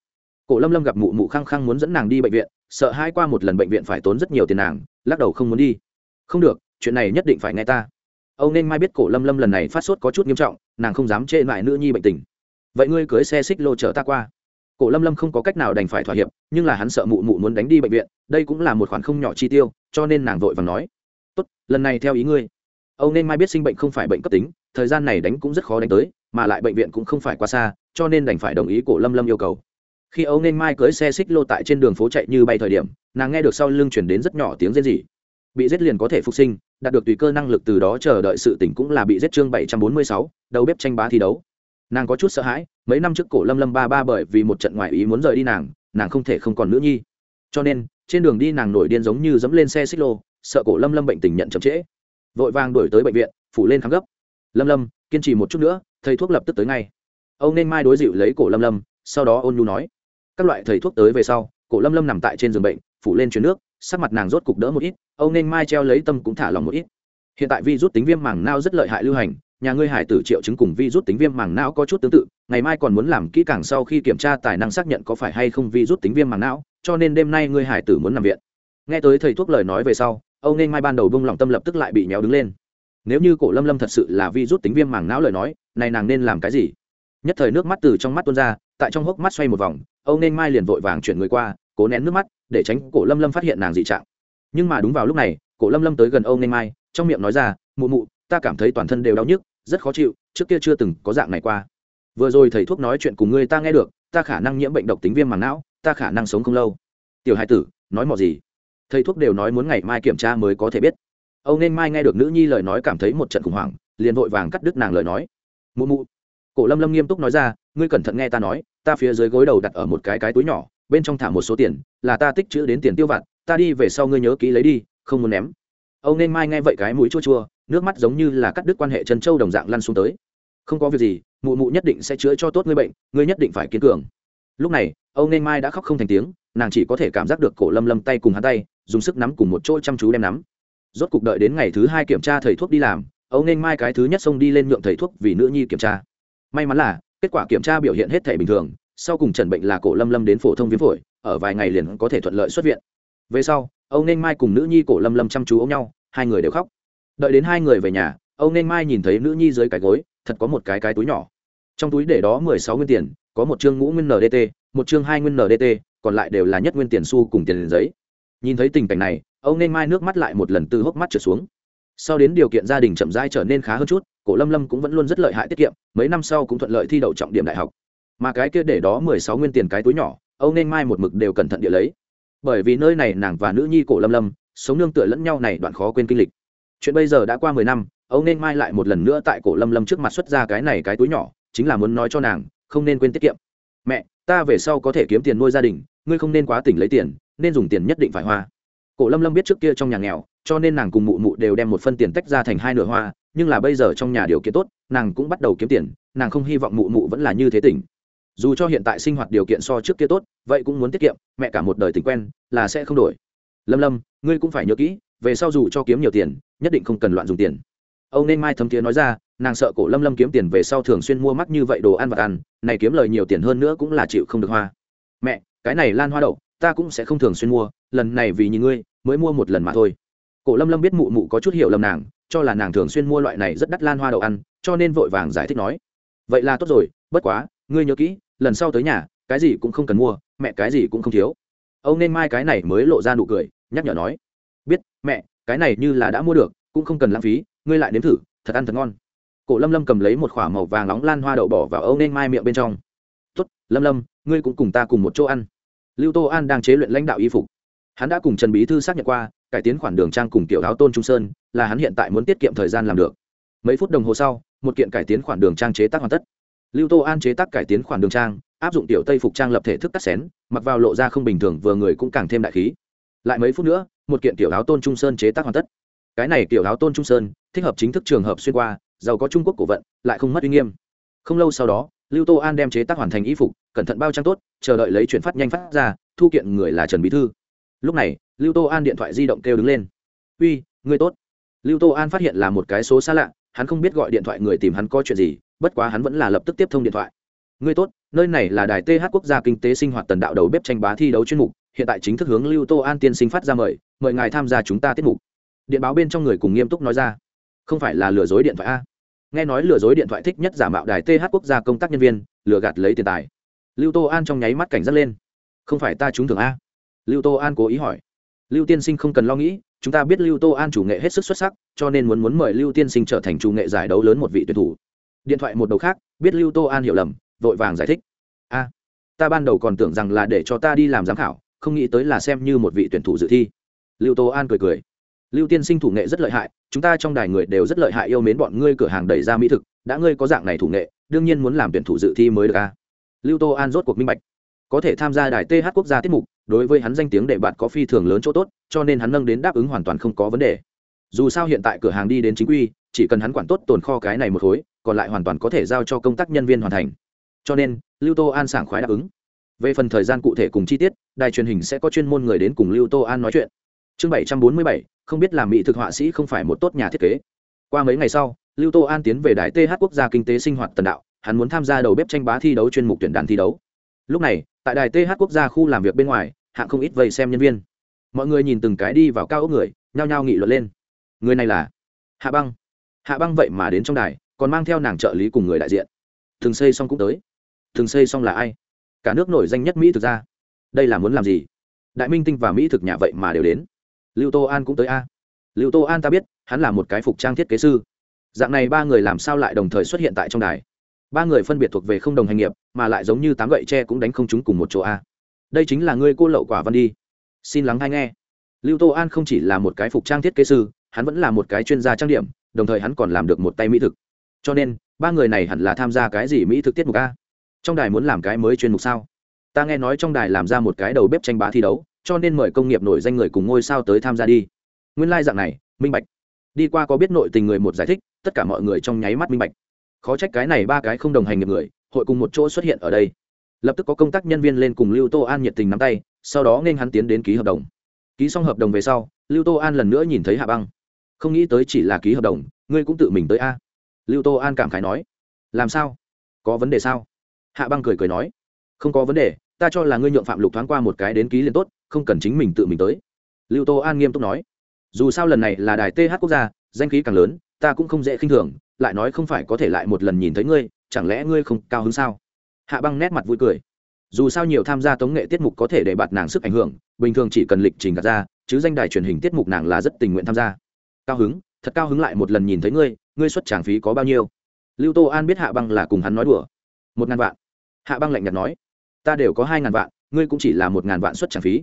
cổ lâm lâm gặp mụ mụ khăng khăng muốn dẫn nàng đi bệnh viện, sợ hai qua một lần bệnh viện phải tốn rất nhiều tiền nàng, lắc đầu không muốn đi. Không được, chuyện này nhất định phải nghe ta. Âu nên mai biết cổ lâm lâm lần này phát sốt có chút nghiêm trọng, nàng không dám chê lại nữ nhi bệnh tình. Vậy ngươi cưới xe xích lô chở ta qua. Cổ lâm lâm không có cách nào đành phải thỏa hiệp, nhưng là hắn sợ mụ mụ muốn đánh đi bệnh viện, đây cũng là một khoản không nhỏ chi tiêu, cho nên nàng vội và nói. Tốt, lần này theo ý ngươi. Âu nên mai biết sinh bệnh không phải bệnh cấp tính, thời gian này đánh cũng rất khó đánh tới, mà lại bệnh viện cũng không phải quá xa, cho nên đành phải đồng ý cổ lâm lâm yêu cầu khi âu nên mai cưới xe xích lô tại trên đường phố chạy như bay thời điểm, nàng nghe được sau lưng chuyển đến rất nhỏ tiếng rên rỉ. Bị giết liền có thể phục sinh, đạt được tùy cơ năng lực từ đó chờ đợi sự tỉnh cũng là bị giết chương bảy trăm bốn mươi sáu, đầu bếp tranh bá thi đấu. Nàng có chút sợ hãi, mấy năm trước cổ lâm lâm ba ba bởi vì một trận ngoại ý muốn rời đi nàng nàng không thể không còn nữ nhi. Cho nên, trên đường đi nàng nổi điên giống như dẫm lên xe xích lô, sợ cổ lâm lâm bệnh tình nhận chậm trễ. Vội vàng đổi tới bệnh viện, phủ lên khám gấp. Lâm lâm, kiên trì một chút nữa, thầy thuốc lập tức tới ngay. Ông nên mai đối dịu lấy cổ lâm lâm, sau đó ôn nhu nói các loại thầy thuốc tới về sau, cổ lâm lâm nằm tại trên giường bệnh, phủ lên chuyến nước, sắc mặt nàng rốt cục đỡ một ít, ông nên mai treo lấy tâm cũng thả lòng một ít. Hiện tại vi rút tính viêm màng nao rất lợi hại lưu hành, nhà ngươi hải tử triệu chứng cùng vi rút tính viêm màng não có chút tương tự, ngày mai còn muốn làm kỹ càng sau khi kiểm tra tài năng xác nhận có phải hay không vi rút tính viêm màng não, cho nên đêm nay ngươi hải tử muốn nằm viện. Nghe tới thầy thuốc lời nói về sau âu nên mai ban đầu bông lòng tâm lập tức lại bị nhéo đứng lên. Nếu như cổ lâm lâm thật sự là vi rút tính viêm màng não lời nói, này nàng nên làm cái gì? Nhất thời nước mắt từ trong mắt tuôn ra, tại trong hốc mắt xoay một vòng âu nên mai liền vội vàng chuyển người qua, cố nén nước mắt, để tránh cổ lâm lâm phát hiện nàng dị trạng. Nhưng mà đúng vào lúc này, cổ lâm lâm tới gần âu nên mai, trong miệng nói ra, mụ mụ, ta cảm thấy toàn thân đều đau nhức, rất khó chịu, trước kia chưa từng có dạng này qua. Vừa rồi thầy thuốc nói chuyện cùng ngươi ta nghe được, ta khả năng nhiễm bệnh độc tính viêm màng não, ta khả năng sống không lâu. Tiểu hai tử, nói mò gì? Thầy thuốc đều nói muốn ngày mai kiểm tra mới có thể biết. Âu nên mai nghe được nữ nhi lời nói cảm thấy một trận khủng hoảng, liền vội vàng cắt đứt nàng lời nói. Mụ mụ cổ lâm lâm nghiêm túc nói ra, ngươi cẩn thận nghe ta nói, ta phía dưới gối đầu đặt ở một cái cái túi nhỏ, bên trong thả một số tiền, là ta tích chữ đến tiền tiêu vặt, ta đi về sau ngươi nhớ kỹ lấy đi, không muốn ném. Âu nên mai nghe vậy cái mũi chua chua, nước mắt giống như là cắt đứt quan hệ chân châu đồng dạng lăn xuống tới. Không có việc gì, mụ mụ nhất định sẽ chữa cho tốt ngươi bệnh, ngươi nhất định phải kiên cường. Lúc này, âu nên mai đã khóc không thành tiếng, nàng chỉ có thể cảm giác được cổ lâm lâm tay cùng hắn tay, dùng sức nắm cùng một chỗ chăm chú đem nắm. Rốt cuộc đợi đến ngày thứ hai kiểm tra thầy thuốc đi làm, âu nên mai cái thứ nhất xông đi lên nhượng thầy thuốc vì nữ nhi kiểm tra may mắn là, kết quả kiểm tra biểu hiện hết thể bình thường, sau cùng trần bệnh là cổ lâm lâm đến phổ thông viêm phổi, ở vài ngày liền có thể thuận lợi xuất viện. Về sau, ông nên mai cùng nữ nhi cổ lâm lâm chăm chú ôm nhau, hai người đều khóc. Đợi đến hai người về nhà, ông nên mai nhìn thấy nữ nhi dưới cái gối, thật có một cái cái túi nhỏ. Trong túi để đó mười sáu nguyên tiền, có một chương ngũ nguyên ndt một chương hai nguyên ndt còn lại đều là nhất nguyên tiền xu cùng tiền giấy. Nhìn thấy tình cảnh này, ông nên mai nước mắt lại một lần từ hốc mắt trở xuống sau đến điều kiện gia đình chậm rãi trở nên khá hơn chút, cổ lâm lâm cũng vẫn luôn rất lợi hại tiết kiệm, mấy năm sau cũng thuận lợi thi đậu trọng điểm đại học. Mà cái kia để đó mười sáu nguyên tiền cái túi nhỏ, âu nên mai một mực đều cẩn thận địa lấy. Bởi vì nơi này nàng và nữ nhi cổ lâm lâm, sống nương tựa lẫn nhau này đoạn khó quên kinh lịch. Chuyện bây giờ đã qua mười năm, âu nên mai lại một lần nữa tại cổ lâm lâm trước mặt xuất ra cái này cái túi nhỏ, chính là muốn nói cho nàng, không nên quên tiết kiệm. Mẹ, ta về sau có thể kiếm tiền nuôi gia đình, ngươi không nên quá tỉnh lấy tiền, nên dùng tiền nhất định phải hoa. Cổ lâm lâm biết trước kia trong nhà nghèo cho nên nàng cùng mụ mụ đều đem một phân tiền tách ra thành hai nửa hoa, nhưng là bây giờ trong nhà điều kiện tốt, nàng cũng bắt đầu kiếm tiền, nàng không hy vọng mụ mụ vẫn là như thế tỉnh. Dù cho hiện tại sinh hoạt điều kiện so trước kia tốt, vậy cũng muốn tiết kiệm, mẹ cả một đời tình quen, là sẽ không đổi. Lâm lâm, ngươi cũng phải nhớ kỹ, về sau dù cho kiếm nhiều tiền, nhất định không cần loạn dùng tiền. Ông nên mai thấm thiế nói ra, nàng sợ cổ lâm lâm kiếm tiền về sau thường xuyên mua mắc như vậy đồ ăn vặt ăn, này kiếm lời nhiều tiền hơn nữa cũng là chịu không được hoa. Mẹ, cái này lan hoa đậu, ta cũng sẽ không thường xuyên mua, lần này vì nhìn ngươi, mới mua một lần mà thôi cổ lâm lâm biết mụ mụ có chút hiểu lầm nàng, cho là nàng thường xuyên mua loại này rất đắt lan hoa đậu ăn, cho nên vội vàng giải thích nói, vậy là tốt rồi, bất quá, ngươi nhớ kỹ, lần sau tới nhà, cái gì cũng không cần mua, mẹ cái gì cũng không thiếu. Ông nên mai cái này mới lộ ra nụ cười, nhắc nhở nói, biết, mẹ, cái này như là đã mua được, cũng không cần lãng phí, ngươi lại nếm thử, thật ăn thật ngon. Cổ lâm lâm cầm lấy một k h ỏ a màu vàng nóng lan hoa đậu bỏ vào ông nên mai miệng bên trong, tốt, lâm lâm, ngươi cũng cùng ta cùng một chỗ ăn. Lưu tô an đang chế luyện lãnh đạo y phục hắn đã cùng trần bí thư xác nhận qua, cải tiến khoản đường trang cùng tiểu áo tôn trung sơn, là hắn hiện tại muốn tiết kiệm thời gian làm được. Mấy phút đồng hồ sau, một kiện cải tiến khoản đường trang chế tác hoàn tất. Lưu tô an chế tác cải tiến khoản đường trang, áp dụng tiểu tây phục trang lập thể thức cắt xén, mặc vào lộ ra không bình thường vừa người cũng càng thêm đại khí. Lại mấy phút nữa, một kiện tiểu áo tôn trung sơn chế tác hoàn tất. Cái này tiểu áo tôn trung sơn, thích hợp chính thức trường hợp xuyên qua, giàu có trung quốc cổ vận, lại không mất uy nghiêm. Không lâu sau đó, lưu tô an đem chế tác hoàn thành y phục, cẩn thận bao trang tốt, chờ đợi lấy chuyển phát nhanh phát ra, thu kiện người là trần bí thư lúc này, lưu tô an điện thoại di động kêu đứng lên. Uy, người tốt. Lưu tô an phát hiện là một cái số xa lạ, hắn không biết gọi điện thoại người tìm hắn có chuyện gì, bất quá hắn vẫn là lập tức tiếp thông điện thoại. Ngươi tốt, nơi này là đài th quốc gia kinh tế sinh hoạt tần đạo đầu bếp tranh bá thi đấu chuyên mục, hiện tại chính thức hướng lưu tô an tiên sinh phát ra mời mời ngài tham gia chúng ta tiết mục. Điện báo bên trong người cùng nghiêm túc nói ra. Không phải là lừa dối điện thoại a? Nghe nói lừa dối điện thoại thích nhất giả mạo đài th quốc gia công tác nhân viên, lừa gạt lấy tiền tài. Lưu tô an trong nháy mắt cảnh giác lên. Không phải ta trúng thưởng a? Lưu tô an cố ý hỏi. Lưu tiên sinh không cần lo nghĩ, chúng ta biết lưu tô an chủ nghệ hết sức xuất sắc, cho nên muốn muốn mời lưu tiên sinh trở thành chủ nghệ giải đấu lớn một vị tuyển thủ. Điện thoại một đầu khác, biết lưu tô an hiểu lầm, vội vàng giải thích. A, ta ban đầu còn tưởng rằng là để cho ta đi làm giám khảo, không nghĩ tới là xem như một vị tuyển thủ dự thi. Lưu tô an cười cười. Lưu tiên sinh thủ nghệ rất lợi hại, chúng ta trong đài người đều rất lợi hại yêu mến bọn ngươi cửa hàng đẩy ra mỹ thực, đã ngươi có dạng này thủ nghệ, đương nhiên muốn làm tuyển thủ dự thi mới được a. Lưu tô an rốt cuộc minh bạch. Có thể tham gia đài th quốc gia tiết mục đối với hắn danh tiếng đệ bạt có phi thường lớn chỗ tốt, cho nên hắn nâng đến đáp ứng hoàn toàn không có vấn đề. Dù sao hiện tại cửa hàng đi đến chính quy, chỉ cần hắn quản tốt tồn kho cái này một khối, còn lại hoàn toàn có thể giao cho công tác nhân viên hoàn thành. Cho nên, lưu tô an sảng khoái đáp ứng. Về phần thời gian cụ thể cùng chi tiết, đài truyền hình sẽ có chuyên môn người đến cùng lưu tô an nói chuyện. Chương bảy trăm bốn mươi bảy, không biết làm mỹ thực họa sĩ không phải một tốt nhà thiết kế. Qua mấy ngày sau, lưu tô an tiến về đài th quốc gia kinh tế sinh hoạt tần đạo, hắn muốn tham gia đầu bếp tranh bá thi đấu chuyên mục tuyển đàn thi đấu. Lúc này, tại đài th quốc gia khu làm việc bên ngoài hạng không ít vây xem nhân viên. Mọi người nhìn từng cái đi vào cao ốc người, nhao nhao nghị luận lên. Người này là hạ băng. Hạ băng vậy mà đến trong đài, còn mang theo nàng trợ lý cùng người đại diện. Thường xây xong cũng tới. Thường xây xong là ai? Cả nước nổi danh nhất mỹ thực ra đây là muốn làm gì? Đại minh tinh và mỹ thực nhà vậy mà đều đến. Lưu tô an cũng tới a. Lưu tô an ta biết, hắn là một cái phục trang thiết kế sư. Dạng này ba người làm sao lại đồng thời xuất hiện tại trong đài? Ba người phân biệt thuộc về không đồng hành nghiệp, mà lại giống như tám gậy tre cũng đánh không chúng cùng một chỗ a đây chính là ngươi cô lậu quả văn đi. Xin lắng hay nghe. Lưu tô an không chỉ là một cái phục trang thiết kế sư, hắn vẫn là một cái chuyên gia trang điểm, đồng thời hắn còn làm được một tay mỹ thực. Cho nên, ba người này hẳn là tham gia cái gì mỹ thực tiết mục a? Trong đài muốn làm cái mới chuyên mục sao? Ta nghe nói trong đài làm ra một cái đầu bếp tranh bá thi đấu, cho nên mời công nghiệp nổi danh người cùng ngôi sao tới tham gia đi. Nguyên lai、like、dạng này, minh bạch. Đi qua có biết nội tình người một giải thích, tất cả mọi người trong nháy mắt minh bạch. Khó trách cái này ba cái không đồng hành nghiệp người, hội cùng một chỗ xuất hiện ở đây lập tức có công tác nhân viên lên cùng lưu tô an nhiệt tình nắm tay, sau đó nên hắn tiến đến ký hợp đồng. Ký xong hợp đồng về sau, lưu tô an lần nữa nhìn thấy hạ băng. Không nghĩ tới chỉ là ký hợp đồng, ngươi cũng tự mình tới a. Lưu tô an cảm khái nói. Làm sao? Có vấn đề sao? Hạ băng cười cười nói. Không có vấn đề, ta cho là ngươi nhượng phạm lục thoáng qua một cái đến ký liền tốt, không cần chính mình tự mình tới. Lưu tô an nghiêm túc nói. Dù sao lần này là đài th quốc gia, danh khí càng lớn, ta cũng không dễ khinh thường, lại nói không phải có thể lại một lần nhìn thấy ngươi, chẳng lẽ ngươi không cao hứng sao? Hạ băng nét mặt vui cười. Dù sao nhiều tham gia tống nghệ tiết mục có thể để bạt nàng sức ảnh hưởng, bình thường chỉ cần lịch trình gạt ra, chứ danh đài truyền hình tiết mục nàng là rất tình nguyện tham gia. Cao hứng, thật cao hứng lại một lần nhìn thấy ngươi ngươi xuất tràng phí có bao nhiêu? Lưu tô an biết hạ băng là cùng hắn nói đùa. Một ngàn vạn. Hạ băng lạnh nhạt nói. Ta đều có hai ngàn vạn, ngươi cũng chỉ là một ngàn vạn xuất tràng phí.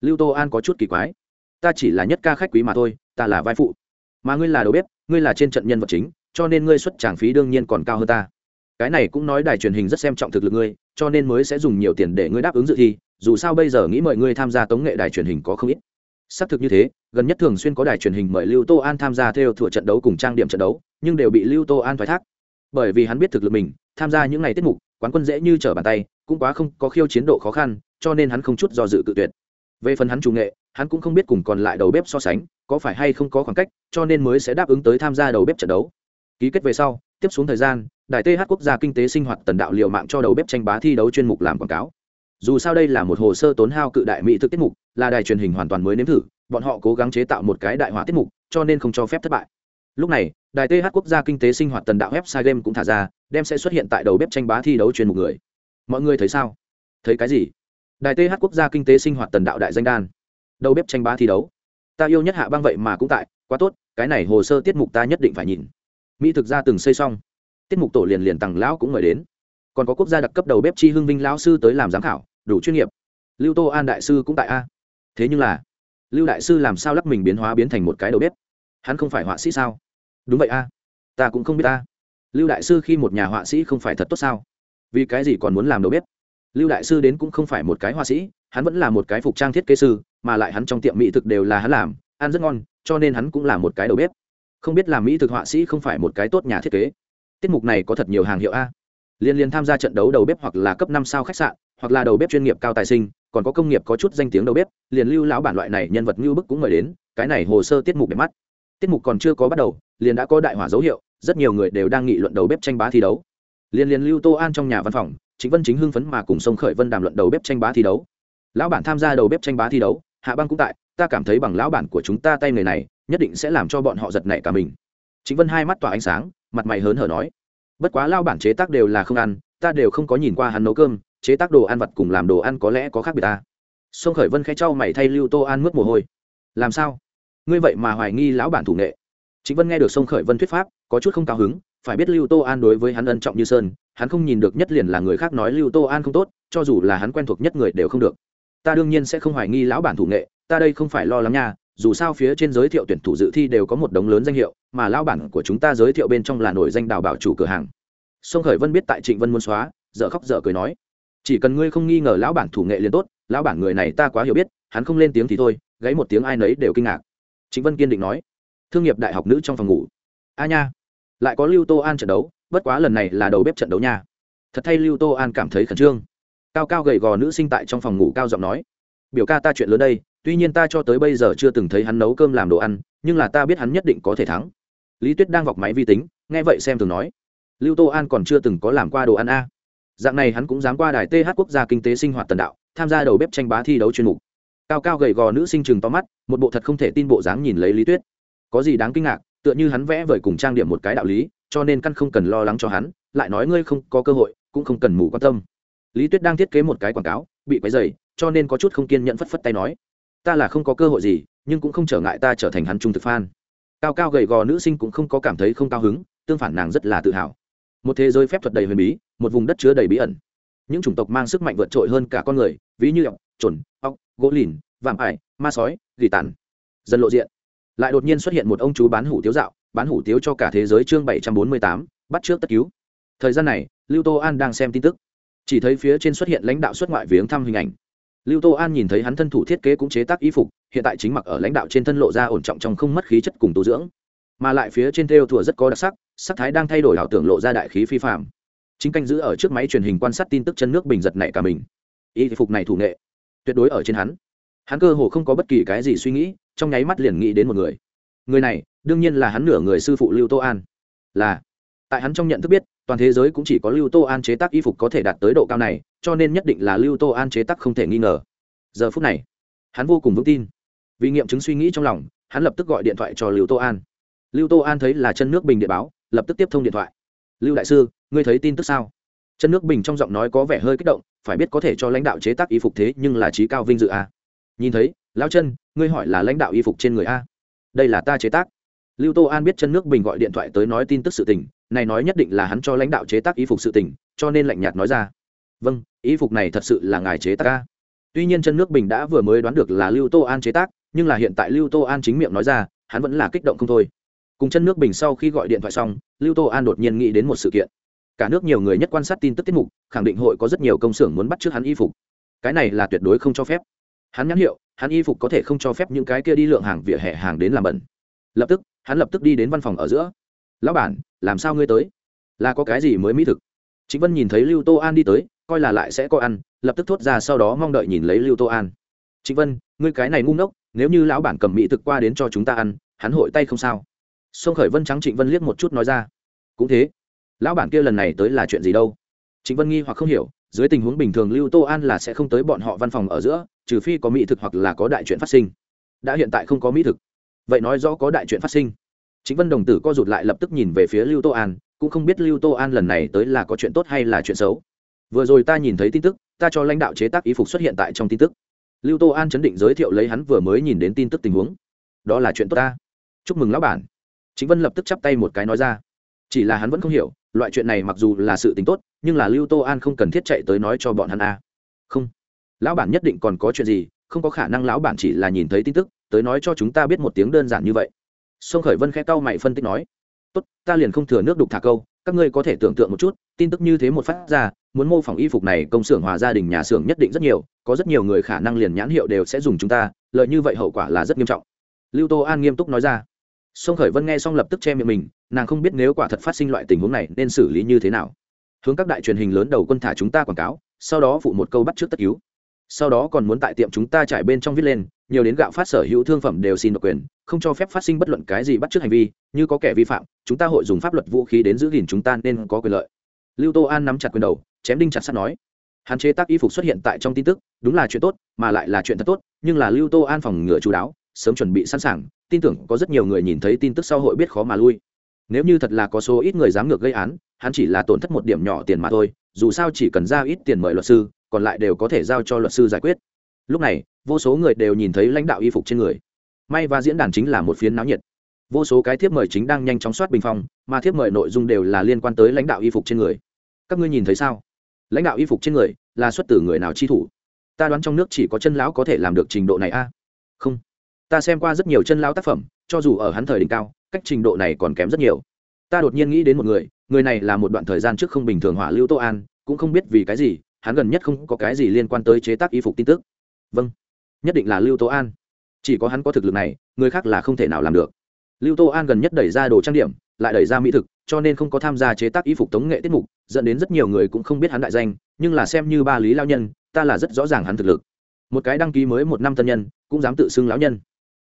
Lưu tô an có chút kỳ quái. Ta chỉ là nhất ca khách quý mà thôi, ta là vai phụ. Mà ngươi là đầu bếp, ngươi là trên trận nhân vật chính, cho nên ngươi xuất tràng phí đương nhiên còn cao hơn ta cái này cũng nói đài truyền hình rất xem trọng thực lực ngươi, cho nên mới sẽ dùng nhiều tiền để ngươi đáp ứng dự thi, dù sao bây giờ nghĩ mời ngươi tham gia tống nghệ đài truyền hình có không ít. Xác thực như thế, gần nhất thường xuyên có đài truyền hình mời lưu tô an tham gia theo thủa trận đấu cùng trang điểm trận đấu, nhưng đều bị lưu tô an thoái thác. Bởi vì hắn biết thực lực mình, tham gia những ngày tiết mục, quán quân dễ như trở bàn tay, cũng quá không có khiêu chiến độ khó khăn, cho nên hắn không chút do dự cự tuyệt. Về phần hắn chủ nghệ, hắn cũng không biết cùng còn lại đầu bếp so sánh, có phải hay không có khoảng cách, cho nên mới sẽ đáp ứng tới tham gia đầu bếp trận đấu. Ký kết về sau, tiếp xuống thời gian đài th quốc gia kinh tế sinh hoạt tần đạo liệu mạng cho đầu bếp tranh bá thi đấu chuyên mục làm quảng cáo. Dù sao đây là một hồ sơ tốn hao cự đại mỹ thực tiết mục, là đài truyền hình hoàn toàn mới nếm thử, bọn họ cố gắng chế tạo một cái đại hóa tiết mục, cho nên không cho phép thất bại. Lúc này, đài th quốc gia kinh tế sinh hoạt tần đạo website game cũng thả ra, đem sẽ xuất hiện tại đầu bếp tranh bá thi đấu chuyên mục người. Mọi người thấy sao? Thấy cái gì? Đài th quốc gia kinh tế sinh hoạt tần đạo đại danh đan. Đầu bếp tranh bá thi đấu. Ta yêu nhất hạ băng vậy mà cũng tại, quá tốt, cái này hồ sơ tiết mục ta nhất định phải nhìn. Mỹ thực ra từng xây xong tiết mục tổ liền liền tặng lão cũng mời đến. Còn có quốc gia đặc cấp đầu bếp chi hưng vinh lão sư tới làm giám khảo, đủ chuyên nghiệp. Lưu tô an đại sư cũng tại a. Thế nhưng là, lưu đại sư làm sao lắc mình biến hóa biến thành một cái đầu bếp? Hắn không phải họa sĩ sao? Đúng vậy a. Ta cũng không biết ta lưu đại sư khi một nhà họa sĩ không phải thật tốt sao? Vì cái gì còn muốn làm đầu bếp? Lưu đại sư đến cũng không phải một cái họa sĩ, hắn vẫn là một cái phục trang thiết kế sư, mà lại hắn trong tiệm mỹ thực đều là hắn làm, ăn rất ngon, cho nên hắn cũng là một cái đầu bếp. Không biết làm mỹ thực họa sĩ không phải một cái tốt nhà thiết kế tiết mục này có thật nhiều hàng hiệu a. Liên liên tham gia trận đấu đầu bếp hoặc là cấp năm sao khách sạn, hoặc là đầu bếp chuyên nghiệp cao tài sinh, còn có công nghiệp có chút danh tiếng đầu bếp, liền lưu lão bản loại này nhân vật như bức cũng mời đến, cái này hồ sơ tiết mục đẹp mắt. Tiết mục còn chưa có bắt đầu, liền đã có đại hỏa dấu hiệu, rất nhiều người đều đang nghị luận đầu bếp tranh bá thi đấu. Liền liền lưu tô an trong nhà văn phòng chính vân chính hưng phấn mà cùng sông khởi vân đàm luận đầu bếp tranh bá thi đấu. Lão bản tham gia đầu bếp tranh bá thi đấu, hạ băng cũng tại, ta cảm thấy bằng lão bản của chúng ta tay người này, nhất định sẽ làm cho bọn họ giật nảy cả mình chính vân hai mắt tỏa ánh sáng, mặt mày hớn hở nói, bất quá lao bản chế tác đều là không ăn, ta đều không có nhìn qua hắn nấu cơm, chế tác đồ ăn vật cùng làm đồ ăn có lẽ có khác biệt ta. Sông khởi vân khẽ trao mày thay lưu tô an mướt mồ hôi, làm sao? Ngươi vậy mà hoài nghi lão bản thủ nghệ. Chính vân nghe được sông khởi vân thuyết pháp, có chút không cao hứng, phải biết lưu tô an đối với hắn ân trọng như sơn, hắn không nhìn được nhất liền là người khác nói lưu tô an không tốt, cho dù là hắn quen thuộc nhất người đều không được. Ta đương nhiên sẽ không hoài nghi lão bản thủ nghệ, ta đây không phải lo lắng nha dù sao phía trên giới thiệu tuyển thủ dự thi đều có một đống lớn danh hiệu, mà lão bản của chúng ta giới thiệu bên trong là nổi danh đào bảo chủ cửa hàng. Sông khởi vân biết tại trịnh vân muốn xóa dợ khóc dợ cười nói, chỉ cần ngươi không nghi ngờ lão bản thủ nghệ liền tốt, lão bản người này ta quá hiểu biết, hắn không lên tiếng thì thôi gáy một tiếng ai nấy đều kinh ngạc. Trịnh vân kiên định nói, thương nghiệp đại học nữ trong phòng ngủ. A nha, lại có lưu tô an trận đấu, bất quá lần này là đầu bếp trận đấu nha. Thật thay lưu tô an cảm thấy khẩn trương. Cao cao gầy gò nữ sinh tại trong phòng ngủ cao giọng nói, biểu ca ta chuyện lớn đây tuy nhiên ta cho tới bây giờ chưa từng thấy hắn nấu cơm làm đồ ăn, nhưng là ta biết hắn nhất định có thể thắng. Lý tuyết đang vọc máy vi tính, nghe vậy xem thường nói. Lưu tô an còn chưa từng có làm qua đồ ăn a. Dạng này hắn cũng dám qua đài th quốc gia kinh tế sinh hoạt tần đạo, tham gia đầu bếp tranh bá thi đấu chuyên mục. Cao cao gầy gò nữ sinh chừng to mắt, một bộ thật không thể tin bộ dáng nhìn lấy lý tuyết. Có gì đáng kinh ngạc, tựa như hắn vẽ vời cùng trang điểm một cái đạo lý, cho nên căn không cần lo lắng cho hắn, lại nói ngươi không có cơ hội, cũng không cần mù quan tâm. Lý tuyết đang thiết kế một cái quảng cáo, bị quấy dày cho nên có chút không kiên nhẫn phất phất tay nói ta là không có cơ hội gì, nhưng cũng không trở ngại ta trở thành hắn trung thực phan. cao cao gầy gò nữ sinh cũng không có cảm thấy không cao hứng, tương phản nàng rất là tự hào. Một thế giới phép thuật đầy huyền bí, một vùng đất chứa đầy bí ẩn. Những chủng tộc mang sức mạnh vượt trội hơn cả con người, ví như ọc trồn ọc gỗ lìn, vạm ải, ma sói, gỉ tàn. Dần lộ diện. Lại đột nhiên xuất hiện một ông chú bán hủ tiếu dạo, bán hủ tiếu cho cả thế giới chương bảy trăm bốn mươi tám, bắt trước tất cứu. Thời gian này, lưu tô an đang xem tin tức. Chỉ thấy phía trên xuất hiện lãnh đạo xuất ngoại viếng thăm hình ảnh lưu tô an nhìn thấy hắn thân thủ thiết kế cũng chế tác y phục, hiện tại chính mặc ở lãnh đạo trên thân lộ ra ổn trọng trong không mất khí chất cùng tu dưỡng. Mà lại phía trên theo thùa rất có đặc sắc sắc thái đang thay đổi ảo tưởng lộ ra đại khí phi phạm chính canh giữ ở trước máy truyền hình quan sát tin tức chân nước bình giật này cả mình. Y phục này thủ nghệ, tuyệt đối ở trên hắn. Hắn cơ hồ không có bất kỳ cái gì suy nghĩ, trong nháy mắt liền nghĩ đến một người. Người này, đương nhiên là hắn nửa người sư phụ lưu tô an. Là, tại hắn trong nhận thức biết, toàn thế giới cũng chỉ có lưu tô an chế tác y phục có thể đạt tới độ cao này cho nên nhất định là lưu tô an chế tắc không thể nghi ngờ. Giờ phút này, hắn vô cùng vững tin. Vì nghiệm chứng suy nghĩ trong lòng, hắn lập tức gọi điện thoại cho lưu tô an. Lưu tô an thấy là chân nước bình điện báo, lập tức tiếp thông điện thoại. Lưu đại sư, ngươi thấy tin tức sao? Chân nước bình trong giọng nói có vẻ hơi kích động, phải biết có thể cho lãnh đạo chế tác y phục thế nhưng là trí cao vinh dự a. Nhìn thấy lao chân ngươi hỏi là lãnh đạo y phục trên người a? Đây là ta chế tác. Lưu tô an biết chân nước bình gọi điện thoại tới nói tin tức sự tình, này nói nhất định là hắn cho lãnh đạo chế tác y phục sự tình, cho nên lạnh nhạt nói ra. Vâng ý phục này thật sự là ngài chế tác a. Tuy nhiên chân nước bình đã vừa mới đoán được là lưu tô an chế tác, nhưng là hiện tại lưu tô an chính miệng nói ra, hắn vẫn là kích động không thôi. Cùng chân nước bình sau khi gọi điện thoại xong, lưu tô an đột nhiên nghĩ đến một sự kiện. Cả nước nhiều người nhất quan sát tin tức tiết mục, khẳng định hội có rất nhiều công xưởng muốn bắt trước hắn y phục. Cái này là tuyệt đối không cho phép. Hắn nhãn hiệu, hắn y phục có thể không cho phép những cái kia đi lượng hàng vỉa hè hàng đến làm bẩn. Lập tức, hắn lập tức đi đến văn phòng ở giữa. Lão bản, làm sao ngươi tới? Là có cái gì mới mỹ thực? Chính vân nhìn thấy lưu tô an đi tới coi là lại sẽ có ăn, lập tức thốt ra sau đó mong đợi nhìn lấy lưu tô an. Trịnh vân, ngươi cái này ngu ngốc, nếu như lão bản cầm mỹ thực qua đến cho chúng ta ăn, hắn hội tay không sao. Sông khởi vân trắng trịnh vân liếc một chút nói ra. Cũng thế, lão bản kia lần này tới là chuyện gì đâu? Trịnh vân nghi hoặc không hiểu, dưới tình huống bình thường lưu tô an là sẽ không tới bọn họ văn phòng ở giữa, trừ phi có mỹ thực hoặc là có đại chuyện phát sinh. Đã hiện tại không có mỹ thực. Vậy nói rõ có đại chuyện phát sinh. Chính vân đồng tử co rụt lại lập tức nhìn về phía lưu tô an, cũng không biết lưu tô an lần này tới là có chuyện tốt hay là chuyện xấu vừa rồi ta nhìn thấy tin tức, ta cho lãnh đạo chế tác y phục xuất hiện tại trong tin tức. Lưu tô an chấn định giới thiệu lấy hắn vừa mới nhìn đến tin tức tình huống. Đó là chuyện tốt ta. Chúc mừng lão bản. Chính vân lập tức chắp tay một cái nói ra. Chỉ là hắn vẫn không hiểu, loại chuyện này mặc dù là sự t ì n h tốt, nhưng là lưu tô an không cần thiết chạy tới nói cho bọn hắn a không. Lão bản nhất định còn có chuyện gì, không có khả năng lão bản chỉ là nhìn thấy tin tức, tới nói cho chúng ta biết một tiếng đơn giản như vậy. Sông khởi vân khẽ cau mày phân tích nói. Tốt, ta liền không thừa nước đục thả câu, các ngươi có thể tưởng tượng một chút, tin tức như thế một phát ra muốn mô phỏng y phục này, công xưởng hòa gia đình nhà xưởng nhất định rất nhiều, có rất nhiều người khả năng liền nhãn hiệu đều sẽ dùng chúng ta lợi như vậy hậu quả là rất nghiêm trọng. Lưu tô an nghiêm túc nói ra. Sông khởi vân nghe xong lập tức che miệng mình, nàng không biết nếu quả thật phát sinh loại tình huống này nên xử lý như thế nào. Hướng các đại truyền hình lớn đầu quân thả chúng ta quảng cáo, sau đó phụ một câu bắt trước tất cứu sau đó còn muốn tại tiệm chúng ta trải bên trong viết lên, nhiều đến gạo phát sở hữu thương phẩm đều xin độc quyền, không cho phép phát sinh bất luận cái gì bắt trước hành vi, như có kẻ vi phạm, chúng ta hội dùng pháp luật vũ khí đến giữ gìn chúng ta nên có quyền lợi. Lưu tô an nắm chặt quyền đầu chém đinh chặt sắt nói. Hạn chế tác y phục xuất hiện tại trong tin tức, đúng là chuyện tốt, mà lại là chuyện thật tốt, nhưng là lưu tô an phòng ngừa chú đáo, sớm chuẩn bị sẵn sàng, tin tưởng có rất nhiều người nhìn thấy tin tức sau hội biết khó mà lui. Nếu như thật là có số ít người dám ngược gây án, hắn chỉ là tổn thất một điểm nhỏ tiền mà thôi, dù sao chỉ cần ra ít tiền mời luật sư, còn lại đều có thể giao cho luật sư giải quyết. Lúc này, vô số người đều nhìn thấy lãnh đạo y phục trên người. May và diễn đàn chính là một phiến náo nhiệt. Vô số cái thiếp mời chính đang nhanh chóng soát bình phong, mà thiếp mời nội dung đều là liên quan tới lãnh đạo y phục trên người. Các ngươi nhìn thấy sao? Lãnh đạo y phục trên người là xuất từ người nào chi thủ? Ta đoán trong nước chỉ có chân lão có thể làm được trình độ này a. Không. Ta xem qua rất nhiều chân lão tác phẩm, cho dù ở hắn thời đỉnh cao, cách trình độ này còn kém rất nhiều. Ta đột nhiên nghĩ đến một người người này là một đoạn thời gian trước không bình thường hỏa lưu tô an, cũng không biết vì cái gì, hắn gần nhất không có cái gì liên quan tới chế tác y phục tin tức. Vâng. Nhất định là lưu tô an. Chỉ có hắn có thực lực này, người khác là không thể nào làm được. Lưu tô an gần nhất đẩy ra đồ trang điểm, lại đẩy ra mỹ thực cho nên không có tham gia chế tác y phục tống nghệ tiết mục, dẫn đến rất nhiều người cũng không biết hắn đại danh, nhưng là xem như ba lý lao nhân, ta là rất rõ ràng hắn thực lực. Một cái đăng ký mới một năm tân nhân, cũng dám tự xưng lão nhân.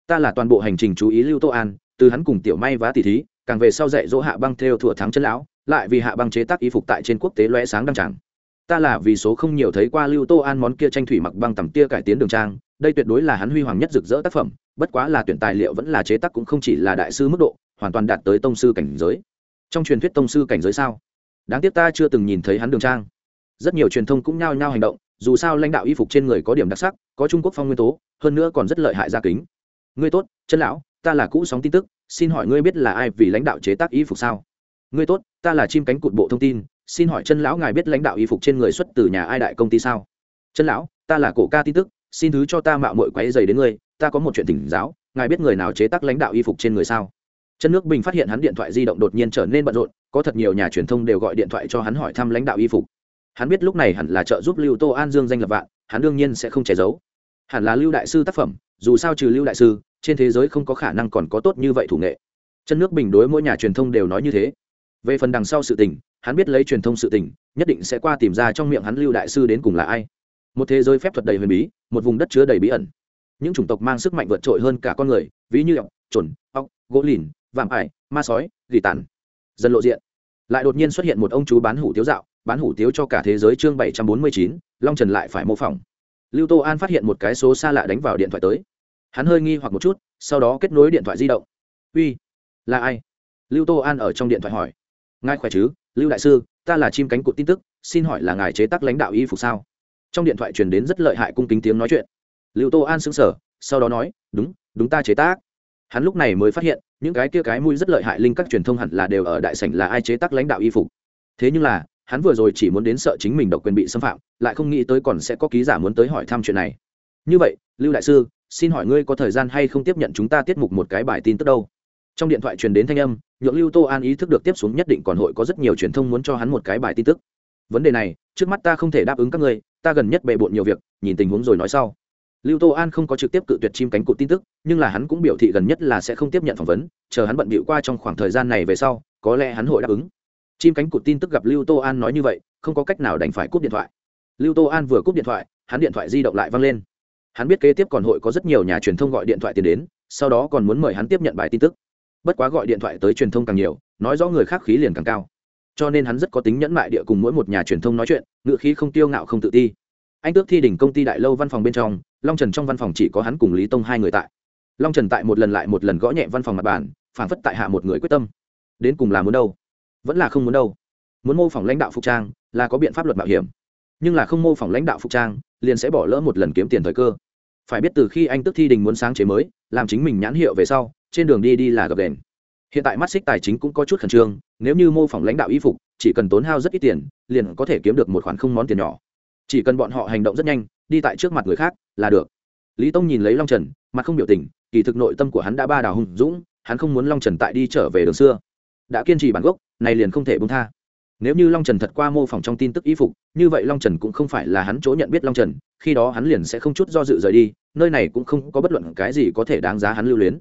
Ta là toàn bộ hành trình chú ý lưu tô an, từ hắn cùng tiểu may vá tỷ thí, càng về sau dạy dỗ hạ băng theo thủa thắng chân lão, lại vì hạ băng chế tác y phục tại trên quốc tế loé sáng đăng tràng. Ta là vì số không nhiều thấy qua lưu tô an món kia tranh thủy mặc băng tầm tia cải tiến đường trang, đây tuyệt đối là hắn huy hoàng nhất rực rỡ tác phẩm, bất quá là tuyển tài liệu vẫn là chế tác cũng không chỉ là đại sư mức độ, hoàn toàn đạt tới tông sư cảnh giới trong truyền thuyết tông sư cảnh giới sao? Đáng tiếc ta chưa từng nhìn thấy hắn đường trang. Rất nhiều truyền thông cũng nhao nhao hành động, dù sao lãnh đạo y phục trên người có điểm đặc sắc, có trung quốc phong nguyên tố, hơn nữa còn rất lợi hại gia kính. Ngươi tốt chân lão, ta là cũ sóng tin tức, xin hỏi ngươi biết là ai vì lãnh đạo chế tác y phục sao? Ngươi tốt, ta là chim cánh cụt bộ thông tin, xin hỏi chân lão ngài biết lãnh đạo y phục trên người xuất từ nhà ai đại công ty sao? Chân lão, ta là cổ ca tin tức, xin thứ cho ta mạo mội quáy dày đến ngươi, ta có một chuyện tỉnh giáo, ngài biết người nào chế tác lãnh đạo y phục trên người sao? Chân nước bình phát hiện hắn điện thoại di động đột nhiên trở nên bận rộn, có thật nhiều nhà truyền thông đều gọi điện thoại cho hắn hỏi thăm lãnh đạo y phục. Hắn biết lúc này hẳn là trợ giúp lưu tô an dương danh lập vạn, hắn đương nhiên sẽ không che giấu. Hẳn là lưu đại sư tác phẩm, dù sao trừ lưu đại sư, trên thế giới không có khả năng còn có tốt như vậy thủ nghệ. Chân nước bình đối mỗi nhà truyền thông đều nói như thế. Về phần đằng sau sự tình, hắn biết lấy truyền thông sự tình, nhất định sẽ qua tìm ra trong miệng hắn lưu đại sư đến cùng là ai. Một thế giới phép thuật đầy huyền bí, một vùng đất chứa đầy bí ẩn. Những chủng tộc mang sức mạnh vượt trội hơn cả con người, ví như ọc trồn ọc gỗ lìn vạm ải, ma sói, gỉ tàn. Dần lộ diện. Lại đột nhiên xuất hiện một ông chú bán hủ tiếu dạo, bán hủ tiếu cho cả thế giới chương bảy trăm bốn mươi chín, long trần lại phải mô phỏng. Lưu tô an phát hiện một cái số xa lạ đánh vào điện thoại tới. Hắn hơi nghi hoặc một chút, sau đó kết nối điện thoại di động. Uy, là ai? Lưu tô an ở trong điện thoại hỏi. Ngài khỏe chứ? Lưu đại sư, ta là chim cánh cụt tin tức, xin hỏi là ngài chế tác lãnh đạo y phục sao? Trong điện thoại truyền đến rất lợi hại cung kính tiếng nói chuyện. Lưu tô an xứng sở sau đó nói, đúng đúng ta chế tác hắn lúc này mới phát hiện, những cái kia cái mũi rất lợi hại linh các truyền thông hẳn là đều ở đại sảnh là ai chế tác lãnh đạo y phục. Thế nhưng là, hắn vừa rồi chỉ muốn đến sợ chính mình độc quyền bị xâm phạm, lại không nghĩ tới còn sẽ có ký giả muốn tới hỏi thăm chuyện này. Như vậy, lưu đại sư, xin hỏi ngươi có thời gian hay không tiếp nhận chúng ta tiết mục một cái bài tin tức đâu? Trong điện thoại truyền đến thanh âm, nhượng lưu tô an ý thức được tiếp xuống nhất định còn hội có rất nhiều truyền thông muốn cho hắn một cái bài tin tức. Vấn đề này, trước mắt ta không thể đáp ứng các ngươi, ta gần nhất bề bộn nhiều việc, nhìn tình huống rồi nói sau lưu tô an không có trực tiếp cự tuyệt chim cánh cụt tin tức, nhưng là hắn cũng biểu thị gần nhất là sẽ không tiếp nhận phỏng vấn, chờ hắn bận bịu qua trong khoảng thời gian này về sau, có lẽ hắn hội đáp ứng. Chim cánh cụt tin tức gặp lưu tô an nói như vậy, không có cách nào đành phải cúp điện thoại. Lưu tô an vừa cúp điện thoại, hắn điện thoại di động lại văng lên. Hắn biết kế tiếp còn hội có rất nhiều nhà truyền thông gọi điện thoại tiền đến, sau đó còn muốn mời hắn tiếp nhận bài tin tức. Bất quá gọi điện thoại tới truyền thông càng nhiều, nói rõ người khác khí liền càng cao. Cho nên hắn rất có tính nhẫn mại địa cùng mỗi một nhà truyền thông nói chuyện, ngựa khí không tiêu ngạo không tự ti anh tước thi đỉnh công ty đại lâu văn phòng bên trong, long trần trong văn phòng chỉ có hắn cùng lý tông hai người tại. Long trần tại một lần lại một lần gõ nhẹ văn phòng mặt bàn phản phất tại hạ một người quyết tâm. Đến cùng là muốn đâu? Vẫn là không muốn đâu. Muốn mô phỏng lãnh đạo phục trang là có biện pháp luật mạo hiểm. Nhưng là không mô phỏng lãnh đạo phục trang, liền sẽ bỏ lỡ một lần kiếm tiền thời cơ. Phải biết từ khi anh tức thi đình muốn sáng chế mới, làm chính mình nhãn hiệu về sau, trên đường đi đi là gập đèn hiện tại mắt xích tài chính cũng có chút khẩn trương, nếu như mô phỏng lãnh đạo y phục, chỉ cần tốn hao rất ít tiền, liền có thể kiếm được một khoản không món tiền nhỏ chỉ cần bọn họ hành động rất nhanh, đi tại trước mặt người khác là được. Lý tông nhìn lấy long trần, mặt không biểu tình, kỳ thực nội tâm của hắn đã ba đào hùng dũng, hắn không muốn long trần tại đi trở về đường xưa. Đã kiên trì bản gốc, này liền không thể bông tha. Nếu như long trần thật qua mô phỏng trong tin tức y phục, như vậy long trần cũng không phải là hắn chỗ nhận biết long trần, khi đó hắn liền sẽ không chút do dự rời đi, nơi này cũng không có bất luận cái gì có thể đáng giá hắn lưu luyến.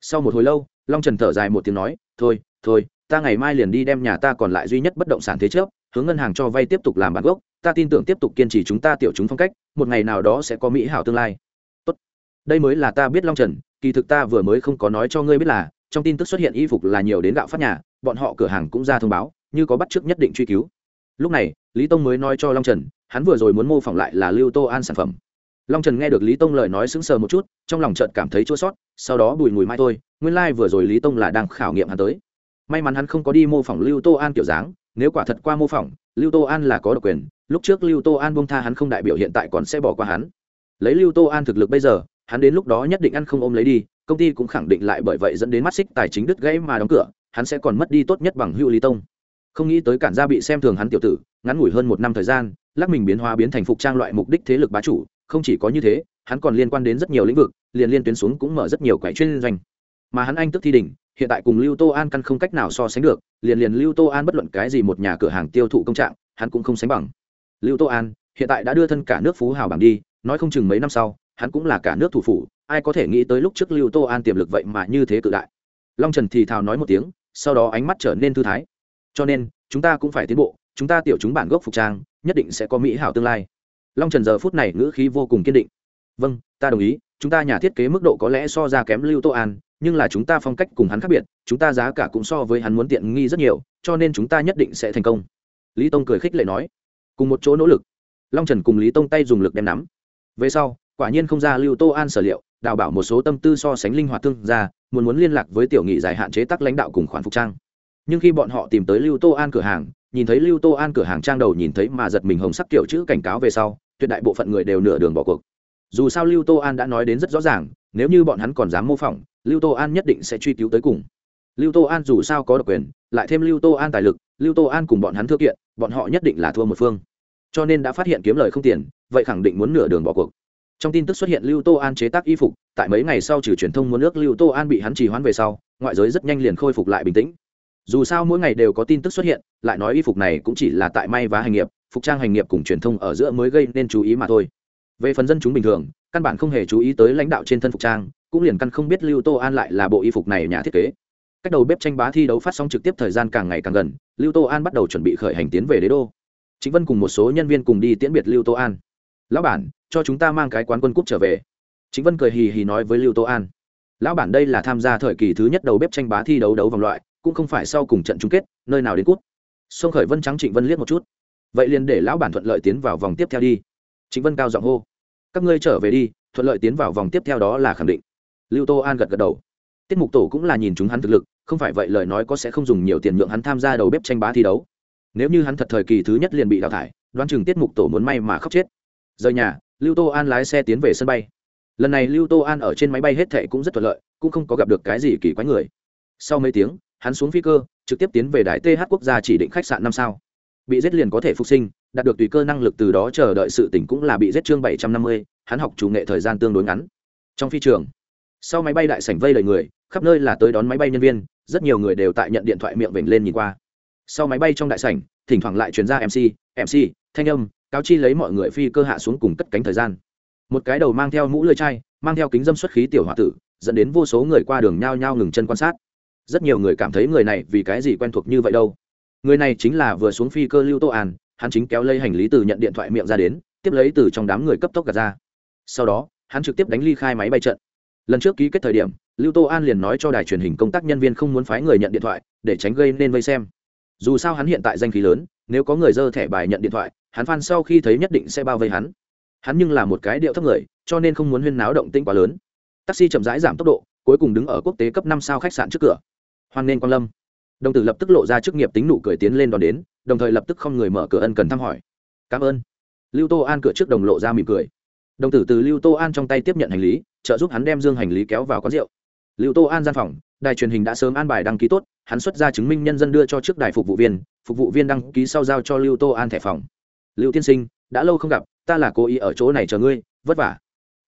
Sau một hồi lâu, long trần thở dài một tiếng nói, thôi thôi, ta ngày mai liền đi đem nhà ta còn lại duy nhất bất động sản thế trước hướng ngân hàng cho vay tiếp tục làm bản gốc, ta tin tưởng tiếp tục kiên trì chúng ta tiểu chúng phong cách, một ngày nào đó sẽ có mỹ hảo tương lai. Tốt. đây mới là ta biết long trần, kỳ thực ta vừa mới không có nói cho ngươi biết là, trong tin tức xuất hiện y phục là nhiều đến gạo phát nhà, bọn họ cửa hàng cũng ra thông báo, như có bắt chước nhất định truy cứu. Lúc này, lý tông mới nói cho long trần, hắn vừa rồi muốn mô phỏng lại là lưu tô an sản phẩm. Long trần nghe được lý tông lời nói sững sờ một chút, trong lòng trợt cảm thấy chua sót sau đó bùi mùi mai thôi, nguyên lai、like、vừa rồi lý tông là đang khảo nghiệm hắn tới. May mắn hắn không có đi mô phỏng lưu tô an kiểu dáng nếu quả thật qua mô phỏng, lưu tô an là có độc quyền, lúc trước lưu tô an bông tha hắn không đại biểu hiện tại còn sẽ bỏ qua hắn. Lấy lưu tô an thực lực bây giờ, hắn đến lúc đó nhất định ăn không ôm lấy đi, công ty cũng khẳng định lại bởi vậy dẫn đến mắt xích tài chính đứt gãy mà đóng cửa, hắn sẽ còn mất đi tốt nhất bằng hữu lý tông. Không nghĩ tới cản gia bị xem thường hắn tiểu tử, ngắn ngủi hơn một năm thời gian, lắc mình biến hóa biến thành phục trang loại mục đích thế lực bá chủ, không chỉ có như thế, hắn còn liên quan đến rất nhiều lĩnh vực, liền liên tuyến xuống cũng mở rất nhiều quẻ chuyên doanh. Mà hắn anh tức thi đỉnh hiện tại cùng lưu tô an căn không cách nào so sánh được, liền liền lưu tô an bất luận cái gì một nhà cửa hàng tiêu thụ công trạng, hắn cũng không sánh bằng. Lưu tô an, hiện tại đã đưa thân cả nước phú hào bảng đi, nói không chừng mấy năm sau, hắn cũng là cả nước thủ phủ, ai có thể nghĩ tới lúc trước lưu tô an tiềm lực vậy mà như thế cự đại. Long trần thì thào nói một tiếng, sau đó ánh mắt trở nên thư thái. Cho nên, chúng ta cũng phải tiến bộ, chúng ta tiểu chúng bản gốc phục trang, nhất định sẽ có mỹ hảo tương lai. Long trần giờ phút này ngữ khí vô cùng kiên định. Vâng ta đồng ý chúng ta nhà thiết kế mức độ có lẽ so ra kém lưu tô an, nhưng là chúng ta phong cách cùng hắn khác biệt, chúng ta giá cả cũng so với hắn muốn tiện nghi rất nhiều, cho nên chúng ta nhất định sẽ thành công. Lý tông cười khích lệ nói. Cùng một chỗ nỗ lực, long trần cùng lý tông tay dùng lực đem nắm. Về sau, quả nhiên không ra lưu tô an sở liệu, đào bảo một số tâm tư so sánh linh hoạt thương ra muốn muốn liên lạc với tiểu nghị giải hạn chế tắc lãnh đạo cùng khoản phục trang. Nhưng khi bọn họ tìm tới lưu tô an cửa hàng, nhìn thấy lưu tô an cửa hàng trang đầu nhìn thấy mà giật mình hồng sắc kiểu chữ cảnh cáo về sau, tuyệt đại bộ phận người đều nửa đường bỏ cuộc dù sao lưu tô an đã nói đến rất rõ ràng, nếu như bọn hắn còn dám mô phỏng, lưu tô an nhất định sẽ truy cứu tới cùng. Lưu tô an dù sao có độc quyền, lại thêm lưu tô an tài lực, lưu tô an cùng bọn hắn thư kiện, bọn họ nhất định là thua một phương. Cho nên đã phát hiện kiếm lời không tiền, vậy khẳng định muốn nửa đường bỏ cuộc. Trong tin tức xuất hiện lưu tô an chế tác y phục, tại mấy ngày sau trừ truyền thông muốn nước lưu tô an bị hắn trì hoãn về sau, ngoại giới rất nhanh liền khôi phục lại bình tĩnh. Dù sao mỗi ngày đều có tin tức xuất hiện, lại nói y phục này cũng chỉ là tại may vá hành nghiệp, phục trang hành nghiệp cùng truyền thông ở giữa mới gây nên chú ý mà thôi về phần dân chúng bình thường, căn bản không hề chú ý tới lãnh đạo trên thân phục trang, cũng liền căn không biết lưu tô an lại là bộ y phục này nhà thiết kế. Cách đầu bếp tranh bá thi đấu phát sóng trực tiếp thời gian càng ngày càng gần, lưu tô an bắt đầu chuẩn bị khởi hành tiến về đế đô. Chính vân cùng một số nhân viên cùng đi tiễn biệt lưu tô an. Lão bản, cho chúng ta mang cái quán quân cúp trở về. Chính vân cười hì hì nói với lưu tô an. Lão bản đây là tham gia thời kỳ thứ nhất đầu bếp tranh bá thi đấu đấu vòng loại, cũng không phải sau cùng trận chung kết, nơi nào đến cút sông khởi vân trắng trịnh vân liếc một chút. Vậy liền để lão bản thuận lợi tiến vào vòng tiếp theo đi. Chính vân cao giọng hô các ngươi trở về đi, thuận lợi tiến vào vòng tiếp theo đó là khẳng định. Lưu tô an gật gật đầu. Tiết mục tổ cũng là nhìn chúng hắn thực lực, không phải vậy lời nói có sẽ không dùng nhiều tiền nhượng hắn tham gia đầu bếp tranh bá thi đấu. Nếu như hắn thật thời kỳ thứ nhất liền bị đào thải, đoán chừng tiết mục tổ muốn may mà khóc chết. Rời nhà, lưu tô an lái xe tiến về sân bay. Lần này lưu tô an ở trên máy bay hết thệ cũng rất thuận lợi, cũng không có gặp được cái gì kỳ quái người. Sau mấy tiếng, hắn xuống phi cơ, trực tiếp tiến về đài th quốc gia chỉ định khách sạn năm sao. Bị giết liền có thể phục sinh đạt được tùy cơ năng lực từ đó chờ đợi sự tỉnh cũng là bị giết chương bảy trăm năm mươi, hắn học chủ nghệ thời gian tương đối ngắn. Trong phi trường, sau máy bay đại sảnh vây đầy người, khắp nơi là tới đón máy bay nhân viên, rất nhiều người đều tại nhận điện thoại miệng vểnh lên nhìn qua. Sau máy bay trong đại sảnh, thỉnh thoảng lại chuyển ra mc mc thanh âm, cáo chi lấy mọi người phi cơ hạ xuống cùng cất cánh thời gian. Một cái đầu mang theo mũ lưỡi chai, mang theo kính dâm xuất khí tiểu h tử, dẫn đến vô số người qua đường nhao nhao ngừng chân quan sát. Rất nhiều người cảm thấy người này vì cái gì quen thuộc như vậy đâu. Người này chính là vừa xuống phi cơ lưu tô an hắn chính kéo lấy hành lý từ nhận điện thoại miệng ra đến, tiếp lấy từ trong đám người cấp tốc gạt ra. Sau đó, hắn trực tiếp đánh ly khai máy bay trận. Lần trước ký kết thời điểm, lưu tô an liền nói cho đài truyền hình công tác nhân viên không muốn phái người nhận điện thoại, để tránh gây nên vây xem. Dù sao hắn hiện tại danh khí lớn, nếu có người dơ thẻ bài nhận điện thoại, hắn phan sau khi thấy nhất định sẽ bao vây hắn. Hắn nhưng là một cái điệu thấp người, cho nên không muốn huyên náo động tinh quá lớn. Taxi chậm rãi giảm tốc độ, cuối cùng đứng ở quốc tế cấp năm sao khách sạn trước cửa. Hoan nên quan lâm. Đồng tử lập tức lộ ra chức nghiệp tính nụ cười tiến lên đón đến đồng thời lập tức không người mở cửa ân cần thăm hỏi. Cảm ơn. Lưu tô an cửa trước đồng lộ ra mỉm cười. Đồng tử từ lưu tô an trong tay tiếp nhận hành lý, trợ giúp hắn đem dương hành lý kéo vào quán rượu. Lưu tô an gian phòng, đài truyền hình đã sớm an bài đăng ký tốt, hắn xuất ra chứng minh nhân dân đưa cho trước đài phục vụ viên, phục vụ viên đăng ký sau giao cho lưu tô an thẻ phòng. Lưu tiên sinh, đã lâu không gặp, ta là cố ý ở chỗ này chờ ngươi, vất vả.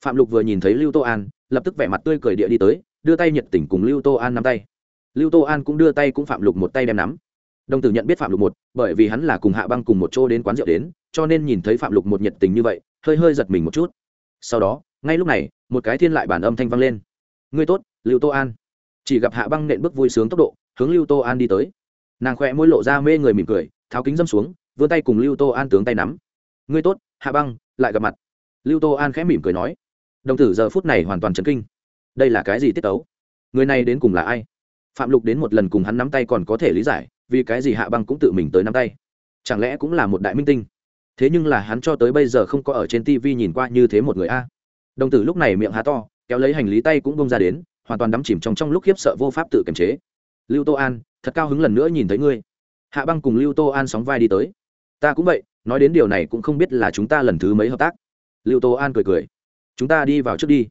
Phạm lục vừa nhìn thấy lưu tô an, lập tức vẻ mặt tươi cười địa đi tới, đưa tay nhiệt tình cùng lưu tô an nắm tay. Lưu tô an cũng đưa tay cũng phạm lục một tay đem nắm đồng tử nhận biết phạm lục một, bởi vì hắn là cùng hạ băng cùng một chỗ đến quán rượu đến, cho nên nhìn thấy phạm lục một nhiệt tình như vậy, hơi hơi giật mình một chút. Sau đó, ngay lúc này, một cái thiên lại bản âm thanh vang lên. Ngươi tốt, lưu tô an. Chỉ gặp hạ băng nện bước vui sướng tốc độ, hướng lưu tô an đi tới. Nàng khỏe môi lộ ra mê người mỉm cười, tháo kính dâm xuống, vươn tay cùng lưu tô an tướng tay nắm. Ngươi tốt, hạ băng, lại gặp mặt. Lưu tô an khẽ mỉm cười nói. Đồng tử giờ phút này hoàn toàn chấn kinh. Đây là cái gì tiết tấu? Người này đến cùng là ai? Phạm lục đến một lần cùng hắn nắm tay còn có thể lý giải vì cái gì hạ băng cũng tự mình tới nắm tay? Chẳng lẽ cũng là một đại minh tinh? Thế nhưng là hắn cho tới bây giờ không có ở trên tv nhìn qua như thế một người a. Đồng tử lúc này miệng há to, kéo lấy hành lý tay cũng bông ra đến, hoàn toàn đắm chìm trong trong lúc khiếp sợ vô pháp tự kiềm chế. Lưu tô an, thật cao hứng lần nữa nhìn thấy ngươi. Hạ băng cùng lưu tô an sóng vai đi tới. Ta cũng vậy, nói đến điều này cũng không biết là chúng ta lần thứ mấy hợp tác. Lưu tô an cười cười. Chúng ta đi vào trước đi.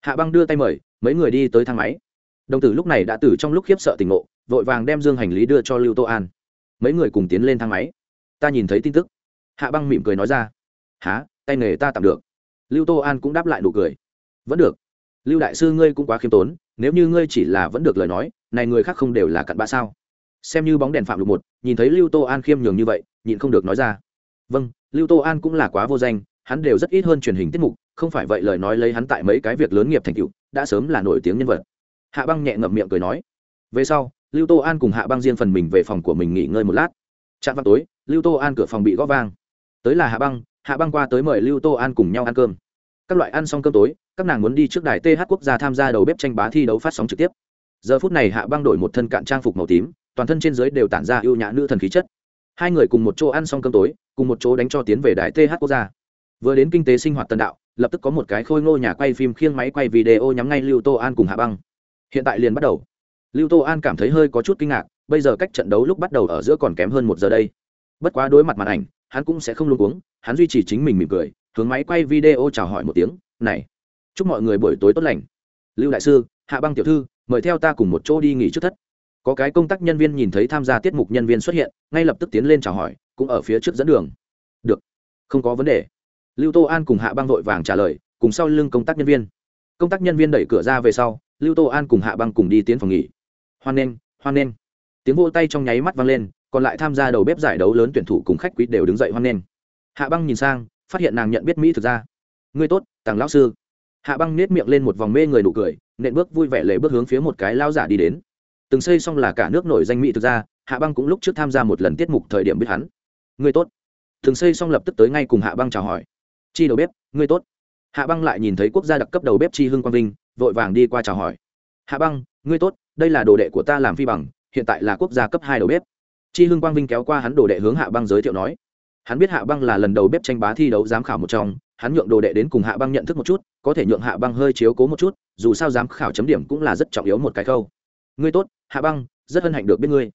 Hạ băng đưa tay mời, mấy người đi tới thang máy. Đồng tử lúc này đã từ trong lúc khiếp sợ tình ngộ vội vàng đem dương hành lý đưa cho lưu tô an. Mấy người cùng tiến lên thang máy. Ta nhìn thấy tin tức. Hạ băng mỉm cười nói ra. Há tay nghề ta tạm được. Lưu tô an cũng đáp lại nụ cười. Vẫn được. Lưu đại sư ngươi cũng quá khiêm tốn, nếu như ngươi chỉ là vẫn được lời nói, này người khác không đều là cặn bã sao? Xem như bóng đèn phạm lục một, nhìn thấy lưu tô an khiêm nhường như vậy, nhịn không được nói ra. Vâng lưu tô an cũng là quá vô danh, hắn đều rất ít hơn truyền hình tiết mục, không phải vậy lời nói lấy hắn tại mấy cái việc lớn nghiệp thành tựu, đã sớm là nổi tiếng nhân vật. Hạ băng nhẹ ngậm miệng cười nói. Về sau lưu tô an cùng hạ băng riêng phần mình về phòng của mình nghỉ ngơi một lát. Chạm vào tối, lưu tô an cửa phòng bị gõ vang. Tới là hạ băng hạ băng qua tới mời lưu tô an cùng nhau ăn cơm. Các loại ăn xong cơm tối, các nàng muốn đi trước đài th quốc gia tham gia đầu bếp tranh bá thi đấu phát sóng trực tiếp. Giờ phút này hạ băng đổi một thân cạn trang phục màu tím, toàn thân trên dưới đều tản ra ưu nhã nữ thần khí chất. Hai người cùng một chỗ ăn xong cơm tối, cùng một chỗ đánh cho tiến về đài th quốc gia. Vừa đến kinh tế sinh hoạt tân đạo, lập tức có một cái khôi ngô nhà quay phim khiêng máy quay video nhắm ngay lưu tô an cùng hạ băng. Hiện tại liền bắt đầu lưu tô an cảm thấy hơi có chút kinh ngạc, bây giờ cách trận đấu lúc bắt đầu ở giữa còn kém hơn một giờ đây. Bất quá đối mặt màn ảnh, hắn cũng sẽ không luôn uống hắn duy trì chính mình mỉm cười, hướng máy quay video chào hỏi một tiếng, này, chúc mọi người buổi tối tốt lành. Lưu đại sư, hạ băng tiểu thư, mời theo ta cùng một chỗ đi nghỉ trước thất. Có cái công tác nhân viên nhìn thấy tham gia tiết mục nhân viên xuất hiện, ngay lập tức tiến lên chào hỏi, cũng ở phía trước dẫn đường. Được, không có vấn đề. Lưu tô an cùng hạ băng vội vàng trả lời, cùng sau lưng công tác nhân viên. Công tác nhân viên đẩy cửa ra về sau, lưu tô an cùng hạ băng cùng đi tiến phòng nghỉ hoan nghênh hoan nghênh. Tiếng vô tay trong nháy mắt vang lên, còn lại tham gia đầu bếp giải đấu lớn tuyển thủ cùng khách quý đều đứng dậy hoan nghênh. Hạ băng nhìn sang, phát hiện nàng nhận biết mỹ thực ra. Ngươi tốt tàng lão sư. Hạ băng nết miệng lên một vòng mê người nụ cười, nện bước vui vẻ lệ bước hướng phía một cái lao giả đi đến. Từng xây xong là cả nước nổi danh mỹ thực ra, hạ băng cũng lúc trước tham gia một lần tiết mục thời điểm biết hắn. Ngươi tốt. Từng xây xong lập tức tới ngay cùng hạ băng chào hỏi. Chi đầu bếp, ngươi tốt. Hạ băng lại nhìn thấy quốc gia đặc cấp đầu bếp chi hưng quang vinh, vội vàng đi qua chào hỏi. Hạ băng, ngươi tốt đây là đồ đệ của ta làm phi bằng, hiện tại là quốc gia cấp hai đầu bếp. Chi hưng quang vinh kéo qua hắn đồ đệ hướng hạ băng giới thiệu nói. Hắn biết hạ băng là lần đầu bếp tranh bá thi đấu giám khảo một trong, hắn nhượng đồ đệ đến cùng hạ băng nhận thức một chút, có thể nhượng hạ băng hơi chiếu cố một chút, dù sao giám khảo chấm điểm cũng là rất trọng yếu một cái khâu. Ngươi tốt, hạ băng, rất hân hạnh được biết ngươi.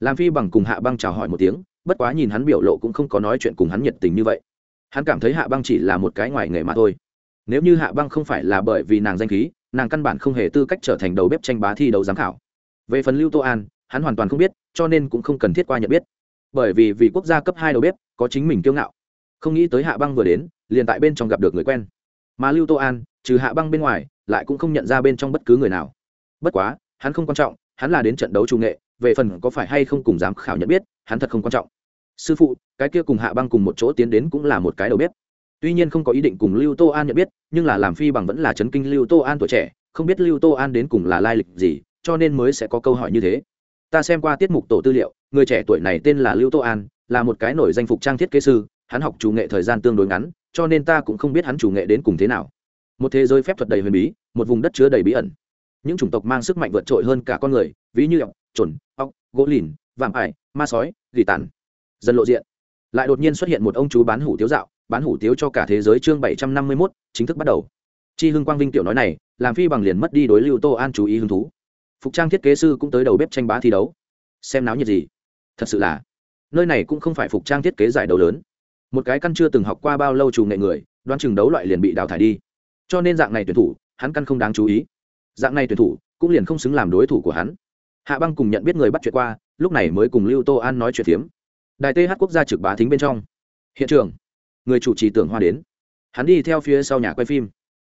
Làm phi bằng cùng hạ băng chào hỏi một tiếng, bất quá nhìn hắn biểu lộ cũng không có nói chuyện cùng hắn nhiệt tình như vậy. Hắn cảm thấy hạ băng chỉ là một cái ngoài nghề mà thôi. Nếu như hạ băng không phải là bởi vì nàng danh khí nàng căn bản không hề tư cách trở thành đầu bếp tranh bá thi đấu giám khảo. Về phần lưu tô an, hắn hoàn toàn không biết, cho nên cũng không cần thiết qua nhận biết. Bởi vì vì quốc gia cấp hai đầu bếp, có chính mình kiêu ngạo. Không nghĩ tới hạ băng vừa đến, liền tại bên trong gặp được người quen. Mà lưu tô an, trừ hạ băng bên ngoài, lại cũng không nhận ra bên trong bất cứ người nào. Bất quá, hắn không quan trọng, hắn là đến trận đấu trung nghệ, về phần có phải hay không cùng giám khảo nhận biết, hắn thật không quan trọng. Sư phụ, cái kia cùng hạ băng cùng một chỗ tiến đến cũng là một cái đầu bếp tuy nhiên không có ý định cùng lưu tô an nhận biết, nhưng là làm phi bằng vẫn là chấn kinh lưu tô an tuổi trẻ, không biết lưu tô an đến cùng là lai lịch gì, cho nên mới sẽ có câu hỏi như thế. Ta xem qua tiết mục tổ tư liệu, người trẻ tuổi này tên là lưu tô an, là một cái nổi danh phục trang thiết kế sư, hắn học chủ nghệ thời gian tương đối ngắn, cho nên ta cũng không biết hắn chủ nghệ đến cùng thế nào. Một thế giới phép thuật đầy huyền bí, một vùng đất chứa đầy bí ẩn. Những chủng tộc mang sức mạnh vượt trội hơn cả con người, ví như ọc trồn ọc gỗ lìn, vạm ải, ma sói, gỉ tàn. Dần lộ diện lại đột nhiên xuất hiện một ông chú bán hủ tiếu dạo, bán hủ tiếu cho cả thế giới chương bảy trăm năm mươi mốt, chính thức bắt đầu. Chi hưng quang vinh tiểu nói này, làm phi bằng liền mất đi đối lưu tô an chú ý hứng thú. Phục trang thiết kế sư cũng tới đầu bếp tranh bá thi đấu. Xem náo nhiệt gì. Thật sự là, nơi này cũng không phải phục trang thiết kế giải đấu lớn. Một cái căn chưa từng học qua bao lâu trù nghệ người, đoán chừng đấu loại liền bị đào thải đi. Cho nên dạng này tuyển thủ, hắn căn không đáng chú ý. Dạng này tuyển thủ, cũng liền không xứng làm đối thủ của hắn. Hạ băng cùng nhận biết người bắt chuyện qua, lúc này mới cùng lưu tô an nói chuyện phiếm đài th quốc gia trực bá thính bên trong. Hiện trường, người chủ trì tưởng hoa đến. Hắn đi theo phía sau nhà quay phim.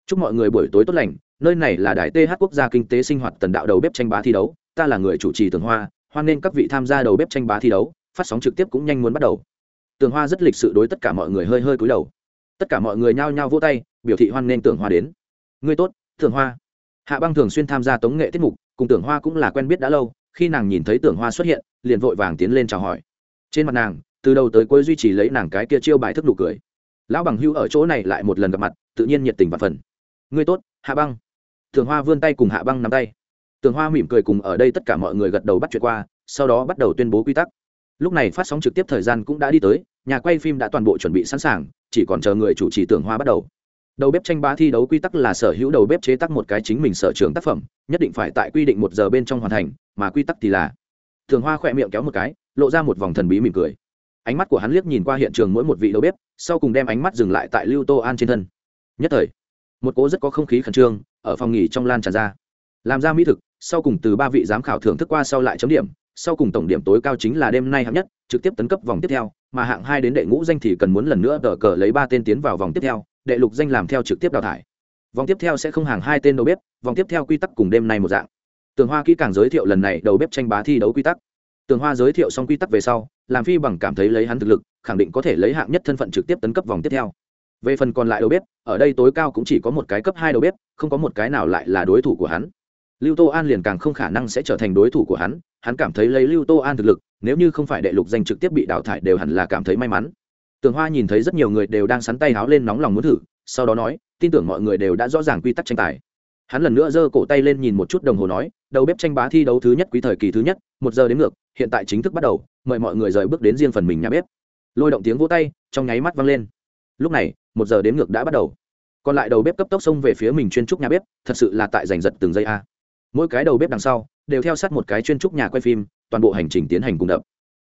Chúc mọi người buổi tối tốt lành, nơi này là đài th quốc gia kinh tế sinh hoạt tần đạo đầu bếp tranh bá thi đấu, ta là người chủ trì tưởng hoa, hoan nên các vị tham gia đầu bếp tranh bá thi đấu, phát sóng trực tiếp cũng nhanh muốn bắt đầu. Tường hoa rất lịch sự đối tất cả mọi người hơi hơi cúi đầu. Tất cả mọi người nhao nhao vỗ tay, biểu thị hoan nên tưởng hoa đến. Người tốt, tưởng hoa. Hạ băng thường xuyên tham gia tống nghệ tiết mục, cùng tưởng hoa cũng là quen biết đã lâu, khi nàng nhìn thấy tưởng hoa xuất hiện, liền vội vàng tiến lên chào hỏi trên mặt nàng, từ đầu tới cuối duy trì lấy nàng cái kia chiêu bài thức nụ cười. Lão bằng hưu ở chỗ này lại một lần gặp mặt, tự nhiên nhiệt tình và phần. Ngươi tốt, hạ băng. Thường hoa vươn tay cùng hạ băng nắm tay. Tường hoa mỉm cười cùng ở đây tất cả mọi người gật đầu bắt chuyện qua, sau đó bắt đầu tuyên bố quy tắc. Lúc này phát sóng trực tiếp thời gian cũng đã đi tới, nhà quay phim đã toàn bộ chuẩn bị sẵn sàng, chỉ còn chờ người chủ trì tưởng hoa bắt đầu. Đầu bếp tranh bá thi đấu quy tắc là sở hữu đầu bếp chế tác một cái chính mình sở trường tác phẩm, nhất định phải tại quy định một giờ bên trong hoàn thành, mà quy tắc thì là thường hoa khỏe miệng kéo một cái lộ ra một vòng thần bí mỉm cười. Ánh mắt của hắn liếc nhìn qua hiện trường mỗi một vị đầu bếp, sau cùng đem ánh mắt dừng lại tại lưu tô an trên thân. Nhất thời, một cố rất có không khí khẩn trương ở phòng nghỉ trong lan tràn ra. Làm ra mỹ thực, sau cùng từ ba vị giám khảo thưởng thức qua sau lại chấm điểm, sau cùng tổng điểm tối cao chính là đêm nay hạng nhất, trực tiếp tấn cấp vòng tiếp theo, mà hạng hai đến đệ ngũ danh thì cần muốn lần nữa đỡ cờ lấy ba tên tiến vào vòng tiếp theo, đệ lục danh làm theo trực tiếp đào thải. Vòng tiếp theo sẽ không hàng hai tên đầu bếp, vòng tiếp theo quy tắc cùng đêm nay một dạng. Tường hoa kỹ càng giới thiệu lần này đầu bếp tranh bá thi đấu quy tắc tường hoa giới thiệu xong quy tắc về sau, làm phi bằng cảm thấy lấy hắn thực lực, khẳng định có thể lấy hạng nhất thân phận trực tiếp tấn cấp vòng tiếp theo. Về phần còn lại đầu bếp, ở đây tối cao cũng chỉ có một cái cấp hai đầu bếp, không có một cái nào lại là đối thủ của hắn. Lưu tô an liền càng không khả năng sẽ trở thành đối thủ của hắn hắn cảm thấy lấy lưu tô an thực lực, nếu như không phải đệ lục danh trực tiếp bị đào thải đều hẳn là cảm thấy may mắn. Tường hoa nhìn thấy rất nhiều người đều đang sắn tay háo lên nóng lòng muốn thử, sau đó nói, tin tưởng mọi người đều đã rõ ràng quy tắc tranh tài. Hắn lần nữa giơ cổ tay lên nhìn một chút đồng hồ nói đầu bếp tranh bá thi đấu thứ nhất quý thời kỳ thứ nhất, một giờ đến ngược, hiện tại chính thức bắt đầu, mời mọi người rời bước đến riêng phần mình nhà bếp. Lôi động tiếng vỗ tay, trong nháy mắt vang lên. Lúc này, một giờ đến ngược đã bắt đầu. Còn lại đầu bếp cấp tốc xông về phía mình chuyên trúc nhà bếp, thật sự là tại giành giật từng giây a. Mỗi cái đầu bếp đằng sau, đều theo sát một cái chuyên trúc nhà quay phim, toàn bộ hành trình tiến hành cùng đập.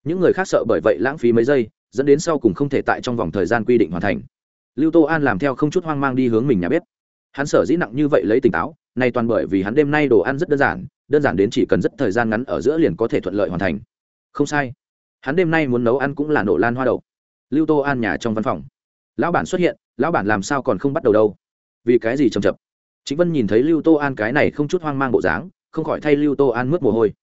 Những người khác sợ bởi vậy lãng phí mấy giây, dẫn đến sau cùng không thể tại trong vòng thời gian quy định hoàn thành. Lưu tô an làm theo không chút hoang mang đi hướng mình nhà bếp. Hắn sở dĩ nặng như vậy lấy tỉnh táo nay toàn bởi vì hắn đêm nay đồ ăn rất đơn giản đơn giản đến chỉ cần rất thời gian ngắn ở giữa liền có thể thuận lợi hoàn thành. Không sai. Hắn đêm nay muốn nấu ăn cũng là nổ lan hoa đậu. Lưu tô an nhà trong văn phòng. Lão bản xuất hiện, lão bản làm sao còn không bắt đầu đâu? Vì cái gì chầm chập chính vân nhìn thấy lưu tô an cái này không chút hoang mang bộ dáng, không khỏi thay lưu tô an mướt mồ hôi.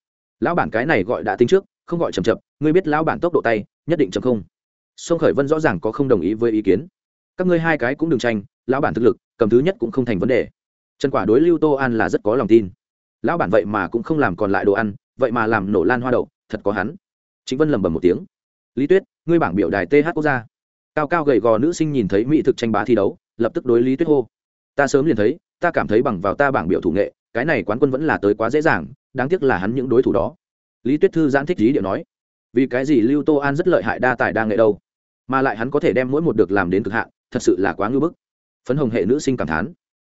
Lão bản cái này gọi đã tính trước, không gọi chầm chập ngươi biết lão bản tốc độ tay, nhất định chậm không? Sông khởi vân rõ ràng có không đồng ý với ý kiến. Các ngươi hai cái cũng đừng tranh, lão bản thực lực, cầm thứ nhất cũng không thành vấn đề. Trần quả đối lưu tô an là rất có lòng tin lão bản vậy mà cũng không làm còn lại đồ ăn, vậy mà làm nổ lan hoa đậu, thật có hắn. Chính vân lầm bầm một tiếng. Lý tuyết, ngươi bảng biểu đài th quốc gia. Cao cao gầy gò nữ sinh nhìn thấy mỹ thực tranh bá thi đấu, lập tức đối lý tuyết hô. Ta sớm liền thấy, ta cảm thấy bằng vào ta bảng biểu thủ nghệ, cái này quán quân vẫn là tới quá dễ dàng, đáng tiếc là hắn những đối thủ đó. Lý tuyết thư giãn thích lý điệu nói. Vì cái gì lưu tô an rất lợi hại đa tài đa nghệ đâu? Mà lại hắn có thể đem mỗi một được làm đến cực hạn, thật sự là quá ngưỡng bức. Phấn hồng hệ nữ sinh cảm thán.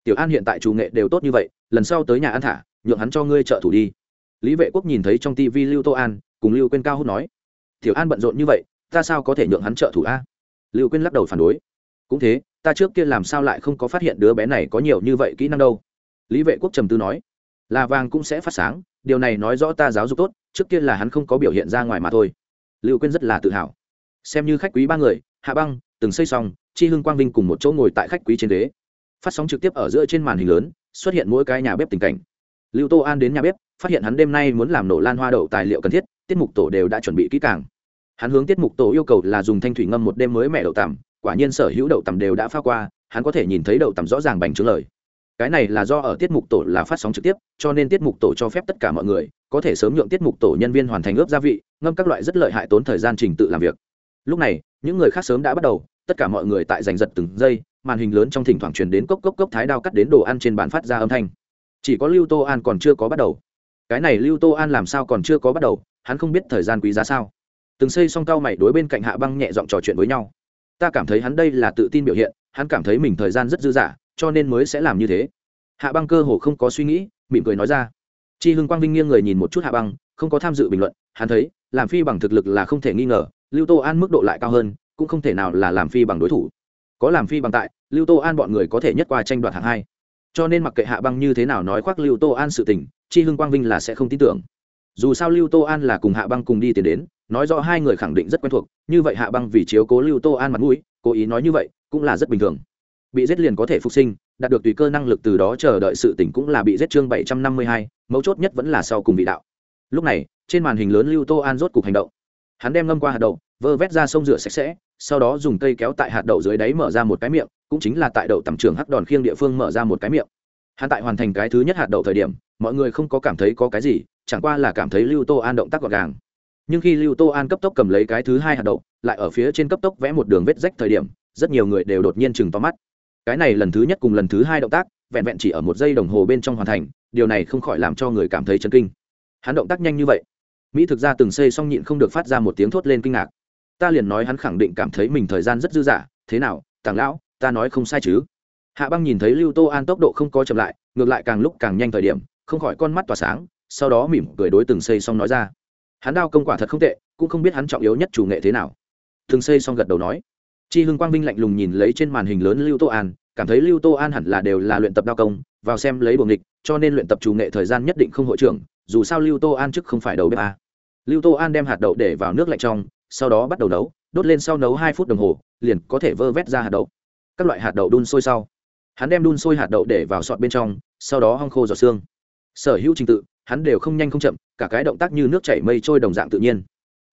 Tiểu an hiện tại chủ nghệ đều tốt như vậy, lần sau tới nhà ăn thả nhượng hắn cho ngươi trợ thủ đi. Lý vệ quốc nhìn thấy trong tv lưu tô an, cùng lưu quên cao hút nói, tiểu an bận rộn như vậy, ta sao có thể nhượng hắn trợ thủ a? Lưu quên lắc đầu phản đối, cũng thế, ta trước kia làm sao lại không có phát hiện đứa bé này có nhiều như vậy kỹ năng đâu. Lý vệ quốc trầm tư nói, là vàng cũng sẽ phát sáng, điều này nói rõ ta giáo dục tốt, trước kia là hắn không có biểu hiện ra ngoài mà thôi. Lưu quên rất là tự hào. Xem như khách quý ba người, hạ băng, từng xây xong, chi hưng quang vinh cùng một chỗ ngồi tại khách quý trên đế. phát sóng trực tiếp ở giữa trên màn hình lớn, xuất hiện mỗi cái nhà bếp tình cảnh lưu tô an đến nhà bếp, phát hiện hắn đêm nay muốn làm nổ lan hoa đậu tài liệu cần thiết, tiết mục tổ đều đã chuẩn bị kỹ càng. Hắn hướng tiết mục tổ yêu cầu là dùng thanh thủy ngâm một đêm mới mẹ đậu tằm, quả nhiên sở hữu đậu tằm đều đã pha qua, hắn có thể nhìn thấy đậu tằm rõ ràng bành trướng lời. Cái này là do ở tiết mục tổ là phát sóng trực tiếp, cho nên tiết mục tổ cho phép tất cả mọi người, có thể sớm nhượng tiết mục tổ nhân viên hoàn thành ướp gia vị, ngâm các loại rất lợi hại tốn thời gian trình tự làm việc. Lúc này, những người khác sớm đã bắt đầu, tất cả mọi người tại giành giật từng giây, màn hình lớn trong thỉnh thoảng truyền đến cốc cốc cốc thái đao cắt đến đồ ăn trên bàn phát ra âm thanh chỉ có lưu tô an còn chưa có bắt đầu. Cái này lưu tô an làm sao còn chưa có bắt đầu, hắn không biết thời gian quý giá sao. Từng xây xong cao mày đối bên cạnh hạ băng nhẹ giọng trò chuyện với nhau. Ta cảm thấy hắn đây là tự tin biểu hiện, hắn cảm thấy mình thời gian rất dư dả, cho nên mới sẽ làm như thế. Hạ băng cơ hồ không có suy nghĩ, mỉm cười nói ra. Chi hưng quang vinh nghiêng người nhìn một chút hạ băng, không có tham dự bình luận, hắn thấy, làm phi bằng thực lực là không thể nghi ngờ, lưu tô an mức độ lại cao hơn, cũng không thể nào là làm phi bằng đối thủ. Có làm phi bằng tại, lưu tô an bọn người có thể nhất qua tranh đoạt hạng hai cho nên mặc kệ hạ băng như thế nào nói khoác lưu tô an sự tình, chi hưng quang vinh là sẽ không tin tưởng. Dù sao lưu tô an là cùng hạ băng cùng đi tiền đến, nói rõ hai người khẳng định rất quen thuộc, như vậy hạ băng vì chiếu cố lưu tô an mặt mũi, cố ý nói như vậy cũng là rất bình thường. Bị giết liền có thể phục sinh, đạt được tùy cơ năng lực từ đó chờ đợi sự tỉnh cũng là bị giết chương bảy trăm năm mươi hai, mấu chốt nhất vẫn là sau cùng vị đạo. Lúc này, trên màn hình lớn lưu tô an rốt cục hành động. Hắn đem ngâm qua hạt đậu, vơ vét ra sông rửa sạch sẽ, sau đó dùng cây kéo tại hạt đậu dưới đáy mở ra một cái miệng cũng chính là tại đậu tầm trường hắc đòn khiêng địa phương mở ra một cái miệng. Hắn tại hoàn thành cái thứ nhất hạt đậu thời điểm, mọi người không có cảm thấy có cái gì, chẳng qua là cảm thấy lưu tô an động tác gọn gàng. Nhưng khi lưu tô an cấp tốc cầm lấy cái thứ hai hạt đậu, lại ở phía trên cấp tốc vẽ một đường vết rách thời điểm, rất nhiều người đều đột nhiên chừng to mắt. Cái này lần thứ nhất cùng lần thứ hai động tác, vẹn vẹn chỉ ở một giây đồng hồ bên trong hoàn thành, điều này không khỏi làm cho người cảm thấy chấn kinh. Hắn động tác nhanh như vậy, mỹ thực ra từng xây xong nhịn không được phát ra một tiếng thốt lên kinh ngạc. Ta liền nói hắn khẳng định cảm thấy mình thời gian rất dư dả, thế nào tàng lão ta nói không sai chứ. Hạ băng nhìn thấy lưu tô an tốc độ không có chậm lại, ngược lại càng lúc càng nhanh thời điểm, không khỏi con mắt tỏa sáng, sau đó mỉm cười đối từng xây xong nói ra. Hắn đao công quả thật không tệ, cũng không biết hắn trọng yếu nhất chủ nghệ thế nào. Từng xây xong gật đầu nói. Chi hưng quang vinh lạnh lùng nhìn lấy trên màn hình lớn lưu tô an, cảm thấy lưu tô an hẳn là đều là luyện tập đao công, vào xem lấy buồng địch cho nên luyện tập chủ nghệ thời gian nhất định không hội trưởng, dù sao lưu tô an trước không phải đầu bếp a. Lưu tô an đem hạt đậu để vào nước lạnh trong, sau đó bắt đầu nấu, đốt lên sau nấu hai phút đồng hồ, liền có thể vơ vét ra hạt đậu các loại hạt đậu đun sôi sau. Hắn đem đun sôi hạt đậu để vào sọt bên trong, sau đó hong khô giọt xương. Sở hữu trình tự, hắn đều không nhanh không chậm, cả cái động tác như nước chảy mây trôi đồng dạng tự nhiên.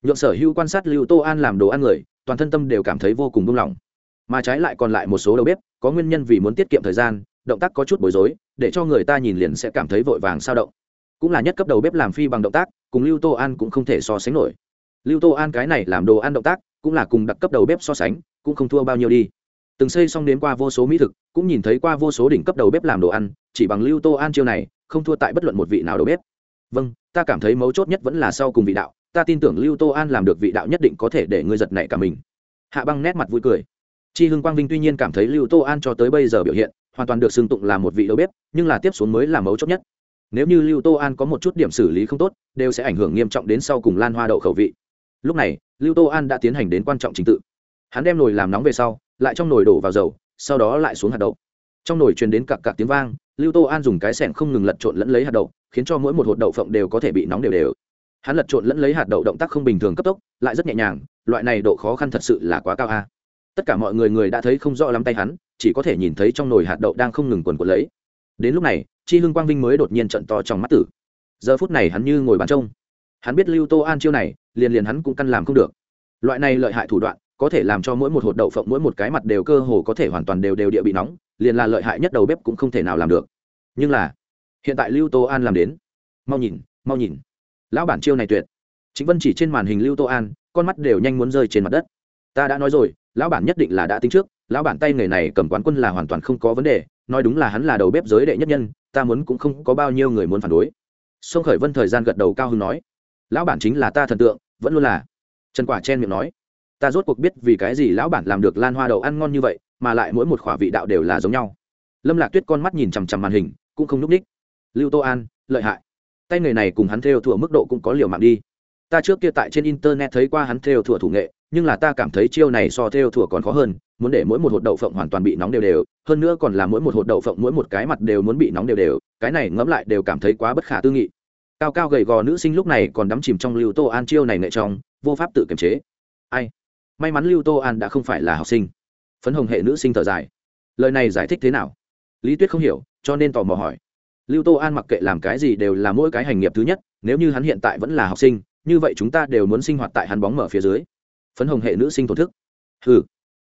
Nhượng sở hữu quan sát lưu tô an làm đồ ăn người, toàn thân tâm đều cảm thấy vô cùng buông lỏng. Mà trái lại còn lại một số đầu bếp, có nguyên nhân vì muốn tiết kiệm thời gian, động tác có chút bối rối, để cho người ta nhìn liền sẽ cảm thấy vội vàng sao động. Cũng là nhất cấp đầu bếp làm phi bằng động tác, cùng lưu tô an cũng không thể so sánh nổi. Lưu tô an cái này làm đồ ăn động tác, cũng là cùng đặc cấp đầu bếp so sánh, cũng không thua bao nhiêu đi từng xây xong đến qua vô số mỹ thực, cũng nhìn thấy qua vô số đỉnh cấp đầu bếp làm đồ ăn, chỉ bằng lưu tô an chiêu này, không thua tại bất luận một vị nào đầu bếp. Vâng ta cảm thấy mấu chốt nhất vẫn là sau cùng vị đạo, ta tin tưởng lưu tô an làm được vị đạo nhất định có thể để ngươi giật nảy cả mình. Hạ băng nét mặt vui cười. Chi hưng quang vinh tuy nhiên cảm thấy lưu tô an cho tới bây giờ biểu hiện, hoàn toàn được xưng tụng là một vị đầu bếp, nhưng là tiếp xuống mới là mấu chốt nhất. Nếu như lưu tô an có một chút điểm xử lý không tốt, đều sẽ ảnh hưởng nghiêm trọng đến sau cùng lan hoa đậu khẩu vị. Lúc này, lưu tô an đã tiến hành đến quan trọng trình tự. Hắn đem nồi làm nóng về sau lại trong nồi đổ vào dầu, sau đó lại xuống hạt đậu. Trong nồi truyền đến cặp cặp tiếng vang, lưu tô an dùng cái sẻng không ngừng lật trộn lẫn lấy hạt đậu, khiến cho mỗi một hột đậu phộng đều có thể bị nóng đều đều. Hắn lật trộn lẫn lấy hạt đậu động tác không bình thường cấp tốc, lại rất nhẹ nhàng, loại này độ khó khăn thật sự là quá cao a. Tất cả mọi người người đã thấy không rõ lắm tay hắn, chỉ có thể nhìn thấy trong nồi hạt đậu đang không ngừng quần quần lấy. Đến lúc này, chi hưng quang vinh mới đột nhiên trận to trong mắt tử. Giờ phút này hắn như ngồi bàn trông. Hắn biết lưu tô an chiêu này, liền liền hắn cũng căn làm không được. Loại này lợi hại thủ đoạn có thể làm cho mỗi một hột đậu phộng, mỗi một cái mặt đều cơ hồ có thể hoàn toàn đều đều địa bị nóng, liền là lợi hại nhất đầu bếp cũng không thể nào làm được. Nhưng là, hiện tại lưu tô an làm đến. Mau nhìn mau nhìn. Lão bản chiêu này tuyệt. Chính vân chỉ trên màn hình lưu tô an, con mắt đều nhanh muốn rơi trên mặt đất. Ta đã nói rồi, lão bản nhất định là đã tính trước, lão bản tay nghề này cầm quán quân là hoàn toàn không có vấn đề, nói đúng là hắn là đầu bếp giới đệ nhất nhân, ta muốn cũng không có bao nhiêu người muốn phản đối. Sông khởi vân thời gian gật đầu cao hưng nói, lão bản chính là ta thần tượng, vẫn luôn là. Trần quả chen miệng nói ta rốt cuộc biết vì cái gì lão bản làm được lan hoa đậu ăn ngon như vậy, mà lại mỗi một khỏa vị đạo đều là giống nhau. Lâm lạc tuyết con mắt nhìn chằm chằm màn hình, cũng không n ú c ních lưu tô an, lợi hại. Tay người này cùng hắn theo thủa mức độ cũng có liều mạng đi. Ta trước kia tại trên internet thấy qua hắn theo thủa thủ nghệ, nhưng là ta cảm thấy chiêu này so theo thủa còn khó hơn, muốn để mỗi một hột đậu phộng hoàn toàn bị nóng đều đều, hơn nữa còn là mỗi một hột đậu phộng mỗi một cái mặt đều muốn bị nóng đều đều, cái này ngẫm lại đều cảm thấy quá bất khả tư nghị. Cao cao gầy gò nữ sinh lúc này còn đắm chìm trong lưu tô an chiêu này nghệ trong, vô pháp tự kiềm chế. Ai? May mắn lưu tô an đã không phải là học sinh. Phấn hồng hệ nữ sinh thở dài. Lời này giải thích thế nào? Lý tuyết không hiểu, cho nên tò mò hỏi. Lưu tô an mặc kệ làm cái gì đều là mỗi cái hành nghiệp thứ nhất, nếu như hắn hiện tại vẫn là học sinh, như vậy chúng ta đều muốn sinh hoạt tại hắn bóng mở phía dưới. Phấn hồng hệ nữ sinh thổn thức. Ừ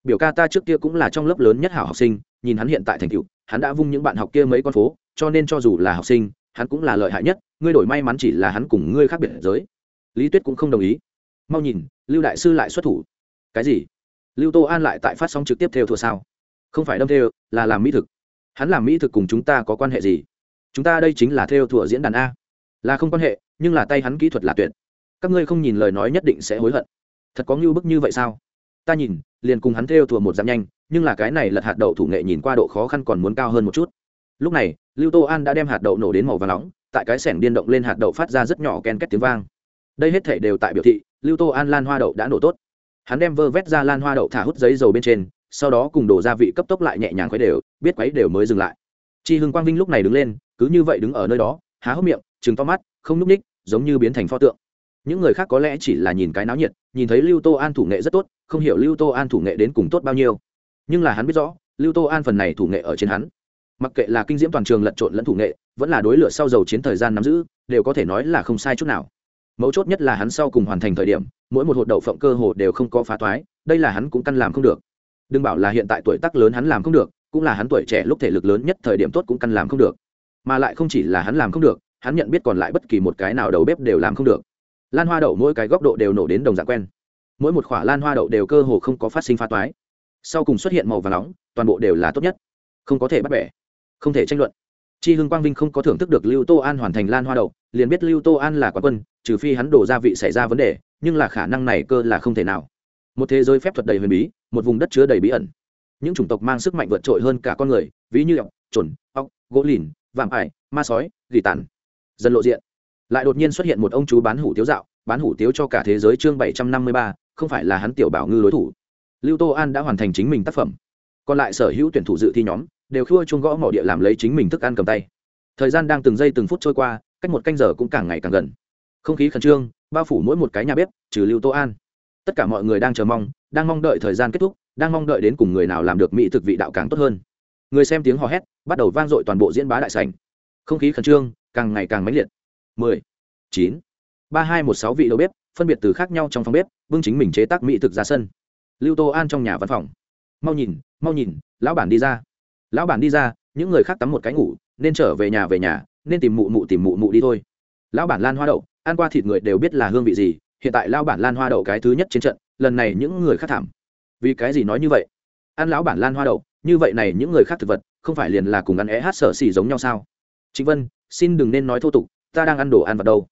biểu ca ta trước kia cũng là trong lớp lớn nhất hảo học sinh, nhìn hắn hiện tại thành tựu, hắn đã vung những bạn học kia mấy con phố, cho nên cho dù là học sinh, hắn cũng là lợi hại nhất, ngươi đổi may mắn chỉ là hắn cùng ngươi khác biệt giới. Lý tuyết cũng không đồng ý. Mau nhìn, lưu đại sư lại xuất thủ cái gì? Lưu tô an lại tại phát sóng trực tiếp theo thua sao? Không phải đâm theo, là làm mỹ thực. Hắn làm mỹ thực cùng chúng ta có quan hệ gì? Chúng ta đây chính là theo thủa diễn đàn a. Là không quan hệ, nhưng là tay hắn kỹ thuật là tuyệt. Các ngươi không nhìn lời nói nhất định sẽ hối hận. Thật có ngưu bức như vậy sao? Ta nhìn, liền cùng hắn theo thùa một giảm nhanh, nhưng là cái này lật hạt đậu thủ nghệ nhìn qua độ khó khăn còn muốn cao hơn một chút. Lúc này, lưu tô an đã đem hạt đậu nổ đến màu và nóng, tại cái sẻng điên động lên hạt đậu phát ra rất nhỏ ken két tiếng vang. Đây hết thể đều tại biểu thị, lưu tô an lan hoa đậu đã nổ tốt hắn đem vơ vét ra lan hoa đậu thả hút giấy dầu bên trên, sau đó cùng đổ gia vị cấp tốc lại nhẹ nhàng khuấy đều, biết quấy đều mới dừng lại. Chi hưng quang vinh lúc này đứng lên, cứ như vậy đứng ở nơi đó, há hốc miệng chừng to mắt, không núp ních giống như biến thành pho tượng. Những người khác có lẽ chỉ là nhìn cái náo nhiệt, nhìn thấy lưu tô an thủ nghệ rất tốt, không hiểu lưu tô an thủ nghệ đến cùng tốt bao nhiêu. Nhưng là hắn biết rõ, lưu tô an phần này thủ nghệ ở trên hắn. Mặc kệ là kinh diễm toàn trường lận trộn lẫn thủ nghệ, vẫn là đối lửa sau dầu chiến thời gian nắm giữ, đều có thể nói là không sai chút nào mấu chốt nhất là hắn sau cùng hoàn thành thời điểm, mỗi một hột đậu phộng cơ hồ đều không có phá toái, đây là hắn cũng căn làm không được. Đừng bảo là hiện tại tuổi tác lớn hắn làm không được, cũng là hắn tuổi trẻ lúc thể lực lớn nhất thời điểm tốt cũng căn làm không được. Mà lại không chỉ là hắn làm không được, hắn nhận biết còn lại bất kỳ một cái nào đầu bếp đều làm không được. Lan hoa đậu mỗi cái góc độ đều nổ đến đồng dạng quen. Mỗi một khoả lan hoa đậu đều cơ hồ không có phát sinh pha toái. Sau cùng xuất hiện màu và nóng, toàn bộ đều là tốt nhất. Không có thể bắt bẻ, không thể tranh luận. Chi hưng quang vinh không có thưởng thức được lưu tô an hoàn thành lan hoa đậu, liền biết lưu tô an là quán quân trừ phi hắn đổ gia vị xảy ra vấn đề, nhưng là khả năng này cơ là không thể nào. Một thế giới phép thuật đầy huyền bí, một vùng đất chứa đầy bí ẩn. Những chủng tộc mang sức mạnh vượt trội hơn cả con người, ví như ọc trồn ọc gỗ lìn vàm ải, ma sói, gỉ tàn. Dần lộ diện. Lại đột nhiên xuất hiện một ông chú bán hủ tiếu dạo, bán hủ tiếu cho cả thế giới chương bảy trăm năm mươi ba, không phải là hắn tiểu bảo ngư đối thủ. Lưu tô an đã hoàn thành chính mình tác phẩm. Còn lại sở hữu tuyển thủ dự thi nhóm, đều khua chuông gõ mỏ địa làm lấy chính mình thức ăn cầm tay. Thời gian đang từng giây từng phút trôi qua, cách một canh giờ cũng càng ngày càng gần không khí khẩn trương, bao phủ mỗi một cái nhà bếp, trừ lưu tô an. Tất cả mọi người đang chờ mong, đang mong đợi thời gian kết thúc, đang mong đợi đến cùng người nào làm được mỹ thực vị đạo càng tốt hơn. Người xem tiếng hò hét, bắt đầu vang dội toàn bộ diễn bá đại sảnh. Không khí khẩn trương, càng ngày càng mãnh liệt. Mười, chín, ba, hai, một, sáu vị đầu bếp, phân biệt từ khác nhau trong phòng bếp, bưng chính mình chế tác mỹ thực ra sân. Lưu tô an trong nhà văn phòng. Mau nhìn mau nhìn, lão bản đi ra. Lão bản đi ra, những người khác tắm một cái ngủ, nên trở về nhà về nhà, nên tìm mụ mụ tìm mụ mụ đi thôi. Lão bản lan hoa đậu ăn qua thịt người đều biết là hương vị gì, hiện tại lao bản lan hoa đậu cái thứ nhất trên trận, lần này những người khác thảm. Vì cái gì nói như vậy? Ăn lão bản lan hoa đậu, như vậy này những người khác thực vật, không phải liền là cùng ăn é hát sở xì giống nhau sao? Chính vân, xin đừng nên nói thô tục, ta đang ăn đồ ăn vật đâu?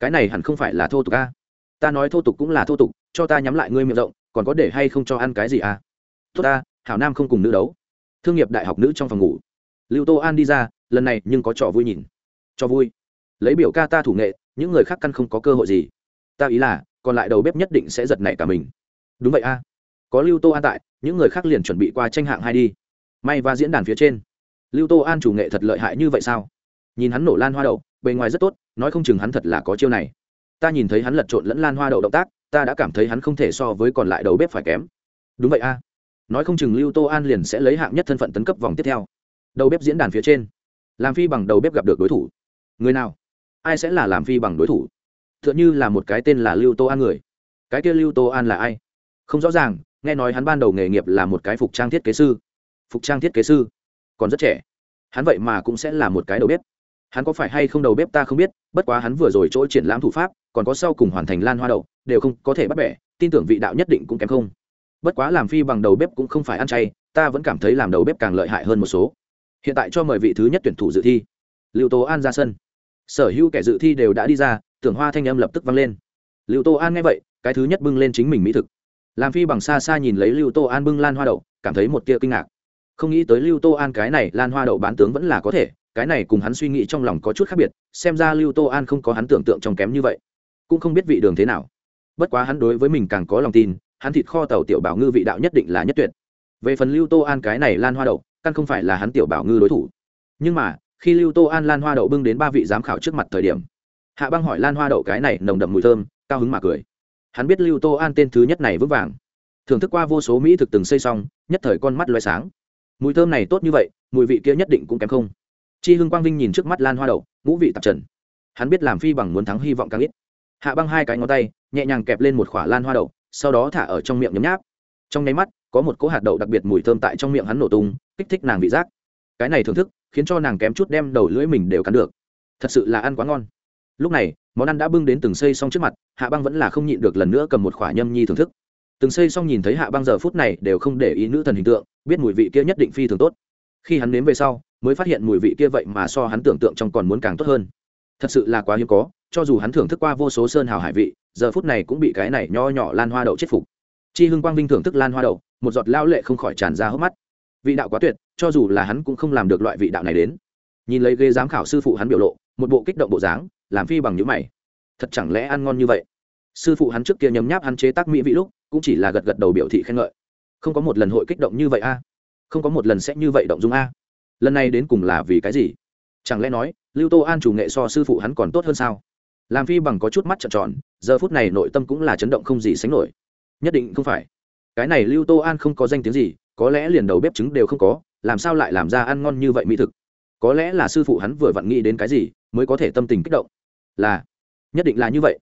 Cái này hẳn không phải là thô tục a ta nói thô tục cũng là thô tục, cho ta nhắm lại ngươi miệng rộng, còn có để hay không cho ăn cái gì à? Tốt ta, hảo nam không cùng nữ đấu. Thương nghiệp đại học nữ trong phòng ngủ. Lưu tô an đi ra, lần này nhưng có trò vui nhìn. Cho vui. Lấy biểu ca ta thủ nghệ những người khác căn không có cơ hội gì. Ta ý là, còn lại đầu bếp nhất định sẽ giật nảy cả mình. Đúng vậy a. Có lưu tô an tại, những người khác liền chuẩn bị qua tranh hạng hai đi. May và diễn đàn phía trên. Lưu tô an chủ nghệ thật lợi hại như vậy sao? Nhìn hắn nổ lan hoa đậu, bề ngoài rất tốt, nói không chừng hắn thật là có chiêu này. Ta nhìn thấy hắn lật trộn lẫn lan hoa đậu động tác, ta đã cảm thấy hắn không thể so với còn lại đầu bếp phải kém. Đúng vậy a. Nói không chừng lưu tô an liền sẽ lấy hạng nhất thân phận tấn cấp vòng tiếp theo. Đầu bếp diễn đàn phía trên. Làm phi bằng đầu bếp gặp được đối thủ. Người nào? Ai sẽ là làm phi bằng đối thủ? T h ư ợ n h ư là một cái tên là lưu tô an người. Cái kia lưu tô an là ai? Không rõ ràng, nghe nói hắn ban đầu nghề nghiệp là một cái phục trang thiết kế sư. Phục trang thiết kế sư? Còn rất trẻ. Hắn vậy mà cũng sẽ là một cái đầu bếp. Hắn có phải hay không đầu bếp ta không biết, bất quá hắn vừa rồi chỗ triển lãm thủ pháp, còn có sau cùng hoàn thành lan hoa đậu, đều không có thể bắt bẻ, tin tưởng vị đạo nhất định cũng kém không. Bất quá làm phi bằng đầu bếp cũng không phải ăn chay, ta vẫn cảm thấy làm đầu bếp càng lợi hại hơn một số. Hiện tại cho mời vị thứ nhất tuyển thủ dự thi. Lưu tố an ra sân sở hữu kẻ dự thi đều đã đi ra, tưởng hoa thanh âm lập tức vang lên. Lưu tô an nghe vậy, cái thứ nhất bưng lên chính mình mỹ thực. Làm phi bằng xa xa nhìn lấy lưu tô an bưng lan hoa đậu, cảm thấy một tia kinh ngạc. Không nghĩ tới lưu tô an cái này lan hoa đậu bán tướng vẫn là có thể, cái này cùng hắn suy nghĩ trong lòng có chút khác biệt, xem ra lưu tô an không có hắn tưởng tượng trong kém như vậy. Cũng không biết vị đường thế nào. Bất quá hắn đối với mình càng có lòng tin, hắn thịt kho tàu tiểu bảo ngư vị đạo nhất định là nhất tuyệt. Về phần lưu tô an cái này lan hoa đậu, căn không phải là hắn tiểu bảo ngư đối thủ. Nhưng mà khi lưu tô an lan hoa đậu bưng đến ba vị giám khảo trước mặt thời điểm, hạ băng hỏi lan hoa đậu cái này nồng đậm mùi thơm, cao hứng mà cười. Hắn biết lưu tô an tên thứ nhất này vững vàng. Thưởng thức qua vô số mỹ thực từng xây xong, nhất thời con mắt loay sáng. Mùi thơm này tốt như vậy, mùi vị kia nhất định cũng kém không. Chi hưng quang vinh nhìn trước mắt lan hoa đậu, ngũ vị tạp trần. Hắn biết làm phi bằng muốn thắng hy vọng càng ít. Hạ băng hai cái ngón tay, nhẹ nhàng kẹp lên một khỏa lan hoa đậu, sau đó thả ở trong miệng nhấm nháp. Trong nháy mắt, có một cỗ hạt đậu đặc biệt mùi thơm tại trong miệng hắn nổ tung, kích thích nàng vị giác. Cái này thưởng thức khiến cho nàng kém chút đem đầu lưỡi mình đều cắn được. Thật sự là ăn quá ngon. Lúc này, món ăn đã bưng đến từng xây xong trước mặt, hạ băng vẫn là không nhịn được lần nữa cầm một khỏa nhâm nhi thưởng thức. Từng xây xong nhìn thấy hạ băng giờ phút này đều không để ý nữ thần hình tượng, biết mùi vị kia nhất định phi thường tốt. Khi hắn nếm về sau, mới phát hiện mùi vị kia vậy mà so hắn tưởng tượng trong còn muốn càng tốt hơn. Thật sự là quá hiếm có, cho dù hắn thưởng thức qua vô số sơn hào hải vị, giờ phút này cũng bị cái này nho nhỏ lan hoa đậu chết phục. Chi hưng quang vinh thưởng thức lan hoa đậu, một giọt lao lệ không khỏi tràn ra hốc mắt. Vị đạo quá tuyệt cho dù là hắn cũng không làm được loại vị đạo này đến. Nhìn lấy ghế giám khảo sư phụ hắn biểu lộ, một bộ kích động bộ dáng, làm phi bằng nhữ mày. Thật chẳng lẽ ăn ngon như vậy? Sư phụ hắn trước kia nhấm nháp hắn chế tác mỹ vị lúc, cũng chỉ là gật gật đầu biểu thị khen ngợi. Không có một lần hội kích động như vậy a. Không có một lần sẽ như vậy động dung a. Lần này đến cùng là vì cái gì? Chẳng lẽ nói, lưu tô an chủ nghệ so sư phụ hắn còn tốt hơn sao? Làm phi bằng có chút mắt trợn tròn, giờ phút này nội tâm cũng là chấn động không gì sánh nổi. Nhất định không phải. Cái này lưu tô an không có danh tiếng gì, có lẽ liền đầu bếp trứng đều không có làm sao lại làm ra ăn ngon như vậy mỹ thực? Có lẽ là sư phụ hắn vừa vặn nghĩ đến cái gì, mới có thể tâm tình kích động. Là, nhất định là như vậy.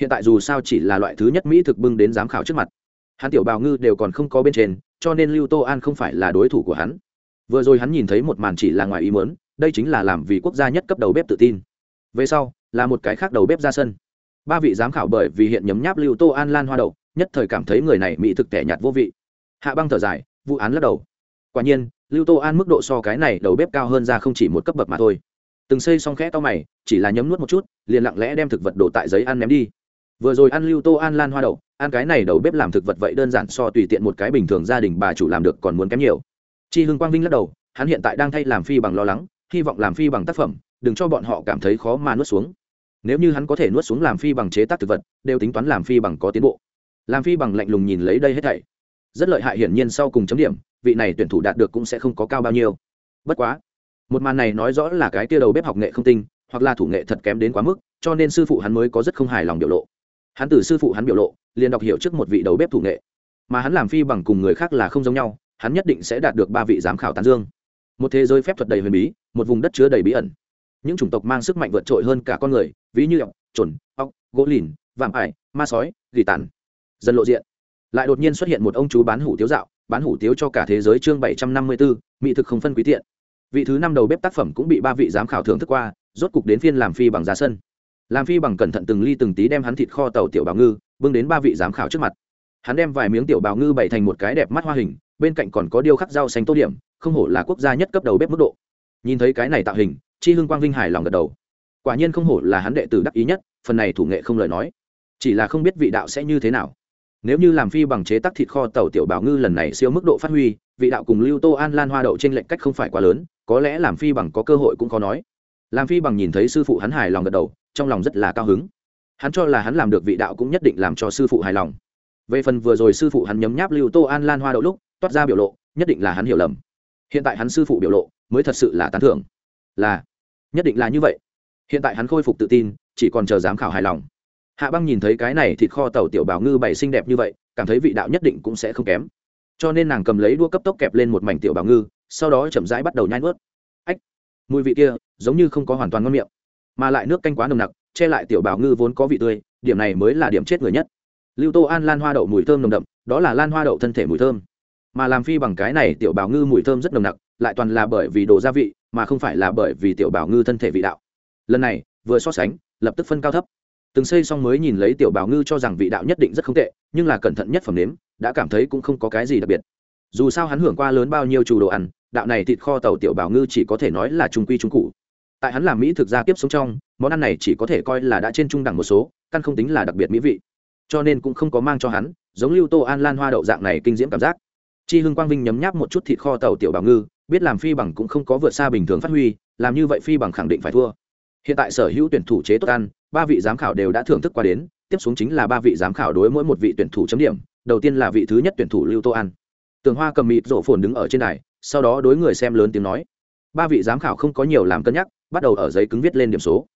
Hiện tại dù sao chỉ là loại thứ nhất mỹ thực bưng đến giám khảo trước mặt. Hắn tiểu bào ngư đều còn không có bên trên, cho nên lưu tô an không phải là đối thủ của hắn. Vừa rồi hắn nhìn thấy một màn chỉ là ngoài ý mớn đây chính là làm vì quốc gia nhất cấp đầu bếp tự tin. Về sau, là một cái khác đầu bếp ra sân. Ba vị giám khảo bởi vì hiện nhấm nháp lưu tô an lan hoa đậu, nhất thời cảm thấy người này mỹ thực tẻ nhạt vô vị. Hạ băng thở dài, vụ án lắc đầu. Quả nhiên lưu tô an mức độ so cái này đầu bếp cao hơn ra không chỉ một cấp bậc mà thôi. Từng xây xong khẽ to mày, chỉ là nhấm nuốt một chút, liền lặng lẽ đem thực vật đổ tại giấy ăn ném đi. Vừa rồi ăn lưu tô an lan hoa đậu, ăn cái này đầu bếp làm thực vật vậy đơn giản so tùy tiện một cái bình thường gia đình bà chủ làm được còn muốn kém nhiều. Chi hưng quang vinh lắc đầu, hắn hiện tại đang thay làm phi bằng lo lắng, hy vọng làm phi bằng tác phẩm, đừng cho bọn họ cảm thấy khó mà nuốt xuống. Nếu như hắn có thể nuốt xuống làm phi bằng chế tác thực vật, đều tính toán làm phi bằng có tiến bộ. Làm phi bằng lạnh lùng nhìn lấy đây hết thảy rất lợi hại hiển nhiên sau cùng chấm điểm, vị này tuyển thủ đạt được cũng sẽ không có cao bao nhiêu. Bất quá, một màn này nói rõ là cái tia đầu bếp học nghệ không tinh, hoặc là thủ nghệ thật kém đến quá mức, cho nên sư phụ hắn mới có rất không hài lòng biểu lộ. Hắn từ sư phụ hắn biểu lộ, liền đọc hiểu trước một vị đầu bếp thủ nghệ. Mà hắn làm phi bằng cùng người khác là không giống nhau, hắn nhất định sẽ đạt được ba vị giám khảo tán dương. Một thế giới phép thuật đầy huyền bí, một vùng đất chứa đầy bí ẩn. Những chủng tộc mang sức mạnh vượt trội hơn cả con người, ví như ọc trồn ọc gỗ lìn, vạm ải, ma sói, gỉ tàn. Dần lộ diện lại đột nhiên xuất hiện một ông chú bán hủ tiếu dạo, bán hủ tiếu cho cả thế giới chương bảy trăm năm mươi bốn mỹ thực không phân quý tiện. Vị thứ năm đầu bếp tác phẩm cũng bị ba vị giám khảo thưởng thức qua, rốt cục đến phiên làm phi bằng giá sân. Làm phi bằng cẩn thận từng ly từng tí đem hắn thịt kho tàu tiểu bào ngư, bưng đến ba vị giám khảo trước mặt. Hắn đem vài miếng tiểu bào ngư bày thành một cái đẹp mắt hoa hình, bên cạnh còn có điêu khắc rau xanh tô điểm, không hổ là quốc gia nhất cấp đầu bếp mức độ. Nhìn thấy cái này tạo hình, chi hưng quang vinh hài lòng gật đầu. Quả nhiên không hổ là hắn đệ tử đắc ý nhất, phần này thủ nghệ không lời nói. Chỉ là không biết vị đạo sẽ như thế nào nếu như làm phi bằng chế tác thịt kho tàu tiểu bảo ngư lần này siêu mức độ phát huy, vị đạo cùng lưu tô an lan hoa đậu trên lệnh cách không phải quá lớn, có lẽ làm phi bằng có cơ hội cũng khó nói. Làm phi bằng nhìn thấy sư phụ hắn hài lòng gật đầu, trong lòng rất là cao hứng. Hắn cho là hắn làm được vị đạo cũng nhất định làm cho sư phụ hài lòng. Về phần vừa rồi sư phụ hắn nhấm nháp lưu tô an lan hoa đậu lúc, toát ra biểu lộ, nhất định là hắn hiểu lầm. Hiện tại hắn sư phụ biểu lộ mới thật sự là tán thưởng. Là, nhất định là như vậy. Hiện tại hắn khôi phục tự tin, chỉ còn chờ giám khảo hài lòng hạ băng nhìn thấy cái này thịt kho tàu tiểu bảo ngư bày xinh đẹp như vậy, cảm thấy vị đạo nhất định cũng sẽ không kém. Cho nên nàng cầm lấy đua cấp tốc kẹp lên một mảnh tiểu bảo ngư, sau đó chậm rãi bắt đầu nhai nuốt. Ách, mùi vị kia, giống như không có hoàn toàn ngon miệng, mà lại nước canh quá nồng nặc, che lại tiểu bảo ngư vốn có vị tươi, điểm này mới là điểm chết người nhất. Lưu tô an lan hoa đậu mùi thơm nồng đậm, đó là lan hoa đậu thân thể mùi thơm. Mà làm phi bằng cái này tiểu bảo ngư mùi thơm rất nồng nặc, lại toàn là bởi vì đồ gia vị, mà không phải là bởi vì tiểu bảo ngư thân thể vị đạo. Lần này, vừa so sánh, lập tức phân cao thấp từng xây xong mới nhìn lấy tiểu bảo ngư cho rằng vị đạo nhất định rất không tệ, nhưng là cẩn thận nhất phẩm nếm, đã cảm thấy cũng không có cái gì đặc biệt. Dù sao hắn hưởng qua lớn bao nhiêu chủ đồ ăn, đạo này thịt kho tàu tiểu bảo ngư chỉ có thể nói là trung quy trung cụ. Tại hắn làm mỹ thực ra tiếp sống trong, món ăn này chỉ có thể coi là đã trên trung đẳng một số, căn không tính là đặc biệt mỹ vị. Cho nên cũng không có mang cho hắn, giống lưu tô an lan hoa đậu dạng này kinh diễm cảm giác. Chi hưng quang vinh nhấm nháp một chút thịt kho tàu tiểu bảo ngư, biết làm phi bằng cũng không có vượt xa bình thường phát huy, làm như vậy phi bằng khẳng định phải thua hiện tại sở hữu tuyển thủ chế tốt ăn, ba vị giám khảo đều đã thưởng thức qua đến, tiếp xuống chính là ba vị giám khảo đối mỗi một vị tuyển thủ chấm điểm, đầu tiên là vị thứ nhất tuyển thủ lưu tô an. Tường hoa cầm mịt rổ phồn đứng ở trên đài, sau đó đối người xem lớn tiếng nói. Ba vị giám khảo không có nhiều làm cân nhắc, bắt đầu ở giấy cứng viết lên điểm số.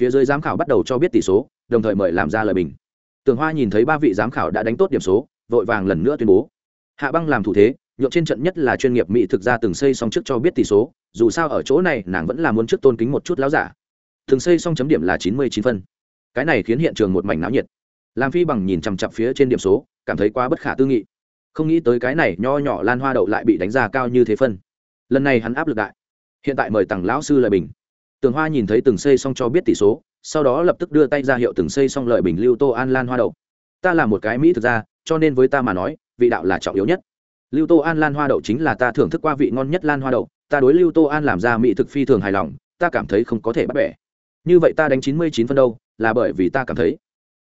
Phía dưới giám khảo bắt đầu cho biết tỷ số, đồng thời mời làm ra lời bình. Tường hoa nhìn thấy ba vị giám khảo đã đánh tốt điểm số, vội vàng lần nữa tuyên bố. Hạ băng làm thủ thế nhộn trên trận nhất là chuyên nghiệp mỹ thực ra từng xây xong trước cho biết tỷ số, dù sao ở chỗ này nàng vẫn là muốn trước tôn kính một chút láo giả thường xây xong chấm điểm là chín mươi chín phân. Cái này khiến hiện trường một mảnh náo nhiệt. Làm phi bằng nhìn chằm chặp phía trên điểm số, cảm thấy quá bất khả tư nghị. Không nghĩ tới cái này nho nhỏ lan hoa đậu lại bị đánh giá cao như thế phân. Lần này hắn áp lực đại. Hiện tại mời tặng lão sư lời bình. Tường hoa nhìn thấy từng xây xong cho biết tỷ số, sau đó lập tức đưa tay ra hiệu từng xây xong lợi bình, lưu tô an, lan hoa đậu. Ta là một cái mỹ thực ra cho nên với ta mà nói, vị đạo là trọng yếu nhất. Lưu tô an, lan hoa đậu chính là ta thưởng thức qua vị ngon nhất lan hoa đậu. Ta đối lưu tô an làm ra mỹ thực phi thường hài lòng, ta cảm thấy không có thể bắt bẻ như vậy ta đánh chín mươi chín phân đâu, là bởi vì ta cảm thấy,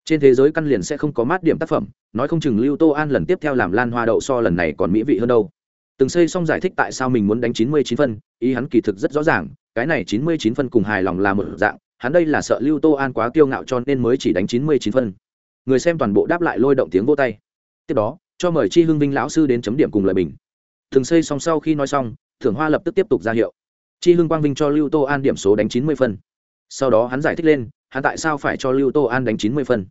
trên thế giới căn liền sẽ không có mát điểm tác phẩm, nói không chừng lưu tô an lần tiếp theo làm lan hoa đậu so lần này còn mỹ vị hơn đâu. Từng xây xong giải thích tại sao mình muốn đánh chín mươi chín phân, ý hắn kỳ thực rất rõ ràng, cái này chín mươi chín phân cùng hài lòng là một dạng, hắn đây là sợ lưu tô an quá kiêu ngạo cho nên mới chỉ đánh chín mươi chín phân. Người xem toàn bộ đáp lại lôi động tiếng vô tay. Tiếp đó, cho mời chi hưng vinh lão sư đến chấm điểm cùng lời bình. Thường xây xong sau khi nói xong, thưởng hoa lập tức tiếp tục ra hiệu. Chi hưng quang vinh cho lưu tô an điểm số đánh chín mươi phân sau đó hắn giải thích lên, hắn tại sao phải cho lưu tô an đánh chín mươi phân?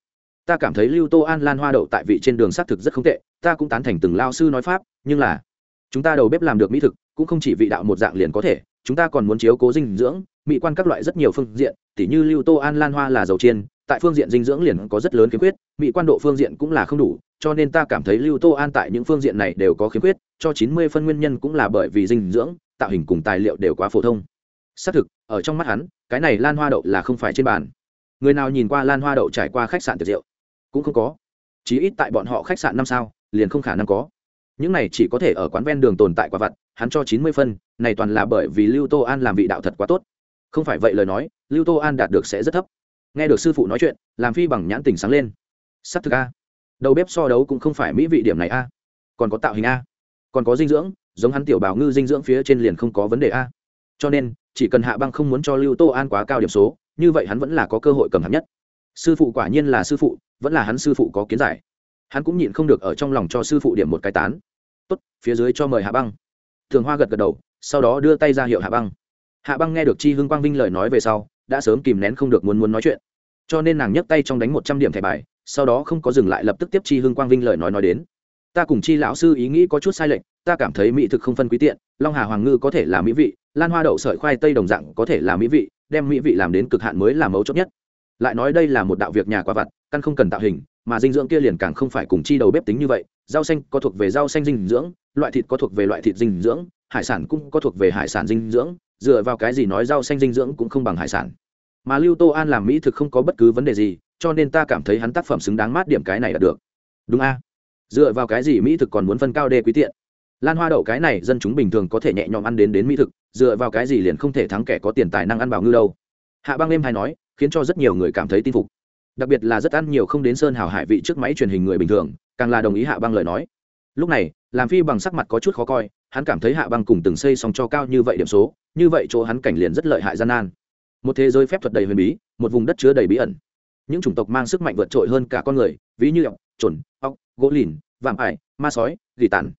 Ta cảm thấy lưu tô an lan hoa đậu tại vị trên đường xác thực rất không tệ, ta cũng tán thành từng lao sư nói pháp, nhưng là, chúng ta đầu bếp làm được mỹ thực, cũng không chỉ vị đạo một dạng liền có thể, chúng ta còn muốn chiếu cố dinh dưỡng, mỹ quan các loại rất nhiều phương diện, tỉ như lưu tô an lan hoa là dầu chiên, tại phương diện dinh dưỡng liền có rất lớn khiếm khuyết, mỹ quan độ phương diện cũng là không đủ, cho nên ta cảm thấy lưu tô an tại những phương diện này đều có khiếm khuyết, cho chín mươi phân nguyên nhân cũng là bởi vì dinh dưỡng, tạo hình cùng tài liệu đều quá phổ thông xác thực, ở trong mắt hắn, cái này lan hoa đậu là không phải trên bàn. Người nào nhìn qua lan hoa đậu trải qua khách sạn tiệc rượu? Cũng không có. Chí ít tại bọn họ khách sạn năm sao, liền không khả năng có. Những này chỉ có thể ở quán ven đường tồn tại quả vặt, hắn cho chín mươi phân, này toàn là bởi vì lưu tô an làm vị đạo thật quá tốt. Không phải vậy lời nói, lưu tô an đạt được sẽ rất thấp. Nghe được sư phụ nói chuyện, làm phi bằng nhãn tình sáng lên. S ắ c thực a. Đầu bếp so đấu cũng không phải mỹ vị điểm này a. Còn có tạo hình a. Còn có dinh dưỡng, giống hắn tiểu bào ngư dinh dưỡng phía trên liền không có vấn đề a cho nên, chỉ cần hạ băng không muốn cho lưu tô an quá cao điểm số, như vậy hắn vẫn là có cơ hội cầm hạng nhất. Sư phụ quả nhiên là sư phụ, vẫn là hắn sư phụ có kiến giải. Hắn cũng nhịn không được ở trong lòng cho sư phụ điểm một cái tán. Tốt, phía dưới cho mời hạ băng. Thường hoa gật gật đầu, sau đó đưa tay ra hiệu hạ băng. Hạ băng nghe được chi hưng quang vinh lời nói về sau, đã sớm kìm nén không được muốn muốn nói chuyện. Cho nên nàng nhấc tay trong đánh một trăm điểm thẻ bài, sau đó không có dừng lại lập tức tiếp chi hưng quang vinh lời nói nói đến. Ta cùng chi lão sư ý nghĩ có chút sai lệch, ta cảm thấy mỹ thực không phân quý tiện long hà hoàng ngư có thể là mỹ vị, lan hoa đậu sợi khoai tây đồng dạng có thể là mỹ vị, đem mỹ vị làm đến cực hạn mới là mấu chốt nhất. Lại nói đây là một đạo việc nhà qua vặt, căn không cần tạo hình, mà dinh dưỡng kia liền càng không phải cùng chi đầu bếp tính như vậy. Rau xanh có thuộc về rau xanh dinh dưỡng, loại thịt có thuộc về loại thịt dinh dưỡng, hải sản cũng có thuộc về hải sản dinh dưỡng, dựa vào cái gì nói rau xanh dinh dưỡng cũng không bằng hải sản. Mà lưu tô an làm mỹ thực không có bất cứ vấn đề gì, cho nên ta cảm thấy hắn tác phẩm xứng đáng mát điểm cái này là được. Đúng a? Dựa vào cái gì mỹ thực còn muốn phân cao đê quý tiện? Lan hoa đậu cái này dân chúng bình thường có thể nhẹ nhõm ăn đến đến mỹ thực, dựa vào cái gì liền không thể thắng kẻ có tiền tài năng ăn bảo ngư đâu. Hạ băng êm hay nói, khiến cho rất nhiều người cảm thấy tin phục. Đặc biệt là rất ăn nhiều không đến sơn hào hải vị trước máy truyền hình người bình thường, càng là đồng ý hạ băng lời nói. Lúc này, làm phi bằng sắc mặt có chút khó coi, hắn cảm thấy hạ băng cùng từng xây xong cho cao như vậy điểm số, như vậy chỗ hắn cảnh liền rất lợi hại gian nan. Một thế giới phép thuật đầy huyền bí, một vùng đất chứa đầy bí ẩn. Những chủng tộc mang sức mạnh vượt trội hơn cả con người, ví như ọc chuẩn ọc gỗ lìn, vạm ải, ma sói, gỉ tàn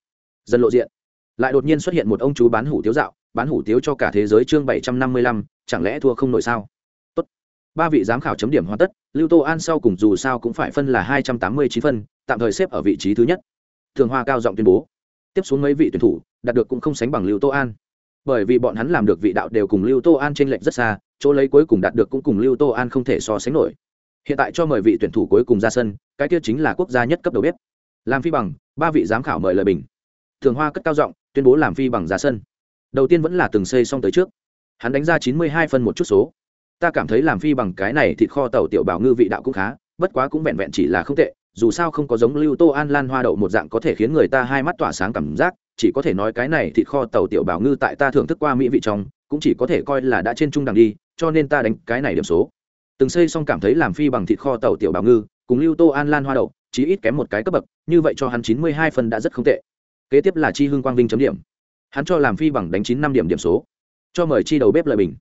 dần lộ diện. Lại đột nhiên xuất hiện một ông chú bán hủ tiếu dạo, bán hủ tiếu cho cả thế giới chương bảy trăm năm mươi lăm, chẳng lẽ thua không nổi sao? Tốt. ba vị giám khảo chấm điểm hoàn tất, lưu tô an sau cùng dù sao cũng phải phân là hai trăm tám mươi chín phân, tạm thời xếp ở vị trí thứ nhất. Thường hoa cao giọng tuyên bố. Tiếp xuống mấy vị tuyển thủ, đạt được cũng không sánh bằng lưu tô an. Bởi vì bọn hắn làm được vị đạo đều cùng lưu tô an t r ê n lệch rất xa, chỗ lấy cuối cùng đạt được cũng cùng lưu tô an không thể so sánh nổi. Hiện tại cho mời vị tuyển thủ cuối cùng ra sân, cái kia chính là quốc gia nhất cấp đầu bếp. Làm phi bằng, ba vị giám khảo mời lời bình thường hoa cất cao giọng, tuyên bố làm phi bằng giá sân. Đầu tiên vẫn là từng xây xong tới trước. Hắn đánh ra chín mươi hai phân một chút số. Ta cảm thấy làm phi bằng cái này thịt kho tàu tiểu bảo ngư vị đạo cũng khá, bất quá cũng vẹn vẹn chỉ là không tệ, dù sao không có giống lưu tô an lan hoa đậu một dạng có thể khiến người ta hai mắt tỏa sáng cảm giác, chỉ có thể nói cái này thịt kho tàu tiểu bảo ngư tại ta thưởng thức qua mỹ vị trong, cũng chỉ có thể coi là đã trên trung đẳng đi, cho nên ta đánh cái này điểm số. Từng xây xong cảm thấy làm phi bằng thịt kho tàu tiểu bảo ngư, cùng lưu tô an lan hoa đậu, chí ít kém một cái cấp bậc, như vậy cho hắn chín mươi hai phân đã rất không tệ kế tiếp là chi hưng quang vinh chấm điểm. Hắn cho làm phi bằng đánh chín năm điểm điểm số. Cho mời chi đầu bếp lời bình.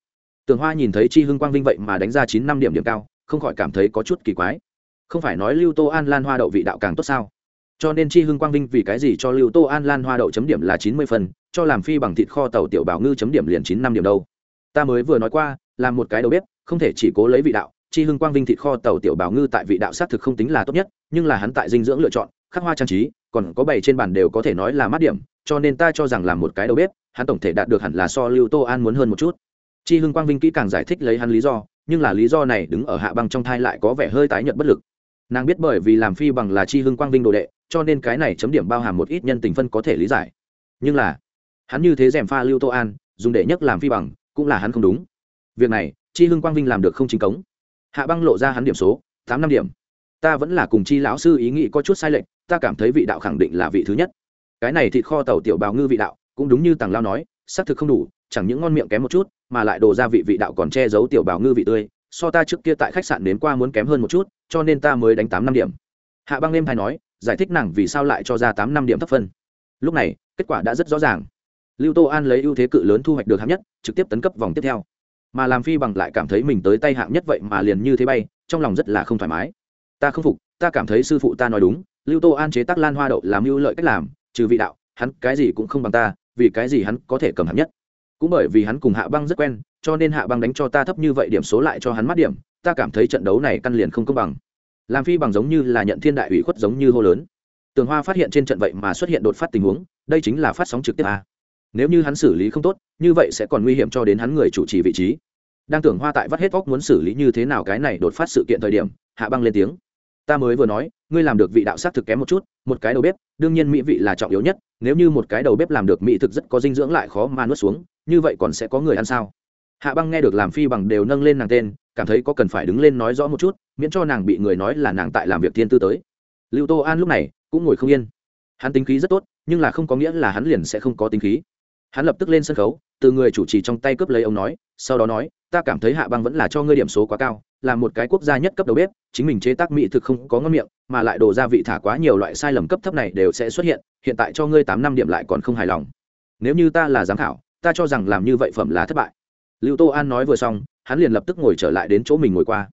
Tường hoa nhìn thấy chi hưng quang vinh vậy mà đánh ra chín năm điểm điểm cao, không khỏi cảm thấy có chút kỳ quái. Không phải nói lưu tô an lan hoa đậu vị đạo càng tốt sao? Cho nên chi hưng quang vinh vì cái gì cho lưu tô an lan hoa đậu chấm điểm là chín mươi phần, cho làm phi bằng thịt kho tàu tiểu bảo ngư chấm điểm liền chín năm điểm đâu? Ta mới vừa nói qua, làm một cái đầu bếp, không thể chỉ cố lấy vị đạo, chi hưng quang vinh thịt kho tàu tiểu bảo ngư tại vị đạo xác thực không tính là tốt nhất, nhưng là hắn tại dinh dưỡng lựa chọn, khắc hoa trang trí còn có bảy trên bàn đều có thể nói là mát điểm, cho nên ta cho rằng làm một cái đầu bếp, hắn tổng thể đạt được hẳn là so lưu tô an muốn hơn một chút. Chi hưng quang vinh kỹ càng giải thích lấy hắn lý do, nhưng là lý do này đứng ở hạ băng trong thai lại có vẻ hơi tái nhợt bất lực. Nàng biết bởi vì làm phi bằng là chi hưng quang vinh đồ đệ, cho nên cái này chấm điểm bao hàm một ít nhân tình phân có thể lý giải. Nhưng là, hắn như thế rèm pha lưu tô an, dùng để nhất làm phi bằng, cũng là hắn không đúng. Việc này, chi hưng quang vinh làm được không chính cống. Hạ băng lộ ra hắn điểm số, tám năm điểm. Ta vẫn là cùng chi lão sư ý nghĩ có chút sai lệch ta cảm thấy vị đạo khẳng định là vị thứ nhất. Cái này thịt kho tàu tiểu bào ngư vị đạo, cũng đúng như tàng lao nói, xác thực không đủ, chẳng những ngon miệng kém một chút, mà lại đồ ra vị vị đạo còn che giấu tiểu bào ngư vị tươi, so ta trước kia tại khách sạn đến qua muốn kém hơn một chút, cho nên ta mới đánh tám năm điểm. Hạ băng đêm hay nói, giải thích nàng vì sao lại cho ra tám năm điểm thấp phân. Lúc này, kết quả đã rất rõ ràng. Lưu tô an lấy ưu thế cự lớn thu hoạch được hạng nhất, trực tiếp tấn cấp vòng tiếp theo. Mà làm phi bằng lại cảm thấy mình tới tay hạng nhất vậy mà liền như thế bay, trong lòng rất là không thoải mái. Ta không phục, ta cảm thấy sư phụ ta nói đúng lưu tô an chế tác lan hoa đậu làm ưu lợi cách làm, trừ vị đạo, hắn cái gì cũng không bằng ta, vì cái gì hắn có thể cầm hạng nhất? Cũng bởi vì hắn cùng hạ băng rất quen, cho nên hạ băng đánh cho ta thấp như vậy điểm số lại cho hắn mắt điểm, ta cảm thấy trận đấu này căn liền không công bằng. Làm phi bằng giống như là nhận thiên đại ủy khuất giống như hô lớn. Tường hoa phát hiện trên trận vậy mà xuất hiện đột phát tình huống, đây chính là phát sóng trực tiếp a. Nếu như hắn xử lý không tốt, như vậy sẽ còn nguy hiểm cho đến hắn người chủ trì vị trí. Đang tưởng hoa tại vắt hết vóc muốn xử lý như thế nào cái này đột phát sự kiện thời điểm, hạ băng lên tiếng. Ta mới vừa nói ngươi làm được vị đạo sát thực kém một chút, một cái đầu bếp, đương nhiên mỹ vị là trọng yếu nhất, nếu như một cái đầu bếp làm được mỹ thực rất có dinh dưỡng lại khó mà nuốt xuống, như vậy còn sẽ có người ăn sao? Hạ băng nghe được làm phi bằng đều nâng lên nàng tên, cảm thấy có cần phải đứng lên nói rõ một chút, miễn cho nàng bị người nói là nàng tại làm việc thiên tư tới. Lưu tô an lúc này cũng ngồi không yên. Hắn tính khí rất tốt, nhưng là không có nghĩa là hắn liền sẽ không có tính khí. Hắn lập tức lên sân khấu, từ người chủ trì trong tay cướp lấy ông nói, sau đó nói ta cảm thấy hạ băng vẫn là cho ngươi điểm số quá cao, là một cái quốc gia nhất cấp đầu bếp, chính mình chế tác mỹ thực không có ngon miệng, mà lại đổ gia vị thả quá nhiều loại sai lầm cấp thấp này đều sẽ xuất hiện hiện tại cho ngươi tám năm điểm lại còn không hài lòng. Nếu như ta là giám khảo, ta cho rằng làm như vậy phẩm là thất bại. Lưu tô an nói vừa xong, hắn liền lập tức ngồi trở lại đến chỗ mình ngồi qua.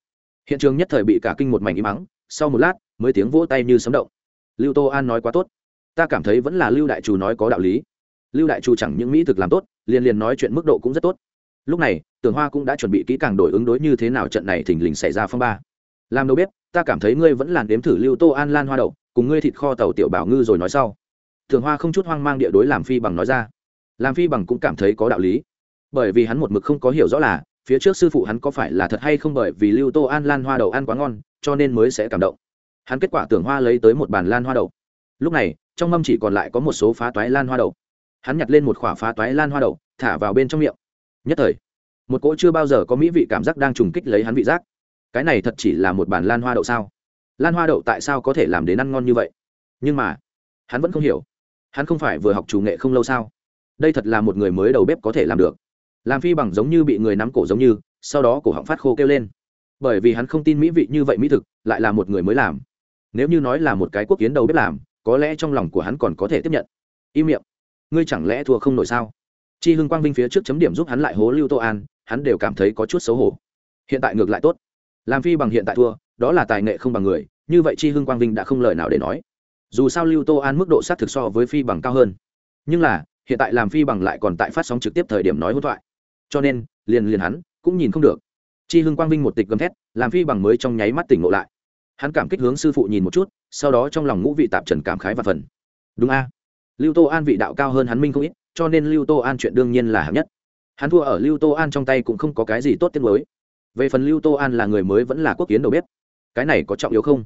Hiện trường nhất thời bị cả kinh một mảnh im ắng, sau một lát, mới tiếng vỗ tay như sấm động. Lưu tô an nói quá tốt. Ta cảm thấy vẫn là lưu đại trù nói có đạo lý. Lưu đại trù chẳng những mỹ thực làm tốt, liền liền nói chuyện mức độ cũng rất tốt. Lúc này tưởng hoa cũng đã chuẩn bị kỹ càng đổi ứng đối như thế nào trận này thình lình xảy ra phong ba. Làm đâu biết, ta cảm thấy ngươi vẫn làn đếm thử lưu tô an lan hoa đậu, cùng ngươi thịt kho tàu tiểu bảo ngư rồi nói sau. Tường hoa không chút hoang mang địa đối làm phi bằng nói ra. Làm phi bằng cũng cảm thấy có đạo lý. Bởi vì hắn một mực không có hiểu rõ là, phía trước sư phụ hắn có phải là thật hay không bởi vì lưu tô an lan hoa đậu ăn quá ngon, cho nên mới sẽ cảm động. Hắn kết quả tưởng hoa lấy tới một bàn lan hoa đậu. Lúc này, trong mâm chỉ còn lại có một số phá toái lan hoa đậu. Hắn nhặt lên một khỏa phá toái lan hoa đậu, thả vào bên trong miệng. Nhất thời một cỗ chưa bao giờ có mỹ vị cảm giác đang trùng kích lấy hắn vị giác. Cái này thật chỉ là một bàn lan hoa đậu sao? Lan hoa đậu tại sao có thể làm đến ăn ngon như vậy? Nhưng mà, hắn vẫn không hiểu. Hắn không phải vừa học chủ nghệ không lâu sao? Đây thật là một người mới đầu bếp có thể làm được. Làm phi bằng giống như bị người nắm cổ giống như, sau đó cổ họng phát khô kêu lên. Bởi vì hắn không tin mỹ vị như vậy mỹ thực, lại là một người mới làm. Nếu như nói là một cái quốc kiến đầu bếp làm, có lẽ trong lòng của hắn còn có thể tiếp nhận. Im miệng. Ngươi chẳng lẽ thua không nổi sao? Chi hưng quang vinh phía trước chấm điểm giúp hắn lại hố lưu tô an hắn đều cảm thấy có chút xấu hổ. Hiện tại ngược lại tốt. Làm phi bằng hiện tại thua, đó là tài nghệ không bằng người, như vậy chi hưng quang vinh đã không lời nào để nói. Dù sao lưu tô an mức độ sát thực so với phi bằng cao hơn. Nhưng là, hiện tại làm phi bằng lại còn tại phát sóng trực tiếp thời điểm nói hỗn thoại. Cho nên, liền liền hắn cũng nhìn không được. Chi hưng quang vinh một tịch gầm thét, làm phi bằng mới trong nháy mắt tỉnh ngộ lại. Hắn cảm kích hướng sư phụ nhìn một chút, sau đó trong lòng ngũ vị tạp trần cảm khái và phần. Đúng a. Lưu tô an vị đạo cao hơn hắn minh không ít, cho nên lưu tô an chuyện đương nhiên là hạng nhất hắn thua ở lưu tô an trong tay cũng không có cái gì tốt tiết mới về phần lưu tô an là người mới vẫn là quốc kiến đầu bếp. Cái này có trọng yếu không?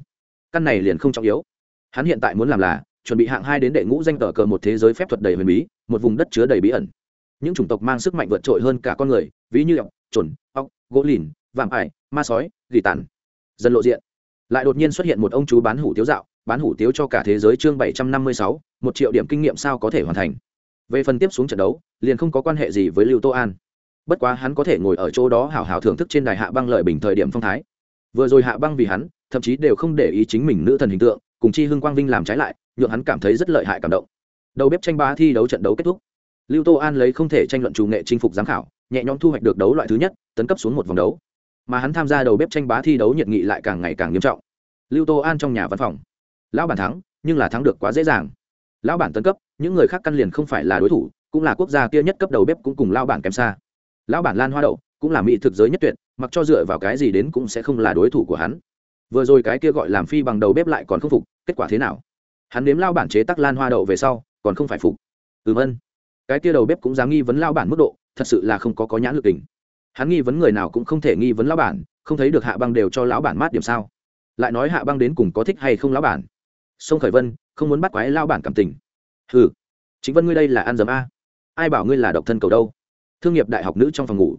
Căn này liền không trọng yếu. Hắn hiện tại muốn làm là chuẩn bị hạng hai đến đệ ngũ danh tờ cờ một thế giới phép thuật đầy huyền bí, một vùng đất chứa đầy bí ẩn. Những chủng tộc mang sức mạnh vượt trội hơn cả con người, ví như ọc, trồn, ọc, gỗ lìn, vạm ải, ma sói, gỉ tàn. Dần lộ diện. Lại đột nhiên xuất hiện một ông chú bán hủ tiếu dạo, bán hủ tiếu cho cả thế giới chương bảy trăm năm mươi sáu, một triệu điểm kinh nghiệm sao có thể hoàn thành. Về phần tiếp xuống trận đấu liền không có quan hệ gì với lưu tô an. Bất quá hắn có thể ngồi ở chỗ đó hào hào thưởng thức trên đài hạ băng lợi bình thời điểm phong thái. Vừa rồi hạ băng vì hắn, thậm chí đều không để ý chính mình nữ thần hình tượng, cùng chi hưng quang vinh làm trái lại, nhượng hắn cảm thấy rất lợi hại cảm động. Đầu bếp tranh bá thi đấu trận đấu kết thúc. Lưu tô an lấy không thể tranh luận chủ nghệ chinh phục giám khảo, nhẹ nhõm thu hoạch được đấu loại thứ nhất, tấn cấp xuống một vòng đấu. Mà hắn tham gia đầu bếp tranh bá thi đấu nhiệt nghị lại càng ngày càng nghiêm trọng. Lưu tô an trong nhà văn phòng. Lão bản thắng, nhưng là thắng được quá dễ dàng. Lão bản tấn cấp, những người khác căn liền không phải là đối thủ cũng là quốc gia kia nhất cấp đầu bếp cũng cùng lão bản kém xa. Lão bản lan hoa đậu cũng là mỹ thực giới nhất tuyệt, mặc cho dựa vào cái gì đến cũng sẽ không là đối thủ của hắn. Vừa rồi cái kia gọi làm phi bằng đầu bếp lại còn không phục, kết quả thế nào? Hắn nếm lao bản chế tắc lan hoa đậu về sau, còn không phải phục. Ừm ân. Cái kia đầu bếp cũng dám nghi vấn lao bản mức độ, thật sự là không có có nhãn lực tình. Hắn nghi vấn người nào cũng không thể nghi vấn lão bản, không thấy được hạ băng đều cho lão bản mát điểm sao? Lại nói hạ băng đến cùng có thích hay không lão bản? Sông khởi vân không muốn bắt quái lao bản cảm tình. Ừ chính vân ngươi đây là ăn dấm a ai bảo ngươi là độc thân cầu đâu? Thương nghiệp đại học nữ trong phòng ngủ.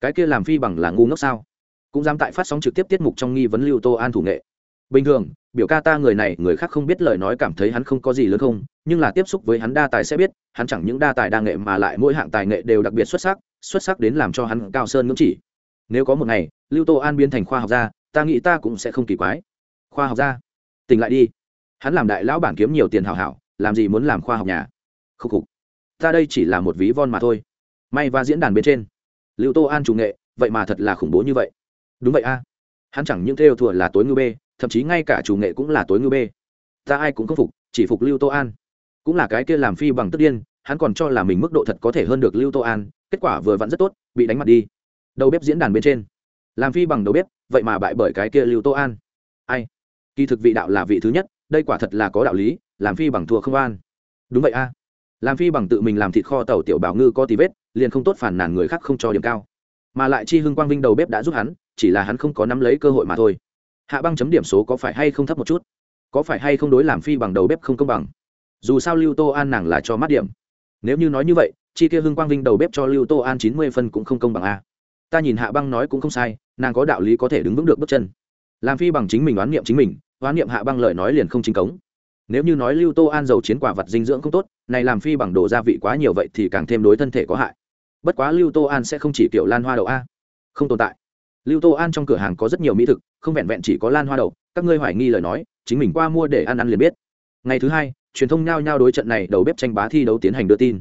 Cái kia làm phi bằng là ngu ngốc sao? Cũng dám tại phát sóng trực tiếp tiết mục trong nghi vấn lưu tô an thủ nghệ. Bình thường, biểu ca ta người này, người khác không biết lời nói cảm thấy hắn không có gì lớn không, nhưng là tiếp xúc với hắn đa tài sẽ biết, hắn chẳng những đa tài đa nghệ mà lại mỗi hạng tài nghệ đều đặc biệt xuất sắc xuất sắc đến làm cho hắn cao sơn ngưỡng chỉ. Nếu có một ngày, lưu tô an biến thành khoa học gia, ta nghĩ ta cũng sẽ không kỳ quái. Khoa học gia? Tỉnh lại đi. Hắn làm đại lão bản kiếm nhiều tiền hảo hảo, làm gì muốn làm khoa học nhà? Khúc khục ta đây chỉ là một ví von mà thôi. May và diễn đàn bên trên. Lưu tô an chủ nghệ, vậy mà thật là khủng bố như vậy. Đúng vậy a. Hắn chẳng những theo thùa là tối ngư bê, thậm chí ngay cả chủ nghệ cũng là tối ngư bê. Ta ai cũng không phục, chỉ phục lưu tô an. Cũng là cái kia làm phi bằng tức điên, hắn còn cho là mình mức độ thật có thể hơn được lưu tô an, kết quả vừa vặn rất tốt, bị đánh mặt đi. Đầu bếp diễn đàn bên trên. Làm phi bằng đầu bếp, vậy mà bại bởi cái kia lưu tô an. Ai? Kỳ thực vị đạo là vị thứ nhất, đây quả thật là có đạo lý, làm phi bằng thua không an. Đúng vậy a làm phi bằng tự mình làm thịt kho tàu tiểu bảo ngư có tí vết, liền không tốt phản nản người khác không cho điểm cao. Mà lại chi hưng quang vinh đầu bếp đã giúp hắn, chỉ là hắn không có nắm lấy cơ hội mà thôi. Hạ băng chấm điểm số có phải hay không thấp một chút? Có phải hay không đối làm phi bằng đầu bếp không công bằng? Dù sao lưu tô an nàng là cho mắt điểm. Nếu như nói như vậy, chi kia hưng quang vinh đầu bếp cho lưu tô an chín mươi phân cũng không công bằng a ta nhìn hạ băng nói cũng không sai, nàng có đạo lý có thể đứng vững được bước chân. Làm phi bằng chính mình oán niệm chính mình, oán niệm hạ băng lời nói liền không chính cống. Nếu như nói lưu tô an dầu chiến quả vật dinh dưỡng không tốt này làm phi bằng đồ gia vị quá nhiều vậy thì càng thêm đối thân thể có hại. Bất quá lưu tô an sẽ không chỉ kiểu lan hoa đậu a. Không tồn tại. Lưu tô an trong cửa hàng có rất nhiều mỹ thực, không vẹn vẹn chỉ có lan hoa đậu, các ngươi hoài nghi lời nói, chính mình qua mua để ăn ăn liền biết. Ngày thứ hai, truyền thông nhao nhao đối trận này đầu bếp tranh bá thi đấu tiến hành đưa tin.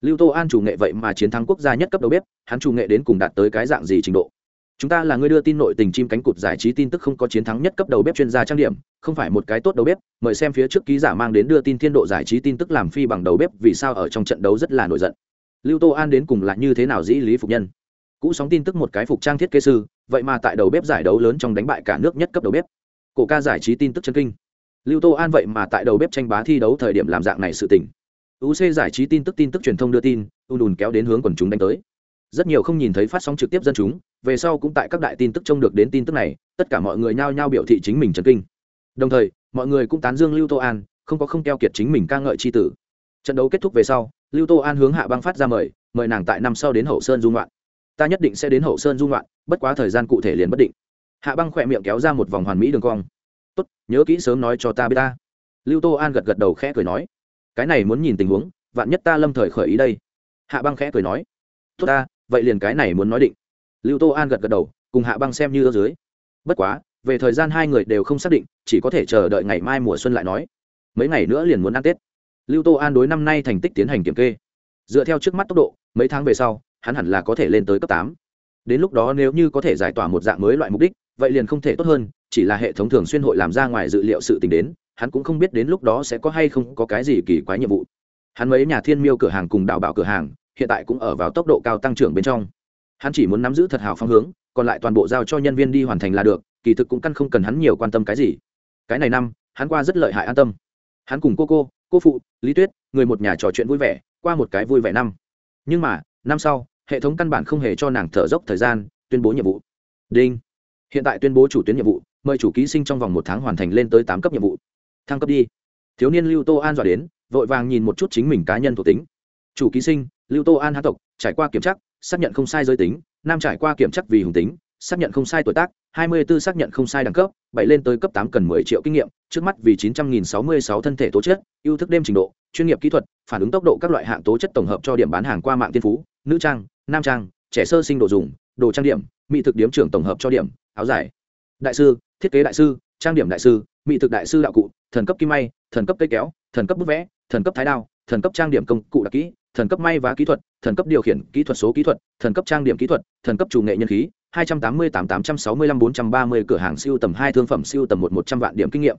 Lưu tô an chủ nghệ vậy mà chiến thắng quốc gia nhất cấp đầu bếp, hắn chủ nghệ đến cùng đạt tới cái dạng gì trình độ? Chúng ta là người đưa tin nội tình chim cánh cụt giải trí tin tức không có chiến thắng nhất cấp đầu bếp chuyên gia trang điểm, không phải một cái tốt đầu bếp, mời xem phía trước ký giả mang đến đưa tin thiên độ giải trí tin tức làm phi bằng đầu bếp vì sao ở trong trận đấu rất là nổi giận. Lưu tô an đến cùng là như thế nào dĩ lý phục nhân? Cũ sóng tin tức một cái phục trang thiết kế sư, vậy mà tại đầu bếp giải đấu lớn trong đánh bại cả nước nhất cấp đầu bếp. Cổ ca giải trí tin tức chân kinh. Lưu tô an vậy mà tại đầu bếp tranh bá thi đấu thời điểm làm dạng này sự tỉnh uc giải trí tin tức tin tức truyền thông đưa tin u đùn kéo đến hướng quần chúng đánh tới rất nhiều không nhìn thấy phát sóng trực tiếp dân chúng, về sau cũng tại các đại tin tức trông được đến tin tức này, tất cả mọi người nhao nhao biểu thị chính mình trần kinh. Đồng thời, mọi người cũng tán dương lưu tô an, không có không keo kiệt chính mình ca ngợi c h i tử. Trận đấu kết thúc về sau, lưu tô an hướng hạ băng phát ra mời mời nàng tại năm sau đến hậu sơn dung loạn ta nhất định sẽ đến hậu sơn dung loạn bất quá thời gian cụ thể liền bất định. Hạ băng khỏe miệng kéo ra một vòng hoàn mỹ đường cong. Tốt, nhớ kỹ sớm nói cho ta biết ta. Lưu tô an gật gật đầu khẽ cười nói. Cái này muốn nhìn tình huống, vạn nhất ta lâm thời khởi ý đây. Hạ băng khẽ cười nói. Tốt ta vậy liền cái này muốn nói định. Lưu tô an gật gật đầu, cùng hạ băng xem như ở dưới. Bất quá, về thời gian hai người đều không xác định, chỉ có thể chờ đợi ngày mai mùa xuân lại nói. Mấy ngày nữa liền muốn ăn tết. Lưu tô an đối năm nay thành tích tiến hành kiểm kê. Dựa theo trước mắt tốc độ, mấy tháng về sau, hắn hẳn là có thể lên tới cấp tám. Đến lúc đó nếu như có thể giải tỏa một dạng mới loại mục đích, vậy liền không thể tốt hơn, chỉ là hệ thống thường xuyên hội làm ra ngoài dự liệu sự tình đến, hắn cũng không biết đến lúc đó sẽ có hay không có cái gì kỳ quái nhiệm vụ. Hắn mấy nhà thiên miêu cửa hàng cùng đào bảo cửa hàng hiện tại cũng ở vào tốc độ cao tăng trưởng bên trong. Hắn chỉ muốn nắm giữ thật hào phong hướng, còn lại toàn bộ giao cho nhân viên đi hoàn thành là được, kỳ thực cũng căn không cần hắn nhiều quan tâm cái gì. Cái này năm, hắn qua rất lợi hại an tâm. Hắn cùng cô cô cô phụ, lý tuyết, người một nhà trò chuyện vui vẻ, qua một cái vui vẻ năm. Nhưng mà, năm sau, hệ thống căn bản không hề cho nàng thở dốc thời gian, tuyên bố nhiệm vụ. Đinh. Hiện tại tuyên bố chủ tuyến nhiệm vụ, mời chủ ký sinh trong vòng một tháng hoàn thành lên tới tám cấp nhiệm vụ. Thăng cấp đi. Thiếu niên lưu tô an dọa đến, vội vàng nhìn một chút chính mình cá nhân thuộc tính. Chủ ký sinh lưu tô an hán tộc, trải qua kiểm tra, xác nhận không sai giới tính, nam trải qua kiểm tra vì hùng tính, xác nhận không sai tuổi tác 24 xác nhận không sai đẳng cấp, bảy lên tới cấp tám cần 10 triệu kinh nghiệm, trước mắt vì 900.066 thân thể tố chất ưu thức đêm trình độ, chuyên nghiệp kỹ thuật, phản ứng tốc độ các loại hạng tố chất tổng hợp cho điểm bán hàng qua mạng tiên phú, nữ trang, nam trang, trẻ sơ sinh đồ dùng, đồ trang điểm, mỹ thực điếm trưởng tổng hợp cho điểm, áo dài. Đại sư, thiết kế đại sư, trang điểm đại sư, mỹ thực đại sư đạo cụ, thần cấp kim may, thần cấp cây kéo, thần cấp bút vẽ, thần cấp thái đao, thần cấp trang điểm công cụ đặc kỹ thần cấp may vá kỹ thuật, thần cấp điều khiển kỹ thuật số kỹ thuật, thần cấp trang điểm kỹ thuật, thần cấp chủ nghệ nhân khí, hai trăm tám mươi tám tám trăm sáu mươi lăm bốn trăm ba mươi cửa hàng siêu tầm hai thương phẩm siêu tầm một một trăm vạn điểm kinh nghiệm.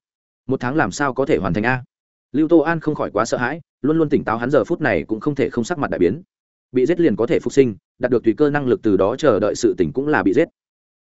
Một tháng làm sao có thể hoàn thành a? Lưu tô an không khỏi quá sợ hãi, luôn luôn tỉnh táo hắn giờ phút này cũng không thể không sắc mặt đại biến. Bị giết liền có thể phục sinh, đạt được tùy cơ năng lực từ đó chờ đợi sự tỉnh cũng là bị giết.